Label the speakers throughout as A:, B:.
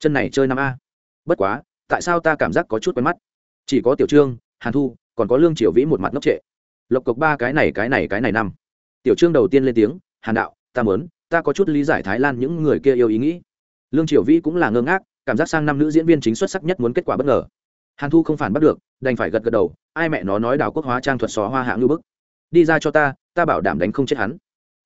A: chân này chơi năm a. Bất quá, tại sao ta cảm giác có chút quen mắt? Chỉ có tiểu trương, hàn thu, còn có lương triều vĩ một mặt ngốc trệ. Lộc cộc ba cái này cái này cái này năm. Tiểu trương đầu tiên lên tiếng, hàn đạo, ta mớn ta có chút lý giải thái lan những người kia yêu ý nghĩ. Lương triều vĩ cũng là ngơ ngác, cảm giác sang năm nữ diễn viên chính xuất sắc nhất muốn kết quả bất ngờ. Hàn thu không phản bắt được, đành phải gật gật đầu, ai mẹ nó nói đào quốc hóa trang thuật xóa hoa hạng ngư bức. Đi ra cho ta ta bảo đảm đánh không chết hắn.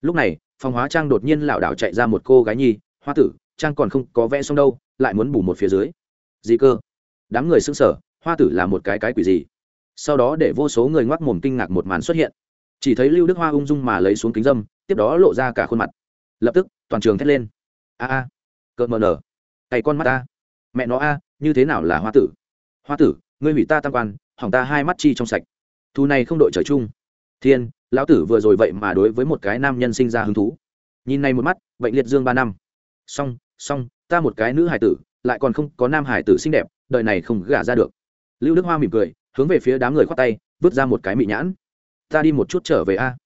A: Lúc này, phòng hóa trang đột nhiên lảo đảo chạy ra một cô gái nhi, hoa tử trang còn không có vẽ xong đâu, lại muốn bù một phía dưới. Gì cơ? Đám người xưng sở hoa tử là một cái cái quỷ gì? Sau đó để vô số người ngoác mồm kinh ngạc một màn xuất hiện. Chỉ thấy lưu đức hoa ung dung mà lấy xuống kính dâm, tiếp đó lộ ra cả khuôn mặt. Lập tức, toàn trường thét lên. A a, cợt mờ nở. Cày con mắt ta. Mẹ nó a, như thế nào là hoa tử? Hoa tử, ngươi hủy ta tam quan, hỏng ta hai mắt chi trong sạch. Thu này không đội trời chung. Thiên, lão tử vừa rồi vậy mà đối với một cái nam nhân sinh ra hứng thú. Nhìn này một mắt, bệnh liệt dương ba năm. Xong xong, ta một cái nữ hải tử, lại còn không có nam hải tử xinh đẹp, đời này không gả ra được. Lưu đức hoa mỉm cười, hướng về phía đám người khoát tay, vứt ra một cái mị nhãn. Ta đi một chút trở về a.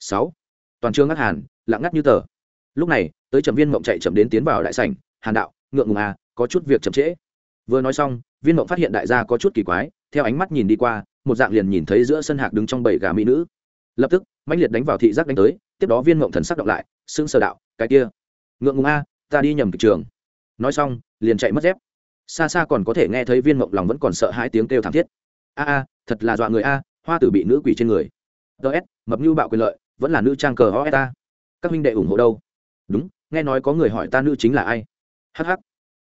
A: Sáu. Toàn trường ngắt hàn, lặng ngắt như tờ. Lúc này, tới trầm viên mộng chạy chậm đến tiến vào đại sảnh, hàn đạo, ngượng ngùng a có chút việc chậm trễ. Vừa nói xong, viên mộng phát hiện đại gia có chút kỳ quái, theo ánh mắt nhìn đi qua, một dạng liền nhìn thấy giữa sân hạc đứng trong bảy gà mỹ nữ. Lập tức, mãnh liệt đánh vào thị giác đánh tới, tiếp đó viên mộng thần sắc động lại xưng sờ đạo, cái kia, ngượng ngùng a ta đi nhầm kịch trường. Nói xong, liền chạy mất dép. Xa xa còn có thể nghe thấy viên mộng lòng vẫn còn sợ hai tiếng kêu thảm thiết. A a, thật là dọa người a, hoa tử bị nữ quỷ trên người. Ts mập như bạo quyền lợi, vẫn là nữ trang cờ ho ta. Các minh đệ ủng hộ đâu? Đúng, nghe nói có người hỏi ta nữ chính là ai. Hh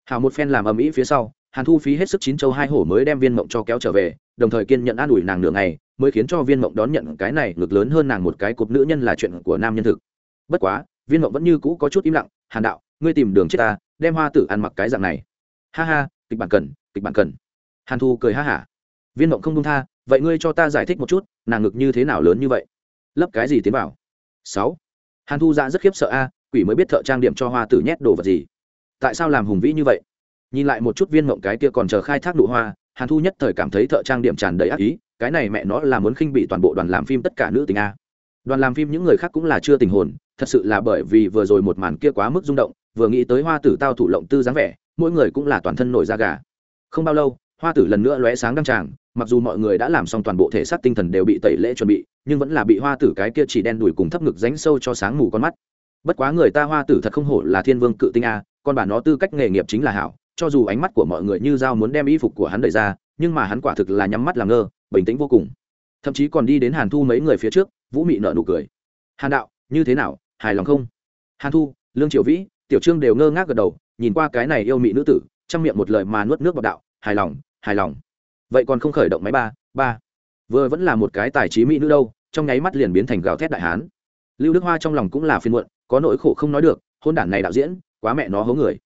A: hào một phen làm ầm ĩ phía sau, hàn thu phí hết sức chín châu hai hổ mới đem viên mộng cho kéo trở về, đồng thời kiên nhận an ủi nàng nửa ngày, mới khiến cho viên mộng đón nhận cái này ngược lớn hơn nàng một cái cục nữ nhân là chuyện của nam nhân thực. Bất quá, viên mộng vẫn như cũ có chút im lặng, hàn đạo ngươi tìm đường chết ta, đem hoa tử ăn mặc cái dạng này. Ha ha, kịch bản cần, kịch bản cần. Hàn thu cười ha hả. Viên mộng không công tha, vậy ngươi cho ta giải thích một chút, nàng ngực như thế nào lớn như vậy? Lấp cái gì tiến vào? Sáu. Hàn thu ra rất khiếp sợ a, quỷ mới biết thợ trang điểm cho hoa tử nhét đồ vật gì. Tại sao làm hùng vĩ như vậy? Nhìn lại một chút viên mộng cái kia còn chờ khai thác nụ hoa, hàn thu nhất thời cảm thấy thợ trang điểm tràn đầy ác ý, cái này mẹ nó là muốn khinh bị toàn bộ đoàn làm phim tất cả nữ tình a. Đoàn làm phim những người khác cũng là chưa tình hồn, thật sự là bởi vì vừa rồi một màn kia quá mức rung động vừa nghĩ tới hoa tử tao thủ lộng tư dáng vẻ, mỗi người cũng là toàn thân nổi da gà. Không bao lâu, hoa tử lần nữa lóe sáng đăng tràng, mặc dù mọi người đã làm xong toàn bộ thể xác tinh thần đều bị tẩy lễ chuẩn bị, nhưng vẫn là bị hoa tử cái kia chỉ đen đùi cùng thấp ngực ránh sâu cho sáng mù con mắt. Bất quá người ta hoa tử thật không hổ là thiên vương cự tinh a, con bà nó tư cách nghề nghiệp chính là hảo, cho dù ánh mắt của mọi người như dao muốn đem y phục của hắn đẩy ra, nhưng mà hắn quả thực là nhắm mắt làm ngơ, bình tĩnh vô cùng. Thậm chí còn đi đến hàn thu mấy người phía trước, vũ mị nợ nụ cười. Hàn đạo, như thế nào? Hài lòng không? Hàn thu, lương triệu vĩ tiểu trương đều ngơ ngác gật đầu, nhìn qua cái này yêu mị nữ tử, trong miệng một lời mà nuốt nước bọc đạo, hài lòng hài lòng. Vậy còn không khởi động máy ba ba. Vừa vẫn là một cái tài trí mỹ nữ đâu, trong nháy mắt liền biến thành gào thét đại hán. Lưu đức hoa trong lòng cũng là phiên muộn, có nỗi khổ không nói được, hôn đản này đạo diễn, quá mẹ nó hố người.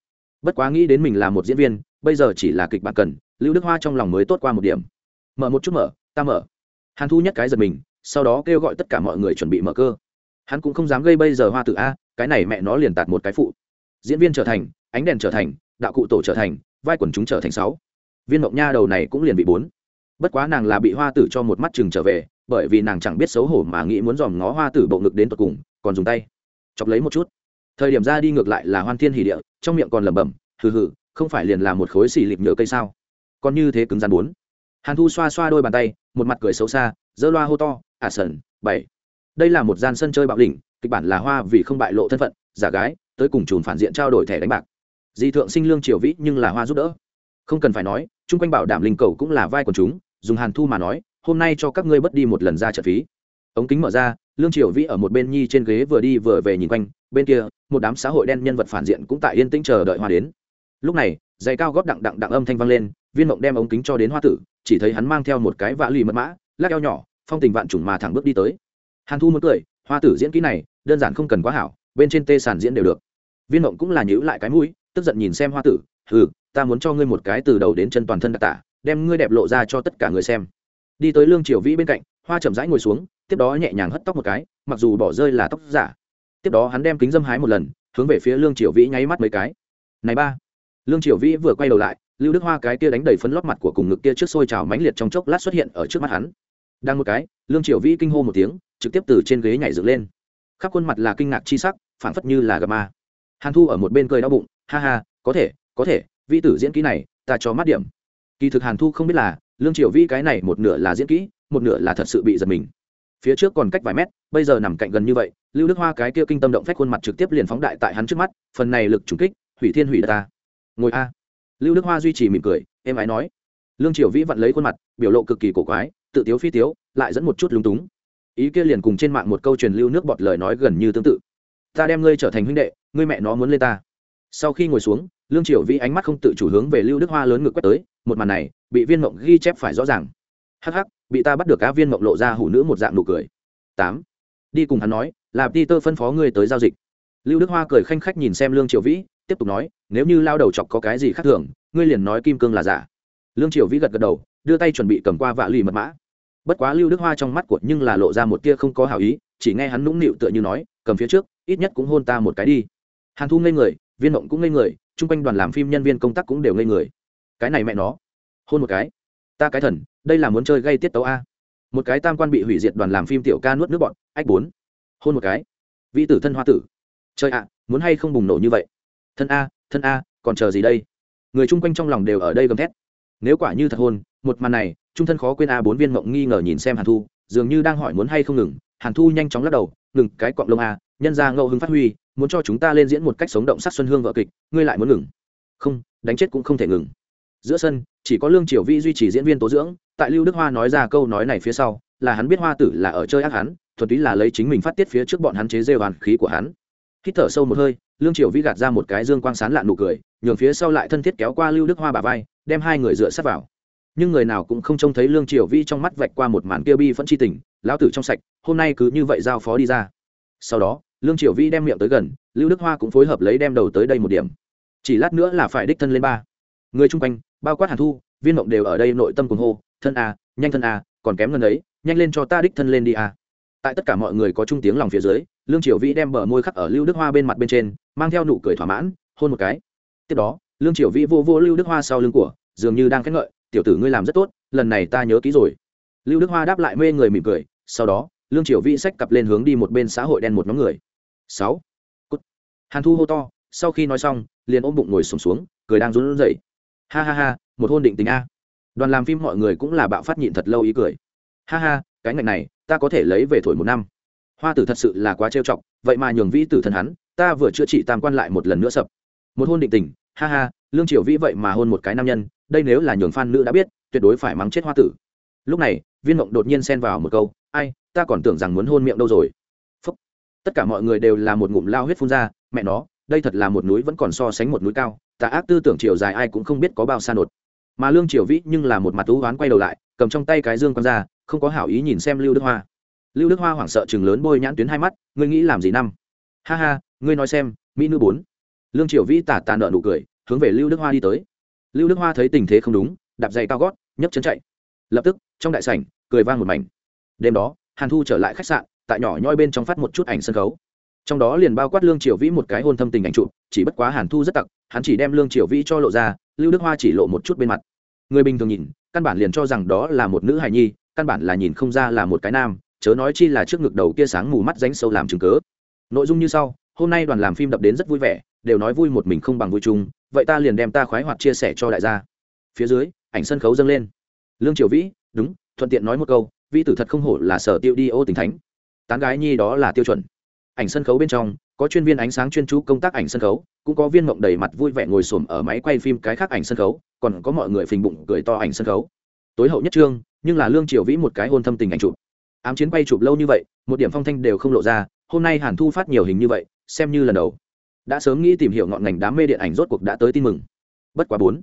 A: Bất quá nghĩ đến mình là một diễn viên, bây giờ chỉ là kịch bản cần, lưu đức hoa trong lòng mới tốt qua một điểm. Mở một chút mở, ta mở. Hàn thu nhất cái giật mình, sau đó kêu gọi tất cả mọi người chuẩn bị mở cơ. Hắn cũng không dám gây bây giờ hoa tự a, cái này mẹ nó liền tạt một cái phụ diễn viên trở thành, ánh đèn trở thành, đạo cụ tổ trở thành, vai quần chúng trở thành sáu. Viên mộng nha đầu này cũng liền bị bốn. Bất quá nàng là bị hoa tử cho một mắt chừng trở về, bởi vì nàng chẳng biết xấu hổ mà nghĩ muốn dòm ngó hoa tử bộ ngực đến tột cùng, còn dùng tay. Chọc lấy một chút. Thời điểm ra đi ngược lại là hoan thiên hỉ địa, trong miệng còn lẩm bẩm, hừ hừ, không phải liền là một khối xì lịp nhựa cây sao? Còn như thế cứng rắn bốn. Hàn thu xoa xoa đôi bàn tay, một mặt cười xấu xa dơ loa hô to ả sần, bảy. Đây là một gian sân chơi bạo đỉnh kịch bản là hoa vì không bại lộ thân phận, giả gái tới cùng chùm phản diện trao đổi thẻ đánh bạc. Di thượng sinh lương triều vĩ nhưng là hoa giúp đỡ. Không cần phải nói, chung quanh bảo đảm linh cầu cũng là vai của chúng, dùng hàn thu mà nói, hôm nay cho các ngươi bất đi một lần ra trợ phí. Ống kính mở ra, lương triều vĩ ở một bên nhi trên ghế vừa đi vừa về nhìn quanh, bên kia, một đám xã hội đen nhân vật phản diện cũng tại yên tĩnh chờ đợi hoa đến. Lúc này, giày cao góp đặng đặng đặng âm thanh vang lên, viên mộng đem ống kính cho đến hoa tử, chỉ thấy hắn mang theo một cái vạ lì mật mã, lắc eo nhỏ, phong tình vạn trùng mà thẳng bước đi tới. Hàn thu muốn cười, hoa tử diễn kỹ này, đơn giản không cần quá hảo, bên trên tê sàn diễn đều được viên mộng cũng là nhữ lại cái mũi, tức giận nhìn xem hoa tử ừ ta muốn cho ngươi một cái từ đầu đến chân toàn thân đặc tả, đem ngươi đẹp lộ ra cho tất cả người xem. Đi tới lương triều vĩ bên cạnh, hoa chậm rãi ngồi xuống, tiếp đó nhẹ nhàng hất tóc một cái, mặc dù bỏ rơi là tóc giả. Tiếp đó hắn đem kính dâm hái một lần, hướng về phía lương triều vĩ nháy mắt mấy cái. Này ba. Lương triều vĩ vừa quay đầu lại, lưu đức hoa cái kia đánh đầy phấn lót mặt của cùng ngực kia trước sôi trào mãnh liệt trong chốc lát xuất hiện ở trước mắt hắn. Đang một cái, lương triều vĩ kinh hô một tiếng, trực tiếp từ trên ghế nhảy dựng lên. Khắp khuôn mặt là kinh ngạc chi sắc, phảng phất như là gà ma hàn thu ở một bên cười đau bụng, ha ha, có thể có thể vi tử diễn kỹ này, ta cho mát điểm. Kỳ thực hàn thu không biết là, lương triều Vi cái này một nửa là diễn kỹ, một nửa là thật sự bị giật mình. Phía trước còn cách vài mét, bây giờ nằm cạnh gần như vậy, lưu đức hoa cái kia kinh tâm động phách khuôn mặt trực tiếp liền phóng đại tại hắn trước mắt, phần này lực trùng kích, hủy thiên hủy đất ta. Ngồi a. Lưu đức hoa duy trì mỉm cười em ái nói. Lương triều vĩ vặn lấy khuôn mặt, biểu lộ cực kỳ cổ quái, tự tiếu phi tiếu, lại dẫn một chút lúng túng. Ý kia liền cùng trên mạng một câu truyền lưu nước bọt lời nói gần như tương tự ta đem ngươi trở thành huynh đệ, ngươi mẹ nó muốn lên ta. Sau khi ngồi xuống, lương triều vĩ ánh mắt không tự chủ hướng về lưu đức hoa lớn ngược quét tới, một màn này, bị viên mộng ghi chép phải rõ ràng. Hắc hắc, bị ta bắt được cá viên mộng lộ ra hủ nữ một dạng nụ cười. Tám, đi cùng hắn nói, là peter phân phó ngươi tới giao dịch. Lưu đức hoa cười khanh khách nhìn xem lương triều vĩ, tiếp tục nói, nếu như lao đầu chọc có cái gì khác thường, ngươi liền nói kim cương là giả. Lương triều vĩ gật gật đầu, đưa tay chuẩn bị cầm qua vạ lì mật mã. Bất quá lưu đức hoa trong mắt của nhưng là lộ ra một tia không có hảo ý, chỉ nghe hắn nũng nịu tựa như nói, cầm phía trước ít nhất cũng hôn ta một cái đi. Hàn thu ngây người, viên mộng cũng ngây người, chung quanh đoàn làm phim nhân viên công tác cũng đều ngây người. Cái này mẹ nó, hôn một cái. Ta cái thần, đây là muốn chơi gây tiết tấu a. Một cái tam quan bị hủy diệt đoàn làm phim tiểu ca nuốt nước bọn, ách bốn. Hôn một cái. Vị tử thân hoa tử. Chơi ạ, muốn hay không bùng nổ như vậy? Thân a thân a, còn chờ gì đây? Người chung quanh trong lòng đều ở đây gầm thét. Nếu quả như thật hôn, một màn này, trung thân khó quên a bốn viên mộng nghi ngờ nhìn xem hàn thu, dường như đang hỏi muốn hay không ngừng hàn thu nhanh chóng lắc đầu, ngừng, cái cọng lông a nhân ra ngẫu hứng phát huy, muốn cho chúng ta lên diễn một cách sống động sát xuân hương vợ kịch, ngươi lại muốn ngừng. Không, đánh chết cũng không thể ngừng. Giữa sân, chỉ có lương triều vi duy trì diễn viên tố dưỡng, tại lưu đức hoa nói ra câu nói này phía sau, là hắn biết hoa tử là ở chơi ác hắn, thuần túy là lấy chính mình phát tiết phía trước bọn hắn chế rêu hoàn khí của hắn. Hít thở sâu một hơi, lương triều vi gạt ra một cái dương quang sán lạ nụ cười, nhường phía sau lại thân thiết kéo qua lưu đức hoa bà vai, đem hai người dựa sát vào. Nhưng người nào cũng không trông thấy lương triều vi trong mắt vạch qua một màn kia bi phẫn chi tình lão tử trong sạch, hôm nay cứ như vậy giao phó đi ra. Sau đó, lương triều vi đem miệng tới gần, lưu đức hoa cũng phối hợp lấy đem đầu tới đây một điểm. Chỉ lát nữa là phải đích thân lên ba. Người chung quanh, bao quát hàn thu, viên mộng đều ở đây nội tâm cùng hô, thân a, nhanh thân a, còn kém ngân ấy, nhanh lên cho ta đích thân lên đi a. Tại tất cả mọi người có chung tiếng lòng phía dưới, lương triều vi đem bờ môi khắc ở lưu đức hoa bên mặt bên trên, mang theo nụ cười thỏa mãn, hôn một cái. Tiếp đó, lương triều vi vô vô lưu đức hoa sau lưng của, dường như đang khen ngợi, tiểu tử ngươi làm rất tốt, lần này ta nhớ kỹ rồi lưu đức hoa đáp lại mê người mỉm cười sau đó lương triều vĩ xách cặp lên hướng đi một bên xã hội đen một nhóm người. Sáu. Hàn thu hô to sau khi nói xong liền ôm bụng ngồi sùng xuống, xuống cười đang run rẩy. Ha ha ha một hôn định tình a. Đoàn làm phim mọi người cũng là bạo phát nhịn thật lâu ý cười. Ha ha cái ngành này ta có thể lấy về thổi một năm. Hoa tử thật sự là quá trêu chọc vậy mà nhường vĩ tử Thần hắn ta vừa chữa trị tam quan lại một lần nữa sập. Một hôn định tình ha ha lương triều vĩ vậy mà hôn một cái nam nhân đây nếu là nhường phan nữ đã biết tuyệt đối phải mắng chết hoa tử. Lúc này viên mộng đột nhiên xen vào một câu, ai, ta còn tưởng rằng muốn hôn miệng đâu rồi. Phúc. tất cả mọi người đều là một ngụm lao huyết phun ra, mẹ nó, đây thật là một núi vẫn còn so sánh một núi cao tà ác tư tưởng chiều dài ai cũng không biết có bao xa nột. Mà lương triều vĩ nhưng là một mặt thú oán quay đầu lại, cầm trong tay cái dương con ra, không có hảo ý nhìn xem lưu đức hoa. Lưu đức hoa hoảng sợ chừng lớn bôi nhãn tuyến hai mắt, ngươi nghĩ làm gì năm? Ha ha, ngươi nói xem, mỹ nữ bốn. Lương triều vĩ tả tàn nợ nụ cười, hướng về lưu đức hoa đi tới. Lưu đức hoa thấy tình thế không đúng, đạp dày cao gót, nhấc chân chạy lập tức, trong đại sảnh, cười vang một mảnh. Đêm đó, hàn thu trở lại khách sạn, tại nhỏ nhoi bên trong phát một chút ảnh sân khấu. Trong đó liền bao quát lương triều vĩ một cái hôn thâm tình ảnh trụ chỉ bất quá hàn thu rất tặc, hắn chỉ đem lương triều vĩ cho lộ ra, lưu đức hoa chỉ lộ một chút bên mặt. Người bình thường nhìn, căn bản liền cho rằng đó là một nữ hài nhi, căn bản là nhìn không ra là một cái nam, chớ nói chi là trước ngực đầu kia sáng mù mắt ránh sâu làm chứng cớ nội dung như sau, hôm nay đoàn làm phim đập đến rất vui vẻ, đều nói vui một mình không bằng vui chung, vậy ta liền đem ta khoái hoạt chia sẻ cho đại gia. Phía dưới, ảnh sân khấu dâng lên lương triều vĩ, đúng, thuận tiện nói một câu, vĩ tử thật không hổ là sở tiêu đi ô tình thánh. Tán gái nhi đó là tiêu chuẩn. Ảnh sân khấu bên trong, có chuyên viên ánh sáng chuyên chú công tác ảnh sân khấu, cũng có viên mộng đầy mặt vui vẻ ngồi xổm ở máy quay phim cái khác ảnh sân khấu, còn có mọi người phình bụng cười to ảnh sân khấu. Tối hậu nhất trương, nhưng là lương triều vĩ một cái hôn thâm tình ảnh chụp. Ám chiến quay chụp lâu như vậy, một điểm phong thanh đều không lộ ra, hôm nay hàn thu phát nhiều hình như vậy, xem như lần đầu. Đã sớm nghĩ tìm hiểu ngọn ngành đám mê điện ảnh rốt cuộc đã tới tin mừng. Bất quá bốn.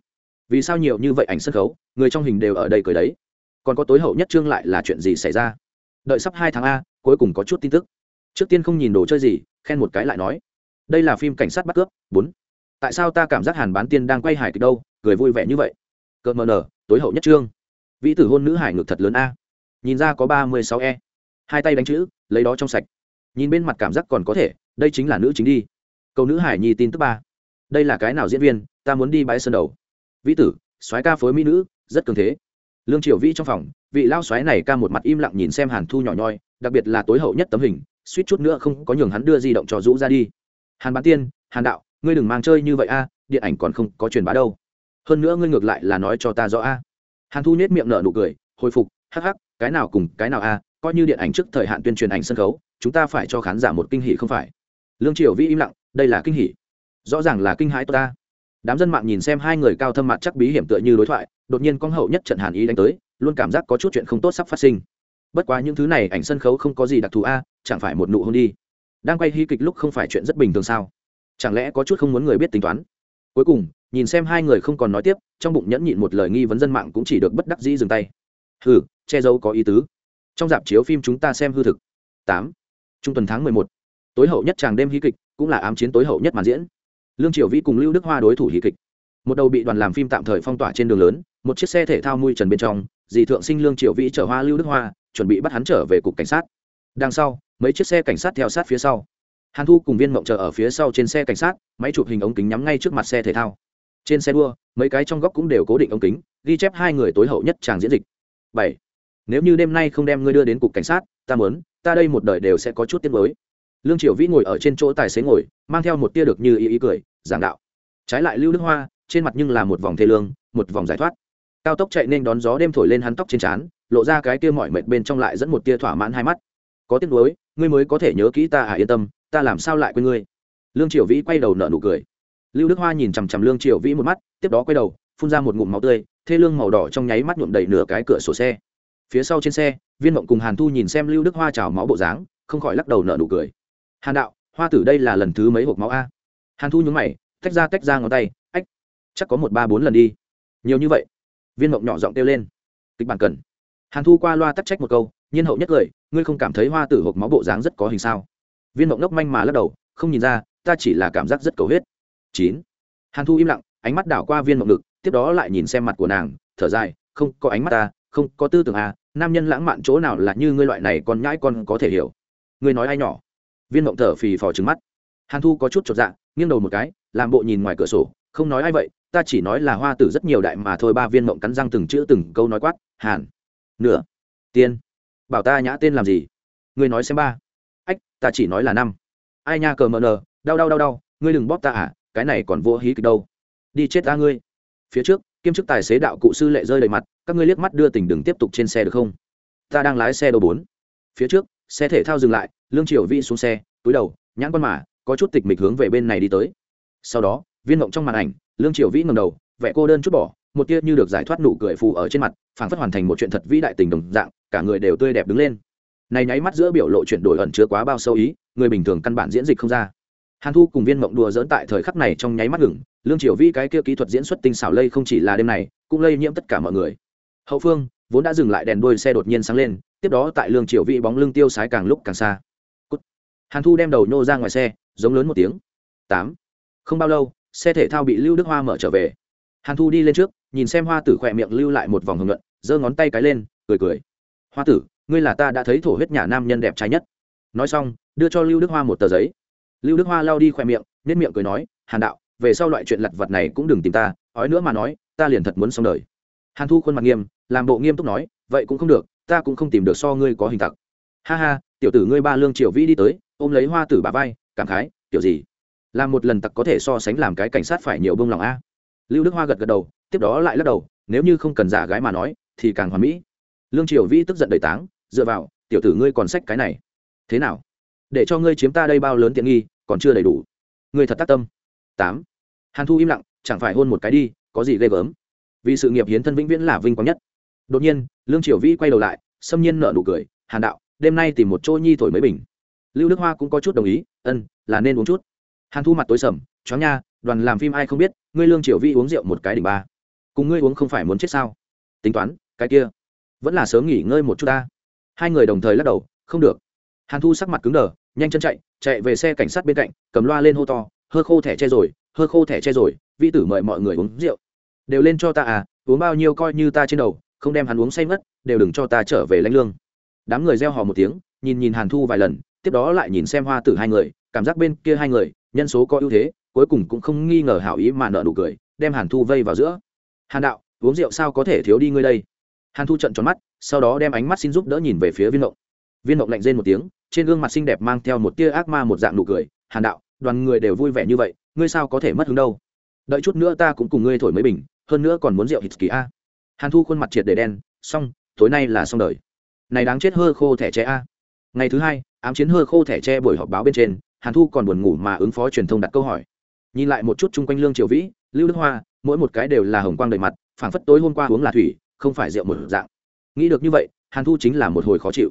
A: Vì sao nhiều như vậy ảnh sân khấu? Người trong hình đều ở đây cười đấy. Còn có tối hậu nhất trương lại là chuyện gì xảy ra? Đợi sắp hai tháng a, cuối cùng có chút tin tức. Trước tiên không nhìn đồ chơi gì, khen một cái lại nói. Đây là phim cảnh sát bắt cướp, bốn. Tại sao ta cảm giác hàn bán tiên đang quay hài kịch đâu? Cười vui vẻ như vậy. Cợt mờ nở, tối hậu nhất trương. Vĩ tử hôn nữ hải ngược thật lớn a. Nhìn ra có ba mươi sáu e. Hai tay đánh chữ, lấy đó trong sạch. Nhìn bên mặt cảm giác còn có thể, đây chính là nữ chính đi. Câu nữ hải nhi tin tức ba. Đây là cái nào diễn viên? Ta muốn đi bãi sơn đầu. Vĩ tử, soái ca phối mỹ nữ rất cường thế. Lương triều vĩ trong phòng, vị lao xoáy này ca một mặt im lặng nhìn xem hàn thu nhỏ nhoi, đặc biệt là tối hậu nhất tấm hình, suýt chút nữa không có nhường hắn đưa di động cho rũ ra đi. Hàn bán tiên, hàn đạo, ngươi đừng mang chơi như vậy a, điện ảnh còn không có truyền bá đâu. Hơn nữa ngươi ngược lại là nói cho ta rõ a. Hàn thu nhét miệng nở nụ cười, hồi phục, hắc hắc, cái nào cùng cái nào a, coi như điện ảnh trước thời hạn tuyên truyền ảnh sân khấu, chúng ta phải cho khán giả một kinh hỷ không phải? Lương triều vĩ im lặng, đây là kinh hỷ rõ ràng là kinh hãi ta đám dân mạng nhìn xem hai người cao thâm mặt chắc bí hiểm tựa như đối thoại, đột nhiên con hậu nhất trận hàn ý đánh tới, luôn cảm giác có chút chuyện không tốt sắp phát sinh. Bất quá những thứ này ảnh sân khấu không có gì đặc thù a, chẳng phải một nụ hôn đi. Đang quay hy kịch lúc không phải chuyện rất bình thường sao? Chẳng lẽ có chút không muốn người biết tính toán? Cuối cùng, nhìn xem hai người không còn nói tiếp, trong bụng nhẫn nhịn một lời nghi vấn dân mạng cũng chỉ được bất đắc dĩ dừng tay. Hừ, che giấu có ý tứ. Trong dạp chiếu phim chúng ta xem hư thực. Tám. Trung tuần tháng mười một. Tối hậu nhất tràng đêm hí kịch cũng là ám chiến tối hậu nhất màn diễn lương triều vĩ cùng lưu đức hoa đối thủ hí kịch. Một đầu bị đoàn làm phim tạm thời phong tỏa trên đường lớn, một chiếc xe thể thao mui trần bên trong, dì thượng sinh lương triều vĩ chở hoa lưu đức hoa, chuẩn bị bắt hắn trở về cục cảnh sát. Đằng sau, mấy chiếc xe cảnh sát theo sát phía sau. Hàn thu cùng viên mộng chờ ở phía sau trên xe cảnh sát, máy chụp hình ống kính nhắm ngay trước mặt xe thể thao. Trên xe đua, mấy cái trong góc cũng đều cố định ống kính, ghi chép hai người tối hậu nhất tràng diễn dịch. Bảy, nếu như đêm nay không đem ngươi đưa đến cục cảnh sát, ta muốn, ta đây một đời đều sẽ có chút tiết mới lương triều vĩ ngồi ở trên chỗ tài xế ngồi, mang theo một tia được như ý ý cười, giảng đạo. Trái lại lưu đức hoa, trên mặt nhưng là một vòng thê lương, một vòng giải thoát. Cao tốc chạy nên đón gió đêm thổi lên hắn tóc trên trán, lộ ra cái kia mọi mệt bên trong lại dẫn một tia thỏa mãn hai mắt. Có tiếc nuối, ngươi mới có thể nhớ kỹ ta à yên tâm, ta làm sao lại quên ngươi? Lương triều vĩ quay đầu nở nụ cười. Lưu đức hoa nhìn chằm chằm lương triều vĩ một mắt, tiếp đó quay đầu, phun ra một ngụm máu tươi, thê lương màu đỏ trong nháy mắt nhuộm đầy nửa cái cửa sổ xe. Phía sau trên xe, viên mộng cùng hàn thu nhìn xem lưu đức hoa trào máu bộ dáng, không khỏi lắc đầu nở nụ cười hàn đạo, hoa tử đây là lần thứ mấy hộp máu a? Hàn thu nhúng mày, tách ra tách ra ngón tay, ách, chắc có một ba bốn lần đi. Nhiều như vậy. Viên mộng nhỏ giọng kêu lên. Kịch bản cần. Hàn thu qua loa tắc trách một câu, nhiên hậu nhất cười ngươi không cảm thấy hoa tử hộp máu bộ dáng rất có hình sao? Viên mộng nốc manh mà lắc đầu, không nhìn ra, ta chỉ là cảm giác rất cầu huyết. Chín. Hàn thu im lặng, ánh mắt đảo qua viên mộng ngực, tiếp đó lại nhìn xem mặt của nàng, thở dài, không có ánh mắt ta, không có tư tưởng à nam nhân lãng mạn chỗ nào là như ngươi loại này con nhãi con có thể hiểu. Ngươi nói ai nhỏ? Viên mộng thở phì phò trứng mắt. Hàn thu có chút chột dạ nghiêng đầu một cái, làm bộ nhìn ngoài cửa sổ, không nói ai vậy, ta chỉ nói là hoa tử rất nhiều đại mà thôi, ba viên mộng cắn răng từng chữ từng câu nói quát, hàn, nửa, tiên, bảo ta nhã tên làm gì? Ngươi nói xem ba. Ách, ta chỉ nói là năm. Ai nha, cờ mờ nờ, đau đau đau đau, ngươi đừng bóp ta à cái này còn vô hí kịch đâu. Đi chết ta ngươi. Phía trước, kiêm chức tài xế đạo cụ sư lệ rơi đầy mặt, các ngươi liếc mắt đưa tình đừng tiếp tục trên xe được không? Ta đang lái xe đầu bốn. Phía trước xe thể thao dừng lại lương triều vi xuống xe túi đầu nhãn con mà, có chút tịch mịch hướng về bên này đi tới. Sau đó viên mộng trong màn ảnh lương triều vĩ ngầm đầu vẻ cô đơn chút bỏ một tia như được giải thoát nụ cười phù ở trên mặt phảng phất hoàn thành một chuyện thật vĩ đại tình đồng dạng cả người đều tươi đẹp đứng lên. Này nháy mắt giữa biểu lộ chuyển đổi ẩn chứa quá bao sâu ý người bình thường căn bản diễn dịch không ra. Hàn thu cùng viên mộng đùa dỡn tại thời khắc này trong nháy mắt ngừng lương triều vĩ cái kia kỹ thuật diễn xuất tinh xảo lây không chỉ là đêm này cũng lây nhiễm tất cả mọi người. Hậu phương vốn đã dừng lại đèn đuôi xe đột nhiên sáng lên tiếp đó tại lương triều vị bóng lưng tiêu sái càng lúc càng xa. Cút. hàn thu đem đầu nhô ra ngoài xe, giống lớn một tiếng. Tám. Không bao lâu, xe thể thao bị lưu đức hoa mở trở về. Hàn thu đi lên trước, nhìn xem hoa tử khỏe miệng lưu lại một vòng hưởng luận giơ ngón tay cái lên, cười cười. Hoa tử, ngươi là ta đã thấy thổ huyết nhà nam nhân đẹp trai nhất. Nói xong, đưa cho lưu đức hoa một tờ giấy. Lưu đức hoa lao đi khoe miệng nết miệng cười nói, hàn đạo, về sau loại chuyện lặt vặt này cũng đừng tìm ta, ói nữa mà nói, ta liền thật muốn xong đời. Hàn thu khuôn mặt nghiêm, làm bộ nghiêm túc nói, vậy cũng không được ta cũng không tìm được so ngươi có hình tặc. Ha ha, tiểu tử ngươi ba lương triều vĩ đi tới, ôm lấy hoa tử bà vai, cảm khái, tiểu gì? Làm một lần tặc có thể so sánh làm cái cảnh sát phải nhiều bông lòng a. Lưu đức hoa gật gật đầu, tiếp đó lại lắc đầu, nếu như không cần giả gái mà nói, thì càng hoàn mỹ. Lương triều vĩ tức giận đầy táng, dựa vào, tiểu tử ngươi còn sách cái này. Thế nào? Để cho ngươi chiếm ta đây bao lớn tiện nghi, còn chưa đầy đủ. Ngươi thật tác tâm. Tám. Hàn thu im lặng, chẳng phải hôn một cái đi, có gì ghê gớm. Vì sự nghiệp hiến thân vĩnh viễn là vinh quang nhất đột nhiên, lương triều vĩ quay đầu lại, xâm nhiên nợ nụ cười, hàn đạo, đêm nay tìm một chỗ nhi thổi mấy bình. Lưu đức hoa cũng có chút đồng ý, ân, là nên uống chút. Hàn thu mặt tối sầm, chó nha, đoàn làm phim ai không biết, ngươi lương triều vi uống rượu một cái đỉnh ba. Cùng ngươi uống không phải muốn chết sao? Tính toán, cái kia, vẫn là sớm nghỉ ngơi một chút ta. Hai người đồng thời lắc đầu, không được. Hàn thu sắc mặt cứng đờ, nhanh chân chạy chạy về xe cảnh sát bên cạnh, cầm loa lên hô to, hơ khô thẻ che rồi, hơ khô thẻ che rồi vi tử mời mọi người uống rượu. Đều lên cho ta à uống bao nhiêu coi như ta trên đầu không đem hắn uống say mất đều đừng cho ta trở về lãnh lương. Đám người reo hò một tiếng, nhìn nhìn hàn thu vài lần, tiếp đó lại nhìn xem hoa tử hai người, cảm giác bên kia hai người, nhân số có ưu thế, cuối cùng cũng không nghi ngờ hảo ý mà nợ nụ cười, đem hàn thu vây vào giữa. Hàn đạo, uống rượu sao có thể thiếu đi ngươi đây? Hàn thu trận tròn mắt, sau đó đem ánh mắt xin giúp đỡ nhìn về phía viên động viên động lạnh rên một tiếng, trên gương mặt xinh đẹp mang theo một tia ác ma một dạng nụ cười. Hàn đạo, đoàn người đều vui vẻ như vậy, ngươi sao có thể mất hứng đâu? Đợi chút nữa ta cũng cùng ngươi thổi mấy bình, hơn nữa còn muốn rượu hít kỳ a hàn thu khuôn mặt triệt để đen, xong, tối nay là xong đời. Này đáng chết hơ khô thẻ tre a. Ngày thứ hai, ám chiến hơ khô thẻ tre buổi họp báo bên trên, hàn thu còn buồn ngủ mà ứng phó truyền thông đặt câu hỏi. Nhìn lại một chút chung quanh lương triều vĩ, lưu đức hoa, mỗi một cái đều là hồng quang đầy mặt, phảng phất tối hôm qua uống là thủy, không phải rượu một dạng. Nghĩ được như vậy, hàn thu chính là một hồi khó chịu.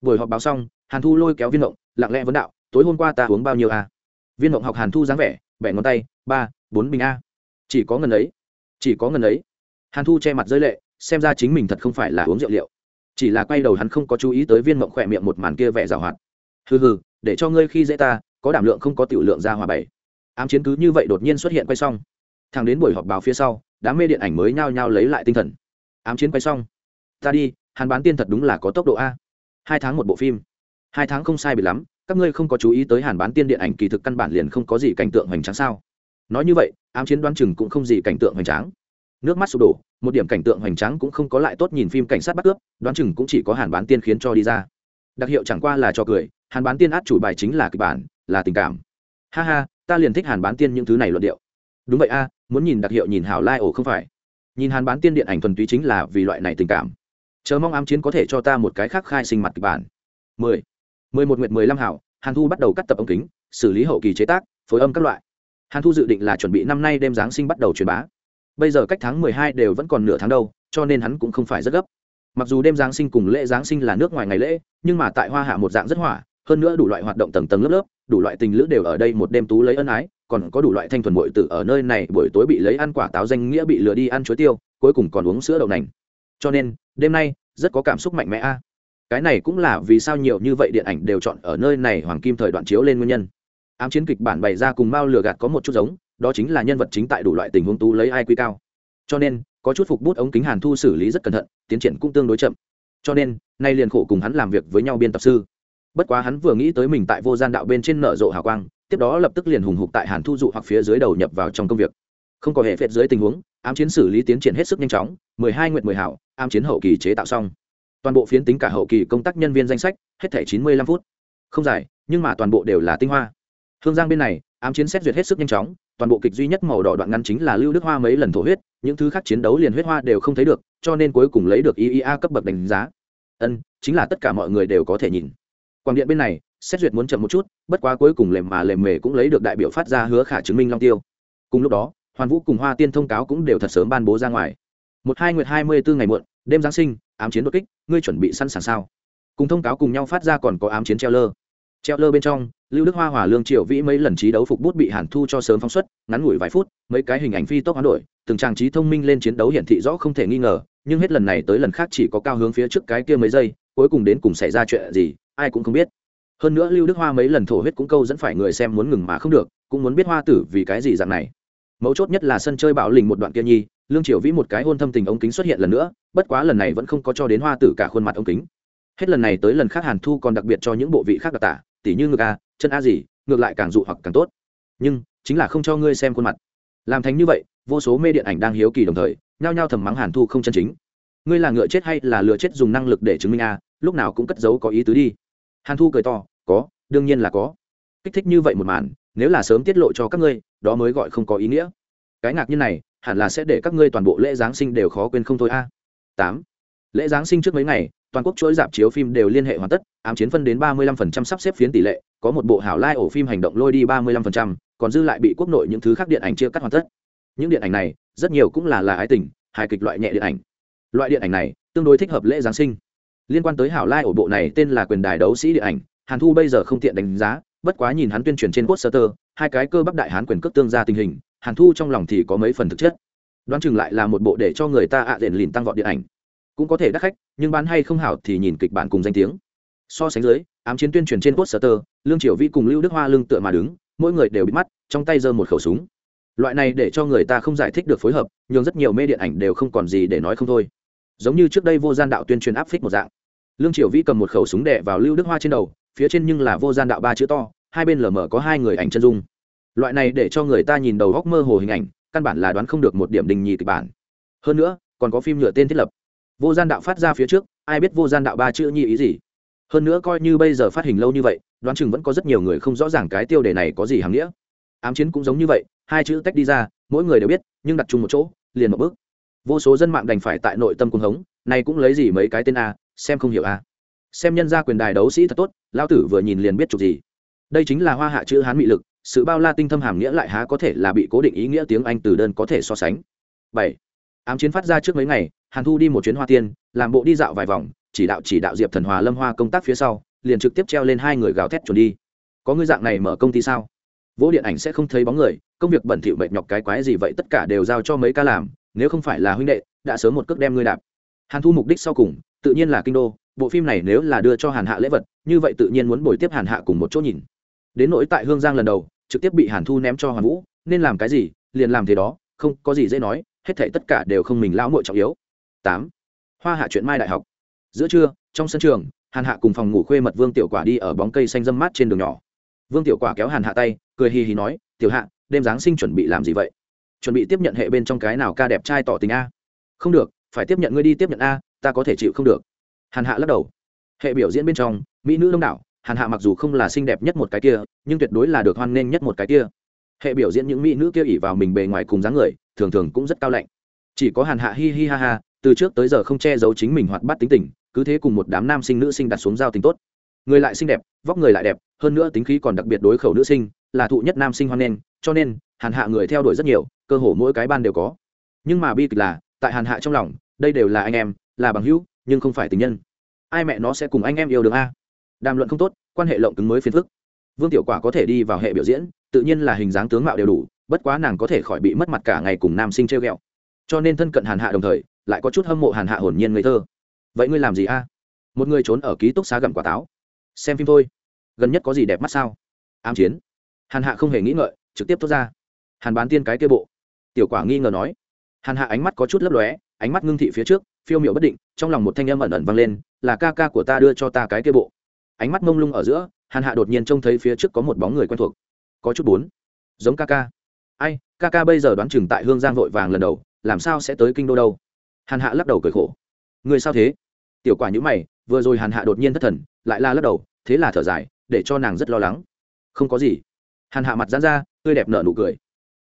A: Buổi họp báo xong, hàn thu lôi kéo viên động lặng lẽ vấn đạo, tối hôm qua ta uống bao nhiêu a? Viên động học hàn thu dáng vẻ, bẻ ngón tay, ba, bốn bình a. Chỉ có ngần ấy, chỉ có ngần ấy hàn thu che mặt rơi lệ, xem ra chính mình thật không phải là uống rượu liệu. Chỉ là quay đầu hắn không có chú ý tới viên mộng khỏe miệng một màn kia vẻ rào hoạt. Hừ hừ, để cho ngươi khi dễ ta, có đảm lượng không có tiểu lượng ra hòa bảy. Ám chiến cứ như vậy đột nhiên xuất hiện quay xong. Thằng đến buổi họp báo phía sau, đám mê điện ảnh mới nhao nhao lấy lại tinh thần. Ám chiến quay xong. Ta đi, hàn bán tiên thật đúng là có tốc độ a. Hai tháng một bộ phim. Hai tháng không sai bị lắm, các ngươi không có chú ý tới hàn bán tiên điện ảnh kỳ thực căn bản liền không có gì cảnh tượng hoành tráng sao. Nói như vậy, ám chiến đoán chừng cũng không gì cảnh tượng hoành tráng nước mắt sụp đổ, một điểm cảnh tượng hoành tráng cũng không có lại tốt nhìn phim cảnh sát bắt cướp, đoán chừng cũng chỉ có hàn bán tiên khiến cho đi ra. Đặc hiệu chẳng qua là cho cười, hàn bán tiên át chủ bài chính là kịch bản, là tình cảm. Ha ha, ta liền thích hàn bán tiên những thứ này luận điệu. Đúng vậy a, muốn nhìn đặc hiệu nhìn hảo lai không phải. Nhìn hàn bán tiên điện ảnh thuần túy chính là vì loại này tình cảm. Chờ mong ám chiến có thể cho ta một cái khác khai sinh mặt kịch bản. Mười. Mười một nguyệt mười lăm hảo, hàn thu bắt đầu cắt tập ống kính, xử lý hậu kỳ chế tác, phối âm các loại. Hàn thu dự định là chuẩn bị năm nay đêm giáng sinh bắt đầu truyền bá bây giờ cách tháng mười hai đều vẫn còn nửa tháng đâu, cho nên hắn cũng không phải rất gấp. Mặc dù đêm giáng sinh cùng lễ giáng sinh là nước ngoài ngày lễ, nhưng mà tại hoa hạ một dạng rất hỏa, hơn nữa đủ loại hoạt động tầng tầng lớp lớp, đủ loại tình lữ đều ở đây một đêm tú lấy ân ái, còn có đủ loại thanh thuần bội tử ở nơi này buổi tối bị lấy ăn quả táo danh nghĩa bị lừa đi ăn chuối tiêu, cuối cùng còn uống sữa đậu nành. Cho nên, đêm nay, rất có cảm xúc mạnh mẽ a. Cái này cũng là vì sao nhiều như vậy điện ảnh đều chọn ở nơi này hoàng kim thời đoạn chiếu lên nguyên nhân. Ám chiến kịch bản bày ra cùng mao lừa gạt có một chút giống đó chính là nhân vật chính tại đủ loại tình huống tú lấy ai quy cao. Cho nên, có chút phục bút ống kính hàn thu xử lý rất cẩn thận, tiến triển cũng tương đối chậm. Cho nên, nay liền khổ cùng hắn làm việc với nhau biên tập sư. Bất quá hắn vừa nghĩ tới mình tại vô gian đạo bên trên nở rộ hào quang, tiếp đó lập tức liền hùng hục tại hàn thu dụ hoặc phía dưới đầu nhập vào trong công việc. Không có hệ phệt dưới tình huống, ám chiến xử lý tiến triển hết sức nhanh chóng, mười hai nguyện mười hảo, ám chiến hậu kỳ chế tạo xong. Toàn bộ phiến tính cả hậu kỳ công tác nhân viên danh sách, hết thẻ chín mươi lăm phút. Không dài, nhưng mà toàn bộ đều là tinh hoa. Hương giang bên này ám chiến xét duyệt hết sức nhanh chóng, toàn bộ kịch duy nhất màu đỏ đoạn ngắn chính là lưu đức hoa mấy lần thổ huyết, những thứ khác chiến đấu liền huyết hoa đều không thấy được, cho nên cuối cùng lấy được iea cấp bậc đánh giá. Ân, chính là tất cả mọi người đều có thể nhìn. Quảng điện bên này, xét duyệt muốn chậm một chút, bất quá cuối cùng lềm mà lềm mề cũng lấy được đại biểu phát ra hứa khả chứng minh long tiêu. Cùng lúc đó, hoàn vũ cùng hoa tiên thông cáo cũng đều thật sớm ban bố ra ngoài. Một hai nguyệt hai mươi bốn ngày muộn, đêm giáng sinh, ám chiến đột kích, ngươi chuẩn bị sẵn sàng sao? Cùng thông cáo cùng nhau phát ra còn có ám chiến treo lơ treo lơ bên trong, lưu đức hoa hòa lương triệu vĩ mấy lần trí đấu phục bút bị hàn thu cho sớm phóng xuất, ngắn ngủi vài phút, mấy cái hình ảnh phi tốc hoán đổi, từng trang trí thông minh lên chiến đấu hiển thị rõ không thể nghi ngờ, nhưng hết lần này tới lần khác chỉ có cao hướng phía trước cái kia mấy giây, cuối cùng đến cùng xảy ra chuyện gì, ai cũng không biết. Hơn nữa lưu đức hoa mấy lần thổ huyết cũng câu dẫn phải người xem muốn ngừng mà không được, cũng muốn biết hoa tử vì cái gì dạng này. Mấu chốt nhất là sân chơi bảo lình một đoạn kia nhi, lương triều vĩ một cái hôn thâm tình ống kính xuất hiện lần nữa, bất quá lần này vẫn không có cho đến hoa tử cả khuôn mặt ống kính hết lần này tới lần khác hàn thu còn đặc biệt cho những bộ vị khác đặc tả, tỉ như ngực a, chân a gì, ngược lại càng dụ hoặc càng tốt. Nhưng, chính là không cho ngươi xem khuôn mặt. Làm thành như vậy, vô số mê điện ảnh đang hiếu kỳ đồng thời, nhao nhao thầm mắng hàn thu không chân chính. Ngươi là ngựa chết hay là lừa chết dùng năng lực để chứng minh a, lúc nào cũng cất giấu có ý tứ đi. Hàn thu cười to, có, đương nhiên là có. Kích thích như vậy một màn, nếu là sớm tiết lộ cho các ngươi, đó mới gọi không có ý nghĩa. Cái ngạc nhiên này, hẳn là sẽ để các ngươi toàn bộ lễ giáng sinh đều khó quên không thôi a. Tám lễ giáng sinh trước mấy ngày, toàn quốc chuỗi dạp chiếu phim đều liên hệ hoàn tất, ám chiến phân đến ba mươi lăm phần trăm sắp xếp phiến tỷ lệ, có một bộ hảo lai ổ phim hành động lôi đi ba mươi lăm phần trăm, còn dư lại bị quốc nội những thứ khác điện ảnh chia cắt hoàn tất. Những điện ảnh này, rất nhiều cũng là là ái tình, hài kịch loại nhẹ điện ảnh. Loại điện ảnh này, tương đối thích hợp lễ giáng sinh. Liên quan tới hảo lai ổ bộ này tên là quyền đài đấu sĩ điện ảnh, hàn thu bây giờ không tiện đánh giá, bất quá nhìn hắn tuyên truyền trên poster, hai cái cơ bắp đại hán quyền cước tương ra tình hình, hàn thu trong lòng thì có mấy phần thực chất. Đoán chừng lại là một bộ để cho người ta ạ à rền lìn tăng vọt điện ảnh cũng có thể đắt khách, nhưng bán hay không hảo thì nhìn kịch bản cùng danh tiếng. So sánh dưới, ám chiến tuyên truyền trên quốc sở tơ lương triều vi cùng lưu đức hoa lưng tựa mà đứng, mỗi người đều bị mắt, trong tay giơ một khẩu súng. Loại này để cho người ta không giải thích được phối hợp, nhưng rất nhiều mê điện ảnh đều không còn gì để nói không thôi. Giống như trước đây vô gian đạo tuyên truyền áp phích một dạng. Lương triều vi cầm một khẩu súng đè vào lưu đức hoa trên đầu, phía trên nhưng là vô gian đạo ba chữ to, hai bên lở mở có hai người ảnh chân dung. Loại này để cho người ta nhìn đầu góc mơ hồ hình ảnh, căn bản là đoán không được một điểm đình nhì kịch bản. Hơn nữa, còn có phim nhựa tên thiết lập vô gian đạo phát ra phía trước, ai biết vô gian đạo ba chữ nhi ý gì? Hơn nữa coi như bây giờ phát hình lâu như vậy, đoán chừng vẫn có rất nhiều người không rõ ràng cái tiêu đề này có gì hàm nghĩa. Ám chiến cũng giống như vậy, hai chữ tách đi ra, mỗi người đều biết, nhưng đặt chung một chỗ, liền một bước. Vô số dân mạng đành phải tại nội tâm cung hống, này cũng lấy gì mấy cái tên a, xem không hiểu a. Xem nhân ra quyền đài đấu sĩ thật tốt lao tử vừa nhìn liền biết chụp gì. Đây chính là hoa hạ chữ hán mị lực, sự bao la tinh thâm hàm nghĩa lại há có thể là bị cố định ý nghĩa tiếng anh từ đơn có thể so sánh. Bảy. Ám chiến phát ra trước mấy ngày hàn thu đi một chuyến hoa tiên, làm bộ đi dạo vài vòng, chỉ đạo chỉ đạo diệp thần hòa lâm hoa công tác phía sau, liền trực tiếp treo lên hai người gào thét chuẩn đi. Có người dạng này mở công ty sao? Vỗ điện ảnh sẽ không thấy bóng người, công việc bẩn thỉu mệt nhọc cái quái gì vậy tất cả đều giao cho mấy ca làm, nếu không phải là huynh đệ, đã sớm một cước đem ngươi đạp. Hàn thu mục đích sau cùng, tự nhiên là kinh đô, bộ phim này nếu là đưa cho hàn hạ lễ vật, như vậy tự nhiên muốn bồi tiếp hàn hạ cùng một chỗ nhìn. Đến nỗi tại hương giang lần đầu, trực tiếp bị hàn thu ném cho hoàn vũ, nên làm cái gì, liền làm thế đó, không có gì dễ nói, hết thảy tất cả đều không mình lão muội trọng yếu tám. Hoa hạ chuyện mai đại học. Giữa trưa, trong sân trường, hàn hạ cùng phòng ngủ khuê mật vương tiểu quả đi ở bóng cây xanh dâm mát trên đường nhỏ. Vương tiểu quả kéo hàn hạ tay, cười hì hì nói, tiểu hạ, đêm giáng sinh chuẩn bị làm gì vậy? Chuẩn bị tiếp nhận hệ bên trong cái nào ca đẹp trai tỏ tình a? Không được, phải tiếp nhận ngươi đi tiếp nhận a, ta có thể chịu không được. Hàn hạ lắc đầu. Hệ biểu diễn bên trong, mỹ nữ đông đảo, hàn hạ mặc dù không là xinh đẹp nhất một cái kia, nhưng tuyệt đối là được hoan nghênh nhất một cái kia. Hệ biểu diễn những mỹ nữ kia ỉ vào mình bề ngoài cùng dáng người, thường thường cũng rất cao lạnh. Chỉ có hàn hạ hi hi ha ha từ trước tới giờ không che giấu chính mình hoạt bát tính tình, cứ thế cùng một đám nam sinh nữ sinh đặt xuống giao tình tốt. Người lại xinh đẹp, vóc người lại đẹp, hơn nữa tính khí còn đặc biệt đối khẩu nữ sinh, là thụ nhất nam sinh hoan nghênh, cho nên, hàn hạ người theo đuổi rất nhiều, cơ hồ mỗi cái ban đều có. Nhưng mà bi kịch là, tại hàn hạ trong lòng, đây đều là anh em, là bằng hữu, nhưng không phải tình nhân. Ai mẹ nó sẽ cùng anh em yêu được a? Đàm luận không tốt, quan hệ lộng cứng mới phiền phức. Vương tiểu quả có thể đi vào hệ biểu diễn, tự nhiên là hình dáng tướng mạo đều đủ, bất quá nàng có thể khỏi bị mất mặt cả ngày cùng nam sinh treo ghẹo. Cho nên thân cận hàn hạ đồng thời lại có chút hâm mộ hàn hạ hồn nhiên ngây thơ. Vậy ngươi làm gì a? Một người trốn ở ký túc xá gặm quả táo. Xem phim thôi. Gần nhất có gì đẹp mắt sao? Ám chiến. Hàn hạ không hề nghĩ ngợi, trực tiếp thốt ra. Hàn bán tiên cái kia bộ. Tiểu quả nghi ngờ nói. Hàn hạ ánh mắt có chút lấp lóe, ánh mắt ngưng thị phía trước, phiêu miệu bất định, trong lòng một thanh âm ẩn ẩn vang lên, là ca ca của ta đưa cho ta cái kia bộ. Ánh mắt mông lung ở giữa, hàn hạ đột nhiên trông thấy phía trước có một bóng người quen thuộc. Có chút bốn giống ca ca. Ai, ca ca bây giờ đoán chừng tại hương giang vội vàng lần đầu, làm sao sẽ tới kinh đô đâu? Hàn hạ lắc đầu cười khổ. Người sao thế? Tiểu quả nhữ mày, vừa rồi hàn hạ đột nhiên thất thần, lại la lắc đầu, thế là thở dài, để cho nàng rất lo lắng. Không có gì. Hàn hạ mặt dán ra, tươi đẹp nở nụ cười.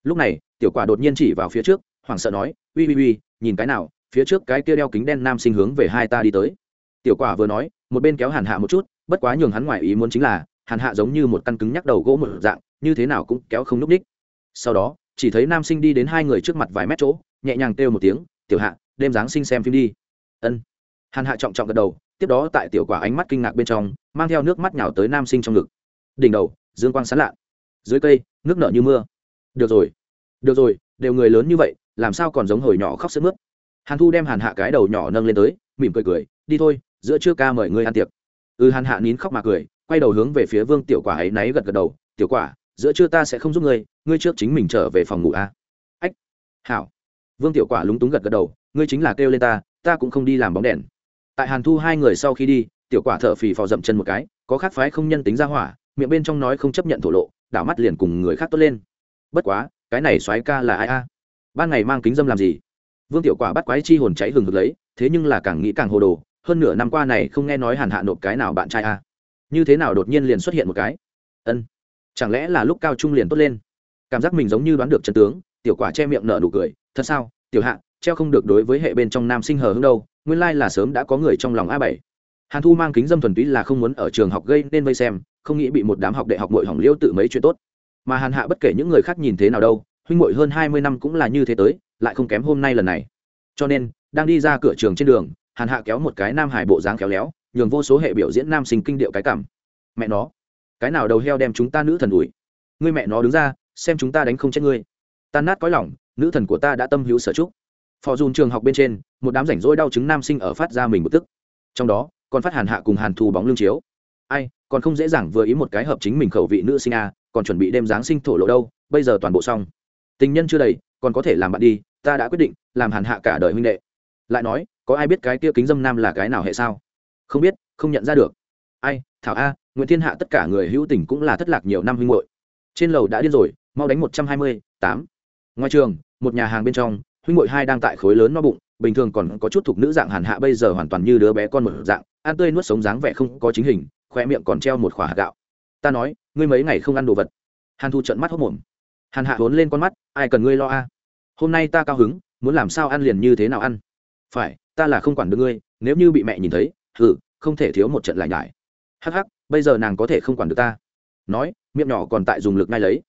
A: Lúc này, tiểu quả đột nhiên chỉ vào phía trước, hoảng sợ nói ui ui ui nhìn cái nào, phía trước cái kia đeo kính đen nam sinh hướng về hai ta đi tới. Tiểu quả vừa nói, một bên kéo hàn hạ một chút, bất quá nhường hắn ngoài ý muốn chính là, hàn hạ giống như một căn cứng nhắc đầu gỗ một dạng, như thế nào cũng kéo không n ú c ních sau đó, chỉ thấy nam sinh đi đến hai người trước mặt vài mét chỗ, nhẹ nhàng kêu một tiếng, tiểu hạ đêm giáng sinh xem phim đi. Ân. Hàn hạ trọng trọng gật đầu, tiếp đó tại tiểu quả ánh mắt kinh ngạc bên trong, mang theo nước mắt nhào tới nam sinh trong ngực. Đỉnh đầu, dương quang sán lạ dưới cây, nước nợ như mưa. Được rồi. Được rồi, đều người lớn như vậy, làm sao còn giống hồi nhỏ khóc sức mướt? Hàn thu đem hàn hạ cái đầu nhỏ nâng lên tới, mỉm cười cười, đi thôi, giữa trưa ca mời ngươi ăn tiệc. Ừ hàn hạ nín khóc mà cười, quay đầu hướng về phía vương tiểu quả ấy náy gật gật đầu, tiểu quả, giữa trưa ta sẽ không giúp ngươi ngươi trước chính mình trở về phòng ngủ a. À? ách. Hảo. Vương tiểu quả lúng túng gật gật đầu ngươi chính là kêu lên ta ta cũng không đi làm bóng đèn. Tại hàn thu hai người sau khi đi, tiểu quả thợ phì phò dậm chân một cái, có khác phái không nhân tính ra hỏa, miệng bên trong nói không chấp nhận thổ lộ, đảo mắt liền cùng người khác tốt lên. Bất quá, cái này soái ca là ai a? Ban ngày mang kính dâm làm gì? Vương tiểu quả bắt quái chi hồn cháy hừng hực lấy, thế nhưng là càng nghĩ càng hồ đồ, hơn nửa năm qua này không nghe nói hàn hạ nộp cái nào bạn trai a? Như thế nào đột nhiên liền xuất hiện một cái? Ân, chẳng lẽ là lúc cao trung liền tốt lên? Cảm giác mình giống như đoán được chân tướng, tiểu quả che miệng nở nụ cười, thật sao, tiểu hạ treo không được đối với hệ bên trong nam sinh hờ hững đâu, nguyên lai là sớm đã có người trong lòng a bảy. Hàn thu mang kính dâm thuần túy là không muốn ở trường học gây nên vây xem, không nghĩ bị một đám học đại học mội hỏng liêu tự mấy chuyện tốt. Mà hàn hạ bất kể những người khác nhìn thế nào đâu, huynh mội hơn hai mươi năm cũng là như thế tới, lại không kém hôm nay lần này. Cho nên, đang đi ra cửa trường trên đường, hàn hạ kéo một cái nam hải bộ dáng khéo léo, nhường vô số hệ biểu diễn nam sinh kinh điệu cái cảm. Mẹ nó, cái nào đầu heo đem chúng ta nữ thần đuổi? Ngươi mẹ nó đứng ra, xem chúng ta đánh không chết ngươi. Tan nát cõi lỏng nữ thần của ta đã tâm hữu sở trúc phò dùn trường học bên trên, một đám rảnh rỗi đau chứng nam sinh ở phát ra mình một tức. Trong đó, còn phát hàn hạ cùng hàn thu bóng lương chiếu. Ai, còn không dễ dàng vừa ý một cái hợp chính mình khẩu vị nữ sinh a, còn chuẩn bị đem giáng sinh thổ lộ đâu, bây giờ toàn bộ xong. Tình nhân chưa đầy, còn có thể làm bạn đi, ta đã quyết định, làm hàn hạ cả đời huynh đệ. Lại nói, có ai biết cái kia kính dâm nam là cái nào hệ sao? Không biết, không nhận ra được. Ai, thảo a, nguyễn thiên hạ tất cả người hữu tình cũng là thất lạc nhiều năm huynh hội trên lầu đã điên rồi, mau đánh một trăm hai mươi tám. Ngoài trường, một nhà hàng bên trong huynh Ngụy hai đang tại khối lớn no bụng, bình thường còn có chút thuộc nữ dạng hàn hạ bây giờ hoàn toàn như đứa bé con một dạng, ăn tươi nuốt sống dáng vẻ không có chính hình khoe miệng còn treo một khỏa hạt gạo. Ta nói, ngươi mấy ngày không ăn đồ vật. Hàn thu trận mắt hốc mồm. Hàn hạ vốn lên con mắt, ai cần ngươi lo a? Hôm nay ta cao hứng, muốn làm sao ăn liền như thế nào ăn? Phải, ta là không quản được ngươi, nếu như bị mẹ nhìn thấy thử không thể thiếu một trận lại nhải. Hắc hắc, bây giờ nàng có thể không quản được ta. Nói, miệng nhỏ còn tại dùng lực ngay lấy.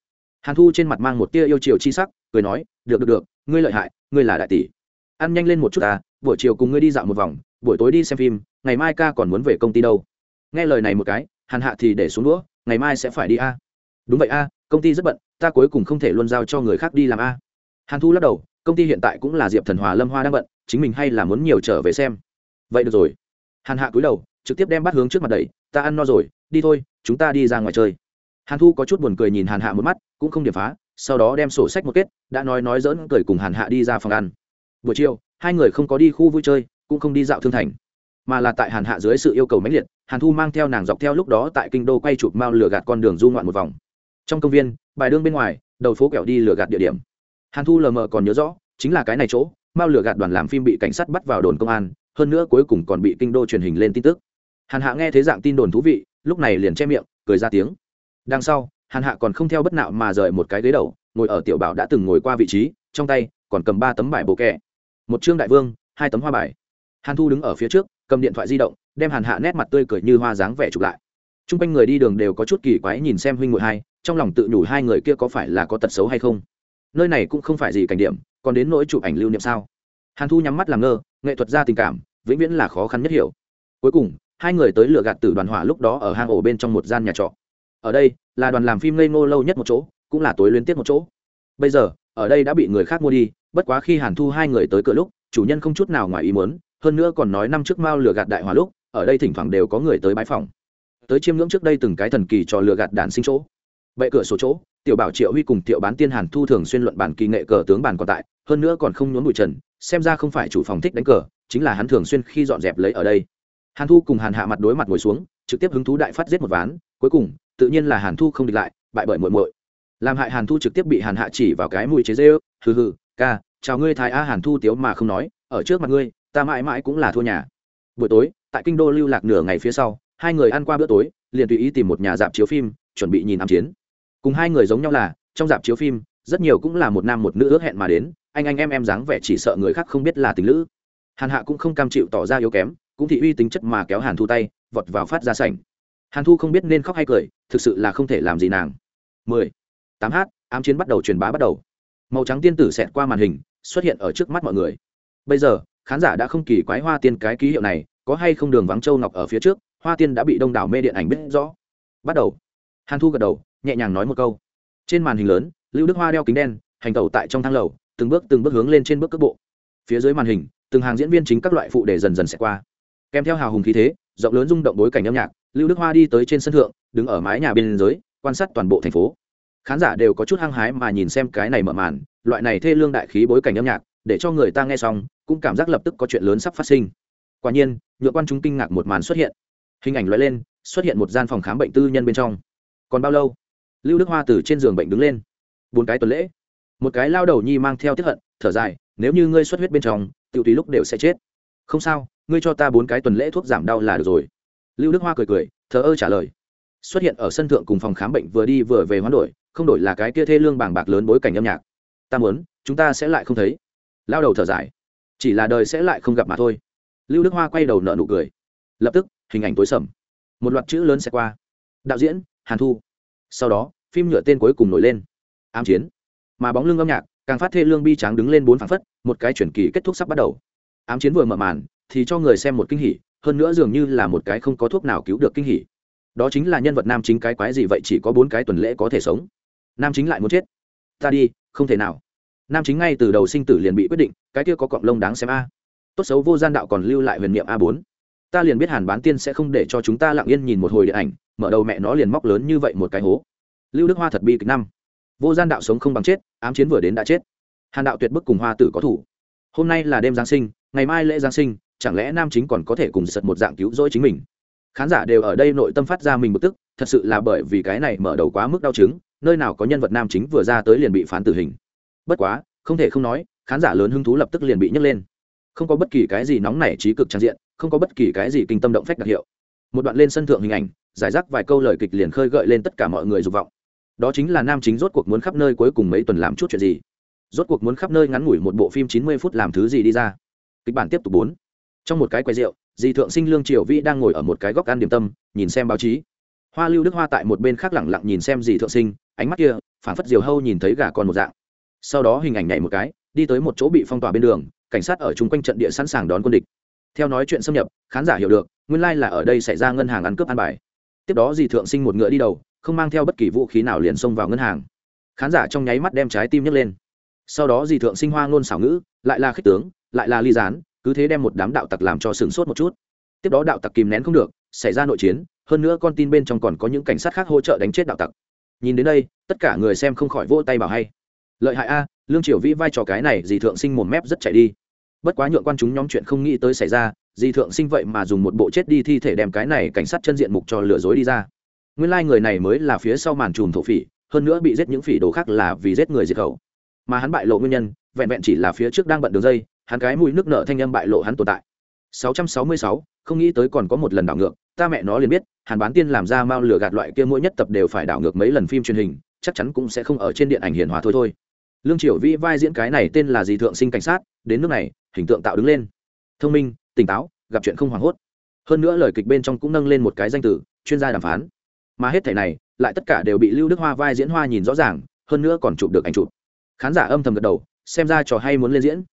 A: Hàn thu trên mặt mang một tia yêu chiều chi sắc, cười nói, được được được, ngươi lợi hại ngươi là đại tỷ. Ăn nhanh lên một chút ta, buổi chiều cùng ngươi đi dạo một vòng, buổi tối đi xem phim, ngày mai ca còn muốn về công ty đâu. Nghe lời này một cái, hàn hạ thì để xuống đũa, ngày mai sẽ phải đi a. Đúng vậy a, công ty rất bận, ta cuối cùng không thể luôn giao cho người khác đi làm a. Hàn thu lắc đầu, công ty hiện tại cũng là diệp thần hòa lâm hoa đang bận, chính mình hay là muốn nhiều trở về xem. Vậy được rồi. Hàn hạ cúi đầu, trực tiếp đem bắt hướng trước mặt đầy ta ăn no rồi, đi thôi, chúng ta đi ra ngoài chơi. Hàn thu có chút buồn cười nhìn hàn hạ một mắt, cũng không điểm phá sau đó đem sổ sách một kết, đã nói nói dỡn cười cùng hàn hạ đi ra phòng ăn. Buổi chiều, hai người không có đi khu vui chơi, cũng không đi dạo thương thành, mà là tại hàn hạ dưới sự yêu cầu mãnh liệt, hàn thu mang theo nàng dọc theo lúc đó tại kinh đô quay chụp mao lửa gạt con đường du ngoạn một vòng. Trong công viên, bài đương bên ngoài, đầu phố kẹo đi lửa gạt địa điểm. Hàn thu lờ mờ còn nhớ rõ, chính là cái này chỗ mao lửa gạt đoàn làm phim bị cảnh sát bắt vào đồn công an, hơn nữa cuối cùng còn bị kinh đô truyền hình lên tin tức. Hàn hạ nghe thấy dạng tin đồn thú vị, lúc này liền che miệng, cười ra tiếng. Đằng sau hàn hạ còn không theo bất nạo mà rời một cái ghế đầu, ngồi ở tiểu bảo đã từng ngồi qua vị trí, trong tay còn cầm ba tấm bài bồ kẹ. Một trương đại vương, hai tấm hoa bài. Hàn thu đứng ở phía trước, cầm điện thoại di động, đem hàn hạ nét mặt tươi cười như hoa dáng vẻ chụp lại. T r u n g quanh người đi đường đều có chút kỳ quái nhìn xem huynh ngội hai, trong lòng tự nhủ hai người kia có phải là có tật xấu hay không? Nơi này cũng không phải gì cảnh điểm, còn đến nỗi chụp ảnh lưu niệm sao? Hàn thu nhắm mắt làm ngơ, nghệ thuật ra tình cảm, vĩnh viễn là khó khăn nhất hiểu. Cuối cùng, hai người tới lựa gạt từ đoàn hỏa lúc đó ở hang ổ bên trong một gian nhà trọ ở đây là đoàn làm phim ngây ngô lâu nhất một chỗ, cũng là tối liên tiếp một chỗ. Bây giờ, ở đây đã bị người khác mua đi, bất quá khi hàn thu hai người tới cửa lúc, chủ nhân không chút nào ngoài ý muốn, hơn nữa còn nói năm trước mao lừa gạt đại hòa lúc, ở đây thỉnh thoảng đều có người tới bãi phòng. Tới chiêm ngưỡng trước đây từng cái thần kỳ cho lừa gạt đàn sinh chỗ. Vậy cửa số chỗ, tiểu bảo triệu huy cùng tiểu bán tiên hàn thu thường xuyên luận bản kỳ nghệ cờ tướng bàn còn tại, hơn nữa còn không nhốn bụi trần, xem ra không phải chủ phòng thích đánh cờ, chính là hắn thường xuyên khi dọn dẹp lấy ở đây. Hàn thu cùng hàn hạ mặt đối mặt ngồi xuống, trực tiếp hứng thú đại phát giết một ván, cuối cùng tự nhiên là hàn thu không địch lại, bại bởi muội muội. Làm hại hàn thu trực tiếp bị hàn hạ chỉ vào cái mũi chế dê ư hừ hừ, ca, chào ngươi thái a hàn thu tiếu mà không nói, ở trước mặt ngươi, ta mãi mãi cũng là thua nhà. Buổi tối, tại kinh đô lưu lạc nửa ngày phía sau, hai người ăn qua bữa tối, liền tùy ý tìm một nhà dạp chiếu phim, chuẩn bị nhìn ám chiến. Cùng hai người giống nhau là, trong dạp chiếu phim, rất nhiều cũng là một nam một nữ ước hẹn mà đến, anh anh em em dáng vẻ chỉ sợ người khác không biết là tình lữ. Hàn hạ cũng không cam chịu tỏ ra yếu kém, cũng thị uy tính chất mà kéo hàn thu tay, vọt vào phát ra sảnh hàn thu không biết nên khóc hay cười, thực sự là không thể làm gì nàng. Mười, tám h ám chiến bắt đầu truyền bá bắt đầu. Màu trắng tiên tử xẹt qua màn hình, xuất hiện ở trước mắt mọi người. Bây giờ, khán giả đã không kỳ quái hoa tiên cái ký hiệu này, có hay không đường vắng châu ngọc ở phía trước, hoa tiên đã bị đông đảo mê điện ảnh biết rõ. Bắt đầu. Hàn thu gật đầu, nhẹ nhàng nói một câu. Trên màn hình lớn, lưu đức hoa đeo kính đen, hành tẩu tại trong thang lầu, từng bước từng bước hướng lên trên bước cước bộ. Phía dưới màn hình, từng hàng diễn viên chính các loại phụ để dần dần sẽ qua. Kèm theo hào hùng khí thế, rộng lớn rung động bối cảnh âm nhạc lưu đức hoa đi tới trên sân thượng, đứng ở mái nhà bên giới quan sát toàn bộ thành phố. Khán giả đều có chút hăng hái mà nhìn xem cái này mở màn, loại này thê lương đại khí bối cảnh âm nhạc, để cho người ta nghe xong, cũng cảm giác lập tức có chuyện lớn sắp phát sinh. Quả nhiên, nhựa quan chúng kinh ngạc một màn xuất hiện. Hình ảnh loại lên, xuất hiện một gian phòng khám bệnh tư nhân bên trong. Còn bao lâu? Lưu đức hoa từ trên giường bệnh đứng lên. Bốn cái tuần lễ. Một cái lao đầu nhi mang theo tiếp hận, thở dài, nếu như ngươi xuất huyết bên trong tự tùy lúc đều sẽ chết. Không sao, ngươi cho ta bốn cái tuần lễ thuốc giảm đau là được rồi lưu đức hoa cười cười, thờ ơ trả lời. Xuất hiện ở sân thượng cùng phòng khám bệnh vừa đi vừa về hoán đổi, không đổi là cái kia thê lương bàng bạc lớn bối cảnh âm nhạc. Ta muốn, chúng ta sẽ lại không thấy. Lao đầu thở dài. Chỉ là đời sẽ lại không gặp mà thôi. Lưu đức hoa quay đầu nợ nụ cười. Lập tức, hình ảnh tối sầm. Một loạt chữ lớn sẽ qua. Đạo diễn, hàn thu. Sau đó, phim nhựa tên cuối cùng nổi lên. Ám chiến. Mà bóng lưng âm nhạc, càng phát thê lương bi tráng đứng lên bốn phảng phất, một cái chuyển kỳ kết thúc sắp bắt đầu. Ám chiến vừa mở màn, thì cho người xem một kinh hỉ hơn nữa dường như là một cái không có thuốc nào cứu được kinh hỉ. Đó chính là nhân vật nam chính cái quái gì vậy, chỉ có bốn cái tuần lễ có thể sống. Nam chính lại muốn chết. Ta đi, không thể nào. Nam chính ngay từ đầu sinh tử liền bị quyết định, cái kia có cọng lông đáng xem a. Tốt xấu vô gian đạo còn lưu lại huyền niệm a bốn. Ta liền biết hàn bán tiên sẽ không để cho chúng ta lặng yên nhìn một hồi điện ảnh, mở đầu mẹ nó liền móc lớn như vậy một cái hố. Lưu đức hoa thật bi kịch năm. Vô gian đạo sống không bằng chết, ám chiến vừa đến đã chết. Hàn đạo tuyệt bức cùng hoa tử có thủ. Hôm nay là đêm giáng sinh, ngày mai lễ giáng sinh chẳng lẽ nam chính còn có thể cùng sật một dạng cứu rỗi chính mình? Khán giả đều ở đây nội tâm phát ra mình bực tức, thật sự là bởi vì cái này mở đầu quá mức đau chứng, nơi nào có nhân vật nam chính vừa ra tới liền bị phán tử hình. Bất quá, không thể không nói, khán giả lớn hứng thú lập tức liền bị nhấc lên. Không có bất kỳ cái gì nóng nảy trí cực trang diện, không có bất kỳ cái gì kinh tâm động phách đặc hiệu. Một đoạn lên sân thượng hình ảnh, giải rác vài câu lời kịch liền khơi gợi lên tất cả mọi người dục vọng. Đó chính là nam chính rốt cuộc muốn khắp nơi cuối cùng mấy tuần làm chút chuyện gì. Rốt cuộc muốn khắp nơi ngắn ngủi một bộ phim chín mươi phút làm thứ gì đi ra. Kịch bản tiếp tục bốn trong một cái quầy rượu, dì thượng sinh lương triều vĩ đang ngồi ở một cái góc ăn điểm tâm, nhìn xem báo chí. Hoa lưu đức hoa tại một bên khác lẳng lặng nhìn xem dì thượng sinh, ánh mắt kia phản phất diều hâu nhìn thấy gà con một dạng. Sau đó hình ảnh nhảy một cái, đi tới một chỗ bị phong tỏa bên đường, cảnh sát ở chung quanh trận địa sẵn sàng đón quân địch. Theo nói chuyện xâm nhập, khán giả hiểu được, nguyên lai、like、là ở đây xảy ra ngân hàng ăn cướp ăn bài. Tiếp đó dì thượng sinh một ngựa đi đầu, không mang theo bất kỳ vũ khí nào liền xông vào ngân hàng. Khán giả trong nháy mắt đem trái tim nhấc lên. Sau đó dì thượng sinh hoa ngôn xảo ngữ, lại là khích tướng, lại là ly gián cứ thế đem một đám đạo tặc làm cho sửng sốt một chút. Tiếp đó đạo tặc kìm nén không được, xảy ra nội chiến, hơn nữa con tin bên trong còn có những cảnh sát khác hỗ trợ đánh chết đạo tặc. Nhìn đến đây, tất cả người xem không khỏi vỗ tay bảo hay. Lợi hại a, lương triều vĩ vai trò cái này, dì thượng sinh một mép rất chạy đi. Bất quá nhượng quan chúng nhóm chuyện không nghĩ tới xảy ra, dì thượng sinh vậy mà dùng một bộ chết đi thi thể đem cái này cảnh sát chân diện mục cho lừa dối đi ra. Nguyên lai、like、người này mới là phía sau màn chùm thổ phỉ, hơn nữa bị giết những phỉ đồ khác là vì giết người diệt khẩu. Mà hắn bại lộ nguyên nhân, vẹn vẹn chỉ là phía trước đang bận đường dây hắn cái mũi nước nợ thanh âm bại lộ hắn tồn tại. 666, không nghĩ tới còn có một lần đảo ngược ta mẹ nó liền biết hàn bán tiên làm ra mao lửa gạt loại kia mỗi nhất tập đều phải đảo ngược mấy lần phim truyền hình chắc chắn cũng sẽ không ở trên điện ảnh hiện hòa thôi thôi. Lương triều vĩ vai diễn cái này tên là gì thượng sinh cảnh sát đến nước này hình tượng tạo đứng lên. Thông minh tỉnh táo gặp chuyện không hoảng hốt. Hơn nữa lời kịch bên trong cũng nâng lên một cái danh từ chuyên gia đàm phán. Mà hết thẻ này lại tất cả đều bị lưu đức hoa vai diễn hoa nhìn rõ ràng hơn nữa còn chụp được ảnh chụp. Khán giả âm thầm gật đầu xem ra trò hay muốn lên diễn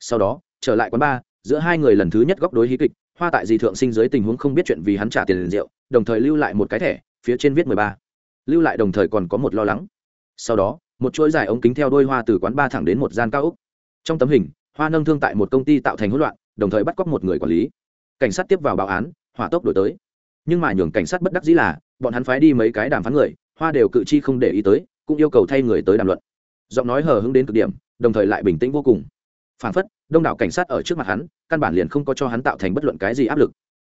A: sau đó, trở lại quán bar, giữa hai người lần thứ nhất góc đối hí kịch, hoa tại di thượng sinh dưới tình huống không biết chuyện vì hắn trả tiền rượu, đồng thời lưu lại một cái thẻ, phía trên viết mười ba. Lưu lại đồng thời còn có một lo lắng. Sau đó, một chuỗi dài ống kính theo đôi hoa từ quán ba thẳng đến một gian cao úc. Trong tấm hình, hoa nâng thương tại một công ty tạo thành hỗn loạn, đồng thời bắt cóc một người quản lý. Cảnh sát tiếp vào báo án, hỏa tốc đổi tới. Nhưng mà nhường cảnh sát bất đắc dĩ là, bọn hắn phái đi mấy cái đàm phán người, hoa đều cự chi không để ý tới, cũng yêu cầu thay người tới đàm luận. Giọng nói hờ hững đến cực điểm, đồng thời lại bình tĩnh vô cùng phản phất, đông đảo cảnh sát ở trước mặt hắn, căn bản liền không có cho hắn tạo thành bất luận cái gì áp lực.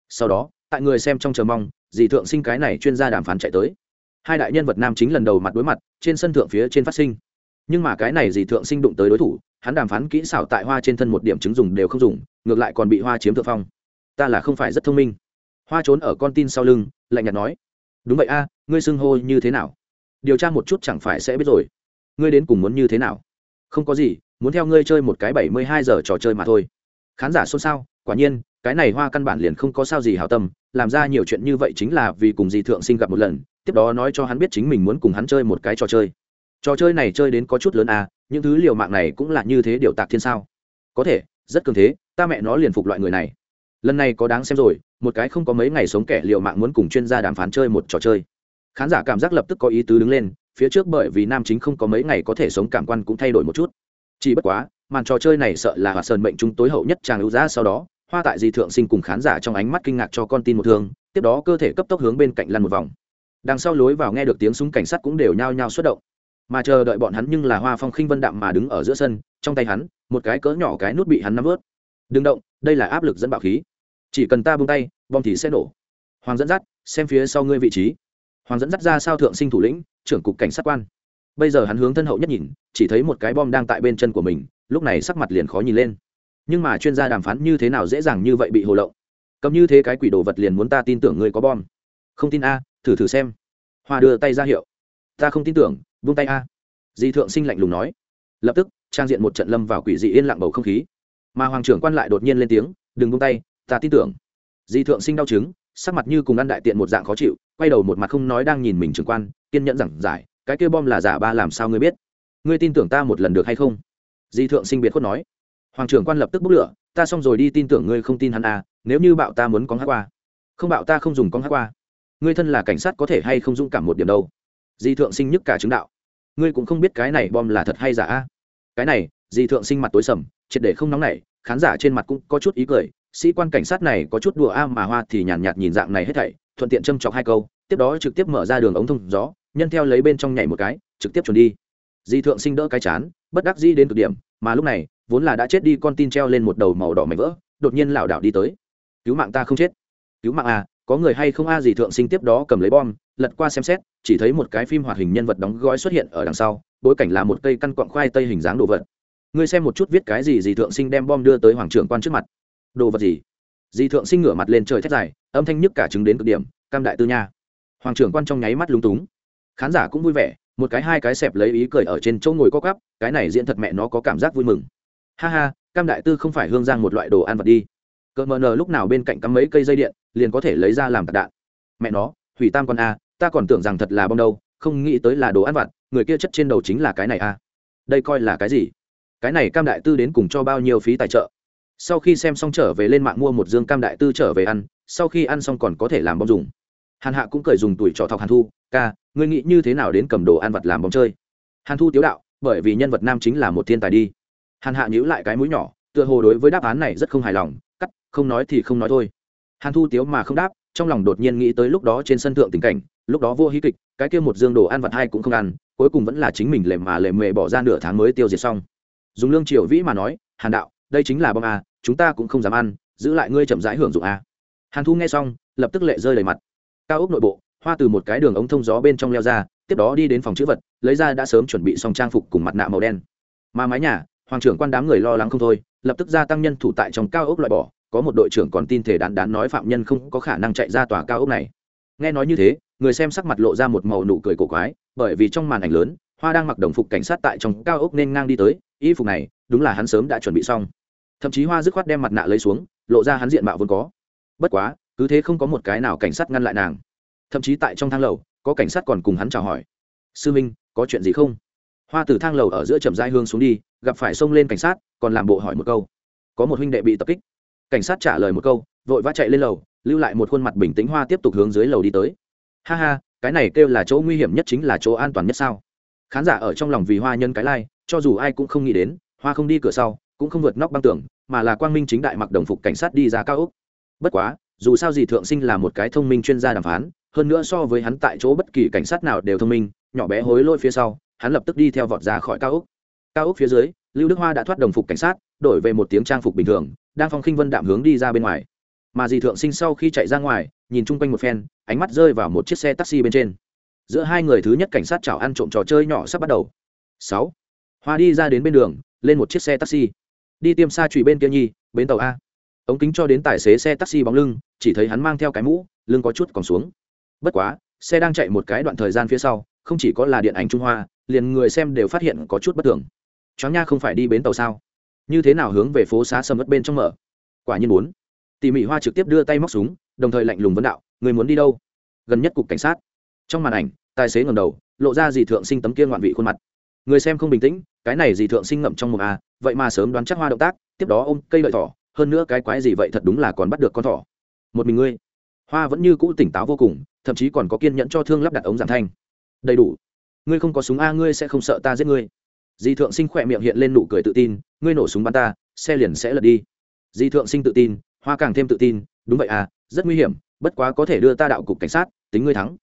A: Sau đó, tại người xem trong chờ mong, dì thượng sinh cái này chuyên gia đàm phán chạy tới. Hai đại nhân vật nam chính lần đầu mặt đối mặt, trên sân thượng phía trên phát sinh. Nhưng mà cái này dì thượng sinh đụng tới đối thủ, hắn đàm phán kỹ xảo tại hoa trên thân một điểm chứng dùng đều không dùng, ngược lại còn bị hoa chiếm thượng phong. Ta là không phải rất thông minh. Hoa trốn ở con tin sau lưng, lạnh nhạt nói. Đúng vậy a, ngươi xưng hô như thế nào? Điều tra một chút chẳng phải sẽ biết rồi. Ngươi đến cùng muốn như thế nào? Không có gì muốn theo ngươi chơi một cái bảy mươi hai giờ trò chơi mà thôi. Khán giả xôn xao, quả nhiên, cái này hoa căn bản liền không có sao gì hào tâm, làm ra nhiều chuyện như vậy chính là vì cùng dì thượng sinh gặp một lần, tiếp đó nói cho hắn biết chính mình muốn cùng hắn chơi một cái trò chơi. Trò chơi này chơi đến có chút lớn à những thứ liều mạng này cũng là như thế điều tạc thiên sao. Có thể, rất cường thế, ta mẹ nó liền phục loại người này. Lần này có đáng xem rồi, một cái không có mấy ngày sống kẻ liều mạng muốn cùng chuyên gia đàm phán chơi một trò chơi. Khán giả cảm giác lập tức có ý tứ đứng lên, phía trước bởi vì nam chính không có mấy ngày có thể sống cảm quan cũng thay đổi một chút chỉ bất quá, màn trò chơi này sợ là hòa sơn mệnh chúng tối hậu nhất chàng ưu giá sau đó, hoa tại di thượng sinh cùng khán giả trong ánh mắt kinh ngạc cho con tin một thương, tiếp đó cơ thể cấp tốc hướng bên cạnh lăn một vòng. Đằng sau lối vào nghe được tiếng súng cảnh sát cũng đều nhao nhao xuất động. Mà chờ đợi bọn hắn nhưng là hoa phong khinh vân đạm mà đứng ở giữa sân, trong tay hắn, một cái cỡ nhỏ cái nút bị hắn nắm vớt. Đừng động, đây là áp lực dẫn bạo khí. Chỉ cần ta bung tay, bom thì sẽ nổ. Hoàng dẫn dắt, xem phía sau ngươi vị trí. Hoàng dẫn dắt ra sao thượng sinh thủ lĩnh, trưởng cục cảnh sát quan bây giờ hắn hướng thân hậu nhất nhìn, chỉ thấy một cái bom đang tại bên chân của mình, lúc này sắc mặt liền khó nhìn lên. Nhưng mà chuyên gia đàm phán như thế nào dễ dàng như vậy bị hồ lộng? Cầm như thế cái quỷ đồ vật liền muốn ta tin tưởng người có bom. Không tin a, thử thử xem. Hoa đưa tay ra hiệu. Ta không tin tưởng, vung tay a. Di thượng sinh lạnh lùng nói. Lập tức, trang diện một trận lâm vào quỷ dị yên lặng bầu không khí. Mà hoàng trưởng quan lại đột nhiên lên tiếng, đừng vung tay, ta tin tưởng. Di thượng sinh đau chứng, sắc mặt như cùng ăn đại tiện một dạng khó chịu, quay đầu một mặt không nói đang nhìn mình trưởng quan, kiên nhẫn giảng giải cái kia bom là giả ba làm sao ngươi biết? Ngươi tin tưởng ta một lần được hay không? Di thượng sinh biệt khuất nói. Hoàng trưởng quan lập tức bốc lửa ta xong rồi đi tin tưởng ngươi không tin hắn à nếu như bạo ta muốn con hát qua. Không bạo ta không dùng con hát qua. Ngươi thân là cảnh sát có thể hay không dũng cảm một điểm đâu? Di thượng sinh nhức cả chứng đạo. Ngươi cũng không biết cái này bom là thật hay giả a. Cái này di thượng sinh mặt tối sầm triệt để không nóng nảy khán giả trên mặt cũng có chút ý cười. Sĩ quan cảnh sát này có chút đùa a mà hoa thì nhàn nhạt, nhạt nhìn dạng này hết thảy thuận tiện châm chọc hai câu tiếp đó trực tiếp mở ra đường ống thông gió nhân theo lấy bên trong nhảy một cái, trực tiếp chuẩn đi. Di thượng sinh đỡ cái chán, bất đắc di đến cực điểm, mà lúc này, vốn là đã chết đi, con tin treo lên một đầu màu đỏ mảnh vỡ, đột nhiên lảo đảo đi tới. Cứu mạng ta không chết. Cứu mạng à có người hay không a gì thượng sinh tiếp đó cầm lấy bom, lật qua xem xét, chỉ thấy một cái phim hoạt hình nhân vật đóng gói xuất hiện ở đằng sau, bối cảnh là một cây căn quặng khoai tây hình dáng đồ vật. Ngươi xem một chút viết cái gì dì thượng sinh đem bom đưa tới hoàng trưởng quan trước mặt. Đồ vật gì? Dì thượng sinh ngửa mặt lên trời thét dài, âm thanh nhức cả chứng đến cực điểm, cam đại tư nha. Hoàng trưởng quan trong nháy mắt lúng túng khán giả cũng vui vẻ, một cái hai cái xẹp lấy ý cười ở trên chỗ ngồi co cắp cái này diễn thật mẹ nó có cảm giác vui mừng. Ha ha, cam đại tư không phải hương giang một loại đồ ăn vật đi. Cỡ mờ nờ lúc nào bên cạnh cắm mấy cây dây điện, liền có thể lấy ra làm tạc đạn. Mẹ nó, hủy tam con a, ta còn tưởng rằng thật là bom đâu, không nghĩ tới là đồ ăn vặt, người kia chất trên đầu chính là cái này a. Đây coi là cái gì? Cái này cam đại tư đến cùng cho bao nhiêu phí tài trợ? Sau khi xem xong trở về lên mạng mua một dương cam đại tư trở về ăn, sau khi ăn xong còn có thể làm bom dùng hàn hạ cũng cười dùng tuổi trọ thọc hàn thu, ca, ngươi nghĩ như thế nào đến cầm đồ ăn vật làm bom chơi? Hàn thu tiếu đạo, bởi vì nhân vật nam chính là một thiên tài đi. Hàn hạ nhíu lại cái mũi nhỏ, tựa hồ đối với đáp án này rất không hài lòng, cắt, không nói thì không nói thôi. Hàn thu tiếu mà không đáp, trong lòng đột nhiên nghĩ tới lúc đó trên sân thượng tình cảnh, lúc đó vô hí kịch, cái kia một dương đồ ăn vặt hai cũng không ăn, cuối cùng vẫn là chính mình lề mà lề mề bỏ ra nửa tháng mới tiêu diệt xong. Dùng lương triều vĩ mà nói, hàn đạo, đây chính là bom a, chúng ta cũng không dám ăn, giữ lại ngươi chậm rãi hưởng dụng a. Hàn thu nghe xong, lập tức lệ rơi đầy mặt cao ốc nội bộ, hoa từ một cái đường ống thông gió bên trong leo ra, tiếp đó đi đến phòng chữ vật, lấy ra đã sớm chuẩn bị xong trang phục cùng mặt nạ màu đen. Mà mái nhà, hoàng trưởng quan đám người lo lắng không thôi, lập tức gia tăng nhân thủ tại trong cao ốc loại bỏ, có một đội trưởng còn tin thể đán đán nói phạm nhân không có khả năng chạy ra tòa cao ốc này. Nghe nói như thế, người xem sắc mặt lộ ra một màu nụ cười cổ quái, bởi vì trong màn ảnh lớn, hoa đang mặc đồng phục cảnh sát tại trong cao ốc nên ngang đi tới, y phục này, đúng là hắn sớm đã chuẩn bị xong. Thậm chí hoa dứt khoát đem mặt nạ lấy xuống, lộ ra hắn diện mạo vốn có. Bất quá cứ thế không có một cái nào cảnh sát ngăn lại nàng. Thậm chí tại trong thang lầu, có cảnh sát còn cùng hắn chào hỏi. Sư minh, có chuyện gì không? Hoa từ thang lầu ở giữa trầm giai hương xuống đi, gặp phải xông lên cảnh sát, còn làm bộ hỏi một câu. Có một huynh đệ bị tập kích. Cảnh sát trả lời một câu, vội vã chạy lên lầu, lưu lại một khuôn mặt bình tĩnh hoa tiếp tục hướng dưới lầu đi tới. Ha ha, cái này kêu là chỗ nguy hiểm nhất chính là chỗ an toàn nhất sao? Khán giả ở trong lòng vì hoa nhân cái lai, cho dù ai cũng không nghĩ đến, hoa không đi cửa sau, cũng không vượt nóc băng tường, mà là quang minh chính đại mặc đồng phục cảnh sát đi ra cao úc bất quá dù sao gì thượng sinh là một cái thông minh chuyên gia đàm phán, hơn nữa so với hắn tại chỗ bất kỳ cảnh sát nào đều thông minh, nhỏ bé hối lôi phía sau, hắn lập tức đi theo vọt ra khỏi cao úc cao úc phía dưới, lưu đức hoa đã thoát đồng phục cảnh sát, đổi về một tiếng trang phục bình thường, đang phong khinh vân đạm hướng đi ra bên ngoài. Mà dì thượng sinh sau khi chạy ra ngoài, nhìn chung quanh một phen, ánh mắt rơi vào một chiếc xe taxi bên trên. Giữa hai người thứ nhất cảnh sát chảo ăn trộm trò chơi nhỏ sắp bắt đầu. Sáu. Hoa đi ra đến bên đường, lên một chiếc xe taxi. Đi tiêm xa trụy bên kia nhi, bến tàu a. Ống kính cho đến tài xế xe taxi bóng lưng chỉ thấy hắn mang theo cái mũ, lưng có chút còn xuống. Bất quá, xe đang chạy một cái đoạn thời gian phía sau, không chỉ có là điện ảnh trung hoa, liền người xem đều phát hiện có chút bất thường. Chó nha không phải đi bến tàu sao? Như thế nào hướng về phố xá sầm mất bên trong mở? Quả nhiên muốn. Tỉ mỉ hoa trực tiếp đưa tay móc súng, đồng thời lạnh lùng vấn đạo, người muốn đi đâu? Gần nhất cục cảnh sát. Trong màn ảnh, tài xế ngầm đầu, lộ ra dì thượng sinh tấm kia ngoạn vị khuôn mặt. Người xem không bình tĩnh, cái này dì thượng sinh ngậm trong mồm à? vậy mà sớm đoán chắc hoa động tác, tiếp đó ôm cây lợi thỏ, hơn nữa cái quái gì vậy thật đúng là còn bắt được con thỏ một mình ngươi. Hoa vẫn như cũ tỉnh táo vô cùng, thậm chí còn có kiên nhẫn cho thương lắp đặt ống giảm thanh. Đầy đủ. Ngươi không có súng a, ngươi sẽ không sợ ta giết ngươi. Di thượng sinh khỏe miệng hiện lên nụ cười tự tin, ngươi nổ súng bắn ta, xe liền sẽ lật đi. Di thượng sinh tự tin, hoa càng thêm tự tin, đúng vậy à rất nguy hiểm, bất quá có thể đưa ta đạo cục cảnh sát, tính ngươi thắng.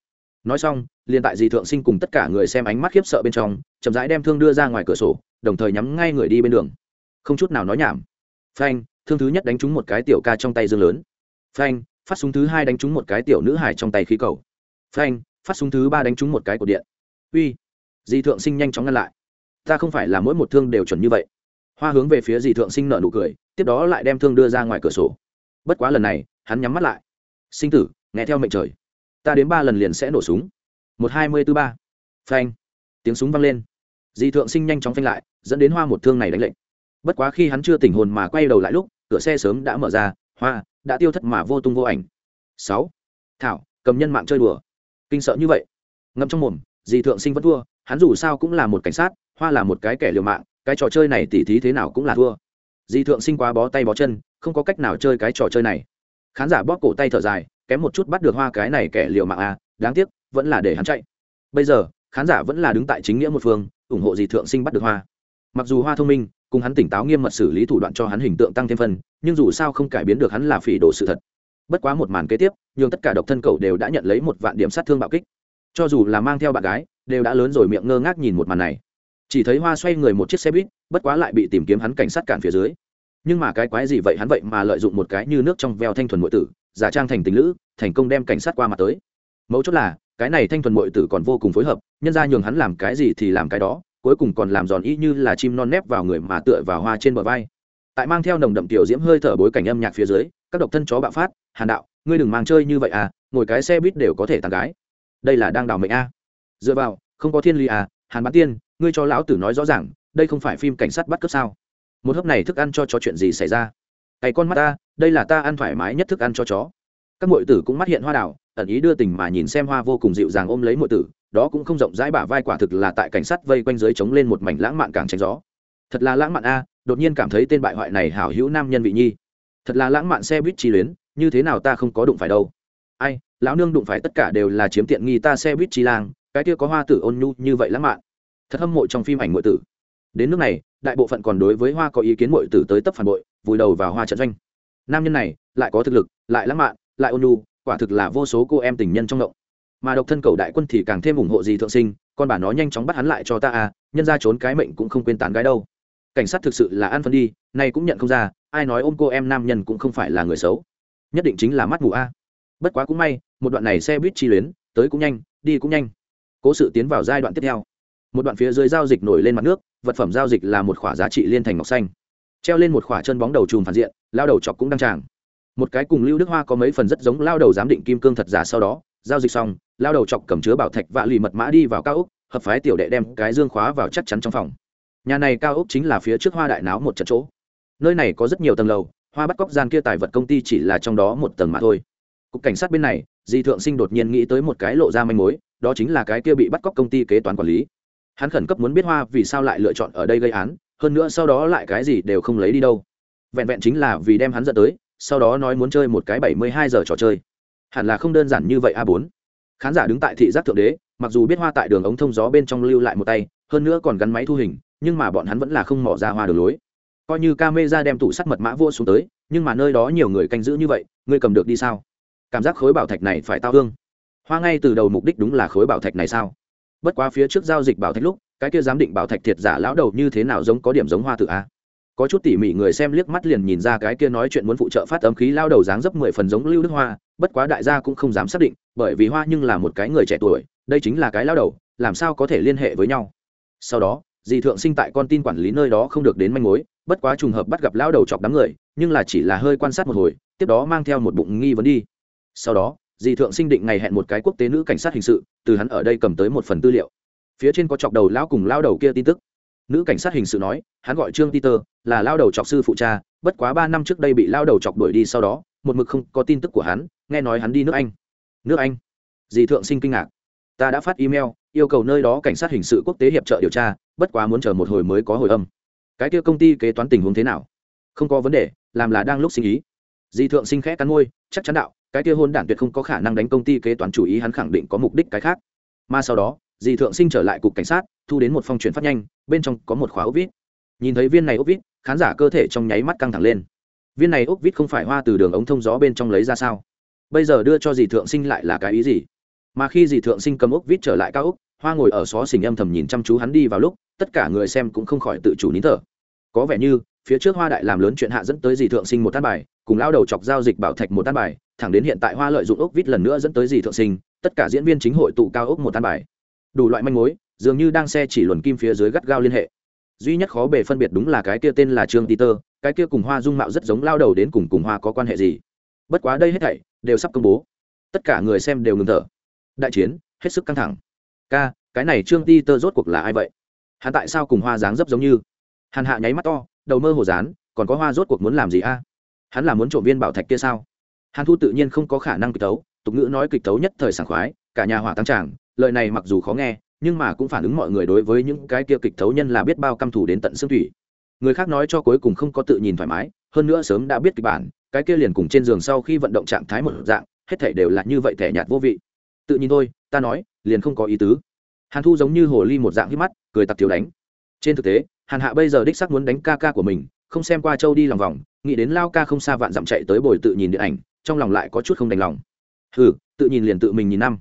A: Nói xong, liền tại di thượng sinh cùng tất cả người xem ánh mắt khiếp sợ bên trong, chậm rãi đem thương đưa ra ngoài cửa sổ, đồng thời nhắm ngay người đi bên đường. Không chút nào nói nhảm. Phanh, thương thứ nhất đánh trúng một cái tiểu ca trong tay dương lớn phanh, phát súng thứ hai đánh trúng một cái tiểu nữ hải trong tay khí cầu. Phanh, phát súng thứ ba đánh trúng một cái cột điện. Uy di thượng sinh nhanh chóng ngăn lại. Ta không phải là mỗi một thương đều chuẩn như vậy. Hoa hướng về phía di thượng sinh nợ nụ cười, tiếp đó lại đem thương đưa ra ngoài cửa sổ. Bất quá lần này, hắn nhắm mắt lại. Sinh tử, nghe theo mệnh trời. Ta đến ba lần liền sẽ nổ súng. Một hai mươi tư ba. Phanh, tiếng súng vang lên. Di thượng sinh nhanh chóng phanh lại, dẫn đến hoa một thương này đánh lệnh. Bất quá khi hắn chưa tỉnh hồn mà quay đầu lại lúc, cửa xe sớm đã mở ra. Hoa đã tiêu thất mà vô tung vô ảnh. Sáu. Thảo, cầm nhân mạng chơi đùa. Kinh sợ như vậy. Ngâm trong mồm, dì thượng sinh vẫn thua, hắn dù sao cũng là một cảnh sát, hoa là một cái kẻ liều mạng, cái trò chơi này tỉ thí thế nào cũng là thua. Dì thượng sinh quá bó tay bó chân, không có cách nào chơi cái trò chơi này. Khán giả bóp cổ tay thở dài, kém một chút bắt được hoa cái này kẻ liều mạng à đáng tiếc, vẫn là để hắn chạy. Bây giờ, khán giả vẫn là đứng tại chính nghĩa một phương, ủng hộ dì thượng sinh bắt được hoa. Mặc dù hoa thông minh cùng hắn tỉnh táo nghiêm mật xử lý thủ đoạn cho hắn hình tượng tăng thêm phân, nhưng dù sao không cải biến được hắn là phỉ đồ sự thật. Bất quá một màn kế tiếp nhưng tất cả độc thân cầu đều đã nhận lấy một vạn điểm sát thương bạo kích. Cho dù là mang theo bạn gái, đều đã lớn rồi miệng ngơ ngác nhìn một màn này. Chỉ thấy hoa xoay người một chiếc xe buýt, bất quá lại bị tìm kiếm hắn cảnh sát cản phía dưới. Nhưng mà cái quái gì vậy hắn vậy mà lợi dụng một cái như nước trong veo thanh thuần nội tử, giả trang thành tình lữ, thành công đem cảnh sát qua mặt tới. Mấu chốt là, cái này thanh thuần nội tử còn vô cùng phối hợp, nhân ra nhường hắn làm cái gì thì làm cái đó cuối cùng còn làm giòn y như là chim non nép vào người mà tựa vào hoa trên bờ vai. Tại mang theo nồng đậm tiểu diễm hơi thở bối cảnh âm nhạc phía dưới, các độc thân chó bạo phát, hàn đạo, ngươi đừng mang chơi như vậy à ngồi cái xe buýt đều có thể tàn gái. Đây là đang đào mệnh a. Dựa vào, không có thiên lý à hàn bán tiên, ngươi cho lão tử nói rõ ràng, đây không phải phim cảnh sát bắt cướp sao? Một hớp này thức ăn cho chó chuyện gì xảy ra? Cày con mắt ta, đây là ta ăn thoải mái nhất thức ăn cho chó. Các m tử cũng mắt hiện hoa đảo ẩn ý đưa tình mà nhìn xem hoa vô cùng dịu dàng ôm lấy m tử đó cũng không rộng rãi, bả vai quả thực là tại cảnh sát vây quanh dưới chống lên một mảnh lãng mạn càng tránh gió. Thật là lãng mạn a, đột nhiên cảm thấy tên bại hoại này hảo hữu nam nhân vị nhi. Thật là lãng mạn xe buýt chi luyến, như thế nào ta không có đụng phải đâu. Ai, lão nương đụng phải tất cả đều là chiếm tiện nghi ta xe buýt chi lang, cái kia có hoa tử ôn nhu như vậy lãng mạn. Thật hâm mộ trong phim ảnh ngụy tử. Đến nước này, đại bộ phận còn đối với hoa có ý kiến ngụy tử tới tấp phản bội, vùi đầu vào hoa trận doanh. Nam nhân này, lại có thực lực, lại lãng mạn, lại ôn nhu, quả thực là vô số cô em tình nhân trong động mà độc thân cầu đại quân thì càng thêm ủng hộ gì thượng sinh, con bà nó nhanh chóng bắt hắn lại cho ta à nhân ra trốn cái mệnh cũng không quên tán gái đâu. Cảnh sát thực sự là ăn phân đi, nay cũng nhận không ra, ai nói ôm cô em nam nhân cũng không phải là người xấu. Nhất định chính là mắt mù a. Bất quá cũng may, một đoạn này xe buýt chi luyến, tới cũng nhanh, đi cũng nhanh. Cố sự tiến vào giai đoạn tiếp theo. Một đoạn phía dưới giao dịch nổi lên mặt nước, vật phẩm giao dịch là một khỏa giá trị liên thành ngọc xanh. Treo lên một khỏa chân bóng đầu chùm phản diện, lao đầu chọc cũng đăng tràng. Một cái cùng lưu đức hoa có mấy phần rất giống lao đầu giám định kim cương thật giả sau đó giao dịch xong, lao đầu chọc cầm chứa bảo thạch và lì mật mã đi vào cao úc hợp phái tiểu đệ đem cái dương khóa vào chắc chắn trong phòng. Nhà này cao úc chính là phía trước hoa đại náo một trận chỗ. Nơi này có rất nhiều tầng lầu, hoa bắt cóc gian kia tài vật công ty chỉ là trong đó một tầng mà thôi. Cục cảnh sát bên này, di thượng sinh đột nhiên nghĩ tới một cái lộ ra manh mối, đó chính là cái kia bị bắt cóc công ty kế toán quản lý. Hắn khẩn cấp muốn biết hoa vì sao lại lựa chọn ở đây gây án, hơn nữa sau đó lại cái gì đều không lấy đi đâu. Vẹn vẹn chính là vì đem hắn dẫn tới, sau đó nói muốn chơi một cái bảy mươi hai giờ trò chơi hẳn là không đơn giản như vậy a bốn. Khán giả đứng tại thị giác thượng đế, mặc dù biết hoa tại đường ống thông gió bên trong lưu lại một tay, hơn nữa còn gắn máy thu hình, nhưng mà bọn hắn vẫn là không mỏ ra hoa đường lối. Coi như ca mê ra đem tủ sắt mật mã vua xuống tới, nhưng mà nơi đó nhiều người canh giữ như vậy, ngươi cầm được đi sao? Cảm giác khối bảo thạch này phải tao hương. Hoa ngay từ đầu mục đích đúng là khối bảo thạch này sao? Bất quá phía trước giao dịch bảo thạch lúc, cái kia giám định bảo thạch thiệt giả lão đầu như thế nào giống có điểm giống hoa tự a? Có chút tỉ mỉ người xem liếc mắt liền nhìn ra cái kia nói chuyện muốn phụ trợ phát âm khí lao đầu dáng dấp mười phần giống lưu đức hoa bất quá đại gia cũng không dám xác định, bởi vì hoa nhưng là một cái người trẻ tuổi, đây chính là cái lao đầu, làm sao có thể liên hệ với nhau? Sau đó, dì thượng sinh tại con tin quản lý nơi đó không được đến manh mối, bất quá trùng hợp bắt gặp lao đầu chọc đám người, nhưng là chỉ là hơi quan sát một hồi, tiếp đó mang theo một bụng nghi vấn đi. Sau đó, dì thượng sinh định ngày hẹn một cái quốc tế nữ cảnh sát hình sự, từ hắn ở đây cầm tới một phần tư liệu. Phía trên có chọc đầu lao cùng lao đầu kia tin tức. Nữ cảnh sát hình sự nói, hắn gọi trương peter là lao đầu chọc sư phụ cha, bất quá ba năm trước đây bị lao đầu chọc đuổi đi sau đó một mực không có tin tức của hắn, nghe nói hắn đi nước anh. Nước anh? Dì thượng sinh kinh ngạc. Ta đã phát email, yêu cầu nơi đó cảnh sát hình sự quốc tế hiệp trợ điều tra, bất quá muốn chờ một hồi mới có hồi âm. Cái kia công ty kế toán tình huống thế nào? Không có vấn đề, làm là đang lúc sinh ý. Di thượng sinh khẽ cắn môi, chắc chắn đạo, cái kia hôn đản tuyệt không có khả năng đánh công ty kế toán chủ ý, hắn khẳng định có mục đích cái khác. Mà sau đó di thượng sinh trở lại cục cảnh sát, thu đến một phong chuyển phát nhanh, bên trong có một khóa ốc vít nhìn thấy viên này ốc vít khán giả cơ thể trong nháy mắt căng thẳng lên viên này ốc vít không phải hoa từ đường ống thông gió bên trong lấy ra sao? Bây giờ đưa cho dì thượng sinh lại là cái ý gì? Mà khi dì thượng sinh cầm ốc vít trở lại cao ốc, hoa ngồi ở xó xỉnh âm thầm nhìn chăm chú hắn đi vào lúc, tất cả người xem cũng không khỏi tự chủ nín thở. Có vẻ như, phía trước hoa đại làm lớn chuyện hạ dẫn tới dì thượng sinh một tát bài, cùng lao đầu chọc giao dịch bảo thạch một tát bài, thẳng đến hiện tại hoa lợi dụng ốc vít lần nữa dẫn tới dì thượng sinh, tất cả diễn viên chính hội tụ cao ốc một tát bài. Đủ loại manh mối, dường như đang xe chỉ luồn kim phía dưới gắt gao liên hệ. Duy nhất khó bề phân biệt đúng là cái kia tên là trương peter cái kia cùng hoa dung mạo rất giống lao đầu đến cùng cùng hoa có quan hệ gì? Bất quá đây hết thảy đều sắp công bố. Tất cả người xem đều ngừng thở. Đại chiến, hết sức căng thẳng. Ca, cái này trương ti tơ rốt cuộc là ai vậy? Hắn tại sao cùng hoa dáng dấp giống như? Hàn hạ nháy mắt to, đầu mơ hồ dán, còn có hoa rốt cuộc muốn làm gì a? Hắn là muốn trộm viên bảo thạch kia sao? Hàn thu tự nhiên không có khả năng kịch tấu, tục ngữ nói kịch tấu nhất thời sảng khoái, cả nhà hỏa tăng tràng, lời này mặc dù khó nghe, nhưng mà cũng phản ứng mọi người đối với những cái kia kịch tấu nhân là biết bao căm thủ đến tận xương thủy người khác nói cho cuối cùng không có tự nhìn thoải mái, hơn nữa sớm đã biết kịch bản, cái kia liền cùng trên giường sau khi vận động trạng thái một dạng, hết thể đều là như vậy thẻ nhạt vô vị. Tự nhìn thôi, ta nói, liền không có ý tứ. Hàn thu giống như hồ ly một dạng hít mắt, cười tặc thiếu đánh. Trên thực tế, hàn hạ bây giờ đích sắc muốn đánh ca ca của mình, không xem qua châu đi lòng vòng, nghĩ đến lao ca không xa vạn dặm chạy tới bồi tự nhìn điện ảnh, trong lòng lại có chút không đành lòng. Hừ, tự nhìn liền tự mình nhìn năm.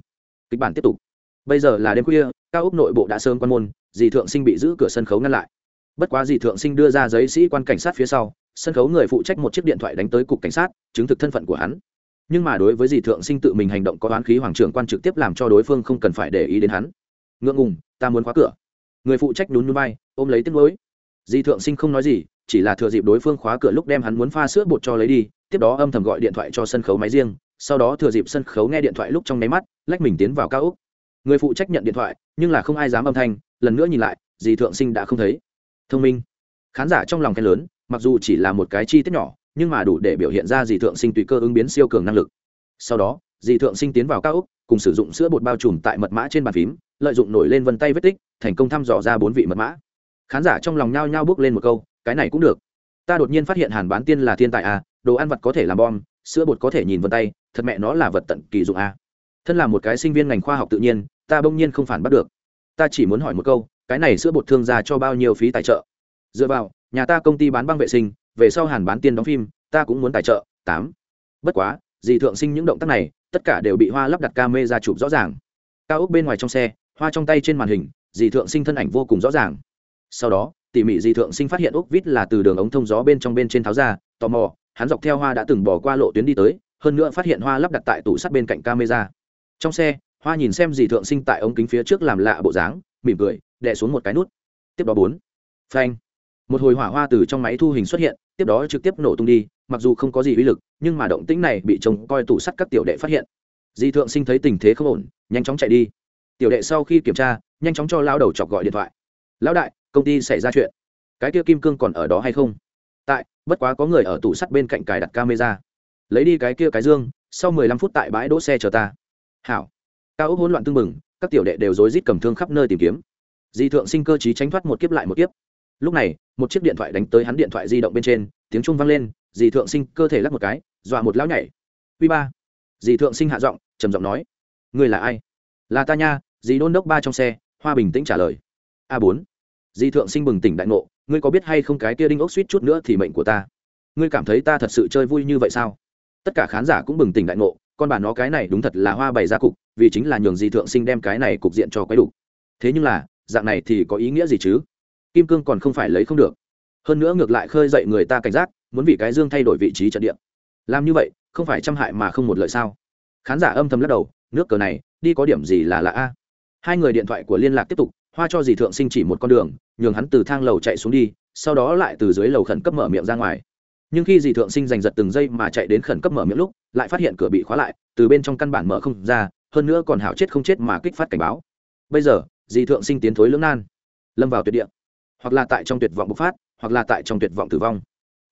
A: Kịch bản tiếp tục. Bây giờ là đêm khuya, cao ốc nội bộ đã sớm quan môn, dì thượng sinh bị giữ cửa sân khấu ngăn lại bất quá dì thượng sinh đưa ra giấy sĩ quan cảnh sát phía sau, sân khấu người phụ trách một chiếc điện thoại đánh tới cục cảnh sát, chứng thực thân phận của hắn. Nhưng mà đối với dì thượng sinh tự mình hành động có oán khí, hoàng trưởng quan trực tiếp làm cho đối phương không cần phải để ý đến hắn. Ngượng ngùng, ta muốn khóa cửa. Người phụ trách nhún núi bay ôm lấy tiếng lối. Dì thượng sinh không nói gì, chỉ là thừa dịp đối phương khóa cửa lúc đem hắn muốn pha sữa bột cho lấy đi, tiếp đó âm thầm gọi điện thoại cho sân khấu máy riêng, sau đó thừa dịp sân khấu nghe điện thoại lúc trong nháy mắt, lách mình tiến vào cao úc người phụ trách nhận điện thoại, nhưng là không ai dám âm thanh, lần nữa nhìn lại dì thượng sinh đã không thấy thông minh. Khán giả trong lòng khen lớn, mặc dù chỉ là một cái chi tiết nhỏ, nhưng mà đủ để biểu hiện ra dì thượng sinh tùy cơ ứng biến siêu cường năng lực. Sau đó, dì thượng sinh tiến vào cao úc cùng sử dụng sữa bột bao trùm tại mật mã trên bàn phím, lợi dụng nổi lên vân tay vết tích, thành công thăm dò ra bốn vị mật mã. Khán giả trong lòng nhao nhao bước lên một câu, cái này cũng được. Ta đột nhiên phát hiện hàn bán tiên là thiên tài à đồ ăn vật có thể làm bom, sữa bột có thể nhìn vân tay, thật mẹ nó là vật tận kỳ dụng à. thân là một cái sinh viên ngành khoa học tự nhiên, ta bỗng nhiên không phản bắt được. Ta chỉ muốn hỏi một câu cái này sữa bột thương gia cho bao nhiêu phí tài trợ? Dựa vào, nhà ta công ty bán băng vệ sinh, về sau hàn bán tiên đóng phim, ta cũng muốn tài trợ, tám. Bất quá, dì thượng sinh những động tác này, tất cả đều bị hoa lắp đặt ca mê ra chụp rõ ràng. Cao ốc bên ngoài trong xe, hoa trong tay trên màn hình, dì thượng sinh thân ảnh vô cùng rõ ràng. Sau đó, tỉ mỉ dì thượng sinh phát hiện ốc vít là từ đường ống thông gió bên trong bên trên tháo ra, tò mò, hắn dọc theo hoa đã từng bỏ qua lộ tuyến đi tới, hơn nữa phát hiện hoa lắp đặt tại tủ sắt bên cạnh camera. Trong xe, hoa nhìn xem dì thượng sinh tại ống kính phía trước làm lạ bộ dáng, mỉm cười đè xuống một cái nút. Tiếp đó bốn. Phanh. Một hồi hỏa hoa từ trong máy thu hình xuất hiện, tiếp đó trực tiếp nổ tung đi, mặc dù không có gì uy lực, nhưng mà động tĩnh này bị trông coi tủ sắt các tiểu đệ phát hiện. Di thượng sinh thấy tình thế không ổn, nhanh chóng chạy đi. Tiểu đệ sau khi kiểm tra, nhanh chóng cho lao đầu chọc gọi điện thoại. Lão đại, công ty xảy ra chuyện. Cái kia kim cương còn ở đó hay không? Tại, bất quá có người ở tủ sắt bên cạnh cài đặt camera. Lấy đi cái kia cái dương, sau mười lăm phút tại bãi đỗ xe chờ ta. Hảo. Cao ốc hỗn loạn tưng bừng, các tiểu đệ đều rối rít cầm thương khắp nơi tìm kiếm di thượng sinh cơ trí tránh thoát một kiếp lại một kiếp. Lúc này, một chiếc điện thoại đánh tới hắn điện thoại di động bên trên, tiếng trung vang lên dì thượng sinh cơ thể lắc một cái, dọa một lão nhảy. Uy ba. Dì thượng sinh hạ giọng, trầm giọng nói người là ai? Là ta nha. Dì đôn đốc ba trong xe, hoa bình tĩnh trả lời, a bốn. Dì thượng sinh bừng tỉnh đại ngộ, ngươi có biết hay không cái kia đinh ốc suýt chút nữa thì mệnh của ta? Ngươi cảm thấy ta thật sự chơi vui như vậy sao? Tất cả khán giả cũng bừng tỉnh đại ngộ, con bà nó cái này đúng thật là hoa bày ra cục, vì chính là nhường dì thượng sinh đem cái này cục diện cho quấy đủ. Thế nhưng là dạng này thì có ý nghĩa gì chứ? Kim cương còn không phải lấy không được. Hơn nữa ngược lại khơi dậy người ta cảnh giác, muốn vì cái dương thay đổi vị trí trận địa. Làm như vậy, không phải trăm hại mà không một lợi sao? Khán giả âm thầm lắc đầu, nước cờ này, đi có điểm gì là lạ a? Hai người điện thoại của liên lạc tiếp tục, hoa cho dì thượng sinh chỉ một con đường, nhường hắn từ thang lầu chạy xuống đi, sau đó lại từ dưới lầu khẩn cấp mở miệng ra ngoài. Nhưng khi dì thượng sinh giành giật từng giây mà chạy đến khẩn cấp mở miệng lúc, lại phát hiện cửa bị khóa lại, từ bên trong căn bản mở không ra, hơn nữa còn hảo chết không chết mà kích phát cảnh báo. Bây giờ Di thượng sinh tiến thối lưỡng nan, lâm vào tuyệt địa, hoặc là tại trong tuyệt vọng bộc phát, hoặc là tại trong tuyệt vọng tử vong.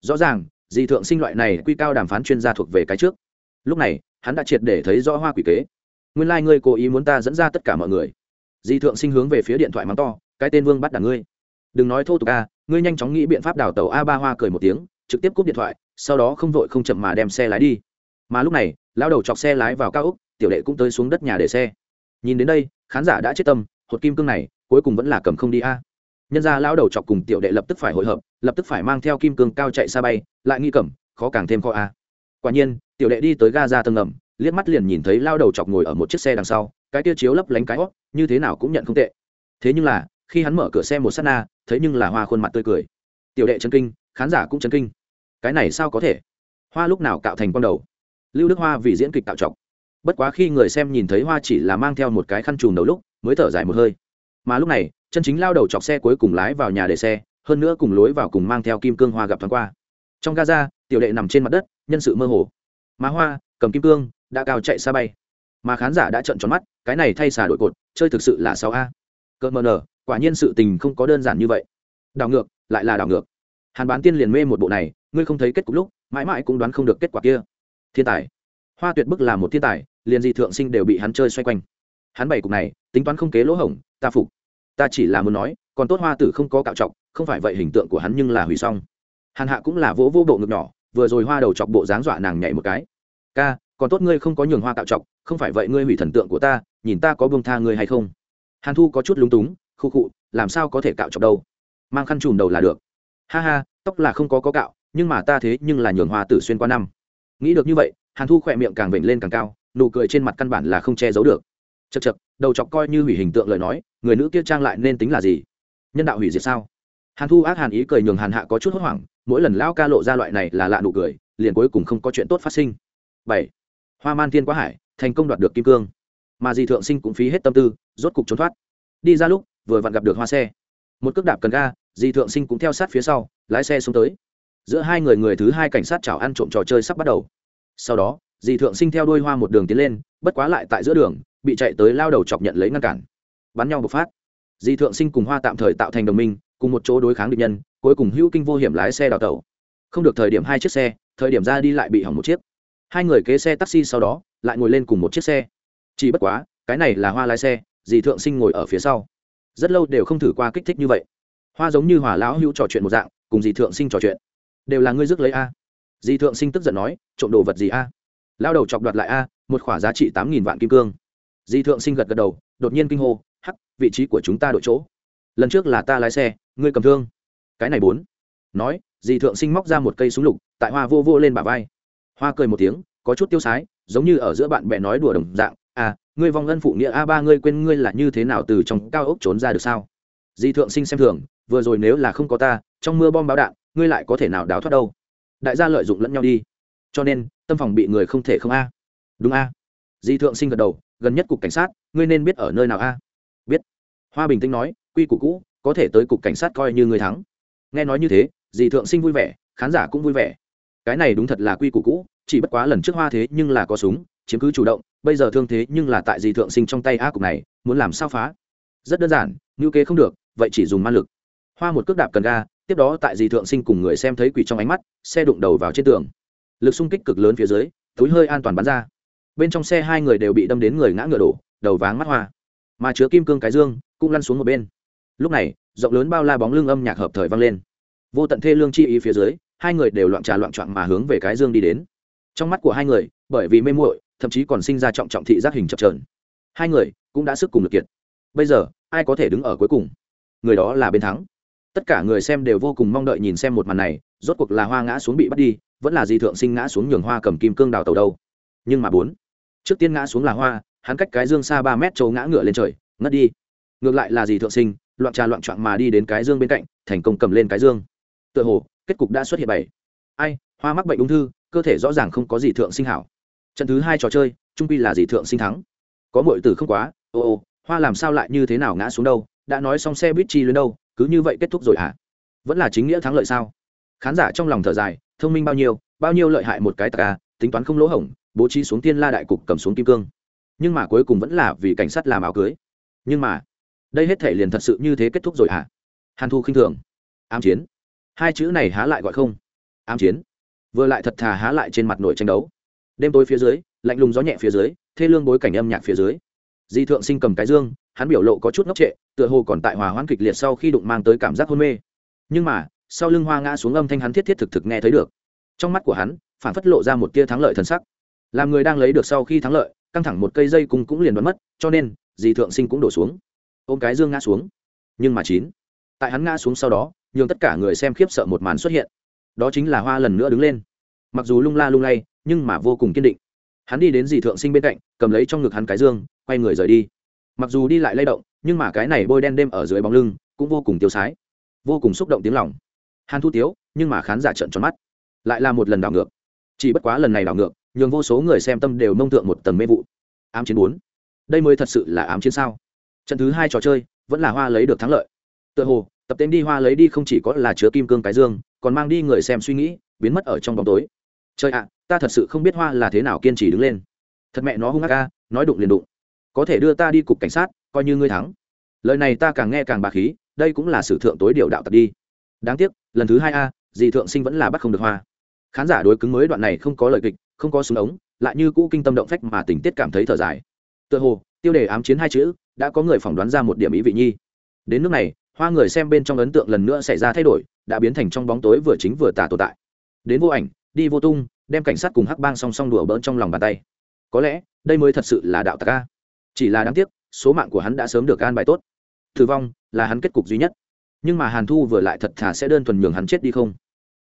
A: Rõ ràng, Di thượng sinh loại này quy cao đàm phán chuyên gia thuộc về cái trước. Lúc này, hắn đã triệt để thấy rõ hoa quỷ kế. Nguyên lai、like、ngươi cố ý muốn ta dẫn ra tất cả mọi người. Di thượng sinh hướng về phía điện thoại mắng to, cái tên vương bắt đảng ngươi. Đừng nói thô tục a, ngươi nhanh chóng nghĩ biện pháp đào tàu a ba hoa cười một tiếng, trực tiếp cúp điện thoại, sau đó không vội không chậm mà đem xe lái đi. Mà lúc này lao đầu chọc xe lái vào cao úc tiểu đệ cũng tới xuống đất nhà để xe. Nhìn đến đây, khán giả đã chết tâm hột kim cương này, cuối cùng vẫn là cầm không đi a. Nhân ra lao đầu chọc cùng tiểu đệ lập tức phải hội hợp, lập tức phải mang theo kim cương cao chạy xa bay, lại nghi cầm khó càng thêm khó a. Quả nhiên, tiểu đệ đi tới ga ra tầng ngầm, liếc mắt liền nhìn thấy lao đầu chọc ngồi ở một chiếc xe đằng sau, cái tia chiếu lấp lánh cái hót, như thế nào cũng nhận không tệ. Thế nhưng là, khi hắn mở cửa xe một s á t na, thấy nhưng là hoa khuôn mặt tươi cười. Tiểu đệ chân kinh, khán giả cũng chân kinh. Cái này sao có thể? Hoa lúc nào cạo thành con đầu? Lưu đức hoa vì diễn kịch tạo chọc bất quá khi người xem nhìn thấy hoa chỉ là mang theo một cái khăn trùm đầu lúc mới thở dài một hơi. Mà lúc này, chân chính lao đầu chọc xe cuối cùng lái vào nhà để xe, hơn nữa cùng lối vào cùng mang theo kim cương hoa gặp thoáng qua. Trong gaza tiểu đệ nằm trên mặt đất, nhân sự mơ hồ. Má hoa, cầm kim cương, đã cao chạy xa bay. Mà khán giả đã trợn tròn mắt, cái này thay xà đội cột, chơi thực sự là sao a. Cỡ mờ nở, quả nhiên sự tình không có đơn giản như vậy. Đảo ngược, lại là đảo ngược. Hàn bán tiên liền mê một bộ này, ngươi không thấy kết cục lúc, mãi mãi cũng đoán không được kết quả kia. Thiên tài. Hoa tuyệt bức là một thiên tài, liền di thượng sinh đều bị hắn chơi xoay quanh hắn bảy cục này, tính toán không kế lỗ hổng, ta phục. Ta chỉ là muốn nói, còn tốt hoa tử không có cạo trọc, không phải vậy hình tượng của hắn nhưng là hủy xong. Hàn hạ cũng là vỗ vô bộ ngực nhỏ, vừa rồi hoa đầu chọc bộ dáng dọa nàng nhảy một cái. Ca, còn tốt ngươi không có nhường hoa cạo trọc, không phải vậy ngươi hủy thần tượng của ta, nhìn ta có buông tha ngươi hay không? Hàn thu có chút lúng túng khu khụ, làm sao có thể cạo trọc đâu? Mang khăn trùm đầu là được. Ha ha, tóc là không có có cạo, nhưng mà ta thế nhưng là nhường hoa tử xuyên qua năm. Nghĩ được như vậy, hàn thu khỏe miệng càng vểnh lên càng cao, nụ cười trên mặt căn bản là không che giấu được chật chật đầu chọc coi như hủy hình tượng lời nói, người nữ kia trang lại nên tính là gì? Nhân đạo hủy diệt sao? Hàn thu ác hàn ý cười nhường hàn hạ có chút hốt hoảng, mỗi lần lão ca lộ ra loại này là lạ nụ cười, liền cuối cùng không có chuyện tốt phát sinh. Bảy, hoa man thiên quá hải, thành công đoạt được kim cương. Mà dì thượng sinh cũng phí hết tâm tư, rốt cục trốn thoát. Đi ra lúc, vừa vặn gặp được hoa xe. Một cước đạp cần ga, dì thượng sinh cũng theo sát phía sau, lái xe xuống tới. Giữa hai người người thứ hai cảnh sát chảo ăn trộm trò chơi sắp bắt đầu. Sau đó, dì thượng sinh theo đuôi hoa một đường tiến lên, bất quá lại tại giữa đường bị chạy tới lao đầu chọc nhận lấy ngăn cản. Bắn nhau bộc phát. Di thượng sinh cùng hoa tạm thời tạo thành đồng minh, cùng một chỗ đối kháng địch nhân, cuối cùng hữu kinh vô hiểm lái xe đào tẩu. Không được thời điểm hai chiếc xe, thời điểm ra đi lại bị hỏng một chiếc. Hai người kế xe taxi sau đó, lại ngồi lên cùng một chiếc xe. Chỉ bất quá, cái này là hoa lái xe dì thượng sinh ngồi ở phía sau. Rất lâu đều không thử qua kích thích như vậy. Hoa giống như hỏa lão hữu trò chuyện một dạng, cùng dì thượng sinh trò chuyện. Đều là ngươi rước lấy a. Dì thượng sinh tức giận nói, trộm đồ vật gì a? Lao đầu chọc đoạt lại a, một khoả giá trị tám nghìn vạn kim cương. Di thượng sinh gật gật đầu, đột nhiên kinh hô, hắc, vị trí của chúng ta đội chỗ. Lần trước là ta lái xe, ngươi cầm thương. Cái này bốn. Nói, Di thượng sinh móc ra một cây súng lục, tại hoa vô vô lên bả vai. Hoa cười một tiếng, có chút tiêu sái, giống như ở giữa bạn bè nói đùa đồng dạng à ngươi vong ân phụ nghĩa a ba, ngươi quên ngươi là như thế nào từ trong cao ốc trốn ra được sao? Di thượng sinh xem thường, vừa rồi nếu là không có ta, trong mưa bom báo đạn, ngươi lại có thể nào đào thoát đâu? Đại gia lợi dụng lẫn nhau đi. Cho nên, tâm phòng bị người không thể không a. Đúng a. Di thượng sinh gật đầu gần nhất cục cảnh sát, ngươi nên biết ở nơi nào a? Biết. Hoa bình tĩnh nói, quy củ cũ, có thể tới cục cảnh sát coi như ngươi thắng. Nghe nói như thế, Dì thượng sinh vui vẻ, khán giả cũng vui vẻ. Cái này đúng thật là quy củ cũ, chỉ bất quá lần trước hoa thế nhưng là có súng, chiếm cứ chủ động, bây giờ thương thế nhưng là tại Dì thượng sinh trong tay a cục này, muốn làm sao phá? Rất đơn giản, ngữ kế không được, vậy chỉ dùng man lực. Hoa một cước đạp cần ga, tiếp đó tại Dì thượng sinh cùng người xem thấy quỷ trong ánh mắt, xe đụng đầu vào trên tường. Lực xung kích cực lớn phía dưới, túi hơi an toàn bắn ra bên trong xe hai người đều bị đâm đến người ngã ngựa đổ, đầu váng mắt hoa. Mà chứa kim cương cái dương cũng lăn xuống một bên. Lúc này, rộng lớn bao la bóng lưng âm nhạc hợp thời vang lên. Vô tận thê lương chi ý phía dưới, hai người đều loạn trà loạn trọn mà hướng về cái dương đi đến. Trong mắt của hai người, bởi vì mê muội, thậm chí còn sinh ra trọng trọng thị giác hình chập trờn hai người cũng đã sức cùng lực kiệt. Bây giờ, ai có thể đứng ở cuối cùng? Người đó là bên thắng. Tất cả người xem đều vô cùng mong đợi nhìn xem một màn này, rốt cuộc là hoa ngã xuống bị bắt đi, vẫn là di thượng sinh ngã xuống nhường hoa cầm kim cương đào tàu đâu. Nhưng mà bốn trước tiên ngã xuống là hoa, hắn cách cái dương xa ba mét trâu ngã ngựa lên trời, ngất đi. Ngược lại là gì thượng sinh, loạn trà loạn trọn mà đi đến cái dương bên cạnh, thành công cầm lên cái dương. Tựa hồ, kết cục đã xuất hiện bảy. Ai, hoa mắc bệnh ung thư, cơ thể rõ ràng không có gì thượng sinh hảo. Trận thứ hai trò chơi, trung pi là gì thượng sinh thắng. Có mọi từ không quá, ô ô, hoa làm sao lại như thế nào ngã xuống đâu, đã nói xong xe buýt chi lên đâu, cứ như vậy kết thúc rồi hả? À? vẫn là chính nghĩa thắng lợi sao? Khán giả trong lòng thở dài, thông minh bao nhiêu bao nhiêu lợi hại một cái tạc à, tính toán không lỗ hổng bố trí xuống tiên la đại cục cầm xuống kim cương. Nhưng mà cuối cùng vẫn là vì cảnh sát làm áo cưới. Nhưng mà, đây hết thể liền thật sự như thế kết thúc rồi hả? Hàn thu khinh thường. Ám chiến. Hai chữ này há lại gọi không? Ám chiến. Vừa lại thật thà há lại trên mặt nổi tranh đấu. Đêm tối phía dưới, lạnh lùng gió nhẹ phía dưới, thê lương bối cảnh âm nhạc phía dưới. Di thượng sinh cầm cái dương, hắn biểu lộ có chút ngốc trệ, tựa hồ còn tại hòa hoãn kịch liệt sau khi đụng mang tới cảm giác hôn mê. Nhưng mà, sau lưng hoa ngã xuống âm thanh hắn thiết thiết thực thực nghe thấy được. Trong mắt của hắn, phản phất lộ ra một tia thắng lợi thần sắc làm người đang lấy được sau khi thắng lợi, căng thẳng một cây dây cung cũng liền đoán mất, cho nên, dì thượng sinh cũng đổ xuống. Ôm cái dương ngã xuống. Nhưng mà chín. Tại hắn ngã xuống sau đó, nhường tất cả người xem khiếp sợ một màn xuất hiện. Đó chính là hoa lần nữa đứng lên. Mặc dù lung la lung lay, nhưng mà vô cùng kiên định. Hắn đi đến dì thượng sinh bên cạnh, cầm lấy trong ngực hắn cái dương, quay người rời đi. Mặc dù đi lại lay động, nhưng mà cái này bôi đen đêm ở dưới bóng lưng, cũng vô cùng tiêu sái. Vô cùng xúc động tiếng lòng. Hàn thu tiếu, nhưng mà khán giả trợn tròn mắt. Lại là một lần đảo ngược. Chỉ bất quá lần này đảo ngược nhường vô số người xem tâm đều nông thượng một tầng mê vụ. Ám chiến bốn. Đây mới thật sự là ám chiến sao? Trận thứ hai trò chơi, vẫn là hoa lấy được thắng lợi. Tựa hồ, tập tên đi hoa lấy đi không chỉ có là chứa kim cương cái dương, còn mang đi người xem suy nghĩ, biến mất ở trong bóng tối. Chơi ạ, ta thật sự không biết hoa là thế nào kiên trì đứng lên. Thật mẹ nó hung ác ca nói đụng liền đụng. Có thể đưa ta đi cục cảnh sát, coi như ngươi thắng. Lời này ta càng nghe càng bà khí, đây cũng là sử thượng tối điều đạo tập đi. Đáng tiếc, lần thứ hai a, dì thượng sinh vẫn là bắt không được hoa khán giả đối cứng mới đoạn này không có lời kịch, không có súng ống, lại như cũ kinh tâm động phách mà tình tiết cảm thấy thở dài. Tựa hồ, tiêu đề ám chiến hai chữ, đã có người phỏng đoán ra một điểm ý vị nhi. Đến nước này, hoa người xem bên trong ấn tượng lần nữa xảy ra thay đổi, đã biến thành trong bóng tối vừa chính vừa tả tồn tại. Đến vô ảnh, đi vô tung, đem cảnh sát cùng hắc bang song song đùa bỡn trong lòng bàn tay. Có lẽ, đây mới thật sự là đạo tạc ca chỉ là đáng tiếc, số mạng của hắn đã sớm được an bài tốt. Thử vong là hắn kết cục duy nhất. Nhưng mà hàn thu vừa lại thật thà sẽ đơn thuần nhường hắn chết đi không?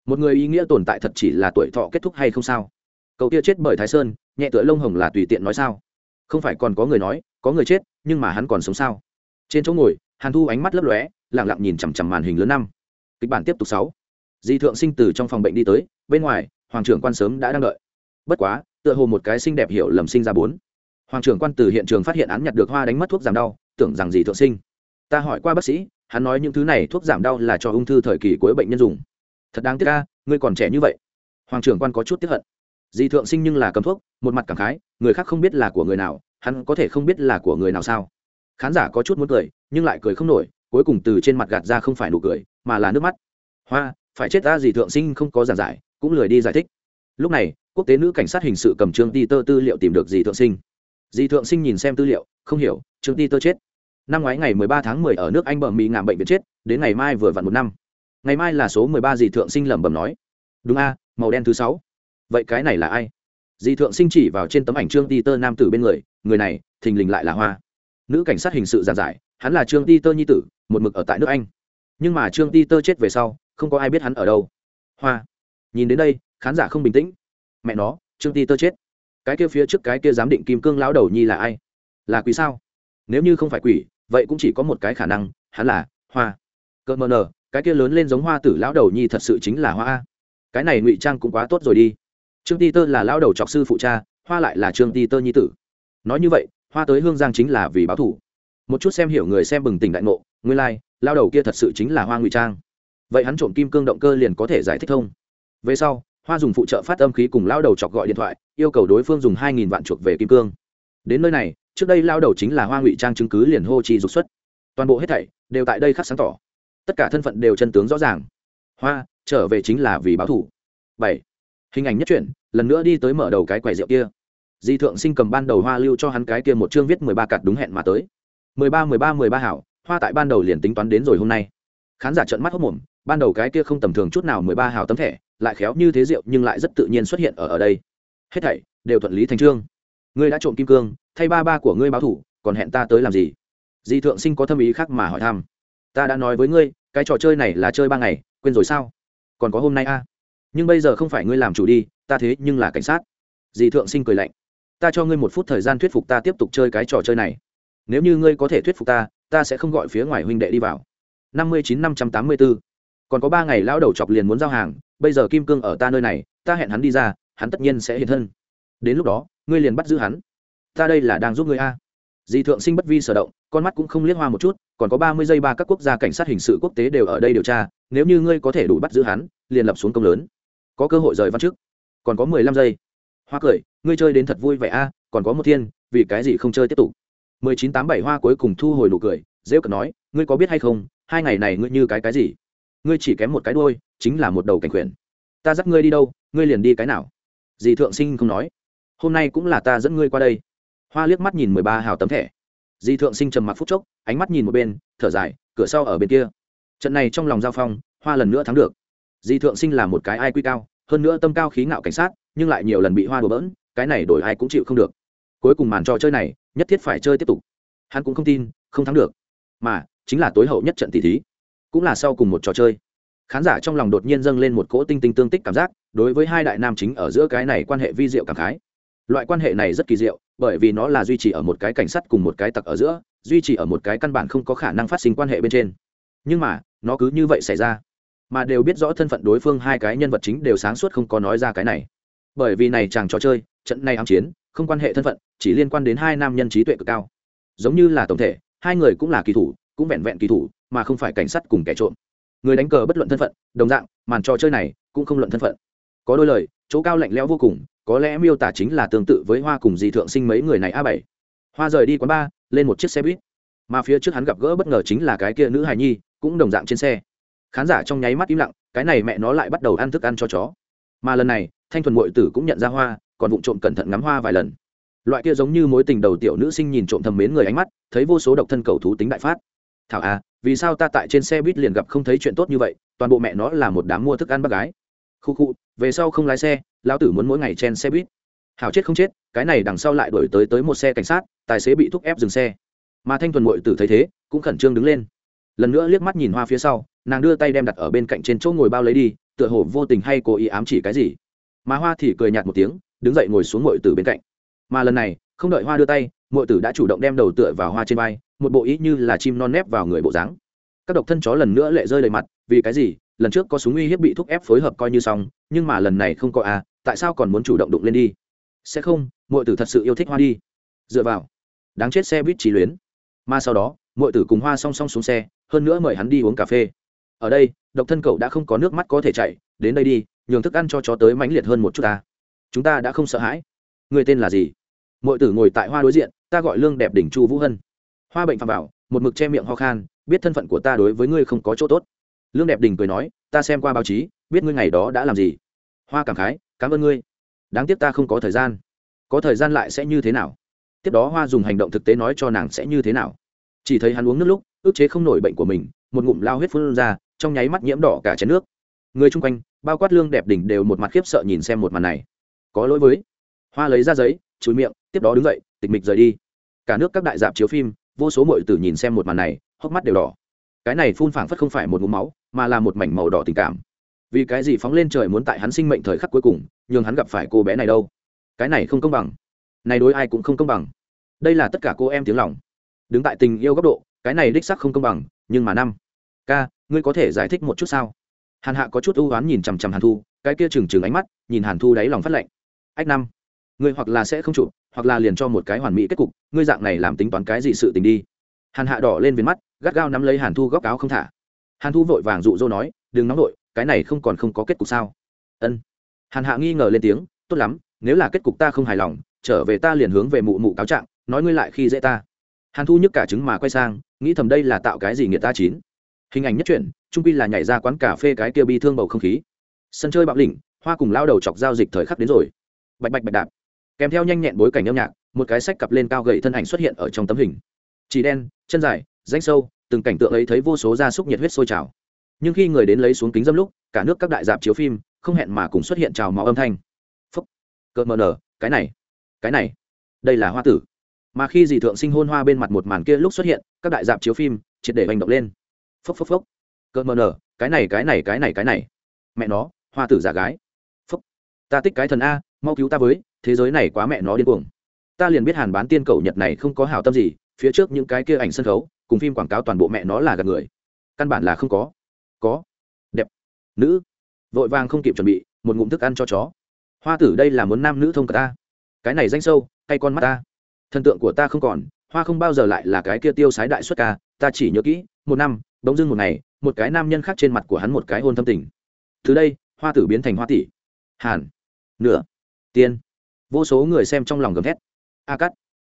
A: Một người ý nghĩa tồn tại thật chỉ là tuổi thọ kết thúc hay không sao? Cậu kia chết bởi thái sơn, nhẹ tựa lông hồng là tùy tiện nói sao? Không phải còn có người nói, có người chết, nhưng mà hắn còn sống sao? Trên chỗ ngồi, hàn thu ánh mắt lấp lóe lẳng lặng nhìn chằm chằm màn hình lớn năm. Kịch bản tiếp tục sáu. Di thượng sinh từ trong phòng bệnh đi tới, bên ngoài, hoàng trưởng quan sớm đã đang đợi. Bất quá, tựa hồ một cái xinh đẹp hiểu lầm sinh ra bốn. Hoàng trưởng quan từ hiện trường phát hiện án nhặt được hoa đánh mất thuốc giảm đau, tưởng rằng gì thượng sinh. Ta hỏi qua bác sĩ, hắn nói những thứ này thuốc giảm đau là cho ung thư thời kỳ cuối bệnh nhân dùng thật đáng tiếc ca ngươi còn trẻ như vậy. Hoàng trưởng quan có chút tiếp hận. Di thượng sinh nhưng là cầm thuốc, một mặt cảm khái, người khác không biết là của người nào, hắn có thể không biết là của người nào sao? Khán giả có chút muốn cười, nhưng lại cười không nổi, cuối cùng từ trên mặt gạt ra không phải nụ cười, mà là nước mắt. Hoa, phải chết ta gì thượng sinh không có giảng giải, cũng lười đi giải thích. Lúc này, quốc tế nữ cảnh sát hình sự cầm trương ti tơ tư liệu tìm được dì thượng sinh. Dì thượng sinh nhìn xem tư liệu, không hiểu, trương ti tơ chết. Năm ngoái ngày 13 tháng 10 ở nước anh bờ mỹ ngạm bệnh viện chết, đến ngày mai vừa vặn một năm ngày mai là số 13 dì thượng sinh lẩm bẩm nói. Đúng a, màu đen thứ sáu. Vậy cái này là ai? Dì thượng sinh chỉ vào trên tấm ảnh trương ti tơ nam tử bên người người này, thình lình lại là hoa. Nữ cảnh sát hình sự giảng giải, hắn là trương ti tơ nhi tử, một mực ở tại nước anh. Nhưng mà trương ti tơ chết về sau, không có ai biết hắn ở đâu. Hoa, nhìn đến đây, khán giả không bình tĩnh. Mẹ nó, trương ti tơ chết. Cái kia phía trước cái kia giám định kim cương lão đầu nhi là ai? Là quỷ sao? Nếu như không phải quỷ, vậy cũng chỉ có một cái khả năng, hắn là hoa. Cơn mờ nờ cái kia lớn lên giống hoa tử lão đầu nhi thật sự chính là hoa a. Cái này ngụy trang cũng quá tốt rồi đi. Trương ti tơ là lão đầu trọc sư phụ cha hoa lại là trương ti tơ nhi tử. Nói như vậy hoa tới hương giang chính là vì báo thủ. Một chút xem hiểu người xem bừng tỉnh đại ngộ nguyên lai、like, lao đầu kia thật sự chính là hoa ngụy trang. Vậy hắn trộm kim cương động cơ liền có thể giải thích thông về sau hoa dùng phụ trợ phát âm khí cùng lao đầu chọc gọi điện thoại yêu cầu đối phương dùng hai nghìn vạn chuộc về kim cương. Đến nơi này trước đây lao đầu chính là hoa ngụy trang chứng cứ liền hô chi dục xuất. Toàn bộ hết thảy đều tại đây khắc sáng tỏ tất cả thân phận đều chân tướng rõ ràng. Hoa, trở về chính là vì báo thủ. Bảy, hình ảnh nhất truyện, lần nữa đi tới mở đầu cái quầy rượu kia. Di thượng sinh cầm ban đầu hoa lưu cho hắn cái kia một chương viết mười ba cặt đúng hẹn mà tới. Mười ba mười ba mười ba hảo, hoa tại ban đầu liền tính toán đến rồi hôm nay. Khán giả trợn mắt hốc mồm, ban đầu cái kia không tầm thường chút nào mười ba hào tấm thẻ, lại khéo như thế rượu nhưng lại rất tự nhiên xuất hiện ở ở đây. Hết thảy đều thuận lý thành trương ngươi đã trộm kim cương, thay ba ba của ngươi báo thủ, còn hẹn ta tới làm gì? Di thượng sinh có tâm ý khác mà hỏi thăm. Ta đã nói với ngươi cái trò chơi này là chơi ba ngày, quên rồi sao? Còn có hôm nay a. À? nhưng bây giờ không phải ngươi làm chủ đi, ta thế nhưng là cảnh sát. Dì thượng sinh cười lạnh. Ta cho ngươi một phút thời gian thuyết phục ta tiếp tục chơi cái trò chơi này. Nếu như ngươi có thể thuyết phục ta ta sẽ không gọi phía ngoài huynh đệ đi vào. Năm mươi chín năm trăm tám mươi bốn còn có ba ngày lão đầu chọc liền muốn giao hàng, bây giờ kim cương ở ta nơi này, ta hẹn hắn đi ra, hắn tất nhiên sẽ hiện thân. Đến lúc đó, ngươi liền bắt giữ hắn. Ta đây là đang giúp ngươi a. Dì thượng sinh bất vi sở động, con mắt cũng không liên hoa một chút còn có ba mươi giây ba các quốc gia cảnh sát hình sự quốc tế đều ở đây điều tra, nếu như ngươi có thể đủ bắt giữ hắn, liền lập xuống công lớn. Có cơ hội rời văn chức còn có mười lăm giây. Hoa cười, ngươi chơi đến thật vui vẻ a, còn có một thiên, vì cái gì không chơi tiếp tục? Mười chín tám bảy hoa cuối cùng thu hồi nụ cười dễ cận nói, ngươi có biết hay không, hai ngày này ngươi như cái cái gì? Ngươi chỉ kém một cái đôi chính là một đầu cảnh quyền. Ta dắt ngươi đi đâu, ngươi liền đi cái nào? Dì thượng sinh không nói. Hôm nay cũng là ta dẫn ngươi qua đây. Hoa liếc mắt nhìn mười ba hào tấm thẻ. Di thượng sinh trầm mặc phút chốc, ánh mắt nhìn một bên, thở dài, cửa sau ở bên kia. Trận này trong lòng giao phong, hoa lần nữa thắng được. Di thượng sinh là một cái ai quy cao, hơn nữa tâm cao khí ngạo cảnh sát, nhưng lại nhiều lần bị hoa đùa bỡn, cái này đổi ai cũng chịu không được. Cuối cùng màn trò chơi này, nhất thiết phải chơi tiếp tục. Hắn cũng không tin, không thắng được. Mà, chính là tối hậu nhất trận tỷ thí. Cũng là sau cùng một trò chơi. Khán giả trong lòng đột nhiên dâng lên một cỗ tinh tinh tương tích cảm giác, đối với hai đại nam chính ở giữa cái này quan hệ vi diệu cảm khái loại quan hệ này rất kỳ diệu, bởi vì nó là duy trì ở một cái cảnh sát cùng một cái tặc ở giữa, duy trì ở một cái căn bản không có khả năng phát sinh quan hệ bên trên. Nhưng mà, nó cứ như vậy xảy ra. Mà đều biết rõ thân phận đối phương hai cái nhân vật chính đều sáng suốt không có nói ra cái này. Bởi vì này chàng trò chơi, trận này ám chiến, không quan hệ thân phận, chỉ liên quan đến hai nam nhân trí tuệ cực cao. Giống như là tổng thể, hai người cũng là kỳ thủ, cũng vẹn vẹn kỳ thủ, mà không phải cảnh sát cùng kẻ trộm. Người đánh cờ bất luận thân phận, đồng dạng, màn trò chơi này cũng không luận thân phận. Có đôi lời, chỗ cao lạnh lẽo vô cùng có lẽ miêu tả chính là tương tự với hoa cùng dì thượng sinh mấy người này a bảy. Hoa rời đi quán ba lên một chiếc xe buýt. Mà phía trước hắn gặp gỡ bất ngờ chính là cái kia nữ hài nhi, cũng đồng dạng trên xe. Khán giả trong nháy mắt im lặng, cái này mẹ nó lại bắt đầu ăn thức ăn cho chó. Mà lần này, thanh thuần mội tử cũng nhận ra hoa, còn vụng trộm cẩn thận ngắm hoa vài lần. Loại kia giống như mối tình đầu tiểu nữ sinh nhìn trộm thầm mến người ánh mắt, thấy vô số độc thân cầu thú tính đại phát. Thảo à vì sao ta tại trên xe buýt liền gặp không thấy chuyện tốt như vậy, toàn bộ mẹ nó là một đám mua thức ăn bác gái khu khu, về sau không lái xe, lão tử muốn mỗi ngày chen xe buýt. Hảo chết không chết, cái này đằng sau lại đổi tới tới một xe cảnh sát, tài xế bị thúc ép dừng xe. Mà thanh thuần mội tử thấy thế, cũng khẩn trương đứng lên. Lần nữa liếc mắt nhìn hoa phía sau, nàng đưa tay đem đặt ở bên cạnh trên chỗ ngồi bao lấy đi, tựa hồ vô tình hay cố ý ám chỉ cái gì. Mà hoa thì cười nhạt một tiếng, đứng dậy ngồi xuống mội tử bên cạnh. Mà lần này, không đợi hoa đưa tay mội tử đã chủ động đem đầu tựa vào hoa trên vai, một bộ ý như là chim non nép vào người bộ dáng. Các độc thân chó lần nữa lệ rơi đầy mặt, vì cái gì lần trước có súng uy hiếp bị thúc ép phối hợp coi như xong, nhưng mà lần này không có à tại sao còn muốn chủ động đụng lên đi? Sẽ không mọi tử thật sự yêu thích hoa đi. Dựa vào, đáng chết xe buýt trí luyến. Mà sau đó mọi tử cùng hoa song song xuống xe, hơn nữa mời hắn đi uống cà phê. Ở đây, độc thân cậu đã không có nước mắt có thể chạy đến đây đi, nhường thức ăn cho chó tới mãnh liệt hơn một chút ta. Chúng ta đã không sợ hãi. Người tên là gì? Mọi tử ngồi tại hoa đối diện, ta gọi lương đẹp đỉnh chu vũ hân. Hoa bệnh phạm vào một mực che miệng ho khan, biết thân phận của ta đối với ngươi không có chỗ tốt lương đẹp đình cười nói, ta xem qua báo chí, biết ngươi ngày đó đã làm gì. Hoa cảm khái, cảm ơn ngươi. Đáng tiếc ta không có thời gian. Có thời gian lại sẽ như thế nào? Tiếp đó hoa dùng hành động thực tế nói cho nàng sẽ như thế nào. Chỉ thấy hắn uống nước lúc, ức chế không nổi bệnh của mình, một ngụm lao huyết phun ra, trong nháy mắt nhiễm đỏ cả chén nước. Người chung quanh, bao quát lương đẹp đỉnh đều một mặt khiếp sợ nhìn xem một màn này. Có lỗi với. Hoa lấy ra giấy chúi miệng, tiếp đó đứng dậy, tịch mịch rời đi. Cả nước các đại dạp chiếu phim, vô số mọi tử nhìn xem một màn này, hốc mắt đều đỏ. Cái này phun phảng phất không phải một ngụm máu mà là một mảnh màu đỏ tình cảm. Vì cái gì phóng lên trời muốn tại hắn sinh mệnh thời khắc cuối cùng nhưng hắn gặp phải cô bé này đâu? Cái này không công bằng. Này đối ai cũng không công bằng. Đây là tất cả cô em tiếng lòng. Đứng tại tình yêu góc độ, cái này đích sắc không công bằng, nhưng mà năm. Ca, ngươi có thể giải thích một chút sao? Hàn hạ có chút ưu oán nhìn chằm chằm hàn thu, cái kia trừng trừng ánh mắt, nhìn hàn thu đáy lòng phát lệnh. Ách năm. Ngươi hoặc là sẽ không chụp, hoặc là liền cho một cái hoàn mỹ kết cục, ngươi dạng này làm tính toán cái gì sự tình đi. Hàn hạ đỏ lên viên mắt, gắt gao nắm lấy hàn thu góc áo không thả hàn thu vội vàng dụ dỗ nói, đừng nóng vội, cái này không còn không có kết cục sao? Ân. Hàn hạ nghi ngờ lên tiếng, tốt lắm, nếu là kết cục ta không hài lòng, trở về ta liền hướng về mụ mụ cáo trạng, nói ngươi lại khi dễ ta. Hàn thu nhức cả trứng mà quay sang, nghĩ thầm đây là tạo cái gì nghiệt ta chín. Hình ảnh nhất truyện, trung pi là nhảy ra quán cà phê cái kia bi thương bầu không khí. Sân chơi bạo lĩnh hoa cùng lao đầu chọc giao dịch thời khắc đến rồi. Bạch bạch bạch đạp. Kèm theo nhanh nhẹn bối cảnh âm nhạc, một cái sách cặp lên cao gậy thân ảnh xuất hiện ở trong tấm hình. Chỉ đen, chân dài danh sâu từng cảnh tượng ấy thấy vô số gia súc nhiệt huyết sôi trào. Nhưng khi người đến lấy xuống kính dâm lúc, cả nước các đại dạp chiếu phim không hẹn mà cùng xuất hiện trào máu âm thanh. Phúc. Cợt mờ nở, cái này cái này, đây là hoa tử. Mà khi dì thượng sinh hôn hoa bên mặt một màn kia lúc xuất hiện, các đại dạp chiếu phim triệt để hành động lên. Phốc phốc phốc cợt mờ nở, cái này cái này cái này cái này. Mẹ nó, hoa tử giả gái. Phốc ta tích cái thần a, mau cứu ta với, thế giới này quá mẹ nó điên cuồng. Ta liền biết hàn bán tiên cầu nhật này không có hảo tâm gì, phía trước những cái kia ảnh sân khấu cùng phim quảng cáo toàn bộ mẹ nó là gạt người. Căn bản là không có. Có. Đẹp. Nữ. Vội vàng không kịp chuẩn bị, một ngụm thức ăn cho chó. Hoa tử đây là muốn nam nữ thông cả ta. Cái này danh sâu, cay con mắt ta. Thần tượng của ta không còn, hoa không bao giờ lại là cái kia tiêu sái đại xuất ca. Ta chỉ nhớ kỹ, một năm, bỗng dưng một ngày, một cái nam nhân khác trên mặt của hắn một cái hôn thâm tình. Từ đây, hoa tử biến thành hoa tỷ. Hàn. Nửa. Tiên. Vô số người xem trong lòng gầm thét. A cắt.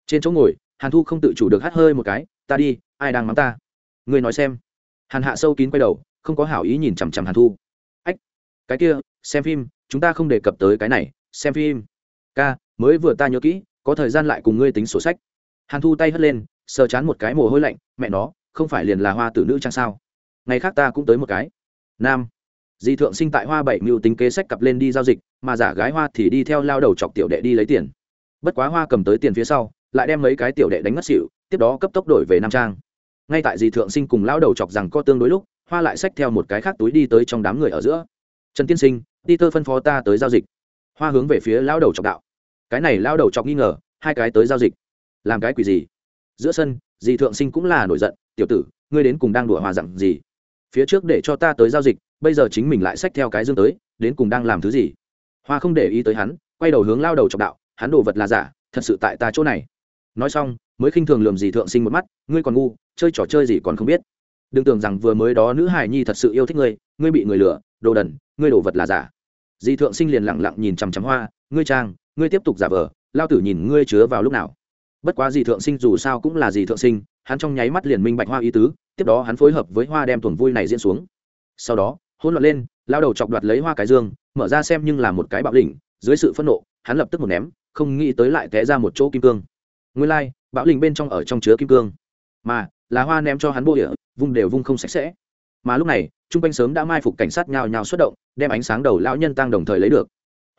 A: Trên chỗ ngồi, hàn thu không tự chủ được hắt hơi một cái. Ta đi ai đang mắng ta? Ngươi nói xem. Hàn hạ sâu kín quay đầu, không có hảo ý nhìn chằm chằm hàn thu. Ách, cái kia, xem phim, chúng ta không đề cập tới cái này, xem phim. Ca, mới vừa ta nhớ kỹ, có thời gian lại cùng ngươi tính sổ sách. Hàn thu tay hất lên, sờ chán một cái mồ hôi lạnh, mẹ nó, không phải liền là hoa tử nữ trang sao? Ngày khác ta cũng tới một cái. Nam. Di thượng sinh tại hoa bảy mưu tính kế sách cặp lên đi giao dịch, mà giả gái hoa thì đi theo lao đầu chọc tiểu đệ đi lấy tiền. Bất quá hoa cầm tới tiền phía sau, lại đem mấy cái tiểu đệ đánh mất xỉu, tiếp đó cấp tốc đổi về nam trang ngay tại Dì thượng sinh cùng lao đầu chọc rằng có tương đối lúc, hoa lại xách theo một cái khác túi đi tới trong đám người ở giữa. Trần tiên sinh, đi tơ phân phó ta tới giao dịch. Hoa hướng về phía lao đầu chọc đạo. Cái này lao đầu chọc nghi ngờ, hai cái tới giao dịch. Làm cái quỷ gì? Giữa sân, Dì thượng sinh cũng là nổi giận, tiểu tử, ngươi đến cùng đang đùa hòa dặn gì? Phía trước để cho ta tới giao dịch, bây giờ chính mình lại xách theo cái dương tới, đến cùng đang làm thứ gì? Hoa không để ý tới hắn, quay đầu hướng lao đầu chọc đạo, hắn đồ vật là giả, thật sự tại ta chỗ này. Nói xong, mới khinh thường lườm Dì thượng sinh một mắt, ngươi còn ngu chơi trò chơi gì còn không biết. Đừng tưởng rằng vừa mới đó nữ hài nhi thật sự yêu thích ngươi ngươi bị người lừa đồ đần ngươi đồ vật là giả. Di thượng sinh liền lẳng lặng nhìn chằm chằm hoa ngươi trang ngươi tiếp tục giả vờ lao tử nhìn ngươi chứa vào lúc nào? Bất quá di thượng sinh dù sao cũng là di thượng sinh hắn trong nháy mắt liền minh bạch hoa ý tứ tiếp đó hắn phối hợp với hoa đem tuần vui này diễn xuống. Sau đó hỗn loạn lên lao đầu chọc đoạt lấy hoa cái dương mở ra xem nhưng là một cái bạo đỉnh, dưới sự phẫn nộ hắn lập tức một ném không nghĩ tới lại té ra một chỗ kim cương. Nguyên lai、like, bạo đỉnh bên trong ở trong chứa kim cương. Mà là hoa ném cho hắn bô địa vung đều vung không sạch sẽ. Mà lúc này t r u n g quanh sớm đã mai phục cảnh sát nhào nhào xuất động, đem ánh sáng đầu lão nhân tăng đồng thời lấy được.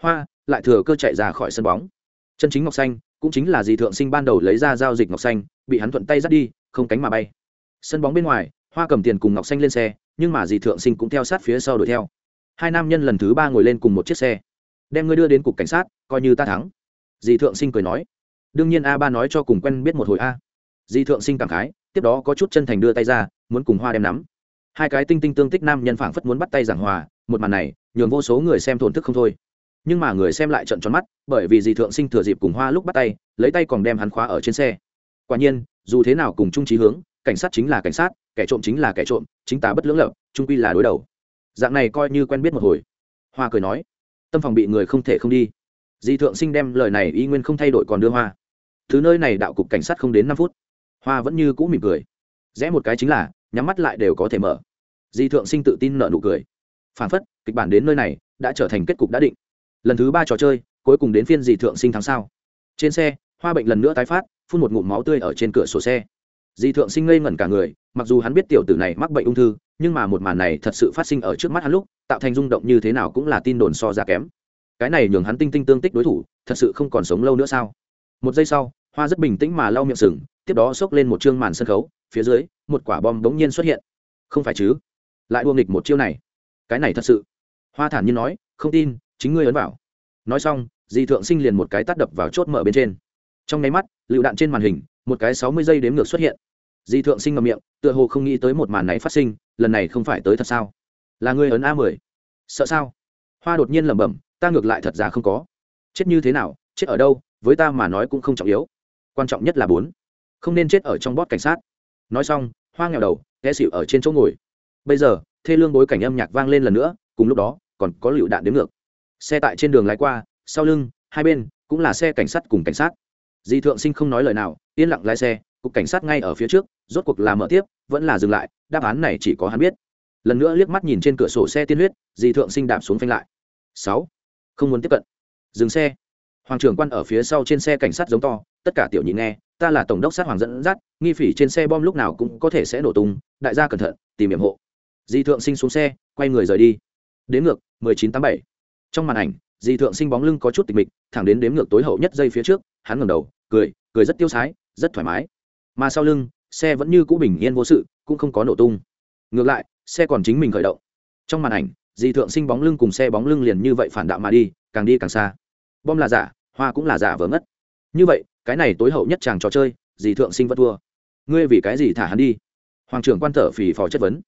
A: Hoa, lại thừa cơ chạy ra khỏi sân bóng. Chân chính ngọc xanh, cũng chính là dì thượng sinh ban đầu lấy ra giao dịch ngọc xanh, bị hắn thuận tay dắt đi, không cánh mà bay. Sân bóng bên ngoài, hoa cầm tiền cùng ngọc xanh lên xe, nhưng mà dì thượng sinh cũng theo sát phía sau đuổi theo. Hai nam nhân lần thứ ba ngồi lên cùng một chiếc xe. Đem ngươi đưa đến cục cảnh sát, coi như ta thắng. Dì thượng sinh cười nói. Đương nhiên a ba nói cho cùng quen biết một hồi a. Dì thượng sinh cảm khái tiếp đó có chút chân thành đưa tay ra, muốn cùng hoa đem nắm. Hai cái tinh tinh tương tích nam nhân phảng phất muốn bắt tay giảng hòa, một màn này, nhường vô số người xem thổn thức không thôi. Nhưng mà người xem lại trận tròn mắt, bởi vì dì thượng sinh thừa dịp cùng hoa lúc bắt tay, lấy tay còn đem hắn khóa ở trên xe. Quả nhiên, dù thế nào cùng chung trí hướng, cảnh sát chính là cảnh sát, kẻ trộm chính là kẻ trộm, chính ta bất lưỡng lập trung quy là đối đầu. Dạng này coi như quen biết một hồi. Hoa cười nói, tâm phòng bị người không thể không đi. Dì thượng sinh đem lời này y nguyên không thay đổi còn đưa hoa. Thứ nơi này đạo cục cảnh sát không đến năm phút hoa vẫn như cũ mỉm cười. Rẽ một cái chính là, nhắm mắt lại đều có thể mở. Di thượng sinh tự tin nợ nụ cười. Phản phất, kịch bản đến nơi này, đã trở thành kết cục đã định. Lần thứ ba trò chơi, cuối cùng đến phiên di thượng sinh tháng sau trên xe, hoa bệnh lần nữa tái phát, phun một ngụm máu tươi ở trên cửa sổ xe. Di thượng sinh ngây ngẩn cả người, mặc dù hắn biết tiểu tử này mắc bệnh ung thư, nhưng mà một màn này thật sự phát sinh ở trước mắt hắn lúc, tạo thành rung động như thế nào cũng là tin đồn so ra kém. Cái này nhường hắn tinh tinh tương tích đối thủ, thật sự không còn sống lâu nữa sao? Một giây sau, hoa rất bình tĩnh mà lau miệng sừng tiếp đó xốc lên một chương màn sân khấu, phía dưới, một quả bom đống nhiên xuất hiện. Không phải chứ? Lại đua nghịch một chiêu này. Cái này thật sự. Hoa thản nhiên nói, không tin, chính ngươi ấn vào. Nói xong, di thượng sinh liền một cái tắt đập vào chốt mở bên trên. Trong nháy mắt, lựu đạn trên màn hình, một cái sáu mươi giây đếm ngược xuất hiện. Di thượng sinh ngậm miệng, tựa hồ không nghĩ tới một màn này phát sinh, lần này không phải tới thật sao? Là ngươi ấn a mười. Sợ sao? Hoa đột nhiên lẩm bẩm, ta ngược lại thật ra không có. Chết như thế nào? Chết ở đâu? Với ta mà nói cũng không trọng yếu. Quan trọng nhất là bốn không nên chết ở trong bót cảnh sát. Nói xong, hoa nghèo đầu ghé xịu ở trên chỗ ngồi. Bây giờ, thê lương bối cảnh âm nhạc vang lên lần nữa, cùng lúc đó, còn có lựu đạn đến ngược. Xe tại trên đường lái qua, sau lưng, hai bên, cũng là xe cảnh sát cùng cảnh sát. Di thượng sinh không nói lời nào, yên lặng lái xe, cục cảnh sát ngay ở phía trước, rốt cuộc là mở tiếp, vẫn là dừng lại, đáp án này chỉ có hắn biết. Lần nữa liếc mắt nhìn trên cửa sổ xe tiên huyết, di thượng sinh đạp xuống phanh lại. Sáu. Không muốn tiếp cận. Dừng xe. Hoàng trưởng quan ở phía sau trên xe cảnh sát giống to tất cả tiểu nhị nghe, ta là tổng đốc sát hoàng dẫn dắt, nghi phỉ trên xe bom lúc nào cũng có thể sẽ nổ tung, đại gia cẩn thận, tìm hiểm hộ. Di thượng sinh xuống xe, quay người rời đi. Đến ngược 1987. trong màn ảnh, di thượng sinh bóng lưng có chút tịch mịch, thẳng đến đếm ngược tối hậu nhất giây phía trước, hắn ngẩng đầu, cười cười rất tiêu sái, rất thoải mái. Mà sau lưng, xe vẫn như cũ bình yên vô sự, cũng không có nổ tung. Ngược lại, xe còn chính mình khởi động. Trong màn ảnh, di thượng sinh bóng lưng cùng xe bóng lưng liền như vậy phản đạo mà đi, càng đi càng xa. Bom là giả, hoa cũng là giả vỡ ngất. Như vậy cái này tối hậu nhất chàng trò chơi, dì thượng sinh vẫn thua. Ngươi vì cái gì thả hắn đi? Hoàng trưởng quan thở phì phò chất vấn.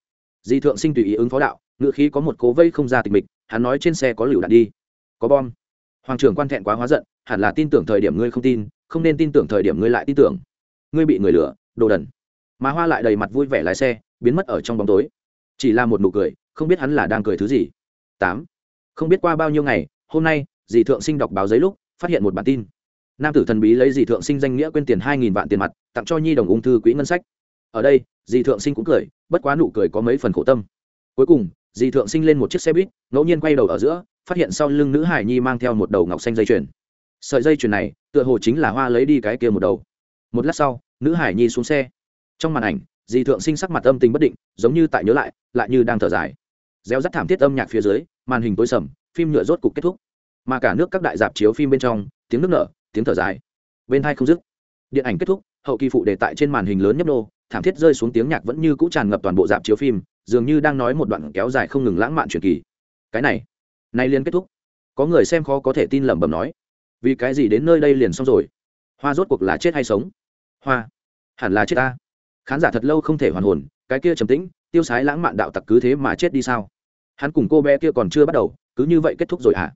A: Dì thượng sinh tùy ý ứng phó đạo, ngựa khí có một cố vây không ra tịch mịch, hắn nói trên xe có lựu đạn đi. Có bom. Hoàng trưởng quan thẹn quá hóa giận, hẳn là tin tưởng thời điểm ngươi không tin, không nên tin tưởng thời điểm ngươi lại tin tưởng. Ngươi bị người lừa, đồ đần. Mà hoa lại đầy mặt vui vẻ lái xe, biến mất ở trong bóng tối. Chỉ là một nụ cười, không biết hắn là đang cười thứ gì. Tám. Không biết qua bao nhiêu ngày, hôm nay, dì thượng sinh đọc báo giấy lúc, phát hiện một bản tin nam tử thần bí lấy dì thượng sinh danh nghĩa quên tiền hai nghìn vạn tiền mặt, tặng cho nhi đồng ung thư quỹ ngân sách. Ở đây, dì thượng sinh cũng cười, bất quá nụ cười có mấy phần khổ tâm. Cuối cùng, dì thượng sinh lên một chiếc xe buýt, ngẫu nhiên quay đầu ở giữa, phát hiện sau lưng nữ hải nhi mang theo một đầu ngọc xanh dây chuyền. Sợi dây chuyền này, tựa hồ chính là hoa lấy đi cái kia một đầu. Một lát sau, nữ hải nhi xuống xe. Trong màn ảnh, dì thượng sinh sắc mặt âm tình bất định, giống như tại nhớ lại lại như đang thở dài. Gieo rắt thảm thiết âm nhạc phía dưới, màn hình tối sầm, phim nhựa rốt cục kết thúc. Mà cả nước các đại dạp chiếu phim bên trong, tiếng nước nở tiếng thở dài. Bên hai không dứt. Điện ảnh kết thúc, hậu kỳ phụ đề tại trên màn hình lớn nhấp nô, thảm thiết rơi xuống tiếng nhạc vẫn như cũ tràn ngập toàn bộ dạp chiếu phim, dường như đang nói một đoạn kéo dài không ngừng lãng mạn truyền kỳ. Cái này, nay liền kết thúc. Có người xem khó có thể tin lẩm bẩm nói, vì cái gì đến nơi đây liền xong rồi? Hoa rốt cuộc là chết hay sống? Hoa, hẳn là chết ta. Khán giả thật lâu không thể hoàn hồn, cái kia trầm tĩnh, tiêu sái lãng mạn đạo tặc cứ thế mà chết đi sao? Hắn cùng cô bé kia còn chưa bắt đầu, cứ như vậy kết thúc rồi hả?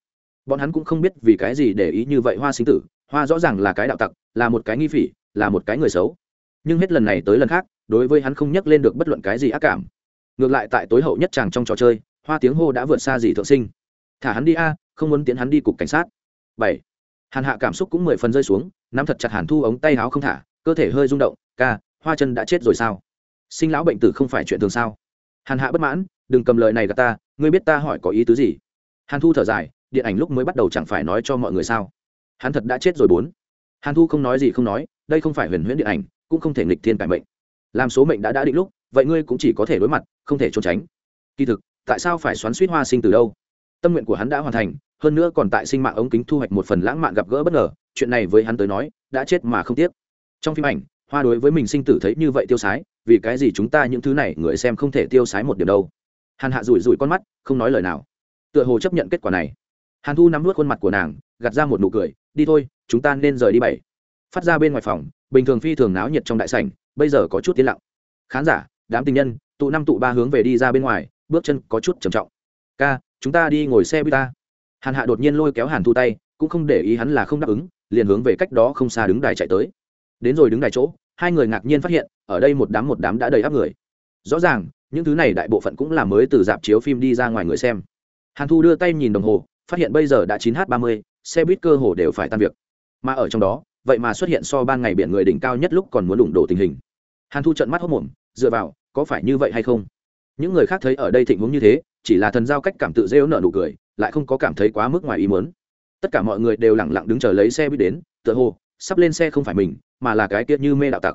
A: Bọn hắn cũng không biết vì cái gì để ý như vậy hoa sinh tử hoa rõ ràng là cái đạo tặc, là một cái nghi phỉ, là một cái người xấu. Nhưng hết lần này tới lần khác, đối với hắn không nhắc lên được bất luận cái gì ác cảm. Ngược lại tại tối hậu nhất chàng trong trò chơi, hoa tiếng hô đã vượt xa gì thượng sinh. Thả hắn đi a, không muốn tiến hắn đi cục cảnh sát. Bảy. Hàn hạ cảm xúc cũng mười phần rơi xuống, nắm thật chặt hàn thu ống tay áo không thả, cơ thể hơi rung động, ca, hoa chân đã chết rồi sao? Sinh lão bệnh tử không phải chuyện thường sao? Hàn hạ bất mãn, đừng cầm lời này gạt ta, ngươi biết ta hỏi có ý tứ gì? Hàn thu thở dài, điện ảnh lúc mới bắt đầu chẳng phải nói cho mọi người sao? Hắn thật đã chết rồi bốn. Hàn thu không nói gì không nói, đây không phải huyền huyễn điện ảnh, cũng không thể nghịch thiên cải mệnh. Làm số mệnh đã đã định lúc, vậy ngươi cũng chỉ có thể đối mặt, không thể trốn tránh. Kỳ thực, tại sao phải xoắn suýt hoa sinh từ đâu? Tâm nguyện của hắn đã hoàn thành, hơn nữa còn tại sinh mạng ống kính thu hoạch một phần lãng mạn gặp gỡ bất ngờ, chuyện này với hắn tới nói, đã chết mà không tiếc. Trong phim ảnh, hoa đối với mình sinh tử thấy như vậy tiêu sái, vì cái gì chúng ta những thứ này người xem không thể tiêu sái một điểm đâu? Hàn hạ rủi rủi con mắt, không nói lời nào. Tựa hồ chấp nhận kết quả này hàn thu nắm vút khuôn mặt của nàng, gạt ra một nụ cười, đi thôi, chúng ta nên rời đi bảy. Phát ra bên ngoài phòng, bình thường phi thường náo nhiệt trong đại sảnh, bây giờ có chút tiến lặng. Khán giả, đám tình nhân, tụ năm tụ ba hướng về đi ra bên ngoài, bước chân có chút trầm trọng. Ca, chúng ta đi ngồi xe buýt ta. Hàn hạ đột nhiên lôi kéo hàn thu tay, cũng không để ý hắn là không đáp ứng, liền hướng về cách đó không xa đứng đài chạy tới. Đến rồi đứng đài chỗ, hai người ngạc nhiên phát hiện, ở đây một đám một đám đã đầy áp người. Rõ ràng, những thứ này đại bộ phận cũng là mới từ dạp chiếu phim đi ra ngoài người xem. Hàn thu đưa tay nhìn đồng hồ phát hiện bây giờ đã chín h ba mươi, xe buýt cơ hồ đều phải tan việc. Mà ở trong đó, vậy mà xuất hiện so ban ngày biển người đỉnh cao nhất lúc còn muốn đụng đổ tình hình. Hàn thu trận mắt hốt mồm, dựa vào, có phải như vậy hay không? Những người khác thấy ở đây thịnh huống như thế, chỉ là thần giao cách cảm tự rêu nở nụ cười, lại không có cảm thấy quá mức ngoài ý muốn. Tất cả mọi người đều lặng lặng đứng chờ lấy xe buýt đến, tựa hồ, sắp lên xe không phải mình, mà là cái kia như mê đạo tặc.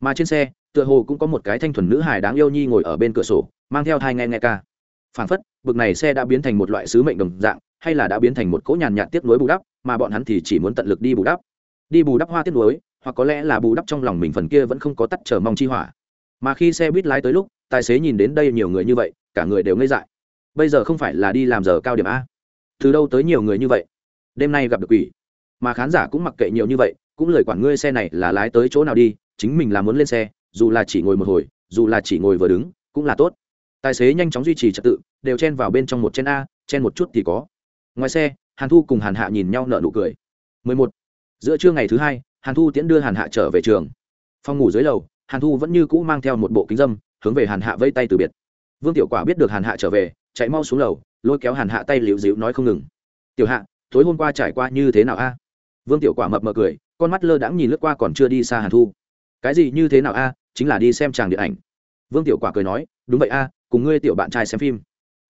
A: Mà trên xe, tựa hồ cũng có một cái thanh thuần nữ hài đáng yêu nhi ngồi ở bên cửa sổ, mang theo thai nghe nghe ca. Phản phất, bực này xe đã biến thành một loại sứ mệnh đồng dạng hay là đã biến thành một cỗ nhàn nhạt tiếp nối bù đắp, mà bọn hắn thì chỉ muốn tận lực đi bù đắp. Đi bù đắp hoa tiếp nối hoặc có lẽ là bù đắp trong lòng mình phần kia vẫn không có tắt chờ mong chi hỏa. Mà khi xe buýt lái tới lúc, tài xế nhìn đến đây nhiều người như vậy, cả người đều ngây dại. Bây giờ không phải là đi làm giờ cao điểm a. Từ đâu tới nhiều người như vậy? Đêm nay gặp được quỷ. Mà khán giả cũng mặc kệ nhiều như vậy, cũng lời quản ngươi xe này là lái tới chỗ nào đi, chính mình là muốn lên xe, dù là chỉ ngồi một hồi, dù là chỉ ngồi vừa đứng, cũng là tốt. Tài xế nhanh chóng duy trì trật tự, đều chen vào bên trong một chen a, chen một chút thì có ngoài xe, hàn thu cùng hàn hạ nhìn nhau nợ nụ cười. 11. giữa trưa ngày thứ hai, hàn thu tiễn đưa hàn hạ trở về trường. Phòng ngủ dưới lầu, hàn thu vẫn như cũ mang theo một bộ kính dâm, hướng về hàn hạ vây tay từ biệt. Vương tiểu quả biết được hàn hạ trở về, chạy mau xuống lầu, lôi kéo hàn hạ tay liễu dịu nói không ngừng. Tiểu hạ, tối hôm qua trải qua như thế nào a? Vương tiểu quả mập mờ cười, con mắt lơ đãng nhìn lướt qua còn chưa đi xa hàn thu. Cái gì như thế nào a? Chính là đi xem tràng điện ảnh. Vương tiểu quả cười nói, đúng vậy a, cùng ngươi tiểu bạn trai xem phim.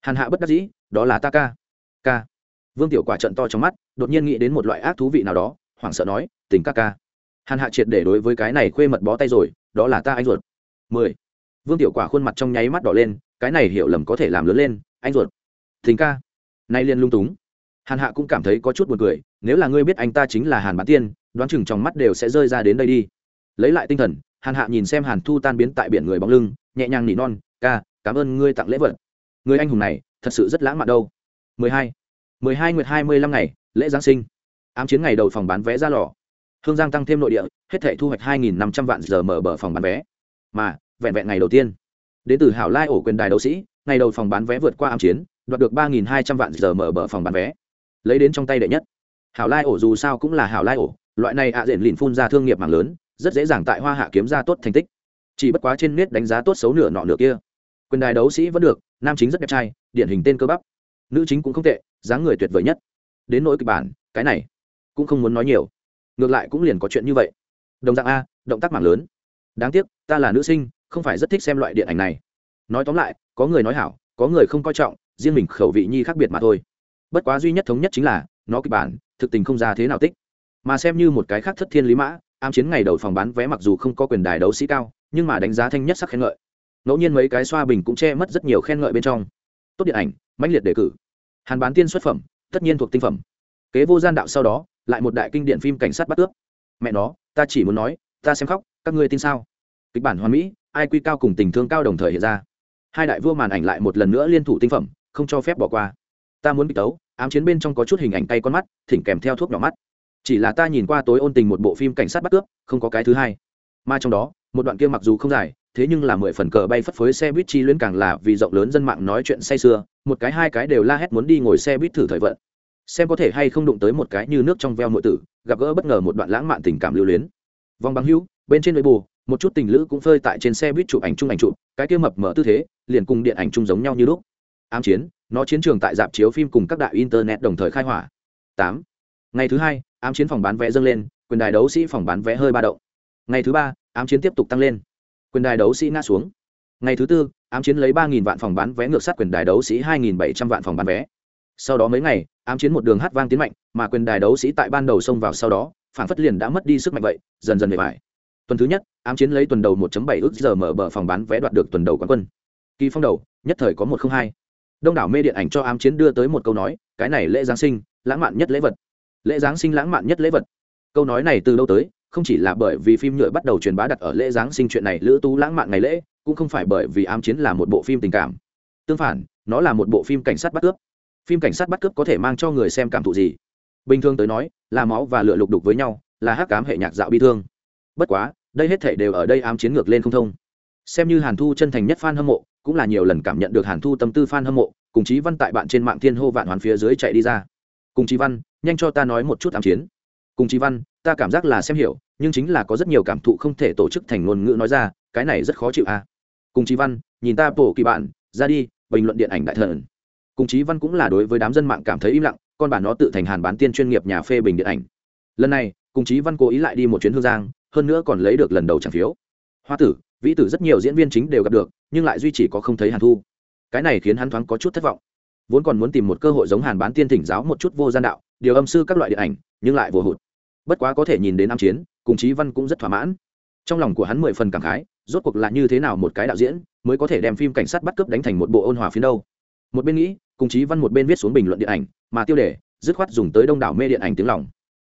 A: Hàn hạ bất đắc dĩ, đó là ta ca. Ca? Vương tiểu quả trận to trong mắt, đột nhiên nghĩ đến một loại ác thú vị nào đó, hoảng sợ nói, tình ca ca. Hàn hạ triệt để đối với cái này khuê mật bó tay rồi, đó là ta anh ruột. Mười. Vương tiểu quả khuôn mặt trong nháy mắt đỏ lên, cái này hiểu lầm có thể làm lớn lên, anh ruột. Tình ca. Nay liên lung túng. Hàn hạ cũng cảm thấy có chút buồn cười, nếu là ngươi biết anh ta chính là hàn bán tiên, đoán chừng trong mắt đều sẽ rơi ra đến đây đi. Lấy lại tinh thần, hàn hạ nhìn xem hàn thu tan biến tại biển người bóng lưng, nhẹ nhàng nỉ non, ca, cảm ơn ngươi tặng lễ vật. Người anh hùng này thật sự rất lãng mạn đâu. 12. 12 nguyệt 25 ngày, lễ giáng sinh. Ám chiến ngày đầu phòng bán vé ra lò. Hương giang tăng thêm nội địa, hết thể thu hoạch 2.500 vạn giờ mở bờ phòng bán vé. Mà, vẹn vẹn ngày đầu tiên, đến từ hảo lai ổ quyền đài đấu sĩ, ngày đầu phòng bán vé vượt qua ám chiến, đoạt được 3.200 vạn giờ mở bờ phòng bán vé. Lấy đến trong tay đệ nhất. Hảo lai ổ dù sao cũng là hảo lai ổ, loại này ạ à diện lìn phun ra thương nghiệp mạng lớn, rất dễ dàng tại hoa hạ kiếm ra tốt thành tích. Chỉ bất quá trên nét đánh giá tốt xấu nửa nọ nửa kia. Quyền đài đấu sĩ vẫn được, nam chính rất đẹp trai, điển hình tên cơ bắp nữ chính cũng không tệ, dáng người tuyệt vời nhất. Đến nỗi kịch bản, cái này cũng không muốn nói nhiều. Ngược lại cũng liền có chuyện như vậy. Đồng dạng a, động tác mạng lớn. Đáng tiếc, ta là nữ sinh, không phải rất thích xem loại điện ảnh này. Nói tóm lại, có người nói hảo, có người không coi trọng, riêng mình khẩu vị nhi khác biệt mà thôi. Bất quá duy nhất thống nhất chính là, nó kịch bản, thực tình không ra thế nào tích. Mà xem như một cái khác thất thiên lý mã, ám chiến ngày đầu phòng bán vé mặc dù không có quyền đài đấu sĩ cao, nhưng mà đánh giá thanh nhất sắc khen ngợi. Ngẫu nhiên mấy cái xoa bình cũng che mất rất nhiều khen ngợi bên trong. Tốt điện ảnh, mãnh liệt đề cử hàn bán tiên xuất phẩm, tất nhiên thuộc tinh phẩm. Kế vô gian đạo sau đó, lại một đại kinh điện phim cảnh sát bắt cướp. Mẹ nó, ta chỉ muốn nói, ta xem khóc, các ngươi tin sao? Kịch bản hoàn mỹ, ai quy cao cùng tình thương cao đồng thời hiện ra. Hai đại vua màn ảnh lại một lần nữa liên thủ tinh phẩm, không cho phép bỏ qua. Ta muốn bị tấu, ám chiến bên trong có chút hình ảnh tay con mắt, thỉnh kèm theo thuốc nhỏ mắt. Chỉ là ta nhìn qua tối ôn tình một bộ phim cảnh sát bắt cướp, không có cái thứ hai. Mà trong đó, một đoạn kia mặc dù không dài thế nhưng là mười phần cờ bay phất phới xe buýt chi luyến càng là vì rộng lớn dân mạng nói chuyện say sưa, một cái hai cái đều la hét muốn đi ngồi xe buýt thử thời vận. Xem có thể hay không đụng tới một cái như nước trong veo nội tử, gặp gỡ bất ngờ một đoạn lãng mạn tình cảm lưu luyến. Vòng bằng hữu, bên trên bù một chút tình lữ cũng phơi tại trên xe buýt chụp ảnh chung ảnh chụp, cái kia mập mở tư thế, liền cùng điện ảnh chung giống nhau như lúc. Ám chiến, nó chiến trường tại dạp chiếu phim cùng các đại internet đồng thời khai hỏa. Tám. Ngày thứ hai, ám chiến phòng bán vé dâng lên, quyền đài đấu sĩ phòng bán vé hơi ba động. Ngày thứ ba, ám chiến tiếp tục tăng lên quyền đài đấu sĩ ngã xuống. Ngày thứ tư, ám chiến lấy ba vạn phòng bán vé ngược sát quyền đài đấu sĩ hai bảy trăm vạn phòng bán vé. Sau đó mấy ngày, ám chiến một đường hát vang tiến mạnh, mà quyền đài đấu sĩ tại ban đầu xông vào sau đó, phản phất liền đã mất đi sức mạnh vậy, dần dần về vải tuần thứ nhất, ám chiến lấy tuần đầu 1 bảy ước giờ mở bờ phòng bán vé đoạt được tuần đầu quán quân. Kỳ phong đầu, nhất thời có một không hai. Đông đảo mê điện ảnh cho ám chiến đưa tới một câu nói, cái này lễ giáng sinh, lãng mạn nhất lễ vật. Lễ giáng sinh lãng mạn nhất lễ vật. Câu nói này từ đâu tới? Không chỉ là bởi vì phim nhựa bắt đầu truyền bá đặt ở lễ giáng sinh chuyện này lữ tú lãng mạn ngày lễ, cũng không phải bởi vì ám chiến là một bộ phim tình cảm. Tương phản, nó là một bộ phim cảnh sát bắt cướp. Phim cảnh sát bắt cướp có thể mang cho người xem cảm thụ gì? Bình thường tới nói, là máu và lửa lục đục với nhau, là hát cám hệ nhạc dạo bi thương. Bất quá, đây hết thể đều ở đây ám chiến ngược lên không thông. Xem như hàn thu chân thành nhất f a n hâm mộ, cũng là nhiều lần cảm nhận được hàn thu tâm tư f a n hâm mộ, cùng chí văn tại bạn trên mạng thiên hô vạn hoàn phía dưới chạy đi ra. Cùng chí văn, nhanh cho ta nói một chút ám chiến. Cùng chí văn ta cảm giác là xem hiểu, nhưng chính là có rất nhiều cảm thụ không thể tổ chức thành ngôn ngữ nói ra, cái này rất khó chịu à. Cùng chí văn, nhìn ta bổ kỳ bạn, ra đi, bình luận điện ảnh đại thần. Cùng chí văn cũng là đối với đám dân mạng cảm thấy im lặng, con bản nó tự thành hàn bán tiên chuyên nghiệp nhà phê bình điện ảnh. Lần này, cùng chí văn cố ý lại đi một chuyến hương giang, hơn nữa còn lấy được lần đầu trả phiếu. Hoa tử, vĩ tử rất nhiều diễn viên chính đều gặp được, nhưng lại duy chỉ có không thấy hàn thu. Cái này khiến hắn thoáng có chút thất vọng. Vốn còn muốn tìm một cơ hội giống hàn bán tiên thỉnh giáo một chút vô gian đạo, điều âm sư các loại điện ảnh, nhưng lại vô hụt bất quá có thể nhìn đến nam chiến, cùng chí văn cũng rất thỏa mãn. Trong lòng của hắn mười phần cảm khái, rốt cuộc là như thế nào một cái đạo diễn mới có thể đem phim cảnh sát bắt cướp đánh thành một bộ ôn hòa phiến đâu. Một bên nghĩ, cùng chí văn một bên viết xuống bình luận điện ảnh, mà tiêu đề, dứt khoát dùng tới đông đảo mê điện ảnh tiếng lòng.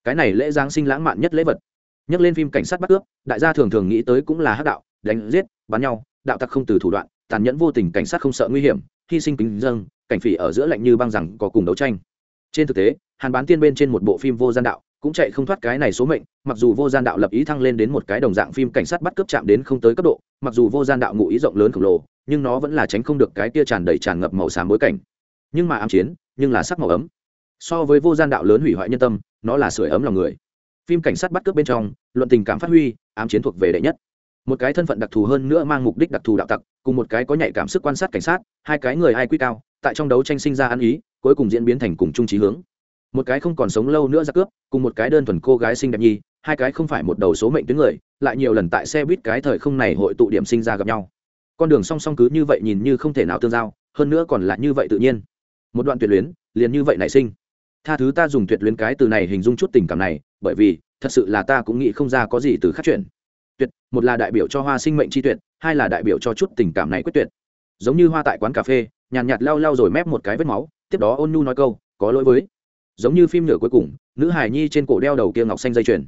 A: Cái này lễ giáng sinh lãng mạn nhất lễ vật. Nhắc lên phim cảnh sát bắt cướp, đại gia thường thường nghĩ tới cũng là hắc đạo, đánh giết, bắn nhau, đạo tặc không từ thủ đoạn, tàn nhẫn vô tình cảnh sát không sợ nguy hiểm, hy sinh kính dâng, cảnh phỉ ở giữa lạnh như băng rằng có cùng đấu tranh. Trên thực tế, hàn bán tiên bên trên một bộ phim vô gian đạo cũng chạy không thoát cái này số mệnh, mặc dù vô gian đạo lập ý thăng lên đến một cái đồng dạng phim cảnh sát bắt cướp chạm đến không tới cấp độ, mặc dù vô gian đạo ngụ ý rộng lớn khổng lồ, nhưng nó vẫn là tránh không được cái tia tràn đầy tràn ngập màu xám bối cảnh. Nhưng mà ám chiến, nhưng là sắc màu ấm. So với vô gian đạo lớn hủy hoại nhân tâm, nó là sưởi ấm lòng người. Phim cảnh sát bắt cướp bên trong, luận tình cảm phát huy, ám chiến thuộc về đệ nhất. Một cái thân phận đặc thù hơn nữa mang mục đích đặc thù đạo tặc, cùng một cái có nhạy cảm sức quan sát cảnh sát, hai cái người ai quy cao, tại trong đấu tranh sinh ra ăn ý, cuối cùng diễn biến thành cùng chung trí hướng một cái không còn sống lâu nữa ra cướp cùng một cái đơn thuần cô gái xinh đẹp nhi hai cái không phải một đầu số mệnh tuyến người lại nhiều lần tại xe buýt cái thời không này hội tụ điểm sinh ra gặp nhau. Con đường song song cứ như vậy nhìn như không thể nào tương giao hơn nữa còn là như vậy tự nhiên. Một đoạn tuyệt luyến liền như vậy nảy sinh. Tha thứ ta dùng tuyệt luyến cái từ này hình dung chút tình cảm này bởi vì thật sự là ta cũng nghĩ không ra có gì từ khắc chuyển. Tuyệt một là đại biểu cho hoa sinh mệnh chi tuyệt hai là đại biểu cho chút tình cảm này quyết tuyệt. Giống như hoa tại quán cà phê nhàn nhạt, nhạt lau lau rồi mép một cái vết máu tiếp đó ôn nhu nói câu có lỗi với giống như phim nửa cuối cùng, nữ hài nhi trên cổ đeo đầu kia ngọc xanh dây chuyền.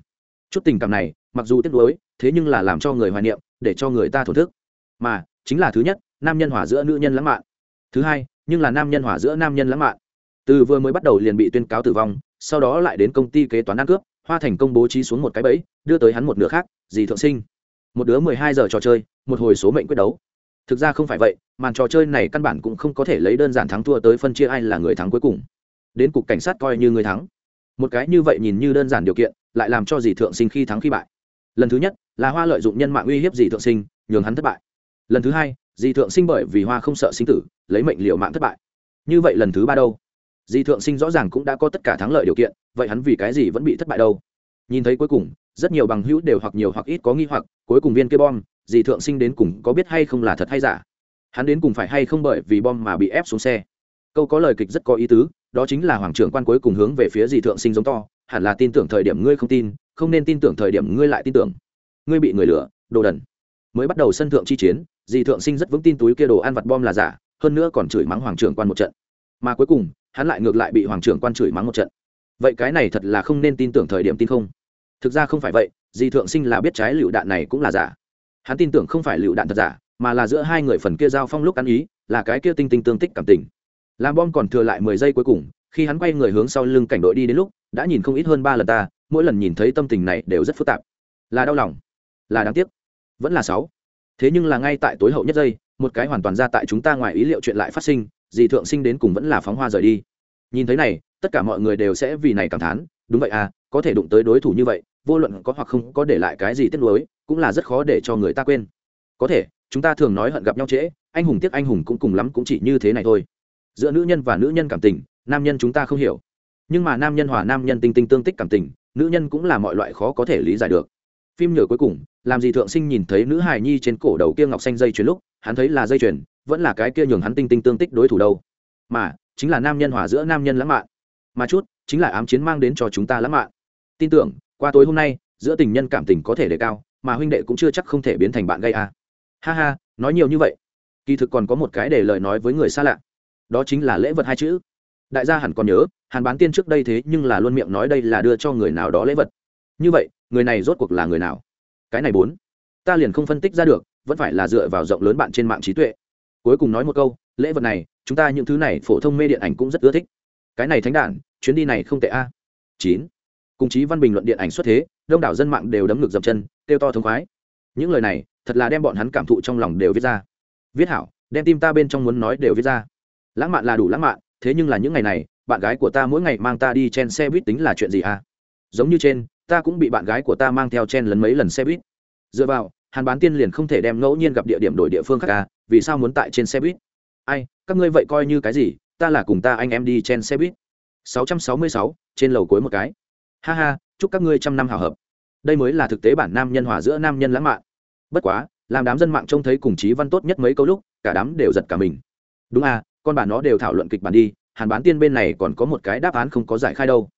A: Chút tình cảm này, mặc dù tiếc nuối, thế nhưng là làm cho người hoài niệm, để cho người ta thổn thức. Mà, chính là thứ nhất, nam nhân hỏa giữa nữ nhân lãng mạn. Thứ hai, nhưng là nam nhân hỏa giữa nam nhân lãng mạn. Từ vừa mới bắt đầu liền bị tuyên cáo tử vong, sau đó lại đến công ty kế toán ăn cướp, hoa thành công bố trí xuống một cái bẫy, đưa tới hắn một nửa khác, dì thượng sinh. Một đứa mười hai giờ trò chơi, một hồi số mệnh quyết đấu. Thực ra không phải vậy, màn trò chơi này căn bản cũng không có thể lấy đơn giản thắng thua tới phân chia ai là người thắng cuối cùng đến cục cảnh sát coi như người thắng. Một cái như vậy nhìn như đơn giản điều kiện, lại làm cho dì thượng sinh khi thắng khi bại. Lần thứ nhất, là hoa lợi dụng nhân mạng uy hiếp dì thượng sinh, nhường hắn thất bại. Lần thứ hai, dì thượng sinh bởi vì hoa không sợ sinh tử, lấy mệnh liệu mạng thất bại. Như vậy lần thứ ba đâu? Dì thượng sinh rõ ràng cũng đã có tất cả thắng lợi điều kiện, vậy hắn vì cái gì vẫn bị thất bại đâu? Nhìn thấy cuối cùng, rất nhiều bằng hữu đều hoặc nhiều hoặc ít có nghi hoặc, cuối cùng viên kia bom, dì thượng sinh đến cùng có biết hay không là thật hay giả? Hắn đến cùng phải hay không bởi vì bom mà bị ép xuống xe? Câu có lời kịch rất có ý tứ đó chính là hoàng trưởng quan cuối cùng hướng về phía dì thượng sinh giống to, hẳn là tin tưởng thời điểm ngươi không tin, không nên tin tưởng thời điểm ngươi lại tin tưởng. Ngươi bị người lừa, đồ đần. Mới bắt đầu sân thượng chi chiến dì thượng sinh rất vững tin túi kia đồ ăn vặt bom là giả, hơn nữa còn chửi mắng hoàng trưởng quan một trận. Mà cuối cùng, hắn lại ngược lại bị hoàng trưởng quan chửi mắng một trận. Vậy cái này thật là không nên tin tưởng thời điểm tin không? Thực ra không phải vậy dì thượng sinh là biết trái lựu đạn này cũng là giả. Hắn tin tưởng không phải lựu đạn thật giả, mà là giữa hai người phần kia giao phong lúc ăn ý, là cái kia tinh tinh tương tích cảm tình làm bom còn thừa lại mười giây cuối cùng, khi hắn quay người hướng sau lưng cảnh đội đi đến lúc, đã nhìn không ít hơn ba lần ta, mỗi lần nhìn thấy tâm tình này đều rất phức tạp. Là đau lòng, là đáng tiếc, vẫn là sáu. Thế nhưng là ngay tại tối hậu nhất giây, một cái hoàn toàn ra tại chúng ta ngoài ý liệu chuyện lại phát sinh, dì thượng sinh đến cùng vẫn là phóng hoa rời đi. Nhìn thấy này, tất cả mọi người đều sẽ vì này cảm thán, đúng vậy à có thể đụng tới đối thủ như vậy, vô luận có hoặc không có để lại cái gì tiếc nuối, cũng là rất khó để cho người ta quên. Có thể, chúng ta thường nói hận gặp nhau trễ, anh hùng tiếc anh hùng cũng cùng lắm cũng chỉ như thế này thôi giữa nữ nhân và nữ nhân cảm tình, nam nhân chúng ta không hiểu. Nhưng mà nam nhân hòa nam nhân tinh tinh tương tích cảm tình, nữ nhân cũng là mọi loại khó có thể lý giải được. Phim nhờ cuối cùng, làm gì thượng sinh nhìn thấy nữ hài nhi trên cổ đầu kia ngọc xanh dây chuyền lúc, hắn thấy là dây chuyền, vẫn là cái kia nhường hắn tinh tinh tương tích đối thủ đâu. Mà, chính là nam nhân hòa giữa nam nhân lãng mạn. Mà chút, chính là ám chiến mang đến cho chúng ta lãng mạn. Tin tưởng, qua tối hôm nay, giữa tình nhân cảm tình có thể đề cao, mà huynh đệ cũng chưa chắc không thể biến thành bạn gây a à. ha ha, nói nhiều như vậy. Kỳ thực còn có một cái để lời nói với người xa lạ đó chính là lễ vật hai chữ. Đại gia hẳn còn nhớ, hàn bán tiên trước đây thế nhưng là luôn miệng nói đây là đưa cho người nào đó lễ vật. Như vậy, người này rốt cuộc là người nào? Cái này bốn. Ta liền không phân tích ra được, vẫn phải là dựa vào rộng lớn bạn trên mạng trí tuệ. Cuối cùng nói một câu, lễ vật này, chúng ta những thứ này phổ thông mê điện ảnh cũng rất ưa thích. Cái này thánh đản, chuyến đi này không tệ a. Chín. Cùng chí văn bình luận điện ảnh xuất thế, đông đảo dân mạng đều đấm ngực dập chân, kêu to thống khoái. Những lời này, thật là đem bọn hắn cảm thụ trong lòng đều viết ra. Viết hảo, đem tim ta bên trong muốn nói đều viết ra lãng mạn là đủ lãng mạn thế nhưng là những ngày này bạn gái của ta mỗi ngày mang ta đi trên xe buýt tính là chuyện gì à? Giống như trên ta cũng bị bạn gái của ta mang theo chen lấn mấy lần xe buýt. Dựa vào hàn bán tiên liền không thể đem ngẫu nhiên gặp địa điểm đổi địa phương khác à vì sao muốn tại trên xe buýt? Ai các ngươi vậy coi như cái gì ta là cùng ta anh em đi trên xe buýt. 666, trên lầu cuối một cái. Ha ha chúc các ngươi trăm năm hào hợp. Đây mới là thực tế bản nam nhân hòa giữa nam nhân lãng mạn. Bất quá làm đám dân mạng trông thấy cùng chí văn tốt nhất mấy câu lúc cả đám đều giật cả mình. Đúng à con bà nó đều thảo luận kịch bản đi, hàn bán tiên bên này còn có một cái đáp án không có giải khai đâu.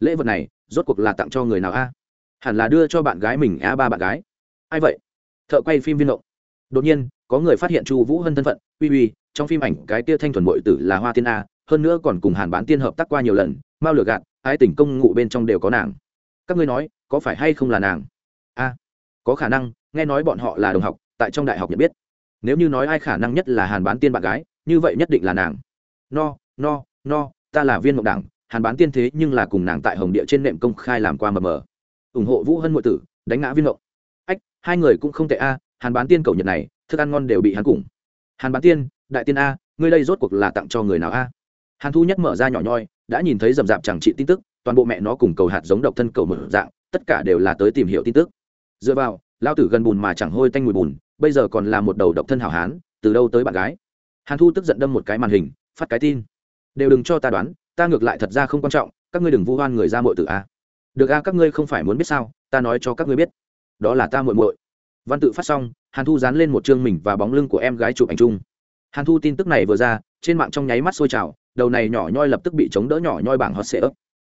A: Lễ vật này, rốt cuộc là tặng cho người nào a? Hẳn là đưa cho bạn gái mình a ba bạn gái. Ai vậy? Thợ quay phim viên động đột nhiên, có người phát hiện chu vũ hân thân phận. Uy uy, trong phim ảnh, cái tia thanh thuần bội tử là hoa tiên a, hơn nữa còn cùng hàn bán tiên hợp tác qua nhiều lần, mao lửa gạt, ái tình công ngụ bên trong đều có nàng. Các ngươi nói, có phải hay không là nàng? A, có khả năng, nghe nói bọn họ là đồng học, tại trong đại học nhận biết. Nếu như nói ai khả năng nhất là hàn bán tiên bạn gái như vậy nhất định là nàng. No no no, ta là viên mộng đảng, hàn bán tiên thế nhưng là cùng nàng tại hồng địa trên nệm công khai làm qua mờ mờ. Ủng hộ vũ hân ngụy tử, đánh ngã viên mộng. Ách, hai người cũng không tệ a, hàn bán tiên cầu nhật này, thức ăn ngon đều bị hắn cùng. Hàn bán tiên, đại tiên a, ngươi đây rốt cuộc là tặng cho người nào a? Hàn thu nhất mở ra nhỏ nhoi, đã nhìn thấy rầm rạp chẳng trị tin tức, toàn bộ mẹ nó cùng cầu hạt giống độc thân cầu mở dạng, tất cả đều là tới tìm hiểu tin tức. Dựa vào lao tử gần bùn mà chẳng hôi tanh mùi bùn, bây giờ còn là một đầu độc thân hảo hán, từ đâu tới bạn gái? Hàn thu tức giận đâm một cái màn hình, phát cái tin. Đều đừng cho ta đoán, ta ngược lại thật ra không quan trọng, các ngươi đừng vu oan người ra muội tử a. Được a, các ngươi không phải muốn biết sao, ta nói cho các ngươi biết. Đó là ta muội muội. Văn tự phát xong, hàn thu dán lên một chương mình và bóng lưng của em gái chụp ảnh chung. Hàn thu tin tức này vừa ra, trên mạng trong nháy mắt sôi trào, đầu này nhỏ nhoi lập tức bị chống đỡ nhỏ nhoi bảng hot sệ ấp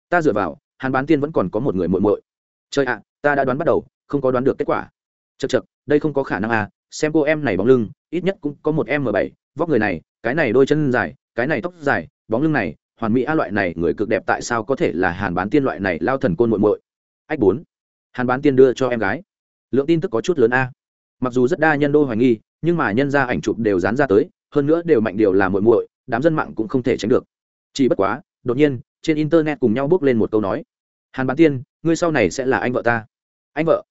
A: ta dựa vào, hàn bán tiên vẫn còn có một người muội muội. Chơi ạ, ta đã đoán bắt đầu, không có đoán được kết quả. Chật chật đây không có khả năng à xem cô em này bóng lưng, ít nhất cũng có một m bảy vóc người này, cái này đôi chân dài, cái này tóc dài, bóng lưng này, hoàn mỹ a loại này, người cực đẹp tại sao có thể là hàn bán tiên loại này lao thần côn muội muội? Ách bốn. Hàn bán tiên đưa cho em gái. Lượng tin tức có chút lớn a. Mặc dù rất đa nhân đôi hoài nghi, nhưng mà nhân ra ảnh chụp đều dán ra tới, hơn nữa đều mạnh điều là muội muội, đám dân mạng cũng không thể tránh được. Chỉ bất quá, đột nhiên, trên internet cùng nhau bước lên một câu nói. Hàn bán tiên, ngươi sau này sẽ là anh vợ ta. Anh vợ.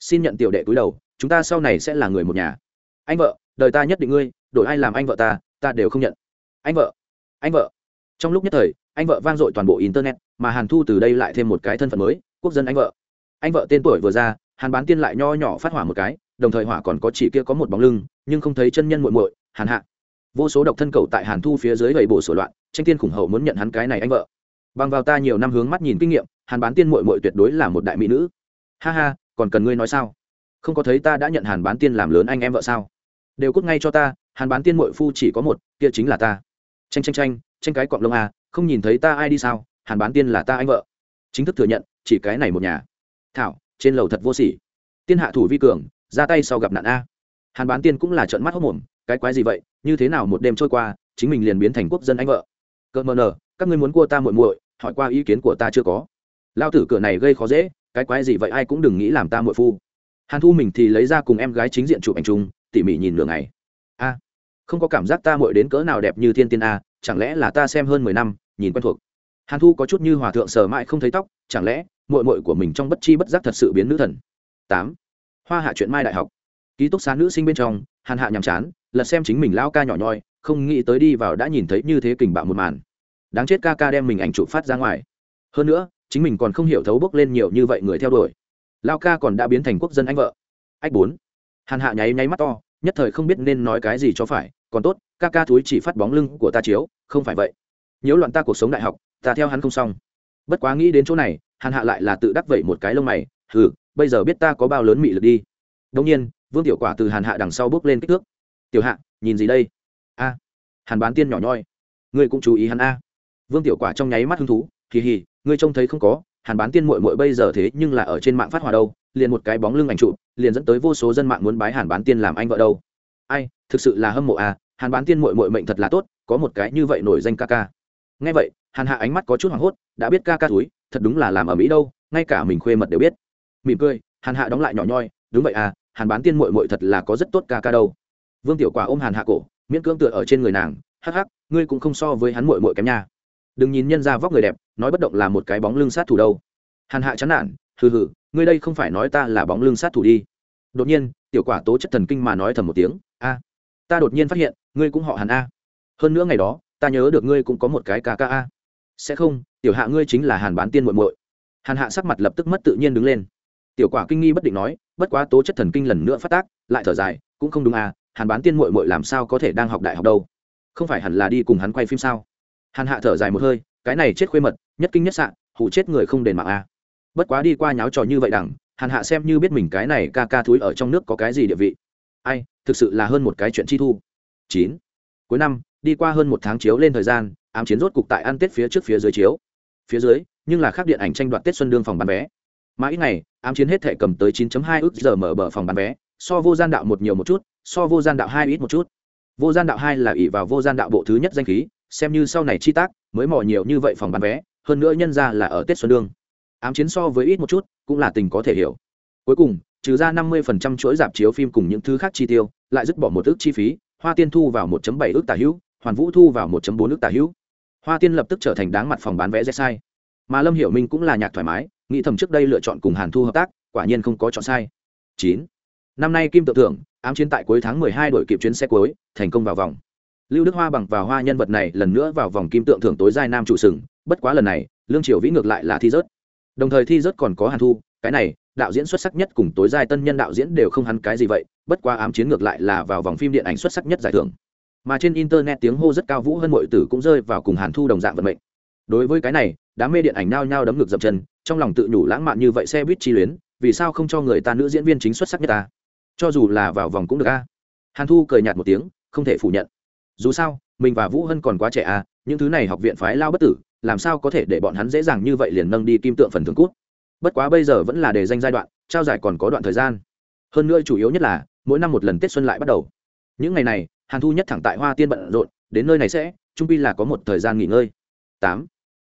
A: Xin nhận tiểu đệ túi đầu, chúng ta sau này sẽ là người một nhà. Anh vợ đời ta nhất định ngươi, đổi ai làm anh vợ ta ta đều không nhận. Anh vợ anh vợ. Trong lúc nhất thời, anh vợ vang dội toàn bộ internet, mà hàn thu từ đây lại thêm một cái thân phận mới, quốc dân anh vợ. Anh vợ tên tuổi vừa ra, hàn bán tiên lại nho nhỏ phát hỏa một cái, đồng thời hỏa còn có chỉ kia có một bóng lưng, nhưng không thấy chân nhân muội muội, hàn hạ. Vô số độc thân cầu tại hàn thu phía dưới gầy bổ sửa loạn, tranh tiên khủng hậu muốn nhận hắn cái này anh vợ. Bằng vào ta nhiều năm hướng mắt nhìn kinh nghiệm, hàn bán tiên muội muội tuyệt đối là một đại mỹ nữ. Ha ha, còn cần ngươi nói sao? Không có thấy ta đã nhận hàn bán tiên làm lớn anh em vợ sao? Đều cút ngay cho ta, hàn bán tiên muội phu chỉ có một, kia chính là ta. Tranh tranh tranh tranh cái cọng lông à không nhìn thấy ta ai đi sao, hàn bán tiên là ta anh vợ. Chính thức thừa nhận, chỉ cái này một nhà. Thảo, trên lầu thật vô sỉ. Tiên hạ thủ vi cường, ra tay sau gặp nạn a. Hàn bán tiên cũng là trợn mắt hốc mồm, cái quái gì vậy, như thế nào một đêm trôi qua, chính mình liền biến thành quốc dân anh vợ. Cợt mờ nờ, các ngươi muốn cua ta muội muội, hỏi qua ý kiến của ta chưa có. Lao tử cửa này gây khó dễ, cái quái gì vậy ai cũng đừng nghĩ làm ta muội phu. Hàn thu mình thì lấy ra cùng em gái chính diện chụp ảnh chung tỉ mỉ nhìn nửa ngày. A, không có cảm giác ta muội đến cỡ nào đẹp như thiên tiên a, chẳng lẽ là ta xem hơn mười năm, nhìn quen thuộc. Hàn thu có chút như hòa thượng sờ mãi không thấy tóc, chẳng lẽ muội muội của mình trong bất chi bất giác thật sự biến nữ thần? Tám, hoa hạ chuyện mai đại học. Ký túc xá nữ sinh bên trong, hàn hạ nhàm chán, lật xem chính mình lao ca nhỏ nhoi, không nghĩ tới đi vào đã nhìn thấy như thế kình bạo một màn. Đáng chết ca ca đem mình ảnh chụp phát ra ngoài. Hơn nữa, chính mình còn không hiểu thấu bước lên nhiều như vậy người theo đuổi. Lao ca còn đã biến thành quốc dân anh vợ. Ách bốn hàn hạ nháy nháy mắt to, nhất thời không biết nên nói cái gì cho phải, còn tốt, ca ca thúi chỉ phát bóng lưng của ta chiếu, không phải vậy. Nhiễu loạn ta cuộc sống đại học, ta theo hắn không xong. Bất quá nghĩ đến chỗ này, hàn hạ lại là tự đắc vậy một cái lông mày, hừ, bây giờ biết ta có bao lớn mị lực đi. Đông nhiên, vương tiểu quả từ hàn hạ đằng sau bước lên kích thước. Tiểu hạ, nhìn gì đây? A, hàn bán tiên nhỏ nhoi. Ngươi cũng chú ý hắn a. Vương tiểu quả trong nháy mắt hứng thú, kỳ hì, ngươi trông thấy không có hàn bán tiên mội mội bây giờ thế nhưng là ở trên mạng phát hòa đâu, liền một cái bóng lưng ảnh trụ liền dẫn tới vô số dân mạng muốn bái hàn bán tiên làm anh vợ đâu. Ai, thực sự là hâm mộ à hàn bán tiên mội mội mệnh thật là tốt, có một cái như vậy nổi danh ca ca. Ngay vậy, hàn hạ ánh mắt có chút hoảng hốt, đã biết ca ca túi, thật đúng là làm ở mỹ đâu, ngay cả mình khuê mật đều biết. Mỉm cười, hàn hạ đóng lại nhỏ nhoi, đúng vậy à hàn bán tiên mội mội thật là có rất tốt ca ca đâu. Vương tiểu quả ôm hàn hạ cổ, miễn cưỡng tựa ở trên người nàng, hắc hắc, ngươi cũng không so với hắn mội mội kém nha đừng nhìn nhân ra vóc người đẹp, nói bất động là một cái bóng lưng sát thủ đâu. Hàn hạ chán nản, hừ hừ, ngươi đây không phải nói ta là bóng lưng sát thủ đi. Đột nhiên, tiểu quả tố chất thần kinh mà nói thầm một tiếng, a, ta đột nhiên phát hiện, ngươi cũng họ hàn a. Hơn nữa ngày đó, ta nhớ được ngươi cũng có một cái ca ca a. Sẽ không, tiểu hạ ngươi chính là hàn bán tiên muội muội. Hàn hạ sắc mặt lập tức mất tự nhiên đứng lên. Tiểu quả kinh nghi bất định nói, bất quá tố chất thần kinh lần nữa phát tác, lại thở dài, cũng không đúng à hàn bán tiên muội muội làm sao có thể đang học đại học đâu? Không phải hẳn là đi cùng hắn quay phim sao? Hàn hạ thở dài một hơi, cái này chết khuê mật, nhất kinh nhất sạn hụ chết người không đền mạng a. Bất quá đi qua nháo trò như vậy đẳng hàn hạ xem như biết mình cái này ca ca thúi ở trong nước có cái gì địa vị. Ai, thực sự là hơn một cái chuyện chi thu. Chín. Cuối năm, đi qua hơn một tháng chiếu lên thời gian, ám chiến rốt cục tại ăn tết phía trước phía dưới chiếu. Phía dưới, nhưng là khác điện ảnh tranh đoạt tết xuân đương phòng bán vé. Mà ít ngày, ám chiến hết thể cầm tới 9.2 ước giờ mở bờ phòng bán vé, so vô gian đạo một nhiều một chút, so vô gian đạo hai ít một chút. Vô gian đạo hai là ỷ vào vô gian đạo bộ thứ nhất danh khí xem như sau này chi tác, mới mò nhiều như vậy phòng bán vé, hơn nữa nhân ra là ở tết xuân đương. Ám chiến so với ít một chút, cũng là tình có thể hiểu. Cuối cùng, trừ ra 50% chuỗi dạp chiếu phim cùng những thứ khác chi tiêu, lại dứt bỏ một ước chi phí, hoa tiên thu vào 1.7 ước tả hữu, hoàn vũ thu vào 1.4 ước tả hữu. Hoa tiên lập tức trở thành đáng mặt phòng bán vé dễ sai. Mà lâm hiểu minh cũng là nhạc thoải mái, nghĩ thầm trước đây lựa chọn cùng hàn thu hợp tác, quả nhiên không có chọn sai. Chín. Năm nay kim tự tưởng ám chiến tại cuối tháng mười hai đổi kịp chuyến xe cuối, thành công vào vòng lưu đức hoa bằng vào hoa nhân vật này lần nữa vào vòng kim tượng thưởng tối giai nam chủ sừng, bất quá lần này, lương triều vĩ ngược lại là thi rớt. Đồng thời thi rớt còn có hàn thu, cái này, đạo diễn xuất sắc nhất cùng tối giai tân nhân đạo diễn đều không hắn cái gì vậy, bất quá ám chiến ngược lại là vào vòng phim điện ảnh xuất sắc nhất giải thưởng. Mà trên internet tiếng hô rất cao vũ hơn mọi tử cũng rơi vào cùng hàn thu đồng dạng vận mệnh. Đối với cái này, đám mê điện ảnh nao nhao đấm ngược dập chân, trong lòng tự nhủ lãng mạn như vậy xe buýt chi luyến, vì sao không cho người ta nữ diễn viên chính xuất sắc nhất ta? Cho dù là vào vòng cũng được a. Hàn thu cười nhạt một tiếng, không thể phủ nhận dù sao, mình và vũ hân còn quá trẻ à những thứ này học viện phái lao bất tử, làm sao có thể để bọn hắn dễ dàng như vậy liền nâng đi kim tượng phần thưởng cút? Bất quá bây giờ vẫn là đề danh giai đoạn, trao giải còn có đoạn thời gian. Hơn nữa chủ yếu nhất là, mỗi năm một lần tết xuân lại bắt đầu. Những ngày này, hàn thu nhất thẳng tại hoa tiên bận rộn, đến nơi này sẽ, trung pi là có một thời gian nghỉ ngơi. Tám.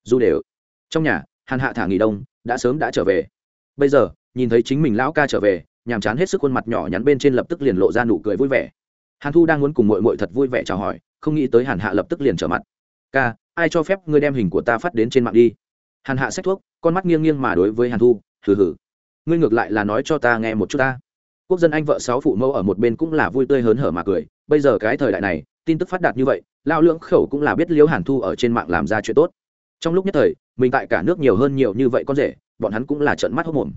A: Du đều. Trong nhà, hàn hạ thả nghỉ đông, đã sớm đã trở về. Bây giờ, nhìn thấy chính mình lão ca trở về, nhàm chán hết sức khuôn mặt nhỏ nhắn bên trên lập tức liền lộ ra nụ cười vui vẻ hàn thu đang muốn cùng mội mội thật vui vẻ chào hỏi, không nghĩ tới hàn hạ lập tức liền trở mặt. Ca, ai cho phép ngươi đem hình của ta phát đến trên mạng đi? Hàn hạ xách thuốc, con mắt nghiêng nghiêng mà đối với hàn thu, hừ hừ, ngươi ngược lại là nói cho ta nghe một chút ta. Quốc dân anh vợ sáu phụ mẫu ở một bên cũng là vui tươi hớn hở mà cười, bây giờ cái thời đại này, tin tức phát đạt như vậy, lao lưỡng khẩu cũng là biết liễu hàn thu ở trên mạng làm ra chuyện tốt. Trong lúc nhất thời, mình tại cả nước nhiều hơn nhiều như vậy con rể, bọn hắn cũng là trợn mắt hốc mồm.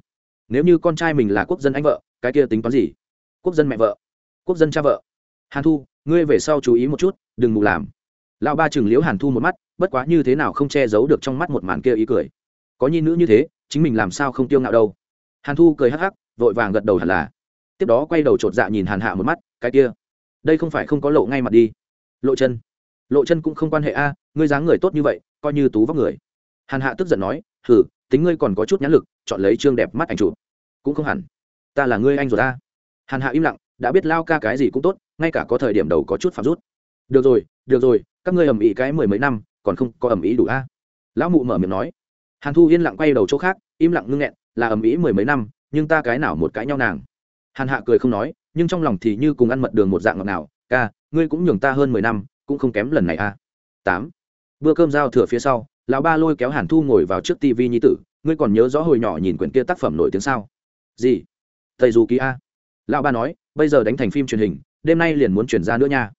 A: Nếu như con trai mình là quốc dân anh vợ, cái kia tính toán gì? Quốc dân mẹ vợ, quốc dân cha vợ hàn thu, ngươi về sau chú ý một chút, đừng mù làm. Lão ba chừng liễu hàn thu một mắt, bất quá như thế nào không che giấu được trong mắt một màn kia ý cười. Có nhi nữ như thế, chính mình làm sao không tiêu ngạo đâu. Hàn thu cười hắc hắc, vội vàng gật đầu hẳn là. Tiếp đó quay đầu chột dạ nhìn hàn hạ một mắt, cái kia, đây không phải không có lộ ngay mặt đi. Lộ chân. Lộ chân cũng không quan hệ a, ngươi dáng người tốt như vậy, coi như tú vóc người. Hàn hạ tức giận nói, hừ, tính ngươi còn có chút nhãn lực, chọn lấy chương đẹp mắt ảnh chụp. Cũng không hẳn. Ta là ngươi anh rồi ta hàn hạ im lặng, đã biết lao ca cái gì cũng tốt ngay cả có thời điểm đầu có chút phạm rút. Được rồi được rồi, các ngươi ầm ĩ cái mười mấy năm, còn không có ầm ĩ đủ a? Lão mụ mở miệng nói. Hàn thu yên lặng quay đầu chỗ khác, im lặng ngưng nghẹn, là ầm ĩ mười mấy năm, nhưng ta cái nào một cái nhau nàng. Hàn hạ cười không nói, nhưng trong lòng thì như cùng ăn mật đường một dạng ngọt nào ca, ngươi cũng nhường ta hơn mười năm, cũng không kém lần này a. Tám. Bữa cơm giao thừa phía sau, lão ba lôi kéo hàn thu ngồi vào trước tivi nhi tử, ngươi còn nhớ rõ hồi nhỏ nhìn quyển kia tác phẩm nổi tiếng sao? Gì? Thầy dù ký a. Lão ba nói, bây giờ đánh thành phim truyền hình đêm nay liền muốn chuyển ra nữa nha.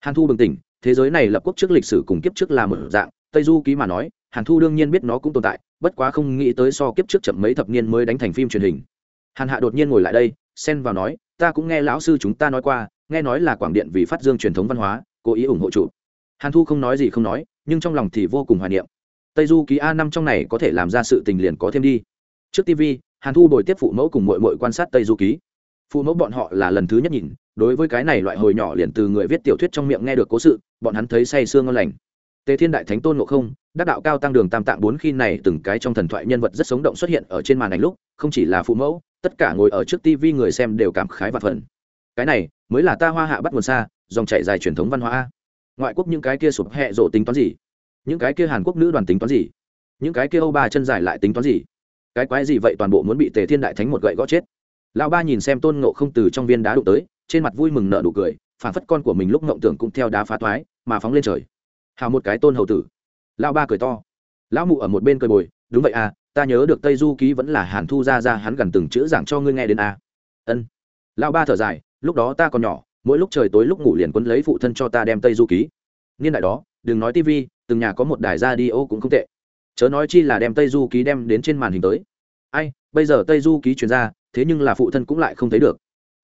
A: Hàn thu bừng tỉnh, thế giới này lập quốc trước lịch sử cùng kiếp trước là một dạng, tây du ký mà nói, hàn thu đương nhiên biết nó cũng tồn tại, bất quá không nghĩ tới so kiếp trước chậm mấy thập niên mới đánh thành phim truyền hình. Hàn hạ đột nhiên ngồi lại đây, xen vào nói, ta cũng nghe lão sư chúng ta nói qua, nghe nói là quảng điện vì phát dương truyền thống văn hóa, cố ý ủng hộ chủ. Hàn thu không nói gì không nói, nhưng trong lòng thì vô cùng hoài niệm. Tây du ký a năm trong này có thể làm ra sự tình liền có thêm đi. Trước tv hàn thu bồi tiếp phụ mẫu cùng mội mội quan sát tây du ký. Phụ mẫu bọn họ là lần thứ nhất nhìn đối với cái này loại hồi nhỏ liền từ người viết tiểu thuyết trong miệng nghe được cố sự, bọn hắn thấy say sương ngon lành. Tề thiên đại thánh tôn ngộ không, đắc đạo cao tăng đường tam tạng bốn khi này từng cái trong thần thoại nhân vật rất sống động xuất hiện ở trên màn ảnh lúc, không chỉ là phụ mẫu, tất cả ngồi ở trước tv người xem đều cảm khái và phần cái này, mới là ta hoa hạ bắt nguồn xa, dòng chảy dài truyền thống văn hóa ngoại quốc những cái kia sụp hẹ rộ tính toán gì? Những cái kia hàn quốc nữ đoàn tính toán gì? Những cái kia âu ba chân dài lại tính toán gì? Cái quái gì vậy toàn bộ muốn bị tề thiên đại thánh một gậy gõ chết? Lão ba nhìn xem tôn ngộ không từ trong viên đá đụng tới, trên mặt vui mừng nợ nụ cười phản phất con của mình lúc ngộng tưởng cũng theo đá phá toái, mà phóng lên trời. Hào một cái tôn hầu tử. Lão ba cười to. Lão mụ ở một bên cười bồi, đúng vậy à ta nhớ được tây du ký vẫn là hàn thu ra ra hắn gần từng chữ giảng cho ngươi nghe đến à. ân. Lão ba thở dài, lúc đó ta còn nhỏ, mỗi lúc trời tối lúc ngủ liền quấn lấy phụ thân cho ta đem tây du ký. Niên đại đó, đừng nói tivi từng nhà có một đài ra đi ô cũng không tệ. Chớ nói chi là đem tây du ký đem đến trên màn hình tới. Ai, bây giờ tây du ký chuyển ra thế nhưng là phụ thân cũng lại không thấy được.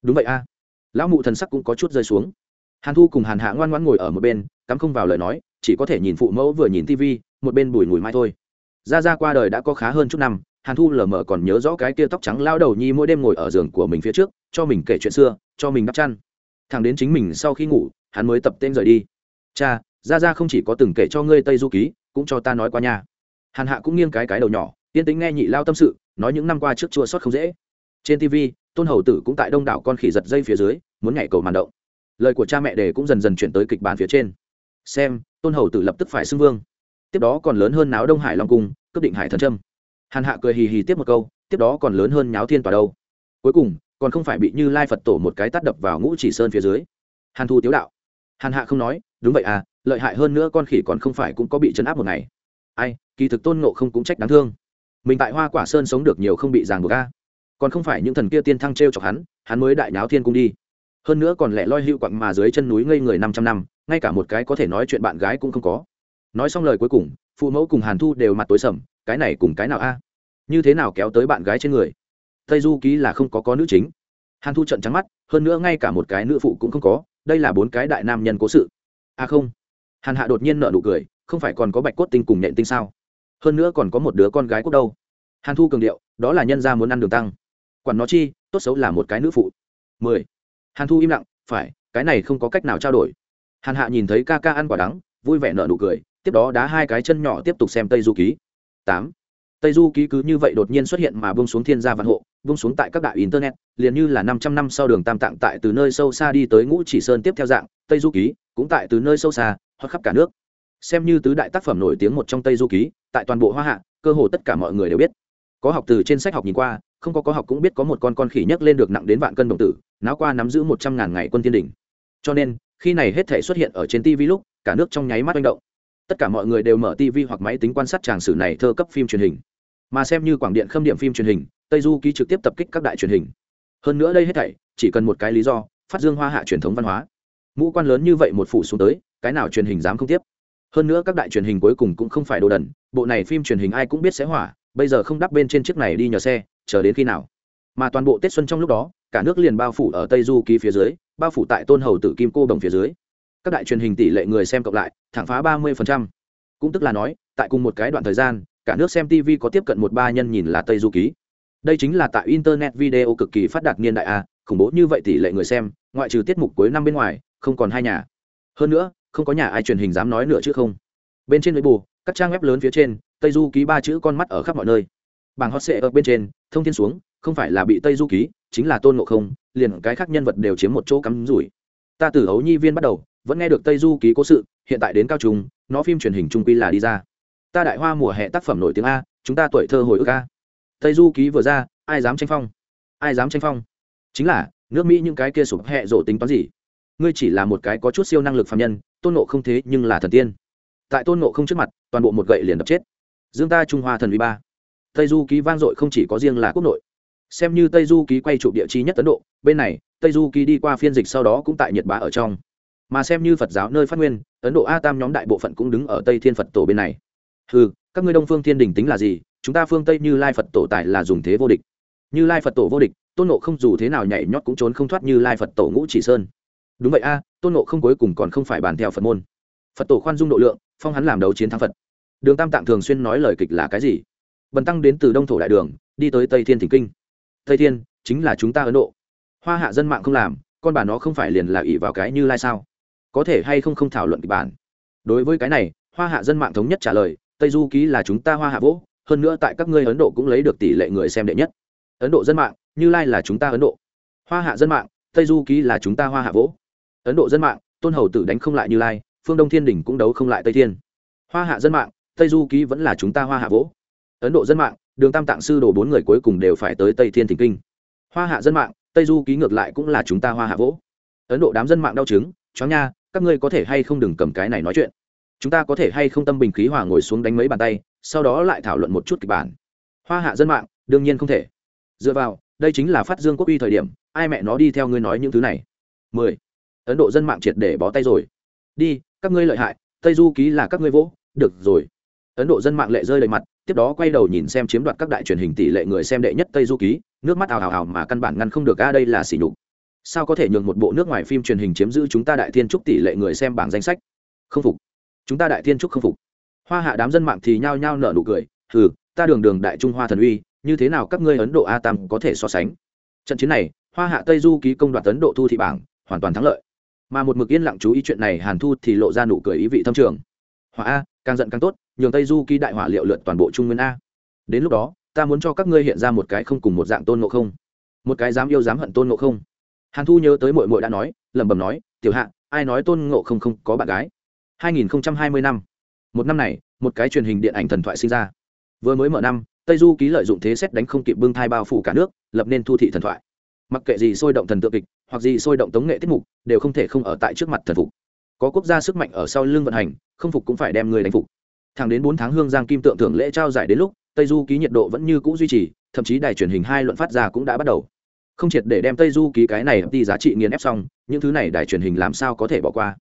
A: Đúng vậy a. Lão mụ thần sắc cũng có chút rơi xuống. Hàn thu cùng hàn hạ ngoan ngoan ngồi ở một bên, cắm không vào lời nói, chỉ có thể nhìn phụ mẫu vừa nhìn tv một bên bùi ngùi mai thôi. Ra ra qua đời đã có khá hơn chút năm, hàn thu lờ mờ còn nhớ rõ cái kia tóc trắng lao đầu nhi mỗi đêm ngồi ở giường của mình phía trước, cho mình kể chuyện xưa, cho mình đắp chăn. Thằng đến chính mình sau khi ngủ, hắn mới tập tên rời đi. Cha, ra ra không chỉ có từng kể cho ngươi tây du ký, cũng cho ta nói qua nhà hàn hạ cũng nghiêng cái cái đầu nhỏ tiên tính nghe nhị lao tâm sự, nói những năm qua trước chua sót không dễ trên tv tôn hầu tử cũng tại đông đảo con khỉ giật dây phía dưới, muốn nhảy cầu màn động. Lời của cha mẹ đề cũng dần dần chuyển tới kịch bản phía trên. Xem, tôn hầu tử lập tức phải xưng vương. Tiếp đó còn lớn hơn náo đông hải long cung, cướp định hải thần trâm. Hàn hạ cười hì hì tiếp một câu, tiếp đó còn lớn hơn nháo thiên tòa đâu. Cuối cùng, còn không phải bị như lai phật tổ một cái tắt đập vào ngũ chỉ sơn phía dưới. Hàn thu tiếu đạo. Hàn hạ không nói, đúng vậy à lợi hại hơn nữa con khỉ còn không phải cũng có bị chấn áp một ngày. Ai, kỳ thực tôn ngộ không cũng trách đáng thương. Mình tại hoa quả sơn sống được nhiều không bị ràng buộc a còn không phải những thần kia tiên thăng t r e o chọc hắn hắn mới đại náo thiên cung đi. Hơn nữa còn lẻ loi hữu quặng mà dưới chân núi ngây người năm trăm năm, ngay cả một cái có thể nói chuyện bạn gái cũng không có. Nói xong lời cuối cùng, phụ mẫu cùng hàn thu đều mặt tối sầm, cái này cùng cái nào a? Như thế nào kéo tới bạn gái trên người? Tây du ký là không có có nữ chính. Hàn thu trận trắng mắt, hơn nữa ngay cả một cái nữ phụ cũng không có, đây là bốn cái đại nam nhân cố sự. A không. Hàn hạ đột nhiên nợ nụ cười, không phải còn có bạch cốt tinh cùng nhện tinh sao? Hơn nữa còn có một đứa con gái cốt đâu? Hàn thu cường điệu, đó là nhân gia muốn ăn đường tăng quản nó chi, tốt xấu là một cái nữ phụ. Mười. Hàn thu im lặng, phải, cái này không có cách nào trao đổi. Hàn hạ nhìn thấy ca ca ăn quả đắng, vui vẻ nợ nụ cười, tiếp đó đá hai cái chân nhỏ tiếp tục xem tây du ký. Tám. Tây du ký cứ như vậy đột nhiên xuất hiện mà bông xuống thiên gia văn hộ bông xuống tại các đại internet, liền như là năm trăm năm sau đường tam tạng tại từ nơi sâu xa đi tới ngũ chỉ sơn tiếp theo dạng, tây du ký cũng tại từ nơi sâu xa, hoặc khắp cả nước. Xem như tứ đại tác phẩm nổi tiếng một trong tây du ký, tại toàn bộ hoa hạ, cơ hồ tất cả mọi người đều biết. Có học từ trên sách học nhìn qua không có có học cũng biết có một con con khỉ nhấc lên được nặng đến vạn cân đồng tử, náo qua nắm giữ một trăm ngàn ngày quân tiên đỉnh cho nên, khi này hết thể xuất hiện ở trên tv lúc, cả nước trong nháy mắt manh động. Tất cả mọi người đều mở tv hoặc máy tính quan sát tràng sử này thơ cấp phim truyền hình. Mà xem như quảng điện khâm điểm phim truyền hình, tây du ký trực tiếp tập kích các đại truyền hình. Hơn nữa đây hết thảy, chỉ cần một cái lý do, phát dương hoa hạ truyền thống văn hóa. Ngũ quan lớn như vậy một phủ xuống tới, cái nào truyền hình dám không tiếp? Hơn nữa các đại truyền hình cuối cùng cũng không phải đồ đần, bộ này phim truyền hình ai cũng biết sẽ hỏa, bây giờ không đắp bên trên chiếc này đi nhờ xe chờ đến khi nào. Mà toàn bộ tết xuân trong lúc đó, cả nước liền bao phủ ở tây du ký phía dưới, bao phủ tại tôn hầu tử kim cô đồng phía dưới. Các đại truyền hình tỷ lệ người xem cộng lại, thẳng phá ba mươi cũng tức là nói, tại cùng một cái đoạn thời gian, cả nước xem tv có tiếp cận một ba nhân nhìn là tây du ký. Đây chính là tại internet video cực kỳ phát đạt niên đại a, khủng bố như vậy tỷ lệ người xem, ngoại trừ tiết mục cuối năm bên ngoài, không còn hai nhà. Hơn nữa, không có nhà ai truyền hình dám nói nữa chứ không. Bên trên lưỡi bù các trang web lớn phía trên, tây du ký ba chữ con mắt ở khắp mọi nơi bảng hot sệ ở bên trên, thông thiên xuống, không phải là bị tây du ký, chính là tôn ngộ không, liền cái khác nhân vật đều chiếm một chỗ cắm rủi. Ta từ ấu nhi viên bắt đầu, vẫn nghe được tây du ký cố sự, hiện tại đến cao trung, nó phim truyền hình trung quy là đi ra. Ta đại hoa mùa hè tác phẩm nổi tiếng a, chúng ta tuổi thơ hồi ức a. Tây du ký vừa ra, ai dám tranh phong? Ai dám tranh phong? Chính là, nước mỹ những cái kia sụp hẹ rộ tính toán gì? Ngươi chỉ là một cái có chút siêu năng lực phạm nhân, tôn nộ không thế nhưng là thần tiên. Tại tôn nộ không trước mặt, toàn bộ một gậy liền đập chết. Dương ta trung hoa thần vi ba tây du ký vang dội không chỉ có riêng là quốc nội. Xem như tây du ký quay trụ địa chi nhất ấn độ, bên này, tây du ký đi qua phiên dịch sau đó cũng tại nhật bá ở trong. Mà xem như phật giáo nơi phát nguyên, ấn độ a tam nhóm đại bộ phận cũng đứng ở tây thiên phật tổ bên này. Ừ các ngươi đông phương thiên đình tính là gì? Chúng ta phương tây như lai phật tổ tại là dùng thế vô địch. Như lai phật tổ vô địch, tôn nộ không dù thế nào nhảy nhót cũng trốn không thoát như lai phật tổ ngũ chỉ sơn. Đúng vậy a, tôn nộ không cuối cùng còn không phải bàn theo phật môn. Phật tổ khoan dung độ lượng, phong hắn làm đấu chiến thắng phật. Đường tam tạng thường xuyên nói lời kịch là cái gì? Bần tăng đến từ đông thổ đại đường, đi tới tây thiên thỉnh kinh. Tây thiên chính là chúng ta ấn độ. Hoa hạ dân mạng không làm, con bà nó không phải liền là ỷ vào cái như lai sao? Có thể hay không không thảo luận kịch bản? Đối với cái này, hoa hạ dân mạng thống nhất trả lời, tây du ký là chúng ta hoa hạ vỗ, hơn nữa tại các ngươi ấn độ cũng lấy được tỷ lệ người xem đệ nhất. Ấn độ dân mạng, như lai là chúng ta ấn độ. Hoa hạ dân mạng, tây du ký là chúng ta hoa hạ vỗ. Ấn độ dân mạng, tôn hầu tử đánh không lại như lai, phương đông thiên đình cũng đấu không lại tây thiên. Hoa hạ dân mạng, tây du ký vẫn là chúng ta hoa hạ vỗ ấn độ dân mạng, đường tam tạng sư đồ bốn người cuối cùng đều phải tới tây thiên thỉnh kinh. Hoa hạ dân mạng, tây du ký ngược lại cũng là chúng ta hoa hạ vỗ. Ấn độ đám dân mạng đau chứng, chó nha, các ngươi có thể hay không đừng cầm cái này nói chuyện. Chúng ta có thể hay không tâm bình khí hòa ngồi xuống đánh mấy bàn tay, sau đó lại thảo luận một chút kịch bản. Hoa hạ dân mạng, đương nhiên không thể. Dựa vào, đây chính là phát dương quốc uy thời điểm, ai mẹ nó đi theo ngươi nói những thứ này. Mười, ấn độ dân mạng triệt để bó tay rồi. Đi, các ngươi lợi hại, tây du ký là các ngươi vỗ, được rồi ấn độ dân mạng lệ rơi đầy mặt, tiếp đó quay đầu nhìn xem chiếm đoạt các đại truyền hình tỷ lệ người xem đệ nhất tây du ký, nước mắt ào ào ào mà căn bản ngăn không được, a, đây là xỉ nhục. Sao có thể nhường một bộ nước ngoài phim truyền hình chiếm giữ chúng ta đại thiên trúc tỷ lệ người xem bảng danh sách? Không phục. Chúng ta đại thiên trúc không phục. Hoa hạ đám dân mạng thì nhao nhao nở nụ cười ừ ta đường đường đại trung hoa thần uy, như thế nào các ngươi ấn độ a tam có thể so sánh? Trận chiến này, hoa hạ tây du ký công đoạt ấn độ thu thị bảng, hoàn toàn thắng lợi. Mà một mực yên lặng chú ý chuyện này hàn thu thì lộ ra nụ cười ý vị thâm trường. Hỏa a, càng giận càng tốt nhường tây du ký đại hỏa liệu lượt toàn bộ trung nguyên a. Đến lúc đó, ta muốn cho các ngươi hiện ra một cái không cùng một dạng tôn ngộ không. Một cái dám yêu dám hận tôn ngộ không. Hàn thu nhớ tới mội mội đã nói, lẩm bẩm nói, tiểu hạ, ai nói tôn ngộ không không có bạn gái? 2020 năm một năm này, một cái truyền hình điện ảnh thần thoại sinh ra. Vừa mới mở năm, tây du ký lợi dụng thế xét đánh không kịp bưng thai bao phủ cả nước, lập nên thu thị thần thoại. Mặc kệ gì sôi động thần tượng kịch, hoặc gì sôi động tống nghệ tiết mục, đều không thể không ở tại trước mặt thần phục. Có quốc gia sức mạnh ở sau lưng vận hành, không phục cũng phải đem người đánh phục thẳng đến bốn tháng hương giang kim tượng thưởng lễ trao giải đến lúc tây du ký nhiệt độ vẫn như cũ duy trì thậm chí đài truyền hình hai luận phát ra cũng đã bắt đầu. Không triệt để đem tây du ký cái này đi giá trị nghiền ép xong những thứ này đài truyền hình làm sao có thể bỏ qua?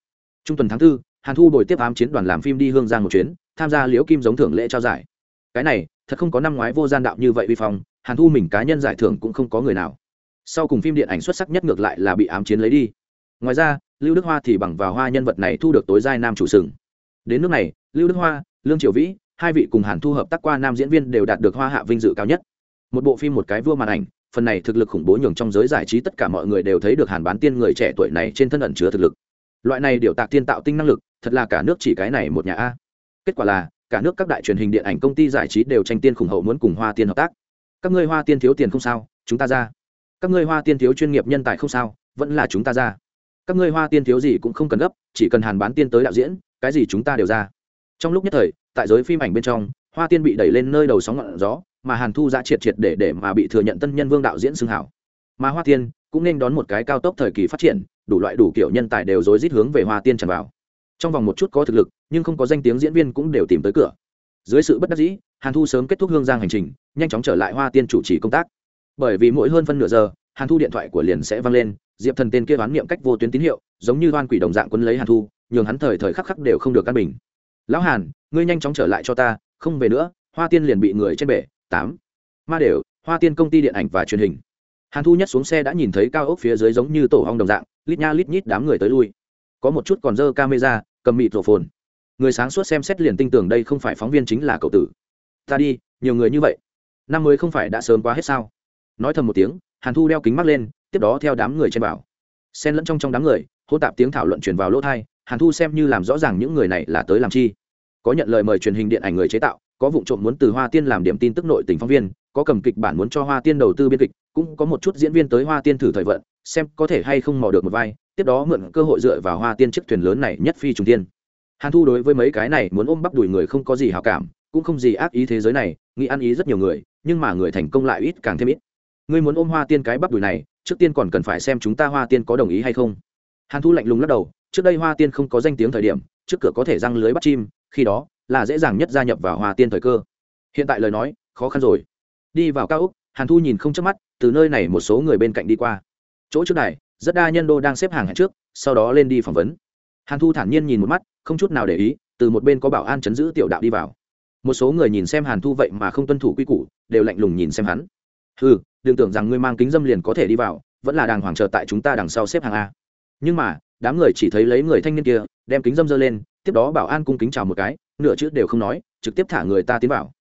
A: Trung tuần tháng 4, hàn thu bồi tiếp ám chiến đoàn làm phim đi hương giang một chuyến tham gia liễu kim giống thưởng lễ trao giải. Cái này thật không có năm ngoái vô gian đạo như vậy vi phong hàn thu mình cá nhân giải thưởng cũng không có người nào. Sau cùng phim điện ảnh xuất sắc nhất ngược lại là bị ám chiến lấy đi. Ngoài ra lưu đức hoa thì bằng vào hoa nhân vật này thu được tối giai nam chủ sừng. Đến nước này lưu đức hoa lương triều vĩ, hai vị cùng hàn thu hợp tác qua nam diễn viên đều đạt được hoa hạ vinh dự cao nhất. Một bộ phim một cái vua màn ảnh, phần này thực lực khủng bố nhường trong giới giải trí tất cả mọi người đều thấy được hàn bán tiên người trẻ tuổi này trên thân ẩn chứa thực lực. Loại này điều tạc tiên tạo tinh năng lực, thật là cả nước chỉ cái này một nhà a. Kết quả là, cả nước các đại truyền hình điện ảnh công ty giải trí đều tranh tiên khủng hậu muốn cùng hoa tiên hợp tác. Các ngươi hoa tiên thiếu tiền không sao, chúng ta ra. Các ngươi hoa tiên thiếu chuyên nghiệp nhân tài không sao, vẫn là chúng ta ra. Các ngươi hoa tiên thiếu gì cũng không cần gấp, chỉ cần hàn bán tiên tới đạo diễn, cái gì chúng ta đều ra trong lúc nhất thời, tại giới phim ảnh bên trong, hoa tiên bị đẩy lên nơi đầu sóng ngọn gió, mà hàn thu ra triệt triệt để để mà bị thừa nhận tân nhân vương đạo diễn xưng hảo. Mà hoa tiên cũng nên đón một cái cao tốc thời kỳ phát triển, đủ loại đủ kiểu nhân tài đều rối rít hướng về hoa tiên tràn vào. Trong vòng một chút có thực lực, nhưng không có danh tiếng diễn viên cũng đều tìm tới cửa. Dưới sự bất đắc dĩ, hàn thu sớm kết thúc hương giang hành trình, nhanh chóng trở lại hoa tiên chủ trì công tác. Bởi vì mỗi hơn phân nửa giờ, hàn thu điện thoại của liền sẽ vang lên, diệp thần tên kia đoán niệm cách vô tuyến tín hiệu, giống như đoan quỷ đồng dạng quân lấy hàn thu, nhường hắn thời thời khắc khắc đều không được căn bình lão hàn, ngươi nhanh chóng trở lại cho ta, không về nữa, hoa tiên liền bị người trên bể, tám. Ma đều, hoa tiên công ty điện ảnh và truyền hình. Hàn thu nhất xuống xe đã nhìn thấy cao ốc phía dưới giống như tổ hong đồng dạng, lít nha lít nhít đám người tới lui. Có một chút còn dơ camera, cầm mịt rổ phồn người sáng suốt xem xét liền tin tưởng đây không phải phóng viên chính là cậu tử. Ta đi, nhiều người như vậy. Năm mới không phải đã sớm quá hết sao? Nói thầm một tiếng, hàn thu đeo kính mắt lên, tiếp đó theo đám người trên bảo. Xen lẫn trong trong đám người hô tạp tiếng thảo luận truyền vào lỗ thai hàn thu xem như làm rõ ràng những người này là tới làm chi có nhận lời mời truyền hình điện ảnh người chế tạo, có vụ trộm muốn từ hoa tiên làm điểm tin tức nội tình phóng viên, có cầm kịch bản muốn cho hoa tiên đầu tư biên kịch, cũng có một chút diễn viên tới hoa tiên thử thời vận, xem có thể hay không mò được một vai, tiếp đó mượn cơ hội dựa vào hoa tiên chiếc thuyền lớn này nhất phi trùng tiên. Hàn thu đối với mấy cái này muốn ôm bắp đùi người không có gì hào cảm, cũng không gì ác ý thế giới này, nghĩ ăn ý rất nhiều người, nhưng mà người thành công lại ít càng thêm ít. Ngươi muốn ôm hoa tiên cái bắp đùi này, trước tiên còn cần phải xem chúng ta hoa tiên có đồng ý hay không. Hàn thu lạnh lùng lắc đầu, trước đây hoa tiên không có danh tiếng thời điểm, trước cửa có thể răng lưới bắt chim khi đó là dễ dàng nhất gia nhập vào hoa tiên thời cơ. Hiện tại lời nói, khó khăn rồi. Đi vào cao úc hàn thu nhìn không chớp mắt, từ nơi này một số người bên cạnh đi qua. Chỗ trước này, rất đa nhân đô đang xếp hàng hẹn trước, sau đó lên đi phỏng vấn. Hàn thu thản nhiên nhìn một mắt, không chút nào để ý, từ một bên có bảo an chấn giữ tiểu đạo đi vào. Một số người nhìn xem hàn thu vậy mà không tuân thủ quy củ, đều lạnh lùng nhìn xem hắn. Ừ đừng tưởng rằng ngươi mang kính dâm liền có thể đi vào, vẫn là đàng hoàng chờ tại chúng ta đằng sau xếp hàng a. Nhưng mà, đám người chỉ thấy lấy người thanh niên kia, đem kính dâm dơ lên tiếp đó bảo an cung kính chào một cái, nửa chữ đều không nói, trực tiếp thả người ta tiến vào.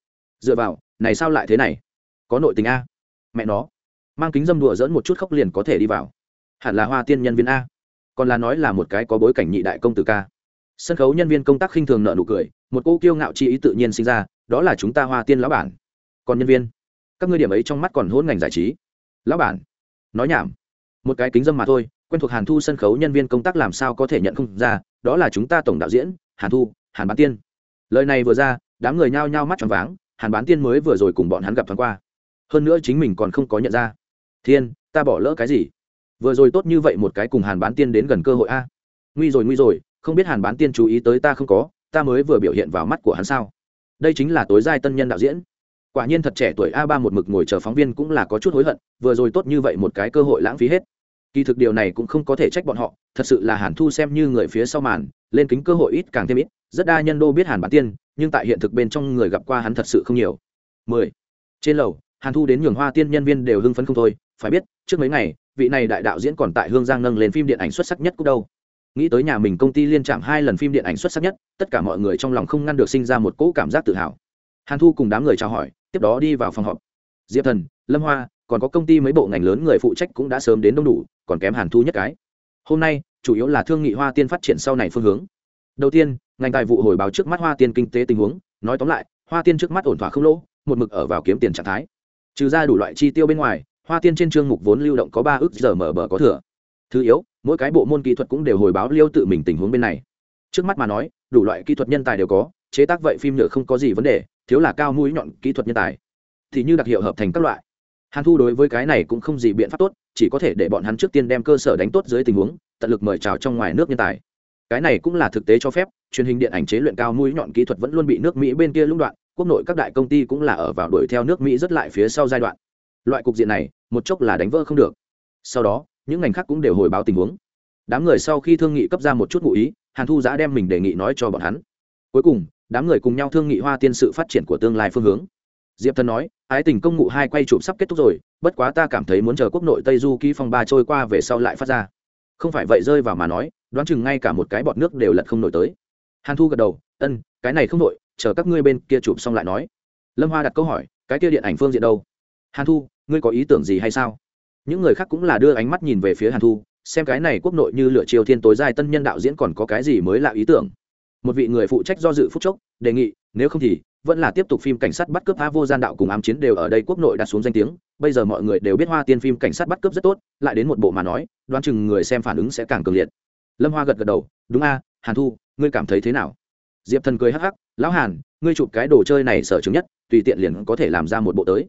A: Dựa vào, này sao lại thế này? Có nội tình a. Mẹ nó. Mang kính dâm đùa dỡn một chút khóc liền có thể đi vào. Hẳn là hoa tiên nhân viên a. Còn là nói là một cái có bối cảnh nhị đại công tử ca. Sân khấu nhân viên công tác khinh thường nợ nụ cười, một cô kiêu ngạo chi ý tự nhiên sinh ra, đó là chúng ta hoa tiên lão bản. Còn nhân viên, các ngươi điểm ấy trong mắt còn hôn ngành giải trí. Lão bản, nói nhảm. Một cái kính dâm mà thôi, quen thuộc hàn thu sân khấu nhân viên công tác làm sao có thể nhận không ra đó là chúng ta tổng đạo diễn, hàn thu, hàn bán tiên. Lời này vừa ra, đám người nhao nhao mắt tròn váng, hàn bán tiên mới vừa rồi cùng bọn hắn gặp thoáng qua. Hơn nữa chính mình còn không có nhận ra. Thiên, ta bỏ lỡ cái gì? Vừa rồi tốt như vậy một cái cùng hàn bán tiên đến gần cơ hội a. Nguy rồi nguy rồi, không biết hàn bán tiên chú ý tới ta không có, ta mới vừa biểu hiện vào mắt của hắn sao? Đây chính là tối giai tân nhân đạo diễn. Quả nhiên thật trẻ tuổi a ba một mực ngồi chờ phóng viên cũng là có chút hối hận, vừa rồi tốt như vậy một cái cơ hội lãng phí hết kỳ thực điều này cũng không có thể trách bọn họ, thật sự là hàn thu xem như người phía sau màn, lên kính cơ hội ít càng thêm ít, rất đa nhân đô biết hàn bản tiên, nhưng tại hiện thực bên trong người gặp qua hắn thật sự không nhiều. Mười. Trên lầu, hàn thu đến nhường hoa tiên nhân viên đều hưng phấn không thôi, phải biết, trước mấy ngày, vị này đại đạo diễn còn tại hương giang nâng lên phim điện ảnh xuất sắc nhất cũng đâu. Nghĩ tới nhà mình công ty liên trạm hai lần phim điện ảnh xuất sắc nhất, tất cả mọi người trong lòng không ngăn được sinh ra một cỗ cảm giác tự hào. Hàn thu cùng đám người chào hỏi, tiếp đó đi vào phòng họp. Diệp thần, lâm hoa còn có công ty mấy bộ ngành lớn người phụ trách cũng đã sớm đến đông đủ, còn kém hàn thu nhất cái. Hôm nay, chủ yếu là thương nghị hoa tiên phát triển sau này phương hướng. Đầu tiên, ngành tài vụ hồi báo trước mắt hoa tiên kinh tế tình huống. Nói tóm lại, hoa tiên trước mắt ổn thỏa không lỗ, một mực ở vào kiếm tiền trạng thái. Trừ ra đủ loại chi tiêu bên ngoài, hoa tiên trên chương mục vốn lưu động có ba ước giờ mở bờ có thừa. Thứ yếu, mỗi cái bộ môn kỹ thuật cũng đều hồi báo liêu tự mình tình huống bên này. Trước mắt mà nói, đủ loại kỹ thuật nhân tài đều có, chế tác vậy phim nhựa không có gì vấn đề, thiếu là cao mũi nhọn kỹ thuật nhân tài. Thì như đặc hiệu hợp thành các loại hàn thu đối với cái này cũng không gì biện pháp tốt, chỉ có thể để bọn hắn trước tiên đem cơ sở đánh tốt dưới tình huống, tận lực mời chào trong ngoài nước nhân tài. Cái này cũng là thực tế cho phép, truyền hình điện ảnh chế luyện cao mũi nhọn kỹ thuật vẫn luôn bị nước mỹ bên kia lũng đoạn, quốc nội các đại công ty cũng là ở vào đuổi theo nước mỹ rất lại phía sau giai đoạn. Loại cục diện này, một chốc là đánh vỡ không được. Sau đó, những ngành khác cũng đều hồi báo tình huống. Đám người sau khi thương nghị cấp ra một chút ngụ ý, hàn thu giã đem mình đề nghị nói cho bọn hắn. Cuối cùng, đám người cùng nhau thương nghị hoa tiên sự phát triển của tương lai phương hướng diệp thần nói, ái tình công ngụ hai quay chụp sắp kết thúc rồi, bất quá ta cảm thấy muốn chờ quốc nội tây du ký phong ba trôi qua về sau lại phát ra. Không phải vậy rơi vào mà nói, đoán chừng ngay cả một cái bọt nước đều lật không nổi tới. Hàn thu gật đầu, ân, cái này không nổi chờ các ngươi bên kia chụp xong lại nói. Lâm hoa đặt câu hỏi, cái kia điện ảnh phương diện đâu? Hàn thu, ngươi có ý tưởng gì hay sao? Những người khác cũng là đưa ánh mắt nhìn về phía hàn thu, xem cái này quốc nội như lựa chiều thiên tối dài tân nhân đạo diễn còn có cái gì mới lạ ý tưởng? Một vị người phụ trách do dự phúc chốc, đề nghị, nếu không thì vẫn là tiếp tục phim cảnh sát bắt cướp a vô gian đạo cùng ám chiến đều ở đây quốc nội đặt xuống danh tiếng. Bây giờ mọi người đều biết hoa tiên phim cảnh sát bắt cướp rất tốt, lại đến một bộ mà nói, đoán chừng người xem phản ứng sẽ càng cường liệt. Lâm hoa gật gật đầu, đúng a, hàn thu, ngươi cảm thấy thế nào? Diệp thần cười hắc hắc, lão hàn, ngươi chụp cái đồ chơi này sở chứng nhất, tùy tiện liền có thể làm ra một bộ tới.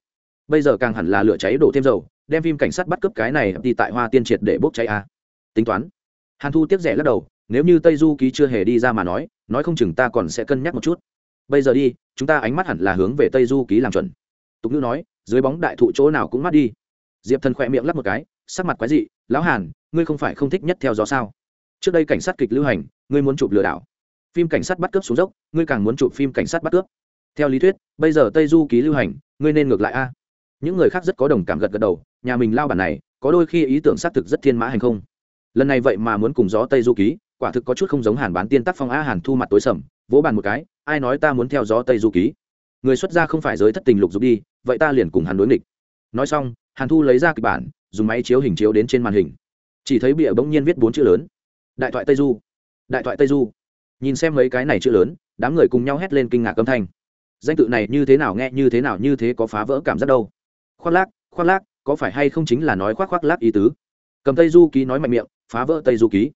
A: Bây giờ càng hẳn là lửa cháy đổ thêm dầu, đem phim cảnh sát bắt cướp cái này đi tại hoa tiên triệt để bốc cháy a. Tính toán. Hàn thu tiếp rẻ lắc đầu, nếu như tây du ký chưa hề đi ra mà nói nói không chừng ta còn sẽ cân nhắc một chút bây giờ đi, chúng ta ánh mắt hẳn là hướng về tây du ký làm chuẩn. Tục ngữ nói, dưới bóng đại thụ chỗ nào cũng mắt đi. Diệp thần khỏe miệng lắp một cái, sắc mặt quái dị, lão hàn, ngươi không phải không thích nhất theo gió sao? Trước đây cảnh sát kịch lưu hành, ngươi muốn chụp lừa đảo. Phim cảnh sát bắt cướp xuống dốc, ngươi càng muốn chụp phim cảnh sát bắt cướp. Theo lý thuyết, bây giờ tây du ký lưu hành, ngươi nên ngược lại a. Những người khác rất có đồng cảm gật gật đầu, nhà mình lao bản này, có đôi khi ý tưởng xác thực rất thiên mã hành không? Lần này vậy mà muốn cùng gió tây du ký, quả thực có chút không giống hàn bán tiên tác phong a hàn thu mặt tối sầm vỗ bàn một cái, ai nói ta muốn theo gió tây du ký? Người xuất gia không phải giới thất tình lục dục đi, vậy ta liền cùng hắn đối nghịch. Nói xong, hàn thu lấy ra kịch bản, dùng máy chiếu hình chiếu đến trên màn hình. Chỉ thấy bịa bỗng nhiên viết bốn chữ lớn, đại thoại tây du. Đại thoại tây du. Nhìn xem mấy cái này chữ lớn, đám người cùng nhau hét lên kinh ngạc âm thanh. Danh tự này như thế nào nghe, như thế nào như thế có phá vỡ cảm giác đâu. Khoác lác khoác lác, có phải hay không chính là nói khoác khoác lác ý tứ? Cầm tây du ký nói mạnh miệng, phá vỡ tây du ký.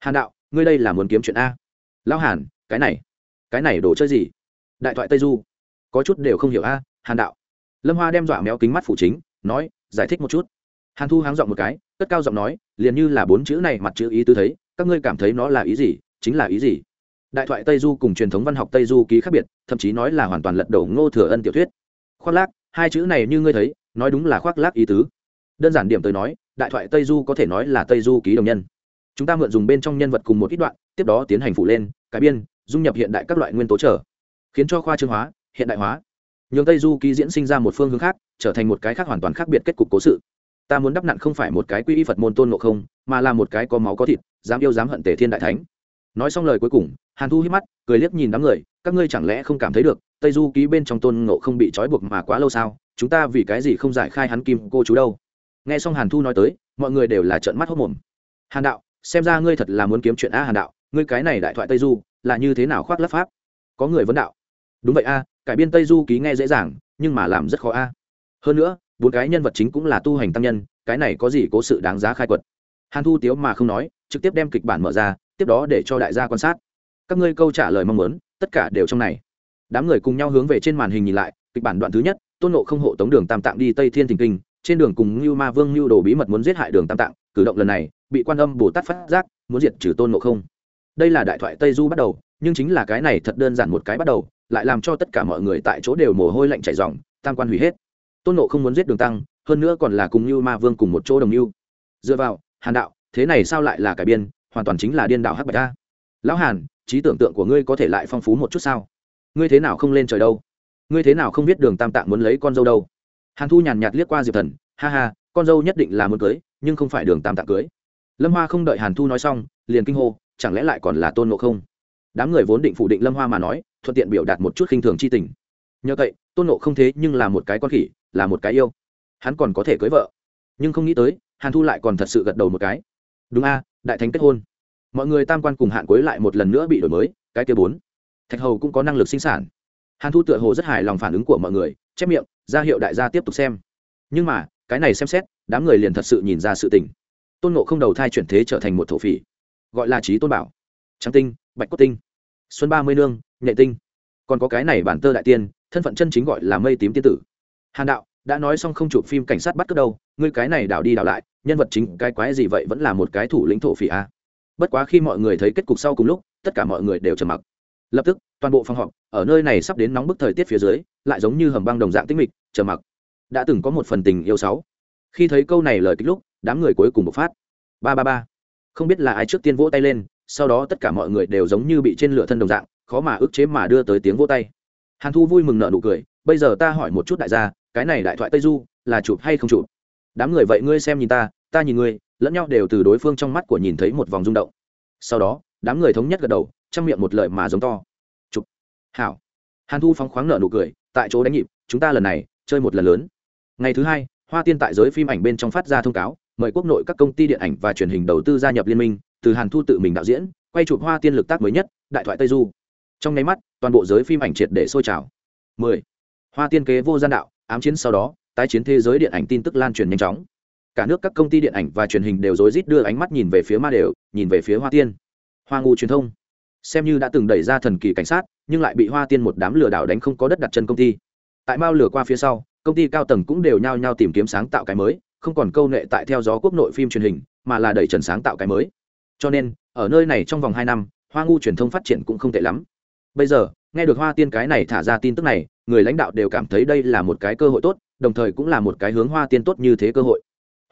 A: Hàn đạo, ngươi đây là muốn kiếm chuyện a. Lão hàn, cái này cái này đồ chơi gì? Đại thoại tây du. Có chút đều không hiểu a, hàn đạo. Lâm hoa đem dọa méo kính mắt phủ chính, nói, giải thích một chút. Hàn thu háng giọng một cái, cất cao giọng nói, liền như là bốn chữ này mặt chữ ý tứ thấy, các ngươi cảm thấy nó là ý gì, chính là ý gì? Đại thoại tây du cùng truyền thống văn học tây du ký khác biệt, thậm chí nói là hoàn toàn lật đổ ngô thừa ân tiểu thuyết. Khoác lác, hai chữ này như ngươi thấy, nói đúng là khoác lác ý tứ. Đơn giản điểm tới nói, đại thoại tây du có thể nói là tây du ký đồng nhân. Chúng ta mượn dùng bên trong nhân vật cùng một ít đoạn, tiếp đó tiến hành phụ lên, cải biên dung nhập hiện đại các loại nguyên tố trở, khiến cho khoa trương hóa, hiện đại hóa. Nhường tây du ký diễn sinh ra một phương hướng khác, trở thành một cái khác hoàn toàn khác biệt kết cục cố sự. Ta muốn đắp nặn không phải một cái quy y phật môn tôn ngộ không, mà là một cái có máu có thịt, dám yêu dám hận Tề thiên đại thánh. Nói xong lời cuối cùng, hàn thu hít mắt, cười liếc nhìn đám người, các ngươi chẳng lẽ không cảm thấy được, tây du ký bên trong tôn ngộ không bị trói buộc mà quá lâu sao? Chúng ta vì cái gì không giải khai hắn kim cô chú đâu? Nghe xong hàn thu nói tới, mọi người đều là trợn mắt hốc mồm. Hàn đạo, xem ra ngươi thật là muốn kiếm chuyện a hàn đạo, ngươi cái này đại thoại tây du là như thế nào khoác lắp pháp? Có người vấn đạo. Đúng vậy a, cải biên tây du ký nghe dễ dàng, nhưng mà làm rất khó a. Hơn nữa, bốn cái nhân vật chính cũng là tu hành tăng nhân, cái này có gì cố sự đáng giá khai quật. Hàn thu tiếu mà không nói, trực tiếp đem kịch bản mở ra, tiếp đó để cho đại gia quan sát. Các ngươi câu trả lời mong muốn, tất cả đều trong này. Đám người cùng nhau hướng về trên màn hình nhìn lại, kịch bản đoạn thứ nhất, tôn nộ không hộ tống đường tam tạng đi tây thiên thình kinh, trên đường cùng ngưu ma vương ngưu đồ bí mật muốn giết hại đường tam tạng, cử động lần này, bị quan âm bồ tát phát giác, muốn diệt trừ tôn nộ không đây là đại thoại tây du bắt đầu, nhưng chính là cái này thật đơn giản một cái bắt đầu, lại làm cho tất cả mọi người tại chỗ đều mồ hôi lạnh chảy dòng tam quan hủy hết. Tôn nộ không muốn giết đường tăng, hơn nữa còn là cùng như ma vương cùng một chỗ đồng như dựa vào, hàn đạo, thế này sao lại là cải biên, hoàn toàn chính là điên đạo hắc bạch ta. Lão hàn, trí tưởng tượng của ngươi có thể lại phong phú một chút sao? Ngươi thế nào không lên trời đâu? Ngươi thế nào không biết đường tam tạng muốn lấy con dâu đâu? Hàn thu nhàn nhạt liếc qua diệp thần, ha ha, con dâu nhất định là muốn cưới, nhưng không phải đường tam tạng cưới. Lâm hoa không đợi hàn thu nói xong, liền kinh hô chẳng lẽ lại còn là tôn ngộ không? Đám người vốn định phủ định lâm hoa mà nói, thuận tiện biểu đạt một chút khinh thường c h i tình. Nhờ vậy, tôn ngộ không thế nhưng là một cái con khỉ, là một cái yêu. Hắn còn có thể cưới vợ. Nhưng không nghĩ tới, hàn thu lại còn thật sự gật đầu một cái. Đúng a, đại thánh kết hôn. Mọi người tam quan cùng hạn cuối lại một lần nữa bị đổi mới, cái kia bốn. Thạch hầu cũng có năng lực sinh sản. Hàn thu tựa hồ rất hài lòng phản ứng của mọi người, chép miệng, ra hiệu đại gia tiếp tục xem. Nhưng mà, cái này xem xét, đám người liền thật sự nhìn ra sự tình. Tôn nộ không đầu thai chuyển thế trở thành một thổ phỉ gọi là trí tôn bảo. Trắng tinh, bạch cốt tinh. Xuân ba mươi nương nhạy tinh. Còn có cái này bản tơ đại tiên, thân phận chân chính gọi là mây tím tiên tử. Hàn đạo, đã nói xong không chụp phim cảnh sát bắt cướp đâu, ngươi cái này đảo đi đảo lại, nhân vật chính cái quái gì vậy vẫn là một cái thủ lĩnh thổ phỉ a. Bất quá khi mọi người thấy kết cục sau cùng lúc, tất cả mọi người đều trầm mặc. Lập tức, toàn bộ phòng họp, ở nơi này sắp đến nóng bức thời tiết phía dưới, lại giống như hầm băng đồng dạng tĩnh mịch, trầm mặc. Đã từng có một phần tình yêu sáu khi thấy câu này lời kích lúc, đám người cuối cùng bộc phát. Ba ba ba không biết là ai trước tiên vỗ tay lên, sau đó tất cả mọi người đều giống như bị trên lửa thân đồng dạng, khó mà ức chế mà đưa tới tiếng vỗ tay. Hàn thu vui mừng nợ nụ cười, bây giờ ta hỏi một chút đại gia, cái này đại thoại tây du, là chụp hay không chụp? Đám người vậy ngươi xem nhìn ta ta nhìn ngươi, lẫn nhau đều từ đối phương trong mắt của nhìn thấy một vòng rung động. Sau đó, đám người thống nhất gật đầu, trong miệng một lời mà giống to. Chụp. Hảo. Hàn thu phóng khoáng nợ nụ cười, tại chỗ đánh nhịp, chúng ta lần này, chơi một lần lớn. Ngày thứ hai, hoa tiên tại giới phim ảnh bên trong phát ra thông cáo mời quốc nội các công ty điện ảnh và truyền hình đầu tư gia nhập liên minh, từ hàn thu tự mình đạo diễn, quay chụp hoa tiên lực tác mới nhất, đại thoại tây du. Trong nháy mắt, toàn bộ giới phim ảnh triệt để sôi trào. 10. hoa tiên kế vô gian đạo, ám chiến sau đó, tái chiến thế giới điện ảnh tin tức lan truyền nhanh chóng. Cả nước các công ty điện ảnh và truyền hình đều rối rít đưa ánh mắt nhìn về phía ma đều, nhìn về phía hoa tiên. Hoa ngu truyền thông. Xem như đã từng đẩy ra thần kỳ cảnh sát, nhưng lại bị hoa tiên một đám lừa đảo đánh không có đất đặt chân công ty. Tại mao lừa qua phía sau, công ty cao tầng cũng đều nhao nhao tìm kiếm sáng tạo cái mới không còn câu nệ tại theo gió quốc nội phim truyền hình, mà là đẩy trần sáng tạo cái mới. Cho nên, ở nơi này trong vòng hai năm, hoa ngu truyền thông phát triển cũng không tệ lắm. Bây giờ, nghe được hoa tiên cái này thả ra tin tức này, người lãnh đạo đều cảm thấy đây là một cái cơ hội tốt, đồng thời cũng là một cái hướng hoa tiên tốt như thế cơ hội.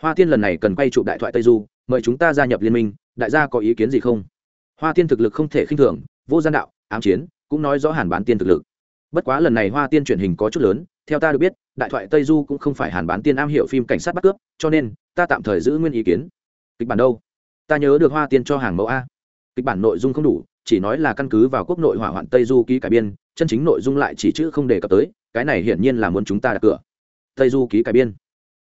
A: Hoa tiên lần này cần quay chụp đại thoại tây du, mời chúng ta gia nhập liên minh, đại gia có ý kiến gì không? Hoa tiên thực lực không thể khinh thường, vô gian đạo, ám chiến, cũng nói rõ hàn bán tiên thực lực. Bất quá lần này hoa tiên truyền hình có chút lớn theo ta được biết, đại thoại tây du cũng không phải hàn bán tiên am hiểu phim cảnh sát bắt cướp, cho nên, ta tạm thời giữ nguyên ý kiến. Kịch bản đâu? Ta nhớ được hoa tiên cho hàng mẫu a. Kịch bản nội dung không đủ, chỉ nói là căn cứ vào quốc nội hỏa hoạn tây du ký cải biên, chân chính nội dung lại chỉ chữ không đề cập tới, cái này hiển nhiên là muốn chúng ta đặt cửa. Tây du ký cải biên.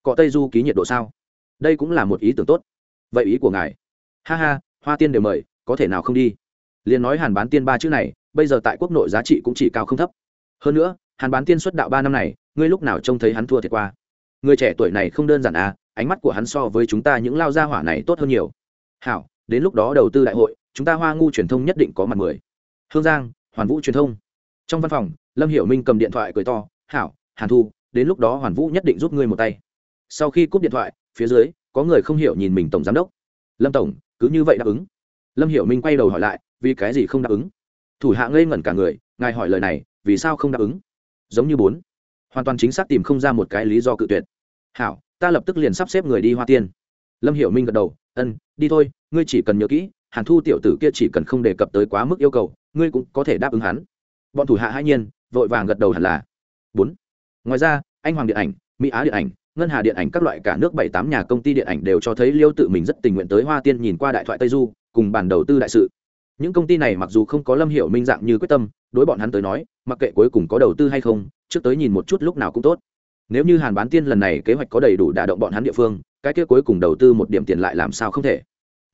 A: Có tây du ký nhiệt độ sao? Đây cũng là một ý tưởng tốt. Vậy ý của ngài? Ha ha, hoa tiên đều mời, có thể nào không đi? Liền nói hàn bán tiên ba chữ này, bây giờ tại quốc nội giá trị cũng chỉ cao không thấp. Hơn nữa hàn bán tiên xuất đạo ba năm này, ngươi lúc nào trông thấy hắn thua thiệt qua? Người trẻ tuổi này không đơn giản à ánh mắt của hắn so với chúng ta những lao gia hỏa này tốt hơn nhiều. Hảo, đến lúc đó đầu tư đại hội, chúng ta hoa ngu truyền thông nhất định có mặt mười. Hương giang, hoàn vũ truyền thông. Trong văn phòng, lâm hiểu minh cầm điện thoại cười to, hảo, hàn thu, đến lúc đó hoàn vũ nhất định giúp ngươi một tay. Sau khi cúp điện thoại, phía dưới, có người không hiểu nhìn mình tổng giám đốc. Lâm tổng, cứ như vậy đáp ứng? Lâm hiểu minh quay đầu hỏi lại, vì cái gì không đáp ứng? Thủ hạ ngây ngẩn cả người, ngài hỏi lời này, vì sao không đáp ứng? Giống như bốn. Hoàn toàn chính xác tìm không ra một cái lý do cự tuyệt. Hảo, ta lập tức liền sắp xếp người đi hoa tiên. Lâm hiểu minh gật đầu, ân, đi thôi, ngươi chỉ cần nhớ kỹ, hàn thu tiểu tử kia chỉ cần không đề cập tới quá mức yêu cầu, ngươi cũng có thể đáp ứng hắn. Bọn thủ hạ hai nhiên, vội vàng gật đầu hẳn là. Bốn. Ngoài ra, anh hoàng điện ảnh, mỹ á điện ảnh, ngân hà điện ảnh các loại cả nước bảy tám nhà công ty điện ảnh đều cho thấy liêu tự mình rất tình nguyện tới hoa tiên nhìn qua đại thoại tây du, cùng bàn đầu tư đại sự. Những công ty này mặc dù không có lâm hiểu minh dạng như quyết tâm, đối bọn hắn tới nói mặc kệ cuối cùng có đầu tư hay không, trước tới nhìn một chút lúc nào cũng tốt. Nếu như hàn bán tiên lần này kế hoạch có đầy đủ đả động bọn hắn địa phương, cái kia cuối cùng đầu tư một điểm tiền lại làm sao không thể?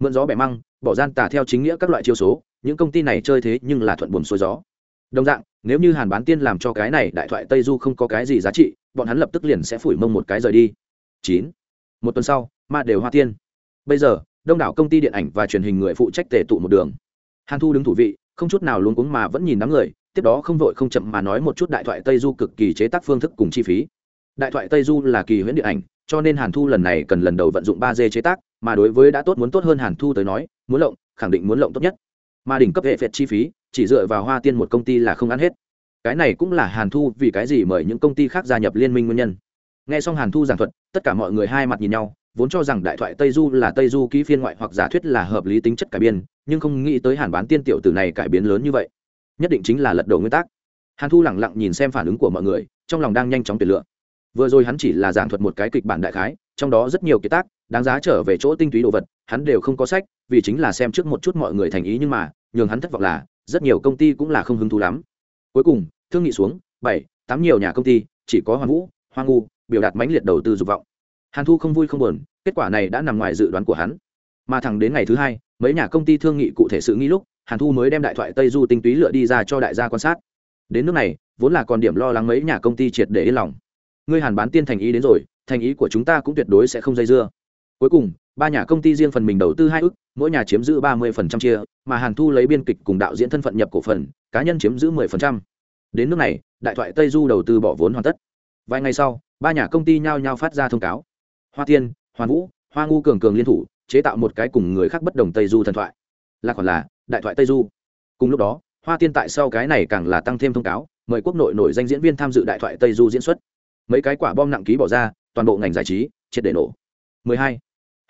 A: Mượn gió bẻ măng, bỏ gian tả theo chính nghĩa các loại chiêu số, những công ty này chơi thế nhưng là thuận buồm xuôi gió. Đồng dạng, nếu như hàn bán tiên làm cho cái này đại thoại tây du không có cái gì giá trị, bọn hắn lập tức liền sẽ phủi mông một cái rời đi. Chín. Một tuần sau, ma đều hoa tiên. Bây giờ, đông đảo công ty điện ảnh và truyền hình người phụ trách tề tụ một đường. Hàn thu đứng thủ vị, không chút nào luống cuống mà vẫn nhìn đám người tiếp đó không vội không chậm mà nói một chút đại thoại tây du cực kỳ chế tác phương thức cùng chi phí. Đại thoại tây du là kỳ huyễn điện ảnh, cho nên hàn thu lần này cần lần đầu vận dụng ba d chế tác, mà đối với đã tốt muốn tốt hơn hàn thu tới nói, muốn lộng, khẳng định muốn lộng tốt nhất. Mà đỉnh cấp hệ phệt chi phí, chỉ dựa vào hoa tiên một công ty là không ăn hết. Cái này cũng là hàn thu vì cái gì mời những công ty khác gia nhập liên minh nguyên nhân. Nghe xong hàn thu giảng thuật, tất cả mọi người hai mặt nhìn nhau, vốn cho rằng đại thoại tây du là tây du ký phiên ngoại hoặc giả thuyết là hợp lý tính chất cải biên, nhưng không nghĩ tới hàn bán tiên tiểu tử này cải biến lớn như vậy nhất định chính là lật đổ nguyên tắc. Hàn thu lẳng lặng nhìn xem phản ứng của mọi người, trong lòng đang nhanh chóng tuyển lựa. Vừa rồi hắn chỉ là giảng thuật một cái kịch bản đại khái, trong đó rất nhiều kiệt tác, đáng giá trở về chỗ tinh túy đồ vật, hắn đều không có sách, vì chính là xem trước một chút mọi người thành ý nhưng mà, nhường hắn thất vọng là, rất nhiều công ty cũng là không hứng thú lắm. Cuối cùng, thương nghị xuống, bảy, tám nhiều nhà công ty, chỉ có hoàng vũ hoang ngu, biểu đạt mãnh liệt đầu tư dục vọng. Hàn thu không vui không buồn, kết quả này đã nằm ngoài dự đoán của hắn. Mà thẳng đến ngày thứ hai, mấy nhà công ty thương nghị cụ thể sự nghi lúc hàn thu mới đem đại thoại tây du tinh túy lựa đi ra cho đại gia quan sát. Đến nước này, vốn là còn điểm lo lắng mấy nhà công ty triệt để yên lòng. Ngươi hàn bán tiên thành ý đến rồi, thành ý của chúng ta cũng tuyệt đối sẽ không dây dưa. Cuối cùng, ba nhà công ty riêng phần mình đầu tư hai ước, mỗi nhà chiếm giữ ba mươi chia, mà hàn thu lấy biên kịch cùng đạo diễn thân phận nhập cổ phần, cá nhân chiếm giữ 10%. đến nước này, đại thoại tây du đầu tư bỏ vốn hoàn tất. Vài ngày sau, ba nhà công ty nhao nhao phát ra thông cáo. Hoa tiên, hoàn vũ, hoa ngu cường cường liên thủ, chế tạo một cái cùng người khác bất đồng tây du thần thoại. Là còn là đại thoại tây du. Cùng lúc đó hoa tiên tại sau cái này càng là tăng thêm thông cáo mời quốc nội nổi danh diễn viên tham dự đại thoại tây du diễn xuất. Mấy cái quả bom nặng ký bỏ ra toàn bộ ngành giải trí triệt để nổ. 12.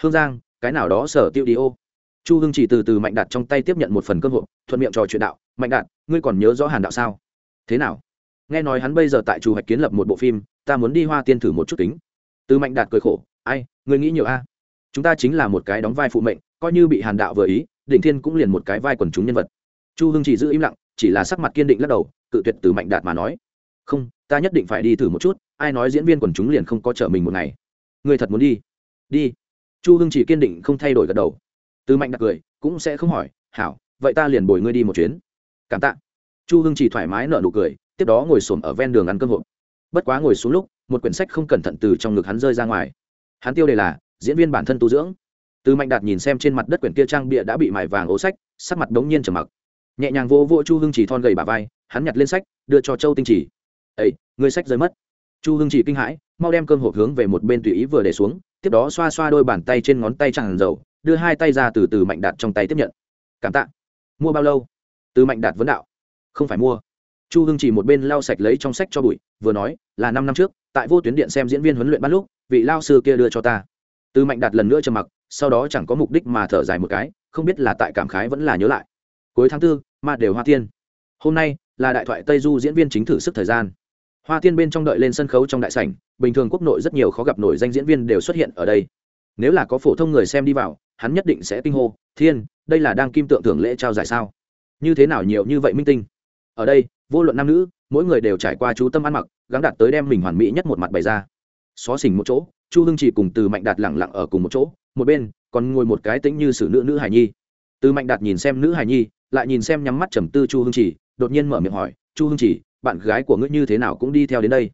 A: hương giang cái nào đó sở tiêu đi ô. Chu hưng chỉ từ từ mạnh đạt trong tay tiếp nhận một phần cơ hội, thuận miệng trò chuyện đạo mạnh đạt ngươi còn nhớ rõ hàn đạo sao? Thế nào? Nghe nói hắn bây giờ tại chủ hoạch kiến lập một bộ phim ta muốn đi hoa tiên thử một chút tính từ mạnh đạt cười khổ ai ngươi nghĩ nhiều a? Chúng ta chính là một cái đóng vai phụ mệnh coi như bị hàn đạo vừa ý đỉnh thiên cũng liền một cái vai quần chúng nhân vật. Chu hưng chỉ giữ im lặng, chỉ là sắc mặt kiên định lắc đầu, cự tuyệt từ mạnh đạt mà nói. Không, ta nhất định phải đi thử một chút, ai nói diễn viên quần chúng liền không có trở mình một ngày. Người thật muốn đi? Đi. Chu hưng chỉ kiên định không thay đổi gật đầu. Từ mạnh đạt cười, cũng sẽ không hỏi, hảo, vậy ta liền bồi ngươi đi một chuyến. Cảm tạ. Chu hưng chỉ thoải mái nở nụ cười, tiếp đó ngồi xổm ở ven đường ăn cơm hộp. Bất quá ngồi xuống lúc, một quyển sách không cẩn thận từ trong ngực hắn rơi ra ngoài. Hắn tiêu đề là, diễn viên bản thân tu dưỡng từ mạnh đạt nhìn xem trên mặt đất quyển kia trang bịa đã bị mài vàng ố sách, sắc mặt đống nhiên trầm mặc. Nhẹ nhàng vô vô chu hưng chỉ thon gầy bà vai, hắn nhặt lên sách, đưa cho châu tinh chỉ. Ây người sách rơi mất. Chu hưng chỉ kinh hãi, mau đem cơm hộp hướng về một bên tùy ý vừa để xuống, tiếp đó xoa xoa đôi bàn tay trên ngón tay tràn dầu, đưa hai tay ra từ từ mạnh đạt trong tay tiếp nhận. Cảm tạ. Mua bao lâu? Từ mạnh đạt vấn đạo. Không phải mua. Chu hưng chỉ một bên lau sạch lấy trong sách cho bụi, vừa nói, là năm năm trước, tại vô tuyến điện xem diễn viên huấn luyện bắt lúc, vị lao sư kia đưa cho ta. Từ mạnh đạt lần nữa trầm mặc sau đó chẳng có mục đích mà thở dài một cái, không biết là tại cảm khái vẫn là nhớ lại. Cuối tháng tư mà đều hoa tiên. Hôm nay là đại thoại tây du diễn viên chính thử sức thời gian. Hoa tiên bên trong đợi lên sân khấu trong đại sảnh, bình thường quốc nội rất nhiều khó gặp nổi danh diễn viên đều xuất hiện ở đây. Nếu là có phổ thông người xem đi vào, hắn nhất định sẽ kinh hô, thiên, đây là đang kim tượng thưởng lễ trao giải sao? Như thế nào nhiều như vậy minh tinh? Ở đây, vô luận nam nữ, mỗi người đều trải qua chú tâm ăn mặc, gắng đạt tới đem mình hoàn mỹ nhất một mặt bày ra. Xó xỉnh một chỗ, chu hưng chỉ cùng từ mạnh đạt lẳng lặng ở cùng một chỗ một bên, còn ngồi một cái tĩnh như xử nữ nữ hải nhi. Từ mạnh đạt nhìn xem nữ hải nhi, lại nhìn xem nhắm mắt trầm tư chu hưng chỉ, đột nhiên mở miệng hỏi, chu hưng chỉ, bạn gái của ngươi như thế nào cũng đi theo đến đây?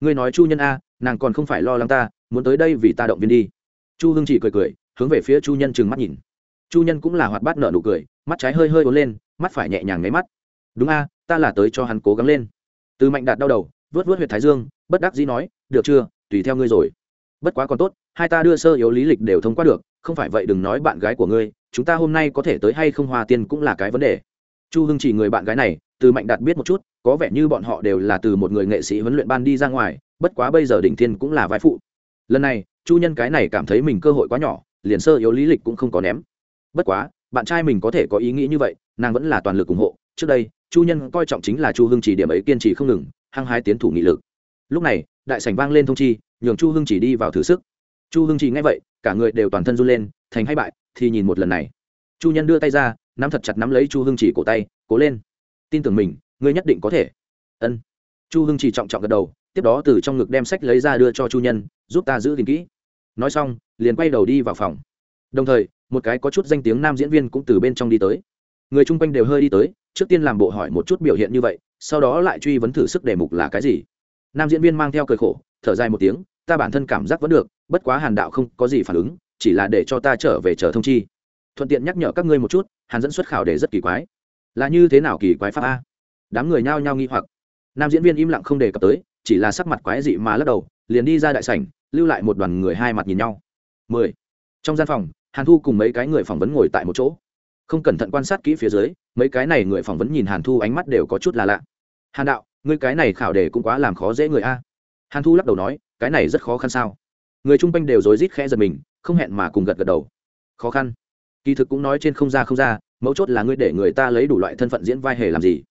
A: Ngươi nói chu nhân a, nàng còn không phải lo lắng ta, muốn tới đây vì ta động viên đi. Chu hưng chỉ cười cười, hướng về phía chu nhân trừng mắt nhìn. Chu nhân cũng là hoạt bát nở nụ cười, mắt trái hơi hơi ốn lên, mắt phải nhẹ nhàng nháy mắt. Đúng a, ta là tới cho hắn cố gắng lên. Từ mạnh đạt đau đầu vớt vớt huyệt thái dương, bất đắc dĩ nói, được chưa, tùy theo ngươi rồi bất quá còn tốt, hai ta đưa sơ yếu lý lịch đều thông qua được, không phải vậy đừng nói bạn gái của ngươi, chúng ta hôm nay có thể tới hay không hoa tiên cũng là cái vấn đề. Chu hưng chỉ người bạn gái này, từ mạnh đạt biết một chút, có vẻ như bọn họ đều là từ một người nghệ sĩ huấn luyện ban đi ra ngoài, bất quá bây giờ đỉnh thiên cũng là vai phụ. Lần này, chu nhân cái này cảm thấy mình cơ hội quá nhỏ, liền sơ yếu lý lịch cũng không có ném. Bất quá, bạn trai mình có thể có ý nghĩ như vậy, nàng vẫn là toàn lực ủng hộ. Trước đây, chu nhân coi trọng chính là chu hưng chỉ điểm ấy kiên trì không ngừng, hăng hái tiến thủ nghị lực lúc này, đại sảnh vang lên thông chi, nhường chu hưng chỉ đi vào thử sức. Chu hưng chỉ nghe vậy, cả người đều toàn thân run lên, thành hay bại, thì nhìn một lần này. Chu nhân đưa tay ra, nắm thật chặt nắm lấy chu hưng chỉ cổ tay, cố lên. Tin tưởng mình, ngươi nhất định có thể. Ân. Chu hưng chỉ trọng trọng gật đầu, tiếp đó từ trong ngực đem sách lấy ra đưa cho chu nhân, giúp ta giữ gìn kỹ. Nói xong, liền quay đầu đi vào phòng. Đồng thời, một cái có chút danh tiếng nam diễn viên cũng từ bên trong đi tới. Người chung quanh đều hơi đi tới, trước tiên làm bộ hỏi một chút biểu hiện như vậy, sau đó lại truy vấn thử sức đề mục là cái gì nam diễn viên mang theo cười khổ, thở dài một tiếng, ta bản thân cảm giác vẫn được, bất quá hàn đạo không có gì phản ứng, chỉ là để cho ta trở về chờ thông chi. Thuận tiện nhắc nhở các ngươi một chút, hàn dẫn xuất khảo để rất kỳ quái. Là như thế nào kỳ quái pháp a? Đám người nhao nhao nghi hoặc. Nam diễn viên im lặng không đề cập tới, chỉ là sắc mặt quái dị mà lắc đầu, liền đi ra đại sảnh, lưu lại một đoàn người hai mặt nhìn nhau. Mười. Trong gian phòng, hàn thu cùng mấy cái người phỏng vấn ngồi tại một chỗ. Không cẩn thận quan sát kỹ phía dưới, mấy cái này người phỏng vấn nhìn hàn thu ánh mắt đều có chút là lạ. Hàn đạo ngươi cái này khảo đề cũng quá làm khó dễ người a. Hàn thu lắc đầu nói, cái này rất khó khăn sao? Người chung quanh đều rối rít khẽ giật mình, không hẹn mà cùng gật gật đầu. Khó khăn. Kỳ thực cũng nói trên không ra không ra, mấu chốt là ngươi để người ta lấy đủ loại thân phận diễn vai hề làm gì.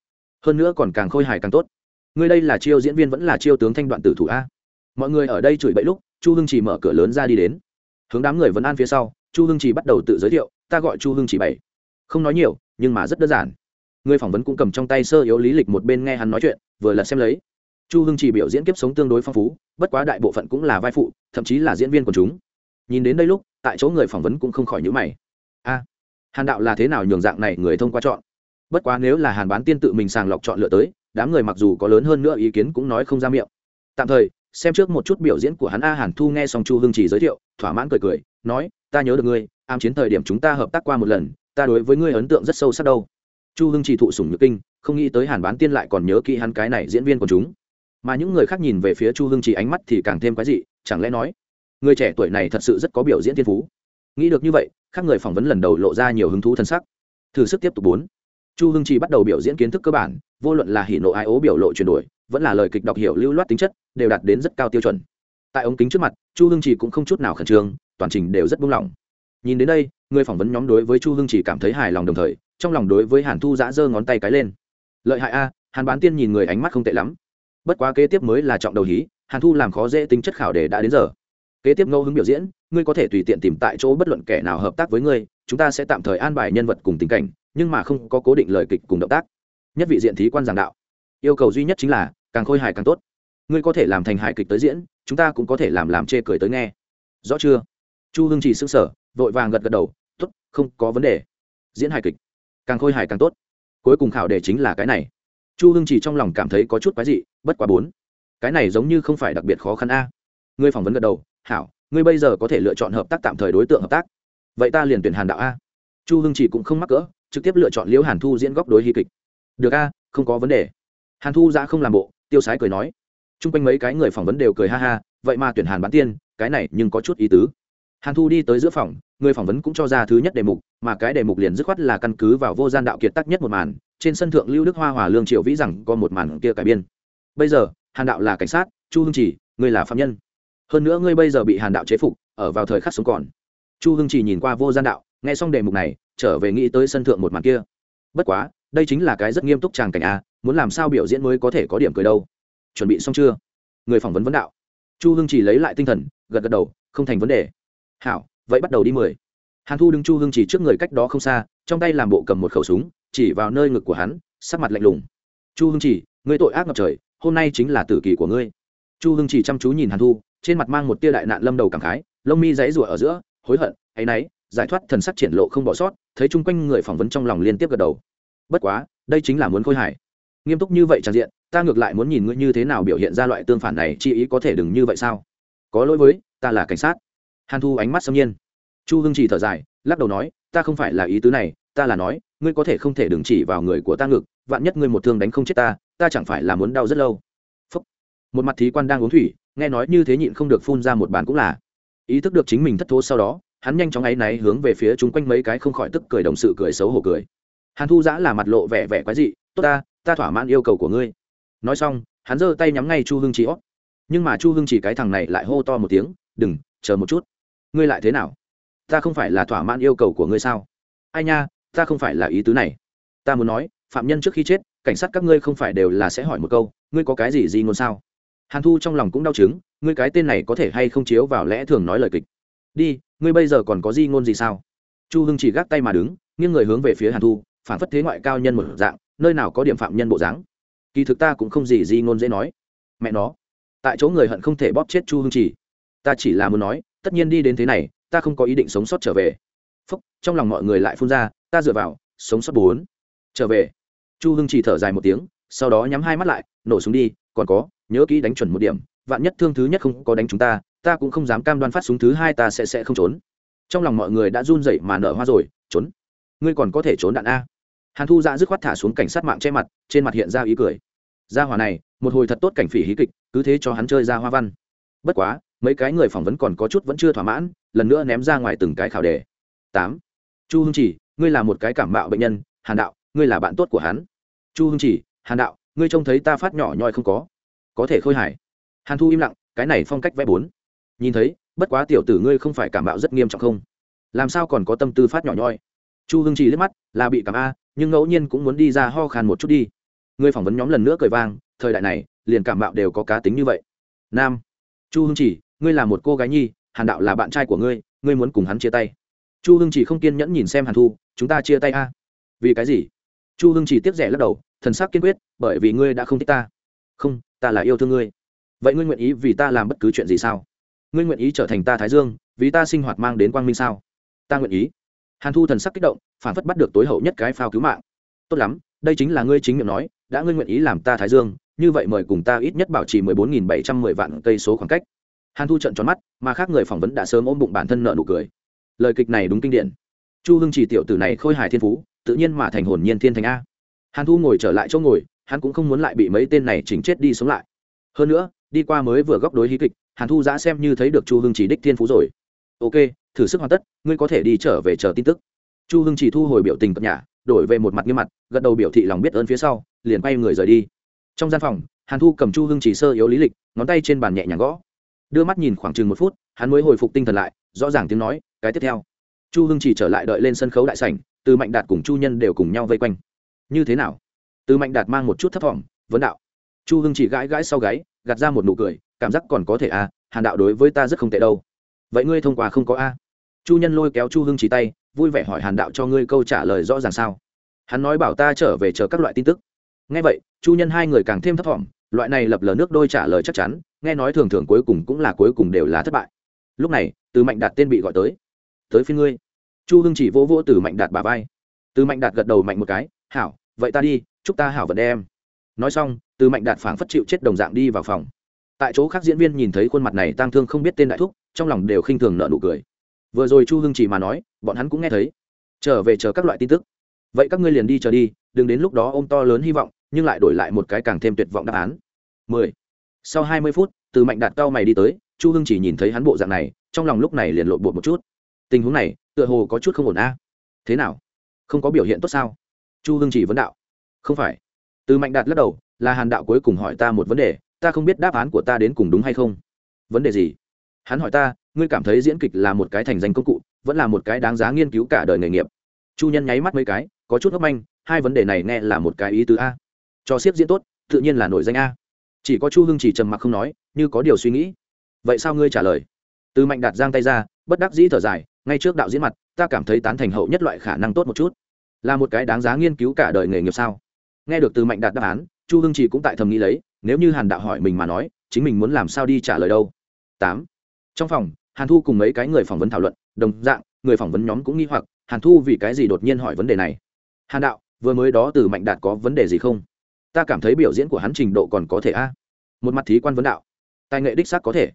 A: Hơn nữa còn càng khôi hài càng tốt. Ngươi đây là chiêu diễn viên vẫn là chiêu tướng thanh đoạn tử thủ a? Mọi người ở đây chửi bậy lúc, chu hưng chỉ mở cửa lớn ra đi đến. Hướng đám người vẫn an phía sau, chu hưng chỉ bắt đầu tự giới thiệu, ta gọi chu hưng chỉ bảy. Không nói nhiều, nhưng mà rất đơn giản người phỏng vấn cũng cầm trong tay sơ yếu lý lịch một bên nghe hắn nói chuyện, vừa lật xem lấy. Chu hưng chỉ biểu diễn kiếp sống tương đối phong phú, bất quá đại bộ phận cũng là vai phụ, thậm chí là diễn viên của chúng. Nhìn đến đây lúc, tại chỗ người phỏng vấn cũng không khỏi nhữ mày. A, hàn đạo là thế nào nhường dạng này người thông qua chọn? Bất quá nếu là hàn bán tiên tự mình sàng lọc chọn lựa tới, đám người mặc dù có lớn hơn nữa ý kiến cũng nói không ra miệng. Tạm thời, xem trước một chút biểu diễn của hắn a hàn thu nghe xong chu hưng chỉ giới thiệu, thỏa mãn cười cười, nói, ta nhớ được ngươi am chiến thời điểm chúng ta hợp tác qua một lần, ta đối với ngươi ấn tượng rất sâu sắc đâu chu hưng chỉ thụ sủng nhược kinh, không nghĩ tới hàn bán tiên lại còn nhớ kỹ hắn cái này diễn viên của chúng. Mà những người khác nhìn về phía chu hưng chỉ ánh mắt thì càng thêm cái gì chẳng lẽ nói, người trẻ tuổi này thật sự rất có biểu diễn thiên phú? Nghĩ được như vậy các người phỏng vấn lần đầu lộ ra nhiều hứng thú thân sắc. Thử sức tiếp tục bốn. Chu hưng chỉ bắt đầu biểu diễn kiến thức cơ bản, vô luận là hỉ nộ ai ố biểu lộ chuyển đổi, vẫn là lời kịch đọc hiểu lưu loát tính chất, đều đạt đến rất cao tiêu chuẩn. Tại ống kính trước mặt, chu hưng chỉ cũng không chút nào khẩn trương, toàn trình đều rất buông lỏng. Nhìn đến đây, người phỏng vấn nhóm đối với chu hưng chỉ cảm thấy hài lòng đồng thời trong lòng đối với hàn thu giã giơ ngón tay cái lên. Lợi hại a, hàn bán tiên nhìn người ánh mắt không tệ lắm. Bất quá kế tiếp mới là trọng đầu hí, hàn thu làm khó dễ tính chất khảo để đã đến giờ. Kế tiếp ngẫu hứng biểu diễn, ngươi có thể tùy tiện tìm tại chỗ bất luận kẻ nào hợp tác với ngươi, chúng ta sẽ tạm thời an bài nhân vật cùng tình cảnh, nhưng mà không có cố định lời kịch cùng động tác. Nhất vị diện thí quan giảng đạo. Yêu cầu duy nhất chính là, càng khôi hài càng tốt. Ngươi có thể làm thành hài kịch tới diễn, chúng ta cũng có thể làm làm chê cười tới nghe. Rõ chưa? Chu hưng chỉ s ư n g sở vội vàng gật gật đầu t ố t không có vấn đề. Diễn hài kịch càng khôi hài càng tốt. Cuối cùng khảo đề chính là cái này. Chu hưng chỉ trong lòng cảm thấy có chút quái dị, bất quá bốn. Cái này giống như không phải đặc biệt khó khăn a. Ngươi phỏng vấn gật đầu, hảo, ngươi bây giờ có thể lựa chọn hợp tác tạm thời đối tượng hợp tác. Vậy ta liền tuyển hàn đạo a. Chu hưng chỉ cũng không mắc cỡ, trực tiếp lựa chọn liễu hàn thu diễn góc đối hy kịch. Được a, không có vấn đề. Hàn thu ra không làm bộ, tiêu sái cười nói. T r u n g quanh mấy cái người phỏng vấn đều cười ha ha, vậy mà tuyển hàn bán tiên, cái này nhưng có chút ý tứ hàn thu đi tới giữa phòng, người phỏng vấn cũng cho ra thứ nhất đề mục, mà cái đề mục liền dứt khoát là căn cứ vào vô gian đạo kiệt tắc nhất một màn, trên sân thượng lưu đức hoa hòa lương triệu vĩ rằng có một màn kia cải biên. Bây giờ, hàn đạo là cảnh sát, chu hưng chỉ ngươi là phạm nhân. Hơn nữa ngươi bây giờ bị hàn đạo chế phục, ở vào thời khắc sống còn. Chu hưng chỉ nhìn qua vô gian đạo, nghe xong đề mục này, trở về nghĩ tới sân thượng một màn kia. Bất quá, đây chính là cái rất nghiêm túc tràng cảnh a, muốn làm sao biểu diễn mới có thể có điểm cười đâu. Chuẩn bị xong chưa? Người phỏng vấn vấn đạo. Chu hưng chỉ lấy lại tinh thần, gật gật đầu, không thành vấn đề hảo, vậy bắt đầu đi mười. Hàn thu đứng chu hưng chỉ trước người cách đó không xa, trong tay làm bộ cầm một khẩu súng, chỉ vào nơi ngực của hắn, sắc mặt lạnh lùng. Chu hưng chỉ, ngươi tội ác ngập trời, hôm nay chính là tử kỳ của ngươi. Chu hưng chỉ chăm chú nhìn hàn thu, trên mặt mang một tia đại nạn lâm đầu cảm khái, lông mi dãy rủa ở giữa, hối hận, áy náy, giải thoát thần sắc triển lộ không bỏ sót, thấy chung quanh người phỏng vấn trong lòng liên tiếp gật đầu. Bất quá, đây chính là muốn khôi hài. Nghiêm túc như vậy tràn diện, ta ngược lại muốn nhìn ngươi như thế nào biểu hiện ra loại tương phản này, chi ý có thể đừng như vậy sao? Có lỗi với, ta là cảnh sát hàn thu ánh mắt xâm nhiên. Chu hưng chỉ thở dài, lắc đầu nói, ta không phải là ý tứ này, ta là nói, ngươi có thể không thể đừng chỉ vào người của ta ngực, vạn nhất ngươi một thương đánh không chết ta ta chẳng phải là muốn đau rất lâu. Phúc. một mặt thí quan đang uống thủy, nghe nói như thế nhịn không được phun ra một bàn cũng là. Ý thức được chính mình thất thố sau đó, hắn nhanh chóng áy náy hướng về phía chúng quanh mấy cái không khỏi tức cười đồng sự cười xấu hổ cười. Hàn thu giã là mặt lộ vẻ vẻ quái dị, tốt ta ta thỏa mãn yêu cầu của ngươi. Nói xong, hắn giơ tay nhắm ngay chu hưng chỉ ót nhưng mà chu hưng chỉ cái thằng này lại hô to một tiếng, đừng, chờ một chút ngươi lại thế nào? Ta không phải là thỏa mãn yêu cầu của ngươi sao? Ai nha, ta không phải là ý tứ này. Ta muốn nói, phạm nhân trước khi chết, cảnh sát các ngươi không phải đều là sẽ hỏi một câu, ngươi có cái gì gì ngôn sao? Hàn thu trong lòng cũng đau chứng, ngươi cái tên này có thể hay không chiếu vào lẽ thường nói lời kịch? Đi, ngươi bây giờ còn có di ngôn gì sao? Chu hưng chỉ gác tay mà đứng, nghiêng người hướng về phía hàn thu, phản phất thế ngoại cao nhân một dạng, nơi nào có điểm phạm nhân bộ dáng. Kỳ thực ta cũng không gì gì ngôn dễ nói. Mẹ nó, tại chỗ người hận không thể bóp chết chu hưng chỉ. Ta chỉ là muốn nói tất nhiên đi đến thế này, ta không có ý định sống sót trở về. Phúc, trong lòng mọi người lại phun ra, ta dựa vào, sống sót bốn. Trở về. Chu hưng chỉ thở dài một tiếng, sau đó nhắm hai mắt lại, nổ súng đi, còn có, nhớ kỹ đánh chuẩn một điểm, vạn nhất thương thứ nhất không có đánh chúng ta ta cũng không dám cam đoan phát súng thứ hai ta sẽ sẽ không trốn. Trong lòng mọi người đã run rẩy mà nở hoa rồi, trốn. Ngươi còn có thể trốn đạn a. Hàn thu ra dứt khoát thả xuống cảnh sát mạng che mặt, trên mặt hiện ra ý cười. Gia hòa này, một hồi thật tốt cảnh phỉ hí kịch, cứ thế cho hắn chơi ra hoa văn. Bất quá mấy cái người phỏng vấn còn có chút vẫn chưa thỏa mãn, lần nữa ném ra ngoài từng cái khảo đề. Tám. Chu hưng chỉ, ngươi là một cái cảm bạo bệnh nhân, hàn đạo, ngươi là bạn tốt của hắn. Chu hưng chỉ, hàn đạo, ngươi trông thấy ta phát nhỏ nhoi không có? Có thể khôi hài. Hàn thu im lặng, cái này phong cách vẽ bốn. Nhìn thấy, bất quá tiểu tử ngươi không phải cảm bạo rất nghiêm trọng không? Làm sao còn có tâm tư phát nhỏ nhoi? Chu hưng chỉ liếc mắt, là bị cảm a, nhưng ngẫu nhiên cũng muốn đi ra ho khan một chút đi. Người phỏng vấn nhóm lần nữa cười vang, thời đại này, liền cảm mạo đều có cá tính như vậy. Nam. Chu hưng chỉ ngươi là một cô gái nhi, hàn đạo là bạn trai của ngươi ngươi muốn cùng hắn chia tay. Chu hưng chỉ không kiên nhẫn nhìn xem hàn thu, chúng ta chia tay a. Vì cái gì? Chu hưng chỉ tiếp rẻ lắc đầu, thần sắc kiên quyết, bởi vì ngươi đã không thích ta. Không, ta là yêu thương ngươi. Vậy ngươi nguyện ý vì ta làm bất cứ chuyện gì sao? Ngươi nguyện ý trở thành ta thái dương, vì ta sinh hoạt mang đến quang minh sao? Ta nguyện ý. Hàn thu thần sắc kích động, phản phất bắt được tối hậu nhất cái phao cứu mạng. Tốt lắm, đây chính là ngươi chính miệng nói, đã ngươi nguyện ý làm ta thái dương, như vậy mời cùng ta ít nhất bảo trì mười bốn nghìn bảy trăm mười vạn cây số khoảng cách hàn thu trận tròn mắt, mà khác người phỏng vấn đã sớm ôm bụng bản thân nợ nụ cười. Lời kịch này đúng kinh điển. Chu hưng chỉ tiểu tử này khôi hài thiên phú, tự nhiên mà thành hồn nhiên thiên thành a. Hàn thu ngồi trở lại chỗ ngồi, hắn cũng không muốn lại bị mấy tên này chỉnh chết đi sống lại. Hơn nữa, đi qua mới vừa góc đối hí kịch, hàn thu giã xem như thấy được chu hưng chỉ đích thiên phú rồi. Ok, thử sức hoàn tất, ngươi có thể đi trở về chờ tin tức. Chu hưng chỉ thu hồi biểu tình cập nhà đổi về một mặt nghiêm mặt, gật đầu biểu thị lòng biết ơn phía sau, liền quay người rời đi. Trong gian phòng, hàn thu cầm chu hưng chỉ sơ yếu lý lịch, ngón tay trên bàn nhẹ nhàng gõ đưa mắt nhìn khoảng chừng một phút, hắn mới hồi phục tinh thần lại, rõ ràng tiếng nói, cái tiếp theo. Chu hưng chỉ trở lại đợi lên sân khấu đại sảnh, từ mạnh đạt cùng chu nhân đều cùng nhau vây quanh. Như thế nào? Từ mạnh đạt mang một chút thấp thỏm, vấn đạo. Chu hưng chỉ gãi gãi sau gáy, gạt ra một nụ cười, cảm giác còn có thể à hàn đạo đối với ta rất không tệ đâu. Vậy ngươi thông qua không có a? Chu nhân lôi kéo chu hưng chỉ tay, vui vẻ hỏi hàn đạo cho ngươi câu trả lời rõ ràng sao? Hắn nói bảo ta trở về chờ các loại tin tức. Nghe vậy, chu nhân hai người càng thêm thấp thỏm, loại này lập lờ nước đôi trả lời chắc chắn nghe nói thường thường cuối cùng cũng là cuối cùng đều là thất bại. Lúc này, từ mạnh đạt tên bị gọi tới. Tới phía ngươi. Chu hưng chỉ vỗ vỗ từ mạnh đạt bà vai. Từ mạnh đạt gật đầu mạnh một cái, hảo, vậy ta đi, chúc ta hảo vật đem. Nói xong, từ mạnh đạt phảng phất chịu chết đồng dạng đi vào phòng. Tại chỗ khác diễn viên nhìn thấy khuôn mặt này tang thương không biết tên đại thúc, trong lòng đều khinh thường nợ nụ cười. Vừa rồi chu hưng chỉ mà nói, bọn hắn cũng nghe thấy. Trở về chờ các loại tin tức. Vậy các ngươi liền đi chờ đi, đừng đến lúc đó ô m to lớn hy vọng, nhưng lại đổi lại một cái càng thêm tuyệt vọng đáp án. 10 sau 20 phút, từ mạnh đạt cao mày đi tới, chu hưng chỉ nhìn thấy hắn bộ dạng này, trong lòng lúc này liền lộn bột một chút. Tình huống này, tựa hồ có chút không ổn a. Thế nào? Không có biểu hiện tốt sao? Chu hưng chỉ vấn đạo. Không phải. Từ mạnh đạt lắc đầu, là hàn đạo cuối cùng hỏi ta một vấn đề, ta không biết đáp án của ta đến cùng đúng hay không. Vấn đề gì? Hắn hỏi ta, ngươi cảm thấy diễn kịch là một cái thành danh công cụ, vẫn là một cái đáng giá nghiên cứu cả đời nghề nghiệp? Chu nhân nháy mắt mấy cái, có chút ngốc manh, hai vấn đề này nghe là một cái ý tứ a. Cho siếc diễn tốt, tự nhiên là nổi danh a chỉ có chu hưng chỉ trầm mặc không nói, như có điều suy nghĩ. Vậy sao ngươi trả lời? Từ mạnh đạt giang tay ra, bất đắc dĩ thở dài, ngay trước đạo diễn mặt, ta cảm thấy tán thành hậu nhất loại khả năng tốt một chút. Là một cái đáng giá nghiên cứu cả đời nghề nghiệp sao? Nghe được từ mạnh đạt đáp án, chu hưng chỉ cũng tại thầm nghĩ lấy, nếu như hàn đạo hỏi mình mà nói, chính mình muốn làm sao đi trả lời đâu? Tám. Trong phòng, hàn thu cùng mấy cái người phỏng vấn thảo luận, đồng dạng, người phỏng vấn nhóm cũng nghi hoặc, hàn thu vì cái gì đột nhiên hỏi vấn đề này? Hàn đạo, vừa mới đó từ mạnh đạt có vấn đề gì không? Ta cảm thấy biểu diễn của hắn trình độ còn có thể a. Một mặt thí quan vấn đạo. Tài nghệ đích xác có thể.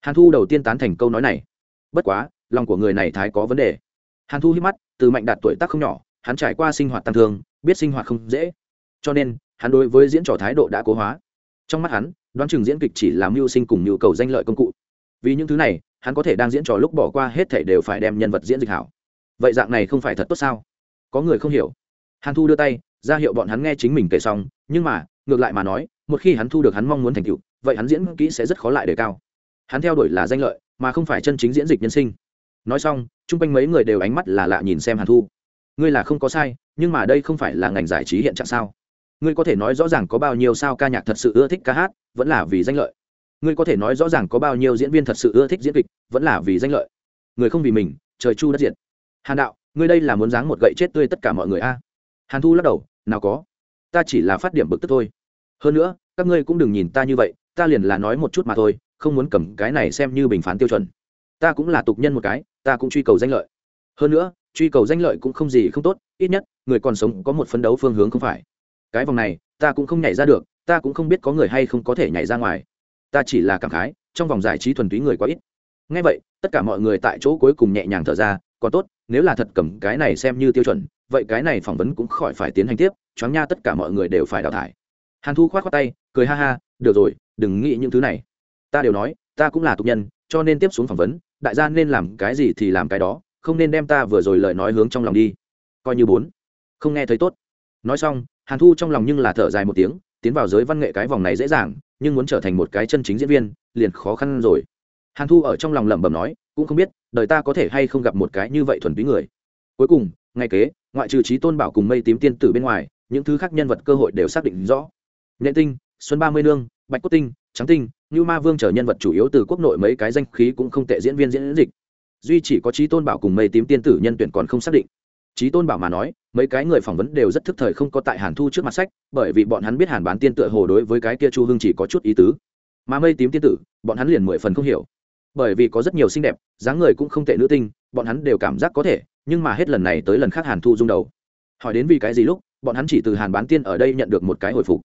A: Hàn thu đầu tiên tán thành câu nói này. Bất quá, lòng của người này thái có vấn đề. Hàn thu hít mắt, từ mạnh đạt tuổi tác không nhỏ, hắn trải qua sinh hoạt tăng thương, biết sinh hoạt không dễ. Cho nên, hắn đối với diễn trò thái độ đã cố hóa. Trong mắt hắn, đoán chừng diễn kịch chỉ làm mưu sinh cùng nhu cầu danh lợi công cụ. Vì những thứ này, hắn có thể đang diễn trò lúc bỏ qua hết thể đều phải đem nhân vật diễn dịch hảo. Vậy dạng này không phải thật tốt sao? Có người không hiểu. Hàn thu đưa tay ra hiệu bọn hắn nghe chính mình kể xong, nhưng mà, ngược lại mà nói, một khi hắn thu được hắn mong muốn thành tựu, vậy hắn diễn kỹ sẽ rất khó lại đề cao. Hắn theo đuổi là danh lợi, mà không phải chân chính diễn dịch nhân sinh. Nói xong, chung quanh mấy người đều ánh mắt là lạ nhìn xem hàn thu. Ngươi là không có sai, nhưng mà đây không phải là ngành giải trí hiện trạng sao? Ngươi có thể nói rõ ràng có bao nhiêu sao ca nhạc thật sự ưa thích ca hát, vẫn là vì danh lợi. Ngươi có thể nói rõ ràng có bao nhiêu diễn viên thật sự ưa thích diễn kịch, vẫn là vì danh lợi. Người không vì mình, trời chu đất diệt. Hàn đạo, ngươi đây là muốn dáng một gậy chết tươi tất cả mọi người a. Hàn thu lắc đầu nào có. Ta chỉ là phát điểm bực tức thôi. Hơn nữa, các ngươi cũng đừng nhìn ta như vậy, ta liền là nói một chút mà thôi, không muốn cầm cái này xem như bình phán tiêu chuẩn. Ta cũng là tục nhân một cái, ta cũng truy cầu danh lợi. Hơn nữa, truy cầu danh lợi cũng không gì không tốt, ít nhất, người còn sống có một phấn đấu phương hướng không phải. Cái vòng này, ta cũng không nhảy ra được, ta cũng không biết có người hay không có thể nhảy ra ngoài. Ta chỉ là cảm khái, trong vòng giải trí thuần túy người quá ít. Ngay vậy, tất cả mọi người tại chỗ cuối cùng nhẹ nhàng thở ra, còn tốt, nếu là thật cầm cái này xem như tiêu chuẩn vậy cái này phỏng vấn cũng khỏi phải tiến hành tiếp, choáng nha tất cả mọi người đều phải đào thải. Hàn thu k h o á t khoác tay, cười ha ha, được rồi, đừng nghĩ những thứ này. Ta đều nói, ta cũng là tục nhân, cho nên tiếp xuống phỏng vấn, đại gia nên làm cái gì thì làm cái đó, không nên đem ta vừa rồi lời nói hướng trong lòng đi. Coi như bốn. Không nghe thấy tốt. Nói xong, hàn thu trong lòng nhưng là thở dài một tiếng, tiến vào giới văn nghệ cái vòng này dễ dàng, nhưng muốn trở thành một cái chân chính diễn viên, liền khó khăn rồi. Hàn thu ở trong lòng lẩm bẩm nói, cũng không biết, đời ta có thể hay không gặp một cái như vậy thuần túy người. Cuối cùng ngay kế, ngoại trừ trí tôn bảo cùng mây tím tiên tử bên ngoài, những thứ khác nhân vật cơ hội đều xác định rõ. Nhện tinh, xuân ba mươi nương, bạch cốt tinh, trắng tinh như ma vương trở nhân vật chủ yếu từ quốc nội mấy cái danh khí cũng không tệ diễn viên diễn dịch. Duy chỉ có trí tôn bảo cùng mây tím tiên tử nhân tuyển còn không xác định. Trí tôn bảo mà nói, mấy cái người phỏng vấn đều rất thức thời không có tại hàn thu trước mặt sách, bởi vì bọn hắn biết hàn bán tiên tựa hồ đối với cái kia chu hưng chỉ có chút ý tứ. Mà mây tím tiên tử, bọn hắn liền mười phần không hiểu. Bởi vì có rất nhiều xinh đẹp, dáng người cũng không tệ nữ tinh, bọn hắn đều cảm giác có thể nhưng mà hết lần này tới lần khác hàn thu rung đầu. Hỏi đến vì cái gì lúc, bọn hắn chỉ từ hàn bán tiên ở đây nhận được một cái hồi phục.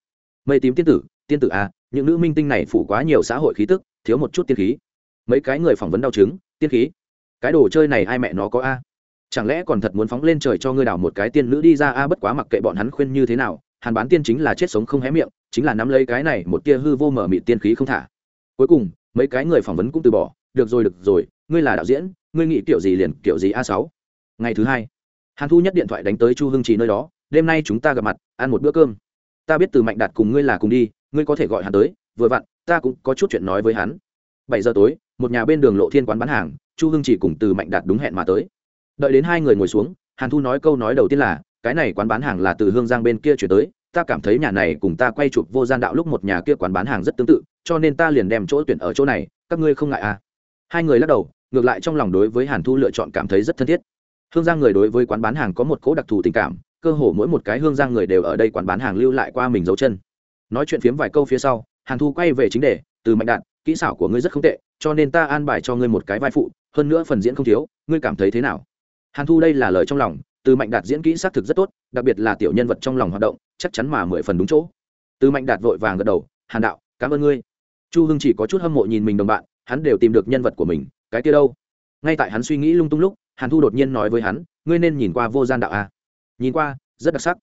A: Mây tím tiên tử tiên tử a những nữ minh tinh này phủ quá nhiều xã hội khí tức, thiếu một chút tiên khí. Mấy cái người phỏng vấn đau chứng, tiên khí. Cái đồ chơi này ai mẹ nó có a? Chẳng lẽ còn thật muốn phóng lên trời cho ngươi đào một cái tiên nữ đi ra a? Bất quá mặc kệ bọn hắn khuyên như thế nào, hàn bán tiên chính là chết sống không hé miệng, chính là nắm lấy cái này một tia hư vô mở mị tiên khí không thả. Cuối cùng, mấy cái người phỏng vấn cũng từ bỏ, được rồi được rồi, ngươi là đạo diễn, ngươi nghĩ kiểu gì liền kiểu gì a sáu ngày thứ hai, hàn thu nhất điện thoại đánh tới chu hưng trì nơi đó, đêm nay chúng ta gặp mặt, ăn một bữa cơm. Ta biết từ mạnh đạt cùng ngươi là cùng đi, ngươi có thể gọi hắn tới, vừa vặn, ta cũng có chút chuyện nói với hắn. Bảy giờ tối, một nhà bên đường lộ thiên quán bán hàng, chu hưng chỉ cùng từ mạnh đạt đúng hẹn mà tới. Đợi đến hai người ngồi xuống, hàn thu nói câu nói đầu tiên là, cái này quán bán hàng là từ hương giang bên kia chuyển tới, ta cảm thấy nhà này cùng ta quay chụp vô gian đạo lúc một nhà kia quán bán hàng rất tương tự, cho nên ta liền đem chỗ tuyển ở chỗ này, các ngươi không ngại à? Hai người lắc đầu, ngược lại trong lòng đối với hàn thu lựa chọn cảm thấy rất thân thiết hương giang người đối với quán bán hàng có một cố đặc thù tình cảm, cơ hồ mỗi một cái hương giang người đều ở đây quán bán hàng lưu lại qua mình dấu chân. Nói chuyện phiếm vài câu phía sau, hàn thu quay về chính đề, từ mạnh đạn kỹ xảo của ngươi rất không tệ, cho nên ta an bài cho ngươi một cái vai phụ, hơn nữa phần diễn không thiếu, ngươi cảm thấy thế nào? Hàn thu đây là lời trong lòng, từ mạnh đạt diễn kỹ xác thực rất tốt, đặc biệt là tiểu nhân vật trong lòng hoạt động, chắc chắn mà mười phần đúng chỗ. Từ mạnh đạt vội vàng gật đầu, hàn đạo, cảm ơn ngươi. Chu hưng chỉ có chút hâm mộ nhìn mình đồng bạn, hắn đều tìm được nhân vật của mình, cái kia đâu? Ngay tại hắn suy nghĩ lung tung lúc hàn thu đột nhiên nói với hắn, ngươi nên nhìn qua vô gian đạo a. À? nhìn qua, rất đặc sắc.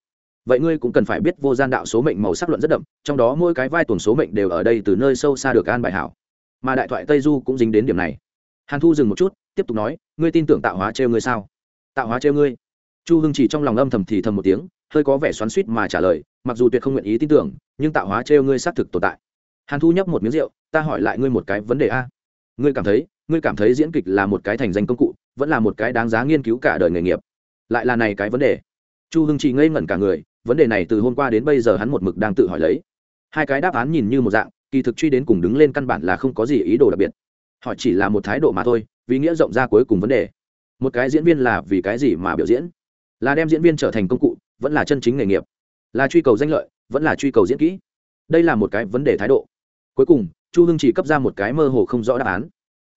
A: Vậy ngươi cũng cần phải biết vô gian đạo số mệnh màu sắc luận rất đậm, trong đó mỗi cái vai tuần số mệnh đều ở đây từ nơi sâu xa được an bài hảo. Mà đại thoại tây du cũng dính đến điểm này. Hàn thu dừng một chút, tiếp tục nói, ngươi tin tưởng tạo hóa trêu ngươi sao? Tạo hóa trêu ngươi? Chu hưng chỉ trong lòng âm thầm thì thầm một tiếng, hơi có vẻ xoắn suýt mà trả lời, mặc dù tuyệt không nguyện ý tin tưởng, nhưng tạo hóa trêu ngươi xác thực tồn tại. Hàn thu nhấp một miếng rượu, ta hỏi lại ngươi một cái vấn đề a. Ngươi cảm thấy ngươi cảm thấy diễn kịch là một cái thành danh công cụ, vẫn là một cái đáng giá nghiên cứu cả đời nghề nghiệp. Lại là này cái vấn đề. Chu hưng chỉ ngây ngẩn cả người, vấn đề này từ hôm qua đến bây giờ hắn một mực đang tự hỏi lấy. Hai cái đáp án nhìn như một dạng, kỳ thực truy đến cùng đứng lên căn bản là không có gì ý đồ đặc biệt. Họ chỉ là một thái độ mà thôi, vì nghĩa rộng ra cuối cùng vấn đề. Một cái diễn viên là vì cái gì mà biểu diễn? Là đem diễn viên trở thành công cụ, vẫn là chân chính nghề nghiệp? Là truy cầu danh lợi, vẫn là truy cầu diễn kỹ? Đây là một cái vấn đề thái độ. Cuối cùng, chu hưng chỉ cấp ra một cái mơ hồ không rõ đáp án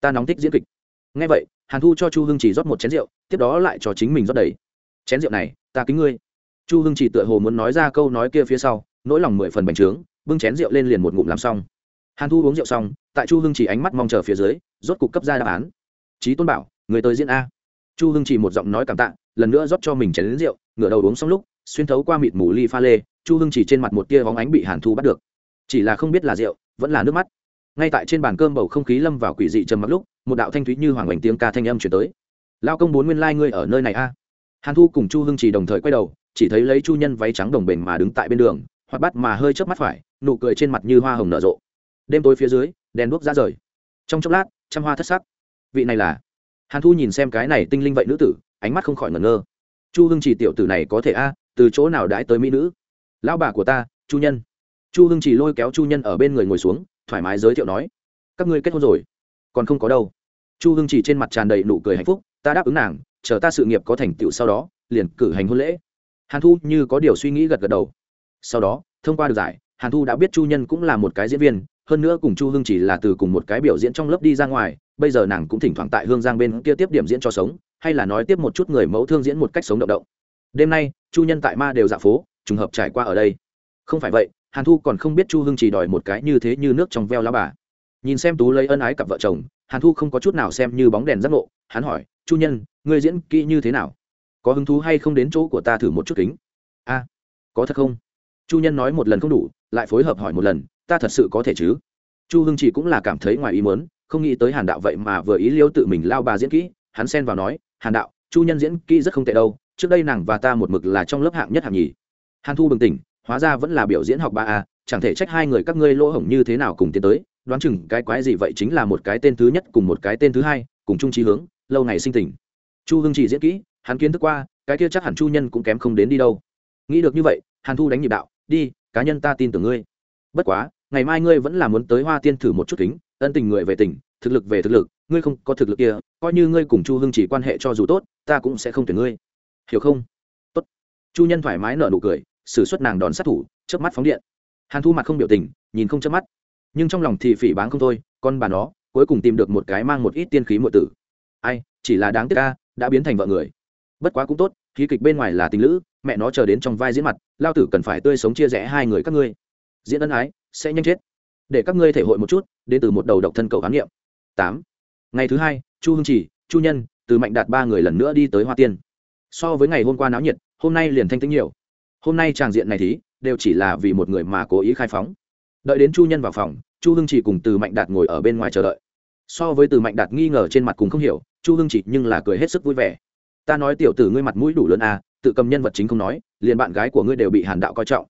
A: ta nóng thích diễn kịch. Ngay vậy, hàn thu cho chu hưng chỉ rót một chén rượu, tiếp đó lại cho chính mình rót đầy. Chén rượu này, ta kính ngươi. Chu hưng chỉ tựa hồ muốn nói ra câu nói kia phía sau, nỗi lòng mười phần bành trướng, bưng chén rượu lên liền một ngụm làm xong. Hàn thu uống rượu xong, tại chu hưng chỉ ánh mắt mong chờ phía dưới, rốt cục cấp ra đáp án. Trí tôn bảo, người tới diễn a. Chu hưng chỉ một giọng nói cảm tạ, lần nữa rót cho mình chén đến rượu, ngửa đầu uống xong lúc, xuyên thấu qua mịt mù ly pha lê, chu hưng chỉ trên mặt một tia bóng ánh bị hàn thu bắt được. Chỉ là không biết là rượu, vẫn là nước mắt ngay tại trên bàn cơm bầu không khí lâm vào quỷ dị trầm mặc lúc, một đạo thanh thúy như hoàng bành tiếng ca thanh âm chuyển tới. Lao công bốn nguyên lai、like、ngươi ở nơi này a? Hàn thu cùng chu hưng chỉ đồng thời quay đầu, chỉ thấy lấy chu nhân váy trắng đồng bình mà đứng tại bên đường hoặc bắt mà hơi chớp mắt phải, nụ cười trên mặt như hoa hồng nở rộ. Đêm tối phía dưới, đèn đuốc ra rời. Trong chốc lát, trăm hoa thất sắc. Vị này là? Hàn thu nhìn xem cái này tinh linh vậy nữ tử, ánh mắt không khỏi ngẩn ngơ. Chu hưng chỉ tiểu tử này có thể a, từ chỗ nào đãi tới mỹ nữ? Lão bà của ta, chu nhân. Chu hưng chỉ lôi kéo chu nhân ở bên người ngồi xuống thoải mái giới thiệu nói, các ngươi kết hôn rồi, còn không có đâu. Chu hưng chỉ trên mặt tràn đầy nụ cười hạnh phúc, ta đáp ứng nàng, chờ ta sự nghiệp có thành tựu sau đó, liền cử hành hôn lễ. Hàn thu như có điều suy nghĩ gật gật đầu. Sau đó, thông qua được giải, hàn thu đã biết chu nhân cũng là một cái diễn viên, hơn nữa cùng chu hưng chỉ là từ cùng một cái biểu diễn trong lớp đi ra ngoài, bây giờ nàng cũng thỉnh thoảng tại hương giang bên kia tiếp điểm diễn cho sống, hay là nói tiếp một chút người mẫu thương diễn một cách sống động động. Đêm nay, chu nhân tại ma đều dạ phố, trùng hợp trải qua ở đây. Không phải vậy hàn thu còn không biết chu hưng chỉ đòi một cái như thế như nước trong veo lá bà. Nhìn xem tú lấy ân ái cặp vợ chồng, hàn thu không có chút nào xem như bóng đèn giác ngộ. Hắn hỏi, chu nhân, ngươi diễn kỹ như thế nào? Có hứng thú hay không đến chỗ của ta thử một chút kính? A, có thật không? Chu nhân nói một lần không đủ, lại phối hợp hỏi một lần, ta thật sự có thể chứ? Chu hưng chỉ cũng là cảm thấy ngoài ý muốn, không nghĩ tới hàn đạo vậy mà vừa ý liêu tự mình lao bà diễn kỹ. Hắn xen vào nói, hàn đạo, chu nhân diễn kỹ rất không tệ đâu, trước đây nàng và ta một mực là trong lớp hạng nhất hạng nhì. Hàn thu bừng tỉnh hóa ra vẫn là biểu diễn học ba a, chẳng thể trách hai người các ngươi lỗ hổng như thế nào cùng tiến tới, đoán chừng cái quái gì vậy chính là một cái tên thứ nhất cùng một cái tên thứ hai, cùng chung trí hướng, lâu ngày sinh tình. Chu hưng chỉ diễn kỹ, hắn kiến thức qua, cái kia chắc hẳn chu nhân cũng kém không đến đi đâu. Nghĩ được như vậy, hàn thu đánh nhịp đạo, đi, cá nhân ta tin tưởng ngươi. Bất quá, ngày mai ngươi vẫn là muốn tới hoa tiên thử một chút kính, ân tình người về tình thực lực về thực lực, ngươi không có thực lực kia, coi như ngươi cùng chu hưng chỉ quan hệ cho dù tốt, ta cũng sẽ không tuyển ngươi. Hiểu không? Tốt. Chu nhân thoải mái nở nụ cười sử suất nàng đòn sát thủ, chớp mắt phóng điện. Hàn thu mặt không biểu tình, nhìn không chớp mắt. Nhưng trong lòng thì phỉ báng không thôi, con bà nó, cuối cùng tìm được một cái mang một ít tiên khí muội tử. Ai, chỉ là đáng tiếc ca đã biến thành vợ người. Bất quá cũng tốt, khí kịch bên ngoài là tình lữ, mẹ nó chờ đến trong vai diễn mặt, lao tử cần phải tươi sống chia rẽ hai người các ngươi. Diễn ân ái, sẽ nhanh chết. Để các ngươi thể hội một chút, đến từ một đầu độc thân cầu khám nghiệm. Tám. Ngày thứ hai, chu hưng chỉ, chu nhân, từ mạnh đạt ba người lần nữa đi tới hoa tiên. So với ngày hôm qua náo nhiệt, hôm nay liền thanh tĩnh nhiều hôm nay tràng diện này thí, đều chỉ là vì một người mà cố ý khai phóng. Đợi đến chu nhân vào phòng, chu hưng chỉ cùng từ mạnh đạt ngồi ở bên ngoài chờ đợi. So với từ mạnh đạt nghi ngờ trên mặt cùng không hiểu, chu hưng chỉ nhưng là cười hết sức vui vẻ. Ta nói tiểu tử ngươi mặt mũi đủ lớn à tự cầm nhân vật chính không nói, liền bạn gái của ngươi đều bị hàn đạo coi trọng.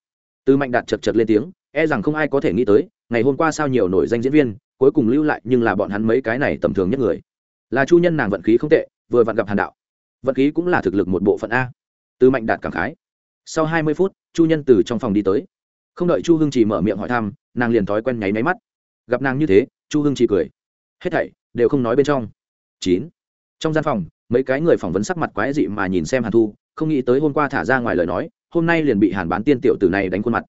A: Từ mạnh đạt chật chật lên tiếng e rằng không ai có thể nghĩ tới, ngày hôm qua sao nhiều nổi danh diễn viên, cuối cùng lưu lại nhưng là bọn hắn mấy cái này tầm thường nhất người. Là chu nhân nàng vận khí không tệ, vừa vặn gặp hàn đạo. Vận khí cũng là thực lực một bộ phận a. Từ mạnh đạt cảm khái sau hai mươi phút, chu nhân từ trong phòng đi tới. Không đợi chu hưng chỉ mở miệng hỏi thăm, nàng liền thói quen nháy máy mắt. Gặp nàng như thế, chu hưng chỉ cười. Hết thảy đều không nói bên trong. Chín. Trong gian phòng, mấy cái người phỏng vấn sắc mặt quái dị mà nhìn xem hàn thu, không nghĩ tới hôm qua thả ra ngoài lời nói, hôm nay liền bị hàn bán tiên tiểu tử này đánh khuôn mặt.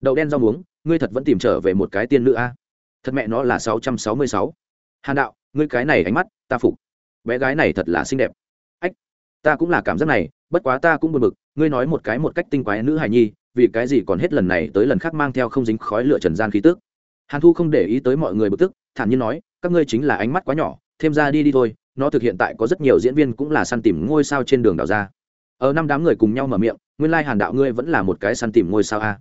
A: Đậu đen rau muống, ngươi thật vẫn tìm trở về một cái tiên nữ a. Thật mẹ nó là sáu trăm sáu mươi sáu. Hàn đạo, ngươi cái này ánh mắt, ta phục. Bé gái này thật là xinh đẹp. Ách, ta cũng là cảm giác này, bất quá ta cũng buồn bực ngươi nói một cái một cách tinh quái nữ hài nhi, vì cái gì còn hết lần này tới lần khác mang theo không dính khói lửa trần gian khí tức? Hàn thu không để ý tới mọi người bực tức, thản nhiên nói, các ngươi chính là ánh mắt quá nhỏ, thêm ra đi đi thôi, nó thực hiện tại có rất nhiều diễn viên cũng là săn tìm ngôi sao trên đường đào ra. Ở năm đám người cùng nhau mở miệng, nguyên lai hàn đạo ngươi vẫn là một cái săn tìm ngôi sao a.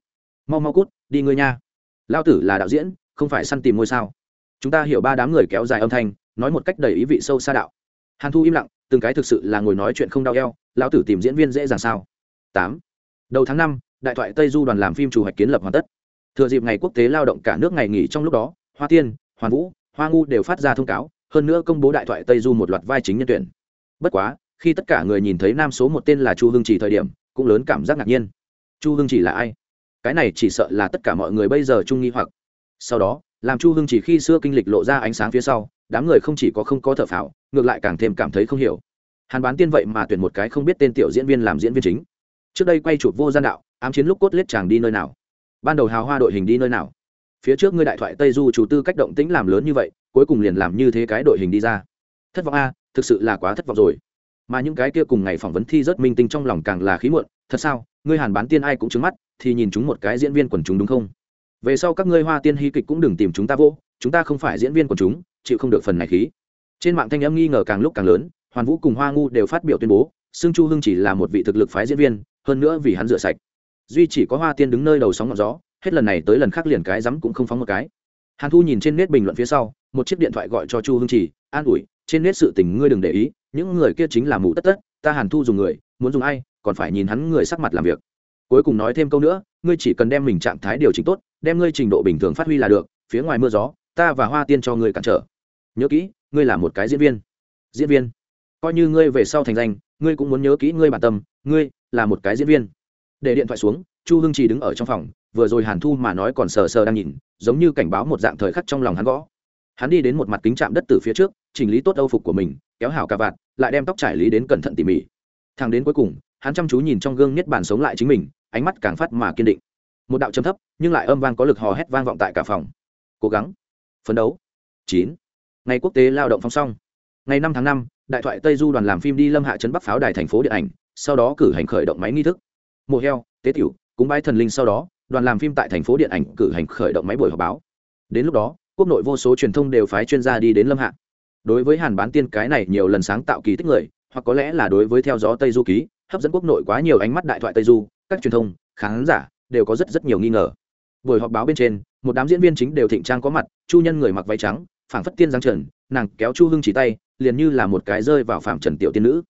A: Mau mau cút, đi ngươi nha. Lao tử là đạo diễn, không phải săn tìm ngôi sao. Chúng ta hiểu ba đám người kéo dài âm thanh, nói một cách đầy ý vị sâu xa đạo. Hàn thu im lặng, từng cái thực sự là ngồi nói chuyện không đau eo lao tử tìm diễn viên dễ dàng sao? Tám. Đầu tháng năm, đại thoại tây du đoàn làm phim chủ hoạch kiến lập hoàn tất. Thừa dịp ngày quốc tế lao động cả nước ngày nghỉ trong lúc đó, hoa tiên, hoàn vũ, hoa ngu đều phát ra thông cáo, hơn nữa công bố đại thoại tây du một loạt vai chính nhân tuyển. Bất quá, khi tất cả người nhìn thấy nam số một tên là chu hưng chỉ thời điểm, cũng lớn cảm giác ngạc nhiên. Chu hưng chỉ là ai? Cái này chỉ sợ là tất cả mọi người bây giờ trung nghi hoặc. Sau đó, làm chu hưng chỉ khi xưa kinh lịch lộ ra ánh sáng phía sau, đám người không chỉ có không có thợ phào, ngược lại càng thêm cảm thấy không hiểu. Hàn bán tiên vậy mà tuyển một cái không biết tên tiểu diễn viên làm diễn viên chính trước đây quay chụp vô gian đạo, ám chiến lúc cốt lết chàng đi nơi nào? Ban đầu hào hoa đội hình đi nơi nào? Phía trước ngươi đại thoại tây du chủ tư cách động tĩnh làm lớn như vậy, cuối cùng liền làm như thế cái đội hình đi ra. Thất vọng a, thực sự là quá thất vọng rồi. Mà những cái kia cùng ngày phỏng vấn thi rất minh tinh trong lòng càng là khí muộn, thật sao? Ngươi hàn bán tiên ai cũng trứng mắt, thì nhìn chúng một cái diễn viên quần chúng đúng không? Về sau các ngươi hoa tiên hy kịch cũng đừng tìm chúng ta vô, chúng ta không phải diễn viên quần chúng, chịu không được phần này khí. Trên mạng thanh âm nghi ngờ càng lúc càng lớn, hoàn vũ cùng hoa ngu đều phát biểu tuyên bố xương chu hưng chỉ là một vị thực lực phái diễn viên hơn nữa vì hắn rửa sạch. Duy chỉ có hoa tiên đứng nơi đầu sóng ngọn gió, hết lần này tới lần khác liền cái rắm cũng không phóng một cái. Hàn thu nhìn trên nét bình luận phía sau, một chiếc điện thoại gọi cho chu hương chỉ an ủi, trên nét sự tình ngươi đừng để ý, những người kia chính là mù tất tất, ta hàn thu dùng người, muốn dùng ai, còn phải nhìn hắn người sắc mặt làm việc. Cuối cùng nói thêm câu nữa, ngươi chỉ cần đem mình trạng thái điều chỉnh tốt, đem ngươi trình độ bình thường phát huy là được, phía ngoài mưa gió, ta và hoa tiên cho ngươi cản trở. Nhớ kỹ, ngươi là một cái diễn viên. Diễn viên. Coi như ngươi về sau thành danh ngươi cũng muốn nhớ kỹ ngươi bản tâm, ngươi là một cái diễn viên. Để điện thoại xuống, chu hưng trì đứng ở trong phòng, vừa rồi hàn thu mà nói còn sờ sờ đang nhìn, giống như cảnh báo một dạng thời khắc trong lòng hắn gõ. Hắn đi đến một mặt kính chạm đất từ phía trước, chỉnh lý tốt âu phục của mình, kéo hảo cà vạt, lại đem tóc trải lý đến cẩn thận tỉ mỉ. Thang đến cuối cùng, hắn chăm chú nhìn trong gương nhất bản sống lại chính mình, ánh mắt càng phát mà kiên định. Một đạo châm thấp, nhưng lại âm vang có lực hò hét vang vọng tại cả phòng. Cố gắng. Phấn đấu. Chín. Ngày quốc tế lao động phong song ngày năm tháng năm đại thoại tây du đoàn làm phim đi lâm hạ trấn bắc pháo đài thành phố điện ảnh, sau đó cử hành khởi động máy nghi thức. Mùa heo, tế tiểu cúng bái thần linh sau đó, đoàn làm phim tại thành phố điện ảnh cử hành khởi động máy buổi họp báo. Đến lúc đó, quốc nội vô số truyền thông đều phái chuyên gia đi đến lâm hạ. Đối với hàn bán tiên, cái này nhiều lần sáng tạo kỳ tích người, hoặc có lẽ là đối với theo gió tây du ký, hấp dẫn quốc nội quá nhiều ánh mắt đại thoại tây du, các truyền thông, khán giả đều có rất rất nhiều nghi ngờ. Buổi họp báo bên trên, một đám diễn viên chính đều thịnh trang có mặt, chu nhân người mặc váy trắng, phảng phất tiên giang trần nàng kéo chu hưng chỉ tay, liền như là một cái rơi vào phạm trần tiểu tiên nữ.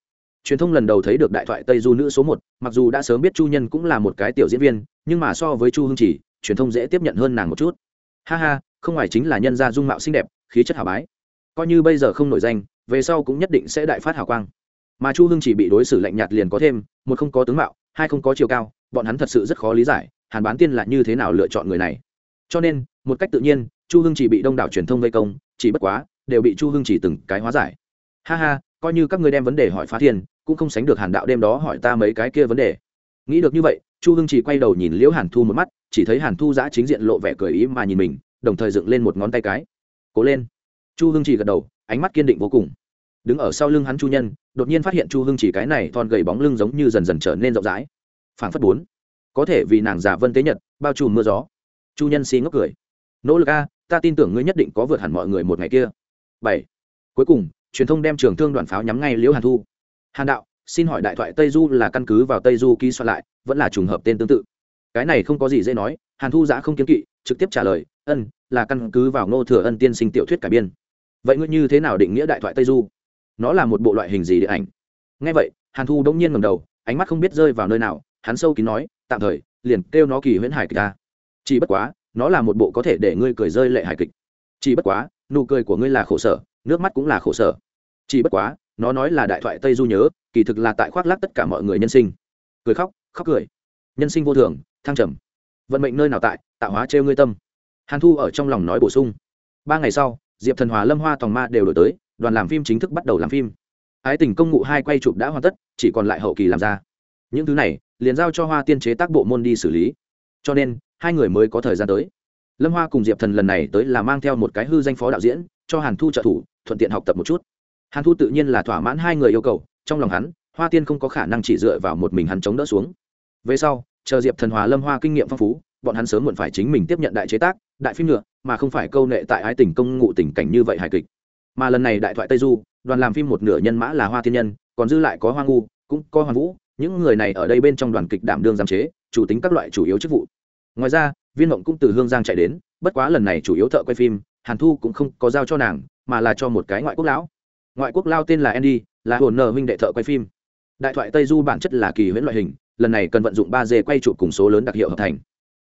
A: Truyền thông lần đầu thấy được đại thoại tây du nữ số một, mặc dù đã sớm biết chu nhân cũng là một cái tiểu diễn viên, nhưng mà so với chu hưng chỉ, truyền thông dễ tiếp nhận hơn nàng một chút. Ha ha, không ngoài chính là nhân gia dung mạo xinh đẹp, khí chất hảo bái. Coi như bây giờ không nổi danh, về sau cũng nhất định sẽ đại phát hào quang. Mà chu hưng chỉ bị đối xử lạnh nhạt liền có thêm, một không có tướng mạo, hai không có chiều cao, bọn hắn thật sự rất khó lý giải, hàn bán tiên là như thế nào lựa chọn người này. Cho nên, một cách tự nhiên, chu hưng chỉ bị đông đảo truyền thông gây công, chỉ bất quá đều bị chu hưng chỉ từng cái hóa giải. Ha ha, coi như các ngươi đem vấn đề hỏi phá thiên, cũng không sánh được hàn đạo đêm đó hỏi ta mấy cái kia vấn đề. Nghĩ được như vậy, chu hưng chỉ quay đầu nhìn liễu hàn thu một mắt, chỉ thấy hàn thu giã chính diện lộ vẻ cười ý mà nhìn mình, đồng thời dựng lên một ngón tay cái. Cố lên. Chu hưng chỉ gật đầu, ánh mắt kiên định vô cùng. Đứng ở sau lưng hắn chu nhân, đột nhiên phát hiện chu hưng chỉ cái này thon gầy bóng lưng giống như dần dần trở nên rộng rãi. Phảng phất bốn. Có thể vì nàng giả vân tế nhật, bao trùm mưa gió. Chu nhân xi ngốc cười. Nỗ lực a, ta tin tưởng ngươi nhất định có vượt hẳn mọi người một ngày kia bảy. Cuối cùng, truyền thông đem trường thương đoàn pháo nhắm ngay liễu hàn thu. Hàn đạo, xin hỏi đại thoại tây du là căn cứ vào tây du ký soạn lại, vẫn là trùng hợp tên tương tự? Cái này không có gì dễ nói, hàn thu giã không kiếm kỵ, trực tiếp trả lời, ân, là căn cứ vào ngô thừa ân tiên sinh tiểu thuyết cải biên. Vậy ngươi như thế nào định nghĩa đại thoại tây du? Nó là một bộ loại hình gì điện ảnh? Ngay vậy, hàn thu đông nhiên ngầm đầu, ánh mắt không biết rơi vào nơi nào, hắn sâu kín nói, tạm thời, liền kêu nó kỳ huyễn hải kịch ta. Chỉ bất quá, nó là một bộ có thể để ngươi cười rơi lệ hải kịch. Chỉ bất quá nụ cười của ngươi là khổ sở, nước mắt cũng là khổ sở. Chỉ bất quá, nó nói là đại thoại tây du nhớ, kỳ thực là tại khoác lác tất cả mọi người nhân sinh. Cười khóc khóc cười. Nhân sinh vô thường, thăng trầm. Vận mệnh nơi nào tại, tạo hóa trêu ngươi tâm. Hàn thu ở trong lòng nói bổ sung. Ba ngày sau, diệp thần hòa, lâm hoa, tòng ma đều đổi tới, đoàn làm phim chính thức bắt đầu làm phim. Ái tình công ngụ hai quay chụp đã hoàn tất, chỉ còn lại hậu kỳ làm ra. Những thứ này, liền giao cho hoa tiên chế tác bộ môn đi xử lý. Cho nên, hai người mới có thời gian tới lâm hoa cùng diệp thần lần này tới là mang theo một cái hư danh phó đạo diễn, cho hàn thu trợ thủ, thuận tiện học tập một chút. Hàn thu tự nhiên là thỏa mãn hai người yêu cầu, trong lòng hắn, hoa tiên không có khả năng chỉ dựa vào một mình hắn chống đỡ xuống. Về sau, chờ diệp thần hòa lâm hoa kinh nghiệm phong phú, bọn hắn sớm muộn phải chính mình tiếp nhận đại chế tác, đại phim nhựa mà không phải câu nệ tại ái tình công ngụ tình cảnh như vậy hài kịch. Mà lần này đại thoại tây du, đoàn làm phim một nửa nhân mã là hoa thiên nhân, còn dư lại có hoa ngu, cũng có hoàng vũ, những người này ở đây bên trong đoàn kịch đảm đương giám chế, chủ tính các loại chủ yếu chức vụ. Ngoài ra viên mộng cũng từ hương giang chạy đến, bất quá lần này chủ yếu thợ quay phim, hàn thu cũng không có giao cho nàng, mà là cho một cái ngoại quốc lão. Ngoại quốc lao tên là andy, là hồn nờ huynh đệ thợ quay phim. Đại thoại tây du bản chất là kỳ huyễn loại hình, lần này cần vận dụng ba d quay chụp cùng số lớn đặc hiệu hợp thành.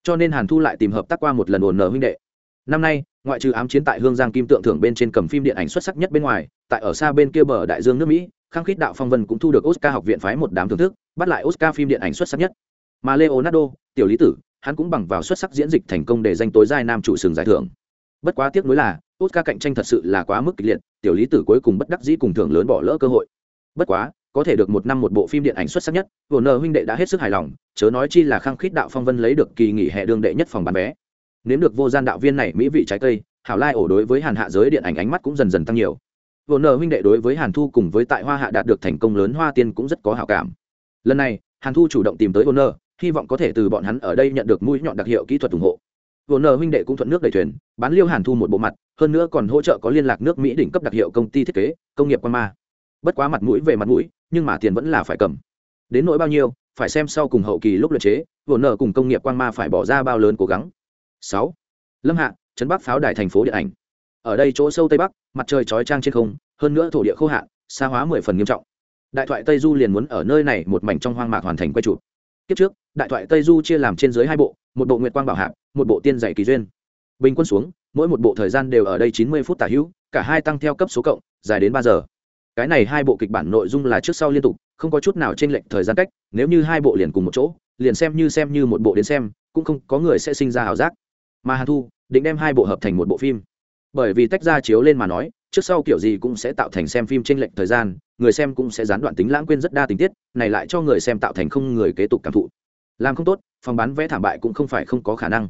A: Cho nên hàn thu lại tìm hợp tác qua một lần hồn nờ huynh đệ. Năm nay, ngoại trừ ám chiến tại hương giang kim tượng thưởng bên trên cầm phim điện ảnh xuất sắc nhất bên ngoài, tại ở xa bên kia bờ đại dương nước mỹ, khang khít đạo phong vân cũng thu được oscar học viện phái một đám thưởng thức, bắt lại oscar phim điện ảnh xuất sắc nhất. Mà leonardo, tiểu lý tử hắn cũng bằng vào xuất sắc diễn dịch thành công để danh tối giai nam chủ sừng giải thưởng. Bất quá tiếc nuối là, oscar cạnh tranh thật sự là quá mức kịch liệt, tiểu lý tử cuối cùng bất đắc dĩ cùng thưởng lớn bỏ lỡ cơ hội. Bất quá, có thể được một năm một bộ phim điện ảnh xuất sắc nhất vừa nờ huynh đệ đã hết sức hài lòng, chớ nói chi là khang khít đạo phong vân lấy được kỳ nghỉ hè đương đệ nhất phòng bán vé. Nếm được vô gian đạo viên này mỹ vị trái cây, hảo lai ổ đối với hàn hạ giới điện ảnh ánh mắt cũng dần dần tăng nhiều. Vừa nờ huynh đệ đối với hàn thu cùng với tại hoa hạ đạt được thành công lớn hoa tiên cũng rất có hảo cảm. Lần này, hàn thu chủ động tìm tới vô nờ hy vọng có thể từ bọn hắn ở đây nhận được mũi nhọn đặc hiệu kỹ thuật ủng hộ. Vô nờ huynh đệ cũng thuận nước đầy thuyền, bán liêu hàn thu một bộ mặt, hơn nữa còn hỗ trợ có liên lạc nước mỹ đỉnh cấp đặc hiệu công ty thiết kế, công nghiệp quan ma. Bất quá mặt mũi về mặt mũi, nhưng mà tiền vẫn là phải cầm. Đến nỗi bao nhiêu, phải xem sau cùng hậu kỳ lúc luyện chế, vô nờ cùng công nghiệp quan ma phải bỏ ra bao lớn cố gắng. Sáu. Lâm hạ, trấn bắc pháo đài thành phố điện ảnh. Ở đây chỗ sâu tây bắc, mặt trời chói trang trên không, hơn nữa thổ địa khô hạn, xa hóa mười phần nghiêm trọng. Đại thoại tây du liền muốn ở nơi này một mảnh trong hoang mạc hoàn thành quay chụp kiếp trước, đại thoại tây du chia làm trên dưới hai bộ, một bộ nguyệt quang bảo hạp, một bộ tiên dạy kỳ duyên. Bình quân xuống, mỗi một bộ thời gian đều ở đây chín mươi phút tả hữu, cả hai tăng theo cấp số cộng, dài đến ba giờ. Cái này hai bộ kịch bản nội dung là trước sau liên tục, không có chút nào t r ê n lệch thời gian cách, nếu như hai bộ liền cùng một chỗ, liền xem như xem như một bộ đến xem, cũng không có người sẽ sinh ra ảo giác. Mà hàn thu, định đem hai bộ hợp thành một bộ phim. Bởi vì tách ra chiếu lên mà nói, trước sau kiểu gì cũng sẽ tạo thành xem phim t r ê n lệch thời gian người xem cũng sẽ gián đoạn tính lãng quên rất đa tình tiết, này lại cho người xem tạo thành không người kế tục cảm thụ. Làm không tốt, phòng bán vé thảm bại cũng không phải không có khả năng.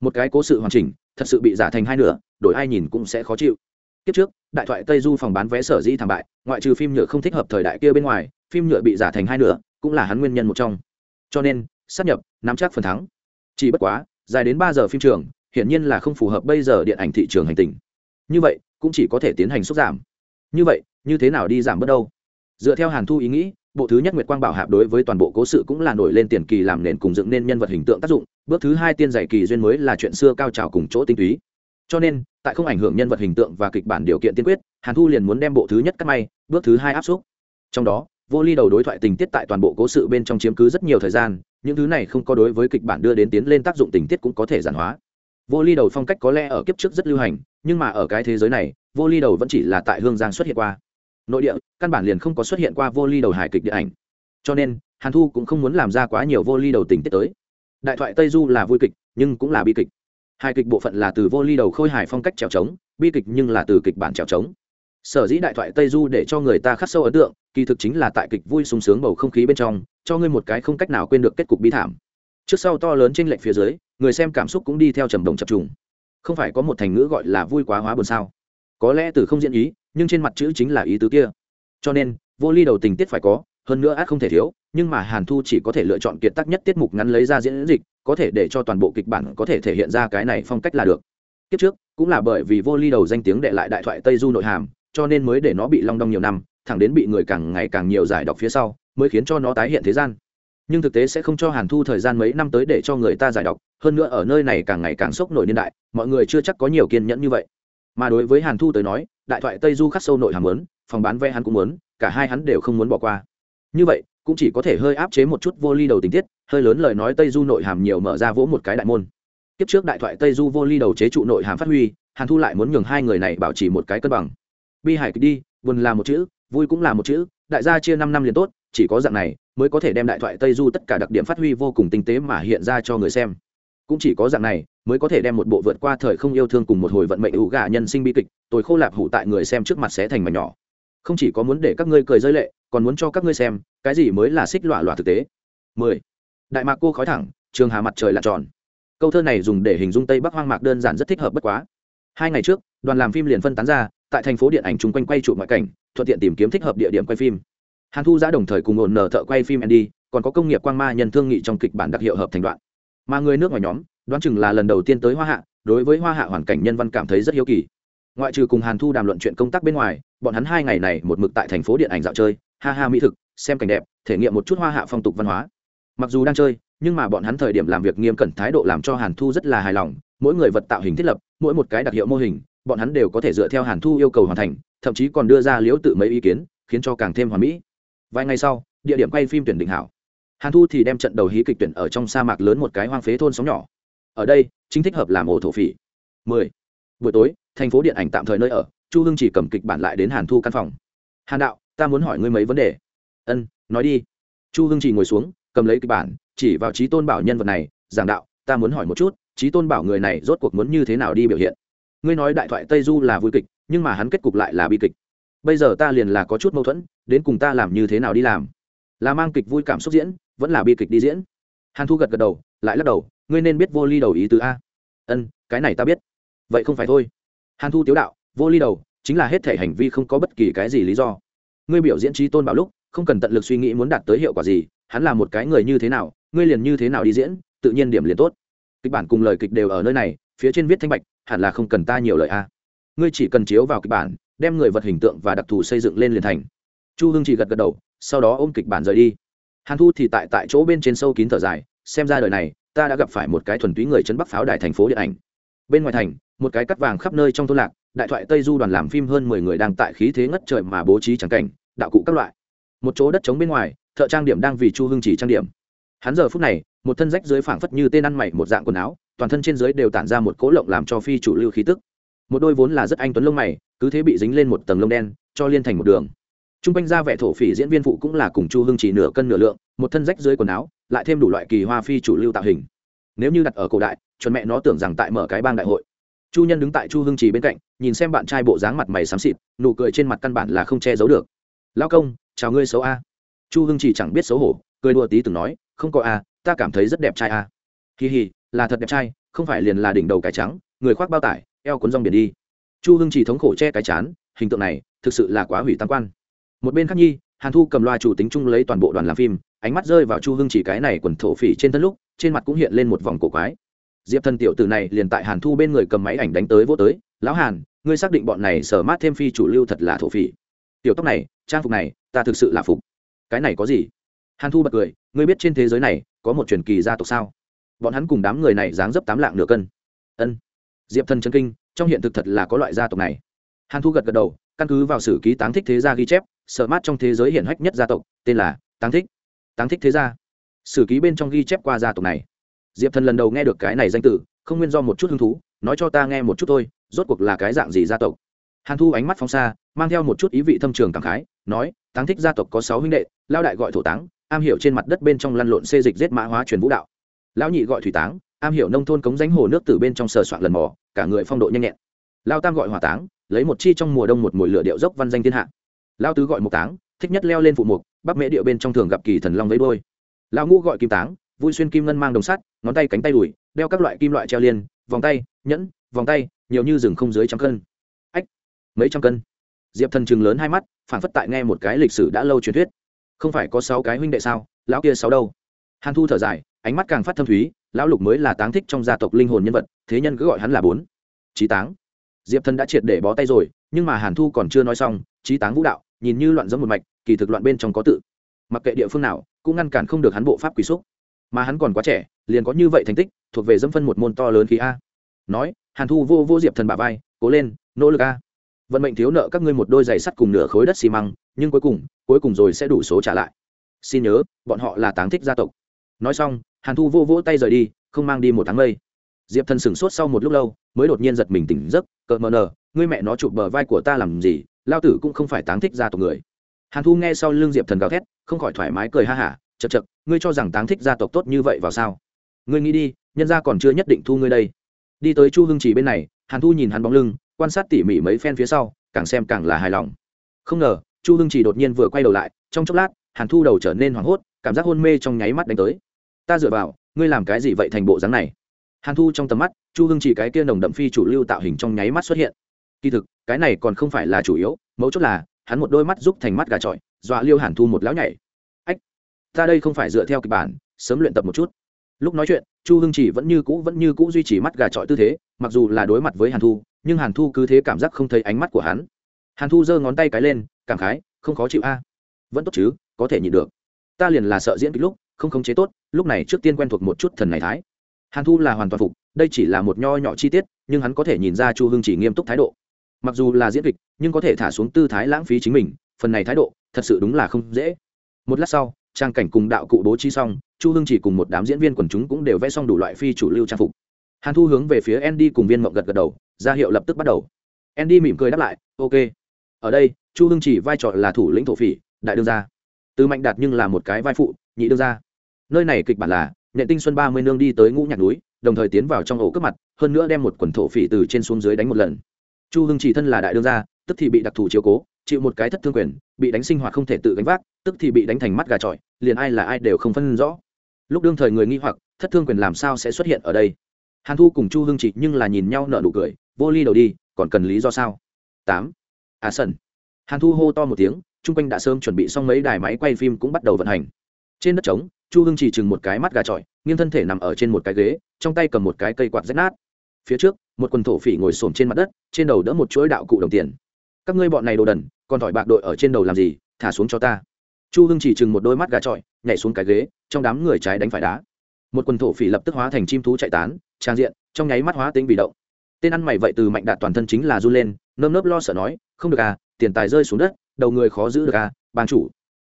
A: Một cái cố sự hoàn chỉnh, thật sự bị giả thành hai nửa, đổi ai nhìn cũng sẽ khó chịu. Kiếp trước, đại thoại tây du phòng bán vé sở dĩ thảm bại, ngoại trừ phim nhựa không thích hợp thời đại kia bên ngoài, phim nhựa bị giả thành hai nửa, cũng là hắn nguyên nhân một trong. Cho nên, sắp nhập, nắm chắc phần thắng. Chỉ bất quá, dài đến ba giờ phim trường, hiển nhiên là không phù hợp bây giờ điện ảnh thị trường hành tình. Như vậy, cũng chỉ có thể tiến hành xúc giảm. Như vậy như thế nào đi giảm bớt đâu? Dựa theo hàn thu ý nghĩ, bộ thứ nhất nguyệt quang bảo hạp đối với toàn bộ cố sự cũng là nổi lên tiền kỳ làm nền cùng dựng nên nhân vật hình tượng tác dụng, bước thứ hai tiên giải kỳ duyên mới là chuyện xưa cao trào cùng chỗ tinh túy. Cho nên, tại không ảnh hưởng nhân vật hình tượng và kịch bản điều kiện tiên quyết, hàn thu liền muốn đem bộ thứ nhất cắt may, bước thứ hai áp xúc. Trong đó, vô ly đầu đối thoại tình tiết tại toàn bộ cố sự bên trong chiếm cứ rất nhiều thời gian, những thứ này không có đối với kịch bản đưa đến tiến lên tác dụng tình tiết cũng có thể giản hóa. Vô ly đầu phong cách có lẽ ở kiếp trước rất lưu hành, nhưng mà ở cái thế giới này, vô ly đầu vẫn chỉ là tại hương giang xuất hiện qua nội địa, căn bản liền không có xuất hiện qua vô ly đầu hài kịch điện ảnh. Cho nên, hàn thu cũng không muốn làm ra quá nhiều vô ly đầu tình tiết tới. Đại thoại tây du là vui kịch, nhưng cũng là bi kịch. Hai kịch bộ phận là từ vô ly đầu khôi hài phong cách trèo trống, bi kịch nhưng là từ kịch bản trèo trống. Sở dĩ đại thoại tây du để cho người ta khắc sâu ấn tượng, kỳ thực chính là tại kịch vui sung sướng bầu không khí bên trong, cho ngươi một cái không cách nào quên được kết cục bi thảm. Trước sau to lớn trên lệnh phía dưới, người xem cảm xúc cũng đi theo trầm đồng chập trùng. Không phải có một thành ngữ gọi là vui quá hóa buồn sao? Có lẽ từ không diễn ý, nhưng trên mặt chữ chính là ý tứ kia. Cho nên, vô ly đầu tình tiết phải có, hơn nữa ác không thể thiếu, nhưng mà hàn thu chỉ có thể lựa chọn kiệt tác nhất tiết mục ngắn lấy ra diễn dịch, có thể để cho toàn bộ kịch bản có thể thể hiện ra cái này phong cách là được. Kiếp trước, cũng là bởi vì vô ly đầu danh tiếng đệ lại đại thoại tây du nội hàm, cho nên mới để nó bị long đong nhiều năm, thẳng đến bị người càng ngày càng nhiều giải đọc phía sau, mới khiến cho nó tái hiện thế gian. Nhưng thực tế sẽ không cho hàn thu thời gian mấy năm tới để cho người ta giải đọc, hơn nữa ở nơi này càng ngày càng sốc nổi niên đại, mọi người chưa chắc có nhiều kiên nhẫn như vậy mà đối với hàn thu tới nói đại thoại tây du khắc sâu nội hàm muốn, phòng bán vé hắn cũng muốn cả hai hắn đều không muốn bỏ qua. Như vậy cũng chỉ có thể hơi áp chế một chút vô ly đầu tình tiết hơi lớn lời nói tây du nội hàm nhiều mở ra vỗ một cái đại môn. Kiếp trước đại thoại tây du vô ly đầu chế trụ nội hàm phát huy hàn thu lại muốn nhường hai người này bảo trì một cái cân bằng. Bi hải đi buồn là một chữ vui cũng là một chữ đại gia chia năm năm liền tốt chỉ có dạng này mới có thể đem đại thoại tây du tất cả đặc điểm phát huy vô cùng tinh tế mà hiện ra cho người xem cũng chỉ có dạng này, mới có thể đem một bộ vượt qua thời không yêu thương cùng một hồi vận mệnh ủ gà nhân sinh bi kịch, tôi khô lạp hủ tại người xem trước mặt sẽ thành mảnh nhỏ. Không chỉ có muốn để các ngươi cười rơi lệ, còn muốn cho các ngươi xem, cái gì mới là xích lọa lọa thực tế. 10. đại mạc cô khói thẳng, trường hà mặt trời là tròn. Câu thơ này dùng để hình dung tây bắc hoang mạc đơn giản rất thích hợp bất quá. Hai ngày trước, đoàn làm phim liền phân tán ra, tại thành phố điện ảnh chung quanh quay trụ ngoại cảnh, thuận tiện tìm kiếm thích hợp địa điểm quay phim. Hàn thu giã đồng thời cùng ổn nở thợ quay phim andy, còn có công nghiệp quang ma nhân thương nghị trong kịch bản đặc hiệu hợp thành đoạn mà người nước ngoài nhóm, đoán chừng là lần đầu tiên tới hoa hạ, đối với hoa hạ hoàn cảnh nhân văn cảm thấy rất hiếu kỳ. Ngoại trừ cùng hàn thu đàm luận chuyện công tác bên ngoài, bọn hắn hai ngày này một mực tại thành phố điện ảnh dạo chơi, ha ha mỹ thực, xem cảnh đẹp, thể nghiệm một chút hoa hạ phong tục văn hóa. Mặc dù đang chơi, nhưng mà bọn hắn thời điểm làm việc nghiêm cẩn thái độ làm cho hàn thu rất là hài lòng, mỗi người vật tạo hình thiết lập, mỗi một cái đặc hiệu mô hình, bọn hắn đều có thể dựa theo hàn thu yêu cầu hoàn thành, thậm chí còn đưa ra liễu tự mấy ý kiến, khiến cho càng thêm hoàn mỹ. Vài ngày sau, địa điểm quay phim tuyển định hảo hàn thu thì đem trận đầu hí kịch tuyển ở trong sa mạc lớn một cái hoang phế thôn sóng nhỏ. Ở đây, chính thích hợp làm ổ thổ phỉ. 10. buổi tối, thành phố điện ảnh tạm thời nơi ở, chu hưng chỉ cầm kịch bản lại đến hàn thu căn phòng. Hàn đạo, ta muốn hỏi ngươi mấy vấn đề. Ân, nói đi. Chu hưng chỉ ngồi xuống, cầm lấy kịch bản, chỉ vào trí tôn bảo nhân vật này, giảng đạo, ta muốn hỏi một chút trí tôn bảo người này rốt cuộc muốn như thế nào đi biểu hiện? Ngươi nói đại thoại tây du là vui kịch, nhưng mà hắn kết cục lại là bi kịch. Bây giờ ta liền là có chút mâu thuẫn, đến cùng ta làm như thế nào đi làm? Là mang kịch vui cảm xúc diễn, vẫn là bi kịch đi diễn. Hàn thu gật gật đầu, lại lắc đầu, ngươi nên biết vô ly đầu ý từ a. Ân, cái này ta biết. Vậy không phải thôi. Hàn thu tiếu đạo, vô ly đầu, chính là hết thể hành vi không có bất kỳ cái gì lý do. Ngươi biểu diễn trí tôn bảo lúc, không cần tận lực suy nghĩ muốn đạt tới hiệu quả gì, hắn là một cái người như thế nào, ngươi liền như thế nào đi diễn, tự nhiên điểm liền tốt. Kịch bản cùng lời kịch đều ở nơi này, phía trên viết thanh bạch, hẳn là không cần ta nhiều lời a. Ngươi chỉ cần chiếu vào kịch bản, đem người vật hình tượng và đặc thù xây dựng lên liền thành. Chu hưng chỉ gật gật đầu sau đó ôm kịch bản rời đi. Hàn thu thì tại tại chỗ bên trên sâu kín thở dài, xem ra đời này, ta đã gặp phải một cái thuần túy người chấn bắc pháo đài thành phố điện ảnh. Bên ngoài thành, một cái cắt vàng khắp nơi trong thôn lạc, đại thoại tây du đoàn làm phim hơn mười người đang tại khí thế ngất trời mà bố trí trắng cảnh, đạo cụ các loại. Một chỗ đất trống bên ngoài, thợ trang điểm đang vì chu hưng chỉ trang điểm. Hắn giờ phút này, một thân rách dưới phảng phất như tên ăn mày một dạng quần áo, toàn thân trên dưới đều tản ra một cỗ lộng làm cho phi chủ lưu khí tức. Một đôi vốn là rất anh tuấn lông mày, cứ thế bị dính lên một tầng lông đen, cho liên thành một đường t r u n g quanh ra vẻ thổ phỉ diễn viên phụ cũng là cùng chu hưng chỉ nửa cân nửa lượng, một thân rách dưới quần áo, lại thêm đủ loại kỳ hoa phi chủ lưu tạo hình. Nếu như đặt ở cổ đại, chuẩn mẹ nó tưởng rằng tại mở cái bang đại hội. Chu nhân đứng tại chu hưng trì bên cạnh, nhìn xem bạn trai bộ dáng mặt mày xám xịt, nụ cười trên mặt căn bản là không che giấu được. Lao công, chào ngươi xấu a. Chu hưng trì chẳng biết xấu hổ, cười đùa tí từng nói, không có a, ta cảm thấy rất đẹp trai a. Kỳ hì, là thật đẹp trai, không phải liền là đỉnh đầu cái trắng, người khoác bao tải, eo cuốn rong biển đi. Chu hưng chỉ thống khổ che cái chán, hình tượng này thực sự là quá hủy tam quan một bên khác nhi, hàn thu cầm loa chủ tính chung lấy toàn bộ đoàn làm phim, ánh mắt rơi vào chu hưng chỉ cái này quần thổ phỉ trên thân lúc, trên mặt cũng hiện lên một vòng cổ quái. Diệp thần tiểu tử này liền tại hàn thu bên người cầm máy ảnh đánh tới vô tới, lão hàn, ngươi xác định bọn này sở mát thêm phi chủ lưu thật là thổ phỉ. Tiểu tóc này, trang phục này, ta thực sự là phục. Cái này có gì? Hàn thu bật cười, ngươi biết trên thế giới này có một truyền kỳ gia tộc sao? Bọn hắn cùng đám người này dáng dấp tám lạng nửa cân. Ân. Diệp thần chân kinh, trong hiện thực thật là có loại gia tộc này. Hàn thu gật gật đầu căn cứ vào sử ký táng thích thế gia ghi chép, sợ mát trong thế giới hiển hách nhất gia tộc, tên là táng thích. Táng thích thế gia. Sử ký bên trong ghi chép qua gia tộc này. Diệp thần lần đầu nghe được cái này danh tự không nguyên do một chút hứng thú, nói cho ta nghe một chút thôi, rốt cuộc là cái dạng gì gia tộc? Hàn thu ánh mắt phóng xa, mang theo một chút ý vị thâm trường cảm khái, nói, táng thích gia tộc có sáu huynh đệ lao đại gọi thổ táng, am hiểu trên mặt đất bên trong lăn lộn xê dịch giết mã hóa truyền vũ đạo. Lão nhị gọi thủy táng, am hiểu nông thôn cống ránh hồ nước từ bên trong sờ soạn lần mò, cả người phong độ nhanh nhẹn. Lao tam gọi hỏa táng lấy một chi trong mùa đông một mùi lửa điệu dốc văn danh thiên hạ. Lao tứ gọi một táng, thích nhất leo lên phụ mục bắc mễ điệu bên trong thường gặp kỳ thần long với đôi lão ngũ gọi kim táng, vui xuyên kim ngân mang đồng sắt, ngón tay cánh tay đùi, đeo các loại kim loại treo liên, vòng tay, nhẫn, vòng tay, nhiều như rừng không dưới trăm cân. Ách, mấy trăm cân. Diệp thần chừng lớn hai mắt phản phất tại nghe một cái lịch sử đã lâu truyền thuyết. Không phải có sáu cái huynh đệ sao, lão kia sáu đâu? Hàn thu thở dài, ánh mắt càng phát thâm thúy, lão lục mới là táng thích trong gia tộc linh hồn nhân vật, thế nhân cứ gọi hắn là bốn. Trí táng diệp thần đã triệt để bó tay rồi, nhưng mà hàn thu còn chưa nói xong trí táng vũ đạo, nhìn như loạn giống một mạch, kỳ thực loạn bên trong có tự. Mặc kệ địa phương nào, cũng ngăn cản không được hắn bộ pháp quỷ xúc. Mà hắn còn quá trẻ, liền có như vậy thành tích, thuộc về dâm phân một môn to lớn khí a. Nói, hàn thu vô vô diệp thần bà vai, cố lên, nỗ lực a. Vận mệnh thiếu nợ các ngươi một đôi giày sắt cùng nửa khối đất xi măng, nhưng cuối cùng cuối cùng rồi sẽ đủ số trả lại. Xin nhớ, bọn họ là táng thích gia tộc. Nói xong, hàn thu vô vỗ tay rời đi, không mang đi một tháng mây diệp thần sửng sốt sau một lúc lâu, mới đột nhiên giật mình tỉnh giấc, cợt mờ nờ, ngươi mẹ nó chụp bờ vai của ta làm gì? Lao tử cũng không phải táng thích gia tộc người. Hàn thu nghe sau lưng diệp thần gào thét, không khỏi thoải mái cười ha hả chật chật ngươi cho rằng táng thích gia tộc tốt như vậy vào sao? Ngươi nghĩ đi, nhân gia còn chưa nhất định thu ngươi đây. Đi tới chu hưng chỉ bên này, hàn thu nhìn hắn bóng lưng, quan sát tỉ mỉ mấy phen phía sau, càng xem càng là hài lòng. Không ngờ, chu hưng chỉ đột nhiên vừa quay đầu lại, trong chốc lát, hàn thu đầu trở nên hoảng hốt, cảm giác hôn mê trong nháy mắt đánh tới. Ta dựa vào, ngươi làm cái gì vậy thành bộ dáng này? Hàn thu trong tầm mắt, chu hưng chỉ cái kia nồng đậm phi chủ lưu tạo hình trong nháy mắt xuất hiện. Kỳ thực, cái này còn không phải là chủ yếu, mấu chốt là, hắn một đôi mắt giúp thành mắt gà trọi, dọa liêu hàn thu một lão nhảy. Ách, ta đây không phải dựa theo kịch bản, sớm luyện tập một chút. Lúc nói chuyện, chu hưng chỉ vẫn như cũ, vẫn như cũ duy trì mắt gà trọi tư thế, mặc dù là đối mặt với hàn thu, nhưng hàn thu cứ thế cảm giác không thấy ánh mắt của hắn. Hàn thu giơ ngón tay cái lên, cảm khái, không khó chịu a. Vẫn tốt chứ, có thể nhịn được. Ta liền là sợ diễn kịch lúc, không khống chế tốt, lúc này trước tiên quen thuộc một chút thần này thái hàn thu là hoàn toàn phục, đây chỉ là một nho nhỏ chi tiết, nhưng hắn có thể nhìn ra chu hưng chỉ nghiêm túc thái độ. Mặc dù là diễn kịch, nhưng có thể thả xuống tư thái lãng phí chính mình, phần này thái độ, thật sự đúng là không dễ. Một lát sau, trang cảnh cùng đạo cụ bố trí xong, chu hưng chỉ cùng một đám diễn viên quần chúng cũng đều vẽ xong đủ loại phi chủ lưu trang phục. Hàn thu hướng về phía andy cùng viên mộng gật gật đầu, ra hiệu lập tức bắt đầu. Andy mỉm cười đáp lại, ok. Ở đây, chu hưng chỉ vai trò là thủ lĩnh thổ phỉ, đại đương gia. Từ mạnh đạt nhưng là một cái vai phụ, nhị đương gia. Nơi này kịch bản là nhện tinh xuân ba mươi nương đi tới ngũ nhạc núi, đồng thời tiến vào trong ổ cướp mặt, hơn nữa đem một quần thổ phỉ từ trên xuống dưới đánh một lần. Chu hưng chỉ thân là đại đương gia, tức thì bị đặc thù chiếu cố, chịu một cái thất thương quyền, bị đánh sinh hoạt không thể tự gánh vác, tức thì bị đánh thành mắt gà trọi, liền ai là ai đều không phân rõ. Lúc đương thời người nghi hoặc, thất thương quyền làm sao sẽ xuất hiện ở đây? Hàn thu cùng chu hưng chỉ nhưng là nhìn nhau nợ nụ cười, vô ly đầu đi, còn cần lý do sao? Tám. À sân hàn thu hô to một tiếng, chung quanh đã sớm chuẩn bị xong mấy đài máy quay phim cũng bắt đầu vận hành trên đất trống, chu hưng chỉ chừng một cái mắt gà trọi, nghiêng thân thể nằm ở trên một cái ghế, trong tay cầm một cái cây quạt rách nát. Phía trước, một quần thổ phỉ ngồi xổm trên mặt đất, trên đầu đỡ một chuỗi đạo cụ đồng tiền. Các ngươi bọn này đồ đần, còn thỏi bạc đội ở trên đầu làm gì? Thả xuống cho ta. Chu hưng chỉ chừng một đôi mắt gà trọi, nhảy xuống cái ghế, trong đám người trái đánh phải đá. Một quần thổ phỉ lập tức hóa thành chim thú chạy tán, trang diện, trong nháy mắt hóa tính bị động. Tên ăn mày vậy từ mạnh đạt toàn thân chính là run lên, nơm nớp lo sợ nói, không được à tiền tài rơi xuống đất, đầu người khó giữ được à ban chủ.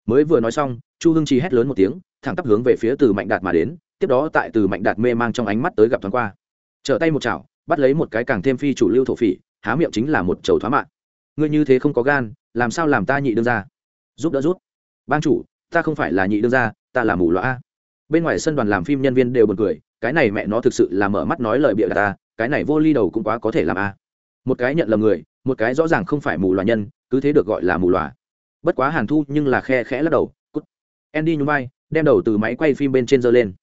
A: Mới vừa nói xong chu hưng chi hét lớn một tiếng, thẳng tắp hướng về phía từ mạnh đạt mà đến, tiếp đó tại từ mạnh đạt mê mang trong ánh mắt tới gặp thoáng qua. Trở tay một chảo, bắt lấy một cái càng thêm phi chủ lưu thổ phỉ, há miệng chính là một chầu thoá mạng. Ngươi như thế không có gan, làm sao làm ta nhị đương ra giúp đỡ rút. Ban chủ, ta không phải là nhị đương ra ta là mù loa. Bên ngoài sân đoàn làm phim nhân viên đều b u ồ n cười, cái này mẹ nó thực sự là mở mắt nói lời bịa ta, cái này vô ly đầu cũng quá có thể làm a. Một cái nhận lầm người, một cái rõ ràng không phải mù loà nhân, cứ thế được gọi là mù loà bất quá hàn thu nhưng là khe khẽ lắc đầu andy nhún vai, đem đầu từ máy quay phim bên trên giơ lên.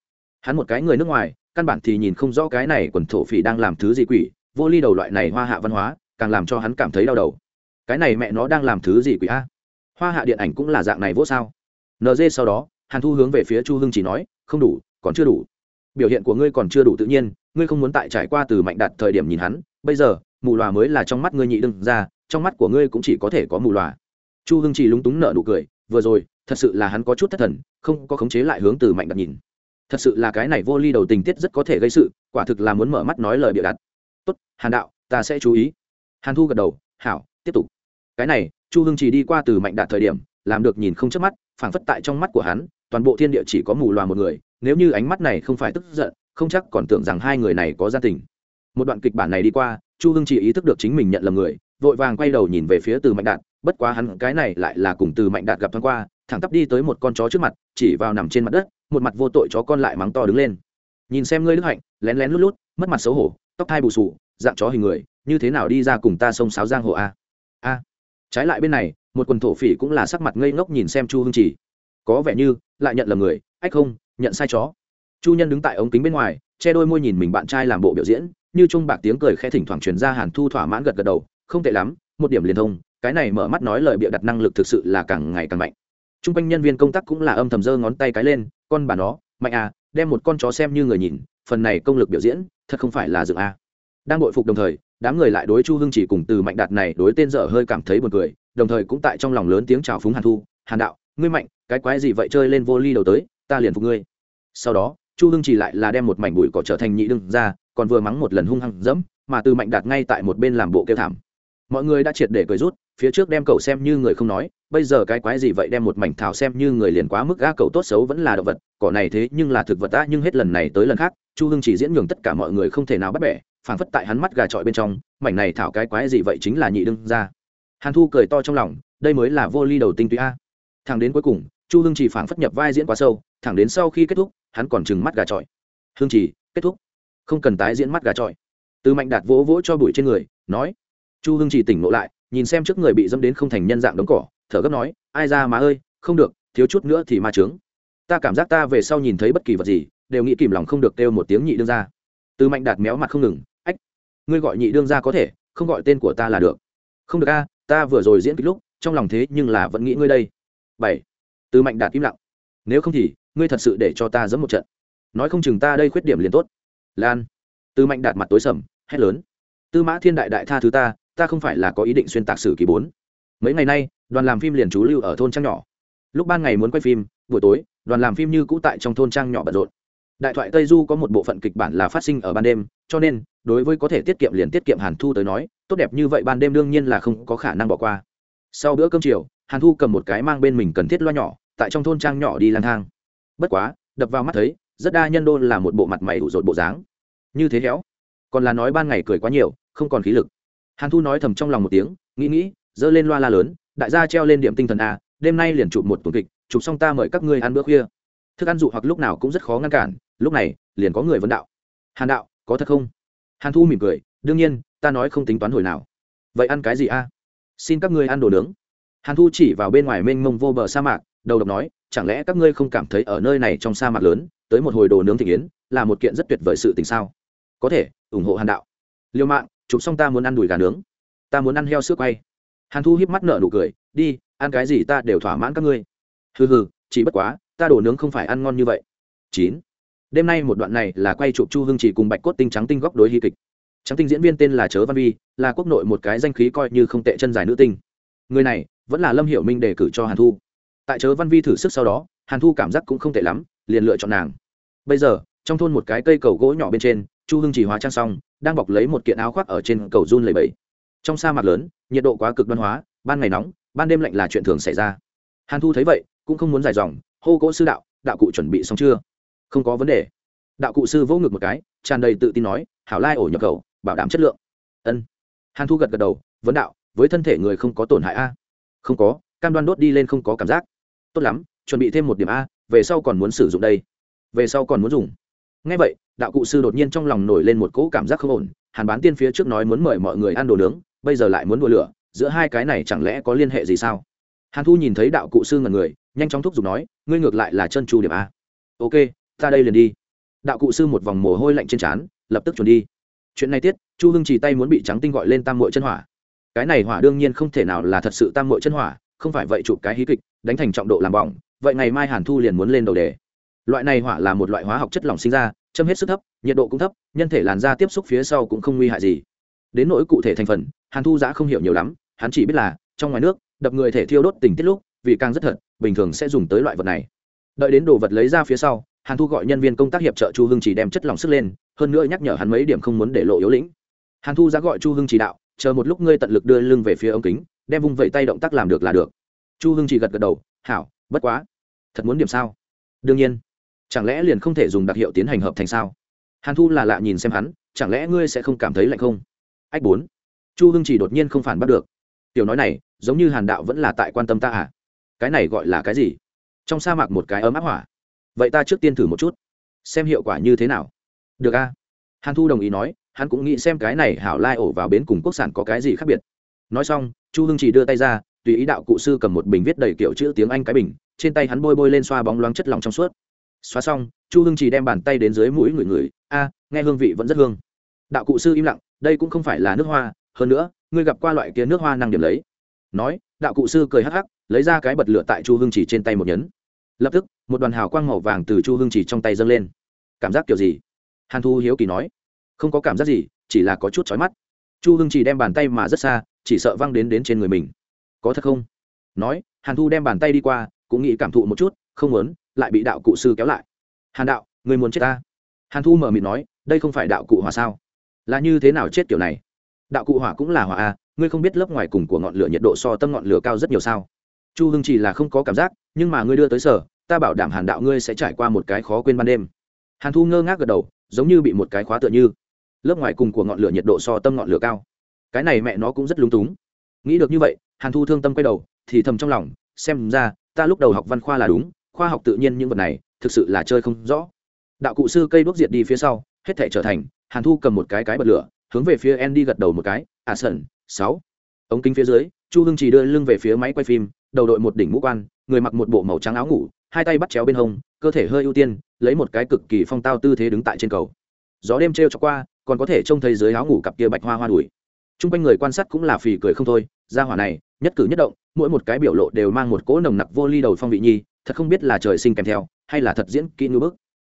A: Hắn một cái người nước ngoài, căn bản thì nhìn không rõ cái này quần thổ phỉ đang làm thứ gì quỷ, vô ly đầu loại này hoa hạ văn hóa, càng làm cho hắn cảm thấy đau đầu. Cái này mẹ nó đang làm thứ gì quỷ a? Hoa hạ điện ảnh cũng là dạng này vô sao. Nd sau đó, hàn thu hướng về phía chu hưng chỉ nói, không đủ, còn chưa đủ. Biểu hiện của ngươi còn chưa đủ tự nhiên, ngươi không muốn tại trải qua từ mạnh đạt thời điểm nhìn hắn, bây giờ, mù loà mới là trong mắt ngươi nhị đừng ra, trong mắt của ngươi cũng chỉ có thể có mù loà. Chu hưng chỉ lúng túng nợ nụ cười, vừa rồi thật sự là hắn có chút thất thần, không có khống chế lại hướng từ mạnh đặt nhìn. Thật sự là cái này vô ly đầu tình tiết rất có thể gây sự, quả thực là muốn mở mắt nói lời bịa đặt. Tốt, hàn đạo, ta sẽ chú ý. Hàn thu gật đầu, hảo, tiếp tục. Cái này, chu hưng chỉ đi qua từ mạnh đạt thời điểm, làm được nhìn không chớp mắt, phảng phất tại trong mắt của hắn, toàn bộ thiên địa chỉ có mù loà một người, nếu như ánh mắt này không phải tức giận, không chắc còn tưởng rằng hai người này có gia tình. Một đoạn kịch bản này đi qua, chu hưng chỉ ý thức được chính mình nhận lầm người, vội vàng quay đầu nhìn về phía từ mạnh đạt bất quá hắn cái này lại là cùng từ mạnh đạt gặp thoáng qua, thẳng tắp đi tới một con chó trước mặt, chỉ vào nằm trên mặt đất, một mặt vô tội chó con lại mắng to đứng lên. Nhìn xem ngươi đức hạnh, lén lén lút lút, mất mặt xấu hổ, tóc thai bù sù dạng chó hình người, như thế nào đi ra cùng ta sông sáo giang hồ a? A. Trái lại bên này, một quần thổ phỉ cũng là sắc mặt ngây ngốc nhìn xem chu hưng chỉ có vẻ như, lại nhận lầm người, ách không, nhận sai chó. Chu nhân đứng tại ống kính bên ngoài, che đôi môi nhìn mình bạn trai làm bộ biểu diễn, như trung bạc tiếng cười khẽ thỉnh thoảng truyền ra hàn thu thỏa mãn gật gật đầu, không tệ lắm, một điểm liền thông cái này mở mắt nói lời bịa đặt năng lực thực sự là càng ngày càng mạnh. T r u n g quanh nhân viên công tác cũng là âm thầm giơ ngón tay cái lên, con bà nó, mạnh à đem một con chó xem như người nhìn, phần này công lực biểu diễn, thật không phải là dựng a đang bội phục đồng thời, đám người lại đối chu hưng chỉ cùng từ mạnh đạt này đối tên dở hơi cảm thấy buồn cười, đồng thời cũng tại trong lòng lớn tiếng chào phúng hàn thu, hàn đạo, ngươi mạnh, cái quái gì vậy chơi lên vô ly đầu tới, ta liền phục ngươi. Sau đó, chu hưng chỉ lại là đem một mảnh bụi cỏ trở thành nhị đương ra, còn vừa mắng một lần hung hăng dẫm, mà từ mạnh đạt ngay tại một bên làm bộ kêu thảm. Mọi người đã triệt để cười rút phía trước đem cậu xem như người không nói, bây giờ cái quái gì vậy đem một mảnh thảo xem như người liền quá mức ga cậu tốt xấu vẫn là động vật, cỏ này thế nhưng là thực vật ta nhưng hết lần này tới lần khác, chu hưng chỉ diễn nhường tất cả mọi người không thể nào bắt bẻ, phảng phất tại hắn mắt gà trọi bên trong, mảnh này thảo cái quái gì vậy chính là nhị đương ra hàn thu cười to trong lòng, đây mới là vô ly đầu tinh túy a thằng đến cuối cùng, chu hưng chỉ phảng phất nhập vai diễn quá sâu, thẳng đến sau khi kết thúc, hắn còn chừng mắt gà trọi. Hưng chỉ, kết thúc. Không cần tái diễn mắt gà trọi. Từ mạnh đạt vỗ vỗ cho bụi trên người, nói. Chu hưng chỉ tỉnh ngộ lại nhìn xem trước người bị dâm đến không thành nhân dạng đống cỏ, thở gấp nói, ai ra má ơi, không được, thiếu chút nữa thì ma trướng ta cảm giác ta về sau nhìn thấy bất kỳ vật gì, đều nghĩ kìm lòng không được kêu một tiếng nhị đương ra từ mạnh đạt méo mặt không ngừng, ách, ngươi gọi nhị đương ra có thể, không gọi tên của ta là được. Không được a, ta vừa rồi diễn kịch lúc, trong lòng thế nhưng là vẫn nghĩ ngươi đây. Bảy. Từ mạnh đạt im lặng. Nếu không thì, ngươi thật sự để cho ta dẫm một trận. Nói không chừng ta đây khuyết điểm liền tốt. Lan. Từ mạnh đạt mặt tối sầm, hét lớn. Tư mã thiên đại đại tha thứ ta ta không phải là có ý định xuyên tạc sử kỳ bốn. Mấy ngày nay, đoàn làm phim liền trú lưu ở thôn trang nhỏ. Lúc ban ngày muốn quay phim, buổi tối, đoàn làm phim như cũ tại trong thôn trang nhỏ bận rộn. Đại thoại tây du có một bộ phận kịch bản là phát sinh ở ban đêm, cho nên, đối với có thể tiết kiệm liền tiết kiệm hàn thu tới nói, tốt đẹp như vậy ban đêm đương nhiên là không có khả năng bỏ qua. Sau bữa cơm chiều, hàn thu cầm một cái mang bên mình cần thiết loa nhỏ, tại trong thôn trang nhỏ đi lang thang. Bất quá, đập vào mắt thấy, rất đa nhân đô là một bộ mặt mày ủ rột bộ dáng. Như thế héo còn là nói ban ngày cười quá nhiều, không còn khí lực hàn thu nói thầm trong lòng một tiếng, nghĩ nghĩ, giơ lên loa la lớn, đại gia treo lên điểm tinh thần a, đêm nay liền chụp một tuần kịch, chụp xong ta mời các ngươi ăn bữa khuya. Thức ăn dụ hoặc lúc nào cũng rất khó ngăn cản, lúc này, liền có người vấn đạo. Hàn đạo, có thật không? Hàn thu mỉm cười, đương nhiên, ta nói không tính toán hồi nào. Vậy ăn cái gì a? Xin các ngươi ăn đồ nướng. Hàn thu chỉ vào bên ngoài mênh mông vô bờ sa mạc, đầu độc nói, chẳng lẽ các ngươi không cảm thấy ở nơi này trong sa mạc lớn, tới một hồi đồ nướng thị yến, là một kiện rất tuyệt vời sự tình sao? Có thể, ủng hộ hàn đạo. Liêu mạng chụp xong ta muốn ăn đùi gà nướng. Ta muốn ăn heo sữa quay. Hàn thu hiếp mắt nở nụ cười, đi, ăn cái gì ta đều thỏa mãn các ngươi. Hừ hừ, chỉ bất quá, ta đổ nướng không phải ăn ngon như vậy. Chín. Đêm nay một đoạn này là quay chụp chu hương chỉ cùng bạch cốt tinh trắng tinh góc đối hy kịch. Trắng tinh diễn viên tên là chớ văn vi, là quốc nội một cái danh khí coi như không tệ chân dài nữ tinh. Người này vẫn là lâm hiểu minh đề cử cho hàn thu. Tại chớ văn vi thử sức sau đó, hàn thu cảm giác cũng không tệ lắm, liền lựa chọn nàng. Bây giờ, trong thôn một cái cây cầu gỗ nhỏ bên trên, chu hưng chỉ hóa trang xong đang bọc lấy một kiện áo khoác ở trên cầu run lầy bẫy trong sa mạc lớn, nhiệt độ quá cực đoan hóa, ban ngày nóng, ban đêm lạnh là chuyện thường xảy ra. Hàn thu thấy vậy, cũng không muốn dài dòng, hô cỗ sư đạo đạo cụ chuẩn bị xong chưa? Không có vấn đề. Đạo cụ sư vỗ ngực một cái, tràn đầy tự tin nói, hảo lai ổ nhập cầu bảo đảm chất lượng. Ân. Hàn thu gật gật đầu, vấn đạo, với thân thể người không có tổn hại a? Không có, cam đoan đốt đi lên không có cảm giác. Tốt lắm, chuẩn bị thêm một điểm a, về sau còn muốn sử dụng đây. Về sau còn muốn dùng. Ngay vậy đạo cụ sư đột nhiên trong lòng nổi lên một cỗ cảm giác không ổn, hàn bán tiên phía trước nói muốn mời mọi người ăn đồ nướng, bây giờ lại muốn đùa lửa, giữa hai cái này chẳng lẽ có liên hệ gì sao? Hàn thu nhìn thấy đạo cụ sư ngần người, nhanh chóng thúc giục nói, ngươi ngược lại là chân chu điểm a. Ok, ta đây liền đi. Đạo cụ sư một vòng mồ hôi lạnh trên trán, lập tức chuẩn đi. Chuyện này tiết, chu hưng chỉ tay muốn bị trắng tinh gọi lên tam mội chân hỏa. Cái này hỏa đương nhiên không thể nào là thật sự tam mội chân hỏa, không phải vậy chụp cái hí kịch, đánh thành trọng độ làm bỏng, vậy ngày mai hàn thu liền muốn lên đầu đề. Loại này hỏa là một loại hóa học chất lỏng sinh ra châm hết sức thấp, nhiệt độ cũng thấp, nhân thể làn da tiếp xúc phía sau cũng không nguy hại gì. Đến nỗi cụ thể thành phần, hàn thu giã không hiểu nhiều lắm, hắn chỉ biết là, trong ngoài nước, đập người thể thiêu đốt tình tiết lúc, vì càng rất thật, bình thường sẽ dùng tới loại vật này. Đợi đến đồ vật lấy ra phía sau, hàn thu gọi nhân viên công tác hiệp trợ chu hưng chỉ đem chất lỏng sức lên, hơn nữa nhắc nhở hắn mấy điểm không muốn để lộ yếu lĩnh. Hàn thu giã gọi chu hưng chỉ đạo, chờ một lúc ngươi tận lực đưa lưng về phía ống kính, đem vung vẩy tay động tác làm được là được. Chu hưng chỉ gật gật đầu, hảo, bất quá. Thật muốn điểm sao? Đương nhiên chẳng lẽ liền không thể dùng đặc hiệu tiến hành hợp thành sao? Hàn thu là lạ nhìn xem hắn, chẳng lẽ ngươi sẽ không cảm thấy lạnh không? Ách bốn. Chu hưng chỉ đột nhiên không phản bắt được. Tiểu nói này, giống như hàn đạo vẫn là tại quan tâm ta à? Cái này gọi là cái gì? Trong sa mạc một cái ấm áp hỏa. Vậy ta trước tiên thử một chút, xem hiệu quả như thế nào. Được a. Hàn thu đồng ý nói, hắn cũng nghĩ xem cái này hảo lai ổ vào bến cùng quốc sản có cái gì khác biệt. Nói xong, chu hưng chỉ đưa tay ra, tùy ý đạo cụ sư cầm một bình viết đầy kiểu chữ tiếng anh cái bình, trên tay hắn bôi bôi lên xoa bóng loáng chất lỏng trong suốt xóa xong, chu hưng chỉ đem bàn tay đến dưới mũi người người. A, nghe hương vị vẫn rất hương. Đạo cụ sư im lặng, đây cũng không phải là nước hoa, hơn nữa, ngươi gặp qua loại kia nước hoa năng điểm lấy. Nói, đạo cụ sư cười hắc hắc, lấy ra cái bật lửa tại chu hưng chỉ trên tay một nhấn. Lập tức, một đoàn hào quang màu vàng từ chu hưng chỉ trong tay dâng lên. Cảm giác kiểu gì? Hàn thu hiếu kỳ nói. Không có cảm giác gì, chỉ là có chút chói mắt. Chu hưng chỉ đem bàn tay mà rất xa, chỉ sợ văng đến đến trên người mình. Có thật không? Nói, hàn thu đem bàn tay đi qua, cũng nghĩ cảm thụ một chút, không muốn lại bị đạo cụ sư kéo lại. Hàn đạo người muốn chết ta? Hàn thu mở mịt nói đây không phải đạo cụ hỏa sao? Là như thế nào chết kiểu này? Đạo cụ hỏa cũng là hỏa a à, ngươi không biết lớp ngoài cùng của ngọn lửa nhiệt độ so tâm ngọn lửa cao rất nhiều sao? Chu hưng chỉ là không có cảm giác nhưng mà ngươi đưa tới sở ta bảo đảm hàn đạo ngươi sẽ trải qua một cái khó quên ban đêm. Hàn thu ngơ ngác gật đầu giống như bị một cái khóa tựa như. Lớp ngoài cùng của ngọn lửa nhiệt độ so tâm ngọn lửa cao. Cái này mẹ nó cũng rất lúng túng. Nghĩ được như vậy hàn thu thương tâm quay đầu thì thầm trong lòng xem ra ta lúc đầu học văn khoa là đúng khoa học tự nhiên những vật này thực sự là chơi không rõ. Đạo cụ sư cây đốt diệt đi phía sau, hết thể trở thành, hàn thu cầm một cái cái bật lửa, hướng về phía andy gật đầu một cái à sần, sáu. Ống kính phía dưới, chu hưng chỉ đưa lưng về phía máy quay phim, đầu đội một đỉnh mũ quan, người mặc một bộ màu trắng áo ngủ, hai tay bắt chéo bên hông, cơ thể hơi ưu tiên, lấy một cái cực kỳ phong tao tư thế đứng tại trên cầu. Gió đêm t r cho qua, còn có thể trông thấy dưới áo ngủ cặp kia bạch hoa hoa đùi. T r u n g quanh người quan sát cũng là phì cười không thôi ra hỏa này, nhất cử nhất động, mỗi một cái biểu lộ đều mang một cỗ nồng nặc vô ly đầu phong vị nhi thật không biết là trời sinh kèm theo, hay là thật diễn kỹ ngưỡng bức.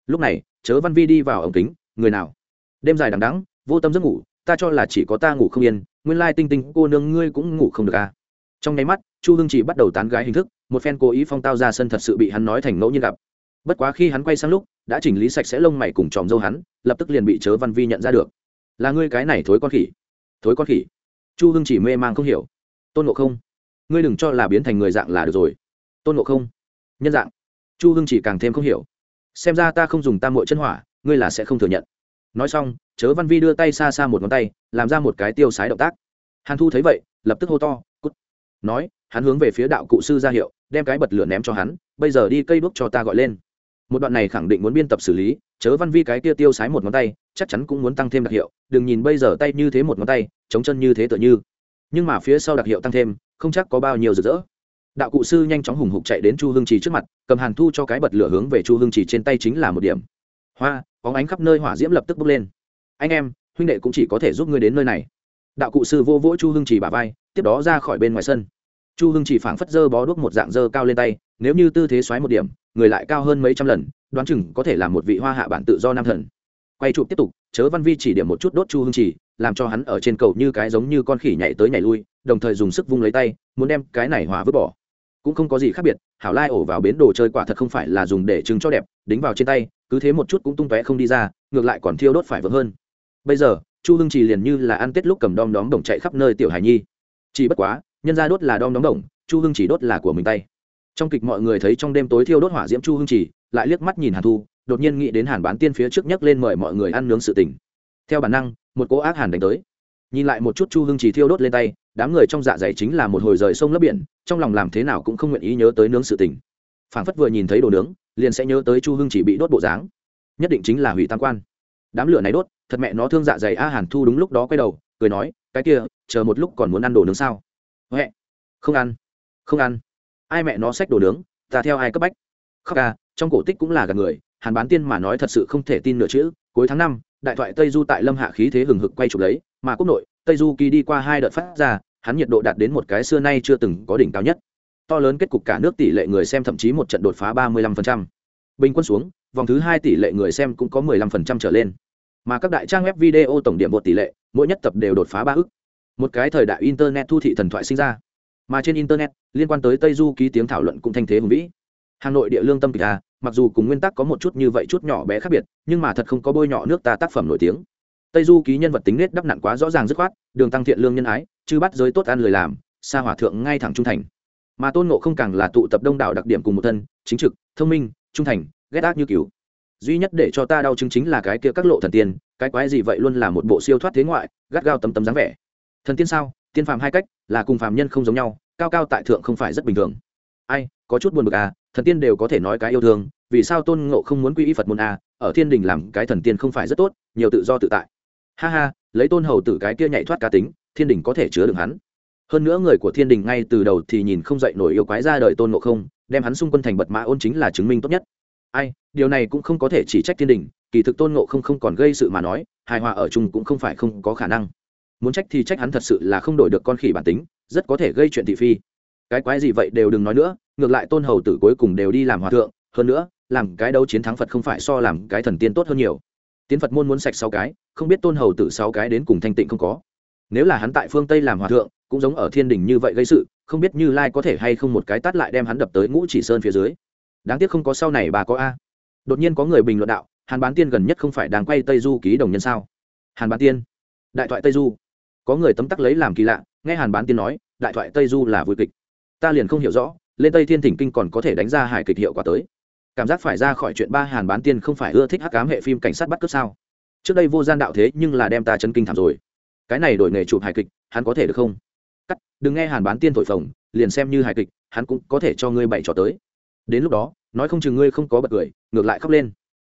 A: Lúc này, chớ văn vi đi vào ống kính, người nào? Đêm dài đằng đắng vô tâm giấc ngủ, ta cho là chỉ có ta ngủ không yên, nguyên lai tinh tinh cô nương ngươi cũng ngủ không được à? Trong nháy mắt, chu hưng chỉ bắt đầu tán gái hình thức, một phen cố ý phong tao ra sân thật sự bị hắn nói thành ngẫu nhiên gặp. Bất quá khi hắn quay sang lúc, đã chỉnh lý sạch sẽ lông mày cùng tròm dâu hắn, lập tức liền bị chớ văn vi nhận ra được. Là ngươi cái này thối con khỉ. Thối con khỉ. Chu hưng chỉ mê man không hiểu. Tôn ngộ không, ngươi đừng cho là biến thành người dạng là được rồi. Tôn ngộ không nhân dạng. Chu hưng chỉ càng thêm không hiểu. Xem ra ta không dùng tam mội chân hỏa, ngươi là sẽ không thừa nhận. Nói xong, chớ văn vi đưa tay xa xa một ngón tay, làm ra một cái tiêu sái động tác. Hàn thu thấy vậy, lập tức hô to, cút! Nói, hắn hướng về phía đạo cụ sư ra hiệu, đem cái bật lửa ném cho hắn, bây giờ đi cây đuốc cho ta gọi lên. Một đoạn này khẳng định muốn biên tập xử lý, chớ văn vi cái kia tiêu sái một ngón tay, chắc chắn cũng muốn tăng thêm đặc hiệu, đừng nhìn bây giờ tay như thế một ngón tay, chống chân như thế tựa như. Nhưng mà phía sau đặc hiệu tăng thêm, không chắc có bao nhiêu rực rỡ đạo cụ sư nhanh chóng hùng hục chạy đến chu hương trì trước mặt, cầm hàn thu cho cái bật lửa hướng về chu hương trì trên tay chính là một điểm. Hoa, bóng ánh khắp nơi hỏa diễm lập tức bốc lên. Anh em, huynh đệ cũng chỉ có thể giúp ngươi đến nơi này. Đạo cụ sư vô vỗ chu hương trì bà vai, tiếp đó ra khỏi bên ngoài sân. Chu hưng trì phảng phất dơ bó đuốc một dạng dơ cao lên tay, nếu như tư thế xoáy một điểm, người lại cao hơn mấy trăm lần, đoán chừng có thể là một vị hoa hạ bản tự do nam thần. Quay chụp tiếp tục, chớ văn vi chỉ điểm một chút đốt chu hưng trì, làm cho hắn ở trên cầu như cái giống như con khỉ nhảy tới nhảy lui, đồng thời dùng sức vung lấy tay, muốn đem cái này hòa vứt bỏ cũng không có gì khác biệt, hảo lai ổ vào bến đồ chơi quả thật không phải là dùng để trưng cho đẹp, đính vào trên tay, cứ thế một chút cũng tung tóe không đi ra, ngược lại còn thiêu đốt phải vỡ hơn. Bây giờ, chu hưng trì liền như là ăn tết lúc cầm đom đóm đồng chạy khắp nơi tiểu hải nhi. Chỉ bất quá, nhân ra đốt là đom đóm đồng, chu hưng chỉ đốt là của mình tay. Trong kịch mọi người thấy trong đêm tối thiêu đốt hỏa diễm chu hưng chỉ lại liếc mắt nhìn hàn thu, đột nhiên nghĩ đến hàn bán tiên phía trước nhấc lên mời mọi người ăn nướng sự tình. Theo bản năng, một cỗ ác hàn đánh tới. Nhìn lại một chút chu hưng chỉ thiêu đốt lên tay đám người trong dạ dày chính là một hồi rời sông lấp biển, trong lòng làm thế nào cũng không nguyện ý nhớ tới nướng sự tình. Phảng phất vừa nhìn thấy đồ nướng, liền sẽ nhớ tới chu hưng chỉ bị đốt bộ dáng. Nhất định chính là hủy tam quan. Đám lửa này đốt, thật mẹ nó thương dạ dày a hàn thu đúng lúc đó quay đầu, cười nói, cái kia, chờ một lúc còn muốn ăn đồ nướng sao? Huệ không ăn không ăn. Ai mẹ nó xách đồ nướng, ta theo ai cấp bách? Khóc ca, trong cổ tích cũng là gạt người, hàn bán tiên mà nói thật sự không thể tin nửa chữ, cuối tháng năm, đại thoại tây du tại lâm hạ khí thế hừng hực quay chụp lấy, mà quốc nội, tây du kỳ đi qua hai đợt phát ra hắn nhiệt độ đạt đến một cái xưa nay chưa từng có đỉnh cao nhất. To lớn kết cục cả nước tỷ lệ người xem thậm chí một trận đột phá ba mươi lăm phần trăm. Bình quân xuống, vòng thứ hai tỷ lệ người xem cũng có mười lăm phần trăm trở lên. Mà các đại trang web video tổng điểm một tỷ lệ, mỗi nhất tập đều đột phá ba ức. Một cái thời đại internet thu thị thần thoại sinh ra. Mà trên internet, liên quan tới tây du ký tiếng thảo luận cũng thanh thế hùng vĩ. Hà nội địa lương tâm kịch à, mặc dù cùng nguyên tắc có một chút như vậy chút nhỏ bé khác biệt, nhưng mà thật không có bôi nhọ nước ta tác phẩm nổi tiếng. Tây du ký nhân vật tính nết đắp nặn quá rõ ràng dứt khoát, đường tăng thiện lương nhân ái chứ bắt giới tốt ăn lời làm, xa hỏa thượng ngay thẳng trung thành. Mà tôn ngộ không càng là tụ tập đông đảo đặc điểm cùng một thân, chính trực, thông minh, trung thành, ghét ác như cứu duy nhất để cho ta đau chứng chính là cái kia các lộ thần tiên, cái quái gì vậy luôn là một bộ siêu thoát thế ngoại, gắt gao tấm tấm dáng vẻ. Thần tiên sao? Tiên phàm hai cách, là cùng phàm nhân không giống nhau, cao cao tại thượng không phải rất bình thường. Ai, có chút buồn bực à thần tiên đều có thể nói cái yêu thương, vì sao tôn ngộ không muốn quy y phật môn à ở thiên đình làm cái thần tiên không phải rất tốt, nhiều tự do tự tại. Ha ha, lấy tôn hầu tử cái kia nhảy thoát cá tính thiên đình có thể chứa được hắn. Hơn nữa người của thiên đình ngay từ đầu thì nhìn không dậy nổi yêu quái ra đời tôn ngộ không, đem hắn xung quân thành bật mã ôn chính là chứng minh tốt nhất. Ai, điều này cũng không có thể chỉ trách thiên đình, kỳ thực tôn ngộ không không còn gây sự mà nói, hài hòa ở chung cũng không phải không có khả năng. Muốn trách thì trách hắn thật sự là không đổi được con khỉ bản tính, rất có thể gây chuyện thị phi. Cái quái gì vậy đều đừng nói nữa, ngược lại tôn hầu tử cuối cùng đều đi làm hòa thượng, hơn nữa, làm cái đấu chiến thắng phật không phải so làm cái thần tiên tốt hơn nhiều. Tiến phật môn muốn sạch sáu cái, không biết tôn hầu tử sáu cái đến cùng thanh tịnh không có nếu là hắn tại phương tây làm hòa thượng, cũng giống ở thiên đình như vậy gây sự, không biết như lai có thể hay không một cái tát lại đem hắn đập tới ngũ chỉ sơn phía dưới. Đáng tiếc không có sau này bà có a. Đột nhiên có người bình luận đạo, hàn bán tiên gần nhất không phải đang quay tây du ký đồng nhân sao? Hàn bán tiên. Đại thoại tây du. Có người tấm tắc lấy làm kỳ lạ, nghe hàn bán tiên nói, đại thoại tây du là vui kịch. Ta liền không hiểu rõ, lên tây thiên thỉnh kinh còn có thể đánh ra hài kịch hiệu quả tới. Cảm giác phải ra khỏi chuyện ba hàn bán tiên không phải ưa thích hắc cám hệ phim cảnh sát bắt cướp sao? Trước đây vô gian đạo thế nhưng là đem ta chấn kinh thảm rồi cái này đổi nghề chụp hài kịch, hắn có thể được không? Cắt, đừng nghe hàn bán tiên thổi phồng, liền xem như hài kịch, hắn cũng có thể cho ngươi bày trò tới. Đến lúc đó, nói không chừng ngươi không có bật cười, ngược lại khóc lên.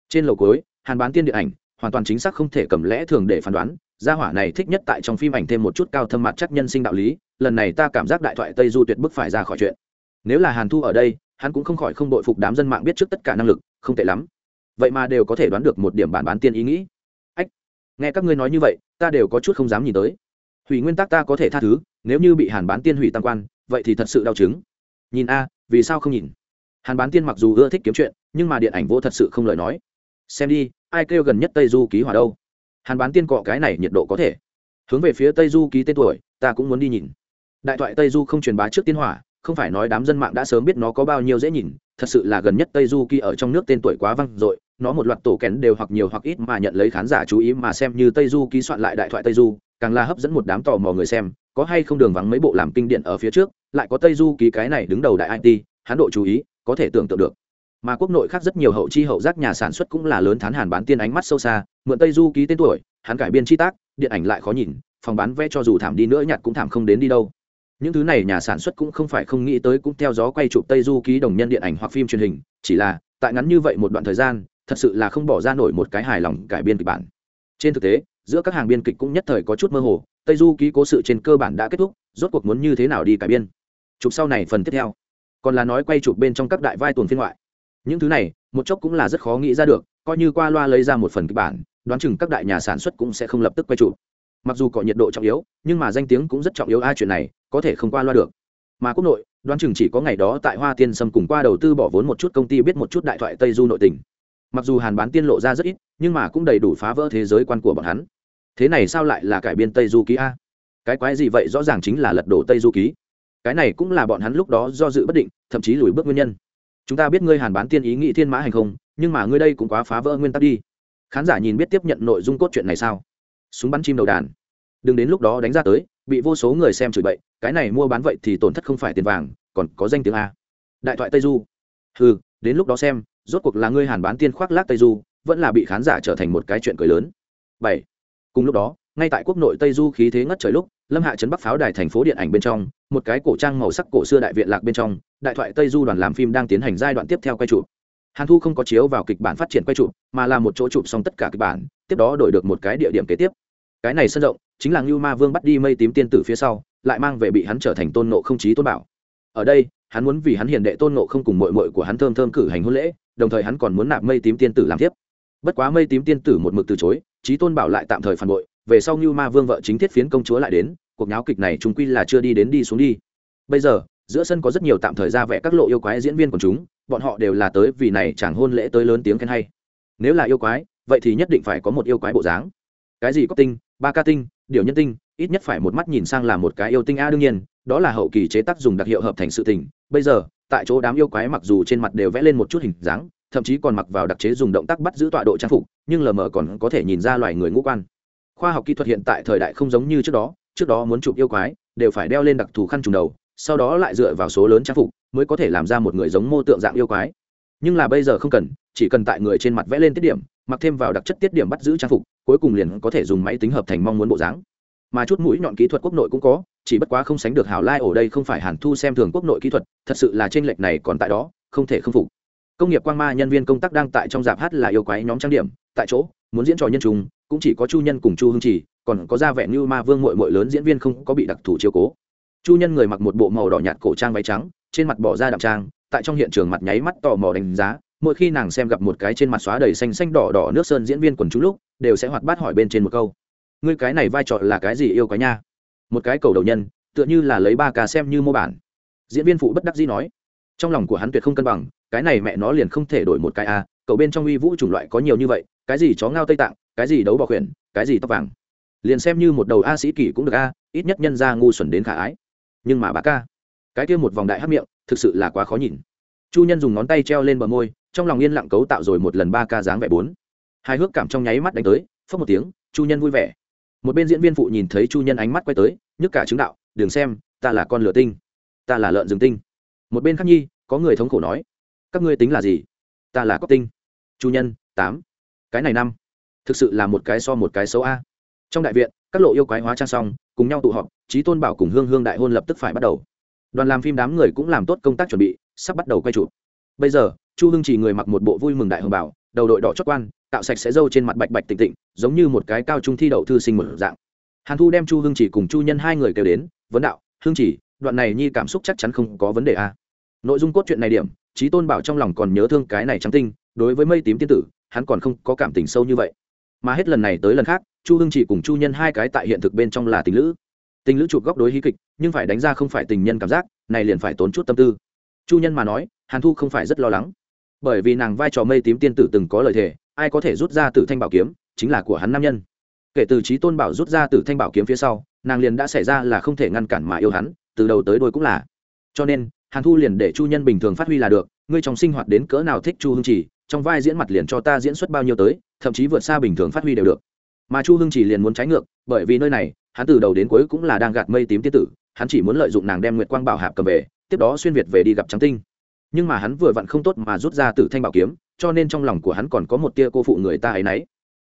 A: Trên lầu cối hàn bán tiên điện ảnh, hoàn toàn chính xác không thể cầm lẽ thường để phán đoán, gia hỏa này thích nhất tại trong phim ảnh thêm một chút cao thâm mặt chắc nhân sinh đạo lý, lần này ta cảm giác đại thoại tây du tuyệt bức phải ra khỏi chuyện. Nếu là hàn thu ở đây, hắn cũng không khỏi không đội phục đám dân mạng biết trước tất cả năng lực, không tệ lắm. Vậy mà đều có thể đoán được một điểm bản bán tiên ý nghĩ nghe các ngươi nói như vậy, ta đều có chút không dám nhìn tới. Hủy nguyên tắc ta có thể tha thứ, nếu như bị hàn bán tiên hủy tam quan, vậy thì thật sự đau chứng. Nhìn a, vì sao không nhìn? Hàn bán tiên mặc dù ưa thích kiếm chuyện, nhưng mà điện ảnh vô thật sự không lời nói. Xem đi, ai kêu gần nhất tây du ký hỏa đâu? Hàn bán tiên cọ cái này nhiệt độ có thể. Hướng về phía tây du ký tên tuổi, ta cũng muốn đi nhìn. Đại thoại tây du không truyền bá trước tiên hỏa, không phải nói đám dân mạng đã sớm biết nó có bao nhiêu dễ nhìn thật sự là gần nhất tây du ký ở trong nước tên tuổi quá văng dội, nó một loạt tổ kén đều hoặc nhiều hoặc ít mà nhận lấy khán giả chú ý mà xem như tây du ký soạn lại đại thoại tây du, càng là hấp dẫn một đám tò mò người xem, có hay không đường vắng mấy bộ làm kinh điển ở phía trước, lại có tây du ký cái này đứng đầu đại it hán độ chú ý, có thể tưởng tượng được. Mà quốc nội khác rất nhiều hậu chi hậu giác nhà sản xuất cũng là lớn thán hàn bán tiên ánh mắt sâu xa, mượn tây du ký tên tuổi, hắn cải biên chi tác, điện ảnh lại khó nhìn, phòng bán vé cho dù thảm đi nữa nhặt cũng thảm không đến đi đâu những thứ này nhà sản xuất cũng không phải không nghĩ tới cũng theo gió quay chụp tây du ký đồng nhân điện ảnh hoặc phim truyền hình, chỉ là, tại ngắn như vậy một đoạn thời gian, thật sự là không bỏ ra nổi một cái hài lòng cải biên kịch bản. Trên thực tế, giữa các hàng biên kịch cũng nhất thời có chút mơ hồ, tây du ký cố sự trên cơ bản đã kết thúc, rốt cuộc muốn như thế nào đi cải biên? Chụp sau này phần tiếp theo. Còn là nói quay chụp bên trong các đại vai tuần phiên ngoại. Những thứ này, một chốc cũng là rất khó nghĩ ra được, coi như qua loa lấy ra một phần kịch bản, đoán chừng các đại nhà sản xuất cũng sẽ không lập tức quay chụp mặc dù có nhiệt độ trọng yếu, nhưng mà danh tiếng cũng rất trọng yếu. Ai chuyện này có thể không qua loa được. Mà quốc nội, đoán chừng chỉ có ngày đó tại hoa tiên sâm cùng qua đầu tư bỏ vốn một chút công ty biết một chút đại thoại tây du nội tình. Mặc dù hàn bán tiên lộ ra rất ít, nhưng mà cũng đầy đủ phá vỡ thế giới quan của bọn hắn. Thế này sao lại là cải biên tây du ký a? Cái quái gì vậy? Rõ ràng chính là lật đổ tây du ký. Cái này cũng là bọn hắn lúc đó do dự bất định, thậm chí lùi bước nguyên nhân. Chúng ta biết ngươi hàn bán tiên ý nghĩ thiên mã hành không, nhưng mà ngươi đây cũng quá phá vỡ nguyên tắc đi. Khán giả nhìn biết tiếp nhận nội dung cốt truyện này sao? Súng bắn chim đầu đàn. Đừng đến lúc đó đánh ra tới, bị vô số người xem chửi bậy, cái này mua bán vậy thì tổn thất không phải tiền vàng, còn có danh tiếng a. Đại thoại tây du. Ừ đến lúc đó xem, rốt cuộc là ngươi hàn bán tiên khoác lác tây du, vẫn là bị khán giả trở thành một cái chuyện cười lớn. Bảy. Cùng lúc đó, ngay tại quốc nội tây du khí thế ngất trời lúc, lâm hạ trấn bắc pháo đài thành phố điện ảnh bên trong, một cái cổ trang màu sắc cổ xưa đại viện lạc bên trong, đại thoại tây du đoàn làm phim đang tiến hành giai đoạn tiếp theo quay chụp. Hàn thu không có chiếu vào kịch bản phát triển quay chụp, mà là một chỗ chụp xong tất cả kịch bản, tiếp đó đổi được một cái địa điểm kế tiếp cái này sân rộng chính là ngưu ma vương bắt đi mây tím tiên tử phía sau, lại mang về bị hắn trở thành tôn nộ không chí tôn bảo. Ở đây, hắn muốn vì hắn hiền đệ tôn nộ không cùng mội mội của hắn thơm thơm cử hành hôn lễ, đồng thời hắn còn muốn nạp mây tím tiên tử làm tiếp bất quá mây tím tiên tử một mực từ chối, chí tôn bảo lại tạm thời phản bội, về sau ngưu ma vương vợ chính thiết phiến công chúa lại đến, cuộc nháo kịch này chúng quy là chưa đi đến đi xuống đi. Bây giờ, giữa sân có rất nhiều tạm thời ra vẽ các lộ yêu quái diễn viên của chúng, bọn họ đều là tới vì này chẳng hôn lễ tới lớn tiếng khen hay. Nếu là yêu quái, vậy thì nhất định phải có một yêu quái bộ dáng cái gì có tinh, ba ca tinh, điều nhân tinh, ít nhất phải một mắt nhìn sang là một cái yêu tinh a đương nhiên, đó là hậu kỳ chế tác dùng đặc hiệu hợp thành sự tình. Bây giờ, tại chỗ đám yêu quái mặc dù trên mặt đều vẽ lên một chút hình dáng, thậm chí còn mặc vào đặc chế dùng động tác bắt giữ tọa độ trang phục, nhưng lờ mờ còn có thể nhìn ra loài người ngũ quan. Khoa học kỹ thuật hiện tại thời đại không giống như trước đó trước đó muốn chụp yêu quái, đều phải đeo lên đặc thù khăn trùng đầu, sau đó lại dựa vào số lớn trang phục mới có thể làm ra một người giống mô tượng dạng yêu quái. Nhưng là bây giờ không cần, chỉ cần tại người trên mặt vẽ lên tiết điểm mặc thêm vào đặc chất tiết điểm bắt giữ trang phục, cuối cùng liền có thể dùng máy tính hợp thành mong muốn bộ dáng. Mà chút mũi nhọn kỹ thuật quốc nội cũng có, chỉ bất quá không sánh được hảo lai ở đây không phải hàn thu xem thường quốc nội kỹ thuật, thật sự là trên lệch này còn tại đó, không thể không phục. Công nghiệp quang ma nhân viên công tác đang tại trong dạp hát là yêu quái nhóm trang điểm, tại chỗ, muốn diễn trò nhân trùng, cũng chỉ có chu nhân cùng chu hương trì, còn có ra vẻ như ma vương mội mội lớn diễn viên không có bị đặc thù chiếu cố. Chu nhân người mặc một bộ màu đỏ nhạt cổ trang váy trắng, trên mặt bỏ ra đạm trang, tại trong hiện trường mặt nháy mắt tò mò đánh giá mỗi khi nàng xem gặp một cái trên mặt xóa đầy xanh xanh đỏ đỏ nước sơn diễn viên quần chúng lúc, đều sẽ hoạt bát hỏi bên trên một câu. Ngươi cái này vai trò là cái gì yêu cái nha? Một cái cầu đầu nhân, tựa như là lấy ba ca xem như mô bản. Diễn viên phụ bất đắc dĩ nói. Trong lòng của hắn tuyệt không cân bằng, cái này mẹ nó liền không thể đổi một cái a, cậu bên trong uy vũ chủng loại có nhiều như vậy, cái gì chó ngao tây tạng, cái gì đấu bọ khuyển, cái gì tóc vàng. Liền xem như một đầu a sĩ kỷ cũng được a, ít nhất nhân ra ngu xuẩn đến khả ái. Nhưng mà bà ca, cái kia một vòng đại hắc miệng, thực sự là quá khó nhìn. Chu nhân dùng ngón tay treo lên bờ môi trong lòng yên lặng cấu tạo rồi một lần ba ca dáng vẻ bốn. Hai hước cảm trong nháy mắt đánh tới phớt một tiếng, chu nhân vui vẻ. Một bên diễn viên phụ nhìn thấy chu nhân ánh mắt quay tới, nhức cả chứng đạo, đừng xem, ta là con lửa tinh. Ta là lợn rừng tinh. Một bên khắc nhi, có người thống khổ nói, các ngươi tính là gì? Ta là cóc tinh. Chu nhân, tám. Cái này năm. Thực sự là một cái so một cái xấu a. Trong đại viện, các lộ yêu quái hóa trang xong, cùng nhau tụ họp trí tôn bảo cùng hương hương đại hôn lập tức phải bắt đầu. Đoàn làm phim đám người cũng làm tốt công tác chuẩn bị, sắp bắt đầu quay chụp. Bây giờ chu hưng chỉ người mặc một bộ vui mừng đại hồng bảo đầu đội đỏ chót quan, tạo sạch sẽ râu trên mặt bạch bạch tịnh tịnh, giống như một cái cao trung thi đậu thư sinh một dạng. Hàn thu đem chu hưng chỉ cùng chu nhân hai người kêu đến, vấn đạo, hưng chỉ, đoạn này nhi cảm xúc chắc chắn không có vấn đề a nội dung cốt truyện này điểm trí tôn bảo trong lòng còn nhớ thương cái này trắng tinh, đối với mây tím tiên tử, hắn còn không có cảm tình sâu như vậy. Mà hết lần này tới lần khác, chu hưng chỉ cùng chu nhân hai cái tại hiện thực bên trong là tình lữ. Tình lữ chụp góc đối hí kịch, nhưng phải đánh ra không phải tình nhân cảm giác, này liền phải tốn chút tâm tư. Chu nhân mà nói, hàn thu không phải rất lo lắng bởi vì nàng vai trò mây tím tiên tử từng có lời thề, ai có thể rút ra từ thanh bảo kiếm, chính là của hắn nam nhân. Kể từ trí tôn bảo rút ra từ thanh bảo kiếm phía sau, nàng liền đã xảy ra là không thể ngăn cản mà yêu hắn, từ đầu tới đôi cũng là. Cho nên, hàn thu liền để chu nhân bình thường phát huy là được, ngươi trong sinh hoạt đến cỡ nào thích chu hưng chỉ, trong vai diễn mặt liền cho ta diễn xuất bao nhiêu tới, thậm chí vượt xa bình thường phát huy đều được. Mà chu hưng chỉ liền muốn trái ngược, bởi vì nơi này, hắn từ đầu đến cuối cũng là đang gạt mây tím tiết tử, hắn chỉ muốn lợi dụng nàng đem nguyệt quang bảo hạp cầm về, tiếp đó xuyên việt về đi gặp trắng tinh nhưng mà hắn vừa vặn không tốt mà rút ra từ thanh bảo kiếm, cho nên trong lòng của hắn còn có một tia cô phụ người ta ấy nấy.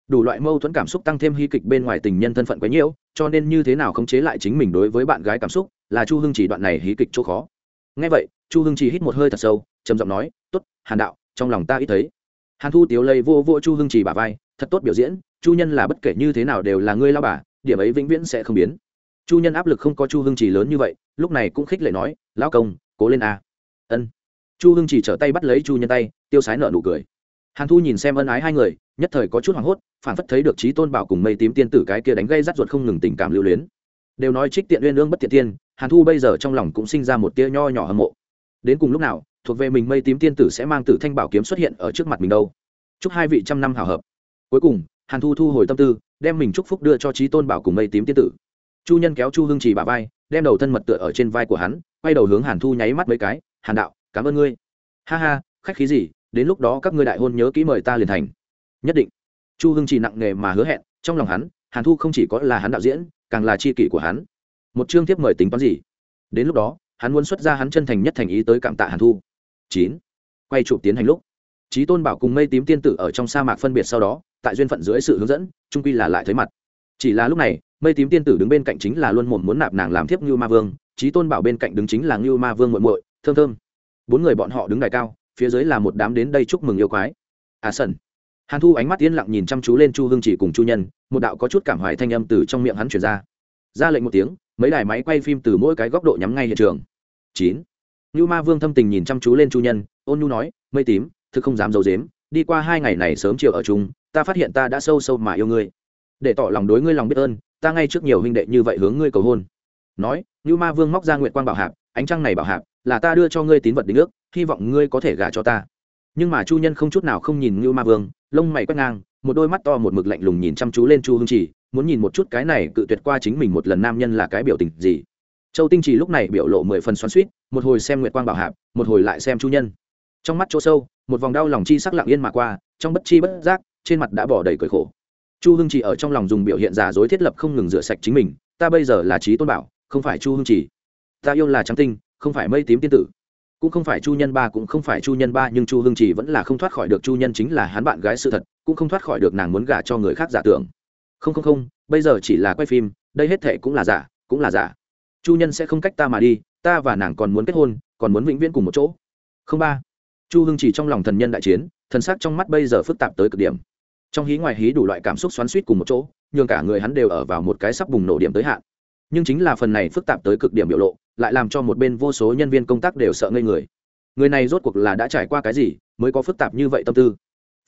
A: Đủ loại mâu thuẫn cảm xúc tăng thêm hy kịch bên ngoài tình nhân thân phận quấy nhiễu, cho nên như thế nào khống chế lại chính mình đối với bạn gái cảm xúc, là chu hưng chỉ đoạn này hí kịch chỗ khó. Ngay vậy, chu hưng chỉ hít một hơi thật sâu, trầm giọng nói t ố t hàn đạo, trong lòng ta ít thấy. Hàn thu tiếu lây vô vô chu hưng chỉ bà vai, thật tốt biểu diễn, chu nhân là bất kể như thế nào đều là ngươi lao bà, điểm ấy vĩnh viễn sẽ không biến. Chu nhân áp lực không có chu hưng chỉ lớn như vậy, lúc này cũng khích lệ nói, lão công, cố lên a. Ân chu hưng chỉ trở tay bắt lấy chu nhân tay, tiêu sái nợ nụ cười. Hàn thu nhìn xem ân ái hai người, nhất thời có chút hoảng hốt phản phất thấy được trí tôn bảo cùng mây tím tiên tử cái kia đánh gây rắt ruột không ngừng tình cảm lưu luyến. Đều nói trích tiện uyên ương bất tiện tiên, hàn thu bây giờ trong lòng cũng sinh ra một tia nho nhỏ hâm mộ. Đến cùng lúc nào, thuộc về mình mây tím tiên tử sẽ mang tử thanh bảo kiếm xuất hiện ở trước mặt mình đâu? Chúc hai vị trăm năm hào hợp. Cuối cùng, hàn thu thu hồi tâm tư, đem mình chúc phúc đưa cho trí tôn bảo cùng mây tím tiên tử. Chu nhân kéo chu hưng trì bà vai, đem đầu thân mật tựa ở trên vai của hắn, quay đầu hướng hàn thu nháy mắt mấy cái, hàn đạo cảm ơn ngươi. Ha ha, khách khí gì, đến lúc đó các ngươi đại hôn nhớ kỹ mời ta liền thành. Nhất định. Chu hưng chỉ nặng nghề mà hứa hẹn, trong lòng hắn, hàn thu không chỉ có là hắn đạo diễn, càng là c h i kỷ của hắn. Một chương tiếp mời tính toán gì? Đến lúc đó, hắn muốn xuất ra hắn chân thành nhất thành ý tới cảm tạ hàn thu. Chín. Quay chụp tiến hành lúc. Trí tôn bảo cùng mây tím tiên tử ở trong sa mạc phân biệt sau đó, tại duyên phận dưới sự hướng dẫn trung quy là lại thấy mặt. Chỉ là lúc này, mây tím tiên tử đứng bên cạnh chính là luôn mồm muốn nạp nàng làm thiếp như ma vương trí tôn bảo bên cạnh đứng chính là như ma vương muộn muội, thơm thơm bốn người bọn họ đứng đài cao, phía dưới là một đám đến đây chúc mừng yêu quái. À sần. Hàn thu ánh mắt yên lặng nhìn chăm chú lên chu hương chỉ cùng chu nhân, một đạo có chút cảm hoài thanh âm từ trong miệng hắn chuyển ra. Ra lệnh một tiếng, mấy đài máy quay phim từ mỗi cái góc độ nhắm ngay hiện trường. Chín. Như ma vương thâm tình nhìn chăm chú lên chu nhân, ôn nhu nói, mây tím, thực không dám d i ấ u dếm đi qua hai ngày này sớm chiều ở chung, ta phát hiện ta đã sâu sâu mà yêu ngươi. Để tỏ lòng đối ngươi lòng biết ơn, ta ngay trước nhiều huynh đệ như vậy hướng ngươi cầu hôn. Nói như ma vương móc ra nguyện quan bảo hạp, ánh trăng này bảo hạp là ta đưa cho ngươi tín vật đính ước, hy vọng ngươi có thể gả cho ta. Nhưng mà chu nhân không chút nào không nhìn Ngưu ma vương, lông mày quét ngang, một đôi mắt to một mực lạnh lùng nhìn chăm chú lên chu hương chỉ muốn nhìn một chút cái này cự tuyệt qua chính mình một lần nam nhân là cái biểu tình gì. Châu tinh trì lúc này biểu lộ mười phần xoắn suýt một hồi xem nguyệt quang bảo hạp, một hồi lại xem chu nhân. Trong mắt chỗ sâu, một vòng đau lòng chi sắc lặng yên mà qua, trong bất chi bất giác, trên mặt đã bỏ đầy cởi khổ. Chu hưng chỉ ở trong lòng dùng biểu hiện giả dối thiết lập không ngừng rửa sạch chính mình, ta bây giờ là trí tôn bảo, không phải chu hưng chỉ ta yêu là trắng tinh không phải mây tím tiên tử. Cũng không phải chu nhân ba, cũng không phải chu nhân ba, nhưng chu hưng chỉ vẫn là không thoát khỏi được chu nhân chính là hắn bạn gái sự thật, cũng không thoát khỏi được nàng muốn gả cho người khác giả tưởng. Không không không, bây giờ chỉ là quay phim, đây hết thệ cũng là giả, cũng là giả. Chu nhân sẽ không cách ta mà đi, ta và nàng còn muốn kết hôn, còn muốn vĩnh viễn cùng một chỗ. Không ba. Chu hưng chỉ trong lòng thần nhân đại chiến, thần sắc trong mắt bây giờ phức tạp tới cực điểm. Trong hí ngoài hí đủ loại cảm xúc xoắn suýt cùng một chỗ, nhường cả người hắn đều ở vào một cái sắp bùng nổ điểm tới hạn. Nhưng chính là phần này phức tạp tới cực điểm biểu lộ lại làm cho một bên vô số nhân viên công tác đều sợ ngây người. Người này rốt cuộc là đã trải qua cái gì mới có phức tạp như vậy tâm tư?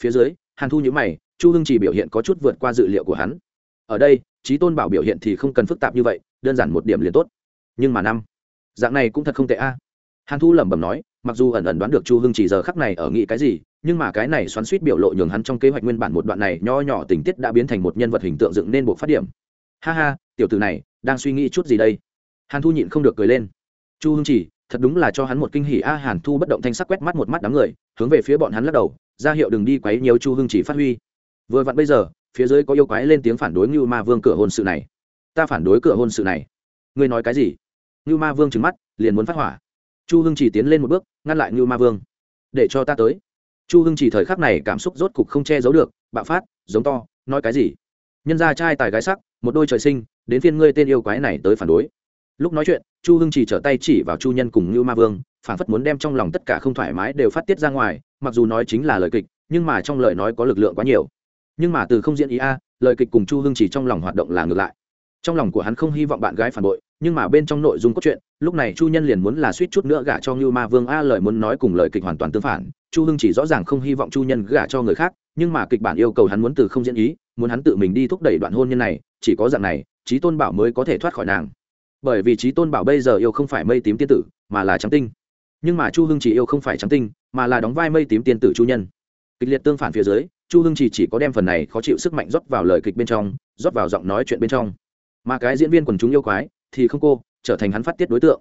A: Phía dưới, hàn thu nhữ mày, chu hưng chỉ biểu hiện có chút vượt qua dự liệu của hắn. Ở đây trí tôn bảo biểu hiện thì không cần phức tạp như vậy, đơn giản một điểm liền tốt. Nhưng mà năm, dạng này cũng thật không tệ a. Hàn thu lẩm bẩm nói, mặc dù ẩn ẩn đoán được chu hưng chỉ giờ khắc này ở nghĩ cái gì, nhưng mà cái này xoắn suýt biểu lộ nhường hắn trong kế hoạch nguyên bản một đoạn này nho nhỏ tình tiết đã biến thành một nhân vật hình tượng dựng nên buộc phát điểm. Ha ha, tiểu tử này, đang suy nghĩ chút gì đây? Hàn thu nhịn không được cười lên. Chu hưng chỉ, thật đúng là cho hắn một kinh hỉ. A, hàn thu bất động thanh sắc quét mắt một mắt đám người, hướng về phía bọn hắn lắc đầu. Ra hiệu đừng đi quấy nhiều chu hưng chỉ phát huy. Vừa vặn bây giờ, phía dưới có yêu quái lên tiếng phản đối như ma vương cửa hôn sự này. Ta phản đối cửa hôn sự này. Ngươi nói cái gì? Như ma vương trừng mắt, liền muốn phát hỏa. Chu hưng chỉ tiến lên một bước, ngăn lại như ma vương. Để cho ta tới. Chu hưng chỉ thời khắc này cảm xúc rốt cục không che giấu được, bạo phát, giống to, nói cái gì? Nhân ra trai tài gái sắc, một đôi trời sinh, đến phiên ngươi tên yêu quái này tới phản đối lúc nói chuyện, chu hưng chỉ trở tay chỉ vào chu nhân cùng ngưu ma vương phản phất muốn đem trong lòng tất cả không thoải mái đều phát tiết ra ngoài, mặc dù nói chính là lời kịch, nhưng mà trong lời nói có lực lượng quá nhiều. Nhưng mà từ không diễn ý a, lời kịch cùng chu hưng chỉ trong lòng hoạt động là ngược lại. Trong lòng của hắn không hy vọng bạn gái phản bội, nhưng mà bên trong nội dung cốt truyện, lúc này chu nhân liền muốn là suýt chút nữa gả cho ngưu ma vương a, lời muốn nói cùng lời kịch hoàn toàn tương phản. Chu hưng chỉ rõ ràng không hy vọng chu nhân gả cho người khác, nhưng mà kịch bản yêu cầu hắn muốn từ không diễn ý, muốn hắn tự mình đi thúc đẩy đoạn hôn nhân này, chỉ có dạng này trí tôn bảo mới có thể thoát khỏi nàng bởi vì trí tôn bảo bây giờ yêu không phải mây tím tiên tử, mà là trắng tinh. Nhưng mà chu hưng chỉ yêu không phải trắng tinh, mà là đóng vai mây tím tiên tử chu nhân. Kịch liệt tương phản phía dưới, chu hưng chỉ chỉ có đem phần này khó chịu sức mạnh rót vào lời kịch bên trong, rót vào giọng nói chuyện bên trong. Mà cái diễn viên quần chúng yêu quái thì không cô, trở thành hắn phát tiết đối tượng.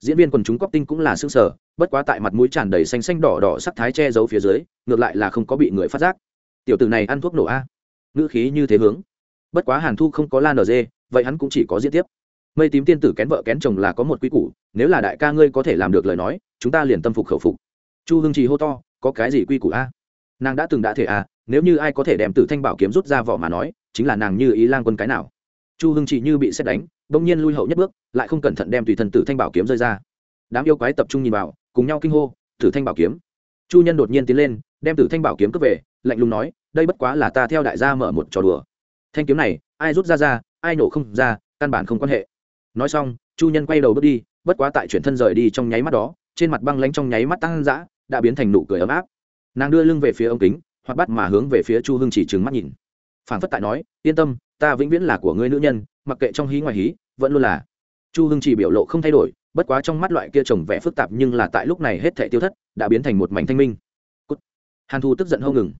A: Diễn viên quần chúng cóc tinh cũng là xương sở bất quá tại mặt mũi tràn đầy xanh xanh đỏ đỏ sắc thái che giấu phía dưới, ngược lại là không có bị người phát giác. Tiểu tử này ăn thuốc nổ a. Ngữ khí như thế hướng. Bất quá hàn thu không có lan ở dê vậy hắn cũng chỉ có diễn tiếp mây tím tiên tử kén vợ kén chồng là có một quy củ, nếu là đại ca ngươi có thể làm được lời nói, chúng ta liền tâm phục khẩu phục. Chu hưng trì hô to, có cái gì quy củ a? Nàng đã từng đã thể a, nếu như ai có thể đem tử thanh bảo kiếm rút ra vỏ mà nói, chính là nàng như ý lang quân cái nào. Chu hưng trì như bị xét đánh, bỗng nhiên lui hậu nhất bước, lại không cẩn thận đem tùy thần tử thanh bảo kiếm rơi ra. Đám yêu quái tập trung nhìn vào, cùng nhau kinh hô, tử thanh bảo kiếm. Chu nhân đột nhiên tiến lên, đem tử thanh bảo kiếm cướp về, lạnh lùng nói, đây bất quá là ta theo đại gia mở một trò đùa. Thanh kiếm này, ai rút ra ra, ai nổ không ra, căn bản không quan hệ nói xong, chu nhân quay đầu bước đi, bất quá tại chuyển thân rời đi trong nháy mắt đó, trên mặt băng lánh trong nháy mắt tăng dã, đã biến thành nụ cười ấm áp. Nàng đưa lưng về phía ống kính hoặc bắt mà hướng về phía chu hưng chỉ trừng mắt nhìn. Phản phất tại nói, yên tâm, ta vĩnh viễn là của ngươi nữ nhân, mặc kệ trong hí ngoài hí, vẫn luôn là. Chu hưng chỉ biểu lộ không thay đổi, bất quá trong mắt loại kia trồng vẻ phức tạp nhưng là tại lúc này hết thể tiêu thất, đã biến thành một mảnh thanh minh. Cút. hàn thu tức giận hâu ngừng.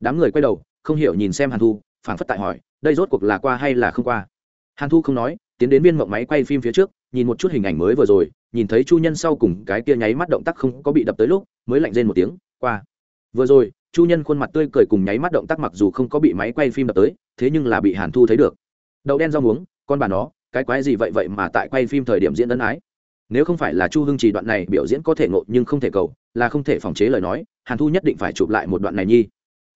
A: Đám người quay đầu, không hiểu nhìn xem hàn thu phản phất tại hỏi, đây rốt cuộc là qua hay là không qua? Hàn thu không nói tiến đến viên mộng máy quay phim phía trước, nhìn một chút hình ảnh mới vừa rồi, nhìn thấy chu nhân sau cùng cái kia nháy mắt động tác không có bị đập tới lúc, mới lạnh rên một tiếng, qua. Vừa rồi, chu nhân khuôn mặt tươi cười cùng nháy mắt động tác mặc dù không có bị máy quay phim đập tới, thế nhưng là bị hàn thu thấy được. Đậu đen rau muống, con bà nó, cái quái gì vậy vậy mà tại quay phim thời điểm diễn ân ái? Nếu không phải là chu hưng trì đoạn này biểu diễn có thể ngộ nhưng không thể cầu, là không thể phòng chế lời nói, hàn thu nhất định phải chụp lại một đoạn này nhi.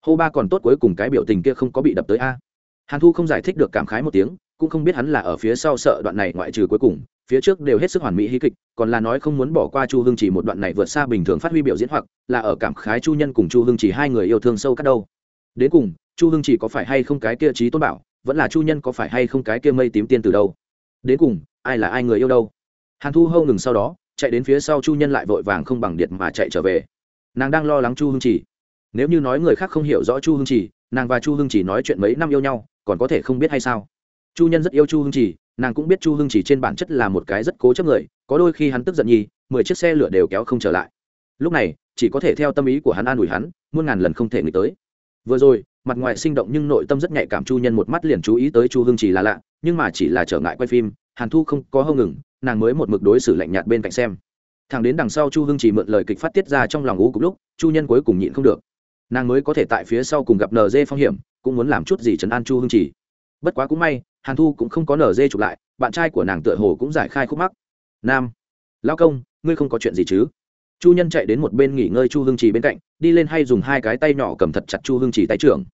A: Hô ba còn tốt cuối cùng cái biểu tình kia không có bị đập tới a. Hàn thu không giải thích được cảm khái một tiếng cũng không biết hắn là ở phía sau sợ đoạn này ngoại trừ cuối cùng, phía trước đều hết sức hoàn mỹ hí kịch, còn là nói không muốn bỏ qua chu hưng chỉ một đoạn này vượt xa bình thường phát huy biểu diễn hoặc là ở cảm khái chu nhân cùng chu hưng chỉ hai người yêu thương sâu cắt đâu. Đến cùng, chu hưng chỉ có phải hay không cái kia trí tôn bảo, vẫn là chu nhân có phải hay không cái kia mây tím tiên từ đâu. Đến cùng, ai là ai người yêu đâu. Hàn thu hâu ngừng sau đó, chạy đến phía sau chu nhân lại vội vàng không bằng điện mà chạy trở về. Nàng đang lo lắng chu hưng chỉ. Nếu như nói người khác không hiểu rõ chu hưng chỉ, nàng và chu hưng chỉ nói chuyện mấy năm yêu nhau, còn có thể không biết hay sao? Chu nhân rất yêu chu hưng chỉ nàng cũng biết chu hưng chỉ trên bản chất là một cái rất cố chấp người, có đôi khi hắn tức giận nhi mười chiếc xe lửa đều kéo không trở lại. Lúc này, chỉ có thể theo tâm ý của hắn an ủi hắn, muôn ngàn lần không thể nghĩ tới. Vừa rồi, mặt ngoài sinh động nhưng nội tâm rất nhạy cảm chu nhân một mắt liền chú ý tới chu hưng chỉ là lạ, nhưng mà chỉ là trở ngại quay phim, hàn thu không có hâu ngừng, nàng mới một mực đối xử lạnh nhạt bên cạnh xem. Thằng đến đằng sau chu hưng chỉ mượn lời kịch phát tiết ra trong lòng ú cục lúc, chu nhân cuối cùng nhịn không được. Nàng mới có thể tại phía sau cùng gặp nd phong hiểm, cũng muốn làm chút gì trấn an chu hưng chỉ bất quá cũng may hàn thu cũng không có nở dê chụp lại bạn trai của nàng tựa hồ cũng giải khai khúc mắc. Nam lao công ngươi không có chuyện gì chứ? Chu nhân chạy đến một bên nghỉ ngơi chu hưng trì bên cạnh đi lên hay dùng hai cái tay nhỏ cầm thật chặt chu hưng trì tay trưởng.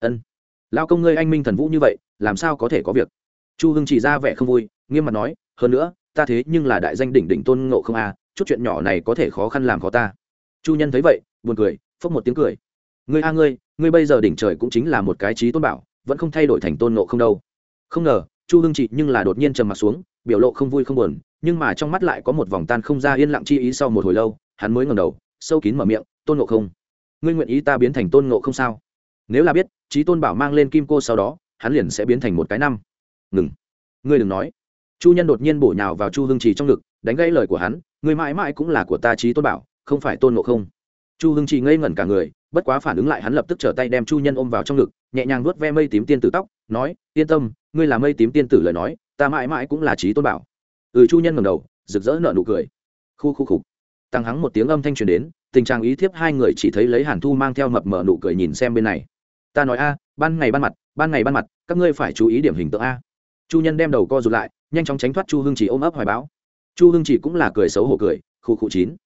A: Ân lao công ngươi anh minh thần vũ như vậy làm sao có thể có việc? Chu hưng trì ra vẻ không vui nghiêm mặt nói hơn nữa ta thế nhưng là đại danh đỉnh đỉnh tôn ngộ không a à, chút chuyện nhỏ này có thể khó khăn làm khó ta. Chu nhân thấy vậy buồn cười phốc một tiếng cười. Ngươi a ngươi ngươi bây giờ đỉnh trời cũng chính là một cái trí tôn bảo vẫn không thay đổi thành tôn ngộ không đâu không ngờ, chu hưng chị nhưng là đột nhiên trầm m ặ t xuống, biểu lộ không vui không buồn, nhưng mà trong mắt lại có một vòng tan không ra yên lặng chi ý sau một hồi lâu, hắn mới ngầm đầu, sâu kín mở miệng, tôn ngộ không, ngươi nguyện ý ta biến thành tôn ngộ không sao? Nếu là biết trí tôn bảo mang lên kim cô sau đó, hắn liền sẽ biến thành một cái năm. Ngừng, ngươi đừng nói. Chu nhân đột nhiên bổ nhào vào chu hưng trì trong ngực, đánh gãy lời của hắn, ngươi mãi mãi cũng là của ta trí tôn bảo, không phải tôn ngộ không. Chu hưng trì ngây ngẩn cả người, bất quá phản ứng lại hắn lập tức trở tay đem chu nhân ôm vào trong ngực, nhẹ nhàng vuốt ve mây tím tiên tử tóc, nói, yên tâm ngươi là mây tím tiên tử lời nói, ta mãi mãi cũng là trí tôn bảo. Ừ chu nhân ngầm đầu, rực rỡ nợ nụ cười. Khu khu khục. Tăng hắng một tiếng âm thanh truyền đến, tình trạng ý thiếp hai người chỉ thấy lấy hàn thu mang theo mập mờ nụ cười nhìn xem bên này. Ta nói a, ban ngày ban mặt, ban ngày ban mặt, các ngươi phải chú ý điểm hình tượng a. Chu nhân đem đầu co rụt lại, nhanh chóng tránh thoát chu hưng chỉ ôm ấp hoài báo chu hưng chỉ cũng là cười xấu hổ cười, khu khu chín.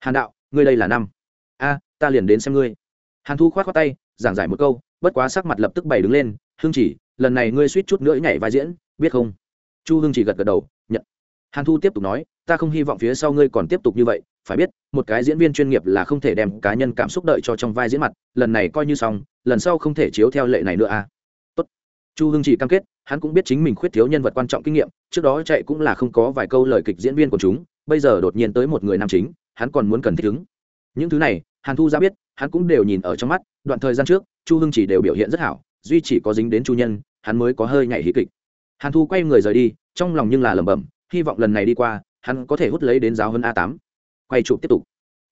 A: Hàn đạo, ngươi đây là năm. A, ta liền đến xem ngươi. Hàn thu khoát khoát tay, giảng giải một câu, bất quá sắc mặt lập tức bày đứng lên, hưng chỉ lần này ngươi suýt chút nữa nhảy vai diễn, biết không? Chu hưng chỉ gật gật đầu, nhận. Hàn thu tiếp tục nói, ta không hy vọng phía sau ngươi còn tiếp tục như vậy, phải biết, một cái diễn viên chuyên nghiệp là không thể đem cá nhân cảm xúc đợi cho trong vai diễn mặt, lần này coi như xong, lần sau không thể chiếu theo lệ này nữa à. Tốt. chu hưng chỉ cam kết, hắn cũng biết chính mình khuyết thiếu nhân vật quan trọng kinh nghiệm, trước đó chạy cũng là không có vài câu lời kịch diễn viên của chúng, bây giờ đột nhiên tới một người nam chính, hắn còn muốn cần thích ứng. Những thứ này, hàn thu ra biết, hắn cũng đều nhìn ở trong mắt, đoạn thời gian trước, chu hưng chỉ đều biểu hiện rất hảo duy chỉ có dính đến chu nhân, hắn mới có hơi nhảy hí kịch. Hàn thu quay người rời đi, trong lòng nhưng là lẩm bẩm, hy vọng lần này đi qua, hắn có thể hút lấy đến giáo hơn a tám. Quay chụp tiếp tục.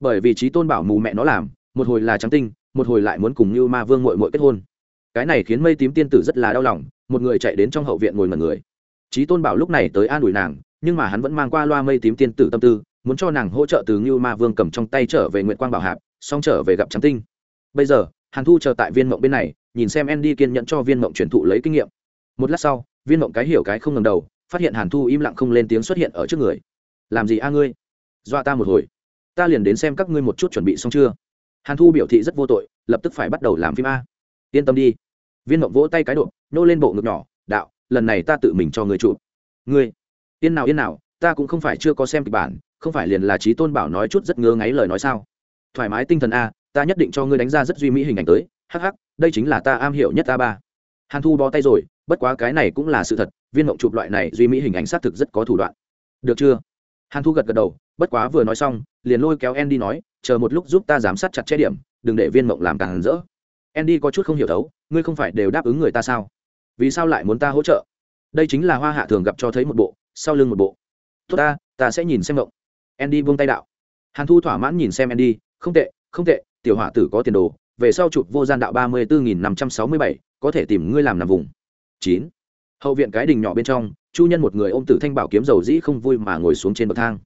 A: Bởi vì trí tôn bảo mù mẹ nó làm, một hồi là trắng tinh, một hồi lại muốn cùng như ma vương mội mội kết hôn. Cái này khiến mây tím tiên tử rất là đau lòng, một người chạy đến trong hậu viện ngồi ngẩn người. Trí tôn bảo lúc này tới an ủi nàng, nhưng mà hắn vẫn mang qua loa mây tím tiên tử tâm tư, muốn cho nàng hỗ trợ từ như ma vương cầm trong tay trở về nguyện quang bảo hạp, xong trở về gặp trắng tinh. Bây giờ hàn thu chờ tại viên mộng bên này, nhìn xem andy kiên nhẫn cho viên mộng truyền thụ lấy kinh nghiệm. Một lát sau, viên mộng cái hiểu cái không ngầm đầu, phát hiện hàn thu im lặng không lên tiếng xuất hiện ở trước người. Làm gì a ngươi? Dọa ta một hồi. Ta liền đến xem các ngươi một chút chuẩn bị xong chưa. Hàn thu biểu thị rất vô tội, lập tức phải bắt đầu làm phim a. Yên tâm đi. Viên mộng vỗ tay cái độ nô lên bộ ngực nhỏ, đạo, lần này ta tự mình cho người chụp. Ngươi? Yên nào yên nào, ta cũng không phải chưa có xem kịch bản, không phải liền là trí tôn bảo nói chút rất ngơ ngáy lời nói sao? Thoải mái tinh thần a ta nhất định cho ngươi đánh ra rất duy mỹ hình ảnh tới hh đây chính là ta am hiểu nhất ta ba. Hàn thu bó tay rồi, bất quá cái này cũng là sự thật, viên mộng chụp loại này duy mỹ hình ảnh xác thực rất có thủ đoạn. Được chưa? Hàn thu gật gật đầu, bất quá vừa nói xong, liền lôi kéo andy nói, chờ một lúc giúp ta giám sát chặt che điểm, đừng để viên mộng làm càng hẳn rỡ. Andy có chút không hiểu thấu, ngươi không phải đều đáp ứng người ta sao? Vì sao lại muốn ta hỗ trợ? Đây chính là hoa hạ thường gặp cho thấy một bộ, sau lưng một bộ. Tốt ta ta sẽ nhìn xem mộng. Andy buông tay đạo. Hàn thu thỏa mãn nhìn xem andy, không tệ không tệ tiểu hỏa tử có tiền đồ, về sau chụp vô gian đạo ba mươi bốn nghìn năm trăm sáu mươi bảy, có thể tìm ngươi làm nằm vùng. Chín. Hậu viện cái đình nhỏ bên trong, chu nhân một người ôm tử thanh bảo kiếm dầu dĩ không vui mà ngồi xuống trên bậc thang.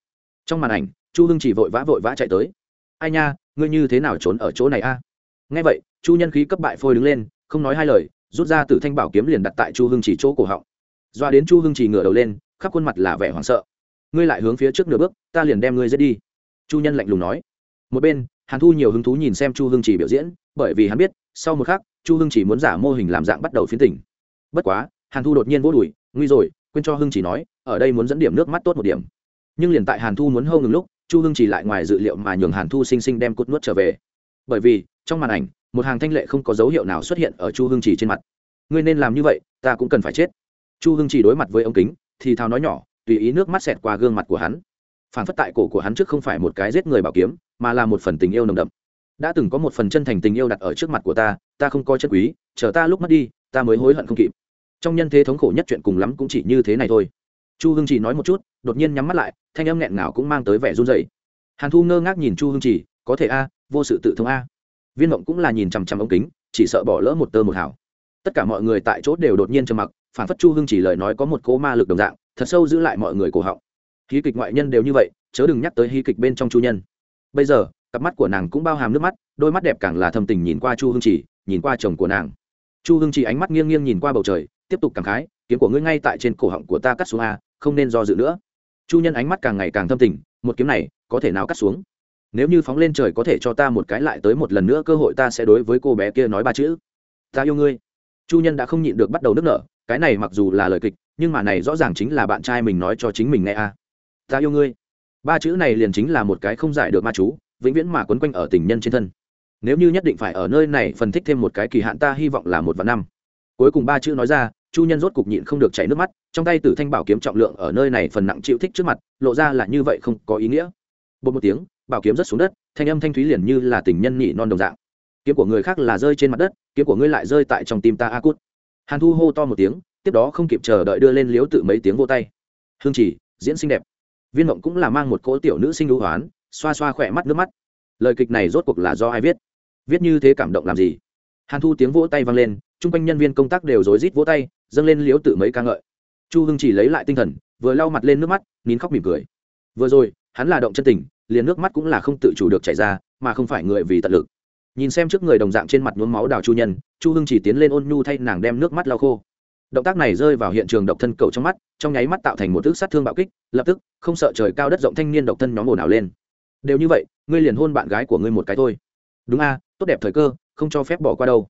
A: Trong màn ảnh, chu hưng chỉ vội vã vội vã chạy tới. Ai nha, ngươi như thế nào trốn ở chỗ này a? Nghe vậy, chu nhân khí cấp bại phôi đứng lên, không nói hai lời, rút ra tử thanh bảo kiếm liền đặt tại chu hưng chỉ chỗ cổ họng. Doa đến chu hưng chỉ ngửa đầu lên, khắp khuôn mặt là vẻ hoảng sợ. Ngươi lại hướng phía trước nửa bước, ta liền đem ngươi giết đi. Chu nhân lạnh lùng nói. Một bên hàn thu nhiều hứng thú nhìn xem chu hưng chỉ biểu diễn, bởi vì hắn biết, sau một khắc, chu hưng chỉ muốn giả mô hình làm dạng bắt đầu phiến tỉnh bất quá, hàn thu đột nhiên vô đùi, nguy rồi, quên cho hưng chỉ nói, ở đây muốn dẫn điểm nước mắt tốt một điểm. Nhưng liền tại hàn thu muốn hâu ngừng lúc, chu hưng chỉ lại ngoài dự liệu mà nhường hàn thu sinh sinh đem cút nuốt trở về. Bởi vì, trong màn ảnh, một hàng thanh lệ không có dấu hiệu nào xuất hiện ở chu hưng chỉ trên mặt. Ngươi nên làm như vậy, ta cũng cần phải chết. Chu hưng chỉ đối mặt với ống kính, thì thào nói nhỏ, tùy ý nước mắt xẹt qua gương mặt của hắn phản phất tại cổ của hắn trước không phải một cái giết người bảo kiếm, mà là một phần tình yêu nồng đậm. Đã từng có một phần chân thành tình yêu đặt ở trước mặt của ta ta không coi chất quý, chờ ta lúc mất đi, ta mới hối hận không kịp. Trong nhân thế thống khổ nhất chuyện cùng lắm cũng chỉ như thế này thôi. Chu hưng chỉ nói một chút, đột nhiên nhắm mắt lại, thanh âm nghẹn ngào cũng mang tới vẻ run rẩy. hàn thu ngơ ngác nhìn chu hưng chỉ có thể a, vô sự tự thông a. Viên mộng cũng là nhìn chằm chằm ống kính, chỉ sợ bỏ lỡ một tơ một hảo tất cả mọi người tại chỗ đều đột nhiên trầm mặc phản phất chu hưng chỉ lời nói có một cố ma lực đồng dạng, thật sâu giữ lại mọi người cổ họng hí kịch ngoại nhân đều như vậy, chớ đừng nhắc tới hí kịch bên trong chu nhân. Bây giờ, cặp mắt của nàng cũng bao hàm nước mắt, đôi mắt đẹp càng là thâm tình nhìn qua chu hưng chỉ, nhìn qua chồng của nàng. Chu hưng chỉ ánh mắt nghiêng nghiêng nhìn qua bầu trời, tiếp tục cảm khái, kiếm của ngươi ngay tại trên cổ họng của ta cắt xuống a không nên do dự nữa. Chu nhân ánh mắt càng ngày càng thâm tình, một kiếm này, có thể nào cắt xuống? Nếu như phóng lên trời có thể cho ta một cái lại tới một lần nữa, cơ hội ta sẽ đối với cô bé kia nói ba chữ. Ta yêu ngươi. Chu nhân đã không nhịn được bắt đầu nức nở, cái này mặc dù là lời kịch, nhưng mà này rõ ràng chính là bạn trai mình nói cho chính mình nghe a ta yêu ngươi. Ba chữ này liền chính là một cái không giải được ma chú, vĩnh viễn mà quấn quanh ở tình nhân trên thân. Nếu như nhất định phải ở nơi này phân tích thêm một cái kỳ hạn, ta hy vọng là một và năm. Cuối cùng ba chữ nói ra, chu nhân rốt cục nhịn không được chảy nước mắt, trong tay tử thanh bảo kiếm trọng lượng ở nơi này phần nặng chịu thích trước mặt, lộ ra là như vậy không có ý nghĩa. Bột một tiếng, bảo kiếm rớt xuống đất, thanh âm thanh thúy liền như là tình nhân nhị non đồng dạng. Kiếm của người khác là rơi trên mặt đất, kiếm của ngươi lại rơi tại trong tim ta a cút. Hàn thu hô to một tiếng, tiếp đó không kịp chờ đợi đưa lên liếu tự mấy tiếng vô tay. Hương chỉ, diễn xinh đẹp viên mộng cũng là mang một cỗ tiểu nữ sinh lưu hoán, xoa xoa khỏe mắt nước mắt. Lời kịch này rốt cuộc là do ai viết? Viết như thế cảm động làm gì? Hàn thu tiếng vỗ tay vang lên, chung quanh nhân viên công tác đều rối rít vỗ tay, dâng lên liếu tự mấy ca ngợi. Chu hưng chỉ lấy lại tinh thần, vừa lau mặt lên nước mắt, nín khóc mỉm cười. Vừa rồi, hắn là động chân tình, liền nước mắt cũng là không tự chủ được chảy ra, mà không phải người vì tận lực. Nhìn xem trước người đồng dạng trên mặt nhuốm máu đào chu nhân, chu hưng chỉ tiến lên ôn nhu thay nàng đem nước mắt lau khô động tác này rơi vào hiện trường độc thân cầu trong mắt, trong nháy mắt tạo thành một thức sát thương bạo kích, lập tức, không sợ trời cao đất rộng thanh niên độc thân nhóm ồn ào lên. Đều như vậy, ngươi liền hôn bạn gái của ngươi một cái thôi. Đúng a, tốt đẹp thời cơ, không cho phép bỏ qua đâu.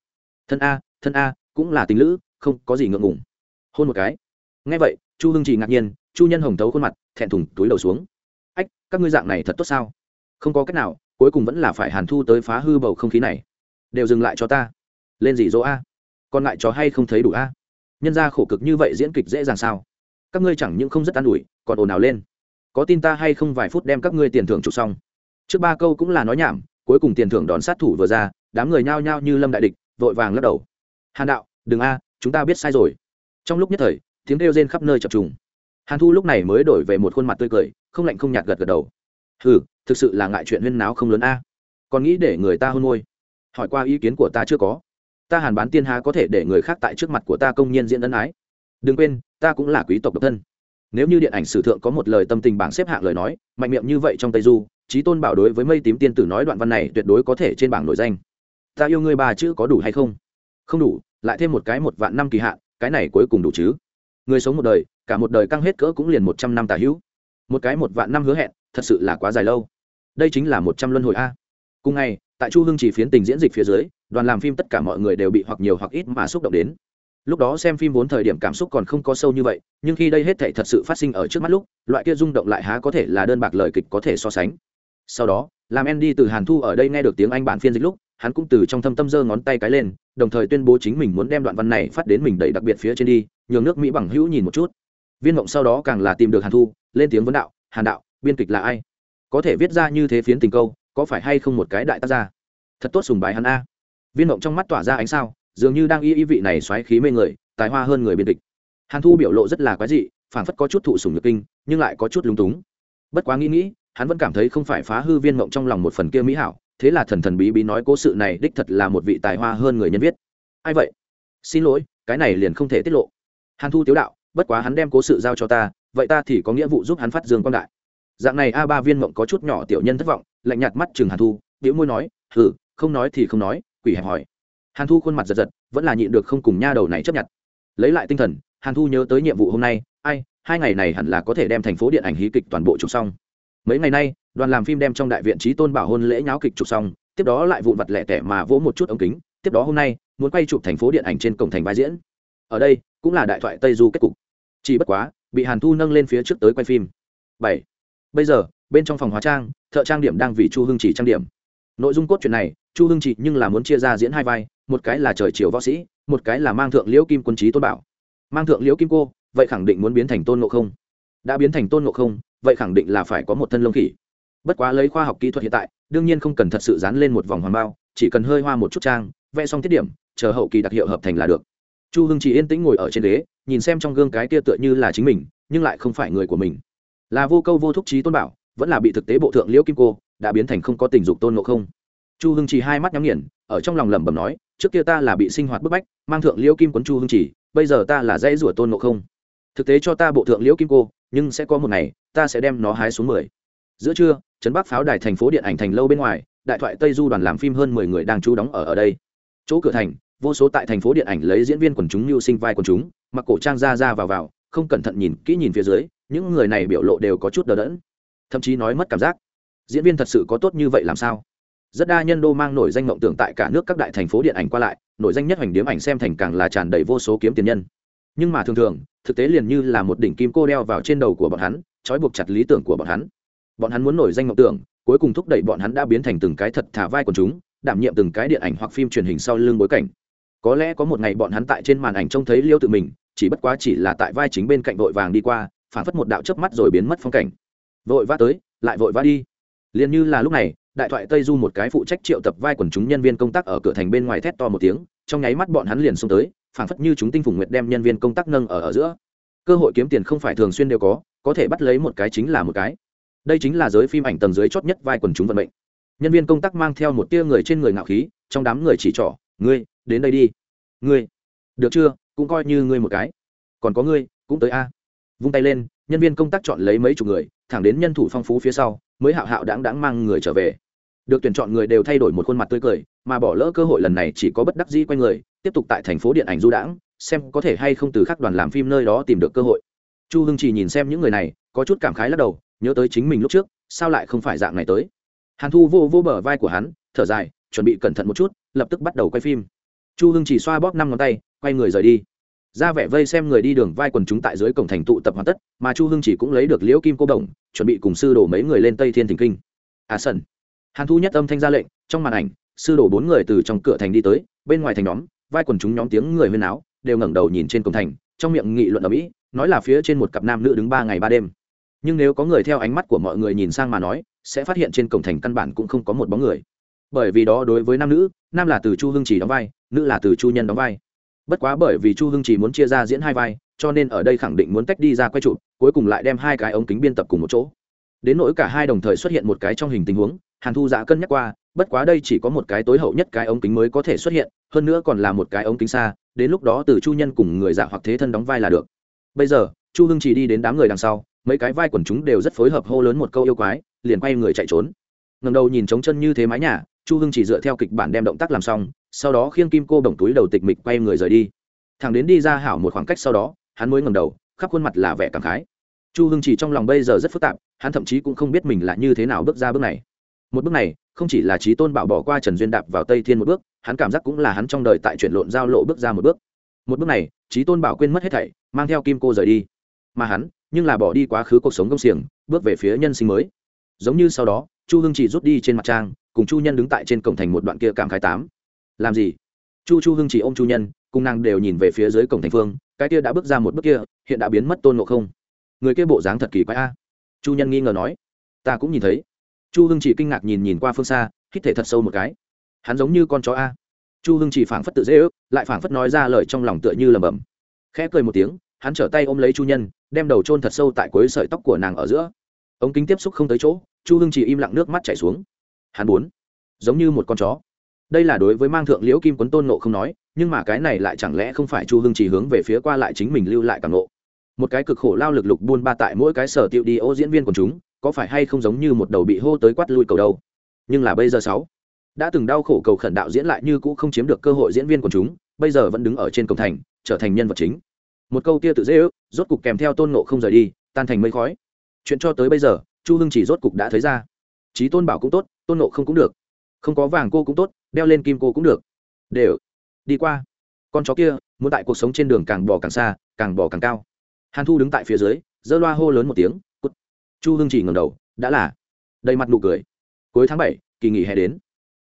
A: Thân a thân a, cũng là tình lữ, không có gì ngượng ngùng. Hôn một cái. Ngay vậy, chu hưng chỉ ngạc nhiên, chu nhân hồng thấu khuôn mặt, thẹn thùng túi đầu xuống. Ách, các ngươi dạng này thật tốt sao? Không có cách nào, cuối cùng vẫn là phải hàn thu tới phá hư bầu không khí này. Đều dừng lại cho ta. Lên gì dỗ a? Còn lại chó hay không thấy đủ a? Nhân ra khổ cực như vậy diễn kịch dễ dàng sao? Các ngươi chẳng những không rất an ủi, còn ồn ào lên. Có tin ta hay không vài phút đem các ngươi tiền thưởng chụp xong? Trước ba câu cũng là nói nhảm, cuối cùng tiền thưởng đón sát thủ vừa ra, đám người nhao nhao như lâm đại địch, vội vàng lắc đầu. Hàn đạo, đừng a, chúng ta biết sai rồi. Trong lúc nhất thời, tiếng kêu rên khắp nơi chập trùng. Hàn thu lúc này mới đổi về một khuôn mặt tươi cười, không lạnh không nhạt gật gật đầu. Ừ thực sự là ngại chuyện huyên náo không lớn a. Còn nghĩ để người ta hôn môi. Hỏi qua ý kiến của ta chưa có ta hàn bán tiên há có thể để người khác tại trước mặt của ta công nhiên diễn ân ái. Đừng quên, ta cũng là quý tộc độc thân. Nếu như điện ảnh sử thượng có một lời tâm tình bảng xếp hạng lời nói, mạnh miệng như vậy trong tây du, trí tôn bảo đối với mây tím tiên tử nói đoạn văn này tuyệt đối có thể trên bảng nổi danh. Ta yêu ngươi ba chữ có đủ hay không? Không đủ, lại thêm một cái một vạn năm kỳ hạn, cái này cuối cùng đủ chứ? Người sống một đời, cả một đời căng hết cỡ cũng liền một trăm năm tả hữu. Một cái một vạn năm hứa hẹn, thật sự là quá dài lâu. Đây chính là một trăm luân hồi a. Cùng ngày, tại chu hưng chỉ phiến tình diễn dịch phía dưới đoàn làm phim tất cả mọi người đều bị hoặc nhiều hoặc ít mà xúc động đến. Lúc đó xem phim vốn thời điểm cảm xúc còn không có sâu như vậy, nhưng khi đây hết thể thật sự phát sinh ở trước mắt lúc, loại kia rung động lại há có thể là đơn bạc lời kịch có thể so sánh. Sau đó, làm em đi từ hàn thu ở đây nghe được tiếng anh bản phiên dịch lúc, hắn cũng từ trong thâm tâm giơ ngón tay cái lên, đồng thời tuyên bố chính mình muốn đem đoạn văn này phát đến mình đầy đặc biệt phía trên đi, nhường nước mỹ bằng hữu nhìn một chút. Viên mộng sau đó càng là tìm được hàn thu, lên tiếng vấn đạo, hàn đạo, biên kịch là ai? Có thể viết ra như thế phiến tình câu, có phải hay không một cái đại tác gia? Thật tốt sùng bài hắn a viên mộng trong mắt tỏa ra ánh sao, dường như đang y ý vị này xoáy khí mê người, tài hoa hơn người biên kịch. Hàn thu biểu lộ rất là quái dị, phảng phất có chút thụ sùng nhược kinh, nhưng lại có chút lúng túng. Bất quá nghĩ nghĩ, hắn vẫn cảm thấy không phải phá hư viên mộng trong lòng một phần kia mỹ hảo, thế là thần thần bí bí nói cố sự này đích thật là một vị tài hoa hơn người nhân viết. Ai vậy? Xin lỗi, cái này liền không thể tiết lộ. Hàn thu tiếu đạo, bất quá hắn đem cố sự giao cho ta, vậy ta thì có nghĩa vụ giúp hắn phát dương quan đại. Dạng này a ba viên mộng có chút nhỏ tiểu nhân thất vọng, lạnh nhạt mắt chừng hàn thu biểu môi nói, hừ, không nói thì không nói quỷ hẹp hỏi. Hàn thu khuôn mặt giật giật, vẫn là nhịn được không cùng nha đầu này chấp nhận. Lấy lại tinh thần, hàn thu nhớ tới nhiệm vụ hôm nay, ai, hai ngày này hẳn là có thể đem thành phố điện ảnh hí kịch toàn bộ chụp xong. Mấy ngày nay, đoàn làm phim đem trong đại viện trí tôn bảo hôn lễ nháo kịch chụp xong, tiếp đó lại vụn vặt lẻ tẻ mà vỗ một chút ống kính, tiếp đó hôm nay, muốn quay chụp thành phố điện ảnh trên cổng thành vai diễn. Ở đây, cũng là đại thoại tây du kết cục. Chỉ bất quá, bị hàn thu nâng lên phía trước tới quay phim. Bảy. Bây giờ, bên trong phòng hóa trang, thợ trang điểm đang vì chu hưng chỉ trang điểm. Nội dung cốt truyện này chu hưng chỉ nhưng là muốn chia ra diễn hai vai, một cái là trời chiều võ sĩ, một cái là mang thượng liễu kim quân trí tôn bảo. Mang thượng liễu kim cô, vậy khẳng định muốn biến thành tôn ngộ không? Đã biến thành tôn ngộ không, vậy khẳng định là phải có một thân lông khỉ. Bất quá lấy khoa học kỹ thuật hiện tại, đương nhiên không cần thật sự dán lên một vòng hoàng bao, chỉ cần hơi hoa một chút trang, vẽ xong tiết điểm, chờ hậu kỳ đặc hiệu hợp thành là được. Chu hưng chỉ yên tĩnh ngồi ở trên ghế, nhìn xem trong gương cái kia tựa như là chính mình, nhưng lại không phải người của mình. Là vô câu vô thúc trí tôn bảo, vẫn là bị thực tế bộ thượng liễu kim cô, đã biến thành không có tình dục tôn ngộ không chu hưng chỉ hai mắt nhắm nghiền, ở trong lòng lẩm bẩm nói, trước kia ta là bị sinh hoạt bức bách, mang thượng liễu kim quấn chu hưng chỉ bây giờ ta là dãy rủa tôn ngộ không. Thực tế cho ta bộ thượng liễu kim cô, nhưng sẽ có một ngày, ta sẽ đem nó hái xuống mười. Giữa trưa, trấn bắc pháo đài thành phố điện ảnh thành lâu bên ngoài, đại thoại tây du đoàn làm phim hơn mười người đang trú đóng ở ở đây. Chỗ cửa thành, vô số tại thành phố điện ảnh lấy diễn viên quần chúng mưu sinh vai quần chúng, mặc cổ trang ra ra vào vào, không cẩn thận nhìn kỹ nhìn phía dưới, những người này biểu lộ đều có chút đờ đẫn. Thậm chí nói mất cảm giác. Diễn viên thật sự có tốt như vậy làm sao? Rất đa nhân đô mang nổi danh mộng tưởng tại cả nước các đại thành phố điện ảnh qua lại, nổi danh nhất hoành điếm ảnh xem thành càng là tràn đầy vô số kiếm tiền nhân. Nhưng mà thường thường, thực tế liền như là một đỉnh kim cô đeo vào trên đầu của bọn hắn, trói buộc chặt lý tưởng của bọn hắn. Bọn hắn muốn nổi danh mộng tưởng, cuối cùng thúc đẩy bọn hắn đã biến thành từng cái thật thả vai của chúng, đảm nhiệm từng cái điện ảnh hoặc phim truyền hình sau lưng bối cảnh. Có lẽ có một ngày bọn hắn tại trên màn ảnh trông thấy liêu tự mình, chỉ bất quá chỉ là tại vai chính bên cạnh vội vàng đi qua phản phất một đạo chớp mắt rồi biến mất phong cảnh. Vội vã tới, lại vội vã đi. Liền như là lúc này đại thoại tây du một cái phụ trách triệu tập vai quần chúng nhân viên công tác ở cửa thành bên ngoài thét to một tiếng, trong nháy mắt bọn hắn liền xông tới, phảng phất như chúng tinh phùng nguyệt đem nhân viên công tác nâng ở ở giữa. Cơ hội kiếm tiền không phải thường xuyên đều có có thể bắt lấy một cái chính là một cái. Đây chính là giới phim ảnh tầng dưới chót nhất vai quần chúng vận mệnh. Nhân viên công tác mang theo một tia người trên người ngạo khí, trong đám người chỉ trỏ, ngươi, đến đây đi. Ngươi, được chưa? Cũng coi như ngươi một cái. Còn có ngươi, cũng tới a. Vung tay lên, nhân viên công tác chọn lấy mấy chục người, thẳng đến nhân thủ phong phú phía sau, mới hạo hạo đáng đáng mang người trở về được tuyển chọn người đều thay đổi một khuôn mặt tươi cười, mà bỏ lỡ cơ hội lần này chỉ có bất đắc dĩ quanh người, tiếp tục tại thành phố điện ảnh du đãng, xem có thể hay không từ các đoàn làm phim nơi đó tìm được cơ hội. Chu hưng chỉ nhìn xem những người này, có chút cảm khái lắc đầu, nhớ tới chính mình lúc trước, sao lại không phải dạng này tới. Hàn thu vô vô bờ vai của hắn, thở dài, chuẩn bị cẩn thận một chút, lập tức bắt đầu quay phim. Chu hưng chỉ xoa bóp năm ngón tay, quay người rời đi. Ra vẻ vây xem người đi đường vai quần chúng tại dưới cổng thành tụ tập hoàn tất, mà chu hưng chỉ cũng lấy được liễu kim cô đồng chuẩn bị cùng sư đổ mấy người lên tây thiên thình kinh. À sân hàn thu nhất âm thanh ra lệnh, trong màn ảnh, sư đổ bốn người từ trong cửa thành đi tới, bên ngoài thành nhóm, vai quần chúng nhóm tiếng người huyên áo đều ngẩng đầu nhìn trên cổng thành, trong miệng nghị luận ở mỹ nói là phía trên một cặp nam nữ đứng ba ngày ba đêm. Nhưng nếu có người theo ánh mắt của mọi người nhìn sang mà nói, sẽ phát hiện trên cổng thành căn bản cũng không có một bóng người. Bởi vì đó đối với nam nữ, nam là từ chu hưng chỉ đóng vai, nữ là từ chu nhân đóng vai. Bất quá bởi vì chu hưng chỉ muốn chia ra diễn hai vai, cho nên ở đây khẳng định muốn tách đi ra quay chụp, cuối cùng lại đem hai cái ống kính biên tập cùng một chỗ. Đến nỗi cả hai đồng thời xuất hiện một cái trong hình tình huống hàn thu dạ cân nhắc qua, bất quá đây chỉ có một cái tối hậu nhất cái ống kính mới có thể xuất hiện, hơn nữa còn là một cái ống kính xa, đến lúc đó từ chu nhân cùng người dạ hoặc thế thân đóng vai là được. Bây giờ, chu hưng chỉ đi đến đám người đằng sau, mấy cái vai quần chúng đều rất phối hợp hô lớn một câu yêu quái, liền quay người chạy trốn. Ngầm đầu nhìn trống chân như thế mái nhà, chu hưng chỉ dựa theo kịch bản đem động tác làm xong, sau đó khiêng kim cô bổng túi đầu tịch mịch quay người rời đi. Thằng đến đi ra hảo một khoảng cách sau đó, hắn mới ngầm đầu, khắp khuôn mặt là vẻ cảm khái. Chu hưng chỉ trong lòng bây giờ rất phức tạp, hắn thậm chí cũng không biết mình là như thế nào bước ra bước này một bước này, không chỉ là trí tôn bảo bỏ qua trần duyên đạp vào tây thiên một bước, hắn cảm giác cũng là hắn trong đời tại chuyển lộn giao lộ bước ra một bước. Một bước này trí tôn bảo quên mất hết thảy, mang theo kim cô rời đi. Mà hắn, nhưng là bỏ đi quá khứ cuộc sống công xiềng, bước về phía nhân sinh mới. Giống như sau đó, chu hưng chỉ rút đi trên mặt trang, cùng chu nhân đứng tại trên cổng thành một đoạn kia cảm khái tám. Làm gì? Chu chu hưng chỉ ôm chu nhân, cùng nàng đều nhìn về phía dưới cổng thành phương, cái kia đã bước ra một bước kia, hiện đã biến mất tôn ngộ không. Người kia bộ dáng thật kỳ quái a. Chu nhân nghi ngờ nói, ta cũng nhìn thấy chu hưng chỉ kinh ngạc nhìn nhìn qua phương xa, hít thể thật sâu một cái. Hắn giống như con chó a. Chu hưng chỉ phảng phất tự dễ ước, lại phảng phất nói ra lời trong lòng tựa như lầm bầm khẽ cười một tiếng, hắn trở tay ôm lấy chu nhân, đem đầu trôn thật sâu tại cuối sợi tóc của nàng ở giữa. Ống kính tiếp xúc không tới chỗ, chu hưng chỉ im lặng nước mắt chảy xuống. Hắn bốn giống như một con chó. Đây là đối với mang thượng liễu kim quấn tôn nộ không nói, nhưng mà cái này lại chẳng lẽ không phải chu hưng chỉ hướng về phía qua lại chính mình lưu lại càng nộ một cái cực khổ lao lực lục buôn ba tại mỗi cái sở tiệu đi ô diễn viên của chúng có phải hay không giống như một đầu bị hô tới quát lui cầu đâu? Nhưng là bây giờ sáu, đã từng đau khổ cầu khẩn đạo diễn lại như cũ không chiếm được cơ hội diễn viên của chúng, bây giờ vẫn đứng ở trên cổng thành, trở thành nhân vật chính. Một câu kia tự dễ ước, rốt cục kèm theo tôn nộ không rời đi, tan thành mây khói. Chuyện cho tới bây giờ, chu hưng chỉ rốt cục đã thấy ra. Trí tôn bảo cũng tốt, tôn nộ không cũng được. Không có vàng cô cũng tốt, đeo lên kim cô cũng được. Đều, đi qua. Con chó kia, muốn tại cuộc sống trên đường càng bỏ càng xa, càng bỏ càng cao. Hàn thu đứng tại phía dưới, giơ loa hô lớn một tiếng chu hương chỉ ngầm đầu, đã là. Đầy mặt nụ cười. Cuối tháng bảy, kỳ nghỉ hè đến.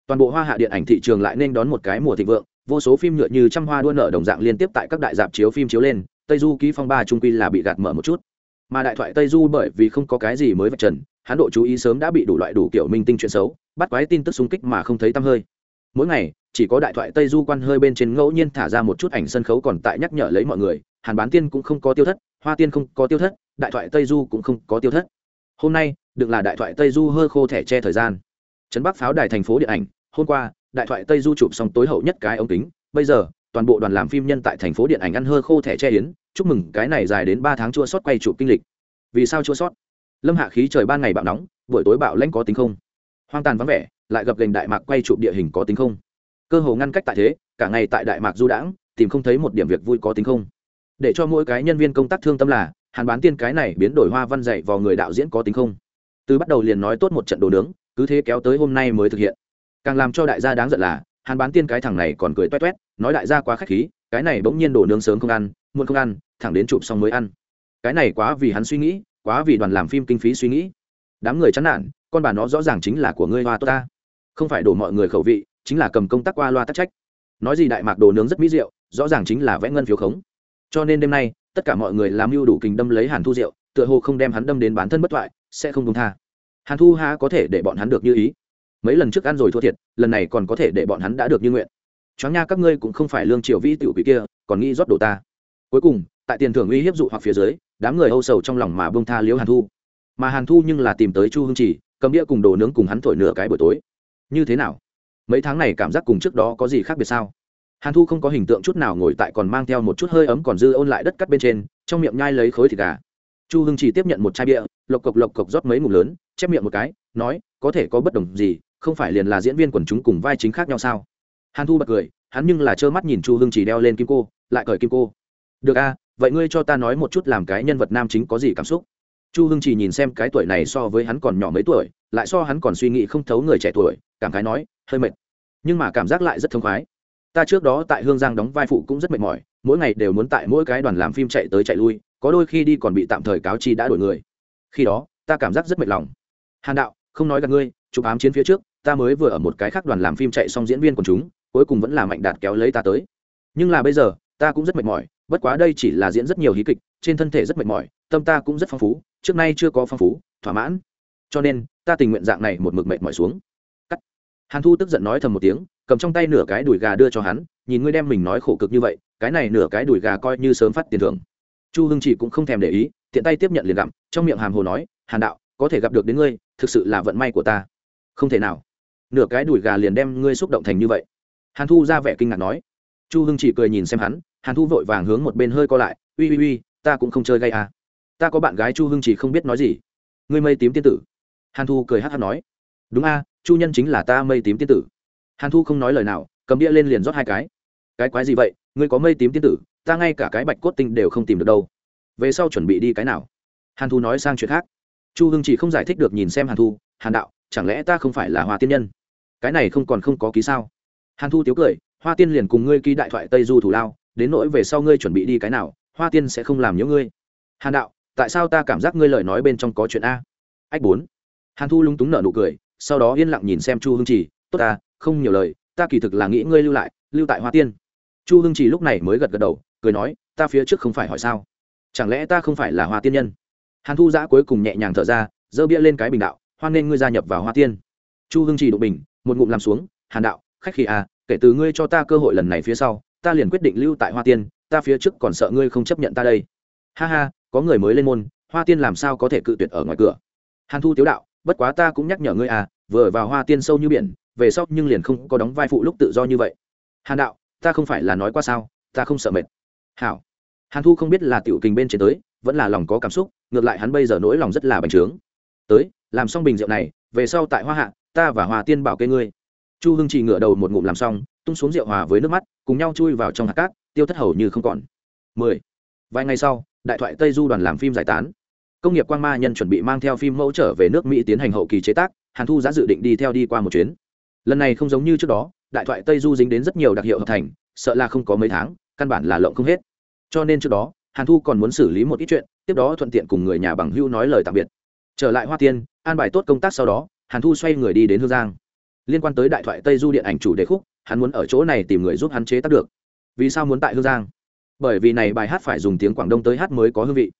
A: Toàn bộ hoa hạ điện ảnh thị trường lại nên đón một cái mùa thịnh vượng, vô số phim nhựa như trăm hoa đua nở đồng dạng liên tiếp tại các đại dạp chiếu phim chiếu lên, tây du ký phong ba trung quy là bị gạt mở một chút. Mà đại thoại tây du bởi vì không có cái gì mới vạch trần, hắn độ chú ý sớm đã bị đủ loại đủ kiểu minh tinh chuyện xấu, bắt quái tin tức xung kích mà không thấy tăm hơi. Mỗi ngày, chỉ có đại thoại tây du quan hơi bên trên ngẫu nhiên thả ra một chút ảnh sân khấu còn tại nhắc nhở lấy mọi người, hàn bán tiên cũng không có tiêu thất, hoa tiên không có tiêu thất, đại thoại tây du cũng không có tiêu thất hôm nay, được là đại thoại tây du hơi khô thẻ che thời gian. Trấn bắc pháo đài thành phố điện ảnh, hôm qua, đại thoại tây du chụp xong tối hậu nhất cái ống kính. Bây giờ, toàn bộ đoàn làm phim nhân tại thành phố điện ảnh ăn hơ khô thẻ che yến. Chúc mừng, cái này dài đến ba tháng chua sót quay chụp kinh lịch. Vì sao chua sót? Lâm hạ khí trời ban ngày bạo nóng, buổi tối bạo lanh có tính không? Hoang tàn vắng vẻ, lại gặp gành đại mạc quay chụp địa hình có tính không? Cơ hồ ngăn cách tại thế, cả ngày tại đại mạc du đãng, tìm không thấy một điểm việc vui có tính không? Để cho mỗi cái nhân viên công tác thương tâm là hàn bán tiên cái này biến đổi hoa văn dạy vào người đạo diễn có tính không? Từ bắt đầu liền nói tốt một trận đồ nướng, cứ thế kéo tới hôm nay mới thực hiện. Càng làm cho đại gia đáng giận là hàn bán tiên cái thằng này còn cười toét toét, nói đại gia quá khách khí, cái này bỗng nhiên đồ nướng sớm không ăn, muộn không ăn, thẳng đến chụp xong mới ăn. Cái này quá vì hắn suy nghĩ, quá vì đoàn làm phim kinh phí suy nghĩ. Đám người chán nản, con bà nó rõ ràng chính là của ngươi hoa tốt ta. Không phải đổ mọi người khẩu vị, chính là cầm công tác qua loa tắc trách. Nói gì đại mạc đồ nướng rất mỹ rượu rõ ràng chính là vẽ ngân phiếu khống. Cho nên đêm nay tất cả mọi người làm mưu đủ kình đâm lấy hàn thu rượu tựa hồ không đem hắn đâm đến bán thân bất thoại sẽ không đúng tha. Hàn thu há có thể để bọn hắn được như ý? Mấy lần trước ăn rồi thua thiệt, lần này còn có thể để bọn hắn đã được như nguyện. Choáng nha, các ngươi cũng không phải lương triều vĩ tiểu quỷ kia, còn nghĩ rót đồ ta. Cuối cùng, tại tiền thưởng uy hiếp dụ hoặc phía dưới, đám người âu sầu trong lòng mà bông tha liễu hàn thu. Mà hàn thu nhưng là tìm tới chu hương chỉ, cầm đĩa cùng đồ nướng cùng hắn thổi nửa cái buổi tối. Như thế nào? Mấy tháng này cảm giác cùng trước đó có gì khác biệt sao? Hàn thu không có hình tượng chút nào ngồi tại còn mang theo một chút hơi ấm còn dư ôn lại đất cắt bên trên, trong miệng nhai lấy khối thịt gà. Chu hưng chỉ tiếp nhận một chai bia, lộc cộc lộc cộc rót mấy ngụm lớn, chép miệng một cái, nói, có thể có bất đồng gì, không phải liền là diễn viên quần chúng cùng vai chính khác nhau sao? Hàn thu bật cười, hắn nhưng là trơ mắt nhìn chu hưng chỉ đeo lên kim cô, lại cởi kim cô. Được a, vậy ngươi cho ta nói một chút làm cái nhân vật nam chính có gì cảm xúc? Chu hưng chỉ nhìn xem cái tuổi này so với hắn còn nhỏ mấy tuổi, lại so hắn còn suy nghĩ không thấu người trẻ tuổi, cảm khái nói, hơi mệt. Nhưng mà cảm giác lại rất thông khoái ta trước đó tại hương giang đóng vai phụ cũng rất mệt mỏi, mỗi ngày đều muốn tại mỗi cái đoàn làm phim chạy tới chạy lui, có đôi khi đi còn bị tạm thời cáo chi đã đổi người. Khi đó, ta cảm giác rất mệt lòng. Hàn đạo, không nói gặp ngươi, chụp ám chiến phía trước, ta mới vừa ở một cái khác đoàn làm phim chạy xong diễn viên của chúng, cuối cùng vẫn là mạnh đạt kéo lấy ta tới. Nhưng là bây giờ, ta cũng rất mệt mỏi, bất quá đây chỉ là diễn rất nhiều hí kịch, trên thân thể rất mệt mỏi, tâm ta cũng rất phong phú, trước nay chưa có phong phú, thỏa mãn. Cho nên, ta tình nguyện dạng này một mực mệt mỏi xuống. Cắt. Hàn thu tức giận nói thầm một tiếng cầm trong tay nửa cái đùi gà đưa cho hắn, nhìn ngươi đem mình nói khổ cực như vậy, cái này nửa cái đùi gà coi như sớm phát tiền thưởng. Chu hưng chỉ cũng không thèm để ý, tiện tay tiếp nhận liền gặm, trong miệng hàm hồ nói, hàn đạo, có thể gặp được đến ngươi, thực sự là vận may của ta. Không thể nào. Nửa cái đùi gà liền đem ngươi xúc động thành như vậy. Hàn thu ra vẻ kinh ngạc nói. Chu hưng chỉ cười nhìn xem hắn, hàn thu vội vàng hướng một bên hơi co lại, uy uy uy, ta cũng không chơi gay à. ta có bạn gái chu hưng chỉ không biết nói gì. Ngươi mây tím tiên tử. Hàn thu cười hát hát nói. Đúng a, chu nhân chính là ta mây tím tiên tử hàn thu không nói lời nào, cầm đĩa lên liền rót hai cái. Cái quái gì vậy? Ngươi có mây tím tiên tử, ta ngay cả cái bạch cốt tinh đều không tìm được đâu. Về sau chuẩn bị đi cái nào? Hàn thu nói sang chuyện khác. Chu hưng chỉ không giải thích được nhìn xem hàn thu, hàn đạo, chẳng lẽ ta không phải là hoa tiên nhân? Cái này không còn không có ký sao? Hàn thu tiếu cười, hoa tiên liền cùng ngươi ký đại thoại tây du thủ lao, đến nỗi về sau ngươi chuẩn bị đi cái nào, hoa tiên sẽ không làm nhớ ngươi. Hàn đạo, tại sao ta cảm giác ngươi lời nói bên trong có chuyện a? Ách bốn. Hàn thu lúng túng nở nụ cười, sau đó yên lặng nhìn xem chu hưng chỉ, tốt ta không nhiều lời, ta kỳ thực là nghĩ ngươi lưu lại, lưu tại hoa tiên. Chu hưng chỉ lúc này mới gật gật đầu, cười nói, ta phía trước không phải hỏi sao? Chẳng lẽ ta không phải là hoa tiên nhân? Hàn thu giã cuối cùng nhẹ nhàng thở ra dơ bia lên cái bình đạo, hoan nên ngươi gia nhập vào hoa tiên. Chu hưng chỉ đụng bình, một ngụm làm xuống, hàn đạo, khách khi à kể từ ngươi cho ta cơ hội lần này phía sau, ta liền quyết định lưu tại hoa tiên, ta phía trước còn sợ ngươi không chấp nhận ta đây. Ha ha, có người mới lên môn, hoa tiên làm sao có thể cự tuyệt ở ngoài cửa? Hàn thu tiếu đạo, bất quá ta cũng nhắc nhở ngươi à vừa vào hoa tiên sâu như biển về sau nhưng liền không có đóng vai phụ lúc tự do như vậy. Hàn đạo, ta không phải là nói qua sao, ta không sợ mệt. Hảo. Hàn thu không biết là tiểu kình bên trên tới, vẫn là lòng có cảm xúc, ngược lại hắn bây giờ nỗi lòng rất là bành trướng. Tới, làm xong bình rượu này, về sau tại hoa hạ, ta và hòa tiên bảo kê ngươi. Chu hưng chỉ ngửa đầu một ngụm làm xong, tung xuống rượu hòa với nước mắt, cùng nhau chui vào trong hạt cát, tiêu thất hầu như không còn. Mười. Vài ngày sau, đại thoại tây du đoàn làm phim giải tán. Công nghiệp quan ma nhân chuẩn bị mang theo phim mẫu trở về nước mỹ tiến hành hậu kỳ chế tác, hàn thu giá dự định đi theo đi qua một chuyến lần này không giống như trước đó, đại thoại tây du dính đến rất nhiều đặc hiệu hợp thành, sợ là không có mấy tháng, căn bản là lộng không hết. Cho nên trước đó, hàn thu còn muốn xử lý một ít chuyện, tiếp đó thuận tiện cùng người nhà bằng hưu nói lời tạm biệt. Trở lại hoa tiên, an bài tốt công tác sau đó, hàn thu xoay người đi đến hương giang. Liên quan tới đại thoại tây du điện ảnh chủ đề khúc, hắn muốn ở chỗ này tìm người giúp hắn chế tác được. Vì sao muốn tại hương giang? Bởi vì này bài hát phải dùng tiếng quảng đông tới hát mới có hương vị.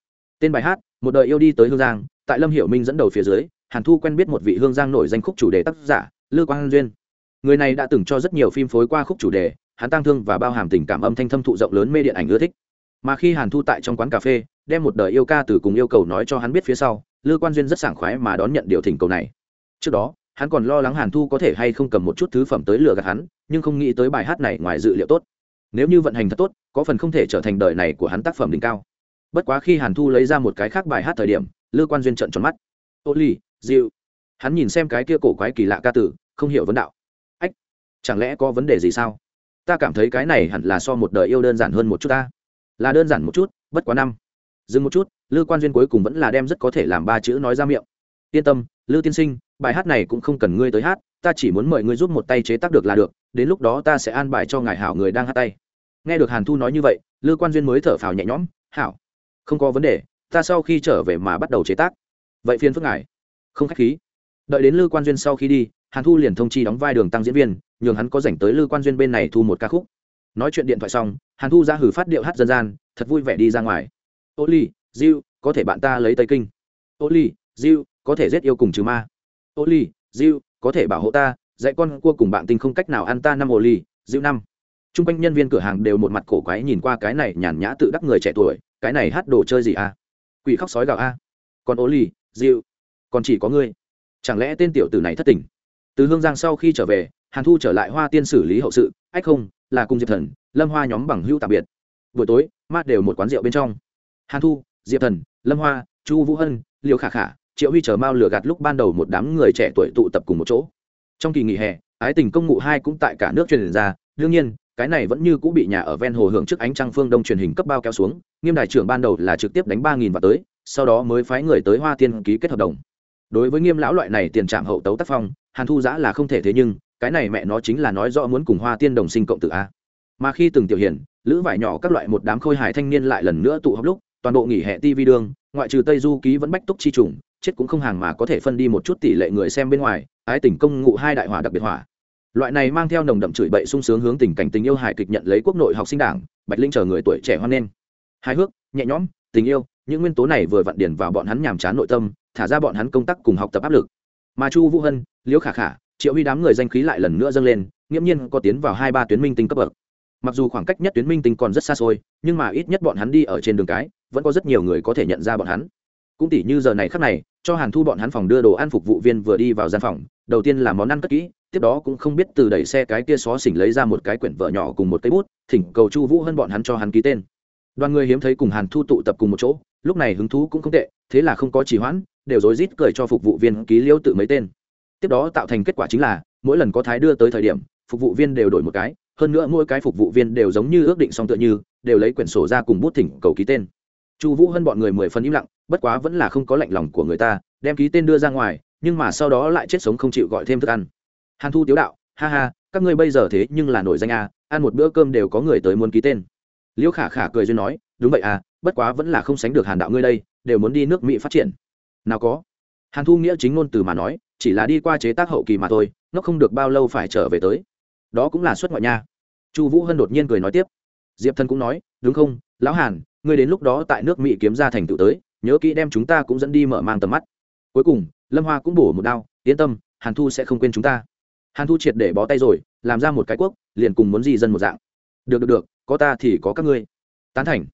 A: Tên bài hát, một đời yêu đi tới hương giang, tại lâm hiểu minh dẫn đầu phía dưới, hàn thu quen biết một vị hương giang nổi danh khúc chủ đề tác giả lư quang duyên. Người này đã từng cho rất nhiều phim phối qua khúc chủ đề, hắn tăng thương và bao hàm tình cảm âm thanh thâm thụ rộng lớn mê điện ảnh ưa thích. Mà khi hàn thu tại trong quán cà phê, đem một đời yêu ca từ cùng yêu cầu nói cho hắn biết phía sau, lư quan duyên rất sảng khoái mà đón nhận điều thỉnh cầu này. Trước đó, hắn còn lo lắng hàn thu có thể hay không cầm một chút thứ phẩm tới lừa gạt hắn, nhưng không nghĩ tới bài hát này ngoài dự liệu tốt. Nếu như vận hành thật tốt, có phần không thể trở thành đời này của hắn tác phẩm đỉnh cao. Bất quá khi hàn thu lấy ra một cái khác bài hát thời điểm, lư quan duyên trận tròn mắt. Ô ly dịu hắn nhìn xem cái kia cổ quái kỳ lạ ca tử, không hiểu vấn đạo. Ách, chẳng lẽ có vấn đề gì sao? Ta cảm thấy cái này hẳn là so một đời yêu đơn giản hơn một chút ta. Là đơn giản một chút, bất quá năm. Dừng một chút, lư quan duyên cuối cùng vẫn là đem rất có thể làm ba chữ nói ra miệng. Yên tâm, lư tiên sinh, bài hát này cũng không cần ngươi tới hát, ta chỉ muốn mời ngươi giúp một tay chế tác được là được, đến lúc đó ta sẽ an bài cho ngài hảo người đang hát tay. Nghe được hàn thu nói như vậy, lư quan duyên mới thở phào nhẹ nhõm, hảo, không có vấn đề, ta sau khi trở về mà bắt đầu chế tác. Vậy phiên phức ngài. Không k h á c h khí đợi đến lư quan duyên sau khi đi, hàn thu liền thông chi đóng vai đường tăng diễn viên, nhường hắn có dành tới lư quan duyên bên này thu một ca khúc. Nói chuyện điện thoại xong, hàn thu ra hử phát điệu hát dân gian, thật vui vẻ đi ra ngoài. Ô ly diêu, có thể bạn ta lấy tây kinh. Ô ly diêu, có thể giết yêu cùng trừ ma. Ô ly diêu, có thể bảo hộ ta, dạy con cua cùng bạn tình không cách nào ăn ta năm ô ly diêu năm. T r u n g quanh nhân viên cửa hàng đều một mặt cổ quái nhìn qua cái này nhàn nhã tự đắc người trẻ tuổi, cái này hát đồ chơi gì à? quỷ khóc sói gạo a. Còn ô ly diêu, còn chỉ có ngươi chẳng lẽ tên tiểu tử này thất tình? Từ hương giang sau khi trở về, hàn thu trở lại hoa tiên xử lý hậu sự, ách không, là cùng diệp thần, lâm hoa nhóm bằng hưu tạm biệt. Buổi tối, mát đều một quán rượu bên trong. Hàn thu, diệp thần, lâm hoa, chu vũ hân liều khả khả, triệu huy chờ mao lừa gạt lúc ban đầu một đám người trẻ tuổi tụ tập cùng một chỗ. Trong kỳ nghỉ hè, ái tình công ngụ hai cũng tại cả nước truyền ra, đương nhiên, cái này vẫn như cũng bị nhà ở ven hồ hưởng trước ánh trăng phương đông truyền hình cấp bao kéo xuống, nghiêm đại trưởng ban đầu là trực tiếp đánh ba nghìn và tới, sau đó mới phái người tới hoa tiên ký kết hợp đồng đối với nghiêm lão loại này tiền trạm hậu tấu tác phong, hàn thu giã là không thể thế nhưng, cái này mẹ nó chính là nói rõ muốn cùng hoa tiên đồng sinh cộng tự a. Mà khi từng tiểu hiển lữ vải nhỏ các loại một đám khôi hài thanh niên lại lần nữa tụ họp lúc, toàn bộ nghỉ hè tv đương ngoại trừ tây du ký vẫn bách túc chi trùng, chết cũng không hàng mà có thể phân đi một chút tỷ lệ người xem bên ngoài, ái tình công ngụ hai đại hỏa đặc biệt hỏa. Loại này mang theo nồng đậm chửi bậy sung sướng hướng tình cảnh tình yêu hài kịch nhận lấy quốc nội học sinh đảng, bạch linh chờ người tuổi trẻ hoan nghênh. Hài hước, nhẹ nhõm, tình yêu, những nguyên tố này vừa vặn điển vào bọn hắn nhàm chán nội tâm thả ra bọn hắn công tác cùng học tập áp lực. Mà chu vũ hân, liễu khả khả, triệu huy đám người danh khí lại lần nữa dâng lên, nghiễm nhiên có tiến vào hai ba tuyến minh tinh cấp bậc. Mặc dù khoảng cách nhất tuyến minh tinh còn rất xa xôi, nhưng mà ít nhất bọn hắn đi ở trên đường cái, vẫn có rất nhiều người có thể nhận ra bọn hắn. Cũng tỉ như giờ này khắc này, cho hàn thu bọn hắn phòng đưa đồ ăn phục vụ viên vừa đi vào gian phòng, đầu tiên là món ăn cất kỹ, tiếp đó cũng không biết từ đẩy xe cái kia xó xỉnh lấy ra một cái quyển vợ nhỏ cùng một cây bút, thỉnh cầu chu vũ hơn bọn hắn cho hắn ký tên. Đoàn người hiếm thấy cùng hàn thu tụ tập cùng một chỗ, lúc này hứng thú cũng không tệ, thế là không có trì hoãn đều rối rít cười cho phục vụ viên ký liêu tự mấy tên. Tiếp đó tạo thành kết quả chính là, mỗi lần có thái đưa tới thời điểm, phục vụ viên đều đổi một cái, hơn nữa mỗi cái phục vụ viên đều giống như ước định xong tựa như, đều lấy quyển sổ ra cùng bút thỉnh cầu ký tên. Chu vũ hơn bọn người mười phần im lặng, bất quá vẫn là không có lạnh lòng của người ta, đem ký tên đưa ra ngoài, nhưng mà sau đó lại chết sống không chịu gọi thêm thức ăn. Hàn thu tiếu đạo, ha ha, các ngươi bây giờ thế nhưng là nổi danh a ăn một bữa cơm đều có người tới muốn ký tên. Liễu khả khả cười duyên nói, đúng vậy à bất quá vẫn là không sánh được hàn đạo ngươi đây, đều muốn đi nước mỹ phát triển nào có. Hàn thu nghĩa chính ngôn từ mà nói, chỉ là đi qua chế tác hậu kỳ mà thôi, nó không được bao lâu phải trở về tới. Đó cũng là xuất ngoại nha. Chu vũ hân đột nhiên cười nói tiếp. Diệp thân cũng nói, đúng không, lão hàn, ngươi đến lúc đó tại nước mỹ kiếm ra thành tựu tới, nhớ kỹ đem chúng ta cũng dẫn đi mở mang tầm mắt. Cuối cùng, lâm hoa cũng bổ một đao, yên tâm, hàn thu sẽ không quên chúng ta. Hàn thu triệt để bó tay rồi, làm ra một cái quốc, liền cùng muốn gì dân một dạng. Được được được, có ta thì có các ngươi. Tán thành.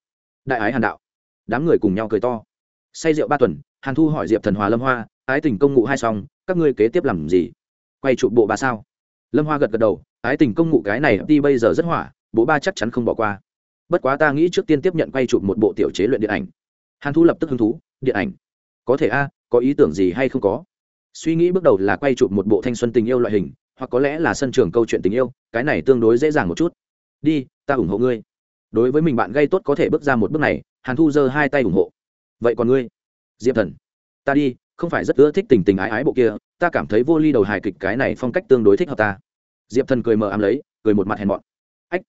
A: Đại ái hàn đạo. Đám người cùng nhau cười to. Say rượu ba tuần hàn thu hỏi diệp thần hòa lâm hoa, ái tình công ngụ hai xong các ngươi kế tiếp làm gì? Quay chụp bộ ba sao? Lâm hoa gật gật đầu, ái tình công ngụ cái này đi bây giờ rất hỏa, bộ ba chắc chắn không bỏ qua. Bất quá ta nghĩ trước tiên tiếp nhận quay chụp một bộ tiểu chế luyện điện ảnh. Hàn thu lập tức hứng thú, điện ảnh? Có thể a, có ý tưởng gì hay không có? Suy nghĩ bước đầu là quay chụp một bộ thanh xuân tình yêu loại hình, hoặc có lẽ là sân trường câu chuyện tình yêu, cái này tương đối dễ dàng một chút. Đi, ta ủng hộ ngươi. Đối với mình bạn gây tốt có thể bước ra một bước này. Hàn thu giơ hai tay ủng hộ. Vậy còn ngươi? Diệp thần, ta đi, không phải rất ưa thích tình tình ái ái bộ kia, ta cảm thấy vô ly đầu hài kịch cái này phong cách tương đối thích hợp ta. Diệp thần cười mờ ám lấy, cười một mặt hèn mọn. Ách,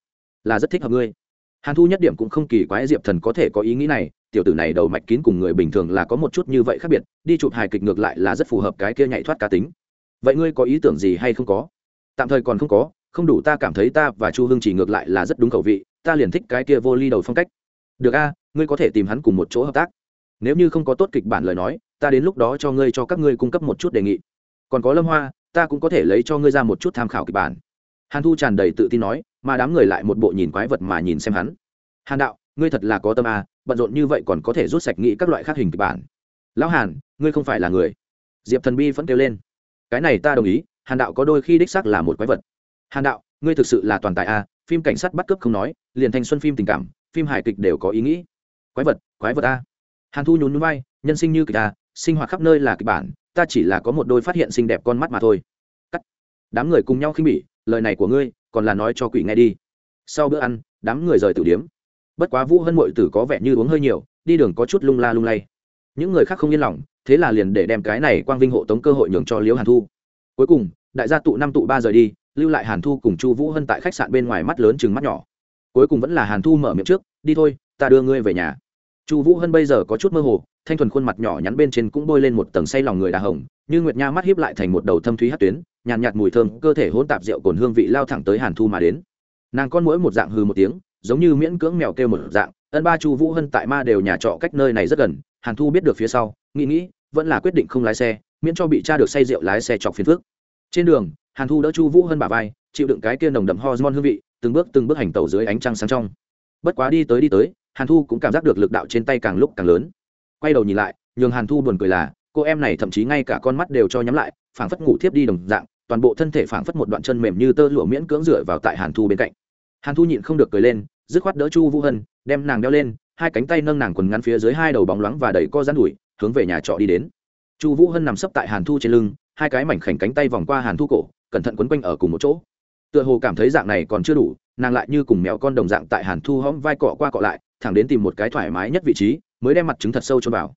A: là rất thích hợp ngươi. Hàn thu nhất điểm cũng không kỳ quái diệp thần có thể có ý nghĩ này, tiểu tử này đầu mạch kín cùng người bình thường là có một chút như vậy khác biệt, đi chụp hài kịch ngược lại là rất phù hợp cái kia nhảy thoát cá tính. Vậy ngươi có ý tưởng gì hay không có? Tạm thời còn không có, không đủ ta cảm thấy ta và chu hương chỉ ngược lại là rất đúng khẩu vị, ta liền thích cái kia vô ly đầu phong cách. Được a, ngươi có thể tìm hắn cùng một chỗ hợp tác nếu như không có tốt kịch bản lời nói, ta đến lúc đó cho ngươi cho các ngươi cung cấp một chút đề nghị. Còn có lâm hoa, ta cũng có thể lấy cho ngươi ra một chút tham khảo kịch bản. Hàn thu tràn đầy tự tin nói, mà đám người lại một bộ nhìn quái vật mà nhìn xem hắn. Hàn đạo, ngươi thật là có tâm à bận rộn như vậy còn có thể rút sạch nghĩ các loại khác hình kịch bản. Lão hàn, ngươi không phải là người. Diệp thần bi vẫn kêu lên. Cái này ta đồng ý, hàn đạo có đôi khi đích xác là một quái vật. Hàn đạo, ngươi thực sự là toàn tài à phim cảnh sát bắt cướp không nói, liền thanh xuân phim tình cảm, phim hài kịch đều có ý nghĩ. Quái vật quái vật a. à hàn thu nhún núi vai, nhân sinh như kịch a sinh hoạt khắp nơi là kịch bản ta chỉ là có một đôi phát hiện xinh đẹp con mắt mà thôi. Cắt. Đám người cùng nhau khinh bỉ lời này của ngươi còn là nói cho quỷ nghe đi. Sau bữa ăn đám người rời tử điếm bất quá vũ hân mội tử có vẻ như uống hơi nhiều đi đường có chút lung la lung lay. Những người khác không yên lòng thế là liền để đem cái này quang vinh hộ tống cơ hội nhường cho liễu hàn thu. Cuối cùng đại gia tụ năm tụ ba rời đi lưu lại hàn thu cùng chu vũ hân tại khách sạn bên ngoài mắt lớn chừng mắt nhỏ. Cuối cùng vẫn là hàn thu mở miệng trước đi thôi ta đưa ngươi về nhà chu vũ hân bây giờ có chút mơ hồ thanh thuần khuôn mặt nhỏ nhắn bên trên cũng bôi lên một tầng say lòng người đà hồng như nguyệt nha mắt hiếp lại thành một đầu thâm thúy hát tuyến nhàn nhạt, nhạt mùi thơm cơ thể hỗn tạp rượu cồn hương vị lao thẳng tới hàn thu mà đến. Nàng con mỗi một dạng hư một tiếng giống như miễn cưỡng mèo kêu một dạng ân ba chu vũ hân tại ma đều nhà trọ cách nơi này rất gần hàn thu biết được phía sau nghĩ nghĩ vẫn là quyết định không lái xe miễn cho bị cha được say rượu lái xe chọc phiền phước trên đường hàn thu đỡ chu vũ Hân bà vai chịu đựng cái kia nồng đậm hormone hương vị từng bước từng bước hành tẩu dưới ánh trăng sáng trong. Bất quá đi tới đi tới hàn thu cũng cảm giác được lực đạo trên tay càng lúc càng lớn. Quay đầu nhìn lại, nhường hàn thu buồn cười là, cô em này thậm chí ngay cả con mắt đều cho nhắm lại, phảng phất ngủ thiếp đi đồng dạng, toàn bộ thân thể phảng phất một đoạn chân mềm như tơ lụa miễn cưỡng dựa vào tại hàn thu bên cạnh. Hàn thu nhịn không được cười lên, dứt khoát đỡ chu vũ hân, đem nàng đeo lên, hai cánh tay nâng nàng quần ngắn phía dưới hai đầu bóng loáng và đẩy co rán đùi, hướng về nhà trọ đi đến. Chu vũ hân nằm sấp tại hàn thu trên lưng, hai cái mảnh khảnh cánh tay vòng qua hàn thu cổ, cẩn thận quấn quanh ở cùng một chỗ. Tựa hồ cảm thấy dạng này còn chưa đủ, nàng lại như cùng mèo con đồng dạng tại hàn thu hõm vai cọ qua cọ lại thẳng đến tìm một cái thoải mái nhất vị trí, mới đem mặt trứng thật sâu cho vào.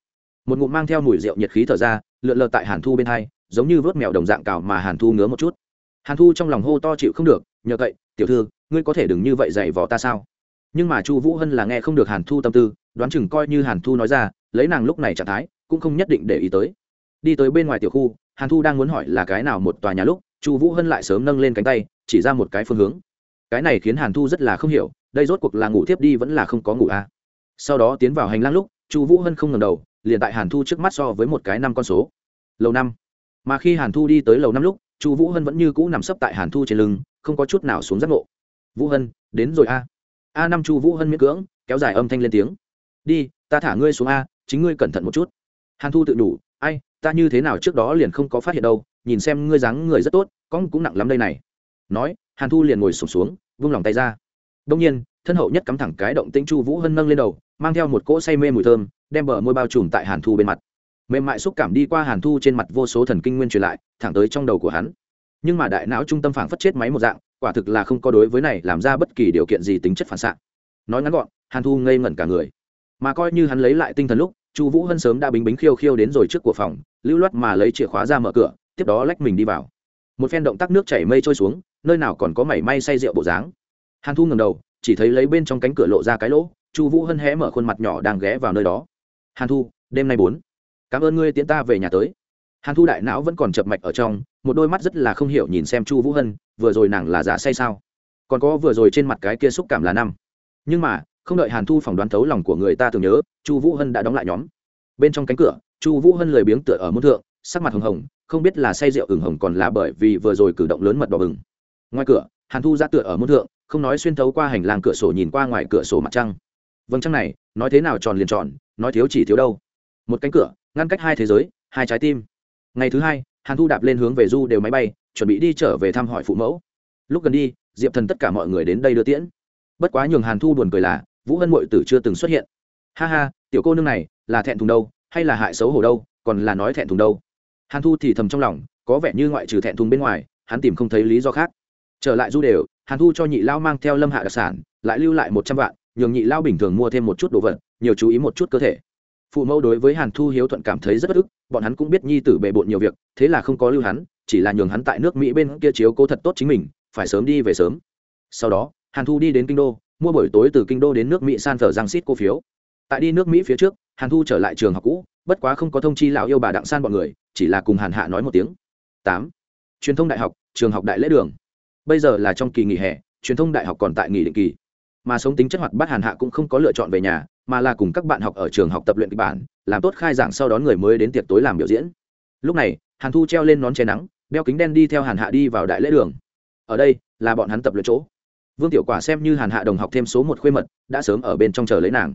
A: Một ngụm mang theo mùi rượu nhiệt khí thở ra, lượn lờ tại hàn thu bên hai, giống như vớt mèo đồng dạng cào mà hàn thu ngứa một chút. Hàn thu trong lòng hô to chịu không được, nhờ cậy, tiểu thư, ngươi có thể đừng như vậy dạy vò ta sao? Nhưng mà chu vũ hân là nghe không được hàn thu tâm tư, đoán chừng coi như hàn thu nói ra, lấy nàng lúc này trạng thái, cũng không nhất định để ý tới. Đi tới bên ngoài tiểu khu, hàn thu đang muốn hỏi là cái nào một tòa nhà lúc, chu vũ hân lại sớm nâng lên cánh tay, chỉ ra một cái phương hướng. Cái này khiến hàn thu rất là không hiểu đây rốt cuộc là ngủ tiếp đi vẫn là không có ngủ à. sau đó tiến vào hành lang lúc chu vũ hân không ngầm đầu liền tại hàn thu trước mắt so với một cái năm con số. Lầu năm. Mà khi hàn thu đi tới lầu năm lúc chu vũ hân vẫn như cũ nằm sấp tại hàn thu trên lưng không có chút nào xuống giấc ngộ. Vũ hân đến rồi a. A năm chu vũ hân miễn cưỡng kéo dài âm thanh lên tiếng. Đi ta thả ngươi xuống a chính ngươi cẩn thận một chút. Hàn thu tự đủ ai ta như thế nào trước đó liền không có phát hiện đâu nhìn xem ngươi dáng người rất tốt con cũng nặng lắm đây này. Nói hàn thu liền ngồi sụp xuống, xuống vung lòng tay ra đông nhiên, thân hậu nhất cắm thẳng cái động tĩnh chu vũ hân nâng lên đầu, mang theo một cỗ say mê mùi thơm, đem bờ môi bao trùm tại hàn thu bên mặt. Mềm mại xúc cảm đi qua hàn thu trên mặt vô số thần kinh nguyên truyền lại, thẳng tới trong đầu của hắn. Nhưng mà đại não trung tâm phảng phất chết máy một dạng, quả thực là không có đối với này làm ra bất kỳ điều kiện gì tính chất phản xạ. Nói ngắn gọn, hàn thu ngây ngẩn cả người. Mà coi như hắn lấy lại tinh thần lúc, chu vũ hân sớm đã bính bính khiêu khiêu đến rồi trước của phòng, lưu loát mà lấy chìa khóa ra mở cửa, tiếp đó lách mình đi vào. Một phen động tác nước chảy mây trôi xuống, nơi nào còn có mảy may say rượu bộ dáng hàn thu ngầm đầu, chỉ thấy lấy bên trong cánh cửa lộ ra cái lỗ, chu vũ hân hé mở khuôn mặt nhỏ đang ghé vào nơi đó. Hàn thu, đêm nay bốn. Cảm ơn ngươi tiễn ta về nhà tới. Hàn thu đại não vẫn còn chập mạch ở trong, một đôi mắt rất là không hiểu nhìn xem chu vũ hân, vừa rồi nàng là giả say sao? Còn có vừa rồi trên mặt cái kia xúc cảm là năm. Nhưng mà, không đợi hàn thu phỏng đoán thấu lòng của người ta thường nhớ, chu vũ hân đã đóng lại nhóm. Bên trong cánh cửa, chu vũ hân lười biếng tựa ở môn thượng, sắc mặt hồng hồng, không biết là say rượu ửng hồng còn là bởi vì vừa rồi cử động lớn mật đỏ bừng. Ngoài cửa, hàn thu ra tựa ở môn thượng không nói xuyên thấu qua hành lang cửa sổ nhìn qua ngoài cửa sổ mặt trăng. Vâng trăng này, nói thế nào tròn liền tròn, nói thiếu chỉ thiếu đâu. Một cánh cửa, ngăn cách hai thế giới, hai trái tim. Ngày thứ hai, hàn thu đạp lên hướng về du đều máy bay, chuẩn bị đi trở về thăm hỏi phụ mẫu. Lúc gần đi, diệp thần tất cả mọi người đến đây đưa tiễn. Bất quá nhường hàn thu buồn cười là, vũ hân mội tử chưa từng xuất hiện. Ha ha, tiểu cô nương này, là thẹn thùng đâu, hay là hại xấu hổ đâu, còn là nói thẹn thùng đâu. Hàn thu thì thầm trong lòng, có vẻ như ngoại trừ thẹn thùng bên ngoài, hắn tìm không thấy lý do khác trở lại du đều, hàn thu cho nhị lao mang theo lâm hạ đặc sản, lại lưu lại một trăm vạn, nhường nhị lao bình thường mua thêm một chút đồ vật, nhiều chú ý một chút cơ thể. Phụ mẫu đối với hàn thu hiếu thuận cảm thấy rất bất ức, bọn hắn cũng biết nhi tử bề bộn nhiều việc, thế là không có lưu hắn, chỉ là nhường hắn tại nước mỹ bên kia chiếu cố thật tốt chính mình, phải sớm đi về sớm. Sau đó, hàn thu đi đến kinh đô, mua buổi tối từ kinh đô đến nước mỹ san thờ giang xít cô phiếu. Tại đi nước mỹ phía trước, hàn thu trở lại trường học cũ, bất quá không có thông chi lão yêu bà đặng san bọn người, chỉ là cùng hàn hạ nói một tiếng. Tám. Truyền thông đại học, trường học đại lễ đường bây giờ là trong kỳ nghỉ hè, truyền thông đại học còn tại nghỉ định kỳ. Mà sống tính chất hoạt bát hàn hạ cũng không có lựa chọn về nhà, mà là cùng các bạn học ở trường học tập luyện kịch bản, làm tốt khai giảng sau đón người mới đến tiệc tối làm biểu diễn. Lúc này, hàn thu treo lên nón che nắng, đeo kính đen đi theo hàn hạ đi vào đại lễ đường. Ở đây, là bọn hắn tập luyện chỗ. Vương tiểu quả xem như hàn hạ đồng học thêm số một khuê mật, đã sớm ở bên trong chờ lấy nàng.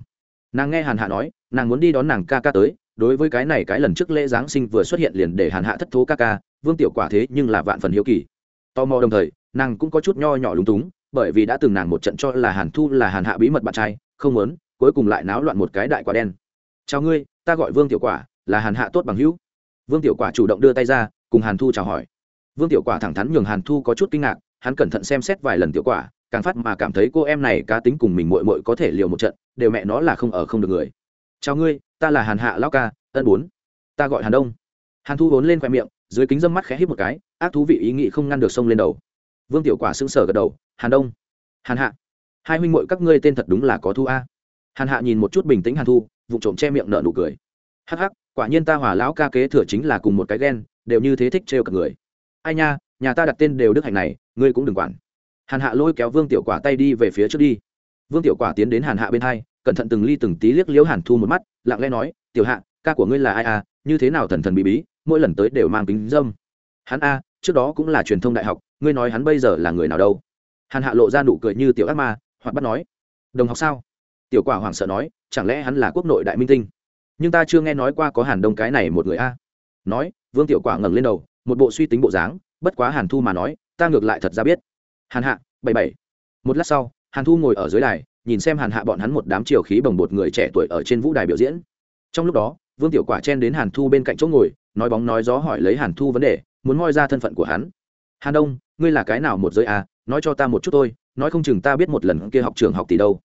A: Nàng nghe hàn hạ nói, nàng muốn đi đón nàng ca ca tới, đối với cái này cái lần trước lễ giáng sinh vừa xuất hiện liền để hàn hạ thất thố ca ca, vương tiểu quả thế nhưng là vạn phần hiếu kỳ. Tò mò đồng thời nàng cũng có chút nho nhỏ lúng túng, bởi vì đã từng nàng một trận cho là hàn thu là hàn hạ bí mật bạn trai, không muốn, cuối cùng lại náo loạn một cái đại quả đen. Chào ngươi, ta gọi vương tiểu quả, là hàn hạ tốt bằng hữu. Vương tiểu quả chủ động đưa tay ra, cùng hàn thu chào hỏi. Vương tiểu quả thẳng thắn nhường hàn thu có chút kinh ngạc, hắn cẩn thận xem xét vài lần tiểu quả, càng phát mà cảm thấy cô em này cá tính cùng mình mội mội có thể liều một trận, đều mẹ nó là không ở không được người. Chào ngươi, ta là hàn hạ lao ca, ân bốn, ta gọi hàn đông. Hàn thu vốn lên khoe miệng, dưới kính dâm mắt khẽ hít một cái, ác thú vị ý nghĩ không ngăn được sông lên đầu vương tiểu quả sững sờ gật đầu, hàn đông, hàn hạ, hai huynh muội các ngươi tên thật đúng là có thu a. Hàn hạ nhìn một chút bình tĩnh hàn thu, vụ trộm che miệng nở nụ cười. Hắc hắc, quả nhiên ta hỏa lão ca kế thừa chính là cùng một cái ghen, đều như thế thích trêu cả người. Ai nha, nhà ta đặt tên đều đức hạnh này, ngươi cũng đừng quản. Hàn hạ lôi kéo vương tiểu quả tay đi về phía trước đi. Vương tiểu quả tiến đến hàn hạ bên hai, cẩn thận từng ly từng tí liếc liếu hàn thu một mắt, lặng lẽ nói, tiểu hạ, ca của ngươi là ai à như thế nào thần thần bí bí, mỗi lần tới đều mang kính dâm. Hắn a trước đó cũng là truyền thông đại học, ngươi nói hắn bây giờ là người nào đâu? Hàn hạ lộ ra nụ cười như tiểu ác ma hoặc bắt nói, đồng học sao? Tiểu quả hoảng sợ nói, chẳng lẽ hắn là quốc nội đại minh tinh? Nhưng ta chưa nghe nói qua có hàn đông cái này một người a. Nói, vương tiểu quả ngẩng lên đầu, một bộ suy tính bộ dáng, bất quá hàn thu mà nói, ta ngược lại thật ra biết. Hàn hạ, bảy bảy. Một lát sau, hàn thu ngồi ở dưới đài, nhìn xem hàn hạ bọn hắn một đám chiều khí bồng bột người trẻ tuổi ở trên vũ đài biểu diễn. Trong lúc đó, vương tiểu quả chen đến hàn thu bên cạnh chỗ ngồi, nói bóng nói gió hỏi lấy hàn thu vấn đề muốn moi ra thân phận của hắn. Hàn đông, ngươi là cái nào một giới à? Nói cho ta một chút thôi nói không chừng ta biết một lần kia học trường học tỷ đâu.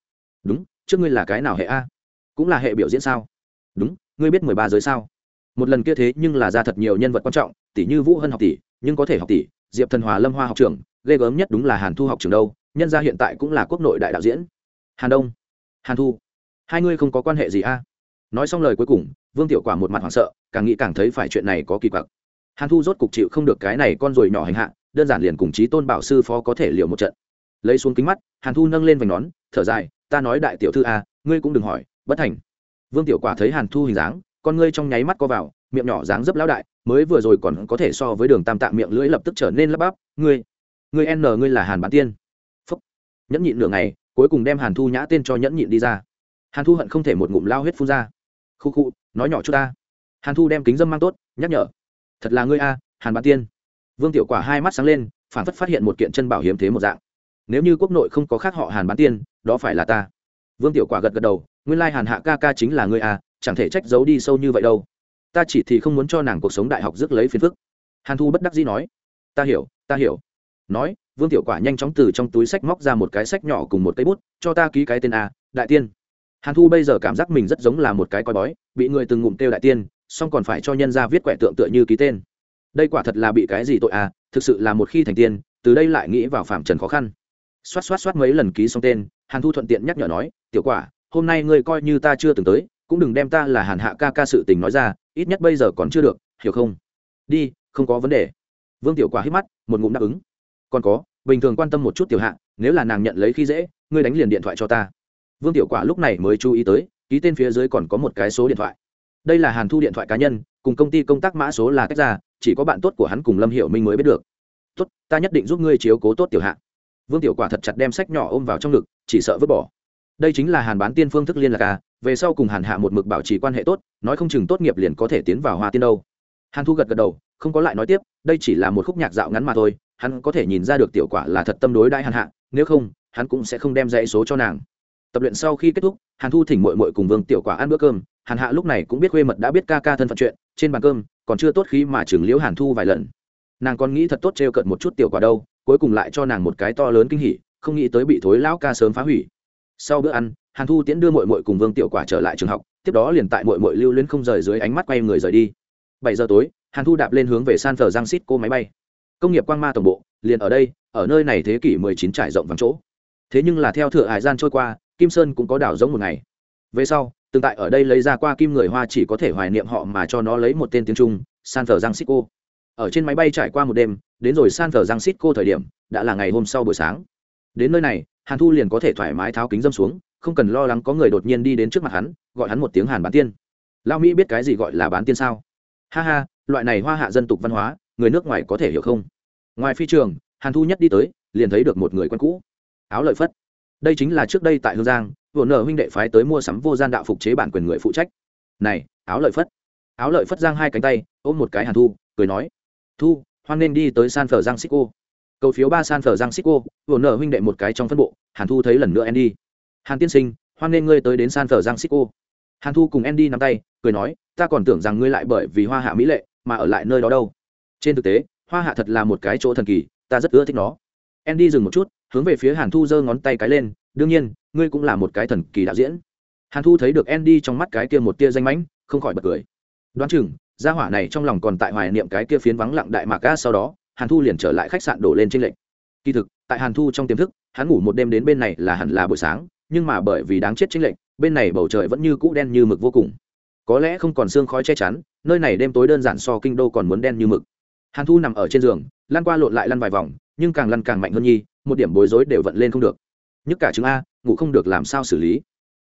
A: Đúng, trước ngươi là cái nào hệ a? Cũng là hệ biểu diễn sao? Đúng, ngươi biết mười ba giới sao? Một lần kia thế nhưng là ra thật nhiều nhân vật quan trọng, tỷ như vũ hân học tỷ, nhưng có thể học tỷ, diệp thần hòa lâm hoa học trường, ghê gớm nhất đúng là hàn thu học trường đâu, nhân ra hiện tại cũng là quốc nội đại đạo diễn. Hàn đông, hàn thu, hai ngươi không có quan hệ gì a? Nói xong lời cuối cùng, vương tiểu quả một mặt hoảng sợ, càng nghĩ càng thấy phải chuyện này có kỳ quặc hàn thu rốt cục chịu không được cái này con ruồi nhỏ hành hạ, đơn giản liền cùng chí tôn bảo sư phó có thể liều một trận. Lấy xuống kính mắt, hàn thu nâng lên vành nón, thở dài, ta nói đại tiểu thư a, ngươi cũng đừng hỏi, bất thành. Vương tiểu quả thấy hàn thu hình dáng, con ngươi trong nháy mắt co vào, miệng nhỏ dáng dấp lão đại, mới vừa rồi còn có thể so với đường tam tạng miệng lưỡi lập tức trở nên lắp bắp, ngươi ngươi n, ngươi là hàn bán tiên. Phúc. Nhẫn nhịn nửa ngày, cuối cùng đem hàn thu nhã tên cho nhẫn nhịn đi ra. Hàn thu hận không thể một ngụm lao huyết phun ra. Khu khu, nói nhỏ chút ta. Hàn thu đem kính dâm mang tốt, nhắc nhở thật là ngươi a, hàn bán tiên. Vương tiểu quả hai mắt sáng lên phản phất phát hiện một kiện chân bảo hiếm thế một dạng. Nếu như quốc nội không có khác họ hàn bán tiên, đó phải là ta. Vương tiểu quả gật gật đầu, nguyên lai hàn hạ ca ca chính là ngươi a, chẳng thể trách giấu đi sâu như vậy đâu. Ta chỉ thì không muốn cho nàng cuộc sống đại học rước lấy phiền phức. Hàn thu bất đắc dĩ nói, ta hiểu ta hiểu. Nói, vương tiểu quả nhanh chóng từ trong túi sách móc ra một cái sách nhỏ cùng một cây bút, cho ta ký cái tên a, đại tiên. Hàn thu bây giờ cảm giác mình rất giống là một cái coi bói, bị người từng ngụm kêu đại tiên song còn phải cho nhân ra viết quẻ tượng tựa như ký tên. Đây quả thật là bị cái gì tội à thực sự là một khi thành tiên, từ đây lại nghĩ vào phạm trần khó khăn. Xoát xoát xoát mấy lần ký xong tên, hàn thu thuận tiện nhắc nhở nói, tiểu quả, hôm nay ngươi coi như ta chưa từng tới, cũng đừng đem ta là hàn hạ ca ca sự tình nói ra, ít nhất bây giờ còn chưa được, hiểu không? Đi, không có vấn đề. Vương tiểu quả hít mắt, một ngụm đáp ứng. Còn có, bình thường quan tâm một chút tiểu hạ, nếu là nàng nhận lấy khi dễ, ngươi đánh liền điện thoại cho ta. Vương tiểu quả lúc này mới chú ý tới, ký tên phía dưới còn có một cái số điện thoại đây là hàn thu điện thoại cá nhân, cùng công ty công tác mã số là cách ra, chỉ có bạn tốt của hắn cùng lâm hiểu minh mới biết được. Tốt, ta nhất định giúp ngươi chiếu cố tốt tiểu hạ. Vương tiểu quả thật chặt đem sách nhỏ ôm vào trong ngực, chỉ sợ vứt bỏ. Đây chính là hàn bán tiên phương thức liên lạc à về sau cùng hàn hạ một mực bảo trì quan hệ tốt, nói không chừng tốt nghiệp liền có thể tiến vào hoa tiên đâu. Hàn thu gật gật đầu, không có lại nói tiếp, đây chỉ là một khúc nhạc dạo ngắn mà thôi, hắn có thể nhìn ra được tiểu quả là thật tâm đối đãi hàn hạ, nếu không, hắn cũng sẽ không đem dãy số cho nàng. Tập luyện sau khi kết thúc, hàn thu thỉnh mội mội cùng vương tiểu quả ăn bữa cơm hàn hạ lúc này cũng biết khuê mật đã biết ca ca thân phận chuyện, trên bàn cơm còn chưa tốt khi mà chừng liễu hàn thu vài lần. Nàng còn nghĩ thật tốt trêu cợt một chút tiểu quả đâu, cuối cùng lại cho nàng một cái to lớn kinh hỉ, không nghĩ tới bị thối lão ca sớm phá hủy. Sau bữa ăn, hàn thu tiễn đưa mội mội cùng vương tiểu quả trở lại trường học, tiếp đó liền tại mội mội lưu luyến không rời dưới ánh mắt quay người rời đi. Bảy giờ tối, hàn thu đạp lên hướng về san thờ giang xít cô máy bay. Công nghiệp quang ma tổng bộ, liền ở đây, ở nơi này thế kỷ 19 trải rộng vắng chỗ. Thế nhưng là theo thừa hải gian trôi qua, kim sơn cũng có đảo giống một ngày. Về sau tương tại ở đây lấy ra qua kim người hoa chỉ có thể hoài niệm họ mà cho nó lấy một tên tiếng trung, san francisco ở trên máy bay trải qua một đêm, đến rồi san francisco thời điểm, đã là ngày hôm sau buổi sáng. Đến nơi này, hàn thu liền có thể thoải mái tháo kính dâm xuống, không cần lo lắng có người đột nhiên đi đến trước mặt hắn, gọi hắn một tiếng hàn bán tiên. Lao mỹ biết cái gì gọi là bán tiên sao? Ha ha, loại này hoa hạ dân tục văn hóa, người nước ngoài có thể hiểu không? Ngoài phi trường, hàn thu nhất đi tới, liền thấy được một người quen cũ. Áo lợi phất. Đây chính là trước đây tại hương giang vừa nở huynh đệ phái tới mua sắm vô gian đạo phục chế bản quyền người phụ trách. Này, áo lợi phất. Áo lợi phất giang hai cánh tay, ôm một cái hàn thu, cười nói. Thu, hoan nên đi tới san phở giang xích cô cầu phiếu ba san phở giang xích cô vừa nở huynh đệ một cái trong phân bộ, hàn thu thấy lần nữa andy. Hàn tiên sinh, hoan nên ngươi tới đến san phở giang xích cô hàn thu cùng andy nắm tay, cười nói, ta còn tưởng rằng ngươi lại bởi vì hoa hạ mỹ lệ mà ở lại nơi đó đâu. Trên thực tế, hoa hạ thật là một cái chỗ thần kỳ, ta rất ưa thích nó. Andy dừng một chút, hướng về phía hàn thu giơ ngón tay cái lên đương nhiên, ngươi cũng là một cái thần kỳ đạo diễn. Hàn thu thấy được andy trong mắt cái kia một tia danh mãnh, không khỏi bật cười. Đoán chừng, gia hỏa này trong lòng còn tại hoài niệm cái kia phiến vắng lặng đại mạc ca sau đó, hàn thu liền trở lại khách sạn đổ lên trên lệnh kỳ thực, tại hàn thu trong tiềm thức, hắn ngủ một đêm đến bên này là hẳn là buổi sáng, nhưng mà bởi vì đáng chết chính lệnh bên này bầu trời vẫn như cũ đen như mực vô cùng. Có lẽ không còn xương khói che chắn, nơi này đêm tối đơn giản so kinh đô còn muốn đen như mực. Hàn thu nằm ở trên giường, lăn qua lộn lại lăn vài vòng, nhưng càng lăn càng mạnh hơn nhi, một điểm bối rối đều vận lên không được nhức cả chứng a, ngủ không được làm sao xử lý.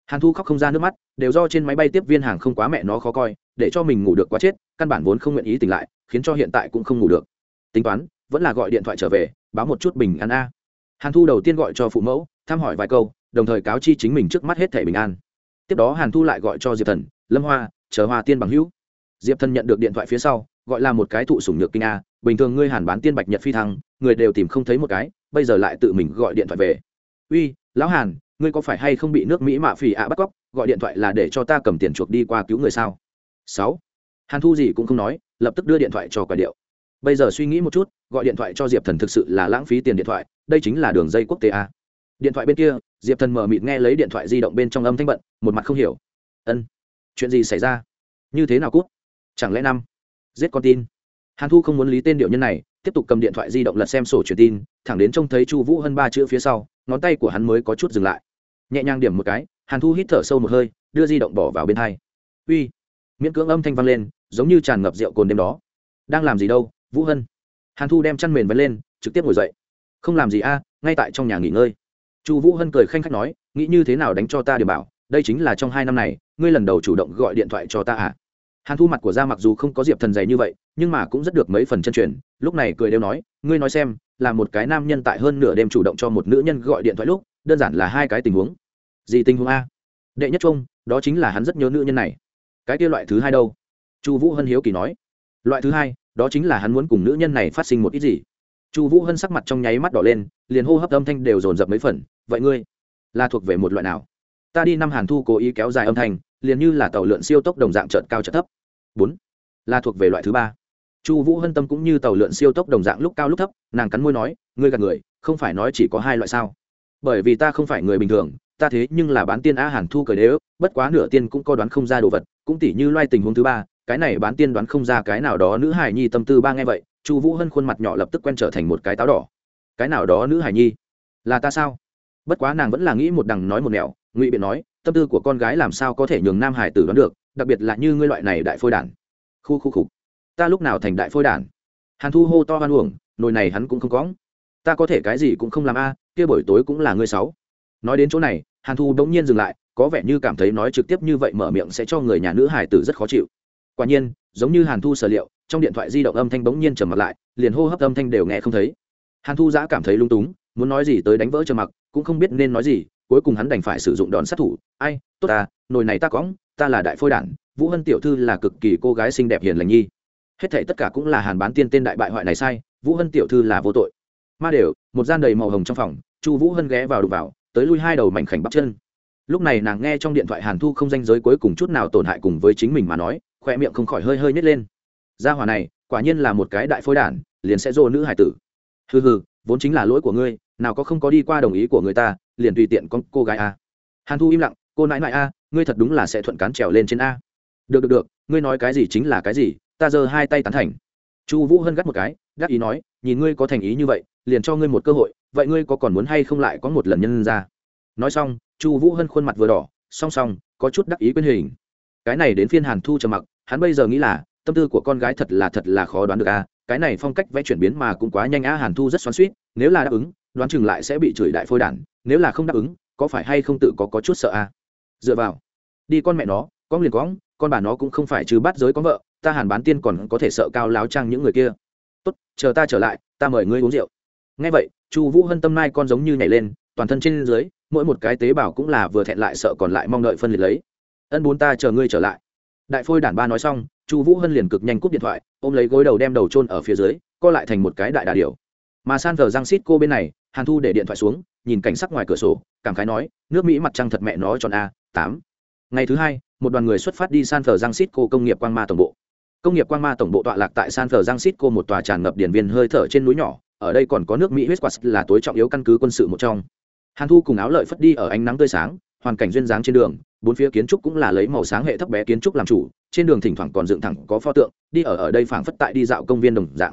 A: Hàn thu khóc không ra nước mắt, đều do trên máy bay tiếp viên hàng không quá mẹ nó khó coi, để cho mình ngủ được quá chết, căn bản vốn không nguyện ý tỉnh lại, khiến cho hiện tại cũng không ngủ được. Tính toán, vẫn là gọi điện thoại trở về, báo một chút bình an a. Hàn thu đầu tiên gọi cho phụ mẫu, thăm hỏi vài câu, đồng thời cáo chi chính mình trước mắt hết thẻ bình an. Tiếp đó hàn thu lại gọi cho diệp thần, lâm hoa, chờ hoa tiên bằng hữu. Diệp thần nhận được điện thoại phía sau, gọi là một cái thụ sủng nhược kinh a, bình thường ngươi hàn bán tiên bạch nhật phi thăng, người đều tìm không thấy một cái, bây giờ lại tự mình gọi điện thoại về uy, lão hàn, ngươi có phải hay không bị nước mỹ mạ phỉ ạ bắt cóc, gọi điện thoại là để cho ta cầm tiền chuộc đi qua cứu người sao? Sáu. Hàn thu gì cũng không nói, lập tức đưa điện thoại cho quả điệu. Bây giờ suy nghĩ một chút, gọi điện thoại cho diệp thần thực sự là lãng phí tiền điện thoại, đây chính là đường dây quốc tế a. Điện thoại bên kia, diệp thần mở mịt nghe lấy điện thoại di động bên trong âm thanh bận, một mặt không hiểu. Ân, chuyện gì xảy ra? Như thế nào cút? Chẳng lẽ năm? Giết con tin? Hàn thu không muốn lý tên điệu nhân này, tiếp tục cầm điện thoại di động lật xem sổ truyền tin, thẳng đến trông thấy chu vũ hơn ba chữ phía sau ngón tay của hắn mới có chút dừng lại. Nhẹ nhàng điểm một cái, hàn thu hít thở sâu một hơi, đưa di động bỏ vào bên thai uy, miễn cưỡng âm thanh vang lên, giống như tràn ngập rượu cồn đêm đó. Đang làm gì đâu, vũ hân. Hàn thu đem chăn mền vấn lên, trực tiếp ngồi dậy. Không làm gì a, ngay tại trong nhà nghỉ ngơi. Chu vũ hân cười khanh khách nói, nghĩ như thế nào đánh cho ta để bảo, đây chính là trong hai năm này, ngươi lần đầu chủ động gọi điện thoại cho ta à? Hàn thu mặt của ra mặc dù không có diệp thần dày như vậy, nhưng mà cũng rất được mấy phần chân truyền, lúc này cười đều nói, ngươi nói xem là một cái nam nhân tại hơn nửa đêm chủ động cho một nữ nhân gọi điện thoại lúc, đơn giản là hai cái tình huống. Gì tình huống a? Đệ nhất chung, đó chính là hắn rất nhớ nữ nhân này. Cái kia loại thứ hai đâu? Chu vũ hân hiếu kỳ nói. Loại thứ hai, đó chính là hắn muốn cùng nữ nhân này phát sinh một ít gì. Chu vũ hân sắc mặt trong nháy mắt đỏ lên, liền hô hấp âm thanh đều dồn dập mấy phần. Vậy ngươi, là thuộc về một loại nào? Ta đi năm hàn thu cố ý kéo dài âm thanh, liền như là tàu lượn siêu tốc đồng dạng trợt cao trợt thấp. Bốn, là thuộc về loại thứ ba chu vũ hân tâm cũng như tàu lượn siêu tốc đồng dạng lúc cao lúc thấp, nàng cắn môi nói, ngươi gạt người, không phải nói chỉ có hai loại sao? Bởi vì ta không phải người bình thường, ta thế nhưng là bán tiên a hàn thu cởi đế ức bất quá nửa tiên cũng có đoán không ra đồ vật, cũng tỉ như loai tình huống thứ ba, cái này bán tiên đoán không ra cái nào đó nữ hải nhi tâm tư ba nghe vậy, chu vũ hân khuôn mặt nhỏ lập tức quen trở thành một cái táo đỏ. Cái nào đó nữ hải nhi? Là ta sao? Bất quá nàng vẫn là nghĩ một đằng nói một nẻo, ngụy biện nói, tâm tư của con gái làm sao có thể nhường nam hải tử đoán được, đặc biệt là như ngươi loại này đại phôi đản. Khu khu khục ta lúc nào thành đại phôi đản? Hàn thu hô to hoan uổng, nồi này hắn cũng không có ta có thể cái gì cũng không làm a, kia buổi tối cũng là ngươi sáu. Nói đến chỗ này, hàn thu bỗng nhiên dừng lại, có vẻ như cảm thấy nói trực tiếp như vậy mở miệng sẽ cho người nhà nữ hải tử rất khó chịu. Quả nhiên, giống như hàn thu sở liệu, trong điện thoại di động âm thanh bỗng nhiên trầm mặt lại, liền hô hấp âm thanh đều nghe không thấy. Hàn thu giã cảm thấy lung túng, muốn nói gì tới đánh vỡ trầm mặc, cũng không biết nên nói gì, cuối cùng hắn đành phải sử dụng đòn sát thủ. Ai, tốt ta, nồi này ta cóng ta là đại phôi đản, vũ hân tiểu thư là cực kỳ cô gái xinh đẹp hiền lành nhi hết thảy tất cả cũng là hàn bán tiên tên đại bại hoại này sai, vũ hân tiểu thư là vô tội. Ma đều, một gian đầy màu hồng trong phòng, chu vũ hân ghé vào đục vào, tới lui hai đầu mảnh khảnh bắp chân. Lúc này nàng nghe trong điện thoại hàn thu không danh giới cuối cùng chút nào tổn hại cùng với chính mình mà nói khoe miệng không khỏi hơi hơi nhét lên. Gia hỏa này, quả nhiên là một cái đại phôi đản, liền sẽ dô nữ hải tử. Hừ hừ, vốn chính là lỗi của ngươi, nào có không có đi qua đồng ý của người ta, liền tùy tiện con cô gái a. Hàn thu im lặng, cô nãi nãi a, ngươi thật đúng là sẽ thuận cán trèo lên trên a. Được được được, ngươi nói cái gì chính là cái gì ta giơ hai tay tán thành. Chu vũ hân gắt một cái gắt ý nói nhìn ngươi có thành ý như vậy liền cho ngươi một cơ hội vậy ngươi có còn muốn hay không lại có một lần nhân ra? Nói xong chu vũ hân khuôn mặt vừa đỏ song song có chút đắc ý quyên hình. Cái này đến phiên hàn thu trầm mặc hắn bây giờ nghĩ là tâm tư của con gái thật là thật là khó đoán được a cái này phong cách vẽ chuyển biến mà cũng quá nhanh á hàn thu rất xoắn suýt nếu là đáp ứng đoán chừng lại sẽ bị chửi đại phôi đản nếu là không đáp ứng có phải hay không tự có, có chút sợ a? Dựa vào đi con mẹ nó con liền con con bà nó cũng không phải trừ bắt giới có vợ ta hàn bán tiên còn có thể sợ cao láo trang những người kia. Tốt, chờ ta trở lại, ta mời ngươi uống rượu. Ngay vậy, chu vũ hân tâm mai con giống như nhảy lên, toàn thân trên dưới, mỗi một cái tế bào cũng là vừa thẹn lại sợ còn lại mong đợi phân liệt lấy. Ân bốn ta chờ ngươi trở lại. Đại phôi đản ba nói xong, chu vũ hân liền cực nhanh cúp điện thoại, ôm lấy gối đầu đem đầu trôn ở phía dưới, co lại thành một cái đại đà điều mà san thờ giang xít cô bên này, hàn thu để điện thoại xuống, nhìn cảnh sắc ngoài cửa sổ, cảm khái nói, nước mỹ mặt trăng thật mẹ nó tròn a, tám. Ngày thứ hai, một đoàn người xuất phát đi san thờ giang xít cô công nghiệp quang ma tổng bộ công nghiệp quang ma tổng bộ tọa lạc tại san thờ giang xít cô một tòa tràn ngập điển viên hơi thở trên núi nhỏ, ở đây còn có nước mỹ huyết quạt là tối trọng yếu căn cứ quân sự một trong. Hàn thu cùng áo lợi phất đi ở ánh nắng tươi sáng, hoàn cảnh duyên dáng trên đường, bốn phía kiến trúc cũng là lấy màu sáng hệ thấp bé kiến trúc làm chủ, trên đường thỉnh thoảng còn dựng thẳng có pho tượng, đi ở ở đây phảng phất tại đi dạo công viên đồng dạng.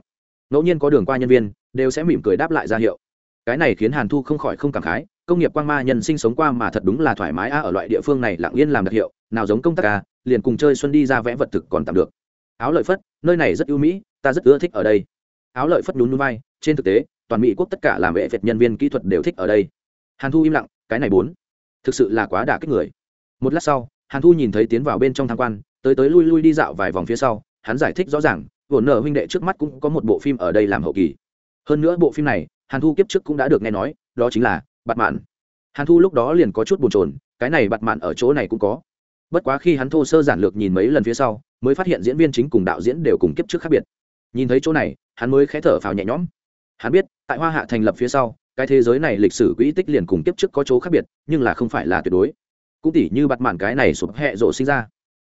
A: Ngẫu nhiên có đường qua nhân viên, đều sẽ mỉm cười đáp lại ra hiệu. Cái này khiến hàn thu không khỏi không cảm khái, công nghiệp quan ma nhân sinh sống qua mà thật đúng là thoải mái a, ở loại địa phương này lặng yên làm đặc hiệu, nào giống công tác a, liền cùng chơi xuân đi ra vẽ vật thực còn tạm được áo lợi phất, nơi này rất ưu mỹ, ta rất ưa thích ở đây. Áo lợi phất nhún núi vai, trên thực tế, toàn mỹ quốc tất cả làm vệ việt nhân viên kỹ thuật đều thích ở đây. Hàn thu im lặng, cái này bốn. Thực sự là quá đả kích người. Một lát sau, hàn thu nhìn thấy tiến vào bên trong tham quan, tới tới lui lui đi dạo vài vòng phía sau, hắn giải thích rõ ràng vồn nở huynh đệ trước mắt cũng có một bộ phim ở đây làm hậu kỳ. Hơn nữa bộ phim này, hàn thu kiếp trước cũng đã được nghe nói, đó chính là bạt mạn. Hàn thu lúc đó liền có chút bồn chồn, cái này bạt mạn ở chỗ này cũng có. Bất quá khi hắn thô sơ giản lược nhìn mấy lần phía sau mới phát hiện diễn viên chính cùng đạo diễn đều cùng kiếp trước khác biệt. Nhìn thấy chỗ này, hắn mới khé thở phào nhẹ nhõm. Hắn biết, tại hoa hạ thành lập phía sau, cái thế giới này lịch sử quỹ tích liền cùng kiếp trước có chỗ khác biệt, nhưng là không phải là tuyệt đối. Cũng tỉ như bặt mạn cái này sụp hẹ rộ sinh ra.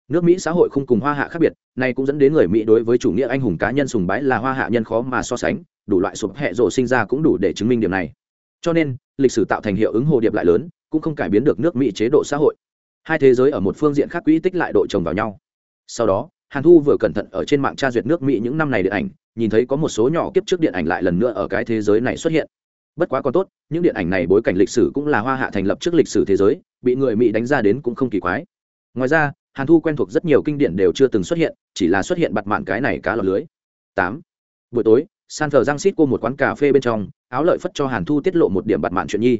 A: Nước mỹ xã hội không cùng hoa hạ khác biệt, nay cũng dẫn đến người mỹ đối với chủ nghĩa anh hùng cá nhân sùng bái là hoa hạ nhân khó mà so sánh, đủ loại sụp hẹ rộ sinh ra cũng đủ để chứng minh điểm này. Cho nên, lịch sử tạo thành hiệu ứng hồ điệp lại lớn, cũng không cải biến được nước mỹ chế độ xã hội. Hai thế giới ở một phương diện khác quỹ tích lại độ chồng vào nhau sau đó, hàn thu vừa cẩn thận ở trên mạng tra duyệt nước mỹ những năm này điện ảnh, nhìn thấy có một số nhỏ kiếp trước điện ảnh lại lần nữa ở cái thế giới này xuất hiện. Bất quá còn tốt, những điện ảnh này bối cảnh lịch sử cũng là hoa hạ thành lập trước lịch sử thế giới, bị người mỹ đánh ra đến cũng không kỳ quái. Ngoài ra, hàn thu quen thuộc rất nhiều kinh điển đều chưa từng xuất hiện, chỉ là xuất hiện bặt mạng cái này cá lọc lưới. Tám. Buổi tối, san thờ giang xít cô một quán cà phê bên trong, áo lợi phất cho hàn thu tiết lộ một điểm bặt mạng chuyện nhi.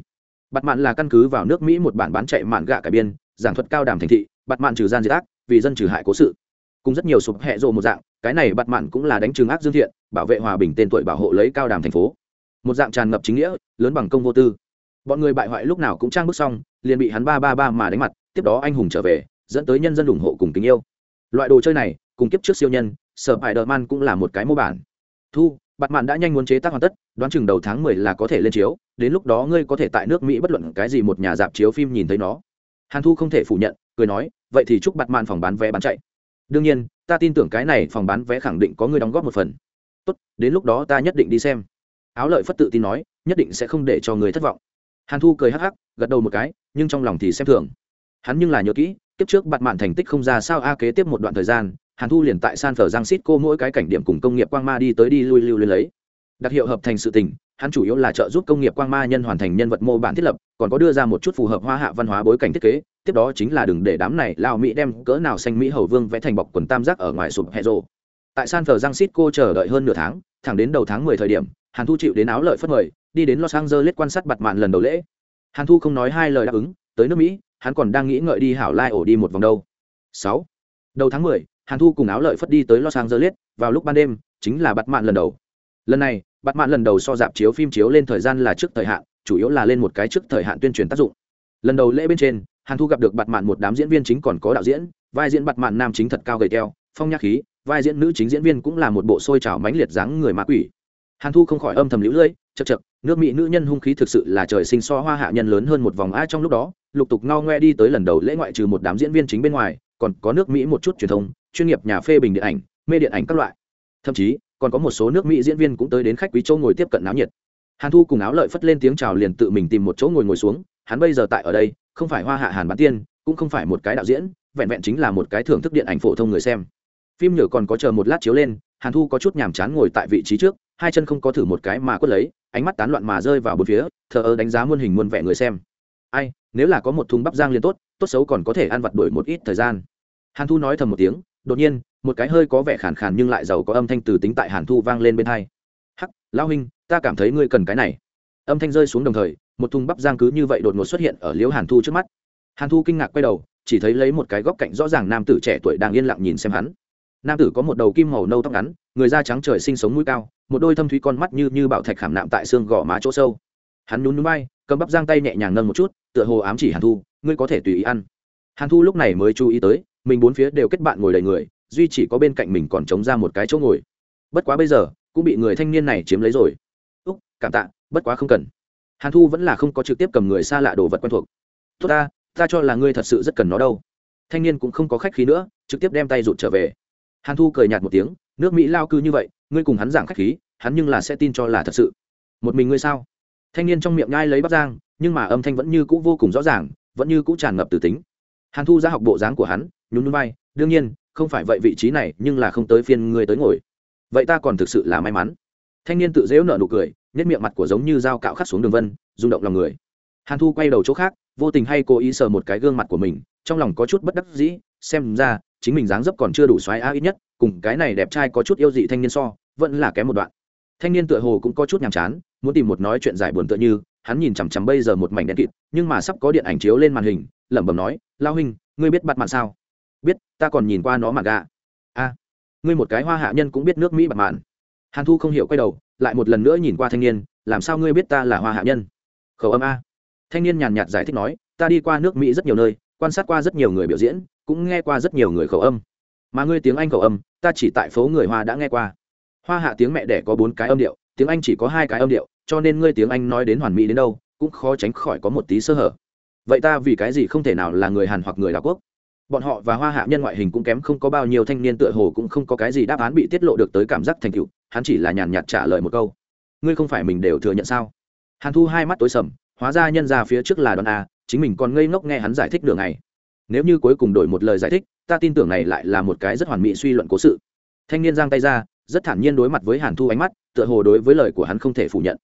A: Bặt mạng là căn cứ vào nước mỹ một bản bán chạy mạn gạ cải biên, giảng thuật cao đàm thành thị, bặt mạng trừ gian diệt ác vì dân trừ hại cố sự. Cùng rất nhiều sụp hẹ rộ một dạng, cái này bặt mạn cũng là đánh trừng ác dương thiện, bảo vệ hòa bình tên tuổi bảo hộ lấy cao đàm thành phố. Một dạng tràn ngập chính nghĩa, lớn bằng công vô tư. Bọn người bại hoại lúc nào cũng trang bước xong, liền bị hắn ba ba ba mà đánh mặt, tiếp đó anh hùng trở về, dẫn tới nhân dân ủng hộ cùng tình yêu. Loại đồ chơi này, cùng kiếp trước siêu nhân sở hại đợt man cũng là một cái mô bản. Thu bặt mạn đã nhanh muốn chế tác hoàn tất, đoán chừng đầu tháng mười là có thể lên chiếu, đến lúc đó ngươi có thể tại nước mỹ bất luận cái gì một nhà dạp chiếu phim nhìn thấy nó. Hàn thu không thể phủ nhận, cười nói vậy thì chúc bặt mạn phòng bán vé bán chạy. Đương nhiên, ta tin tưởng cái này phòng bán vé khẳng định có người đóng góp một phần. Tốt, đến lúc đó ta nhất định đi xem. Áo lợi phất tự tin nói, nhất định sẽ không để cho người thất vọng. Hàn thu cười hắc hắc, gật đầu một cái, nhưng trong lòng thì xem thường. Hắn nhưng là nhớ kỹ, kiếp trước bặt mạn thành tích không ra sao a kế tiếp một đoạn thời gian, hàn thu liền tại san phở giang xít cô mỗi cái cảnh điểm cùng công nghiệp quang ma đi tới đi lui lưu lên lấy. Đặc hiệu hợp thành sự tình, hắn chủ yếu là trợ giúp công nghiệp quang ma nhân hoàn thành nhân vật mô bản thiết lập, còn có đưa ra một chút phù hợp hoa hạ văn hóa bối cảnh thiết kế tiếp đó chính là đừng để đám này lao mỹ đem cỡ nào xanh mỹ hầu vương vẽ thành bọc quần tam giác ở ngoài sụp hẹ rộ tại san thờ giang xít cô chờ đợi hơn nửa tháng, thẳng đến đầu tháng mười thời điểm, hàn thu chịu đến áo lợi phất mời, đi đến los angeles quan sát bặt mạn lần đầu lễ. Hàn thu không nói hai lời đáp ứng, tới nước mỹ, hắn còn đang nghĩ ngợi đi hảo lai ổ đi một vòng đâu. Sáu. Đầu tháng mười, hàn thu cùng áo lợi phất đi tới los angeles, vào lúc ban đêm, chính là bặt mạn lần đầu. Lần này bặt mạn lần đầu so dạp chiếu phim chiếu lên thời gian là trước thời hạn, chủ yếu là lên một cái trước thời hạn tuyên truyền tác dụng. Lần đầu lễ bên trên hàn thu gặp được bặt mạn một đám diễn viên chính còn có đạo diễn, vai diễn bặt mạn nam chính thật cao gầy teo phong nhạc khí, vai diễn nữ chính diễn viên cũng là một bộ sôi trào mãnh liệt dáng người ma quỷ. Hàn thu không khỏi âm thầm lũ lưỡi chật chật nước mỹ nữ nhân hung khí thực sự là trời sinh so hoa hạ nhân lớn hơn một vòng a trong lúc đó, lục tục ngao ngoe đi tới lần đầu lễ ngoại trừ một đám diễn viên chính bên ngoài, còn có nước mỹ một chút truyền thông, chuyên nghiệp nhà phê bình điện ảnh, mê điện ảnh các loại. Thậm chí, còn có một số nước mỹ diễn viên cũng tới đến khách quý châu ngồi tiếp cận náo nhiệt. Hàn thu cùng áo lợi phất lên tiếng chào liền tự mình tìm một chỗ ngồi ngồi xuống hắn bây giờ tại ở đây, không phải hoa hạ hàn bán tiên, cũng không phải một cái đạo diễn, vẹn vẹn chính là một cái thưởng thức điện ảnh phổ thông người xem. Phim nhở còn có chờ một lát chiếu lên, hàn thu có chút nhàm chán ngồi tại vị trí trước, hai chân không có thử một cái mà quất lấy, ánh mắt tán loạn mà rơi vào bốn phía, thờ ơ đánh giá muôn hình muôn vẻ người xem. Ai, nếu là có một thùng bắp giang liền tốt tốt xấu còn có thể ăn vặt đổi một ít thời gian. Hàn thu nói thầm một tiếng, đột nhiên, một cái hơi có vẻ khàn khàn nhưng lại giàu có âm thanh từ tính tại hàn thu vang lên bên hai. Hắc, lão huynh, ta cảm thấy ngươi cần cái này. Âm thanh rơi xuống đồng thời một thùng bắp giang cứ như vậy đột ngột xuất hiện ở liễu hàn thu trước mắt. Hàn thu kinh ngạc quay đầu, chỉ thấy lấy một cái góc cạnh rõ ràng nam tử trẻ tuổi đang yên lặng nhìn xem hắn. Nam tử có một đầu kim màu nâu tóc ngắn, người da trắng trời sinh sống mũi cao, một đôi thâm thúy con mắt như như bảo thạch khảm nạm tại xương gò má chỗ sâu. Hắn nhún núi bay cầm bắp giang tay nhẹ nhàng nâng một chút, tựa hồ ám chỉ hàn thu, ngươi có thể tùy ý ăn. Hàn thu lúc này mới chú ý tới, mình bốn phía đều kết bạn ngồi đầy người, duy chỉ có bên cạnh mình còn chống ra một cái chỗ ngồi. Bất quá bây giờ, cũng bị người thanh niên này chiếm lấy rồi. Úc, cảm tạ, bất quá không cần hàn thu vẫn là không có trực tiếp cầm người xa lạ đồ vật quen thuộc. Tốt ta ta cho là ngươi thật sự rất cần nó đâu. Thanh niên cũng không có khách khí nữa, trực tiếp đem tay rụt trở về. Hàn thu cười nhạt một tiếng, nước mỹ lao cư như vậy, ngươi cùng hắn giảng khách khí, hắn nhưng là sẽ tin cho là thật sự. Một mình ngươi sao? Thanh niên trong miệng nhai lấy bắp giang, nhưng mà âm thanh vẫn như cũ vô cùng rõ ràng, vẫn như cũ tràn ngập từ tính. Hàn thu ra học bộ dáng của hắn, nhún núi bay đương nhiên, không phải vậy vị trí này, nhưng là không tới phiên ngươi tới ngồi. Vậy ta còn thực sự là may mắn. Thanh niên tự dễu nợ nụ cười nhất miệng mặt của giống như dao cạo khắc xuống đường vân, rung động lòng người. Hàn thu quay đầu chỗ khác, vô tình hay cố ý sờ một cái gương mặt của mình, trong lòng có chút bất đắc dĩ, xem ra, chính mình dáng dấp còn chưa đủ xoáy a ít nhất, cùng cái này đẹp trai có chút yêu dị thanh niên so, vẫn là kém một đoạn. Thanh niên tựa hồ cũng có chút nhàm chán, muốn tìm một nói chuyện giải buồn tựa như, hắn nhìn chằm chằm bây giờ một mảnh đen kịt, nhưng mà sắp có điện ảnh chiếu lên màn hình, lẩm bẩm nói, lao huynh, ngươi biết bặt mạn sao? Biết, ta còn nhìn qua nó mà gà a, ngươi một cái hoa hạ nhân cũng biết nước mỹ bặt mạn hàn thu không hiểu quay đầu, lại một lần nữa nhìn qua thanh niên, làm sao ngươi biết ta là hoa hạ nhân? Khẩu âm a. Thanh niên nhàn nhạt giải thích nói, ta đi qua nước mỹ rất nhiều nơi, quan sát qua rất nhiều người biểu diễn, cũng nghe qua rất nhiều người khẩu âm. Mà ngươi tiếng anh khẩu âm, ta chỉ tại phố người hoa đã nghe qua. Hoa hạ tiếng mẹ đẻ có bốn cái âm điệu, tiếng anh chỉ có hai cái âm điệu, cho nên ngươi tiếng anh nói đến hoàn mỹ đến đâu, cũng khó tránh khỏi có một tí sơ hở. Vậy ta vì cái gì không thể nào là người hàn hoặc người đảo quốc? Bọn họ và hoa hạ nhân ngoại hình cũng kém không có bao nhiêu thanh niên tựa hồ cũng không có cái gì đáp án bị tiết lộ được tới cảm giác thành tựu hắn chỉ là nhàn nhạt trả lời một câu. Ngươi không phải mình đều thừa nhận sao? Hàn thu hai mắt tối sầm, hóa ra nhân ra phía trước là Đoàn a, chính mình còn ngây ngốc nghe hắn giải thích đường này. Nếu như cuối cùng đổi một lời giải thích, ta tin tưởng này lại là một cái rất hoàn mỹ suy luận cố sự. Thanh niên giang tay ra, rất thản nhiên đối mặt với hàn thu ánh mắt, tựa hồ đối với lời của hắn không thể phủ nhận.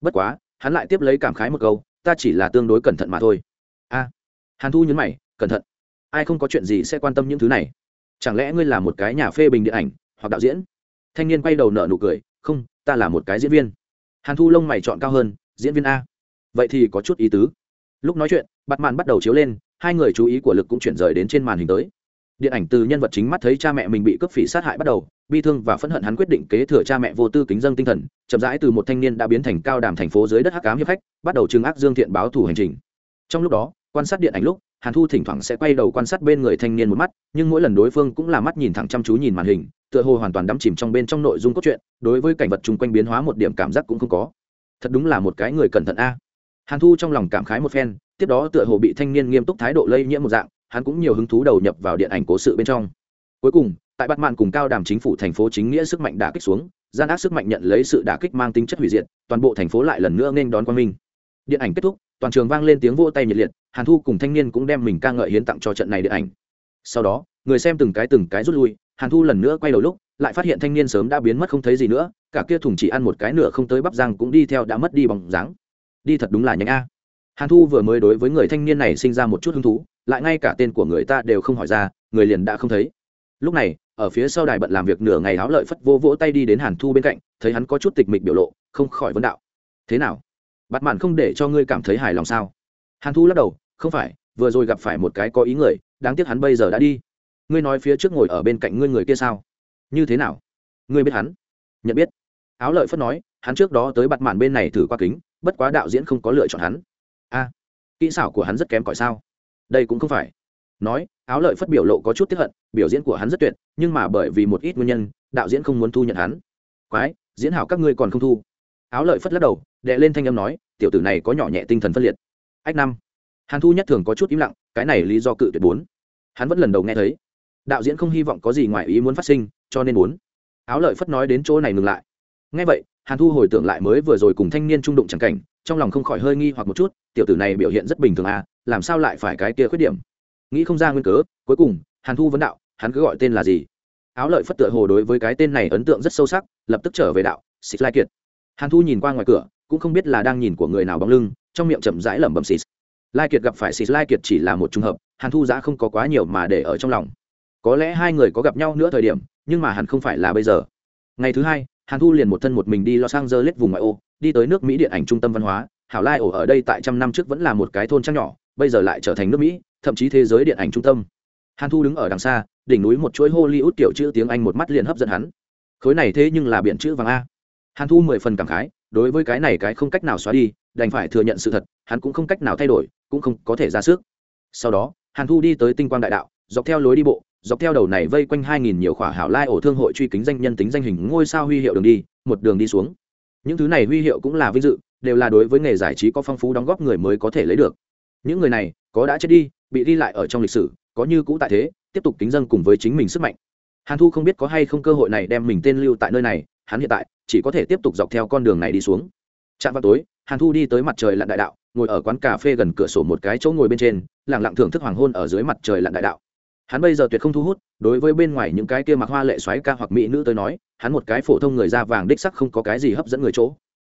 A: Bất quá, hắn lại tiếp lấy cảm khái một câu, ta chỉ là tương đối cẩn thận mà thôi. A. Hàn thu nhấn mày, cẩn thận. Ai không có chuyện gì sẽ quan tâm những thứ này? Chẳng lẽ ngươi là một cái nhà phê bình điện ảnh, hoặc đạo diễn? Thanh niên quay đầu nợ nụ cười, không, ta là một cái diễn viên. Hàn thu lông mày chọn cao hơn, diễn viên a. Vậy thì có chút ý tứ. Lúc nói chuyện bặt màn bắt đầu chiếu lên, hai người chú ý của lực cũng chuyển rời đến trên màn hình tới. Điện ảnh từ nhân vật chính mắt thấy cha mẹ mình bị cướp phỉ sát hại bắt đầu, bi thương và phẫn hận hắn quyết định kế thừa cha mẹ vô tư kính dân tinh thần, chậm rãi từ một thanh niên đã biến thành cao đàm thành phố dưới đất hắc cám hiếp khách bắt đầu trừng ác dương thiện báo thủ hành trình. Trong lúc đó, quan sát điện ảnh lúc hàn thu thỉnh thoảng sẽ quay đầu quan sát bên người thanh niên một mắt, nhưng mỗi lần đối phương cũng là mắt nhìn thẳng chăm chú nhìn màn hình, tựa hồ hoàn toàn đắm chìm trong bên trong nội dung cốt truyện, đối với cảnh vật chung quanh biến hóa một điểm cảm giác cũng không có. Thật đúng là một cái người cẩn thận a. Hàn thu trong lòng cảm khái một phen, tiếp đó tựa hồ bị thanh niên nghiêm túc thái độ lây nhiễm một dạng, hắn cũng nhiều hứng thú đầu nhập vào điện ảnh cố sự bên trong. Cuối cùng, tại bắt mạn cùng cao đàm chính phủ thành phố chính nghĩa sức mạnh đả kích xuống, gian ác sức mạnh nhận lấy sự đả kích mang tính chất hủy diệt, toàn bộ thành phố lại lần nữa nên đón quang minh điện ảnh kết thúc, toàn trường vang lên tiếng vỗ tay nhiệt liệt, hàn thu cùng thanh niên cũng đem mình ca ngợi hiến tặng cho trận này điện ảnh. Sau đó, người xem từng cái từng cái rút lui, hàn thu lần nữa quay đầu lúc, lại phát hiện thanh niên sớm đã biến mất không thấy gì nữa, cả kia thùng chỉ ăn một cái nửa không tới bắp răng cũng đi theo đã mất đi bằng dáng. Đi thật đúng là nhanh a. Hàn thu vừa mới đối với người thanh niên này sinh ra một chút hứng thú, lại ngay cả tên của người ta đều không hỏi ra, người liền đã không thấy. Lúc này, ở phía sau đài bận làm việc nửa ngày áo lợi phất vô vỗ tay đi đến hàn thu bên cạnh, thấy hắn có chút tịch mịch biểu lộ, không khỏi vấn đạo. Thế nào? Bắt mạn không để cho ngươi cảm thấy hài lòng sao? Hàn thu lắc đầu, không phải, vừa rồi gặp phải một cái có ý người, đáng tiếc hắn bây giờ đã đi. Ngươi nói phía trước ngồi ở bên cạnh ngươi người kia sao? Như thế nào? Ngươi biết hắn? Nhận biết. Áo lợi phất nói, hắn trước đó tới bặt mạn bên này thử qua kính, bất quá đạo diễn không có lựa chọn hắn. A, kỹ xảo của hắn rất kém cỏi sao? Đây cũng không phải. Nói, áo lợi phất biểu lộ có chút tiếp hận, biểu diễn của hắn rất tuyệt, nhưng mà bởi vì một ít nguyên nhân, đạo diễn không muốn thu nhận hắn. Quái, diễn hảo các ngươi còn không thu áo lợi phất lắc đầu đệ lên thanh âm nói, tiểu tử này có nhỏ nhẹ tinh thần phân liệt. Ách năm. Hàn thu nhất thường có chút im lặng, cái này lý do cự tuyệt bốn. Hắn vẫn lần đầu nghe thấy. Đạo diễn không hy vọng có gì ngoài ý muốn phát sinh, cho nên bốn. Áo lợi phất nói đến chỗ này ngừng lại. Ngay vậy, hàn thu hồi tưởng lại mới vừa rồi cùng thanh niên trung đụng c cảnh, trong lòng không khỏi hơi nghi hoặc một chút, tiểu tử này biểu hiện rất bình thường à làm sao lại phải cái kia khuyết điểm? Nghĩ không ra nguyên cớ, cuối cùng, hàn thu vấn đạo, hắn cứ gọi tên là gì? Áo lợi phất tựa hồ đối với cái tên này ấn tượng rất sâu sắc, lập tức trở về đạo xịt lai kiệt hàn thu nhìn qua ngoài cửa, cũng không biết là đang nhìn của người nào bóng lưng, trong miệng chậm rãi lẩm bẩm xịt lai kiệt gặp phải xịt lai kiệt chỉ là một t r ư n g hợp, hàn thu giã không có quá nhiều mà để ở trong lòng. Có lẽ hai người có gặp nhau nữa thời điểm, nhưng mà hẳn không phải là bây giờ. Ngày thứ hai, hàn thu liền một thân một mình đi lo sang los angeles vùng ngoại ô, đi tới nước mỹ điện ảnh trung tâm văn hóa. Hảo lai ổ ở đây tại trăm năm trước vẫn là một cái thôn trăng nhỏ, bây giờ lại trở thành nước mỹ, thậm chí thế giới điện ảnh trung tâm. Hàn thu đứng ở đằng xa, đỉnh núi một chuỗi hollywood kiểu chữ tiếng anh một mắt liền hấp dẫn hắn. Khối này thế nhưng là biển chữ vàng a hàn thu mười phần cảm khái, đối với cái này cái không cách nào xóa đi, đành phải thừa nhận sự thật, hắn cũng không cách nào thay đổi, cũng không có thể ra sức. Sau đó, hàn thu đi tới tinh quang đại đạo, dọc theo lối đi bộ, dọc theo đầu này vây quanh hai nghìn nhiều khỏa hảo lai ổ thương hội truy kính danh nhân tính danh hình ngôi sao huy hiệu đường đi, một đường đi xuống. Những thứ này huy hiệu cũng là vinh dự, đều là đối với nghề giải trí có phong phú đóng góp người mới có thể lấy được. Những người này, có đã chết đi, bị đi lại ở trong lịch sử, có như cũ tại thế, tiếp tục kính dân cùng với chính mình sức mạnh. Hàn thu không biết có hay không cơ hội này đem mình tên lưu tại nơi này hắn hiện tại chỉ có thể tiếp tục dọc theo con đường này đi xuống. Trạm vào tối, hàn thu đi tới mặt trời lặn đại đạo, ngồi ở quán cà phê gần cửa sổ một cái chỗ ngồi bên trên lẳng lặng thưởng thức hoàng hôn ở dưới mặt trời lặn đại đạo. Hắn bây giờ tuyệt không thu hút, đối với bên ngoài những cái kia mặc hoa lệ xoáy ca hoặc mỹ nữ tới nói, hắn một cái phổ thông người da vàng đích sắc không có cái gì hấp dẫn người chỗ.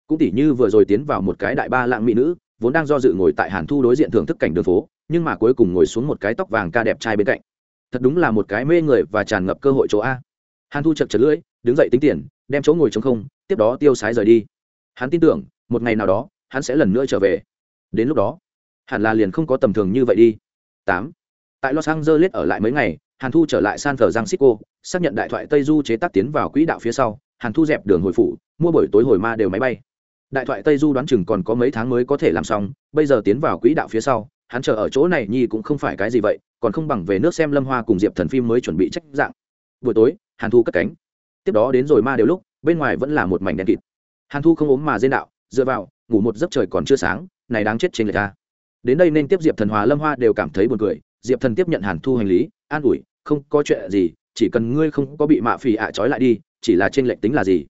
A: Cũng tỉ như vừa rồi tiến vào một cái đại ba lạng mỹ nữ, vốn đang do dự ngồi tại hàn thu đối diện thưởng thức cảnh đường phố, nhưng mà cuối cùng ngồi xuống một cái tóc vàng ca đẹp trai bên cạnh. Thật đúng là một cái mê người và tràn ngập cơ hội chỗ a. Hàn thu chật chật lưỡi đứng dậy tính tiền, đem chỗ ngồi t không, tiếp đó tiêu sái rời đi. Hắn tin tưởng, một ngày nào đó, hắn sẽ lần nữa trở về. Đến lúc đó, hẳn là liền không có tầm thường như vậy đi. Tám. Tại los angeles ở lại mấy ngày, hàn thu trở lại san francisco, xác nhận đại thoại tây du chế tác tiến vào quỹ đạo phía sau, hàn thu dẹp đường hồi phủ, mua buổi tối hồi ma đều máy bay. Đại thoại tây du đoán chừng còn có mấy tháng mới có thể làm xong, bây giờ tiến vào quỹ đạo phía sau, hắn chờ ở chỗ này nhi cũng không phải cái gì vậy, còn không bằng về nước xem lâm hoa cùng diệp thần phim mới chuẩn bị trách dạng. Buổi tối, hàn thu cất cánh tiếp đó đến rồi ma đều lúc, bên ngoài vẫn là một mảnh đen kịt. Hàn thu không ốm mà dên đạo, dựa vào, ngủ một giấc trời còn chưa sáng, này đáng chết trên người ta. Đến đây nên tiếp diệp thần hòa, lâm hoa đều cảm thấy buồn cười. Diệp thần tiếp nhận hàn thu hành lý, an ủi, không có chuyện gì, chỉ cần ngươi không có bị mạ phì ạ trói lại đi, chỉ là trên lệnh tính là gì?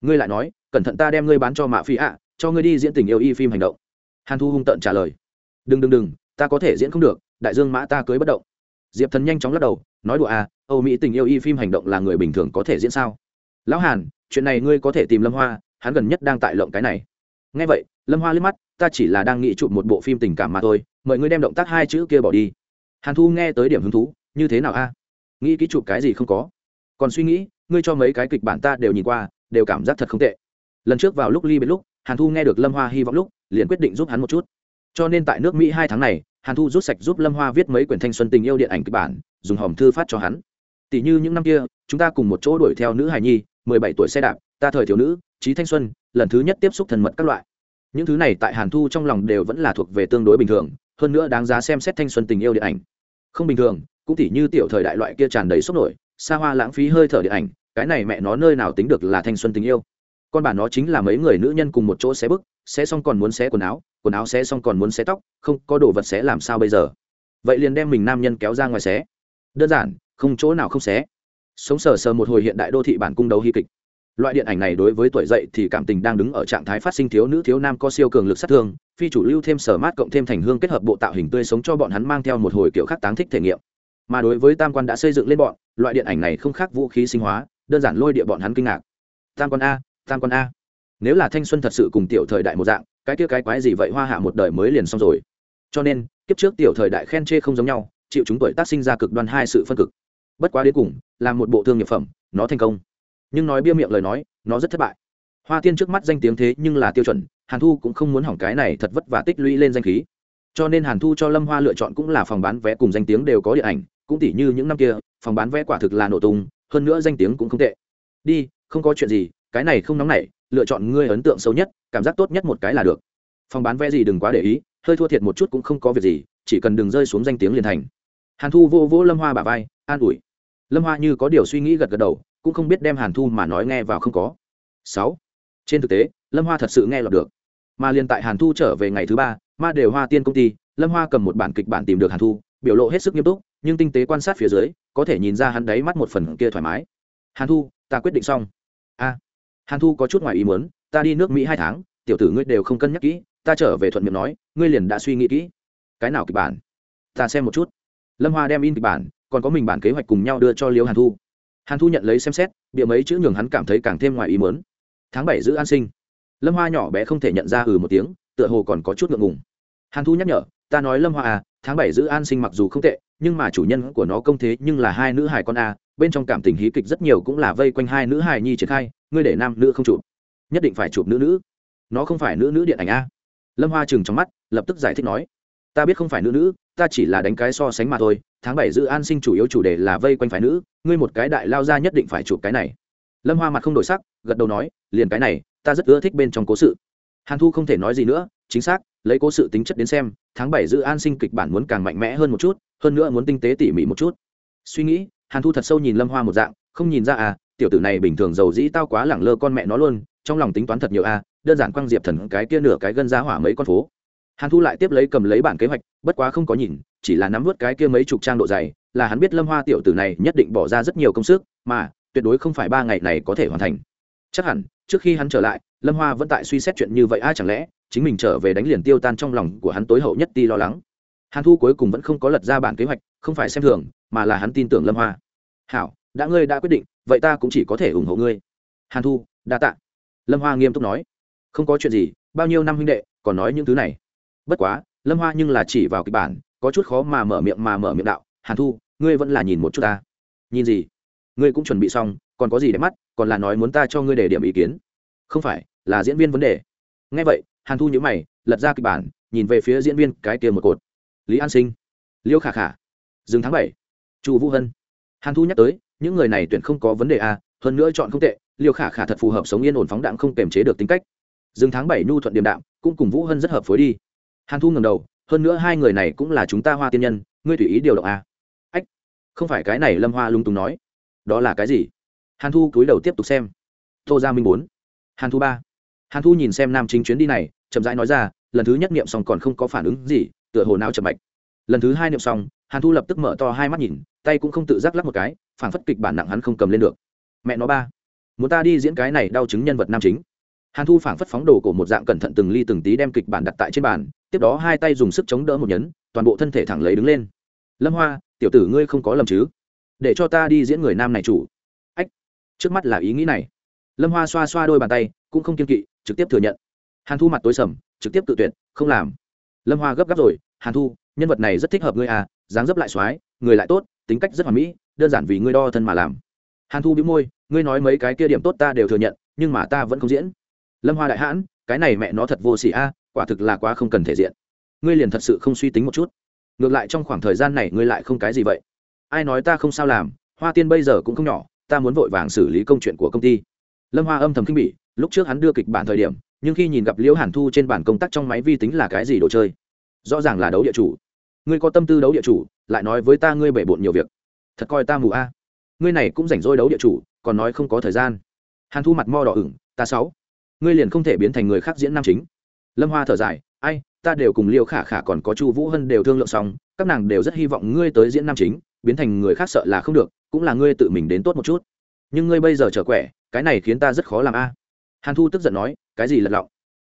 A: Ngươi lại nói, cẩn thận ta đem ngươi bán cho mạ phì ạ, cho ngươi đi diễn tình yêu y phim hành động. Hàn thu hung tợn trả lời, đừng đừng đừng, ta có thể diễn không được, đại dương mã ta cưới bất động. Diệp thần nhanh chóng lắc đầu, nói đùa à âu mỹ tình yêu y phim hành động là người bình thường có thể diễn sao? Lão hàn, chuyện này ngươi có thể tìm lâm hoa, hắn gần nhất đang tại lộng cái này. Ngay vậy, lâm hoa liếc mắt, ta chỉ là đang nghĩ chụp một bộ phim tình cảm mà thôi, mời ngươi đem động tác hai chữ kia bỏ đi. Hàn thu nghe tới điểm hứng thú, như thế nào a? Nghĩ kỹ chụp cái gì không có. Còn suy nghĩ, ngươi cho mấy cái kịch bản ta đều nhìn qua, đều cảm giác thật không tệ. Lần trước vào lúc ly biệt lúc, hàn thu nghe được lâm hoa hy vọng lúc, liền quyết định giúp hắn một chút. Cho nên tại nước mỹ hai tháng này, hàn thu rút sạch giúp lâm hoa viết mấy quyển thanh xuân tình yêu điện ảnh kịch bản, dùng hòm thư phát cho hắn tỷ như những năm kia, chúng ta cùng một chỗ đuổi theo nữ hài nhi, mười bảy tuổi xe đạp, ta thời thiếu nữ trí thanh xuân, lần thứ nhất tiếp xúc thân mật các loại. Những thứ này tại hàn thu trong lòng đều vẫn là thuộc về tương đối bình thường, hơn nữa đáng giá xem xét thanh xuân tình yêu điện ảnh. Không bình thường, cũng tỉ như tiểu thời đại loại kia tràn đầy sốc nổi, xa hoa lãng phí hơi thở điện ảnh, cái này mẹ nó nơi nào tính được là thanh xuân tình yêu. Con bà nó chính là mấy người nữ nhân cùng một chỗ xé bức, xé xong còn muốn xé quần áo quần áo xé xong còn muốn xé tóc, không có đồ vật xé làm sao bây giờ? Vậy liền đem mình nam nhân kéo ra ngoài xé. Đơn giản không chỗ nào không xé. Sống sờ sờ một hồi hiện đại đô thị bản cung đấu hy kịch. Loại điện ảnh này đối với tuổi dậy thì cảm tình đang đứng ở trạng thái phát sinh thiếu nữ thiếu nam có siêu cường lực sát thương, phi chủ lưu thêm sở mát cộng thêm thành hương kết hợp bộ tạo hình tươi sống cho bọn hắn mang theo một hồi kiểu khác táng thích thể nghiệm. Mà đối với tam quan đã xây dựng lên bọn, loại điện ảnh này không khác vũ khí sinh hóa, đơn giản lôi địa bọn hắn kinh ngạc. Tam quan a, tam quan a. Nếu là thanh xuân thật sự cùng tiểu thời đại một dạng, cái kia cái quái gì vậy hoa hạ một đời mới liền xong rồi. Cho nên, kiếp trước tiểu thời đại khen chê không giống nhau, chịu chúng tuổi tác sinh ra cực đoan hai sự phân cực bất quá đến cùng, là một bộ thương nghiệp phẩm, nó thành công. Nhưng nói bia miệng lời nói, nó rất thất bại. Hoa tiên trước mắt danh tiếng thế nhưng là tiêu chuẩn, hàn thu cũng không muốn hỏng cái này thật vất vả tích lũy lên danh khí. Cho nên hàn thu cho lâm hoa lựa chọn cũng là phòng bán vé cùng danh tiếng đều có điện ảnh, cũng tỉ như những năm kia, phòng bán vé quả thực là nổ tung, hơn nữa danh tiếng cũng không tệ. Đi, không có chuyện gì, cái này không nóng nảy, lựa chọn ngươi ấn tượng xấu nhất, cảm giác tốt nhất một cái là được. Phòng bán vé gì đừng quá để ý, hơi thua thiệt một chút cũng không có việc gì, chỉ cần đừng rơi xuống danh tiếng liền thành. Hàn thu vô vỗ lâm hoa bà vai, an ủi lâm hoa như có điều suy nghĩ gật gật đầu, cũng không biết đem hàn thu mà nói nghe vào không có. Sáu, trên thực tế, lâm hoa thật sự nghe lọt được. Mà liền tại hàn thu trở về ngày thứ ba, ma đều hoa tiên công ty, lâm hoa cầm một bản kịch bản tìm được hàn thu, biểu lộ hết sức nghiêm túc, nhưng tinh tế quan sát phía dưới, có thể nhìn ra hắn đáy mắt một phần kia thoải mái. Hàn thu, ta quyết định xong. A. Hàn thu có chút ngoài ý muốn, ta đi nước mỹ hai tháng, tiểu tử ngươi đều không cân nhắc kỹ, ta trở về thuận miệng nói, ngươi liền đã suy nghĩ kỹ. Cái nào kịch bản? Ta xem một chút. Lâm hoa đem in kịch bản còn có mình bản kế hoạch cùng nhau đưa cho liêu hàn thu. Hàn thu nhận lấy xem xét, bịa mấy chữ nhường hắn cảm thấy càng thêm ngoài ý mớn tháng bảy giữ an sinh. Lâm hoa nhỏ bé không thể nhận ra ừ một tiếng, tựa hồ còn có chút ngượng ngùng. Hàn thu nhắc nhở, ta nói lâm hoa à tháng bảy giữ an sinh mặc dù không tệ, nhưng mà chủ nhân của nó công thế nhưng là hai nữ hài con a, bên trong cảm tình hí kịch rất nhiều cũng là vây quanh hai nữ hài nhi triển khai, ngươi để nam nữ không chụp. Nhất định phải chụp nữ nữ. Nó không phải nữ nữ điện ảnh a. Lâm hoa chừng trong mắt, lập tức giải thích nói, ta biết không phải nữ nữ, ta chỉ là đánh cái so sánh mà thôi tháng bảy giữ an sinh chủ yếu chủ đề là vây quanh phái nữ, ngươi một cái đại lao ra nhất định phải chụp cái này. Lâm hoa mặt không đổi sắc, gật đầu nói, liền cái này, ta rất ưa thích bên trong cố sự. Hàn thu không thể nói gì nữa, chính xác, lấy cố sự tính chất đến xem, tháng bảy giữ an sinh kịch bản muốn càng mạnh mẽ hơn một chút, hơn nữa muốn tinh tế tỉ mỉ một chút. Suy nghĩ, hàn thu thật sâu nhìn lâm hoa một dạng, không nhìn ra à tiểu tử này bình thường giàu dĩ tao quá lẳng lơ con mẹ nó luôn, trong lòng tính toán thật nhiều à đơn giản quăng diệp thần cái kia nửa cái gân giá hỏa mấy con phố hàn thu lại tiếp lấy cầm lấy bản kế hoạch, bất quá không có nhìn, chỉ là nắm vớt cái kia mấy chục trang độ dày, là hắn biết lâm hoa tiểu tử này nhất định bỏ ra rất nhiều công sức, mà, tuyệt đối không phải ba ngày này có thể hoàn thành. Chắc hẳn, trước khi hắn trở lại, lâm hoa vẫn tại suy xét chuyện như vậy ai chẳng lẽ, chính mình trở về đánh liền tiêu tan trong lòng của hắn tối hậu nhất ti lo lắng. Hàn thu cuối cùng vẫn không có lật ra bản kế hoạch, không phải xem thường, mà là hắn tin tưởng lâm hoa. Hảo, đã ngươi đã quyết định, vậy ta cũng chỉ có thể ủng hộ ngươi. Hàn thu, đa t ạ lâm hoa nghiêm túc nói. Không có chuyện gì, bao nhiêu năm huynh đệ, còn nói những thứ này bất quá, lâm hoa nhưng là chỉ vào kịch bản, có chút khó mà mở miệng mà mở miệng đạo, hàn thu, ngươi vẫn là nhìn một chút ta. Nhìn gì? Ngươi cũng chuẩn bị xong, còn có gì để mắt, còn là nói muốn ta cho ngươi để điểm ý kiến. Không phải, là diễn viên vấn đề. Ngay vậy, hàn thu nhữ mày, lật ra kịch bản, nhìn về phía diễn viên cái kia một cột. Lý an sinh. Liêu khả khả. Dương tháng bảy. Chu vũ hân. Hàn thu nhắc tới, những người này tuyển không có vấn đề à hơn nữa chọn không tệ, liêu khả khả thật phù hợp sống yên ổn phóng đạm không kềm chế được tính cách. Dương tháng bảy nhu thuận điềm đạm, cũng cùng vũ hân rất hợp phối đi hàn thu ngầm đầu, hơn nữa hai người này cũng là chúng ta hoa tiên nhân, ngươi tùy ý điều động à. ách, không phải cái này lâm hoa lung tùng nói. Đó là cái gì? Hàn thu cúi đầu tiếp tục xem. Tô gia minh bốn, hàn thu ba. Hàn thu nhìn xem nam chính chuyến đi này, chậm rãi nói ra, lần thứ nhất niệm xong còn không có phản ứng gì, tựa hồ não chậm mạch. Lần thứ hai niệm xong, hàn thu lập tức mở to hai mắt nhìn, tay cũng không tự giác lắc một cái, phản phất kịch bản nặng hắn không cầm lên được. Mẹ nó ba, muốn ta đi diễn cái này đau chứng nhân vật nam chính hàn thu phảng phất phóng đồ của một dạng cẩn thận từng ly từng tí đem kịch bản đặt tại trên bàn, tiếp đó hai tay dùng sức chống đỡ một nhấn, toàn bộ thân thể thẳng lấy đứng lên. Lâm hoa, tiểu tử ngươi không có lầm chứ? Để cho ta đi diễn người nam này chủ. Ách, trước mắt là ý nghĩ này. Lâm hoa xoa xoa đôi bàn tay, cũng không kiên kỵ, trực tiếp thừa nhận. Hàn thu mặt tối sầm, trực tiếp tự tuyệt, không làm. Lâm hoa gấp gáp rồi, hàn thu, nhân vật này rất thích hợp ngươi à dáng dấp lại x người lại tốt, tính cách rất hoàn mỹ, đơn giản vì ngươi đo thân mà làm. Hàn thu bị môi, ngươi nói mấy cái kia điểm tốt ta đều thừa nhận, nhưng mà ta vẫn không diễn lâm hoa đại hãn, cái này mẹ nó thật vô s ỉ a, quả thực là quá không cần thể diện. Ngươi liền thật sự không suy tính một chút. Ngược lại trong khoảng thời gian này ngươi lại không cái gì vậy. Ai nói ta không sao làm, hoa tiên bây giờ cũng không nhỏ, ta muốn vội vàng xử lý công chuyện của công ty. Lâm hoa âm thầm khinh bỉ, lúc trước hắn đưa kịch bản thời điểm, nhưng khi nhìn gặp liễu hàn thu trên bản công tác trong máy vi tính là cái gì đồ chơi? Rõ ràng là đấu địa chủ. Ngươi có tâm tư đấu địa chủ, lại nói với ta ngươi bể bộn nhiều việc. Thật coi ta mù a. Ngươi này cũng rảnh rỗi đấu địa chủ, còn nói không có thời gian. Hàn thu mặt mo đỏ ửng, ta sáu ngươi liền không thể biến thành người khác diễn nam chính. Lâm hoa thở dài, ai, ta đều cùng liêu khả khả còn có chu vũ hân đều thương lượng xong, các nàng đều rất hy vọng ngươi tới diễn nam chính, biến thành người khác sợ là không được, cũng là ngươi tự mình đến tốt một chút. Nhưng ngươi bây giờ trở quẻ, cái này khiến ta rất khó làm a. Hàn thu tức giận nói, cái gì lật lọng?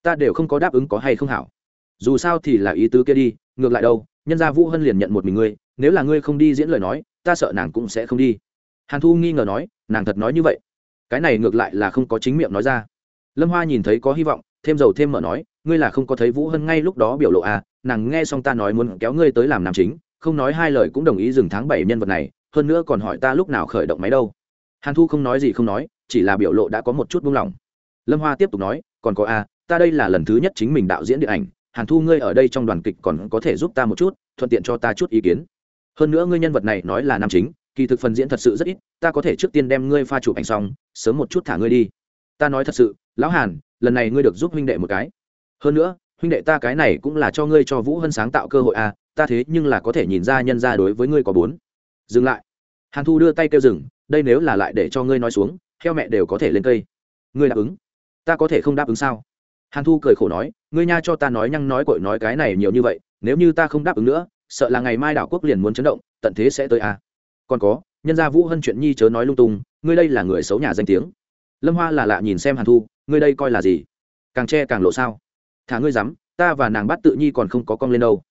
A: Ta đều không có đáp ứng có hay không hảo. Dù sao thì là ý tứ kia đi, ngược lại đâu, nhân gia vũ hân liền nhận một mình ngươi, nếu là ngươi không đi diễn lời nói, ta sợ nàng cũng sẽ không đi. Hàn thu nghi ngờ nói, nàng thật nói như vậy? Cái này ngược lại là không có chính miệng nói ra lâm hoa nhìn thấy có hy vọng thêm dầu thêm mở nói ngươi là không có thấy vũ hân ngay lúc đó biểu lộ à nàng nghe xong ta nói muốn kéo ngươi tới làm nam chính không nói hai lời cũng đồng ý dừng tháng bảy nhân vật này hơn nữa còn hỏi ta lúc nào khởi động máy đâu. Hàn thu không nói gì không nói chỉ là biểu lộ đã có một chút buông lỏng. Lâm hoa tiếp tục nói còn có a à, ta đây là lần thứ nhất chính mình đạo diễn điện ảnh hàn thu ngươi ở đây trong đoàn kịch còn có thể giúp ta một chút thuận tiện cho ta chút ý kiến. Hơn nữa ngươi nhân vật này nói là nam chính kỳ thực phần diễn thật sự rất ít ta có thể trước tiên đem ngươi pha chụp ảnh xong sớm một chút thả ngươi đi ta nói thật sự, lão hàn, lần này ngươi được giúp huynh đệ một cái. Hơn nữa, huynh đệ ta cái này cũng là cho ngươi cho vũ hân sáng tạo cơ hội à ta thế nhưng là có thể nhìn ra nhân ra đối với ngươi có bốn. Dừng lại. Hàn thu đưa tay kêu dừng, đây nếu là lại để cho ngươi nói xuống theo mẹ đều có thể lên cây. Ngươi đáp ứng. Ta có thể không đáp ứng sao? Hàn thu cười khổ nói, ngươi nha cho ta nói nhăng nói cội nói cái này nhiều như vậy, nếu như ta không đáp ứng nữa, sợ là ngày mai đảo quốc liền muốn chấn động, tận thế sẽ tới à. còn có, nhân gia vũ hân chuyện nhi chớ nói lung tung, ngươi đây là người xấu nhà danh tiếng lâm hoa là lạ nhìn xem hàn thu, ngươi đây coi là gì? Càng che càng lộ sao? Thả ngươi dám, ta và nàng bắt tự nhi còn không có con lên đâu.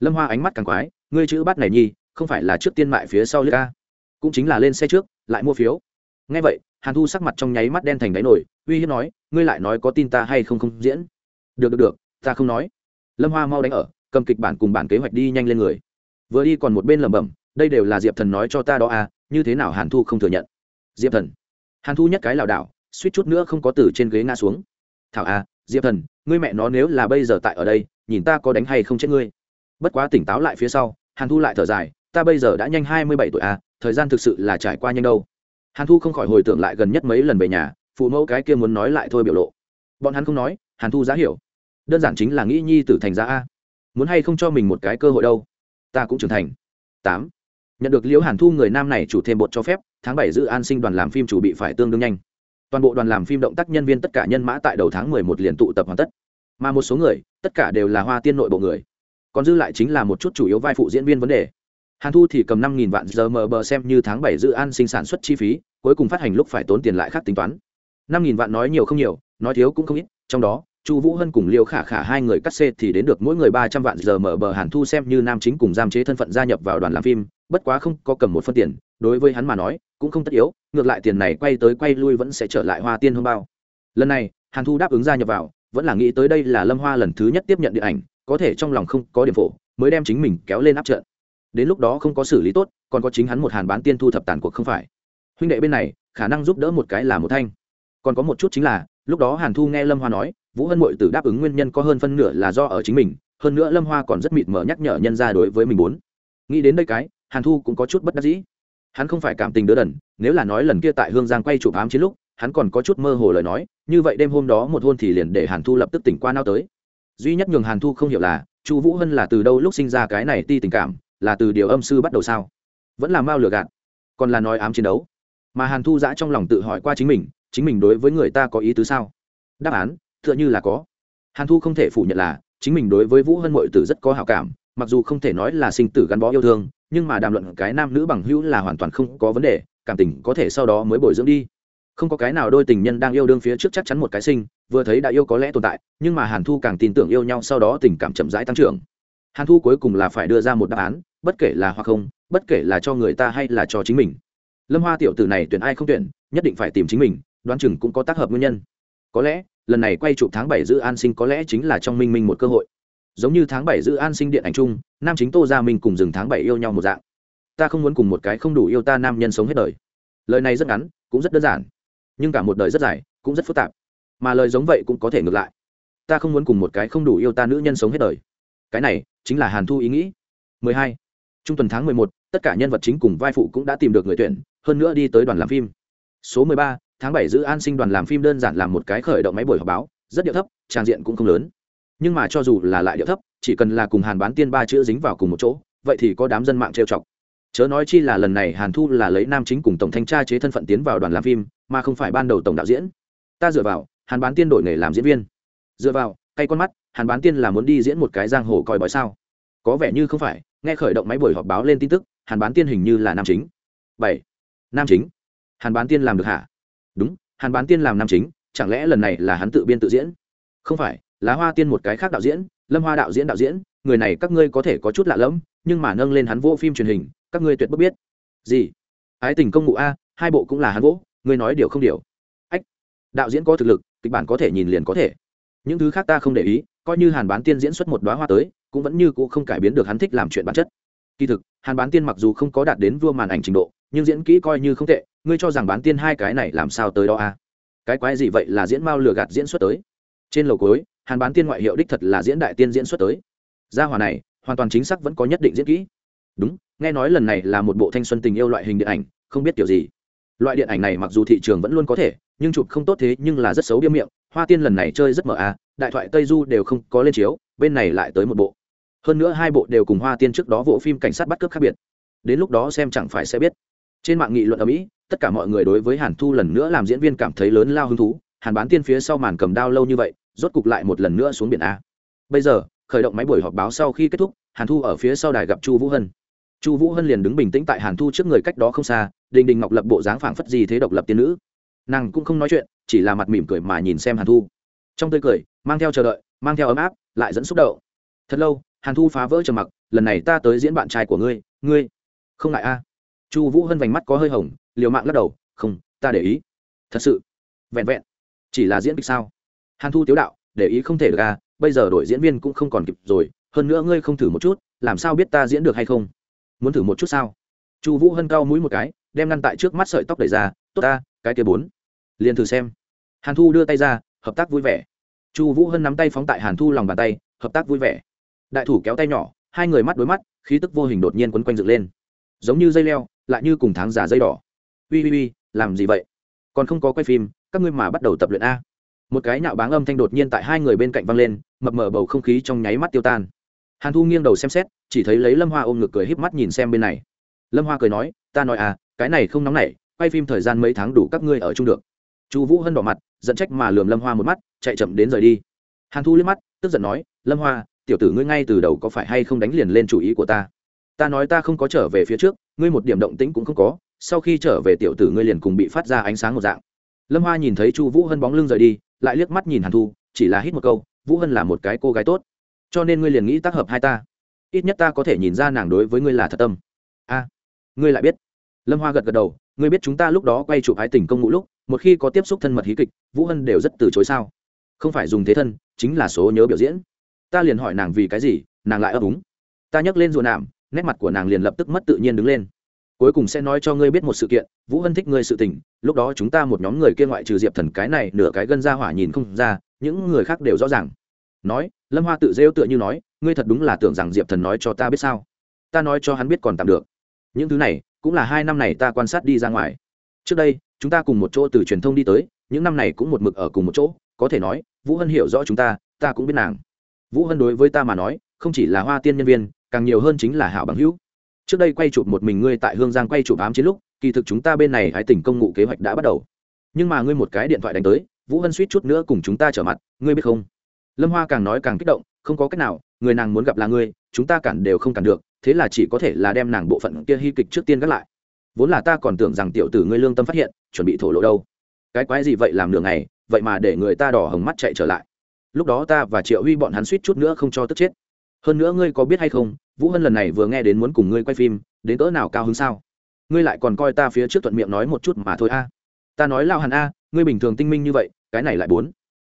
A: Lâm hoa ánh mắt càng quái, ngươi chữ bắt này nhi, không phải là trước tiên mại phía sau lê ca, cũng chính là lên xe trước, lại mua phiếu. Ngay vậy, hàn thu sắc mặt trong nháy mắt đen thành đáy nổi, uy hiếp nói, ngươi lại nói có tin ta hay không không diễn. Được được được, ta không nói. Lâm hoa mau đánh ở, cầm kịch bản cùng bản kế hoạch đi nhanh lên người. Vừa đi còn một bên lẩm bẩm, đây đều là diệp thần nói cho ta đó à như thế nào hàn thu không thừa nhận? Diệp thần. Hàn thu nhất cái lảo đảo suýt chút nữa không có từ trên ghế ngã xuống. Thảo à diệp thần, ngươi mẹ nó nếu là bây giờ tại ở đây, nhìn ta có đánh hay không chết ngươi. Bất quá tỉnh táo lại phía sau, hàn thu lại thở dài, ta bây giờ đã nhanh hai mươi bảy tuổi à thời gian thực sự là trải qua nhanh đâu. Hàn thu không khỏi hồi tưởng lại gần nhất mấy lần về nhà, phụ mẫu cái kia muốn nói lại thôi biểu lộ. Bọn hắn không nói, hàn thu giá hiểu. Đơn giản chính là nghĩ nhi tử thành ra a. Muốn hay không cho mình một cái cơ hội đâu. Ta cũng trưởng thành. Tám. Nhận được liễu hàn thu người nam này chủ thêm bột cho phép, tháng bảy dự an sinh đoàn làm phim chủ bị phải tương đương nhanh toàn bộ đoàn làm phim động tác nhân viên tất cả nhân mã tại đầu tháng mười một liền tụ tập hoàn tất. Mà một số người, tất cả đều là hoa tiên nội bộ người. Còn dư lại chính là một chút chủ yếu vai phụ diễn viên vấn đề. Hàn thu thì cầm năm nghìn vạn giờ mờ bờ xem như tháng bảy dự an sinh sản xuất chi phí, cuối cùng phát hành lúc phải tốn tiền lại khác tính toán. Năm nghìn vạn nói nhiều không nhiều, nói thiếu cũng không ít, trong đó, chu vũ hân cùng liêu khả khả hai người cắt xê thì đến được mỗi người ba trăm vạn giờ mở bờ hàn thu xem như nam chính cùng giam chế thân phận gia nhập vào đoàn làm phim, bất quá không có cầm một phân tiền đối với hắn mà nói, cũng không tất yếu, ngược lại tiền này quay tới quay lui vẫn sẽ trở lại hoa tiên hương bao. Lần này, hàn thu đáp ứng gia nhập vào, vẫn là nghĩ tới đây là lâm hoa lần thứ nhất tiếp nhận điện ảnh, có thể trong lòng không có điểm phổ, mới đem chính mình kéo lên áp trận. Đến lúc đó không có xử lý tốt, còn có chính hắn một hàn bán tiên thu thập tàn cuộc không phải. Huynh đệ bên này, khả năng giúp đỡ một cái là một thanh. Còn có một chút chính là, lúc đó hàn thu nghe lâm hoa nói, vũ hân mội tử đáp ứng nguyên nhân có hơn phân nửa là do ở chính mình, hơn nữa lâm hoa còn rất mịt mờ nhắc nhở nhân ra đối với mình muốn. Nghĩ đến đây cái, hàn thu cũng có chút bất đắc dĩ hắn không phải cảm tình đứa đần, nếu là nói lần kia tại hương giang quay chụp ám chiến lúc, hắn còn có chút mơ hồ lời nói, như vậy đêm hôm đó một hôn thì liền để hàn thu lập tức tỉnh qua nao tới. Duy nhất nhường hàn thu không hiểu là, chu vũ hân là từ đâu lúc sinh ra cái này ti tình cảm, là từ điều âm sư bắt đầu sao? Vẫn là mao lừa gạt, còn là nói ám chiến đấu. Mà hàn thu giã trong lòng tự hỏi qua chính mình chính mình đối với người ta có ý tứ sao? Đáp án, tựa như là có. Hàn thu không thể phủ nhận là, chính mình đối với vũ hân mội tử rất có hào cảm, mặc dù không thể nói là sinh tử gắn bó yêu thương nhưng mà đàm luận cái nam nữ bằng hữu là hoàn toàn không có vấn đề, cảm tình có thể sau đó mới bồi dưỡng đi. Không có cái nào đôi tình nhân đang yêu đương phía trước chắc chắn một cái sinh, vừa thấy đã yêu có lẽ tồn tại, nhưng mà hàn thu càng tin tưởng yêu nhau sau đó tình cảm chậm rãi tăng trưởng. Hàn thu cuối cùng là phải đưa ra một đáp án, bất kể là hoặc không, bất kể là cho người ta hay là cho chính mình. Lâm hoa tiểu tử này tuyển ai không tuyển, nhất định phải tìm chính mình, đoán chừng cũng có tác hợp nguyên nhân. Có lẽ, lần này quay chụp tháng bảy giữ an sinh có lẽ chính là trong minh minh một cơ hội. Giống như tháng bảy giữ an sinh điện ảnh chung nam chính tô gia minh cùng dừng tháng bảy yêu nhau một dạng. Ta không muốn cùng một cái không đủ yêu ta nam nhân sống hết đời. Lời này rất ngắn cũng rất đơn giản. Nhưng cả một đời rất dài cũng rất phức tạp. Mà lời giống vậy cũng có thể ngược lại. Ta không muốn cùng một cái không đủ yêu ta nữ nhân sống hết đời. Cái này chính là hàn thu ý nghĩ. 12. trung tuần tháng 11, tất cả nhân vật chính cùng vai phụ cũng đã tìm được người tuyển hơn nữa đi tới đoàn làm phim. Số 13, tháng 7 giữ an sinh đoàn làm phim đơn giản làm một cái khởi động máy buổi họp báo rất điệu thấp trang diện cũng không lớn. Nhưng mà cho dù là lại điệu thấp chỉ cần là cùng hàn bán tiên ba chữ dính vào cùng một chỗ, vậy thì có đám dân mạng trêu chọc. Chớ nói chi là lần này hàn thu là lấy nam chính cùng tổng thanh tra chế thân phận tiến vào đoàn làm phim, mà không phải ban đầu tổng đạo diễn. Ta dựa vào, hàn bán tiên đổi nghề làm diễn viên. Dựa vào, cay con mắt, hàn bán tiên là muốn đi diễn một cái giang hồ coi bói sao? Có vẻ như không phải, nghe khởi động máy buổi họp báo lên tin tức, hàn bán tiên hình như là nam chính. Bảy. Nam chính? Hàn bán tiên làm được hả? Đúng, hàn bán tiên làm nam chính, chẳng lẽ lần này là hắn tự biên tự diễn? Không phải, lá hoa tiên một cái khác đạo diễn lâm hoa đạo diễn đạo diễn, người này các ngươi có thể có chút lạ lẫm, nhưng mà nâng lên hắn vô phim truyền hình, các ngươi tuyệt bất biết. Gì? Ái tình công ngụ a, hai bộ cũng là hắn vỗ, ngươi nói điều không điều. Ách, đạo diễn có thực lực, kịch bản có thể nhìn liền có thể. Những thứ khác ta không để ý, coi như hàn bán tiên diễn xuất một đoá hoa tới, cũng vẫn như cũ không cải biến được hắn thích làm chuyện bản chất. Kỳ thực, hàn bán tiên mặc dù không có đạt đến vua màn ảnh trình độ, nhưng diễn kỹ coi như không tệ, ngươi cho rằng bán tiên hai cái này làm sao tới đó a? Cái quái gì vậy là diễn mao lừa gạt diễn xuất tới? Trên lầu cối hàn bán tiên ngoại hiệu đích thật là diễn đại tiên diễn xuất tới. Gia hòa này, hoàn toàn chính xác vẫn có nhất định diễn kỹ. Đúng, nghe nói lần này là một bộ thanh xuân tình yêu loại hình điện ảnh, không biết kiểu gì. Loại điện ảnh này mặc dù thị trường vẫn luôn có thể, nhưng chụp không tốt thế nhưng là rất xấu biêm miệng. Hoa tiên lần này chơi rất mờ à đại thoại tây du đều không có lên chiếu, bên này lại tới một bộ. Hơn nữa hai bộ đều cùng hoa tiên trước đó vỗ phim cảnh sát bắt cướp khác biệt. Đến lúc đó xem chẳng phải sẽ biết. Trên mạng nghị luận ở mỹ, tất cả mọi người đối với hàn thu lần nữa làm diễn viên cảm thấy lớn lao hứng thú. Hàn bán tiên phía sau màn cầm đao lâu như vậy rốt cục lại một lần nữa xuống biển a. Bây giờ, khởi động máy buổi họp báo sau khi kết thúc, hàn thu ở phía sau đài gặp chu vũ hân. Chu vũ hân liền đứng bình tĩnh tại hàn thu trước người cách đó không xa, đình đình ngọc lập bộ dáng phảng phất gì thế độc lập tiên nữ. Nàng cũng không nói chuyện, chỉ là mặt mỉm cười mà nhìn xem hàn thu. Trong tươi cười, mang theo chờ đợi, mang theo ấm áp, lại dẫn xúc động. Thật lâu, hàn thu phá vỡ trầm mặc, lần này ta tới diễn bạn trai của ngươi ngươi. Không ngại a. Chu vũ hân vành mắt có hơi hồng, liều mạng lắc đầu, không, ta để ý. Thật sự, vẹn vẹn, chỉ là diễn kịch sao? Hàn thu tiếu đạo, để ý không thể được à bây giờ đội diễn viên cũng không còn kịp rồi, hơn nữa ngươi không thử một chút, làm sao biết ta diễn được hay không? Muốn thử một chút sao? Chu vũ hân cao mũi một cái, đem ngăn tại trước mắt sợi tóc đẩy ra, tốt ta, cái kia bốn. Liền thử xem. Hàn thu đưa tay ra, hợp tác vui vẻ. Chu vũ hân nắm tay phóng tại hàn thu lòng bàn tay, hợp tác vui vẻ. Đại thủ kéo tay nhỏ, hai người mắt đối mắt, khí tức vô hình đột nhiên quấn quanh dựng lên. Giống như dây leo, lại như cùng tháng giả dây đỏ. Ui ui ui, làm gì vậy? Còn không có quay phim, các ngươi mà bắt đầu tập luyện a một cái nhạo báng âm thanh đột nhiên tại hai người bên cạnh văng lên, mập mờ bầu không khí trong nháy mắt tiêu tan. Hàn thu nghiêng đầu xem xét, chỉ thấy lấy lâm hoa ôm ngực cười híp mắt nhìn xem bên này. Lâm hoa cười nói, ta nói à cái này không nóng nảy, quay phim thời gian mấy tháng đủ các ngươi ở chung được. Chu vũ hân đỏ mặt dẫn trách mà lườm lâm hoa một mắt, chạy chậm đến rời đi. Hàn thu liếc mắt, tức giận nói, lâm hoa, tiểu tử ngươi ngay từ đầu có phải hay không đánh liền lên chủ ý của ta? Ta nói ta không có trở về phía trước, ngươi một điểm động tĩnh cũng không có, sau khi trở về tiểu tử ngươi liền cùng bị phát ra ánh sáng một dạng. Lâm hoa nhìn thấy chu vũ hân bóng lưng rời đi lại liếc mắt nhìn hàn thu, chỉ là hít một câu, vũ hân là một cái cô gái tốt, cho nên ngươi liền nghĩ tác hợp hai ta. Ít nhất ta có thể nhìn ra nàng đối với ngươi là thật tâm. A, ngươi lại biết. Lâm hoa gật gật đầu, ngươi biết chúng ta lúc đó quay chụp ái tình công ngũ lúc, một khi có tiếp xúc thân mật hí kịch, vũ hân đều rất từ chối sao? Không phải dùng thế thân, chính là số nhớ biểu diễn. Ta liền hỏi nàng vì cái gì, nàng lại ấp úng. Ta nhấc lên rùa nạm, nét mặt của nàng liền lập tức mất tự nhiên đứng lên. Cuối cùng sẽ nói cho ngươi biết một sự kiện, vũ hân thích ngươi sự tình lúc đó chúng ta một nhóm người kia ngoại trừ diệp thần cái này nửa cái gân ra hỏa nhìn không ra, những người khác đều rõ ràng. Nói, lâm hoa tự rêu tựa như nói, ngươi thật đúng là tưởng rằng diệp thần nói cho ta biết sao? Ta nói cho hắn biết còn tạm được. Những thứ này cũng là hai năm này ta quan sát đi ra ngoài. Trước đây, chúng ta cùng một chỗ từ truyền thông đi tới, những năm này cũng một mực ở cùng một chỗ, có thể nói, vũ hân hiểu rõ chúng ta ta cũng biết nàng. Vũ hân đối với ta mà nói, không chỉ là hoa tiên nhân viên, càng nhiều hơn chính là hảo bằng hữu. Trước đây quay chụp một mình ngươi tại hương giang quay chụp ám chiến lúc kỳ thực chúng ta bên này hãy tỉnh công ngụ kế hoạch đã bắt đầu. Nhưng mà ngươi một cái điện thoại đánh tới, vũ hân suýt chút nữa cùng chúng ta trở mặt, ngươi biết không? Lâm hoa càng nói càng kích động, không có cách nào, người nàng muốn gặp là ngươi, chúng ta cản đều không cản được, thế là chỉ có thể là đem nàng bộ phận kia hy kịch trước tiên gác lại. Vốn là ta còn tưởng rằng tiểu tử ngươi lương tâm phát hiện, chuẩn bị thổ lộ đâu. Cái quái gì vậy làm nửa ngày, vậy mà để người ta đỏ hồng mắt chạy trở lại. Lúc đó ta và triệu huy bọn hắn suýt chút nữa không cho tức chết. Hơn nữa ngươi có biết hay không, vũ hân lần này vừa nghe đến muốn cùng ngươi quay phim, đến cỡ nào cao hứng sao? Ngươi lại còn coi ta phía trước thuận miệng nói một chút mà thôi a. Ta nói lao hàn a ngươi bình thường tinh minh như vậy cái này lại bốn.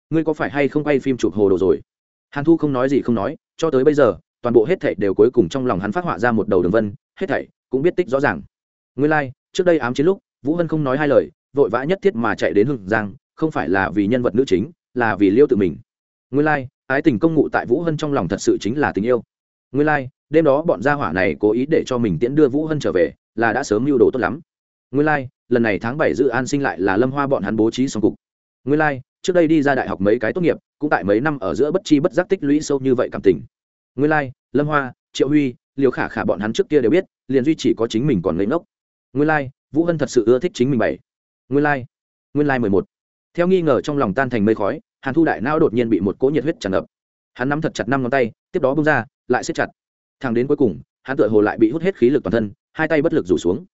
A: Ngươi có phải hay không quay phim chụp hồ đồ rồi? Hàn thu không nói gì không nói cho tới bây giờ toàn bộ hết thảy đều cuối cùng trong lòng hắn phát họa ra một đầu đường vân hết thảy cũng biết tích rõ ràng. Ngươi lai、like, trước đây ám chiến lúc vũ hân không nói hai lời vội vã nhất thiết mà chạy đến hưng giang không phải là vì nhân vật nữ chính là vì liêu tự mình. Ngươi lai、like, ái tình công ngụ tại vũ hân trong lòng thật sự chính là tình yêu. Ngươi lai、like, đêm đó bọn gia hỏa này cố ý để cho mình tiễn đưa vũ hân trở về là đã sớm mưu đồ tốt lắm. Nguyên lai、like, lần này tháng bảy dự an sinh lại là lâm hoa bọn hắn bố trí xong cục. Nguyên lai、like, trước đây đi ra đại học mấy cái tốt nghiệp cũng tại mấy năm ở giữa bất chi bất giác tích lũy sâu như vậy cảm tình. Nguyên lai、like, lâm hoa triệu huy liều khả khả bọn hắn trước kia đều biết liền duy chỉ có chính mình còn lấy ngốc. Nguyên Lai, vũ hân thật sự ưa thích chính mình bảy. Nguyên lai、like, nguyên mười một. Theo nghi ngờ trong lòng tan thành mây khói hàn thu đại não đột nhiên bị một cỗ nhiệt huyết tràn ngập. Hắn nắm thật chặt năm ngón tay tiếp đó bung ra lại xếp chặt. Thằng đến cuối cùng hắn tựa hồ lại bị hút hết khí lực toàn thân hai tay bất lực rủ xuống.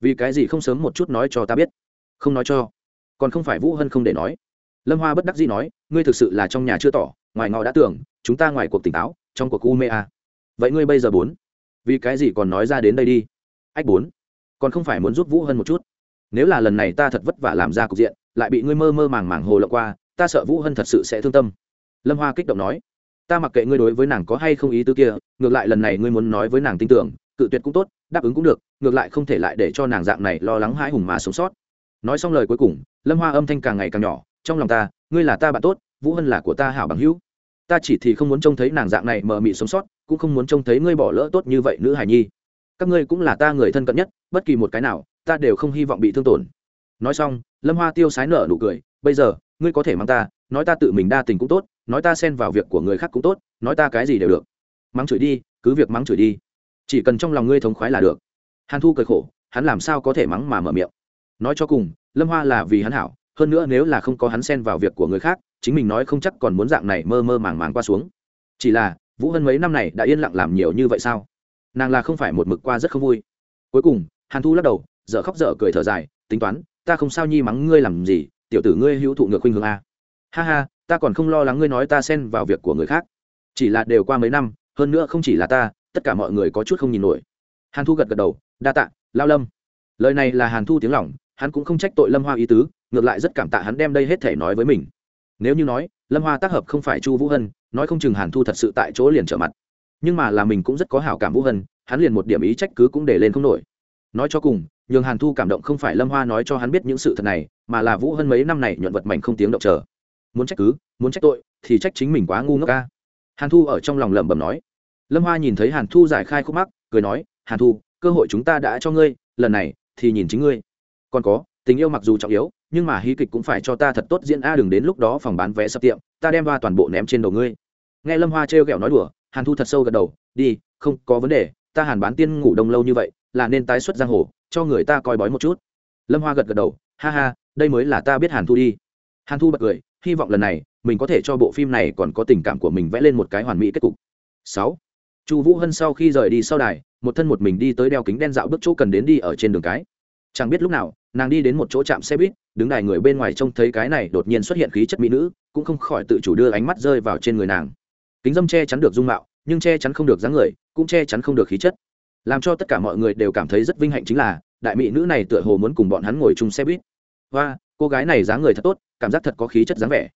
A: Vì cái gì không sớm một chút nói cho ta biết? Không nói cho. Còn không phải vũ hân không để nói. Lâm hoa bất đắc dĩ nói, ngươi thực sự là trong nhà chưa tỏ, ngoài ngọ đã tưởng, chúng ta ngoài cuộc tỉnh táo, trong cuộc u mê a. Vậy ngươi bây giờ bốn? Vì cái gì còn nói ra đến đây đi? Ách bốn. Còn không phải muốn giúp vũ hân một chút? Nếu là lần này ta thật vất vả làm ra cục diện, lại bị ngươi mơ mơ màng màng hồ lộng qua, ta sợ vũ hân thật sự sẽ thương tâm. Lâm hoa kích động nói, ta mặc kệ ngươi đối với nàng có hay không ý tứ kia, ngược lại lần này ngươi muốn nói với nàng tin tưởng cự tuyệt cũng tốt, đáp ứng cũng được, ngược lại không thể lại để cho nàng dạng này lo lắng hãi hùng mà sống sót. Nói xong lời cuối cùng, lâm hoa âm thanh càng ngày càng nhỏ, trong lòng ta, ngươi là ta bạn tốt, vũ hân là của ta hảo bằng hữu. Ta chỉ thì không muốn trông thấy nàng dạng này mờ mị sống sót, cũng không muốn trông thấy ngươi bỏ lỡ tốt như vậy nữ hải nhi. Các ngươi cũng là ta người thân cận nhất, bất kỳ một cái nào, ta đều không hy vọng bị thương tổn. Nói xong, lâm hoa tiêu sái nở nụ cười, bây giờ, ngươi có thể mang ta, nói ta tự mình đa tình cũng tốt, nói ta xen vào việc của người khác cũng tốt, nói ta cái gì đều được. Mắng chửi đi, cứ việc mắng chửi đi chỉ cần trong lòng ngươi thống khoái là được. Hàn thu cười khổ, hắn làm sao có thể mắng mà mở miệng? Nói cho cùng, lâm hoa là vì hắn hảo, hơn nữa nếu là không có hắn xen vào việc của người khác, chính mình nói không chắc còn muốn dạng này mơ mơ màng màng qua xuống. Chỉ là, vũ hân mấy năm này đã yên lặng làm nhiều như vậy sao? Nàng là không phải một mực qua rất không vui. Cuối cùng, hàn thu lắc đầu, dở khóc dở cười thở dài, tính toán, ta không sao nhi mắng ngươi làm gì, tiểu tử ngươi hữu thụ ngược khuynh hướng a. Ha ha, ta còn không lo lắng ngươi nói ta xen vào việc của người khác. Chỉ là đều qua mấy năm, hơn nữa không chỉ là ta tất cả mọi người có chút không nhìn nổi. Hàn thu gật gật đầu, đa tạ, lao lâm. Lời này là hàn thu tiếng lỏng hắn cũng không trách tội lâm hoa ý tứ, ngược lại rất cảm tạ hắn đem đây hết thể nói với mình. Nếu như nói, lâm hoa tác hợp không phải chu vũ hân, nói không chừng hàn thu thật sự tại chỗ liền trở mặt. Nhưng mà là mình cũng rất có hảo cảm vũ hân, hắn liền một điểm ý trách cứ cũng để lên không nổi. Nói cho cùng, nhường hàn thu cảm động không phải lâm hoa nói cho hắn biết những sự thật này, mà là vũ hân mấy năm này nhuận vật mảnh không tiếng động chờ. Muốn trách cứ, muốn trách tội, thì trách chính mình quá ngu ngốc ca hàn thu ở trong lòng lẩm bẩm nói lâm hoa nhìn thấy hàn thu giải khai khúc mắc, cười nói, hàn thu, cơ hội chúng ta đã cho ngươi, lần này thì nhìn chính ngươi. Còn có, tình yêu mặc dù trọng yếu, nhưng mà hí kịch cũng phải cho ta thật tốt diễn a, đừng đến lúc đó phòng bán vé sập tiệm, ta đem va toàn bộ ném trên đầu ngươi. Nghe lâm hoa trêu ghẹo nói đùa, hàn thu thật sâu gật đầu, đi, không có vấn đề, ta hàn bán tiên ngủ đông lâu như vậy, là nên tái xuất giang hồ, cho người ta coi bói một chút. Lâm hoa gật gật đầu, ha ha, đây mới là ta biết hàn thu đi. Hàn thu bật cười, hy vọng lần này, mình có thể cho bộ phim này còn có tình cảm của mình vẽ lên một cái hoàn mỹ kết cục. Sáu chu vũ hân sau khi rời đi sau đài, một thân một mình đi tới đeo kính đen dạo bước chỗ cần đến đi ở trên đường cái. Chẳng biết lúc nào, nàng đi đến một chỗ chạm xe buýt, đứng đài người bên ngoài trông thấy cái này đột nhiên xuất hiện khí chất mỹ nữ, cũng không khỏi tự chủ đưa ánh mắt rơi vào trên người nàng. Kính dâm che chắn được dung mạo, nhưng che chắn không được dáng người, cũng che chắn không được khí chất. Làm cho tất cả mọi người đều cảm thấy rất vinh hạnh chính là, đại mỹ nữ này tựa hồ muốn cùng bọn hắn ngồi chung xe buýt. Và cô gái này dáng người thật tốt, cảm giác thật có khí chất dáng vẻ.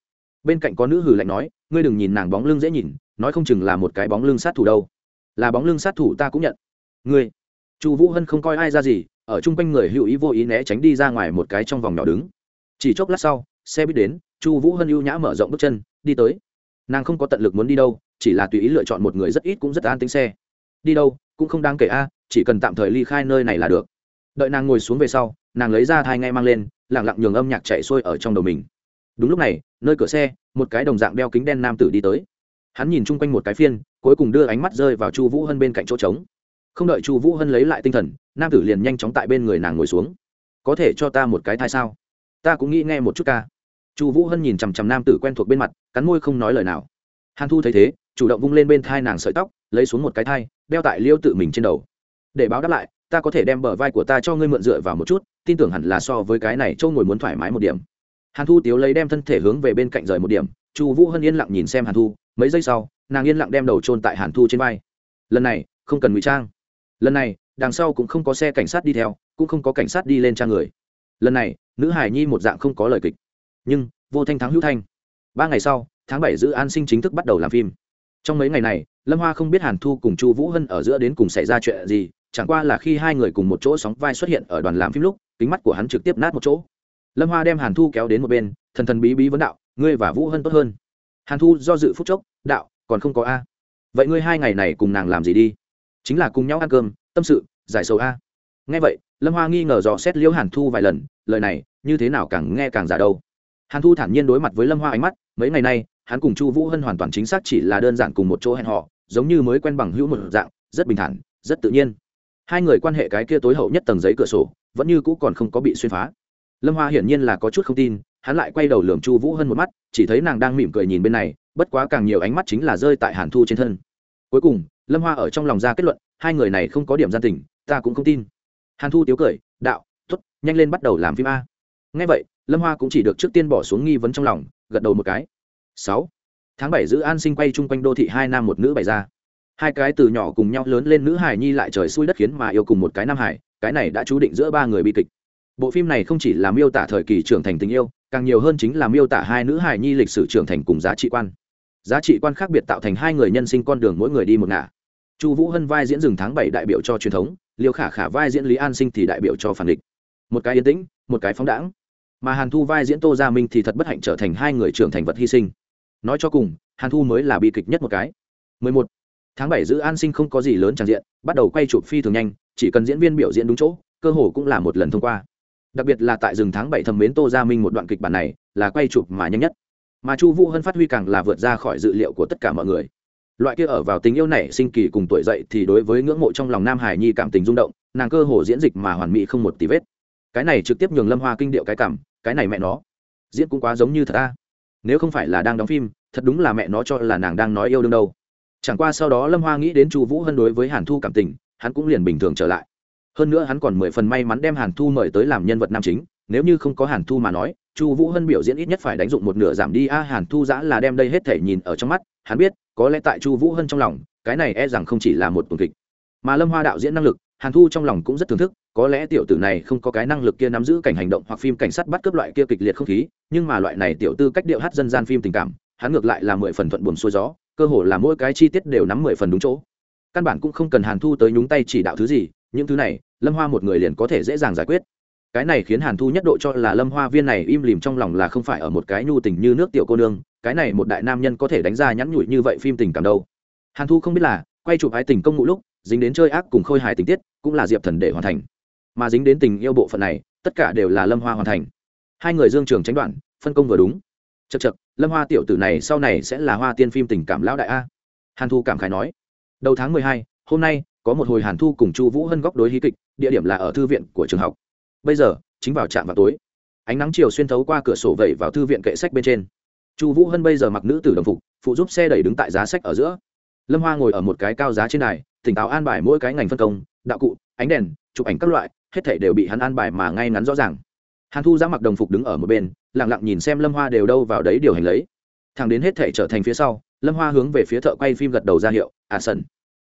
A: Bên cạnh có nữ hử lạnh nói, ngươi đừng nhìn nàng bóng lưng dễ nhìn, nói không chừng là một cái bóng lưng sát thủ đâu là bóng lưng sát thủ ta cũng nhận. Ngươi, chu vũ hân không coi ai ra gì, ở chung quanh người hữu ý vô ý né tránh đi ra ngoài một cái trong vòng nhỏ đứng. Chỉ chốc lát sau, xe buýt đến, chu vũ hân ưu nhã mở rộng bước chân, đi tới. Nàng không có tận lực muốn đi đâu, chỉ là tùy ý lựa chọn một người rất ít cũng rất an tính xe. Đi đâu, cũng không đáng kể a, chỉ cần tạm thời ly khai nơi này là được. Đợi nàng ngồi xuống về sau, nàng lấy ra thai ngay mang lên lẳng lặng nhường âm nhạc chạy xuôi ở trong đầu mình. Đúng lúc này, nơi cửa xe, một cái đồng dạng đeo kính đen nam tử đi tới. Hắn nhìn chung quanh một cái phiên cuối cùng đưa ánh mắt rơi vào chu vũ hân bên cạnh chỗ trống. Không đợi chu vũ hân lấy lại tinh thần, nam tử liền nhanh chóng tại bên người nàng ngồi xuống. Có thể cho ta một cái thai sao? Ta cũng nghĩ nghe một chút ca. Chu vũ hân nhìn chằm chằm nam tử quen thuộc bên mặt, cắn môi không nói lời nào. Hàn thu thấy thế, chủ động vung lên bên thai nàng sợi tóc, lấy xuống một cái thai, đeo tại liêu tự mình trên đầu. Để báo đáp lại, ta có thể đem bờ vai của ta cho ngươi mượn dựa vào một chút, tin tưởng hẳn là so với cái này châu ngồi muốn thoải mái một điểm. Hàn thu tiếu lấy đem thân thể hướng về bên cạnh rời một điểm. Chu vũ hân yên lặng nhìn xem hàn thu, mấy giây sau nàng yên lặng đem đầu trôn tại hàn thu trên vai. Lần này, không cần ngụy trang. Lần này, đằng sau cũng không có xe cảnh sát đi theo, cũng không có cảnh sát đi lên trang người. Lần này, nữ hải nhi một dạng không có lời kịch. Nhưng, vô thanh thắng hữu thanh. Ba ngày sau, tháng bảy giữ an sinh chính thức bắt đầu làm phim. Trong mấy ngày này, lâm hoa không biết hàn thu cùng chu vũ hân ở giữa đến cùng xảy ra chuyện gì, chẳng qua là khi hai người cùng một chỗ sóng vai xuất hiện ở đoàn làm phim lúc, kính mắt của hắn trực tiếp nát một chỗ. Lâm hoa đem hàn thu kéo đến một bên, thần thần bí bí vấn đạo, ngươi và vũ hân tốt hơn. Hàn thu do dự phúc chốc, đạo còn không có a. Vậy ngươi hai ngày này cùng nàng làm gì đi? Chính là cùng nhau ăn cơm, tâm sự, giải sầu a. Nghe vậy, lâm hoa nghi ngờ dò xét liễu hàn thu vài lần, lời này, như thế nào càng nghe càng giả đâu. Hàn thu thản nhiên đối mặt với lâm hoa ánh mắt, mấy ngày nay, hắn cùng chu vũ hân hoàn toàn chính xác chỉ là đơn giản cùng một chỗ hẹn họ giống như mới quen bằng hữu một dạng, rất bình thản, rất tự nhiên. Hai người quan hệ cái kia tối hậu nhất tầng giấy cửa sổ, vẫn như cũ còn không có bị xuyên phá. Lâm hoa hiển nhiên là có chút không tin, hắn lại quay đầu lường chu vũ hân một mắt, chỉ thấy nàng đang mỉm cười nhìn bên này bất quá càng nhiều ánh mắt chính là rơi tại hàn thu trên thân. Cuối cùng, lâm hoa ở trong lòng ra kết luận, hai người này không có điểm gian tình, ta cũng không tin. Hàn thu tiếu cười, đạo t ố t nhanh lên bắt đầu làm phim a. Ngay vậy, lâm hoa cũng chỉ được trước tiên bỏ xuống nghi vấn trong lòng, gật đầu một cái. Sáu. Tháng bảy giữ an sinh quay chung quanh đô thị hai nam một nữ bày ra. Hai cái từ nhỏ cùng nhau lớn lên nữ hải nhi lại trời xui đất khiến mà yêu cùng một cái nam hải cái này đã chú định giữa ba người bi kịch. Bộ phim này không chỉ là miêu tả thời kỳ trưởng thành tình yêu, càng nhiều hơn chính là miêu tả hai nữ hải nhi lịch sử trưởng thành cùng giá trị quan giá trị quan khác biệt tạo thành hai người nhân sinh con đường mỗi người đi một ngả. Chu vũ hân vai diễn rừng tháng bảy đại biểu cho truyền thống, liêu khả khả vai diễn lý an sinh thì đại biểu cho phản địch. Một cái yên tĩnh, một cái phóng đãng. Mà hàn thu vai diễn tô gia minh thì thật bất hạnh trở thành hai người trưởng thành vật hy sinh. Nói cho cùng, hàn thu mới là bi kịch nhất một cái. 11. tháng bảy giữ an sinh không có gì lớn tràn diện, bắt đầu quay chụp phi thường nhanh, chỉ cần diễn viên biểu diễn đúng chỗ, cơ hồ cũng là một lần thông qua. Đặc biệt là tại rừng tháng bảy thầm mến tô gia minh một đoạn kịch bản này, là quay chụp mà nhanh nhất mà chu vũ hân phát huy càng là vượt ra khỏi dự liệu của tất cả mọi người. Loại kia ở vào tình yêu này sinh kỳ cùng tuổi dậy thì đối với ngưỡng mộ trong lòng nam hải nhi cảm tình rung động, nàng cơ hồ diễn dịch mà hoàn mỹ không một tí vết. Cái này trực tiếp nhường lâm hoa kinh điệu cái cảm, cái này mẹ nó. Diễn cũng quá giống như thật ta nếu không phải là đang đóng phim, thật đúng là mẹ nó cho là nàng đang nói yêu đương đâu. Chẳng qua sau đó lâm hoa nghĩ đến chu vũ hân đối với hàn thu cảm tình, hắn cũng liền bình thường trở lại. Hơn nữa hắn còn mười phần may mắn đem hàn thu mời tới làm nhân vật nam chính, nếu như không có hàn thu mà nói chu vũ hân biểu diễn ít nhất phải đánh dụng một nửa giảm đi, a hàn thu giã là đem đây hết thể nhìn ở trong mắt, hắn biết, có lẽ tại chu vũ hân trong lòng, cái này e rằng không chỉ là một tuần kịch. Mà lâm hoa đạo diễn năng lực, hàn thu trong lòng cũng rất thưởng thức, có lẽ tiểu tử này không có cái năng lực kia nắm giữ cảnh hành động hoặc phim cảnh sát bắt cướp loại kia kịch liệt không khí, nhưng mà loại này tiểu tư cách điệu hát dân gian phim tình cảm, hắn ngược lại là mười phần thuận buồm xuôi gió, cơ hồ là mỗi cái chi tiết đều nắm mười phần đúng chỗ. Căn bản cũng không cần hàn thu tới nhúng tay chỉ đạo thứ gì, những thứ này, lâm hoa một người liền có thể dễ dàng giải quyết cái này khiến hàn thu nhất độ cho là lâm hoa viên này im lìm trong lòng là không phải ở một cái nhu tình như nước tiểu cô nương, cái này một đại nam nhân có thể đánh ra nhắn nhủi như vậy phim tình cảm đâu. Hàn thu không biết là, quay chụp ái tình công ngụ lúc, dính đến chơi ác cùng khôi hài tình tiết, cũng là diệp thần để hoàn thành. Mà dính đến tình yêu bộ phận này, tất cả đều là lâm hoa hoàn thành. Hai người dương trường tránh đoạn, phân công vừa đúng. Chật chật lâm hoa tiểu tử này sau này sẽ là hoa tiên phim tình cảm lão đại a. Hàn thu cảm khái nói. Đầu tháng mười hai, hôm nay, có một hồi hàn thu cùng chu vũ hân góc đối hí kịch, địa điểm là ở thư viện của trường học bây giờ, chính vào trạm vào tối. Ánh nắng chiều xuyên thấu qua cửa sổ vẩy vào thư viện kệ sách bên trên. Chu vũ hân bây giờ mặc nữ tử đồng phục, phụ giúp xe đẩy đứng tại giá sách ở giữa. Lâm hoa ngồi ở một cái cao giá trên đài, tỉnh táo an bài mỗi cái ngành phân công, đạo cụ, ánh đèn, chụp ảnh các loại, hết thể đều bị hắn an bài mà ngay ngắn rõ ràng. Hàn thu ra mặc đồng phục đứng ở một bên lẳng lặng nhìn xem lâm hoa đều đâu vào đấy điều hành lấy. Thằng đến hết thể trở thành phía sau, lâm hoa hướng về phía thợ quay phim gật đầu ra hiệu à sân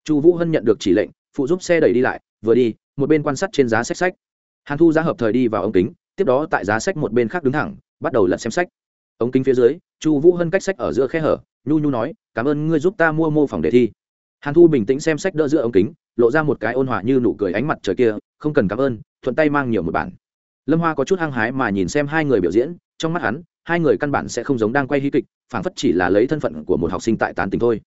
A: chu vũ hân nhận được chỉ lệnh, phụ giúp xe đẩy đi lại, vừa đi, một bên quan sát trên giá sách sách hàn thu giá hợp thời đi vào ống kính, tiếp đó tại giá sách một bên khác đứng thẳng, bắt đầu lật xem sách. Ống kính phía dưới, chu vũ hân cách sách ở giữa khe hở, nhu nhu nói, cảm ơn ngươi giúp ta mua mô phòng đề thi. Hàn thu bình tĩnh xem sách đỡ giữa ống kính, lộ ra một cái ôn hòa như nụ cười ánh mặt trời kia, không cần cảm ơn, thuận tay mang nhiều một bản. Lâm hoa có chút hăng hái mà nhìn xem hai người biểu diễn, trong mắt hắn, hai người căn bản sẽ không giống đang quay hí kịch, phảng phất chỉ là lấy thân phận của một học sinh tại tán tình thôi.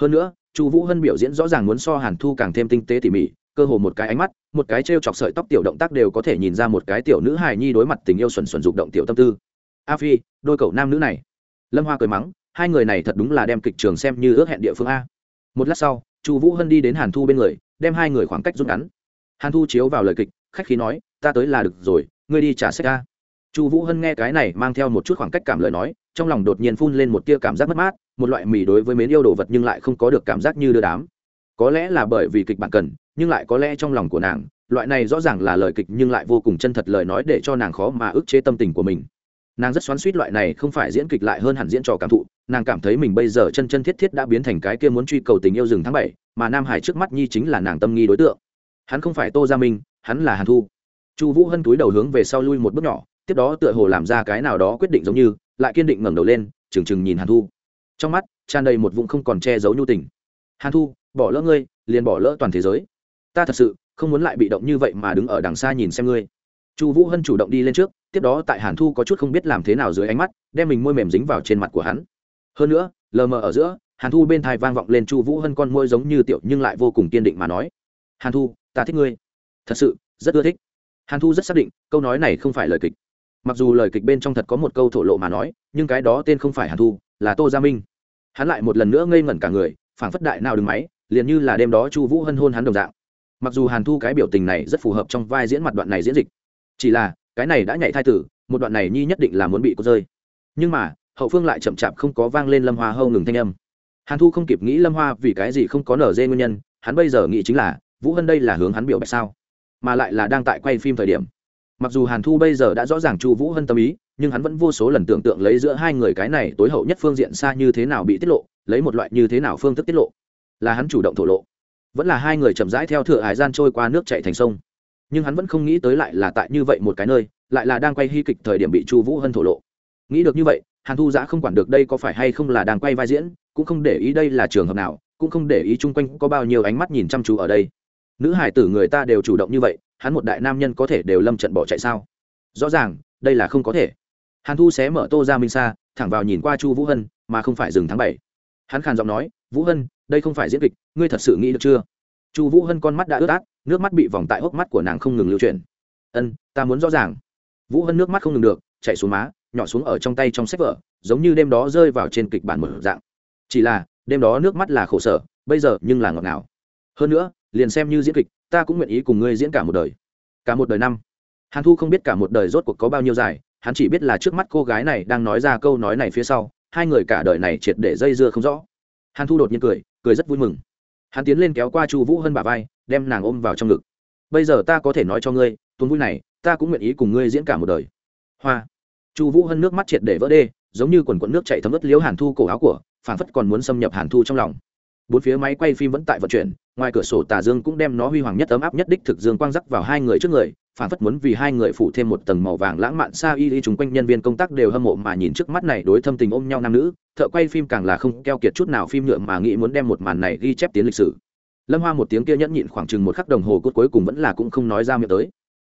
A: Hơn nữa, chu vũ hân biểu diễn rõ ràng muốn so hàn thu càng thêm tinh tế tỉ mỉ cơ hồ một cái ánh mắt, một cái t r e o chọc sợi tóc tiểu động tác đều có thể nhìn ra một cái tiểu nữ hài nhi đối mặt tình yêu xuẩn xuẩn dục động tiểu tâm tư. A phi, đôi cậu nam nữ này. Lâm hoa cười mắng, hai người này thật đúng là đem kịch trường xem như ước hẹn địa phương a. Một lát sau, chu vũ hân đi đến hàn thu bên người, đem hai người khoảng cách rút ngắn. Hàn thu chiếu vào lời kịch, khách khí nói, ta tới là được rồi, ngươi đi trả sách a. chu vũ hân nghe cái này mang theo một chút khoảng cách cảm lời nói, trong lòng đột nhiên phun lên một tia cảm giác mất mát, một loại mì đối với mến yêu đồ vật nhưng lại không có được cảm giác như đưa đám có lẽ là bởi vì kịch bản cần, nhưng lại có lẽ trong lòng của nàng, loại này rõ ràng là lời kịch nhưng lại vô cùng chân thật lời nói để cho nàng khó mà ức chế tâm tình của mình. Nàng rất xoắn suýt loại này không phải diễn kịch lại hơn hẳn diễn trò cảm thụ, nàng cảm thấy mình bây giờ chân chân thiết thiết đã biến thành cái kia muốn truy cầu tình yêu rừng tháng bảy, mà nam hải trước mắt nhi chính là nàng tâm nghi đối tượng. Hắn không phải tô gia minh, hắn là hàn thu. Chu vũ hân túi đầu hướng về sau lui một bước nhỏ, tiếp đó tựa hồ làm ra cái nào đó quyết định giống như, lại kiên định ngẩng đầu lên, trừng trừng nhìn hàn thu. Trong mắt, tràn đầy một vũng không còn che giấu nhu tình. Hàn thu bỏ lỡ ngươi, liền bỏ lỡ toàn thế giới. Ta thật sự không muốn lại bị động như vậy mà đứng ở đằng xa nhìn xem ngươi. Chu vũ hân chủ động đi lên trước, tiếp đó tại hàn thu có chút không biết làm thế nào dưới ánh mắt, đem mình môi mềm dính vào trên mặt của hắn. Hơn nữa, lờ mờ ở giữa, hàn thu bên thai vang vọng lên chu vũ hân con môi giống như tiểu nhưng lại vô cùng kiên định mà nói. Hàn thu, ta thích ngươi. Thật sự, rất ưa thích. Hàn thu rất xác định, câu nói này không phải lời kịch. Mặc dù lời kịch bên trong thật có một câu thổ lộ mà nói, nhưng cái đó tên không phải hàn thu, là tô gia minh. Hắn lại một lần nữa ngây ngẩn cả người, phảng phất đại nào đứng máy liền như là đêm đó chu vũ hân hôn hắn đồng dạng. Mặc dù hàn thu cái biểu tình này rất phù hợp trong vai diễn mặt đoạn này diễn dịch, chỉ là cái này đã nhảy thai tử, một đoạn này nhi nhất định là muốn bị cô rơi. Nhưng mà, hậu phương lại chậm chạp không có vang lên lâm hoa hâu ngừng thanh âm. Hàn thu không kịp nghĩ lâm hoa vì cái gì không có nở dê nguyên nhân, hắn bây giờ nghĩ chính là, vũ hân đây là hướng hắn biểu bạch sao? Mà lại là đang tại quay phim thời điểm. Mặc dù hàn thu bây giờ đã rõ ràng chu vũ hân tâm ý, nhưng hắn vẫn vô số lần tưởng tượng lấy giữa hai người cái này tối hậu nhất phương diện xa như thế nào bị tiết lộ, lấy một loại như thế nào phương thức tiết lộ là hắn chủ động thổ lộ. Vẫn là hai người chậm rãi theo thửa hải gian trôi qua nước chạy thành sông. Nhưng hắn vẫn không nghĩ tới lại là tại như vậy một cái nơi, lại là đang quay hy kịch thời điểm bị chu vũ hân thổ lộ. Nghĩ được như vậy, hàn thu giã không quản được đây có phải hay không là đang quay vai diễn, cũng không để ý đây là trường hợp nào, cũng không để ý chung quanh có bao nhiêu ánh mắt nhìn chăm chú ở đây. Nữ hải tử người ta đều chủ động như vậy, hắn một đại nam nhân có thể đều lâm trận bỏ chạy sao? Rõ ràng, đây là không có thể. Hàn thu xé mở tô ra minh xa thẳng vào nhìn qua chu vũ hân, mà không phải dừng tháng bảy. Hắn khàn giọng nói, vũ hân đây không phải diễn kịch, ngươi thật sự nghĩ được chưa? Chu vũ hân con mắt đã ướt át, nước mắt bị vòng tại hốc mắt của nàng không ngừng lưu chuyển. Ân, ta muốn rõ ràng. Vũ hân nước mắt không ngừng được, chạy xuống má, nhỏ xuống ở trong tay trong sách vở, giống như đêm đó rơi vào trên kịch bản mở dạng. Chỉ là, đêm đó nước mắt là khổ sở, bây giờ nhưng là ngọt ngào. Hơn nữa, liền xem như diễn kịch, ta cũng nguyện ý cùng ngươi diễn cả một đời. Cả một đời năm. Hàn thu không biết cả một đời rốt cuộc có bao nhiêu dài, hắn chỉ biết là trước mắt cô gái này đang nói ra câu nói này phía sau, hai người cả đời này triệt để dây dưa không rõ hàn thu đột nhiên cười cười rất vui mừng. Hắn tiến lên kéo qua chu vũ hân bà vai, đem nàng ôm vào trong ngực. Bây giờ ta có thể nói cho ngươi, tuần vui này, ta cũng nguyện ý cùng ngươi diễn cả một đời. Hoa. Chu vũ hân nước mắt triệt để vỡ đê, giống như quần quận nước chạy thấm ướt liếu hàn thu cổ áo của phản phất còn muốn xâm nhập hàn thu trong lòng. Bốn phía máy quay phim vẫn tại vận chuyển, ngoài cửa sổ tà dương cũng đem nó huy hoàng nhất ấm áp nhất đích thực dương quang rắc vào hai người trước người phản phất muốn vì hai người phủ thêm một tầng màu vàng lãng mạn xa y y chung quanh nhân viên công tác đều hâm mộ mà nhìn trước mắt này đối thâm tình ôm nhau nam nữ, thợ quay phim càng là không keo kiệt chút nào phim nhựa mà nghĩ muốn đem một màn này ghi chép tiến lịch sử. Lâm hoa một tiếng kia nhẫn nhịn khoảng chừng một khắc đồng hồ cốt cuối cùng vẫn là cũng không nói ra miệng tới.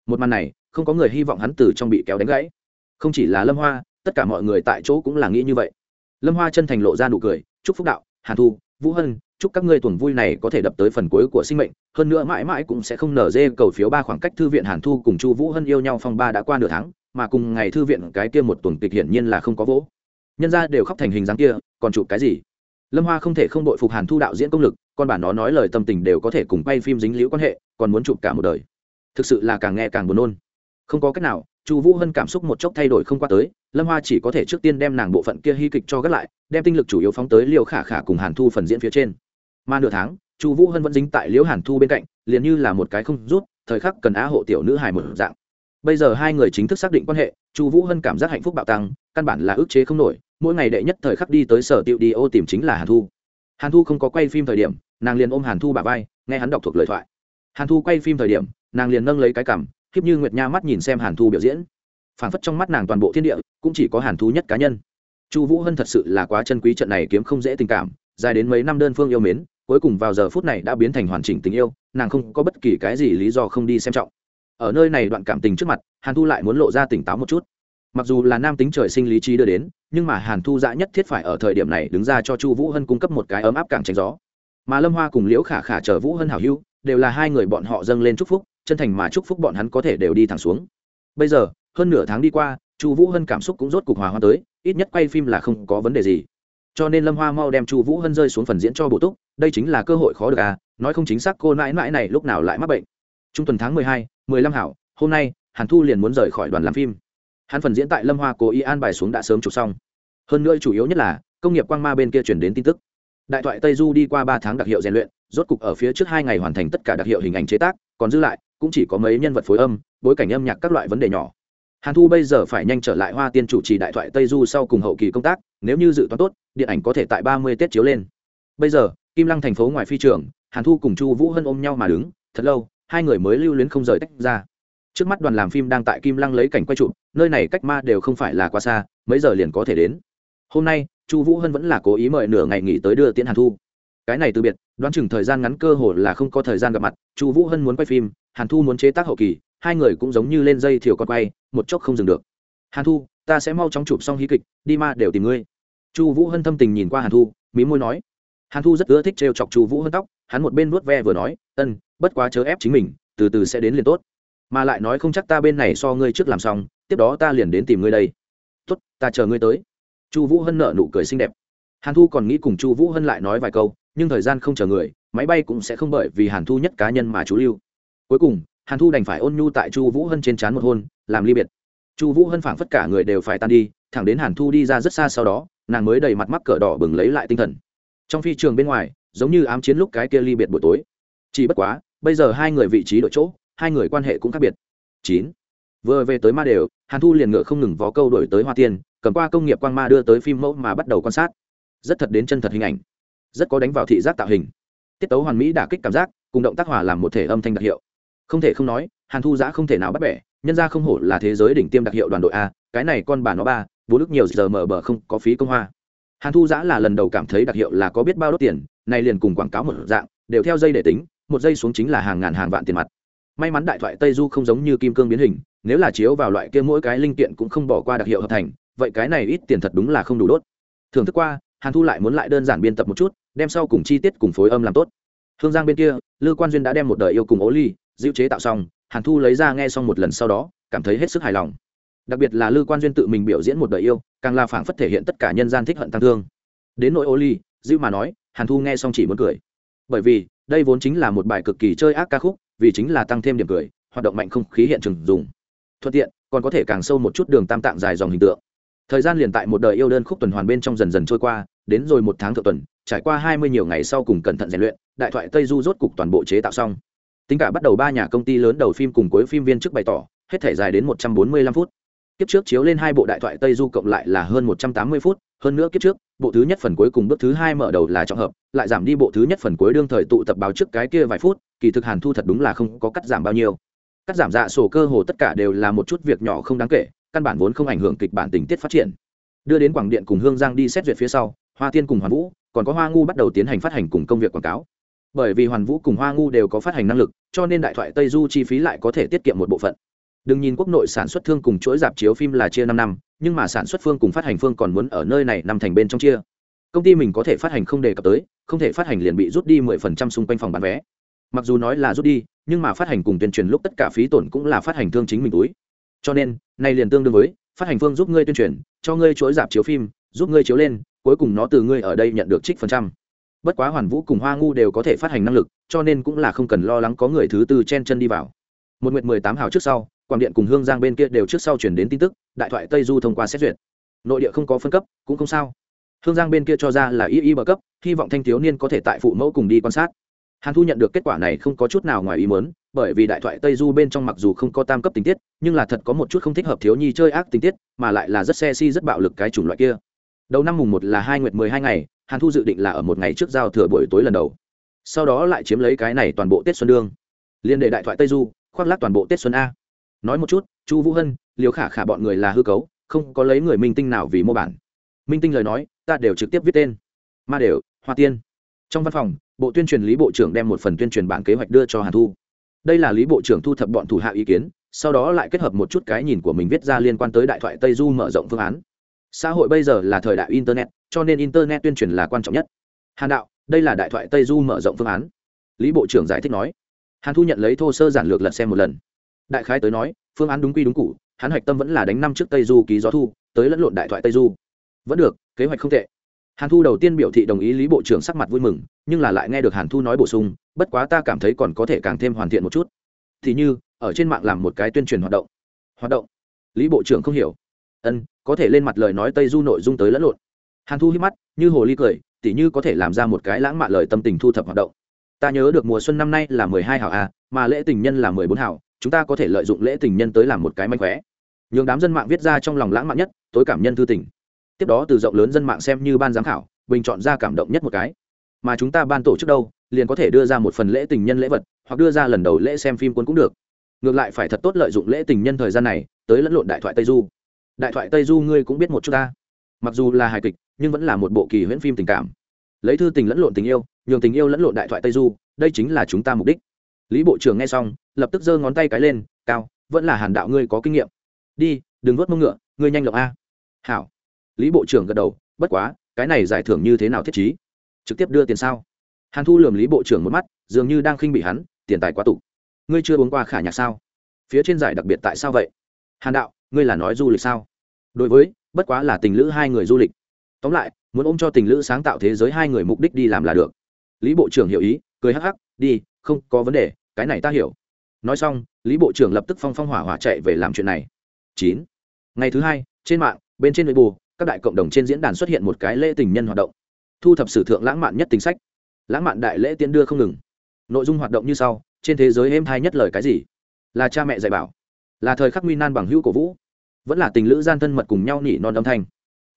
A: Một màn này, không có người hy vọng hắn từ trong bị kéo đánh gãy. Không chỉ là lâm hoa, tất cả mọi người tại chỗ cũng là nghĩ như vậy. Lâm hoa chân thành lộ ra nụ cười, chúc phúc đạo, hàn thu, vũ hân chúc các ngươi tuần vui này có thể đập tới phần cuối của sinh mệnh, hơn nữa mãi mãi cũng sẽ không nở dê cầu phiếu ba khoảng cách thư viện hàn thu cùng chu vũ hân yêu nhau phong ba đã qua nửa tháng, mà cùng ngày thư viện cái kia một tuần kịch hiển nhiên là không có vỗ. Nhân ra đều khóc thành hình dáng kia, còn chụp cái gì? Lâm hoa không thể không đội phục hàn thu đạo diễn công lực, con bản nó nói lời tâm tình đều có thể cùng quay phim dính liễu quan hệ, còn muốn chụp cả một đời. Thực sự là càng nghe càng buồn nôn. Không có cách nào, chu vũ hân cảm xúc một chốc thay đổi không qua tới, lâm hoa chỉ có thể trước tiên đem nàng bộ phận kia hy kịch cho gác lại, đem tinh lực chủ yếu phóng tới liều khả khả cùng hàn thu phần diễn phía trên mà nửa tháng, chu vũ hân vẫn dính tại liễu hàn thu bên cạnh, liền như là một cái không rút, thời khắc cần á hộ tiểu nữ hài một dạng. Bây giờ hai người chính thức xác định quan hệ, chu vũ hân cảm giác hạnh phúc bạo tăng, căn bản là ước chế không nổi, mỗi ngày đệ nhất thời khắc đi tới sở tiệu đi ô tìm chính là hàn thu. Hàn thu không có quay phim thời điểm, nàng liền ôm hàn thu bà vai, nghe hắn đọc thuộc lời thoại. Hàn thu quay phim thời điểm, nàng liền nâng lấy cái cằm, khiếp như nguyệt nha mắt nhìn xem hàn thu biểu diễn. Phản phất trong mắt nàng toàn bộ thiên địa, cũng chỉ có hàn thu nhất cá nhân. Chu vũ hân thật sự là quá chân quý trận này kiếm không dễ tình cảm, dài đến mấy năm đơn phương yêu mến cuối cùng vào giờ phút này đã biến thành hoàn chỉnh tình yêu, nàng không có bất kỳ cái gì lý do không đi xem trọng. Ở nơi này đoạn cảm tình trước mặt, hàn thu lại muốn lộ ra tỉnh táo một chút. Mặc dù là nam tính trời sinh lý trí đưa đến, nhưng mà hàn thu dã nhất thiết phải ở thời điểm này đứng ra cho chu vũ hân cung cấp một cái ấm áp càng tránh gió. Mà lâm hoa cùng liễu khả khả chờ vũ hân hảo hưu đều là hai người bọn họ dâng lên chúc phúc, chân thành mà chúc phúc bọn hắn có thể đều đi thẳng xuống. Bây giờ, hơn nửa tháng đi qua, chu vũ hân cảm xúc cũng rốt cục hòa hoa tới, ít nhất quay phim là không có vấn đề gì. Cho nên lâm hoa mau đem chu vũ hân rơi xuống phần diễn cho bổ túc đây chính là cơ hội khó được à nói không chính xác cô mãi mãi này lúc nào lại mắc bệnh. Trung tuần tháng mười hai, mười lăm hảo, hôm nay, hàn thu liền muốn rời khỏi đoàn làm phim. Hắn phần diễn tại lâm hoa cố ý an bài xuống đã sớm chụp xong. Hơn nữa chủ yếu nhất là, công nghiệp quang ma bên kia chuyển đến tin tức. Đại thoại tây du đi qua ba tháng đặc hiệu rèn luyện, rốt cục ở phía trước hai ngày hoàn thành tất cả đặc hiệu hình ảnh chế tác, còn dư lại, cũng chỉ có mấy nhân vật phối âm, bối cảnh âm nhạc các loại vấn đề nhỏ. Hàn thu bây giờ phải nhanh trở lại hoa tiên chủ trì đại thoại tây du sau cùng hậu kỳ công tác, nếu như dự toán tốt, điện ảnh có thể tại ba mươi tết chiếu lên. Bây giờ kim lăng thành phố ngoài phi trường, hàn thu cùng chu vũ hân ôm nhau mà đứng, thật lâu, hai người mới lưu luyến không rời tách ra. Trước mắt đoàn làm phim đang tại kim lăng lấy cảnh quay trụ nơi này cách ma đều không phải là quá xa, mấy giờ liền có thể đến. Hôm nay, chu vũ hân vẫn là cố ý mời nửa ngày nghỉ tới đưa tiễn hàn thu. Cái này từ biệt, đoán chừng thời gian ngắn cơ hồ là không có thời gian gặp mặt, chu vũ hân muốn quay phim, hàn thu muốn chế tác hậu kỳ, hai người cũng giống như lên dây thiểu con quay, một chốc không dừng được. Hàn thu, ta sẽ mau chóng chụp xong hí kịch, đi ma đều tìm ngươi. Chu vũ hân thâm tình nhìn qua hàn thu, mí môi nói hàn thu rất ưa thích trêu chọc chu vũ hân tóc, hắn một bên vuốt ve vừa nói, ân, bất quá chớ ép chính mình, từ từ sẽ đến liền tốt. Mà lại nói không chắc ta bên này so ngươi trước làm xong, tiếp đó ta liền đến tìm ngươi đây. Tốt, ta chờ ngươi tới. Chu vũ hân nợ nụ cười xinh đẹp. Hàn thu còn nghĩ cùng chu vũ hân lại nói vài câu, nhưng thời gian không chờ người, máy bay cũng sẽ không bởi vì hàn thu nhất cá nhân mà chú lưu. Cuối cùng, hàn thu đành phải ôn nhu tại chu vũ hân trên trán một hôn, làm ly biệt. Chu vũ hân phảng phất cả người đều phải tan đi, thẳng đến hàn thu đi ra rất xa sau đó, nàng mới đầy mặt mắc cỡ đỏ bừng lấy lại tinh thần trong phi trường bên ngoài, giống như ám chiến lúc cái kia ly biệt buổi tối. Chỉ bất quá, bây giờ hai người vị trí đổi chỗ, hai người quan hệ cũng khác biệt. Chín. Vừa về tới ma đều, hàn thu liền ngựa không ngừng vó câu đổi tới hoa tiên, cầm qua công nghiệp quang ma đưa tới phim mẫu mà bắt đầu quan sát. Rất thật đến chân thật hình ảnh. Rất có đánh vào thị giác tạo hình. Tiết tấu hoàn mỹ đả kích cảm giác, cùng động tác hòa làm một thể âm thanh đặc hiệu. Không thể không nói, hàn thu giã không thể nào bắt bẻ, nhân ra không hổ là thế giới đỉnh tiêm đặc hiệu đoàn đội a, cái này con bà nó ba vô đức nhiều giờ mở bờ không có phí công hoa hàn thu giã là lần đầu cảm thấy đặc hiệu là có biết bao đốt tiền này liền cùng quảng cáo một dạng, đều theo dây để tính, một dây xuống chính là hàng ngàn hàng vạn tiền mặt. May mắn đại thoại tây du không giống như kim cương biến hình, nếu là chiếu vào loại kia mỗi cái linh kiện cũng không bỏ qua đặc hiệu hợp thành, vậy cái này ít tiền thật đúng là không đủ đốt. Thưởng thức qua, hàn thu lại muốn lại đơn giản biên tập một chút, đem sau cùng chi tiết cùng phối âm làm tốt. Hương giang bên kia, lư quan duyên đã đem một đời yêu cùng ố ly dịu chế tạo xong, hàn thu lấy ra nghe xong một lần sau đó, cảm thấy hết sức hài lòng đặc biệt là lư quan duyên tự mình biểu diễn một đời yêu, càng là phảng phất thể hiện tất cả nhân gian thích hận tăng thương. Đến nỗi ô ly dữ mà nói, hàn thu nghe xong chỉ muốn cười. Bởi vì, đây vốn chính là một bài cực kỳ chơi ác ca khúc, vì chính là tăng thêm điểm cười, hoạt động mạnh không khí hiện trường dùng. Thuận tiện, còn có thể càng sâu một chút đường tam tạng dài dòng hình tượng. Thời gian liền tại một đời yêu đơn khúc tuần hoàn bên trong dần dần trôi qua, đến rồi một tháng thượng tuần, trải qua hai mươi nhiều ngày sau cùng cẩn thận rèn luyện, đại thoại tây du rốt cục toàn bộ chế tạo xong. Tính cả bắt đầu ba nhà công ty lớn đầu phim cùng cuối phim viên trước bày tỏ, hết thể dài đến một trăm bốn mươi lăm phút kiếp trước chiếu lên hai bộ đại thoại tây du cộng lại là hơn một trăm tám mươi phút, hơn nữa kiếp trước, bộ thứ nhất phần cuối cùng bước thứ hai mở đầu là trọng hợp, lại giảm đi bộ thứ nhất phần cuối đương thời tụ tập báo trước cái kia vài phút, kỳ thực hàn thu thật đúng là không có cắt giảm bao nhiêu. Cắt giảm dạ sổ cơ hồ tất cả đều là một chút việc nhỏ không đáng kể, căn bản vốn không ảnh hưởng kịch bản tình tiết phát triển. Đưa đến quảng điện cùng hương giang đi xét duyệt phía sau, hoa tiên cùng hoàn vũ, còn có hoa ngu bắt đầu tiến hành phát hành cùng công việc quảng cáo. Bởi vì hoàn vũ cùng hoa ngu đều có phát hành năng lực, cho nên đại thoại tây du chi phí lại có thể tiết kiệm một bộ phận đừng nhìn quốc nội sản xuất thương cùng chuỗi dạp chiếu phim là chia năm năm, nhưng mà sản xuất phương cùng phát hành phương còn muốn ở nơi này nằm thành bên trong chia. Công ty mình có thể phát hành không đề cập tới, không thể phát hành liền bị rút đi mười phần trăm xung quanh phòng bán vé. Mặc dù nói là rút đi, nhưng mà phát hành cùng tuyên truyền lúc tất cả phí tổn cũng là phát hành thương chính mình túi. Cho nên, này liền tương đương với, phát hành phương giúp ngươi tuyên truyền, cho ngươi chuỗi dạp chiếu phim, giúp ngươi chiếu lên, cuối cùng nó từ ngươi ở đây nhận được trích phần trăm. Bất quá hoàn vũ cùng hoa ngu đều có thể phát hành năng lực, cho nên cũng là không cần lo lắng có người thứ tư chen chân đi vào. Một nguyện mười tám hào trước sau quảng điện cùng hương giang bên kia đều trước sau chuyển đến tin tức, đại thoại tây du thông qua xét duyệt. Nội địa không có phân cấp, cũng không sao. Hương giang bên kia cho ra là y y bờ cấp, hy vọng thanh thiếu niên có thể tại phụ mẫu cùng đi quan sát. Hàn thu nhận được kết quả này không có chút nào ngoài ý muốn, bởi vì đại thoại tây du bên trong mặc dù không có tam cấp tình tiết, nhưng là thật có một chút không thích hợp thiếu nhi chơi ác tình tiết, mà lại là rất xe si rất bạo lực cái chủng loại kia. Đầu năm mùng một là hai nguyệt mười hai ngày, hàn thu dự định là ở một ngày trước giao thừa buổi tối lần đầu. Sau đó lại chiếm lấy cái này toàn bộ tết xuân đương. Liên đệ đại thoại tây du, khoác lác toàn bộ tết xuân a nói một chút, chu vũ hân liều khả khả bọn người là hư cấu, không có lấy người minh tinh nào vì mô bản. Minh tinh lời nói, ta đều trực tiếp viết tên. Ma đều, hoa tiên. Trong văn phòng, bộ tuyên truyền lý bộ trưởng đem một phần tuyên truyền bản kế hoạch đưa cho hàn thu. Đây là lý bộ trưởng thu thập bọn thủ hạ ý kiến, sau đó lại kết hợp một chút cái nhìn của mình viết ra liên quan tới đại thoại tây du mở rộng phương án. Xã hội bây giờ là thời đại internet, cho nên internet tuyên truyền là quan trọng nhất. Hàn đạo, đây là đại thoại tây du mở rộng phương án. Lý bộ trưởng giải thích nói. Hàn thu nhận lấy thô sơ giản lược lật xem một lần đại khái tới nói, phương án đúng quy đúng cụ hắn hoạch tâm vẫn là đánh năm trước tây du ký gió thu, tới lẫn lộn đại thoại tây du. Vẫn được, kế hoạch không tệ. Hàn thu đầu tiên biểu thị đồng ý lý bộ trưởng sắc mặt vui mừng, nhưng là lại nghe được hàn thu nói bổ sung, bất quá ta cảm thấy còn có thể càng thêm hoàn thiện một chút. Thì như, ở trên mạng làm một cái tuyên truyền hoạt động. Hoạt động? Lý bộ trưởng không hiểu. Ân, có thể lên mặt lời nói tây du nội dung tới lẫn lộn. Hàn thu hít mắt, như hồ ly cười, tỉ như có thể làm ra một cái lãng mạn lời tâm tình thu thập hoạt động. Ta nhớ được mùa xuân năm nay là mười hai hảo a, mà lễ tình nhân là mười bốn hảo chúng ta có thể lợi dụng lễ tình nhân tới làm một cái manh khóe. Nhường đám dân mạng viết ra trong lòng lãng mạn nhất, tối cảm nhân thư tình. Tiếp đó từ rộng lớn dân mạng xem như ban giám khảo, bình chọn ra cảm động nhất một cái. Mà chúng ta ban tổ chức đâu, liền có thể đưa ra một phần lễ tình nhân lễ vật, hoặc đưa ra lần đầu lễ xem phim cuốn cũng được. Ngược lại phải thật tốt lợi dụng lễ tình nhân thời gian này, tới lẫn lộn đại thoại tây du. Đại thoại tây du ngươi cũng biết một chút ta. Mặc dù là hài kịch, nhưng vẫn là một bộ kỳ huyễn phim tình cảm. Lấy thư tình lẫn lộn tình yêu, nhường tình yêu lẫn lộn đại thoại tây du, đây chính là chúng ta mục đích lý bộ trưởng nghe xong, lập tức giơ ngón tay cái lên, cao, vẫn là hàn đạo ngươi có kinh nghiệm. Đi, đừng vớt mông ngựa, ngươi nhanh lộng a. Hảo. Lý bộ trưởng gật đầu, bất quá, cái này giải thưởng như thế nào thiết chí trực tiếp đưa tiền sao? Hàn thu lườm lý bộ trưởng một mắt, dường như đang khinh bị hắn, tiền tài quá tục ngươi chưa uống qua khả nhạc sao? Phía trên giải đặc biệt tại sao vậy? Hàn đạo, ngươi là nói du lịch sao? Đối với, bất quá là tình lữ hai người du lịch. Tóm lại, muốn ôm cho tình lữ sáng tạo thế giới hai người mục đích đi làm là được. Lý bộ trưởng hiểu ý, cười hắc hắc, đi không có vấn đề, cái này ta hiểu. Nói xong, lý bộ trưởng lập tức phong phong hỏa hỏa chạy về làm chuyện này. Chín. Ngày thứ hai, trên mạng, bên trên nội bù các đại cộng đồng trên diễn đàn xuất hiện một cái lễ tình nhân hoạt động. Thu thập sử thượng lãng mạn nhất tính sách. Lãng mạn đại lễ tiến đưa không ngừng. Nội dung hoạt động như sau, trên thế giới êm thai nhất lời cái gì? Là cha mẹ dạy bảo. Là thời khắc nguy nan bằng hữu cổ vũ. Vẫn là tình lữ gian thân mật cùng nhau nỉ non âm thanh.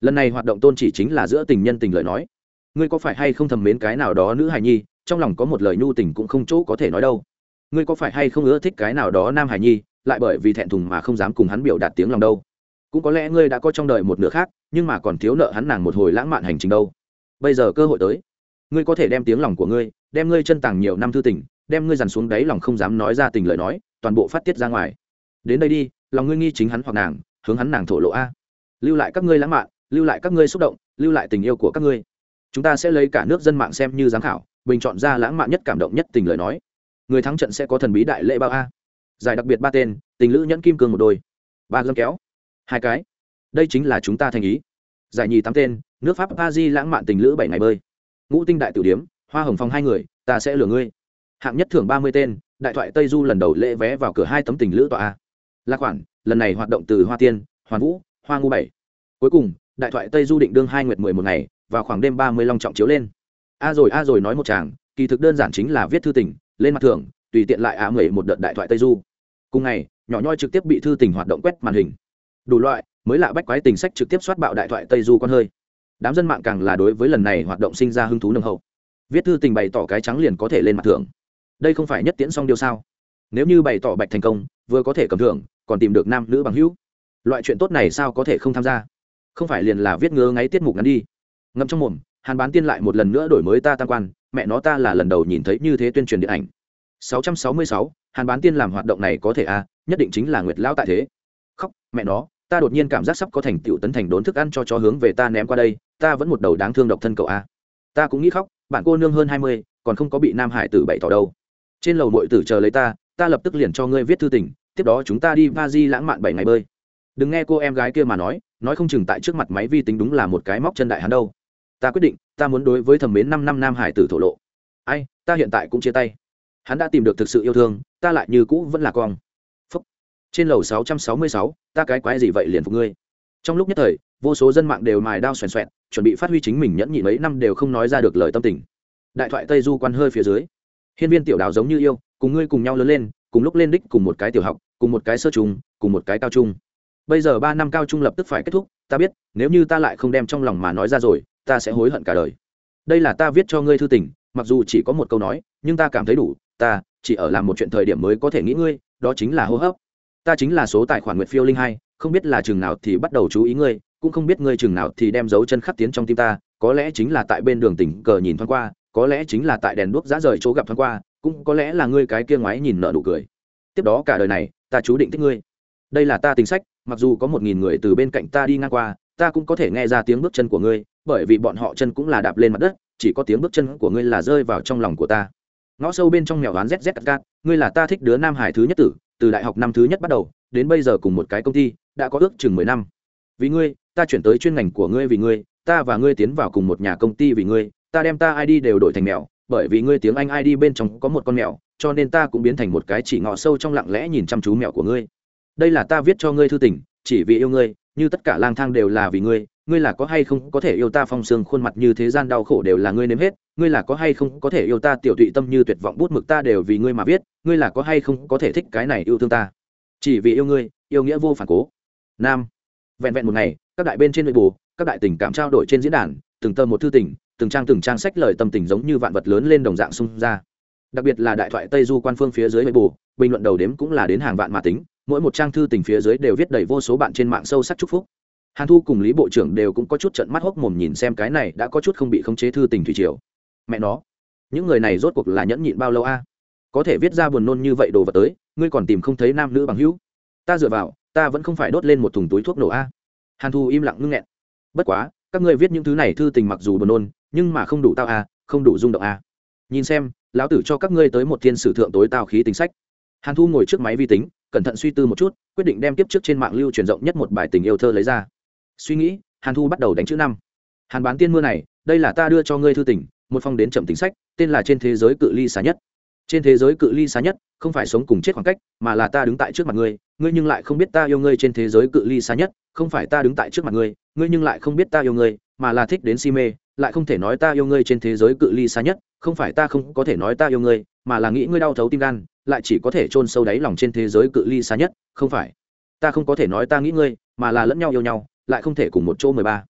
A: Lần này hoạt động tôn chỉ chính là giữa tình nhân tình lời nói. Ngươi có phải hay không thầm mến cái nào đó nữ hài nhi trong lòng có một lời nhu tình cũng không chỗ có thể nói đâu. Ngươi có phải hay không ưa thích cái nào đó nam hải nhi, lại bởi vì thẹn thùng mà không dám cùng hắn biểu đạt tiếng lòng đâu? Cũng có lẽ ngươi đã có trong đời một nửa khác, nhưng mà còn thiếu nợ hắn nàng một hồi lãng mạn hành trình đâu. Bây giờ cơ hội tới. Ngươi có thể đem tiếng lòng của ngươi, đem ngươi chân tàng nhiều năm thư tình, đem ngươi dằn xuống đáy lòng không dám nói ra tình lời nói, toàn bộ phát tiết ra ngoài. Đến đây đi, lòng ngươi nghi chính hắn hoặc nàng, hướng hắn nàng thổ lộ a. Lưu lại các ngươi lãng mạn, lưu lại các ngươi xúc động, lưu lại tình yêu của các ngươi. Chúng ta sẽ lấy cả nước dân mạng xem như giám khảo bình chọn ra lãng mạn nhất cảm động nhất tình lời nói. Người thắng trận sẽ có thần bí đại lễ bao a. Giải đặc biệt ba tên, tình lữ nhẫn kim cương một đôi. Ba gâm kéo. Hai cái. Đây chính là chúng ta thành ý. Giải nhì tám tên, nước pháp pa di lãng mạn tình lữ bảy ngày bơi. Ngũ tinh đại tử điếm, hoa hồng phong hai người, ta sẽ lừa ngươi. Hạng nhất thưởng ba mươi tên, đại thoại tây du lần đầu lễ vé vào cửa hai tấm tình lữ tọa a. Là khoản, lần này hoạt động từ hoa tiên, hoàn vũ, hoa ngu bảy. Cuối cùng, đại thoại tây du định đương hai nguyệt mười một ngày, vào khoảng đêm ba mươi long trọng chiếu lên a rồi a rồi nói một chàng, kỳ thực đơn giản chính là viết thư tình, lên mặt thưởng, tùy tiện lại ám mẩy một đợt đại thoại tây du. Cùng ngày, nhỏ nhoi trực tiếp bị thư tình hoạt động quét màn hình. Đủ loại, mới lạ bách quái tình sách trực tiếp soát bạo đại thoại tây du con hơi. Đám dân mạng càng là đối với lần này hoạt động sinh ra hứng thú nồng hậu. Viết thư tình bày tỏ cái trắng liền có thể lên mặt thưởng. Đây không phải nhất tiễn xong điều sao? Nếu như bày tỏ bạch thành công, vừa có thể cầm thưởng, còn tìm được nam nữ bằng hữu. Loại chuyện tốt này sao có thể không tham gia? Không phải liền là viết ngứa ngáy tiết mục ngắn đi. Ngậm trong mồm hàn bán tiên lại một lần nữa đổi mới ta tam quan mẹ nó ta là lần đầu nhìn thấy như thế tuyên truyền điện ảnh. 666, hàn bán tiên làm hoạt động này có thể a à, nhất định chính là nguyệt lão tại thế. Khóc mẹ nó ta đột nhiên cảm giác sắp có thành tựu tấn thành đốn thức ăn cho chó hướng về ta ném qua đây ta vẫn một đầu đáng thương độc thân cậu a ta cũng nghĩ khóc bạn cô nương hơn hai mươi còn không có bị nam hải tử bậy tỏ đâu. Trên lầu nội tử chờ lấy ta ta lập tức liền cho ngươi viết thư tình tiếp đó chúng ta đi va di lãng mạn bảy ngày bơi. Đừng nghe cô em gái kia mà nói nói không chừng tại trước mặt máy vi tính đúng là một cái móc chân đại hắn đâu ta quyết định, ta muốn đối với thẩm mến năm năm nam hải tử thổ lộ. Ai, ta hiện tại cũng chia tay. Hắn đã tìm được thực sự yêu thương, ta lại như cũ vẫn là con. Phúc. trên lầu sáu trăm sáu mươi sáu, ta cái quái gì vậy liền phục ngươi. Trong lúc nhất thời, vô số dân mạng đều mài đao xoèn xoẹn chuẩn bị phát huy chính mình nhẫn nhị mấy năm đều không nói ra được lời tâm tình. Đại thoại tây du quan hơi phía dưới. Hiên viên tiểu đào giống như yêu, cùng ngươi cùng nhau lớn lên, cùng lúc lên đích cùng một cái tiểu học, cùng một cái sơ trung, cùng một cái cao trung. Bây giờ ba năm cao trung lập tức phải kết thúc, ta biết, nếu như ta lại không đem trong lòng mà nói ra rồi ta sẽ hối hận cả đời. Đây là ta viết cho ngươi thư tình, mặc dù chỉ có một câu nói, nhưng ta cảm thấy đủ, ta chỉ ở làm một chuyện thời điểm mới có thể nghĩ ngươi, đó chính là hô hấp. Ta chính là số tài khoản nguyệt phiêu linh hai, không biết là chừng nào thì bắt đầu chú ý ngươi, cũng không biết ngươi chừng nào thì đem dấu chân khắc tiến trong tim ta, có lẽ chính là tại bên đường tỉnh cờ nhìn thoáng qua, có lẽ chính là tại đèn đuốc dã rời chỗ gặp thoáng qua, cũng có lẽ là ngươi cái kia ngoái nhìn nợ nụ cười. Tiếp đó cả đời này, ta chú định thích ngươi. Đây là ta tính sách, mặc dù có một nghìn người từ bên cạnh ta đi ngang qua, ta cũng có thể nghe ra tiếng bước chân của ngươi bởi vì bọn họ chân cũng là đạp lên mặt đất, chỉ có tiếng bước chân của ngươi là rơi vào trong lòng của ta. Ngõ sâu bên trong mèo đoán zz cắt cát ngươi là ta thích đứa nam hải thứ nhất tử, từ đại học năm thứ nhất bắt đầu, đến bây giờ cùng một cái công ty, đã có ước chừng mười năm. Vì ngươi, ta chuyển tới chuyên ngành của ngươi vì ngươi, ta và ngươi tiến vào cùng một nhà công ty vì ngươi, ta đem ta id đều đổi thành mèo, bởi vì ngươi tiếng anh id bên trong có một con mèo, cho nên ta cũng biến thành một cái chỉ ngọ sâu trong lặng lẽ nhìn chăm chú mèo của ngươi. Đây là ta viết cho ngươi thư tình, chỉ vì yêu ngươi, như tất cả lang thang đều là vì ngươi ngươi là có hay không có thể yêu ta phong sương khuôn mặt như thế gian đau khổ đều là ngươi nếm hết, ngươi là có hay không có thể yêu ta tiểu tụy tâm như tuyệt vọng bút mực ta đều vì ngươi mà viết, ngươi là có hay không có thể thích cái này yêu thương ta. Chỉ vì yêu ngươi, yêu nghĩa vô phản cố. Nam. Vẹn vẹn một ngày, các đại bên trên nội bù các đại tình cảm trao đổi trên diễn đàn, từng tờ một thư tình, từng trang từng trang sách lời tâm tình giống như vạn vật lớn lên đồng dạng xung ra. Đặc biệt là đại thoại tây du quan phương phía dưới nội bù bình luận đầu đếm cũng là đến hàng vạn mà tính, mỗi một trang thư tình phía dưới đều viết đầy vô số bạn trên mạng sâu sắc chúc phúc hàn thu cùng lý bộ trưởng đều cũng có chút trận mắt hốc mồm nhìn xem cái này đã có chút không bị khống chế thư tình thủy triều. Mẹ nó, những người này rốt cuộc là nhẫn nhịn bao lâu a? Có thể viết ra buồn nôn như vậy đồ vật tới, ngươi còn tìm không thấy nam nữ bằng hữu. Ta dựa vào, ta vẫn không phải đốt lên một thùng túi thuốc nổ a. Hàn thu im lặng ngưng nghẹn. Bất quá, các ngươi viết những thứ này thư tình mặc dù buồn nôn, nhưng mà không đủ tao a, không đủ rung động a. Nhìn xem, lão tử cho các ngươi tới một thiên sử thượng tối tao khí tính sách. Hàn thu ngồi trước máy vi tính, cẩn thận suy tư một chút, quyết định đem tiếp trước trên mạng lưu truyền rộng nhất một bài tình yêu thơ lấy ra suy nghĩ, hàn thu bắt đầu đánh chữ năm. Hàn bán tiên mưa này, đây là ta đưa cho ngươi thư tỉnh một phong đến chậm tính sách, tên là trên thế giới cự ly xa nhất. Trên thế giới cự ly xa nhất, không phải sống cùng chết khoảng cách, mà là ta đứng tại trước mặt ngươi ngươi nhưng lại không biết ta yêu ngươi trên thế giới cự ly xa nhất, không phải ta đứng tại trước mặt ngươi ngươi nhưng lại không biết ta yêu ngươi, mà là thích đến si mê, lại không thể nói ta yêu ngươi trên thế giới cự ly xa nhất, không phải ta không có thể nói ta yêu ngươi, mà là nghĩ ngươi đau thấu tim gan, lại chỉ có thể chôn sâu đáy lòng trên thế giới cự ly xa nhất, không phải. Ta không có thể nói ta nghĩ ngươi, mà là lẫn nhau yêu nhau lại không thể cùng một chỗ mười ba.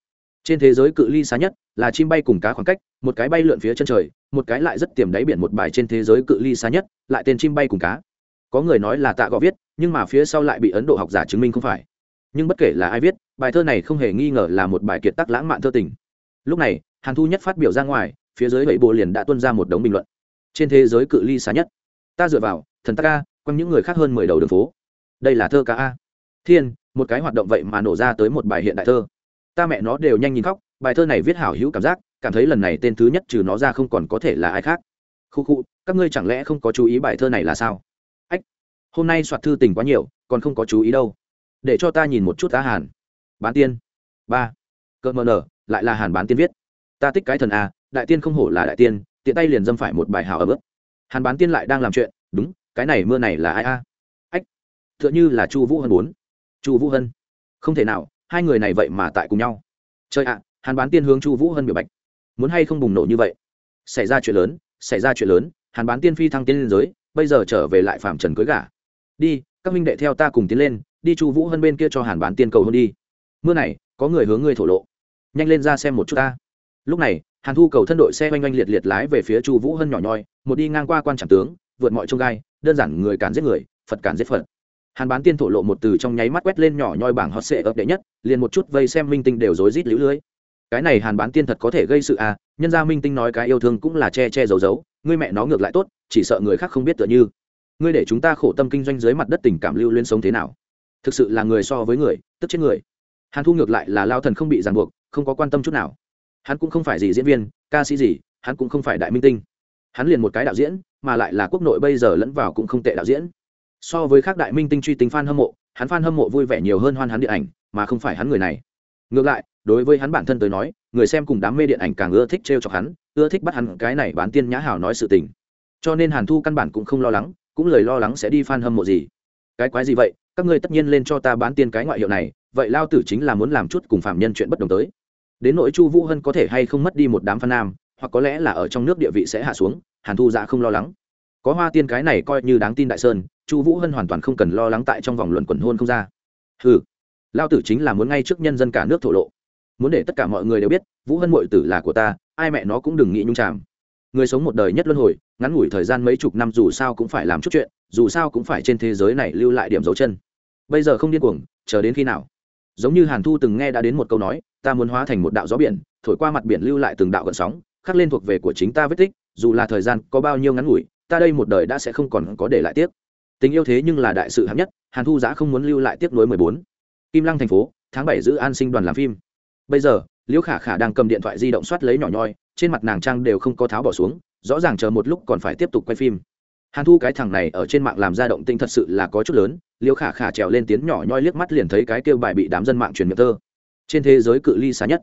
A: Trên thế giới cự ly xa nhất là chim bay cùng cá khoảng cách, một cái bay lượn phía chân trời, một cái lại rất tiềm đáy biển một bài trên thế giới cự ly xa nhất, lại tên chim bay cùng cá. Có người nói là tạ gõ viết, nhưng mà phía sau lại bị ấn độ học giả chứng minh không phải. Nhưng bất kể là ai viết, bài thơ này không hề nghi ngờ là một bài kiệt tác lãng mạn thơ tình. Lúc này, hàn thu nhất phát biểu ra ngoài, phía dưới bảy bộ liền đã tuân ra một đống bình luận. Trên thế giới cự ly xa nhất, ta dựa vào, thần ta ca quanh những người khác hơn mười đầu đường phố. Đây là thơ ca a. Thiên một cái hoạt động vậy mà nổ ra tới một bài hiện đại thơ. Ta mẹ nó đều nhanh nhìn khóc, bài thơ này viết hảo hữu cảm giác, cảm thấy lần này tên thứ nhất trừ nó ra không còn có thể là ai khác. Khu khu, các ngươi chẳng lẽ không có chú ý bài thơ này là sao? Ách, hôm nay soạt thư tình quá nhiều, còn không có chú ý đâu. Để cho ta nhìn một chút tá hàn. Bán tiên. Ba. Cợt mờ nở, lại là hàn bán tiên viết. Ta thích cái thần a đại tiên không hổ là đại tiên, tiện tay liền dâm phải một bài hảo ở bước. Hàn bán tiên lại đang làm chuyện, đúng, cái này mưa này là ai a? Ách t h ư ợ n h ư là chu vũ hơn bốn chu vũ hân. Không thể nào, hai người này vậy mà tại cùng nhau. Chơi ạ hàn bán tiên hướng chu vũ hân biểu bạch. Muốn hay không bùng nổ như vậy? Xảy ra chuyện lớn, xảy ra chuyện lớn hàn bán tiên phi thăng tiên lên giới, bây giờ trở về lại phạm trần cưới gả. Đi, các minh đệ theo ta cùng tiến lên, đi chu vũ hân bên kia cho hàn bán tiên cầu hôn đi. Mưa này, có người hướng ngươi thổ lộ. Nhanh lên ra xem một chút ta. Lúc này, hàn thu cầu thân đội xe oanh oanh liệt liệt lái về phía chu vũ hân nhỏ nhoi, một đi ngang qua quan trạm tướng, vượt mọi trông gai, đơn giản người cản giết người, phật cản giết phật hàn bán tiên thổ lộ một từ trong nháy mắt quét lên nhỏ nhoi bảng hot sệ ấp đệ nhất, liền một chút vây xem minh tinh đều rối rít lũ lưới. Cái này hàn bán tiên thật có thể gây sự à nhân gia minh tinh nói cái yêu thương cũng là che che giấu giấu, ngươi mẹ nó ngược lại tốt, chỉ sợ người khác không biết tựa như. Ngươi để chúng ta khổ tâm kinh doanh dưới mặt đất tình cảm lưu liên sống thế nào? Thực sự là người so với người, tức chết người. Hàn thu ngược lại là lao thần không bị ràng buộc, không có quan tâm chút nào. Hắn cũng không phải gì diễn viên, ca sĩ gì, hắn cũng không phải đại minh tinh. Hắn liền một cái đạo diễn, mà lại là quốc nội bây giờ lẫn vào cũng không tệ đạo diễn so với các đại minh tinh truy tính f a n hâm mộ, hắn f a n hâm mộ vui vẻ nhiều hơn hoan hắn điện ảnh, mà không phải hắn người này. Ngược lại, đối với hắn bản thân tới nói, người xem cùng đám mê điện ảnh càng ưa thích t r e o chọc hắn, ưa thích bắt hắn cái này bán tiên nhã hảo nói sự tình. Cho nên hàn thu căn bản cũng không lo lắng, cũng lời lo lắng sẽ đi f a n hâm mộ gì. Cái quái gì vậy? Các ngươi tất nhiên lên cho ta bán tiên cái ngoại hiệu này, vậy lao tử chính là muốn làm chút cùng phạm nhân chuyện bất đồng tới. Đến nỗi chu vũ hân có thể hay không mất đi một đám phan nam, hoặc có lẽ là ở trong nước địa vị sẽ hạ xuống, hàn thu dạ không lo lắng có hoa tiên cái này coi như đáng tin đại sơn, chu vũ hân hoàn toàn không cần lo lắng tại trong vòng luận quẩn hôn không ra. Ừ lao tử chính là muốn ngay trước nhân dân cả nước thổ lộ. Muốn để tất cả mọi người đều biết, vũ hân mội tử là của ta, ai mẹ nó cũng đừng nghĩ nhung chàm. Người sống một đời nhất luân hồi, ngắn ngủi thời gian mấy chục năm dù sao cũng phải làm chút chuyện, dù sao cũng phải trên thế giới này lưu lại điểm dấu chân. Bây giờ không điên cuồng, chờ đến khi nào? Giống như hàn thu từng nghe đã đến một câu nói, ta muốn hóa thành một đạo gió biển, thổi qua mặt biển lưu lại từng đạo gợn sóng, khắc lên thuộc về của chính ta vết tích, dù là thời gian có bao nhiêu ngắn ngủi ta đây một đời đã sẽ không còn có để lại tiếc. Tình yêu thế nhưng là đại sự hạng nhất, hàn thu giã không muốn lưu lại tiếc nuối mười bốn. Kim lăng thành phố, tháng bảy giữ an sinh đoàn làm phim. Bây giờ, liễu khả khả đang cầm điện thoại di động soát lấy nhỏ nhoi, trên mặt nàng trang đều không có tháo bỏ xuống, rõ ràng chờ một lúc còn phải tiếp tục quay phim. Hàn thu cái thằng này ở trên mạng làm ra động tinh thật sự là có chút lớn, Liễu khả khả trèo lên tiếng nhỏ nhoi liếc mắt liền thấy cái kêu bài bị đám dân mạng truyền miệng tơ trên thế giới cự ly xa nhất.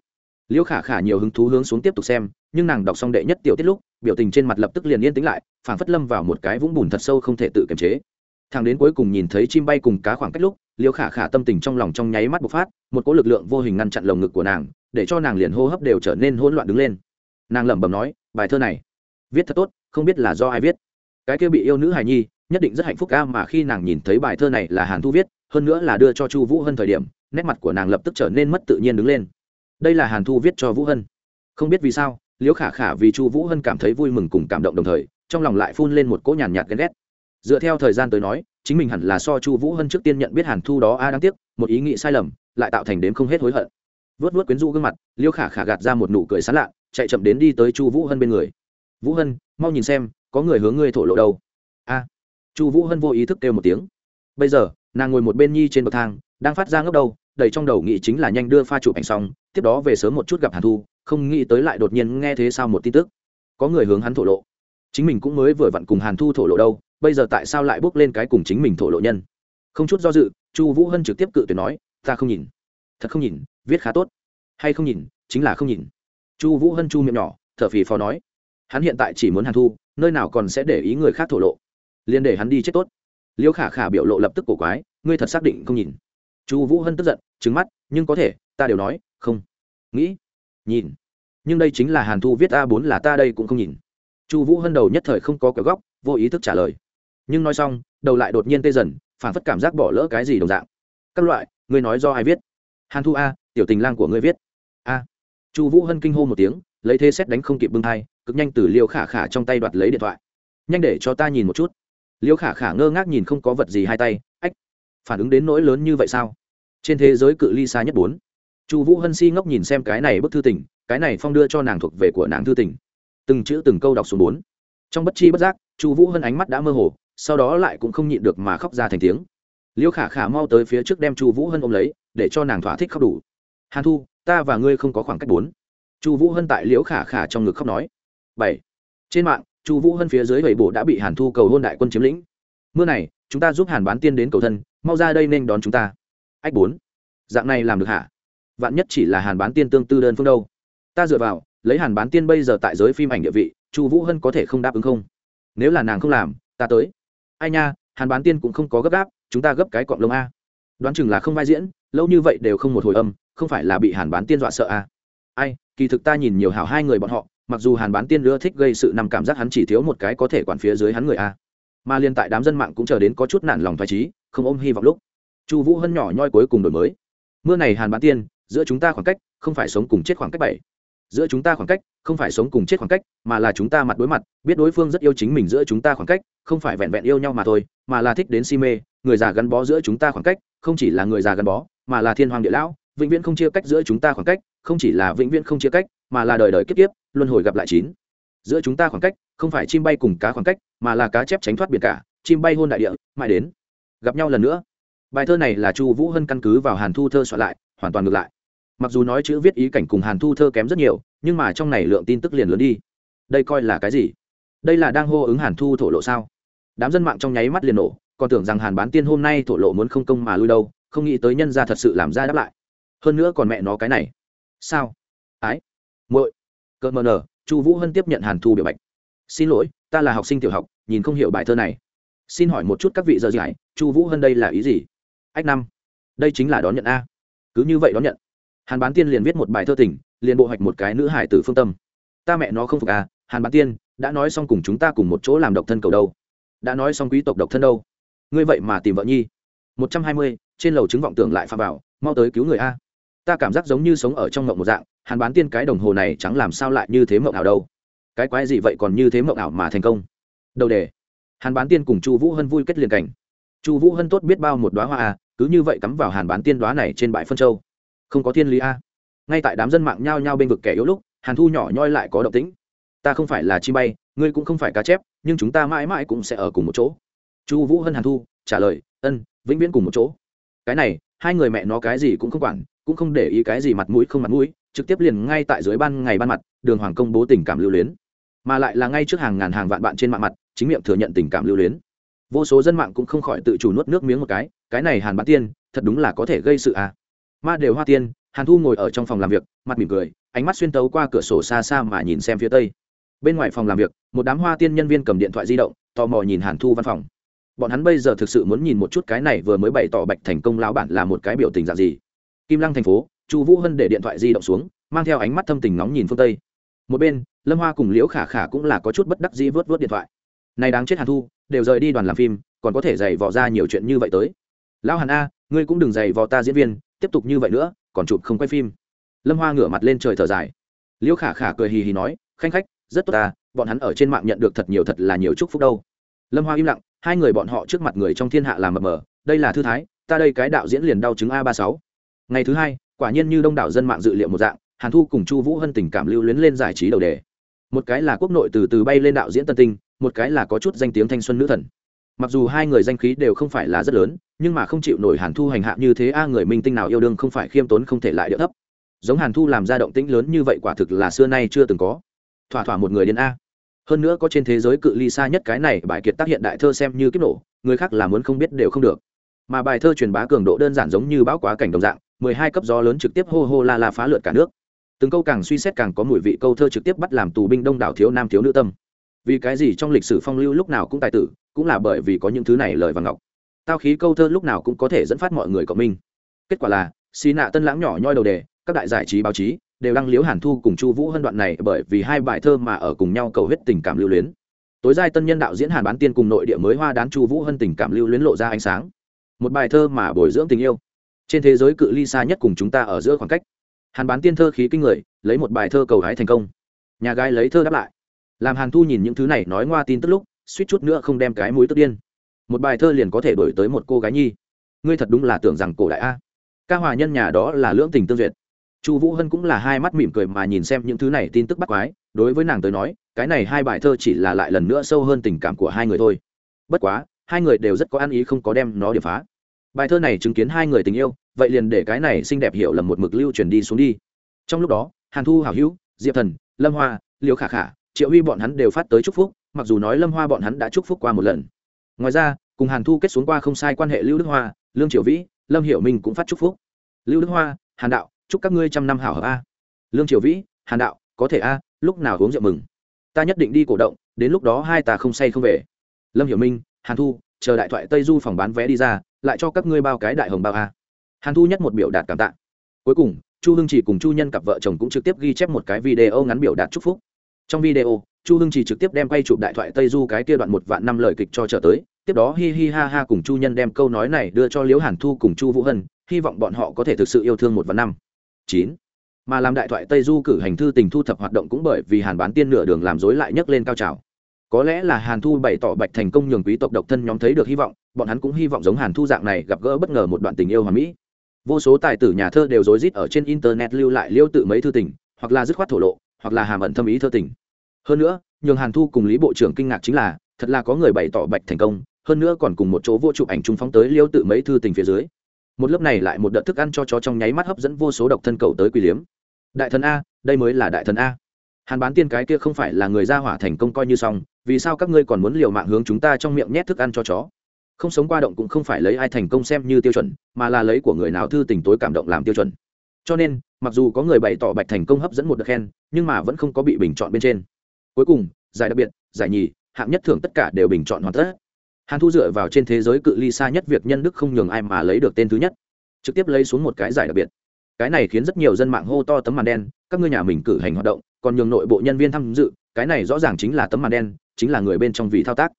A: Liễu khả khả nhiều hứng thú hướng xuống tiếp tục xem, nhưng nàng đọc xong đệ nhất tiểu tiết lúc biểu tình trên mặt lập tức liền yên tĩnh lại, phảng phất lâm vào một cái vũng bùn thật sâu không thể tự kiềm chế. Thằng đến cuối cùng nhìn thấy chim bay cùng cá khoảng cách lúc, liêu khả khả tâm tình trong lòng trong nháy mắt bộc phát, một cỗ lực lượng vô hình ngăn chặn lồng ngực của nàng, để cho nàng liền hô hấp đều trở nên hỗn loạn đứng lên. Nàng lẩm bẩm nói, bài thơ này, viết thật tốt, không biết là do ai viết. Cái kia bị yêu nữ hài nhi, nhất định rất hạnh phúc ca mà khi nàng nhìn thấy bài thơ này là hàn thu viết, hơn nữa là đưa cho chu vũ hân thời điểm, nét mặt của nàng lập tức trở nên mất tự nhiên đứng lên. Đây là hàn thu viết cho vũ hân. Không biết vì sao liễu khả khả vì chu vũ hân cảm thấy vui mừng cùng cảm động đồng thời, trong lòng lại phun lên một cỗ nhàn nhạt ghen ghét. Dựa theo thời gian tới nói, chính mình hẳn là so chu vũ hân trước tiên nhận biết hàn thu đó a đáng tiếc, một ý nghĩ sai lầm, lại tạo thành đến không hết hối hận. Vớt vớt quyến rũ gương mặt, liễu khả khả gạt ra một nụ cười sán lạ, chạy chậm đến đi tới chu vũ hân bên người. Vũ hân, mau nhìn xem, có người hướng ngươi thổ lộ đâu. A. Chu vũ hân vô ý thức kêu một tiếng. Bây giờ, nàng ngồi một bên nhi trên bậc thang, đang phát ra ngốc đầu, đầy trong đầu nghĩ chính là nhanh đưa pha chụp ảnh xong tiếp đó về sớm một chút gặp hàn thu, không nghĩ tới lại đột nhiên nghe thế sao một tin tức. Có người hướng hắn thổ lộ. Chính mình cũng mới vừa vặn cùng hàn thu thổ lộ đâu, bây giờ tại sao lại bước lên cái cùng chính mình thổ lộ nhân? Không chút do dự, chu vũ hân trực tiếp cự tuyệt nói, ta không nhìn. Thật không nhìn, viết khá tốt. Hay không nhìn, chính là không nhìn. Chu vũ hân chu miệng nhỏ, thở phì phò nói, hắn hiện tại chỉ muốn hàn thu, nơi nào còn sẽ để ý người khác thổ lộ. Liền để hắn đi chết tốt. Liễu khả khả biểu lộ lập tức cổ quái, ngươi thật xác định không nhìn. Chu vũ hân tức giận trứng mắt, nhưng có thể, ta đều nói không. Nghĩ. Nhìn. Nhưng đây chính là hàn thu viết a bốn là ta đây cũng không nhìn. Chu vũ hân đầu nhất thời không có cửa góc, vô ý thức trả lời. Nhưng nói xong, đầu lại đột nhiên tê dần, phản phất cảm giác bỏ lỡ cái gì đồng dạng. Các loại, ngươi nói do ai viết? Hàn thu a, tiểu tình lang của ngươi viết. A. Chu vũ hân kinh hô một tiếng, lấy thế xét đánh không kịp bưng thai, cực nhanh từ liêu khả khả trong tay đoạt lấy điện thoại. Nhanh để cho ta nhìn một chút. Liêu khả khả ngơ ngác nhìn không có vật gì hai tay, ách, phản ứng đến nỗi lớn như vậy sao? Trên thế giới cự ly xa nhất bốn chu vũ hân si ngốc nhìn xem cái này bức thư tình, cái này phong đưa cho nàng thuộc về của nàng thư tình. Từng chữ từng câu đọc xuống bốn. Trong bất chi bất giác, chu vũ hân ánh mắt đã mơ hồ, sau đó lại cũng không nhịn được mà khóc ra thành tiếng. Liêu khả khả mau tới phía trước đem chu vũ hân ôm lấy, để cho nàng thỏa thích khóc đủ. Hàn thu, ta và ngươi không có khoảng cách bốn. Chu vũ hân tại liễu khả khả trong ngực khóc nói. Bảy. Trên mạng, chu vũ hân phía dưới bảy bộ đã bị hàn thu cầu hôn đại quân chiếm lĩnh. Mưa này, chúng ta giúp hàn bán tiên đến cầu thân, mau ra đây nên đón chúng ta. Ách bốn. Dạng này làm được hả? Vạn nhất chỉ là hàn bán tiên tương tư đơn phương đâu. Ta dựa vào, lấy hàn bán tiên bây giờ tại giới phim ảnh địa vị, chu vũ hân có thể không đáp ứng không? Nếu là nàng không làm, ta tới. Ai nha, hàn bán tiên cũng không có gấp gáp, chúng ta gấp cái cọng lông a. Đoán chừng là không vai diễn, lâu như vậy đều không một hồi âm, không phải là bị hàn bán tiên dọa sợ a. Ai, kỳ thực ta nhìn nhiều hảo hai người bọn họ, mặc dù hàn bán tiên nữa thích gây sự nằm cảm giác hắn chỉ thiếu một cái có thể quản phía dưới hắn người a. Mà liên tại đám dân mạng cũng chờ đến có chút nản lòng thoải trí không ôm hy vọng lúc. Chu vũ hân nhỏ nhoi cuối cùng đổi mới. Mưa này hàn bán tiên giữa chúng ta khoảng cách, không phải sống cùng chết khoảng cách bảy. Giữa chúng ta khoảng cách, không phải sống cùng chết khoảng cách, mà là chúng ta mặt đối mặt, biết đối phương rất yêu chính mình giữa chúng ta khoảng cách, không phải vẹn vẹn yêu nhau mà thôi, mà là thích đến si mê, người già gắn bó giữa chúng ta khoảng cách, không chỉ là người già gắn bó, mà là thiên hoàng địa lão, vĩnh viễn không chia cách giữa chúng ta khoảng cách, không chỉ là vĩnh viễn không chia cách, mà là đời đời kiếp kiếp, luân hồi gặp lại chín. Giữa chúng ta khoảng cách, không phải chim bay cùng cá khoảng cách, mà là cá chép tránh thoát biển cả, chim bay hôn đại địa, mãi đến. Gặp nhau lần nữa. Bài thơ này là chu vũ hân căn cứ vào hàn thu thơ soạn lại, hoàn toàn ngược lại mặc dù nói chữ viết ý cảnh cùng hàn thu thơ kém rất nhiều, nhưng mà trong này lượng tin tức liền lớn đi. Đây coi là cái gì? Đây là đang hô ứng hàn thu thổ lộ sao? Đám dân mạng trong nháy mắt liền nổ, còn tưởng rằng hàn bán tiên hôm nay thổ lộ muốn không công mà lui đâu, không nghĩ tới nhân ra thật sự làm ra đáp lại. Hơn nữa còn mẹ nó cái này. Sao? Ái? Muội. Cợt mờ nở, chu vũ hân tiếp nhận hàn thu biểu bạch. Xin lỗi, ta là học sinh tiểu học, nhìn không hiểu bài thơ này. Xin hỏi một chút các vị giờ giải, chu vũ hân đây là ý gì? Ách năm. Đây chính là đón nhận a. Cứ như vậy đón nhận hàn bán tiên liền viết một bài thơ tình, liền bộ hoạch một cái nữ hải tử phương tâm. Ta mẹ nó không phục à hàn bán tiên, đã nói xong cùng chúng ta cùng một chỗ làm độc thân cầu đâu. Đã nói xong quý tộc độc thân đâu. Ngươi vậy mà tìm vợ nhi. Một trăm hai mươi, trên lầu chứng vọng tưởng lại pha bảo mau tới cứu người a. Ta cảm giác giống như sống ở trong mộng một dạng, hàn bán tiên cái đồng hồ này chẳng làm sao lại như thế mộng ảo đâu. Cái quái gì vậy còn như thế mộng ảo mà thành công? Đầu đề. Hàn bán tiên cùng chu vũ hân vui kết liền cảnh. Chu vũ hân tốt biết bao một đoá hoa a cứ như vậy cắm vào hàn bán tiên đoá này trên bãi phân châu không có thiên lý a. Ngay tại đám dân mạng nhao nhao bên vực kẻ yếu lúc, hàn thu nhỏ nhoi lại có động tĩnh. Ta không phải là chi bay, ngươi cũng không phải cá chép, nhưng chúng ta mãi mãi cũng sẽ ở cùng một chỗ. Chu vũ hân hàn thu, trả lời, ân, vĩnh viễn cùng một chỗ. Cái này, hai người mẹ nó cái gì cũng không quản, cũng không để ý cái gì mặt mũi không mặt mũi, trực tiếp liền ngay tại dưới ban ngày ban mặt, đường hoàng công bố tình cảm lưu luyến. Mà lại là ngay trước hàng ngàn hàng vạn bạn trên mạng mặt, chính miệng thừa nhận tình cảm lưu luyến. Vô số dân mạng cũng không khỏi tự chủ nuốt nước miếng một cái cái này hàn bán tiên, thật đúng là có thể gây sự à? Ma đều hoa tiên, hàn thu ngồi ở trong phòng làm việc, mặt mỉm cười, ánh mắt xuyên tấu qua cửa sổ xa xa mà nhìn xem phía tây. Bên ngoài phòng làm việc, một đám hoa tiên nhân viên cầm điện thoại di động, tò mò nhìn hàn thu văn phòng. Bọn hắn bây giờ thực sự muốn nhìn một chút cái này vừa mới bày tỏ bạch thành công lão bản là một cái biểu tình dạng gì. Kim lăng thành phố, chu vũ hân để điện thoại di động xuống, mang theo ánh mắt thâm tình nóng nhìn phương tây. Một bên, lâm hoa cùng liễu khả khả cũng là có chút bất đắc dĩ vớt vớt điện thoại. Này đáng chết hàn thu, đều rời đi đoàn làm phim, còn có thể dày vò ra nhiều chuyện như vậy tới. Lão hàn a, ngươi cũng đừng dày vò ta diễn viên tiếp tục như vậy nữa, còn chụp không quay phim. Lâm hoa ngửa mặt lên trời thở dài. Liễu khả khả cười hì hì nói, khanh khách, rất tốt ta, bọn hắn ở trên mạng nhận được thật nhiều thật là nhiều chúc phúc đâu. Lâm hoa im lặng, hai người bọn họ trước mặt người trong thiên hạ làm mờ mờ, đây là thư thái, ta đây cái đạo diễn liền đau chứng a ba sáu. Ngày thứ hai, quả nhiên như đông đảo dân mạng dự liệu một dạng, hàn thu cùng chu vũ hân tình cảm lưu luyến lên giải trí đầu đề. Một cái là quốc nội từ từ bay lên đạo diễn tân tinh, một cái là có chút danh tiếng thanh xuân nữ thần mặc dù hai người danh khí đều không phải là rất lớn, nhưng mà không chịu nổi hàn thu hành hạ như thế, a, người minh tinh nào yêu đương không phải khiêm tốn không thể lại điệu thấp. Giống hàn thu làm ra động tĩnh lớn như vậy quả thực là xưa nay chưa từng có. Thỏa thỏa một người đến a. Hơn nữa có trên thế giới cự ly xa nhất cái này, bài kiệt tác hiện đại thơ xem như kiếp nổ, người khác là muốn không biết đều không được. Mà bài thơ truyền bá cường độ đơn giản giống như bão quá cảnh đồng dạng, mười hai cấp gió lớn trực tiếp hô hô la la phá lượt cả nước. Từng câu càng suy xét càng có mùi vị, câu thơ trực tiếp bắt làm tù binh đông đảo thiếu nam thiếu nữ tâm. Vì cái gì trong lịch sử phong lưu lúc nào cũng tài tử cũng là bởi vì có những thứ này lời và ngọc. Tao khí câu thơ lúc nào cũng có thể dẫn phát mọi người cộng minh. Kết quả là xì nạ tân lãng nhỏ nhoi đầu đề, các đại giải trí báo chí đều đăng liếu hàn thu cùng chu vũ hân đoạn này bởi vì hai bài thơ mà ở cùng nhau cầu hết tình cảm lưu luyến. Tối giai tân nhân đạo diễn hàn bán tiên cùng nội địa mới hoa đán chu vũ hân tình cảm lưu luyến lộ ra ánh sáng. Một bài thơ mà bồi dưỡng tình yêu. Trên thế giới cự ly xa nhất cùng chúng ta ở giữa khoảng cách. Hàn bán tiên thơ khí kinh người, lấy một bài thơ cầu hái thành công. Nhà gái lấy thơ đáp lại. Làm hàn thu nhìn những thứ này nói ngoa tin tức lúc suýt chút nữa không đem cái mũi tức điên. Một bài thơ liền có thể đổi tới một cô gái nhi. Ngươi thật đúng là tưởng rằng cổ đại a. Ca hòa nhân nhà đó là lưỡng tình tương duyệt. Chu vũ hân cũng là hai mắt mỉm cười mà nhìn xem những thứ này tin tức bắt quái. Đối với nàng tới nói, cái này hai bài thơ chỉ là lại lần nữa sâu hơn tình cảm của hai người thôi. Bất quá, hai người đều rất có ăn ý không có đem nó điệp phá. Bài thơ này chứng kiến hai người tình yêu, vậy liền để cái này xinh đẹp hiểu lầm một mực lưu truyền đi xuống đi. Trong lúc đó, hàn thu hảo hữu, diệp thần, lâm hoa, liễu khả khả, triệu huy bọn hắn đều phát tới chúc phúc mặc dù nói lâm hoa bọn hắn đã chúc phúc qua một lần ngoài ra cùng hàn thu kết xuống qua không sai quan hệ lưu đức hoa lương triều vĩ lâm hiểu minh cũng phát chúc phúc lưu đức hoa hàn đạo chúc các ngươi trăm năm hảo hợp a lương triều vĩ hàn đạo có thể a lúc nào uống rượu mừng ta nhất định đi cổ động đến lúc đó hai ta không say không về lâm hiểu minh hàn thu chờ đại thoại tây du phòng bán vé đi ra lại cho các ngươi bao cái đại hồng bao a hàn thu nhất một biểu đạt cảm tạ cuối cùng chu hưng chỉ cùng chu nhân cặp vợ chồng cũng trực tiếp ghi chép một cái video ngắn biểu đạt chúc phúc trong video chu hưng chỉ trực tiếp đem quay chụp đại thoại tây du cái kia đoạn một vạn năm lời kịch cho trở tới, tiếp đó hi hi ha ha cùng chu nhân đem câu nói này đưa cho liễu hàn thu cùng chu vũ hân, hy vọng bọn họ có thể thực sự yêu thương một vạn năm. Chín. Mà làm đại thoại tây du cử hành thư tình thu thập hoạt động cũng bởi vì hàn bán tiên nửa đường làm dối lại nhấc lên cao trào. Có lẽ là hàn thu bày tỏ bạch thành công nhường quý tộc độc thân nhóm thấy được hy vọng, bọn hắn cũng hy vọng giống hàn thu dạng này gặp gỡ bất ngờ một đoạn tình yêu hòa mỹ. Vô số tài tử nhà thơ đều rối rít ở trên internet lưu lại liêu tự mấy thư tình, hoặc là dứt khoát thổ lộ, hoặc là hàm ẩn thâm ý thơ tình hơn nữa, nhường hàn thu cùng lý bộ trưởng kinh ngạc chính là, thật là có người bày tỏ bạch thành công, hơn nữa còn cùng một chỗ vô chụp ảnh trung phóng tới liêu tự mấy thư tình phía dưới. Một lớp này lại một đợt thức ăn cho chó trong nháy mắt hấp dẫn vô số độc thân cầu tới quỳ liếm. Đại thần a, đây mới là đại thần a. Hàn bán tiên cái kia không phải là người ra hỏa thành công coi như xong, vì sao các ngươi còn muốn liều mạng hướng chúng ta trong miệng nhét thức ăn cho chó? Không sống qua động cũng không phải lấy ai thành công xem như tiêu chuẩn, mà là lấy của người nào thư tình tối cảm động làm tiêu chuẩn. Cho nên, mặc dù có người bày tỏ bạch thành công hấp dẫn một đợt khen, nhưng mà vẫn không có bị bình chọn bên trên cuối cùng, giải đặc biệt, giải nhì, hạng nhất thưởng tất cả đều bình chọn hoàn tất. Hàn thu dựa vào trên thế giới cự ly xa nhất việc nhân đức không nhường ai mà lấy được tên thứ nhất. Trực tiếp lấy xuống một cái giải đặc biệt. Cái này khiến rất nhiều dân mạng hô to tấm màn đen, các ngươi nhà mình cử hành hoạt động, còn nhường nội bộ nhân viên tham dự, cái này rõ ràng chính là tấm màn đen, chính là người bên trong vì thao tác.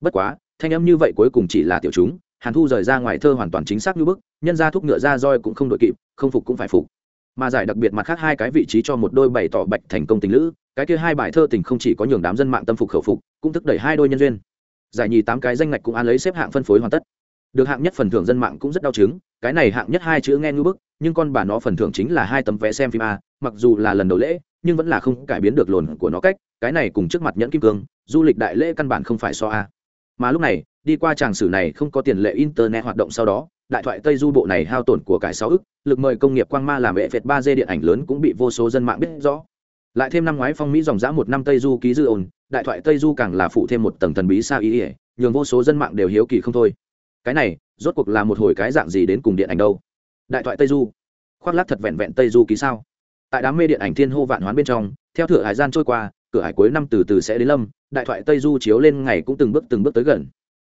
A: Bất quá, thanh âm như vậy cuối cùng chỉ là tiểu chúng, hàn thu rời ra ngoài thơ hoàn toàn chính xác như bức, nhân ra thuốc ngựa ra roi cũng không đội kịp, không phục cũng phải phục mà giải đặc biệt mặt khác hai cái vị trí cho một đôi bày tỏ bạch thành công tình lữ, cái kia hai bài thơ tình không chỉ có nhường đám dân mạng tâm phục khẩu phục, cũng thúc đẩy hai đôi nhân duyên. Giải nhì tám cái danh ngạch cũng an lấy xếp hạng phân phối hoàn tất. Được hạng nhất phần thưởng dân mạng cũng rất đau chứng, cái này hạng nhất hai chữ nghe ngư bức, nhưng con bà nó phần thưởng chính là hai tấm vé xem phim a, mặc dù là lần đầu lễ, nhưng vẫn là không cải biến được lồn của nó cách, cái này cùng trước mặt nhẫn kim cương, du lịch đại lễ căn bản không phải so a. Mà lúc này, đi qua tràng sử này không có tiền lệ internet hoạt động sau đó đại thoại tây du bộ này hao tổn của cải sáu ức, lực mời công nghiệp quang ma làm vệ phệt ba d điện ảnh lớn cũng bị vô số dân mạng biết rõ. Lại thêm năm ngoái phong mỹ dòng dã một năm tây du ký dư ồn, đại thoại tây du càng là phụ thêm một tầng thần bí sao ý ỉa nhường vô số dân mạng đều hiếu kỳ không thôi. Cái này, rốt cuộc là một hồi cái dạng gì đến cùng điện ảnh đâu? Đại thoại tây du. Khoác lác thật vẹn vẹn tây du ký sao? Tại đám mê điện ảnh thiên hô vạn hoán bên trong, theo thửa hải gian trôi qua, cửa hải cuối năm từ từ sẽ đến lâm, đại thoại tây du chiếu lên ngày cũng từng bước từng bước tới gần.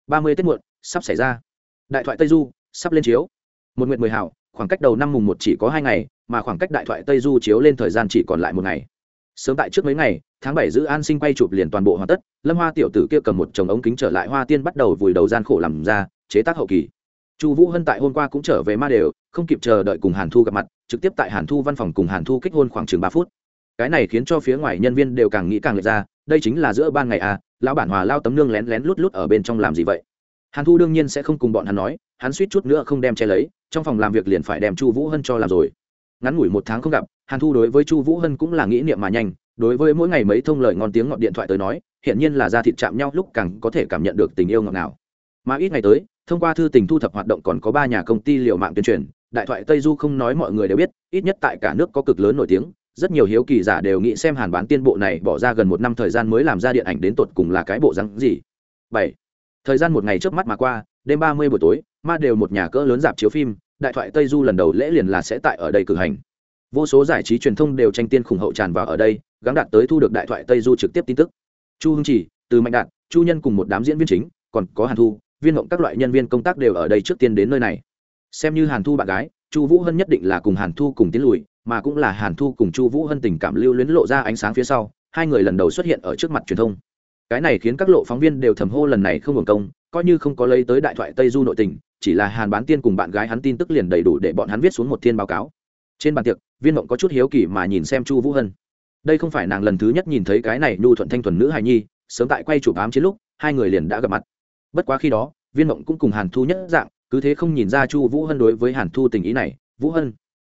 A: Ba mươi tết muộn, sắp xảy ra. Đại thoại tây du sắp lên chiếu. Một nguyện mười hảo, khoảng cách đầu năm mùng một chỉ có hai ngày, mà khoảng cách đại thoại tây du chiếu lên thời gian chỉ còn lại một ngày. Sớm tại trước mấy ngày, tháng bảy giữ an sinh quay chụp liền toàn bộ hoàn tất, lâm hoa tiểu tử kia cầm một chồng ống kính trở lại hoa tiên bắt đầu vùi đầu gian khổ làm ra, chế tác hậu kỳ. Chu vũ hân tại hôm qua cũng trở về ma đều, không kịp chờ đợi cùng hàn thu gặp mặt, trực tiếp tại hàn thu văn phòng cùng hàn thu kích hôn khoảng chừng ba phút. Cái này khiến cho phía ngoài nhân viên đều càng nghĩ càng lệch ra, đây chính là giữa ban ngày à lão bản hòa lao tấm nương lén lén lút lút ở bên trong làm gì vậy? Hàn thu đương nhiên sẽ không cùng bọn hắn nói hắn suýt chút nữa không đem che lấy, trong phòng làm việc liền phải đem chu vũ hân cho làm rồi. Ngắn ngủi một tháng không gặp, hàn thu đối với chu vũ hân cũng là nghĩ niệm mà nhanh, đối với mỗi ngày mấy thông lời ngon tiếng ngọt điện thoại tới nói hiện nhiên là ra thịt chạm nhau lúc càng có thể cảm nhận được tình yêu ngọt ngào. Mà ít ngày tới, thông qua thư tình thu thập hoạt động còn có ba nhà công ty liệu mạng tuyên truyền, đại thoại tây du không nói mọi người đều biết, ít nhất tại cả nước có cực lớn nổi tiếng, rất nhiều hiếu kỳ giả đều nghĩ xem hàn bán tiên bộ này bỏ ra gần một năm thời gian mới làm ra điện ảnh đến tột cùng là cái bộ rắn gì. Bảy thời gian một ngày trước mắt mà qua, đêm ba mươi buổi tối, ma đều một nhà cỡ lớn dạp chiếu phim, đại thoại tây du lần đầu lễ liền là sẽ tại ở đây cử hành. Vô số giải trí truyền thông đều tranh tiên khủng hậu tràn vào ở đây gắn đạt tới thu được đại thoại tây du trực tiếp tin tức. Chu hưng chỉ, từ mạnh đạt, chu nhân cùng một đám diễn viên chính, còn có hàn thu, viên mộng các loại nhân viên công tác đều ở đây trước tiên đến nơi này. Xem như hàn thu bạn gái, chu vũ hân nhất định là cùng hàn thu cùng tiến lùi, mà cũng là hàn thu cùng chu vũ hân tình cảm lưu luyến lộ ra ánh sáng phía sau, hai người lần đầu xuất hiện ở trước mặt truyền thông cái này khiến các lộ phóng viên đều thầm hô lần này không hưởng công, coi như không có lấy tới đại thoại tây du nội tình, chỉ là hàn bán tiên cùng bạn gái hắn tin tức liền đầy đủ để bọn hắn viết xuống một thiên báo cáo. Trên bàn tiệc, viên mộng có chút hiếu kỳ mà nhìn xem chu vũ hân. Đây không phải nàng lần thứ nhất nhìn thấy cái này nhu thuận thanh thuần nữ hài nhi, sớm tại quay chụp ám chiến lúc, hai người liền đã gặp mặt. Bất quá khi đó, viên mộng cũng cùng hàn thu nhất dạng, cứ thế không nhìn ra chu vũ hân đối với hàn thu tình ý này. Vũ hân.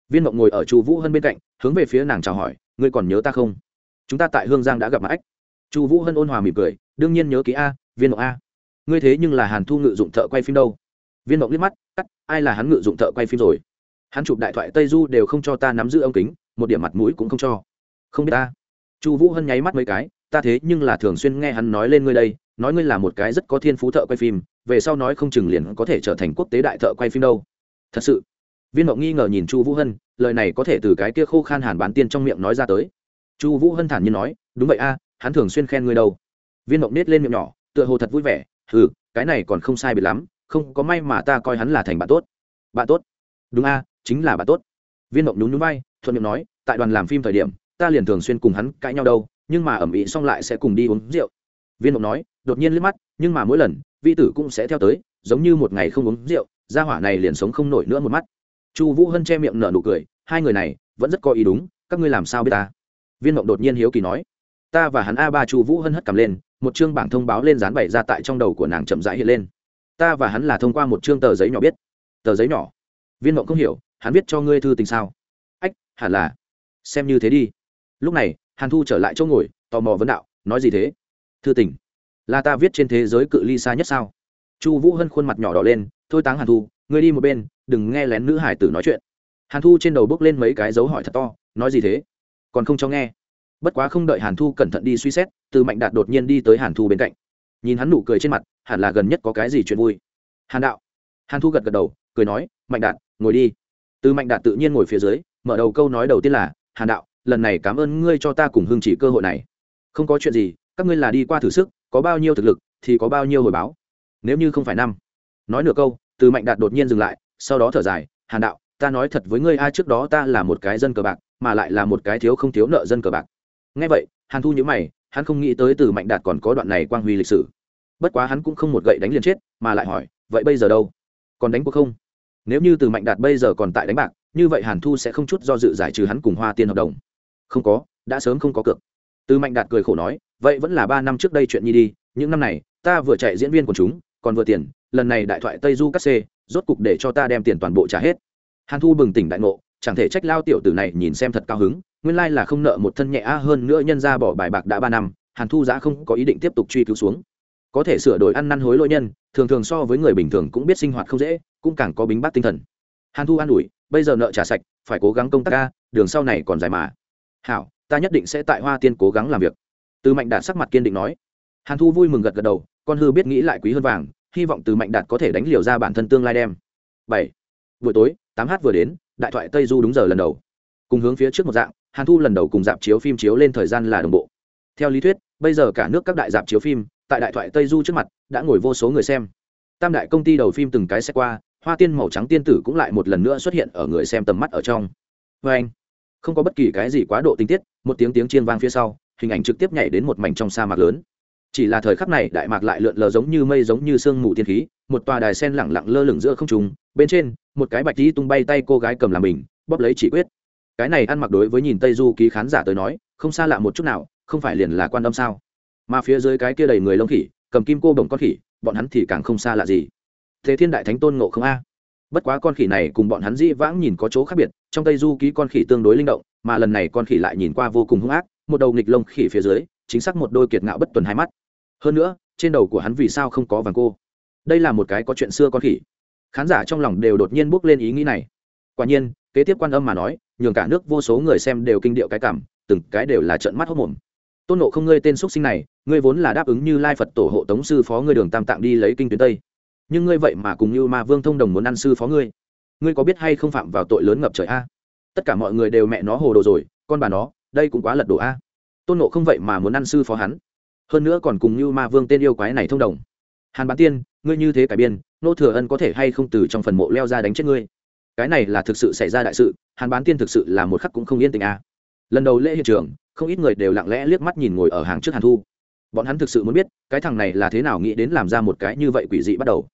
A: Viên mộng ngồi ở chu vũ hân bên cạnh, hướng về phía nàng chào hỏi, ngươi còn nhớ ta không? Chúng ta tại hương giang đã gặp mặt ách chu vũ hân ôn hòa mỉm cười, đương nhiên nhớ ký a, viên mộng a. Ngươi thế nhưng là hàn thu ngự dụng thợ quay phim đâu? Viên mộng liếc mắt, cắt, ai là hắn ngự dụng thợ quay phim rồi? Hắn chụp đại thoại tây du đều không cho ta nắm giữ ống kính, một điểm mặt mũi cũng không cho. Không biết ta. Chu vũ hân nháy mắt mấy cái, ta thế nhưng là thường xuyên nghe hắn nói lên ngươi đây, nói ngươi là một cái rất có thiên phú thợ quay phim, về sau nói không chừng liền có thể trở thành quốc tế đại thợ quay phim đâu. Thật sự? Viên mộng nghi ngờ nhìn chu vũ hân, lời này có thể từ cái kia khô khan hàn bán tiên trong miệng nói ra tới. Chu vũ hân thản nhiên nói, đúng vậy a hắn thường xuyên khen ngươi đâu. Viên mộng nết lên miệng nhỏ, tựa hồ thật vui vẻ ừ cái này còn không sai bị lắm, không có may mà ta coi hắn là thành bạn tốt. Bạn tốt? Đúng a, chính là bạn tốt. Viên mộng nhún nhún vai, thuận miệng nói, tại đoàn làm phim thời điểm, ta liền thường xuyên cùng hắn cãi nhau đâu, nhưng mà ẩm ĩ xong lại sẽ cùng đi uống rượu. Viên mộng nói, đột nhiên liếc mắt, nhưng mà mỗi lần, vi tử cũng sẽ theo tới, giống như một ngày không uống rượu, gia hỏa này liền sống không nổi nữa một mắt. Chu vũ hân che miệng nở nụ cười, hai người này, vẫn rất có ý đúng, các ngươi làm sao biết ta? Viên mộng đột nhiên hiếu kỳ nói ta và hắn a ba chu vũ hân hất cầm lên, một chương bảng thông báo lên dán bày ra tại trong đầu của nàng chậm rãi hiện lên. Ta và hắn là thông qua một chương tờ giấy nhỏ biết. Tờ giấy nhỏ? Viên mộng không hiểu, hắn viết cho ngươi thư tình sao? Ách, hẳn là. Xem như thế đi. Lúc này, hàn thu trở lại chỗ ngồi, tò mò vấn đạo, nói gì thế? Thư tình. Là ta viết trên thế giới cự ly xa nhất sao? Chu vũ hân khuôn mặt nhỏ đỏ lên, thôi táng hàn thu, ngươi đi một bên, đừng nghe lén nữ hải tử nói chuyện. Hàn thu trên đầu bước lên mấy cái dấu hỏi thật to, nói gì thế? Còn không cho nghe bất quá không đợi hàn thu cẩn thận đi suy xét, từ mạnh đạt đột nhiên đi tới hàn thu bên cạnh. Nhìn hắn nụ cười trên mặt, hẳn là gần nhất có cái gì chuyện vui. Hàn đạo. Hàn thu gật gật đầu, cười nói, mạnh đạt, ngồi đi. Từ mạnh đạt tự nhiên ngồi phía dưới, mở đầu câu nói đầu tiên là, hàn đạo, lần này cảm ơn ngươi cho ta cùng hương chỉ cơ hội này. Không có chuyện gì, các ngươi là đi qua thử sức, có bao nhiêu thực lực, thì có bao nhiêu hồi báo. Nếu như không phải năm. Nói nửa câu, từ mạnh đạt đột nhiên dừng lại, sau đó thở dài, hàn đạo, ta nói thật với ngươi ai trước đó ta là một cái dân cờ bạc, mà lại là một cái thiếu không thiếu nợ dân cờ bạc ngay vậy, hàn thu nhớ mày, hắn không nghĩ tới từ mạnh đạt còn có đoạn này quang huy lịch sử. Bất quá hắn cũng không một gậy đánh liền chết, mà lại hỏi, vậy bây giờ đâu? Còn đánh cuộc không? Nếu như từ mạnh đạt bây giờ còn tại đánh bạc, như vậy hàn thu sẽ không chút do dự giải trừ hắn cùng hoa tiên hợp đồng. Không có, đã sớm không có cược. Từ mạnh đạt cười khổ nói, vậy vẫn là ba năm trước đây chuyện nhi đi, những năm này, ta vừa chạy diễn viên của chúng, còn vừa tiền, lần này đại thoại tây du cắt xê rốt cục để cho ta đem tiền toàn bộ trả hết. Hàn thu bừng tỉnh đại ngộ, chẳng thể trách lao tiểu tử này nhìn xem thật cao hứng nguyên lai là không nợ một thân nhẹ a hơn nữa nhân ra bỏ bài bạc đã ba năm, hàn thu giã không có ý định tiếp tục truy cứu xuống. Có thể sửa đổi ăn năn hối lỗi nhân, thường thường so với người bình thường cũng biết sinh hoạt không dễ, cũng càng có bính bát tinh thần. Hàn thu an ủi, bây giờ nợ trả sạch, phải cố gắng công tác ca đường sau này còn dài mà. Hảo, ta nhất định sẽ tại hoa tiên cố gắng làm việc. Từ mạnh đạt sắc mặt kiên định nói. Hàn thu vui mừng gật gật đầu, con hư biết nghĩ lại quý hơn vàng, hy vọng từ mạnh đạt có thể đánh liều ra bản thân tương lai đem. Bảy, buổi tối, tám h vừa đến, đại thoại tây du đúng giờ lần đầu. Cùng hướng phía trước một dạng hàn thu lần đầu cùng dạp chiếu phim chiếu lên thời gian là đồng bộ. Theo lý thuyết, bây giờ cả nước các đại dạp chiếu phim, tại đại thoại tây du trước mặt, đã ngồi vô số người xem. Tam đại công ty đầu phim từng cái xe qua, hoa tiên màu trắng tiên tử cũng lại một lần nữa xuất hiện ở người xem tầm mắt ở trong. Vê anh, không có bất kỳ cái gì quá độ tinh tiết, một tiếng tiếng chiên vang phía sau, hình ảnh trực tiếp nhảy đến một mảnh trong sa mạc lớn. Chỉ là thời khắc này, đại mạc lại lượn lờ giống như mây giống như sương mù tiên khí, một tòa đài sen lẳng lặng lơ lửng giữa không trùng bên trên, một cái bạch tí tung bay tay cô gái cầm làm mình, bóp lấy chỉ quyết cái này ăn mặc đối với nhìn tây du ký khán giả tới nói, không xa lạ một chút nào, không phải liền là quan tâm sao? Mà phía dưới cái kia đầy người lông khỉ, cầm kim cô bồng con khỉ, bọn hắn thì càng không xa lạ gì. Thế thiên đại thánh tôn ngộ không a? Bất quá con khỉ này cùng bọn hắn dĩ vãng nhìn có chỗ khác biệt, trong tây du ký con khỉ tương đối linh động, mà lần này con khỉ lại nhìn qua vô cùng hung ác, một đầu nghịch lông khỉ phía dưới, chính xác một đôi kiệt ngạo bất tuần hai mắt. Hơn nữa, trên đầu của hắn vì sao không có vàng cô? Đây là một cái có chuyện xưa con khỉ. Khán giả trong lòng đều đột nhiên bước lên ý nghĩ này. Quả nhiên, kế tiếp quan âm mà nói nhường cả nước vô số người xem đều kinh điệu cái cảm, từng cái đều là trợn mắt hốc mồm. Tôn nộ không ngươi tên x sinh này, ngươi vốn là đáp ứng như lai phật tổ hộ tống sư phó ngươi đường tam tạng đi lấy kinh tuyến tây. Nhưng ngươi vậy mà cùng như ma vương thông đồng muốn ăn sư phó ngươi. Ngươi có biết hay không phạm vào tội lớn ngập trời a? Tất cả mọi người đều mẹ nó hồ đồ rồi, con bà nó, đây cũng quá lật đổ a. Tôn nộ không vậy mà muốn ăn sư phó hắn. Hơn nữa còn cùng như ma vương tên yêu quái này thông đồng. Hàn bán tiên, ngươi như thế cải biên, nô thừa ân có thể hay không từ trong phần mộ leo ra đánh chết ngươi? Cái này là thực sự xảy ra đại sự, hàn bán tiên thực sự là một khắc cũng không yên tình a à. lần đầu lễ hiện trường, không ít người đều lặng lẽ liếc mắt nhìn ngồi ở hàng trước hàn thu. Bọn hắn thực sự muốn biết, cái thằng này là thế nào nghĩ đến làm ra một cái như vậy quỷ dị bắt đầu.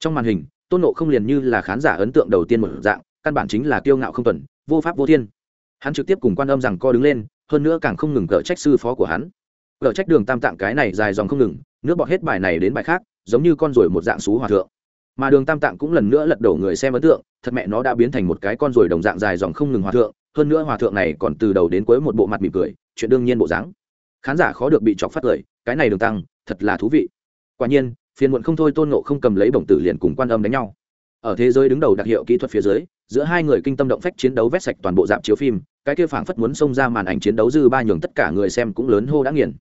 A: Trong màn hình, tôn nộ không liền như là khán giả ấn tượng đầu tiên một dạng, căn bản chính là kiêu ngạo không tuần, vô pháp vô thiên. Hắn trực tiếp cùng quan âm rằng co đứng lên, hơn nữa càng không ngừng cở trách sư phó của hắn. Cở trách đường tam tạng cái này dài dòng không ngừng, nước bọt hết bài này đến bài khác, giống như con ruồi một dạng xú hòa thượng mà đường tam tạng cũng lần nữa lật đổ người xem ấn tượng, thật mẹ nó đã biến thành một cái con ruồi đồng dạng dài dòng không ngừng hòa thượng, hơn nữa hòa thượng này còn từ đầu đến cuối một bộ mặt mỉm cười, chuyện đương nhiên bộ dáng. Khán giả khó được bị chọc phát cười, cái này đường tăng, thật là thú vị. Quả nhiên, phiền muộn không thôi tôn nộ không cầm lấy bổng tử liền cùng quan âm đánh nhau. Ở thế giới đứng đầu đặc hiệu kỹ thuật phía dưới, giữa hai người kinh tâm động phách chiến đấu vét sạch toàn bộ dạp chiếu phim, cái kia phảng phất muốn xông ra màn ảnh chiến đấu dư ba nhường tất cả người xem cũng lớn hô đã nghiền.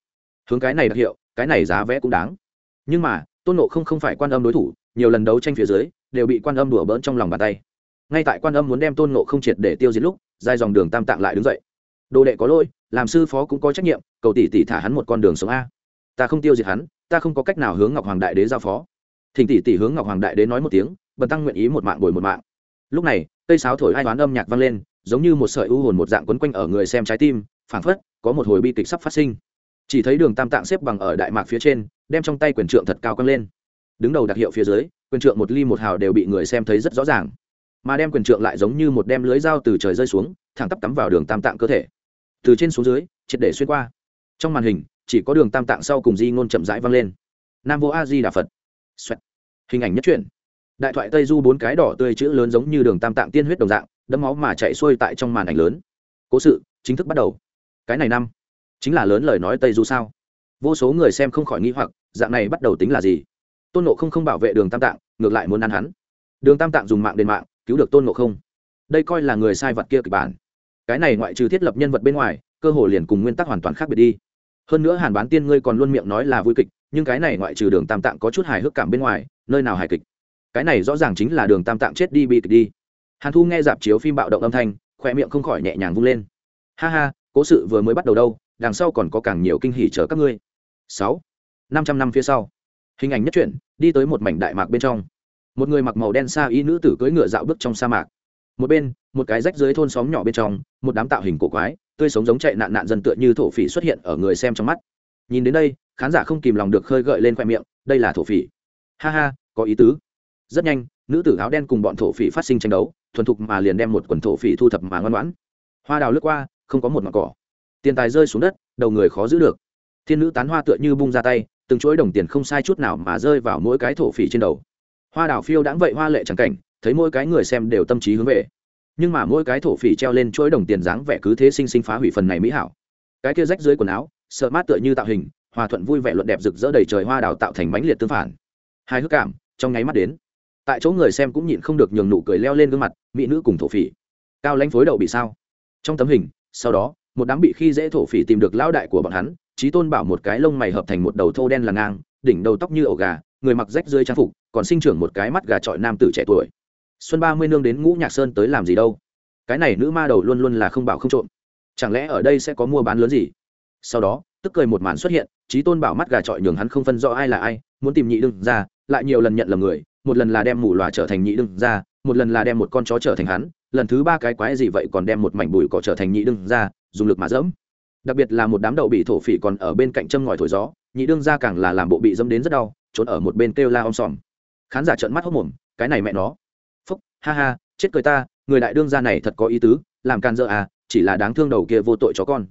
A: Hướng cái này đặc hiệu, cái này giá vẽ cũng đáng. Nhưng mà, tôn nộ không không phải quan âm đối thủ nhiều lần đấu tranh phía dưới, đều bị quan âm đùa bỡn trong lòng bàn tay. Ngay tại quan âm muốn đem tôn nộ không triệt để tiêu diệt lúc, dài dòng đường tam tạng lại đứng dậy. Đồ đệ có lỗi, làm sư phó cũng có trách nhiệm, cầu tỷ tỷ thả hắn một con đường sống a. Ta không tiêu diệt hắn, ta không có cách nào hướng ngọc hoàng đại đế giao phó. Thỉnh tỷ tỷ hướng ngọc hoàng đại đế nói một tiếng, bần tăng nguyện ý một mạng bồi một mạng. Lúc này, cây sáo thổi hai toán âm nhạc vang lên, giống như một sợi u hồn một dạng quấn quanh ở người xem trái tim, phảng phất có một hồi bi kịch sắp phát sinh. Chỉ thấy đường tam tạng xếp bằng ở đại mạc phía trên, đem trong tay quyền trượng thật cao căng lên đứng đầu đặc hiệu phía dưới, quyền trượng một ly một hào đều bị người xem thấy rất rõ ràng. Mà đem quyền trượng lại giống như một đem lưới dao từ trời rơi xuống, thẳng tắp cắm vào đường tam tạng cơ thể. Từ trên xuống dưới, triệt để xuyên qua. Trong màn hình, chỉ có đường tam tạng sau cùng di ngôn chậm rãi vang lên. Nam vô a di đà phật. Xoẹt. hình ảnh nhất truyện. Đại thoại tây du bốn cái đỏ tươi chữ lớn giống như đường tam tạng tiên huyết đồng dạng đấm máu mà chạy xuôi tại trong màn ảnh lớn. Cố sự, chính thức bắt đầu. Cái này năm, chính là lớn lời nói tây du sao? Vô số người xem không khỏi nghĩ hoặc, dạng này bắt đầu tính là gì? Tôn nộ không không bảo vệ đường tam tạng, ngược lại muốn ăn hắn. Đường tam tạng dùng mạng đền mạng, cứu được tôn nộ không. Đây coi là người sai vật kia kịch bản. Cái này ngoại trừ thiết lập nhân vật bên ngoài, cơ hồ liền cùng nguyên tắc hoàn toàn khác biệt đi. Hơn nữa hàn bán tiên ngươi còn luôn miệng nói là vui kịch, nhưng cái này ngoại trừ đường tam tạng có chút hài hước cảm bên ngoài, nơi nào hài kịch? Cái này rõ ràng chính là đường tam tạng chết đi bị kịch đi. Hàn thu nghe dạp chiếu phim bạo động âm thanh khoe miệng không khỏi nhẹ nhàng vung lên. Ha ha, cố sự vừa mới bắt đầu đâu, đằng sau còn có càng nhiều kinh hỉ chờ các ngươi. Sáu, năm trăm năm phía sau hình ảnh nhất chuyển đi tới một mảnh đại mạc bên trong. Một người mặc màu đen xa y nữ tử cưỡi ngựa dạo bước trong sa mạc. Một bên, một cái rách dưới thôn xóm nhỏ bên trong, một đám tạo hình cổ quái, tươi sống giống chạy nạn nạn dân tựa như thổ phỉ xuất hiện ở người xem trong mắt. Nhìn đến đây, khán giả không kìm lòng được khơi gợi lên khoe miệng, đây là thổ phỉ. Ha ha, có ý tứ. Rất nhanh, nữ tử áo đen cùng bọn thổ phỉ phát sinh tranh đấu, thuần thục mà liền đem một quần thổ phỉ thu thập mà ngoan ngoãn. Hoa đào lướt qua, không có một mặt cỏ. Tiền tài rơi xuống đất, đầu người khó giữ được. Thiên nữ tán hoa tựa như bung ra tay từng chuỗi đồng tiền không sai chút nào mà rơi vào mỗi cái thổ phỉ trên đầu. Hoa đào phiêu đãng vậy hoa lệ chẳng cảnh, thấy mỗi cái người xem đều tâm trí hướng về. Nhưng mà mỗi cái thổ phỉ treo lên chuỗi đồng tiền dáng vẻ cứ thế sinh sinh phá hủy phần này mỹ hảo. Cái kia rách dưới quần áo, sợ mát tựa như tạo hình, hòa thuận vui vẻ luận đẹp rực rỡ đầy trời hoa đào tạo thành mãnh liệt tương phản. Hai hước cảm, trong nháy mắt đến. Tại chỗ người xem cũng nhịn không được nhường nụ cười leo lên gương mặt, mỹ nữ cùng thổ phỉ. Cao lãnh phối đậu bị sao? Trong tấm hình, sau đó, một đám bị khi dễ thổ phỉ tìm được lão đại của bọn hắn trí tôn bảo một cái lông mày hợp thành một đầu thô đen là ngang, đỉnh đầu tóc như ổ gà, người mặc rách dưới trang phục, còn sinh trưởng một cái mắt gà trọi nam tử trẻ tuổi. Xuân ba mươi nương đến ngũ nhạc sơn tới làm gì đâu? Cái này nữ ma đầu luôn luôn là không bảo không trộm. Chẳng lẽ ở đây sẽ có mua bán lớn gì? Sau đó, tức cười một màn xuất hiện trí tôn bảo mắt gà trọi nhường hắn không phân rõ ai là ai, muốn tìm nhị đương ra lại nhiều lần nhận lầm người, một lần là đem mù loà trở thành nhị đương ra một lần là đem một con chó trở thành hắn, lần thứ ba cái quái gì vậy còn đem một mảnh bụi cỏ trở thành nhị đương ra dùng lực mà dẫm đặc biệt là một đám đậu bị thổ phỉ còn ở bên cạnh châm ngòi thổi gió, nhị đương ra càng là làm bộ bị dâm đến rất đau, trốn ở một bên kêu la om sòm. Khán giả trợn mắt hốc mồm, cái này mẹ nó. Phúc, ha ha, chết cười ta, người đại đương gia này thật có ý tứ, làm can dợ à chỉ là đáng thương đầu kia vô tội chó con.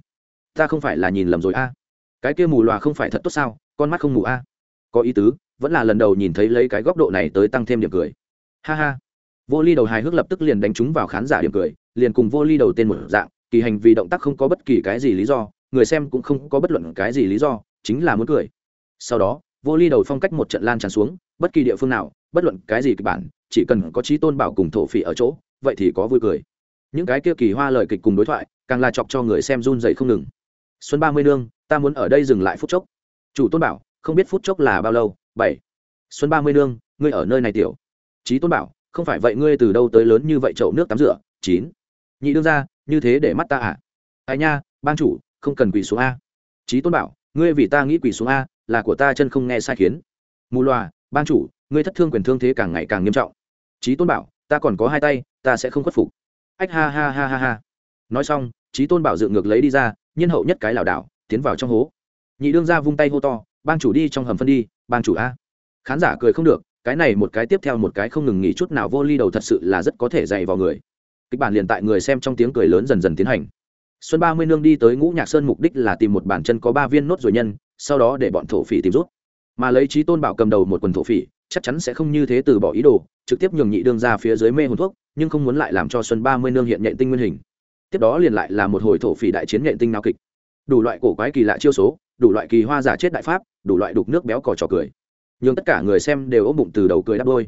A: Ta không phải là nhìn lầm rồi a à. cái kia mù loà không phải thật tốt sao, con mắt không mù a à. có ý tứ, vẫn là lần đầu nhìn thấy lấy cái góc độ này tới tăng thêm điểm cười. Ha ha. Vô ly đầu hài hước lập tức liền đánh trúng vào khán giả điểm cười, liền cùng vô ly đầu tên một dạng kỳ hành vì động tác không có bất kỳ cái gì lý do, người xem cũng không có bất luận cái gì lý do, chính là muốn cười. Sau đó, vô ly đầu phong cách một trận lan tràn xuống, bất kỳ địa phương nào, bất luận cái gì kịch bản, chỉ cần có trí tôn bảo cùng thổ phỉ ở chỗ, vậy thì có vui cười. Những cái kia kỳ hoa lời kịch cùng đối thoại, càng là chọc cho người xem run dậy không ngừng. Xuân ba mươi nương, ta muốn ở đây dừng lại phút chốc. Chủ tôn bảo, không biết phút chốc là bao lâu? Bảy. Xuân ba mươi nương, ngươi ở nơi này tiểu. Trí tôn bảo, không phải vậy ngươi từ đâu tới lớn như vậy chậu nước tắm rửa? Chín nhị đương ra như thế để mắt ta à? Ai nha ban chủ, không cần quỳ xuống a. Trí tôn bảo, ngươi vì ta nghĩ quỳ xuống a, là của ta chân không nghe sai khiến. Mù loà ban chủ, ngươi thất thương quyền thương thế càng ngày càng nghiêm trọng. Trí tôn bảo, ta còn có hai tay, ta sẽ không khuất phục. Ách ha ha ha ha ha. Nói xong trí tôn bảo dự ngược lấy đi ra nhân hậu nhất cái lảo đảo, tiến vào trong hố. Nhị đương ra vung tay hô to ban chủ đi trong hầm phân đi ban chủ a. Khán giả cười không được, cái này một cái tiếp theo một cái không ngừng nghỉ chút nào vô ly đầu thật sự là rất có thể dày vào người kịch bản liền tại người xem trong tiếng cười lớn dần dần tiến hành. Xuân ba mươi nương đi tới ngũ nhạc sơn mục đích là tìm một bản chân có ba viên nốt rồi nhân, sau đó để bọn thổ phỉ tìm rút. Mà lấy trí tôn bảo cầm đầu một quần thổ phỉ, chắc chắn sẽ không như thế từ bỏ ý đồ, trực tiếp nhường nhị đương ra phía dưới mê hồn thuốc, nhưng không muốn lại làm cho xuân ba mươi nương hiện nhện tinh nguyên hình. Tiếp đó liền lại là một hồi thổ phỉ đại chiến nhện tinh nao kịch. Đủ loại cổ quái kỳ lạ chiêu số, đủ loại kỳ hoa giả chết đại pháp, đủ loại đục nước béo cò trò cười. Nhưng tất cả người xem đều ôm bụng từ đầu cười đắp đôi.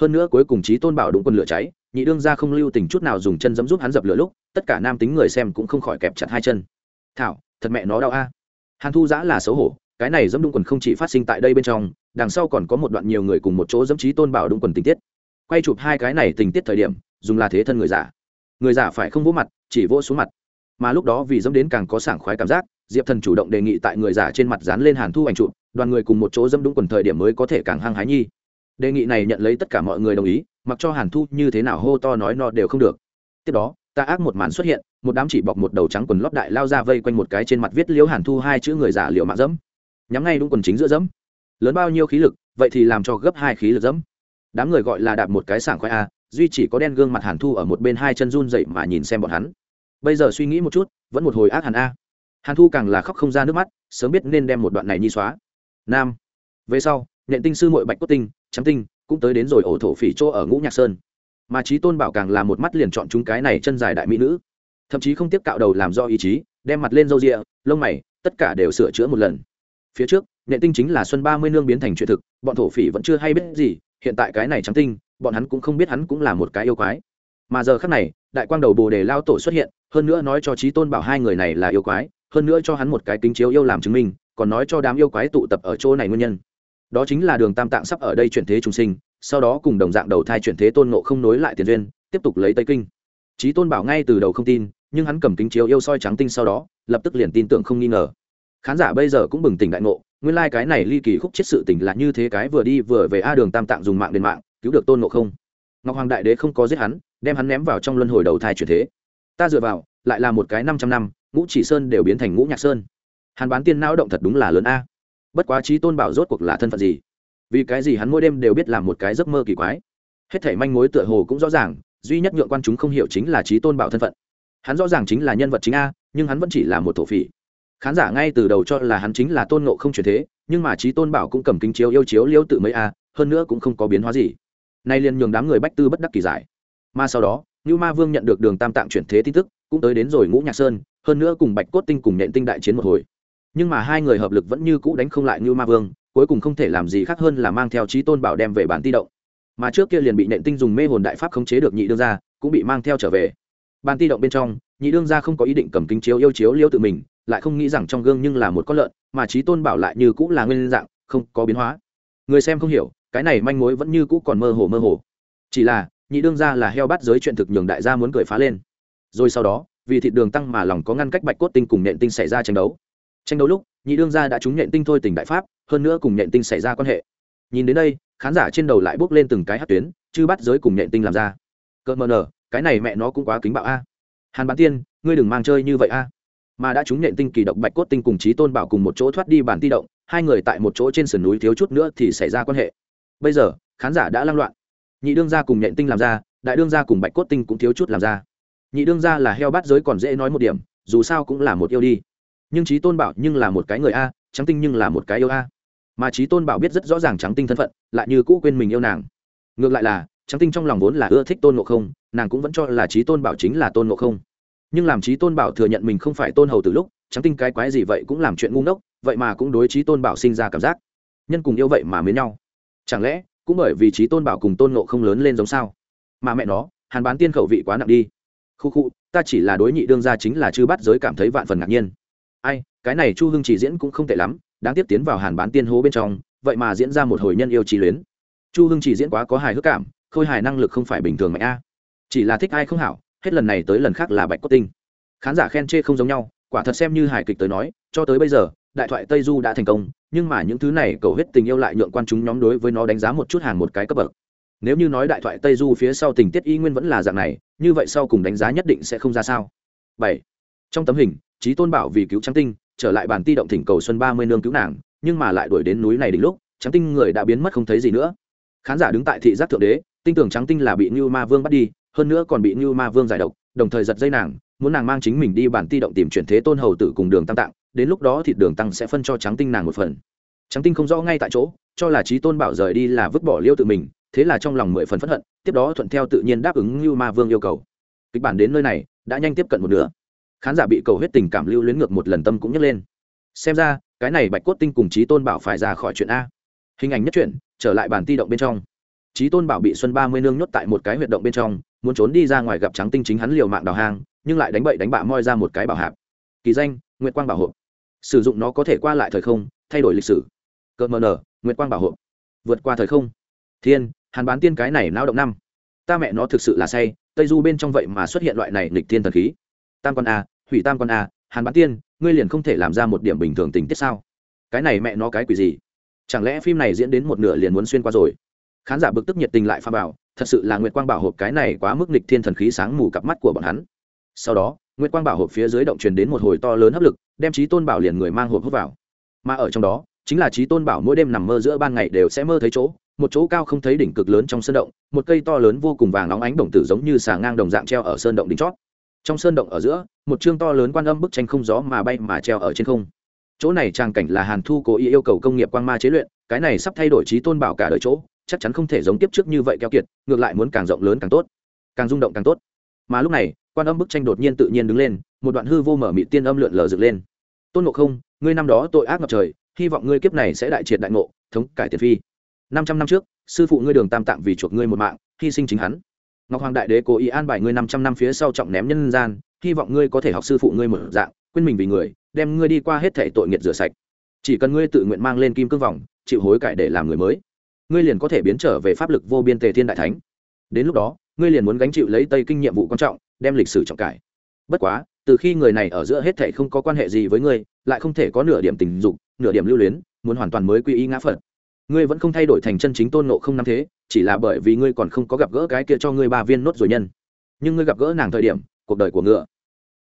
A: Hơn nữa cuối cùng trí tôn bảo đúng quân lửa cháy nhị đương ra không lưu tình chút nào dùng chân dẫm giúp hắn dập lửa lúc, tất cả nam tính người xem cũng không khỏi kẹp chặt hai chân. Thảo, thật mẹ nó đau a. Hàn thu giã là xấu hổ, cái này dẫm đúng quần không chỉ phát sinh tại đây bên trong, đằng sau còn có một đoạn nhiều người cùng một chỗ dẫm trí tôn bảo đúng quần tình tiết. Quay chụp hai cái này tình tiết thời điểm, dùng là thế thân người giả. Người giả phải không vỗ mặt, chỉ vỗ xuống mặt. Mà lúc đó vì dẫm đến càng có sảng khoái cảm giác, diệp thần chủ động đề nghị tại người giả trên mặt dán lên hàn thu ảnh chụp, đoàn người cùng một chỗ dẫm đúng quần thời điểm mới có thể càng hăng hái nhi đề nghị này nhận lấy tất cả mọi người đồng ý, mặc cho hàn thu như thế nào hô to nói no đều không được. Tiếp đó, ta ác một màn xuất hiện, một đám chỉ bọc một đầu trắng quần lót đại lao ra vây quanh một cái trên mặt viết liễu hàn thu hai chữ người giả liệu mạng dẫm. Nhắm ngay đúng quần chính giữa dẫm. Lớn bao nhiêu khí lực, vậy thì làm cho gấp hai khí lực dẫm. Đám người gọi là đạp một cái sảng khoai a, duy chỉ có đen gương mặt hàn thu ở một bên hai chân run dậy mà nhìn xem bọn hắn. Bây giờ suy nghĩ một chút, vẫn một hồi ác hàn a. Hàn thu càng là khóc không ra nước mắt, sớm biết nên đem một đoạn này nhi xóa. Nam. Về sau nhện tinh sư mội bạch cốt tinh, trắng tinh, cũng tới đến rồi ổ thổ phỉ chỗ ở ngũ nhạc sơn. Mà trí tôn bảo càng là một mắt liền chọn chúng cái này chân dài đại mỹ nữ. Thậm chí không tiếp cạo đầu làm do ý chí, đem mặt lên râu rịa lông mày, tất cả đều sửa chữa một lần. Phía trước, nhện tinh chính là xuân ba mươi nương biến thành chuyện thực, bọn thổ phỉ vẫn chưa hay biết gì, hiện tại cái này trắng tinh, bọn hắn cũng không biết hắn cũng là một cái yêu quái. Mà giờ khác này, đại quang đầu bồ đề lao tổ xuất hiện, hơn nữa nói cho trí tôn bảo hai người này là yêu quái, hơn nữa cho hắn một cái kính chiếu yêu làm chứng minh, còn nói cho đám yêu quái tụ tập ở chỗ này nguyên nhân đó chính là đường tam tạng sắp ở đây chuyển thế trùng sinh, sau đó cùng đồng dạng đầu thai chuyển thế tôn nộ không nối lại tiền duyên, tiếp tục lấy tây kinh. Trí tôn bảo ngay từ đầu không tin, nhưng hắn cầm kính chiếu yêu soi trắng tinh sau đó, lập tức liền tin tưởng không nghi ngờ. Khán giả bây giờ cũng bừng tỉnh đại ngộ, nguyên lai、like、cái này ly kỳ khúc chết sự tỉnh là như thế cái vừa đi vừa về a đường tam tạng dùng mạng đền mạng, cứu được tôn nộ không. Ngọc hoàng đại đế không có giết hắn, đem hắn ném vào trong luân hồi đầu thai chuyển thế. Ta dựa vào, lại là một cái năm trăm năm, ngũ chỉ sơn đều biến thành ngũ nhạc sơn. Hàn bán tiên não động thật đúng là lớn a bất quá trí tôn bảo rốt cuộc là thân phận gì? Vì cái gì hắn mỗi đêm đều biết làm một cái giấc mơ kỳ quái? Hết thảy manh mối tựa hồ cũng rõ ràng, duy nhất nhượng quan chúng không hiểu chính là trí tôn bảo thân phận. Hắn rõ ràng chính là nhân vật chính a, nhưng hắn vẫn chỉ là một thổ phỉ. Khán giả ngay từ đầu cho là hắn chính là tôn nộ không chuyển thế, nhưng mà trí tôn bảo cũng cầm kính chiếu yêu chiếu liêu tự mấy a, hơn nữa cũng không có biến hóa gì. Nay liền nhường đám người bách tư bất đắc kỳ giải. Mà sau đó như ma vương nhận được đường tam tạng chuyển thế tin tức, cũng tới đến rồi ngũ nhạc sơn, hơn nữa cùng bạch cốt tinh cùng nện tinh đại chiến một hồi nhưng mà hai người hợp lực vẫn như cũ đánh không lại như ma vương cuối cùng không thể làm gì khác hơn là mang theo trí tôn bảo đem về bản ti động. Mà trước kia liền bị nện tinh dùng mê hồn đại pháp khống chế được nhị đương Gia, cũng bị mang theo trở về. Bàn ti động bên trong nhị đương Gia không có ý định cầm kính chiếu yêu chiếu liêu tự mình lại không nghĩ rằng trong gương nhưng là một con lợn mà trí tôn bảo lại như cũng là nguyên dạng không có biến hóa. Người xem không hiểu cái này manh mối vẫn như cũ còn mơ hồ mơ hồ. Chỉ là nhị đương Gia là heo bắt giới chuyện thực nhường đại gia muốn cười phá lên. Rồi sau đó vì thịt đường tăng mà lòng có ngăn cách bạch cốt tinh cùng Nện tinh xảy ra tranh đấu tranh đấu lúc, nhị đương gia đã trúng nhện tinh thôi tỉnh đại pháp, hơn nữa cùng nhện tinh xảy ra quan hệ. Nhìn đến đây, khán giả trên đầu lại bước lên từng cái hát tuyến chứ bắt giới cùng nhện tinh làm ra. Cỡ mờ nở, cái này mẹ nó cũng quá kính bạo a. Hàn bán tiên, ngươi đừng mang chơi như vậy a. Mà đã trúng nhện tinh kỳ độc bạch cốt tinh cùng trí tôn bảo cùng một chỗ thoát đi bản ti động, hai người tại một chỗ trên sườn núi thiếu chút nữa thì xảy ra quan hệ. Bây giờ, khán giả đã lăng loạn. Nhị đương gia cùng nhện tinh làm ra, đại đương gia cùng bạch cốt tinh cũng thiếu chút làm ra. Nhị đương gia là heo bát giới còn dễ nói một điểm, dù sao cũng là một yêu đi nhưng trí tôn bảo nhưng là một cái người a, trắng tinh nhưng là một cái yêu a. Mà trí tôn bảo biết rất rõ ràng trắng tinh thân phận, lại như cũ quên mình yêu nàng. Ngược lại là, trắng tinh trong lòng vốn là ưa thích tôn ngộ không, nàng cũng vẫn cho là trí tôn bảo chính là tôn ngộ không. Nhưng làm trí tôn bảo thừa nhận mình không phải tôn hầu từ lúc, trắng tinh cái quái gì vậy cũng làm chuyện ngu ngốc, vậy mà cũng đối trí tôn bảo sinh ra cảm giác. Nhân cùng yêu vậy mà mến nhau. Chẳng lẽ, cũng bởi vì trí tôn bảo cùng tôn ngộ không lớn lên giống sao? Mà mẹ nó hàn bán tiên khẩu vị quá nặng đi. Khu khu, ta chỉ là đối nhị đương gia chính là chư bắt giới cảm thấy vạn phần ngạc nhiên ai, cái này chu hưng chỉ diễn cũng không tệ lắm, đáng tiếp tiến vào hàn bán tiên hố bên trong, vậy mà diễn ra một hồi nhân yêu trí luyến. Chu hưng chỉ diễn quá có hài hước cảm, khôi hài năng lực không phải bình thường mạnh a. Chỉ là thích ai không hảo, hết lần này tới lần khác là bạch cốt tinh. Khán giả khen chê không giống nhau, quả thật xem như hài kịch tới nói, cho tới bây giờ, đại thoại tây du đã thành công, nhưng mà những thứ này cầu hết tình yêu lại nhượng quan chúng nhóm đối với nó đánh giá một chút hàng một cái cấp bậc. Nếu như nói đại thoại tây du phía sau tình tiết y nguyên vẫn là dạng này, như vậy sau cùng đánh giá nhất định sẽ không ra sao. Bảy trong tấm hình trí tôn bảo vì cứu trắng tinh, trở lại bản ti động thỉnh cầu xuân ba mươi nương cứu nàng, nhưng mà lại đuổi đến núi này đỉnh lúc trắng tinh người đã biến mất không thấy gì nữa. Khán giả đứng tại thị giác thượng đế tinh tưởng trắng tinh là bị như ma vương bắt đi, hơn nữa còn bị như ma vương giải độc, đồng thời giật dây nàng, muốn nàng mang chính mình đi bản ti động tìm chuyển thế tôn hầu tử cùng đường tăng tạng, đến lúc đó thịt đường tăng sẽ phân cho trắng tinh nàng một phần. Trắng tinh không rõ ngay tại chỗ, cho là trí tôn bảo rời đi là vứt bỏ liêu tự mình, thế là trong lòng mười phần phẫn hận, tiếp đó thuận theo tự nhiên đáp ứng như ma vương yêu cầu. Kịch bản đến nơi này, đã nhanh tiếp cận một nửa khán giả bị cầu hết tình cảm lưu luyến ngược một lần tâm cũng nhấc lên. Xem ra, cái này bạch cốt tinh cùng trí tôn bảo phải ra khỏi chuyện a. Hình ảnh nhất truyện, trở lại bản ti động bên trong. Trí tôn bảo bị xuân ba mươi nương nhốt tại một cái huyệt động bên trong, muốn trốn đi ra ngoài gặp trắng tinh chính hắn liều mạng đào hang, nhưng lại đánh bậy đánh bạ moi ra một cái bảo hạp. Kỳ danh, nguyệt quang bảo hộ sử dụng nó có thể qua lại thời không, thay đổi lịch sử. Cờ mờ nở, nguyệt quang bảo hộ vượt qua thời không. Thiên hàn bán tiên cái này nao động năm. Ta mẹ nó thực sự là say, tây du bên trong vậy mà xuất hiện loại này nghịch thiên thần khí tam con a, hủy tam con a, hàn bán tiên, ngươi liền không thể làm ra một điểm bình thường tình tiết sao? Cái này mẹ nó cái quỷ gì? Chẳng lẽ phim này diễn đến một nửa liền muốn xuyên qua rồi? Khán giả bực tức nhiệt tình lại pha bảo, thật sự là nguyệt quang bảo hộp cái này quá mức nịch thiên thần khí sáng mù cặp mắt của bọn hắn. Sau đó, nguyệt quang bảo hộp phía dưới động truyền đến một hồi to lớn hấp lực, đem trí tôn bảo liền người mang hộp hút vào. Mà ở trong đó, chính là trí tôn bảo mỗi đêm nằm mơ giữa ban ngày đều sẽ mơ thấy chỗ, một chỗ cao không thấy đỉnh cực lớn trong sơn động, một cây to lớn vô cùng vàng óng ánh đồng tử giống như xà ngang đồng dạng treo ở sơn động đỉnh chót trong sơn động ở giữa, một chương to lớn quan âm bức tranh không gió mà bay mà treo ở trên không. Chỗ này trang cảnh là hàn thu cố ý yêu cầu công nghiệp quang ma chế luyện, cái này sắp thay đổi trí tôn bảo cả đời chỗ, chắc chắn không thể giống tiếp trước như vậy keo kiệt, ngược lại muốn càng rộng lớn càng tốt, càng rung động càng tốt. Mà lúc này, quan âm bức tranh đột nhiên tự nhiên đứng lên, một đoạn hư vô mở mị tiên âm lượn lờ dựng lên. Tôn ngộ không, ngươi năm đó tội ác ngập trời, hy vọng ngươi kiếp này sẽ đại triệt đại ngộ, thống cải tiền phi. Năm trăm năm trước, sư phụ ngươi đường tam tạng vì chuộc ngươi một mạng, hy sinh chính hắn ngọc hoàng đại đế cố ý an bài ngươi năm trăm năm phía sau trọng ném nhân gian, hy vọng ngươi có thể học sư phụ ngươi một dạng, quên mình vì người, đem ngươi đi qua hết thể tội nghiệt rửa sạch. Chỉ cần ngươi tự nguyện mang lên kim cương vòng, chịu hối cải để làm người mới, ngươi liền có thể biến trở về pháp lực vô biên tề thiên đại thánh. Đến lúc đó, ngươi liền muốn gánh chịu lấy tây kinh nhiệm vụ quan trọng, đem lịch sử trọng cải. Bất quá, từ khi người này ở giữa hết thể không có quan hệ gì với ngươi, lại không thể có nửa điểm tình dục, nửa điểm lưu luyến, muốn hoàn toàn mới quy y ngã phật. Ngươi vẫn không thay đổi thành chân chính tôn nộ không năm thế chỉ là bởi vì ngươi còn không có gặp gỡ cái kia cho ngươi ba viên nốt rồi nhân. Nhưng ngươi gặp gỡ nàng thời điểm, cuộc đời của ngựa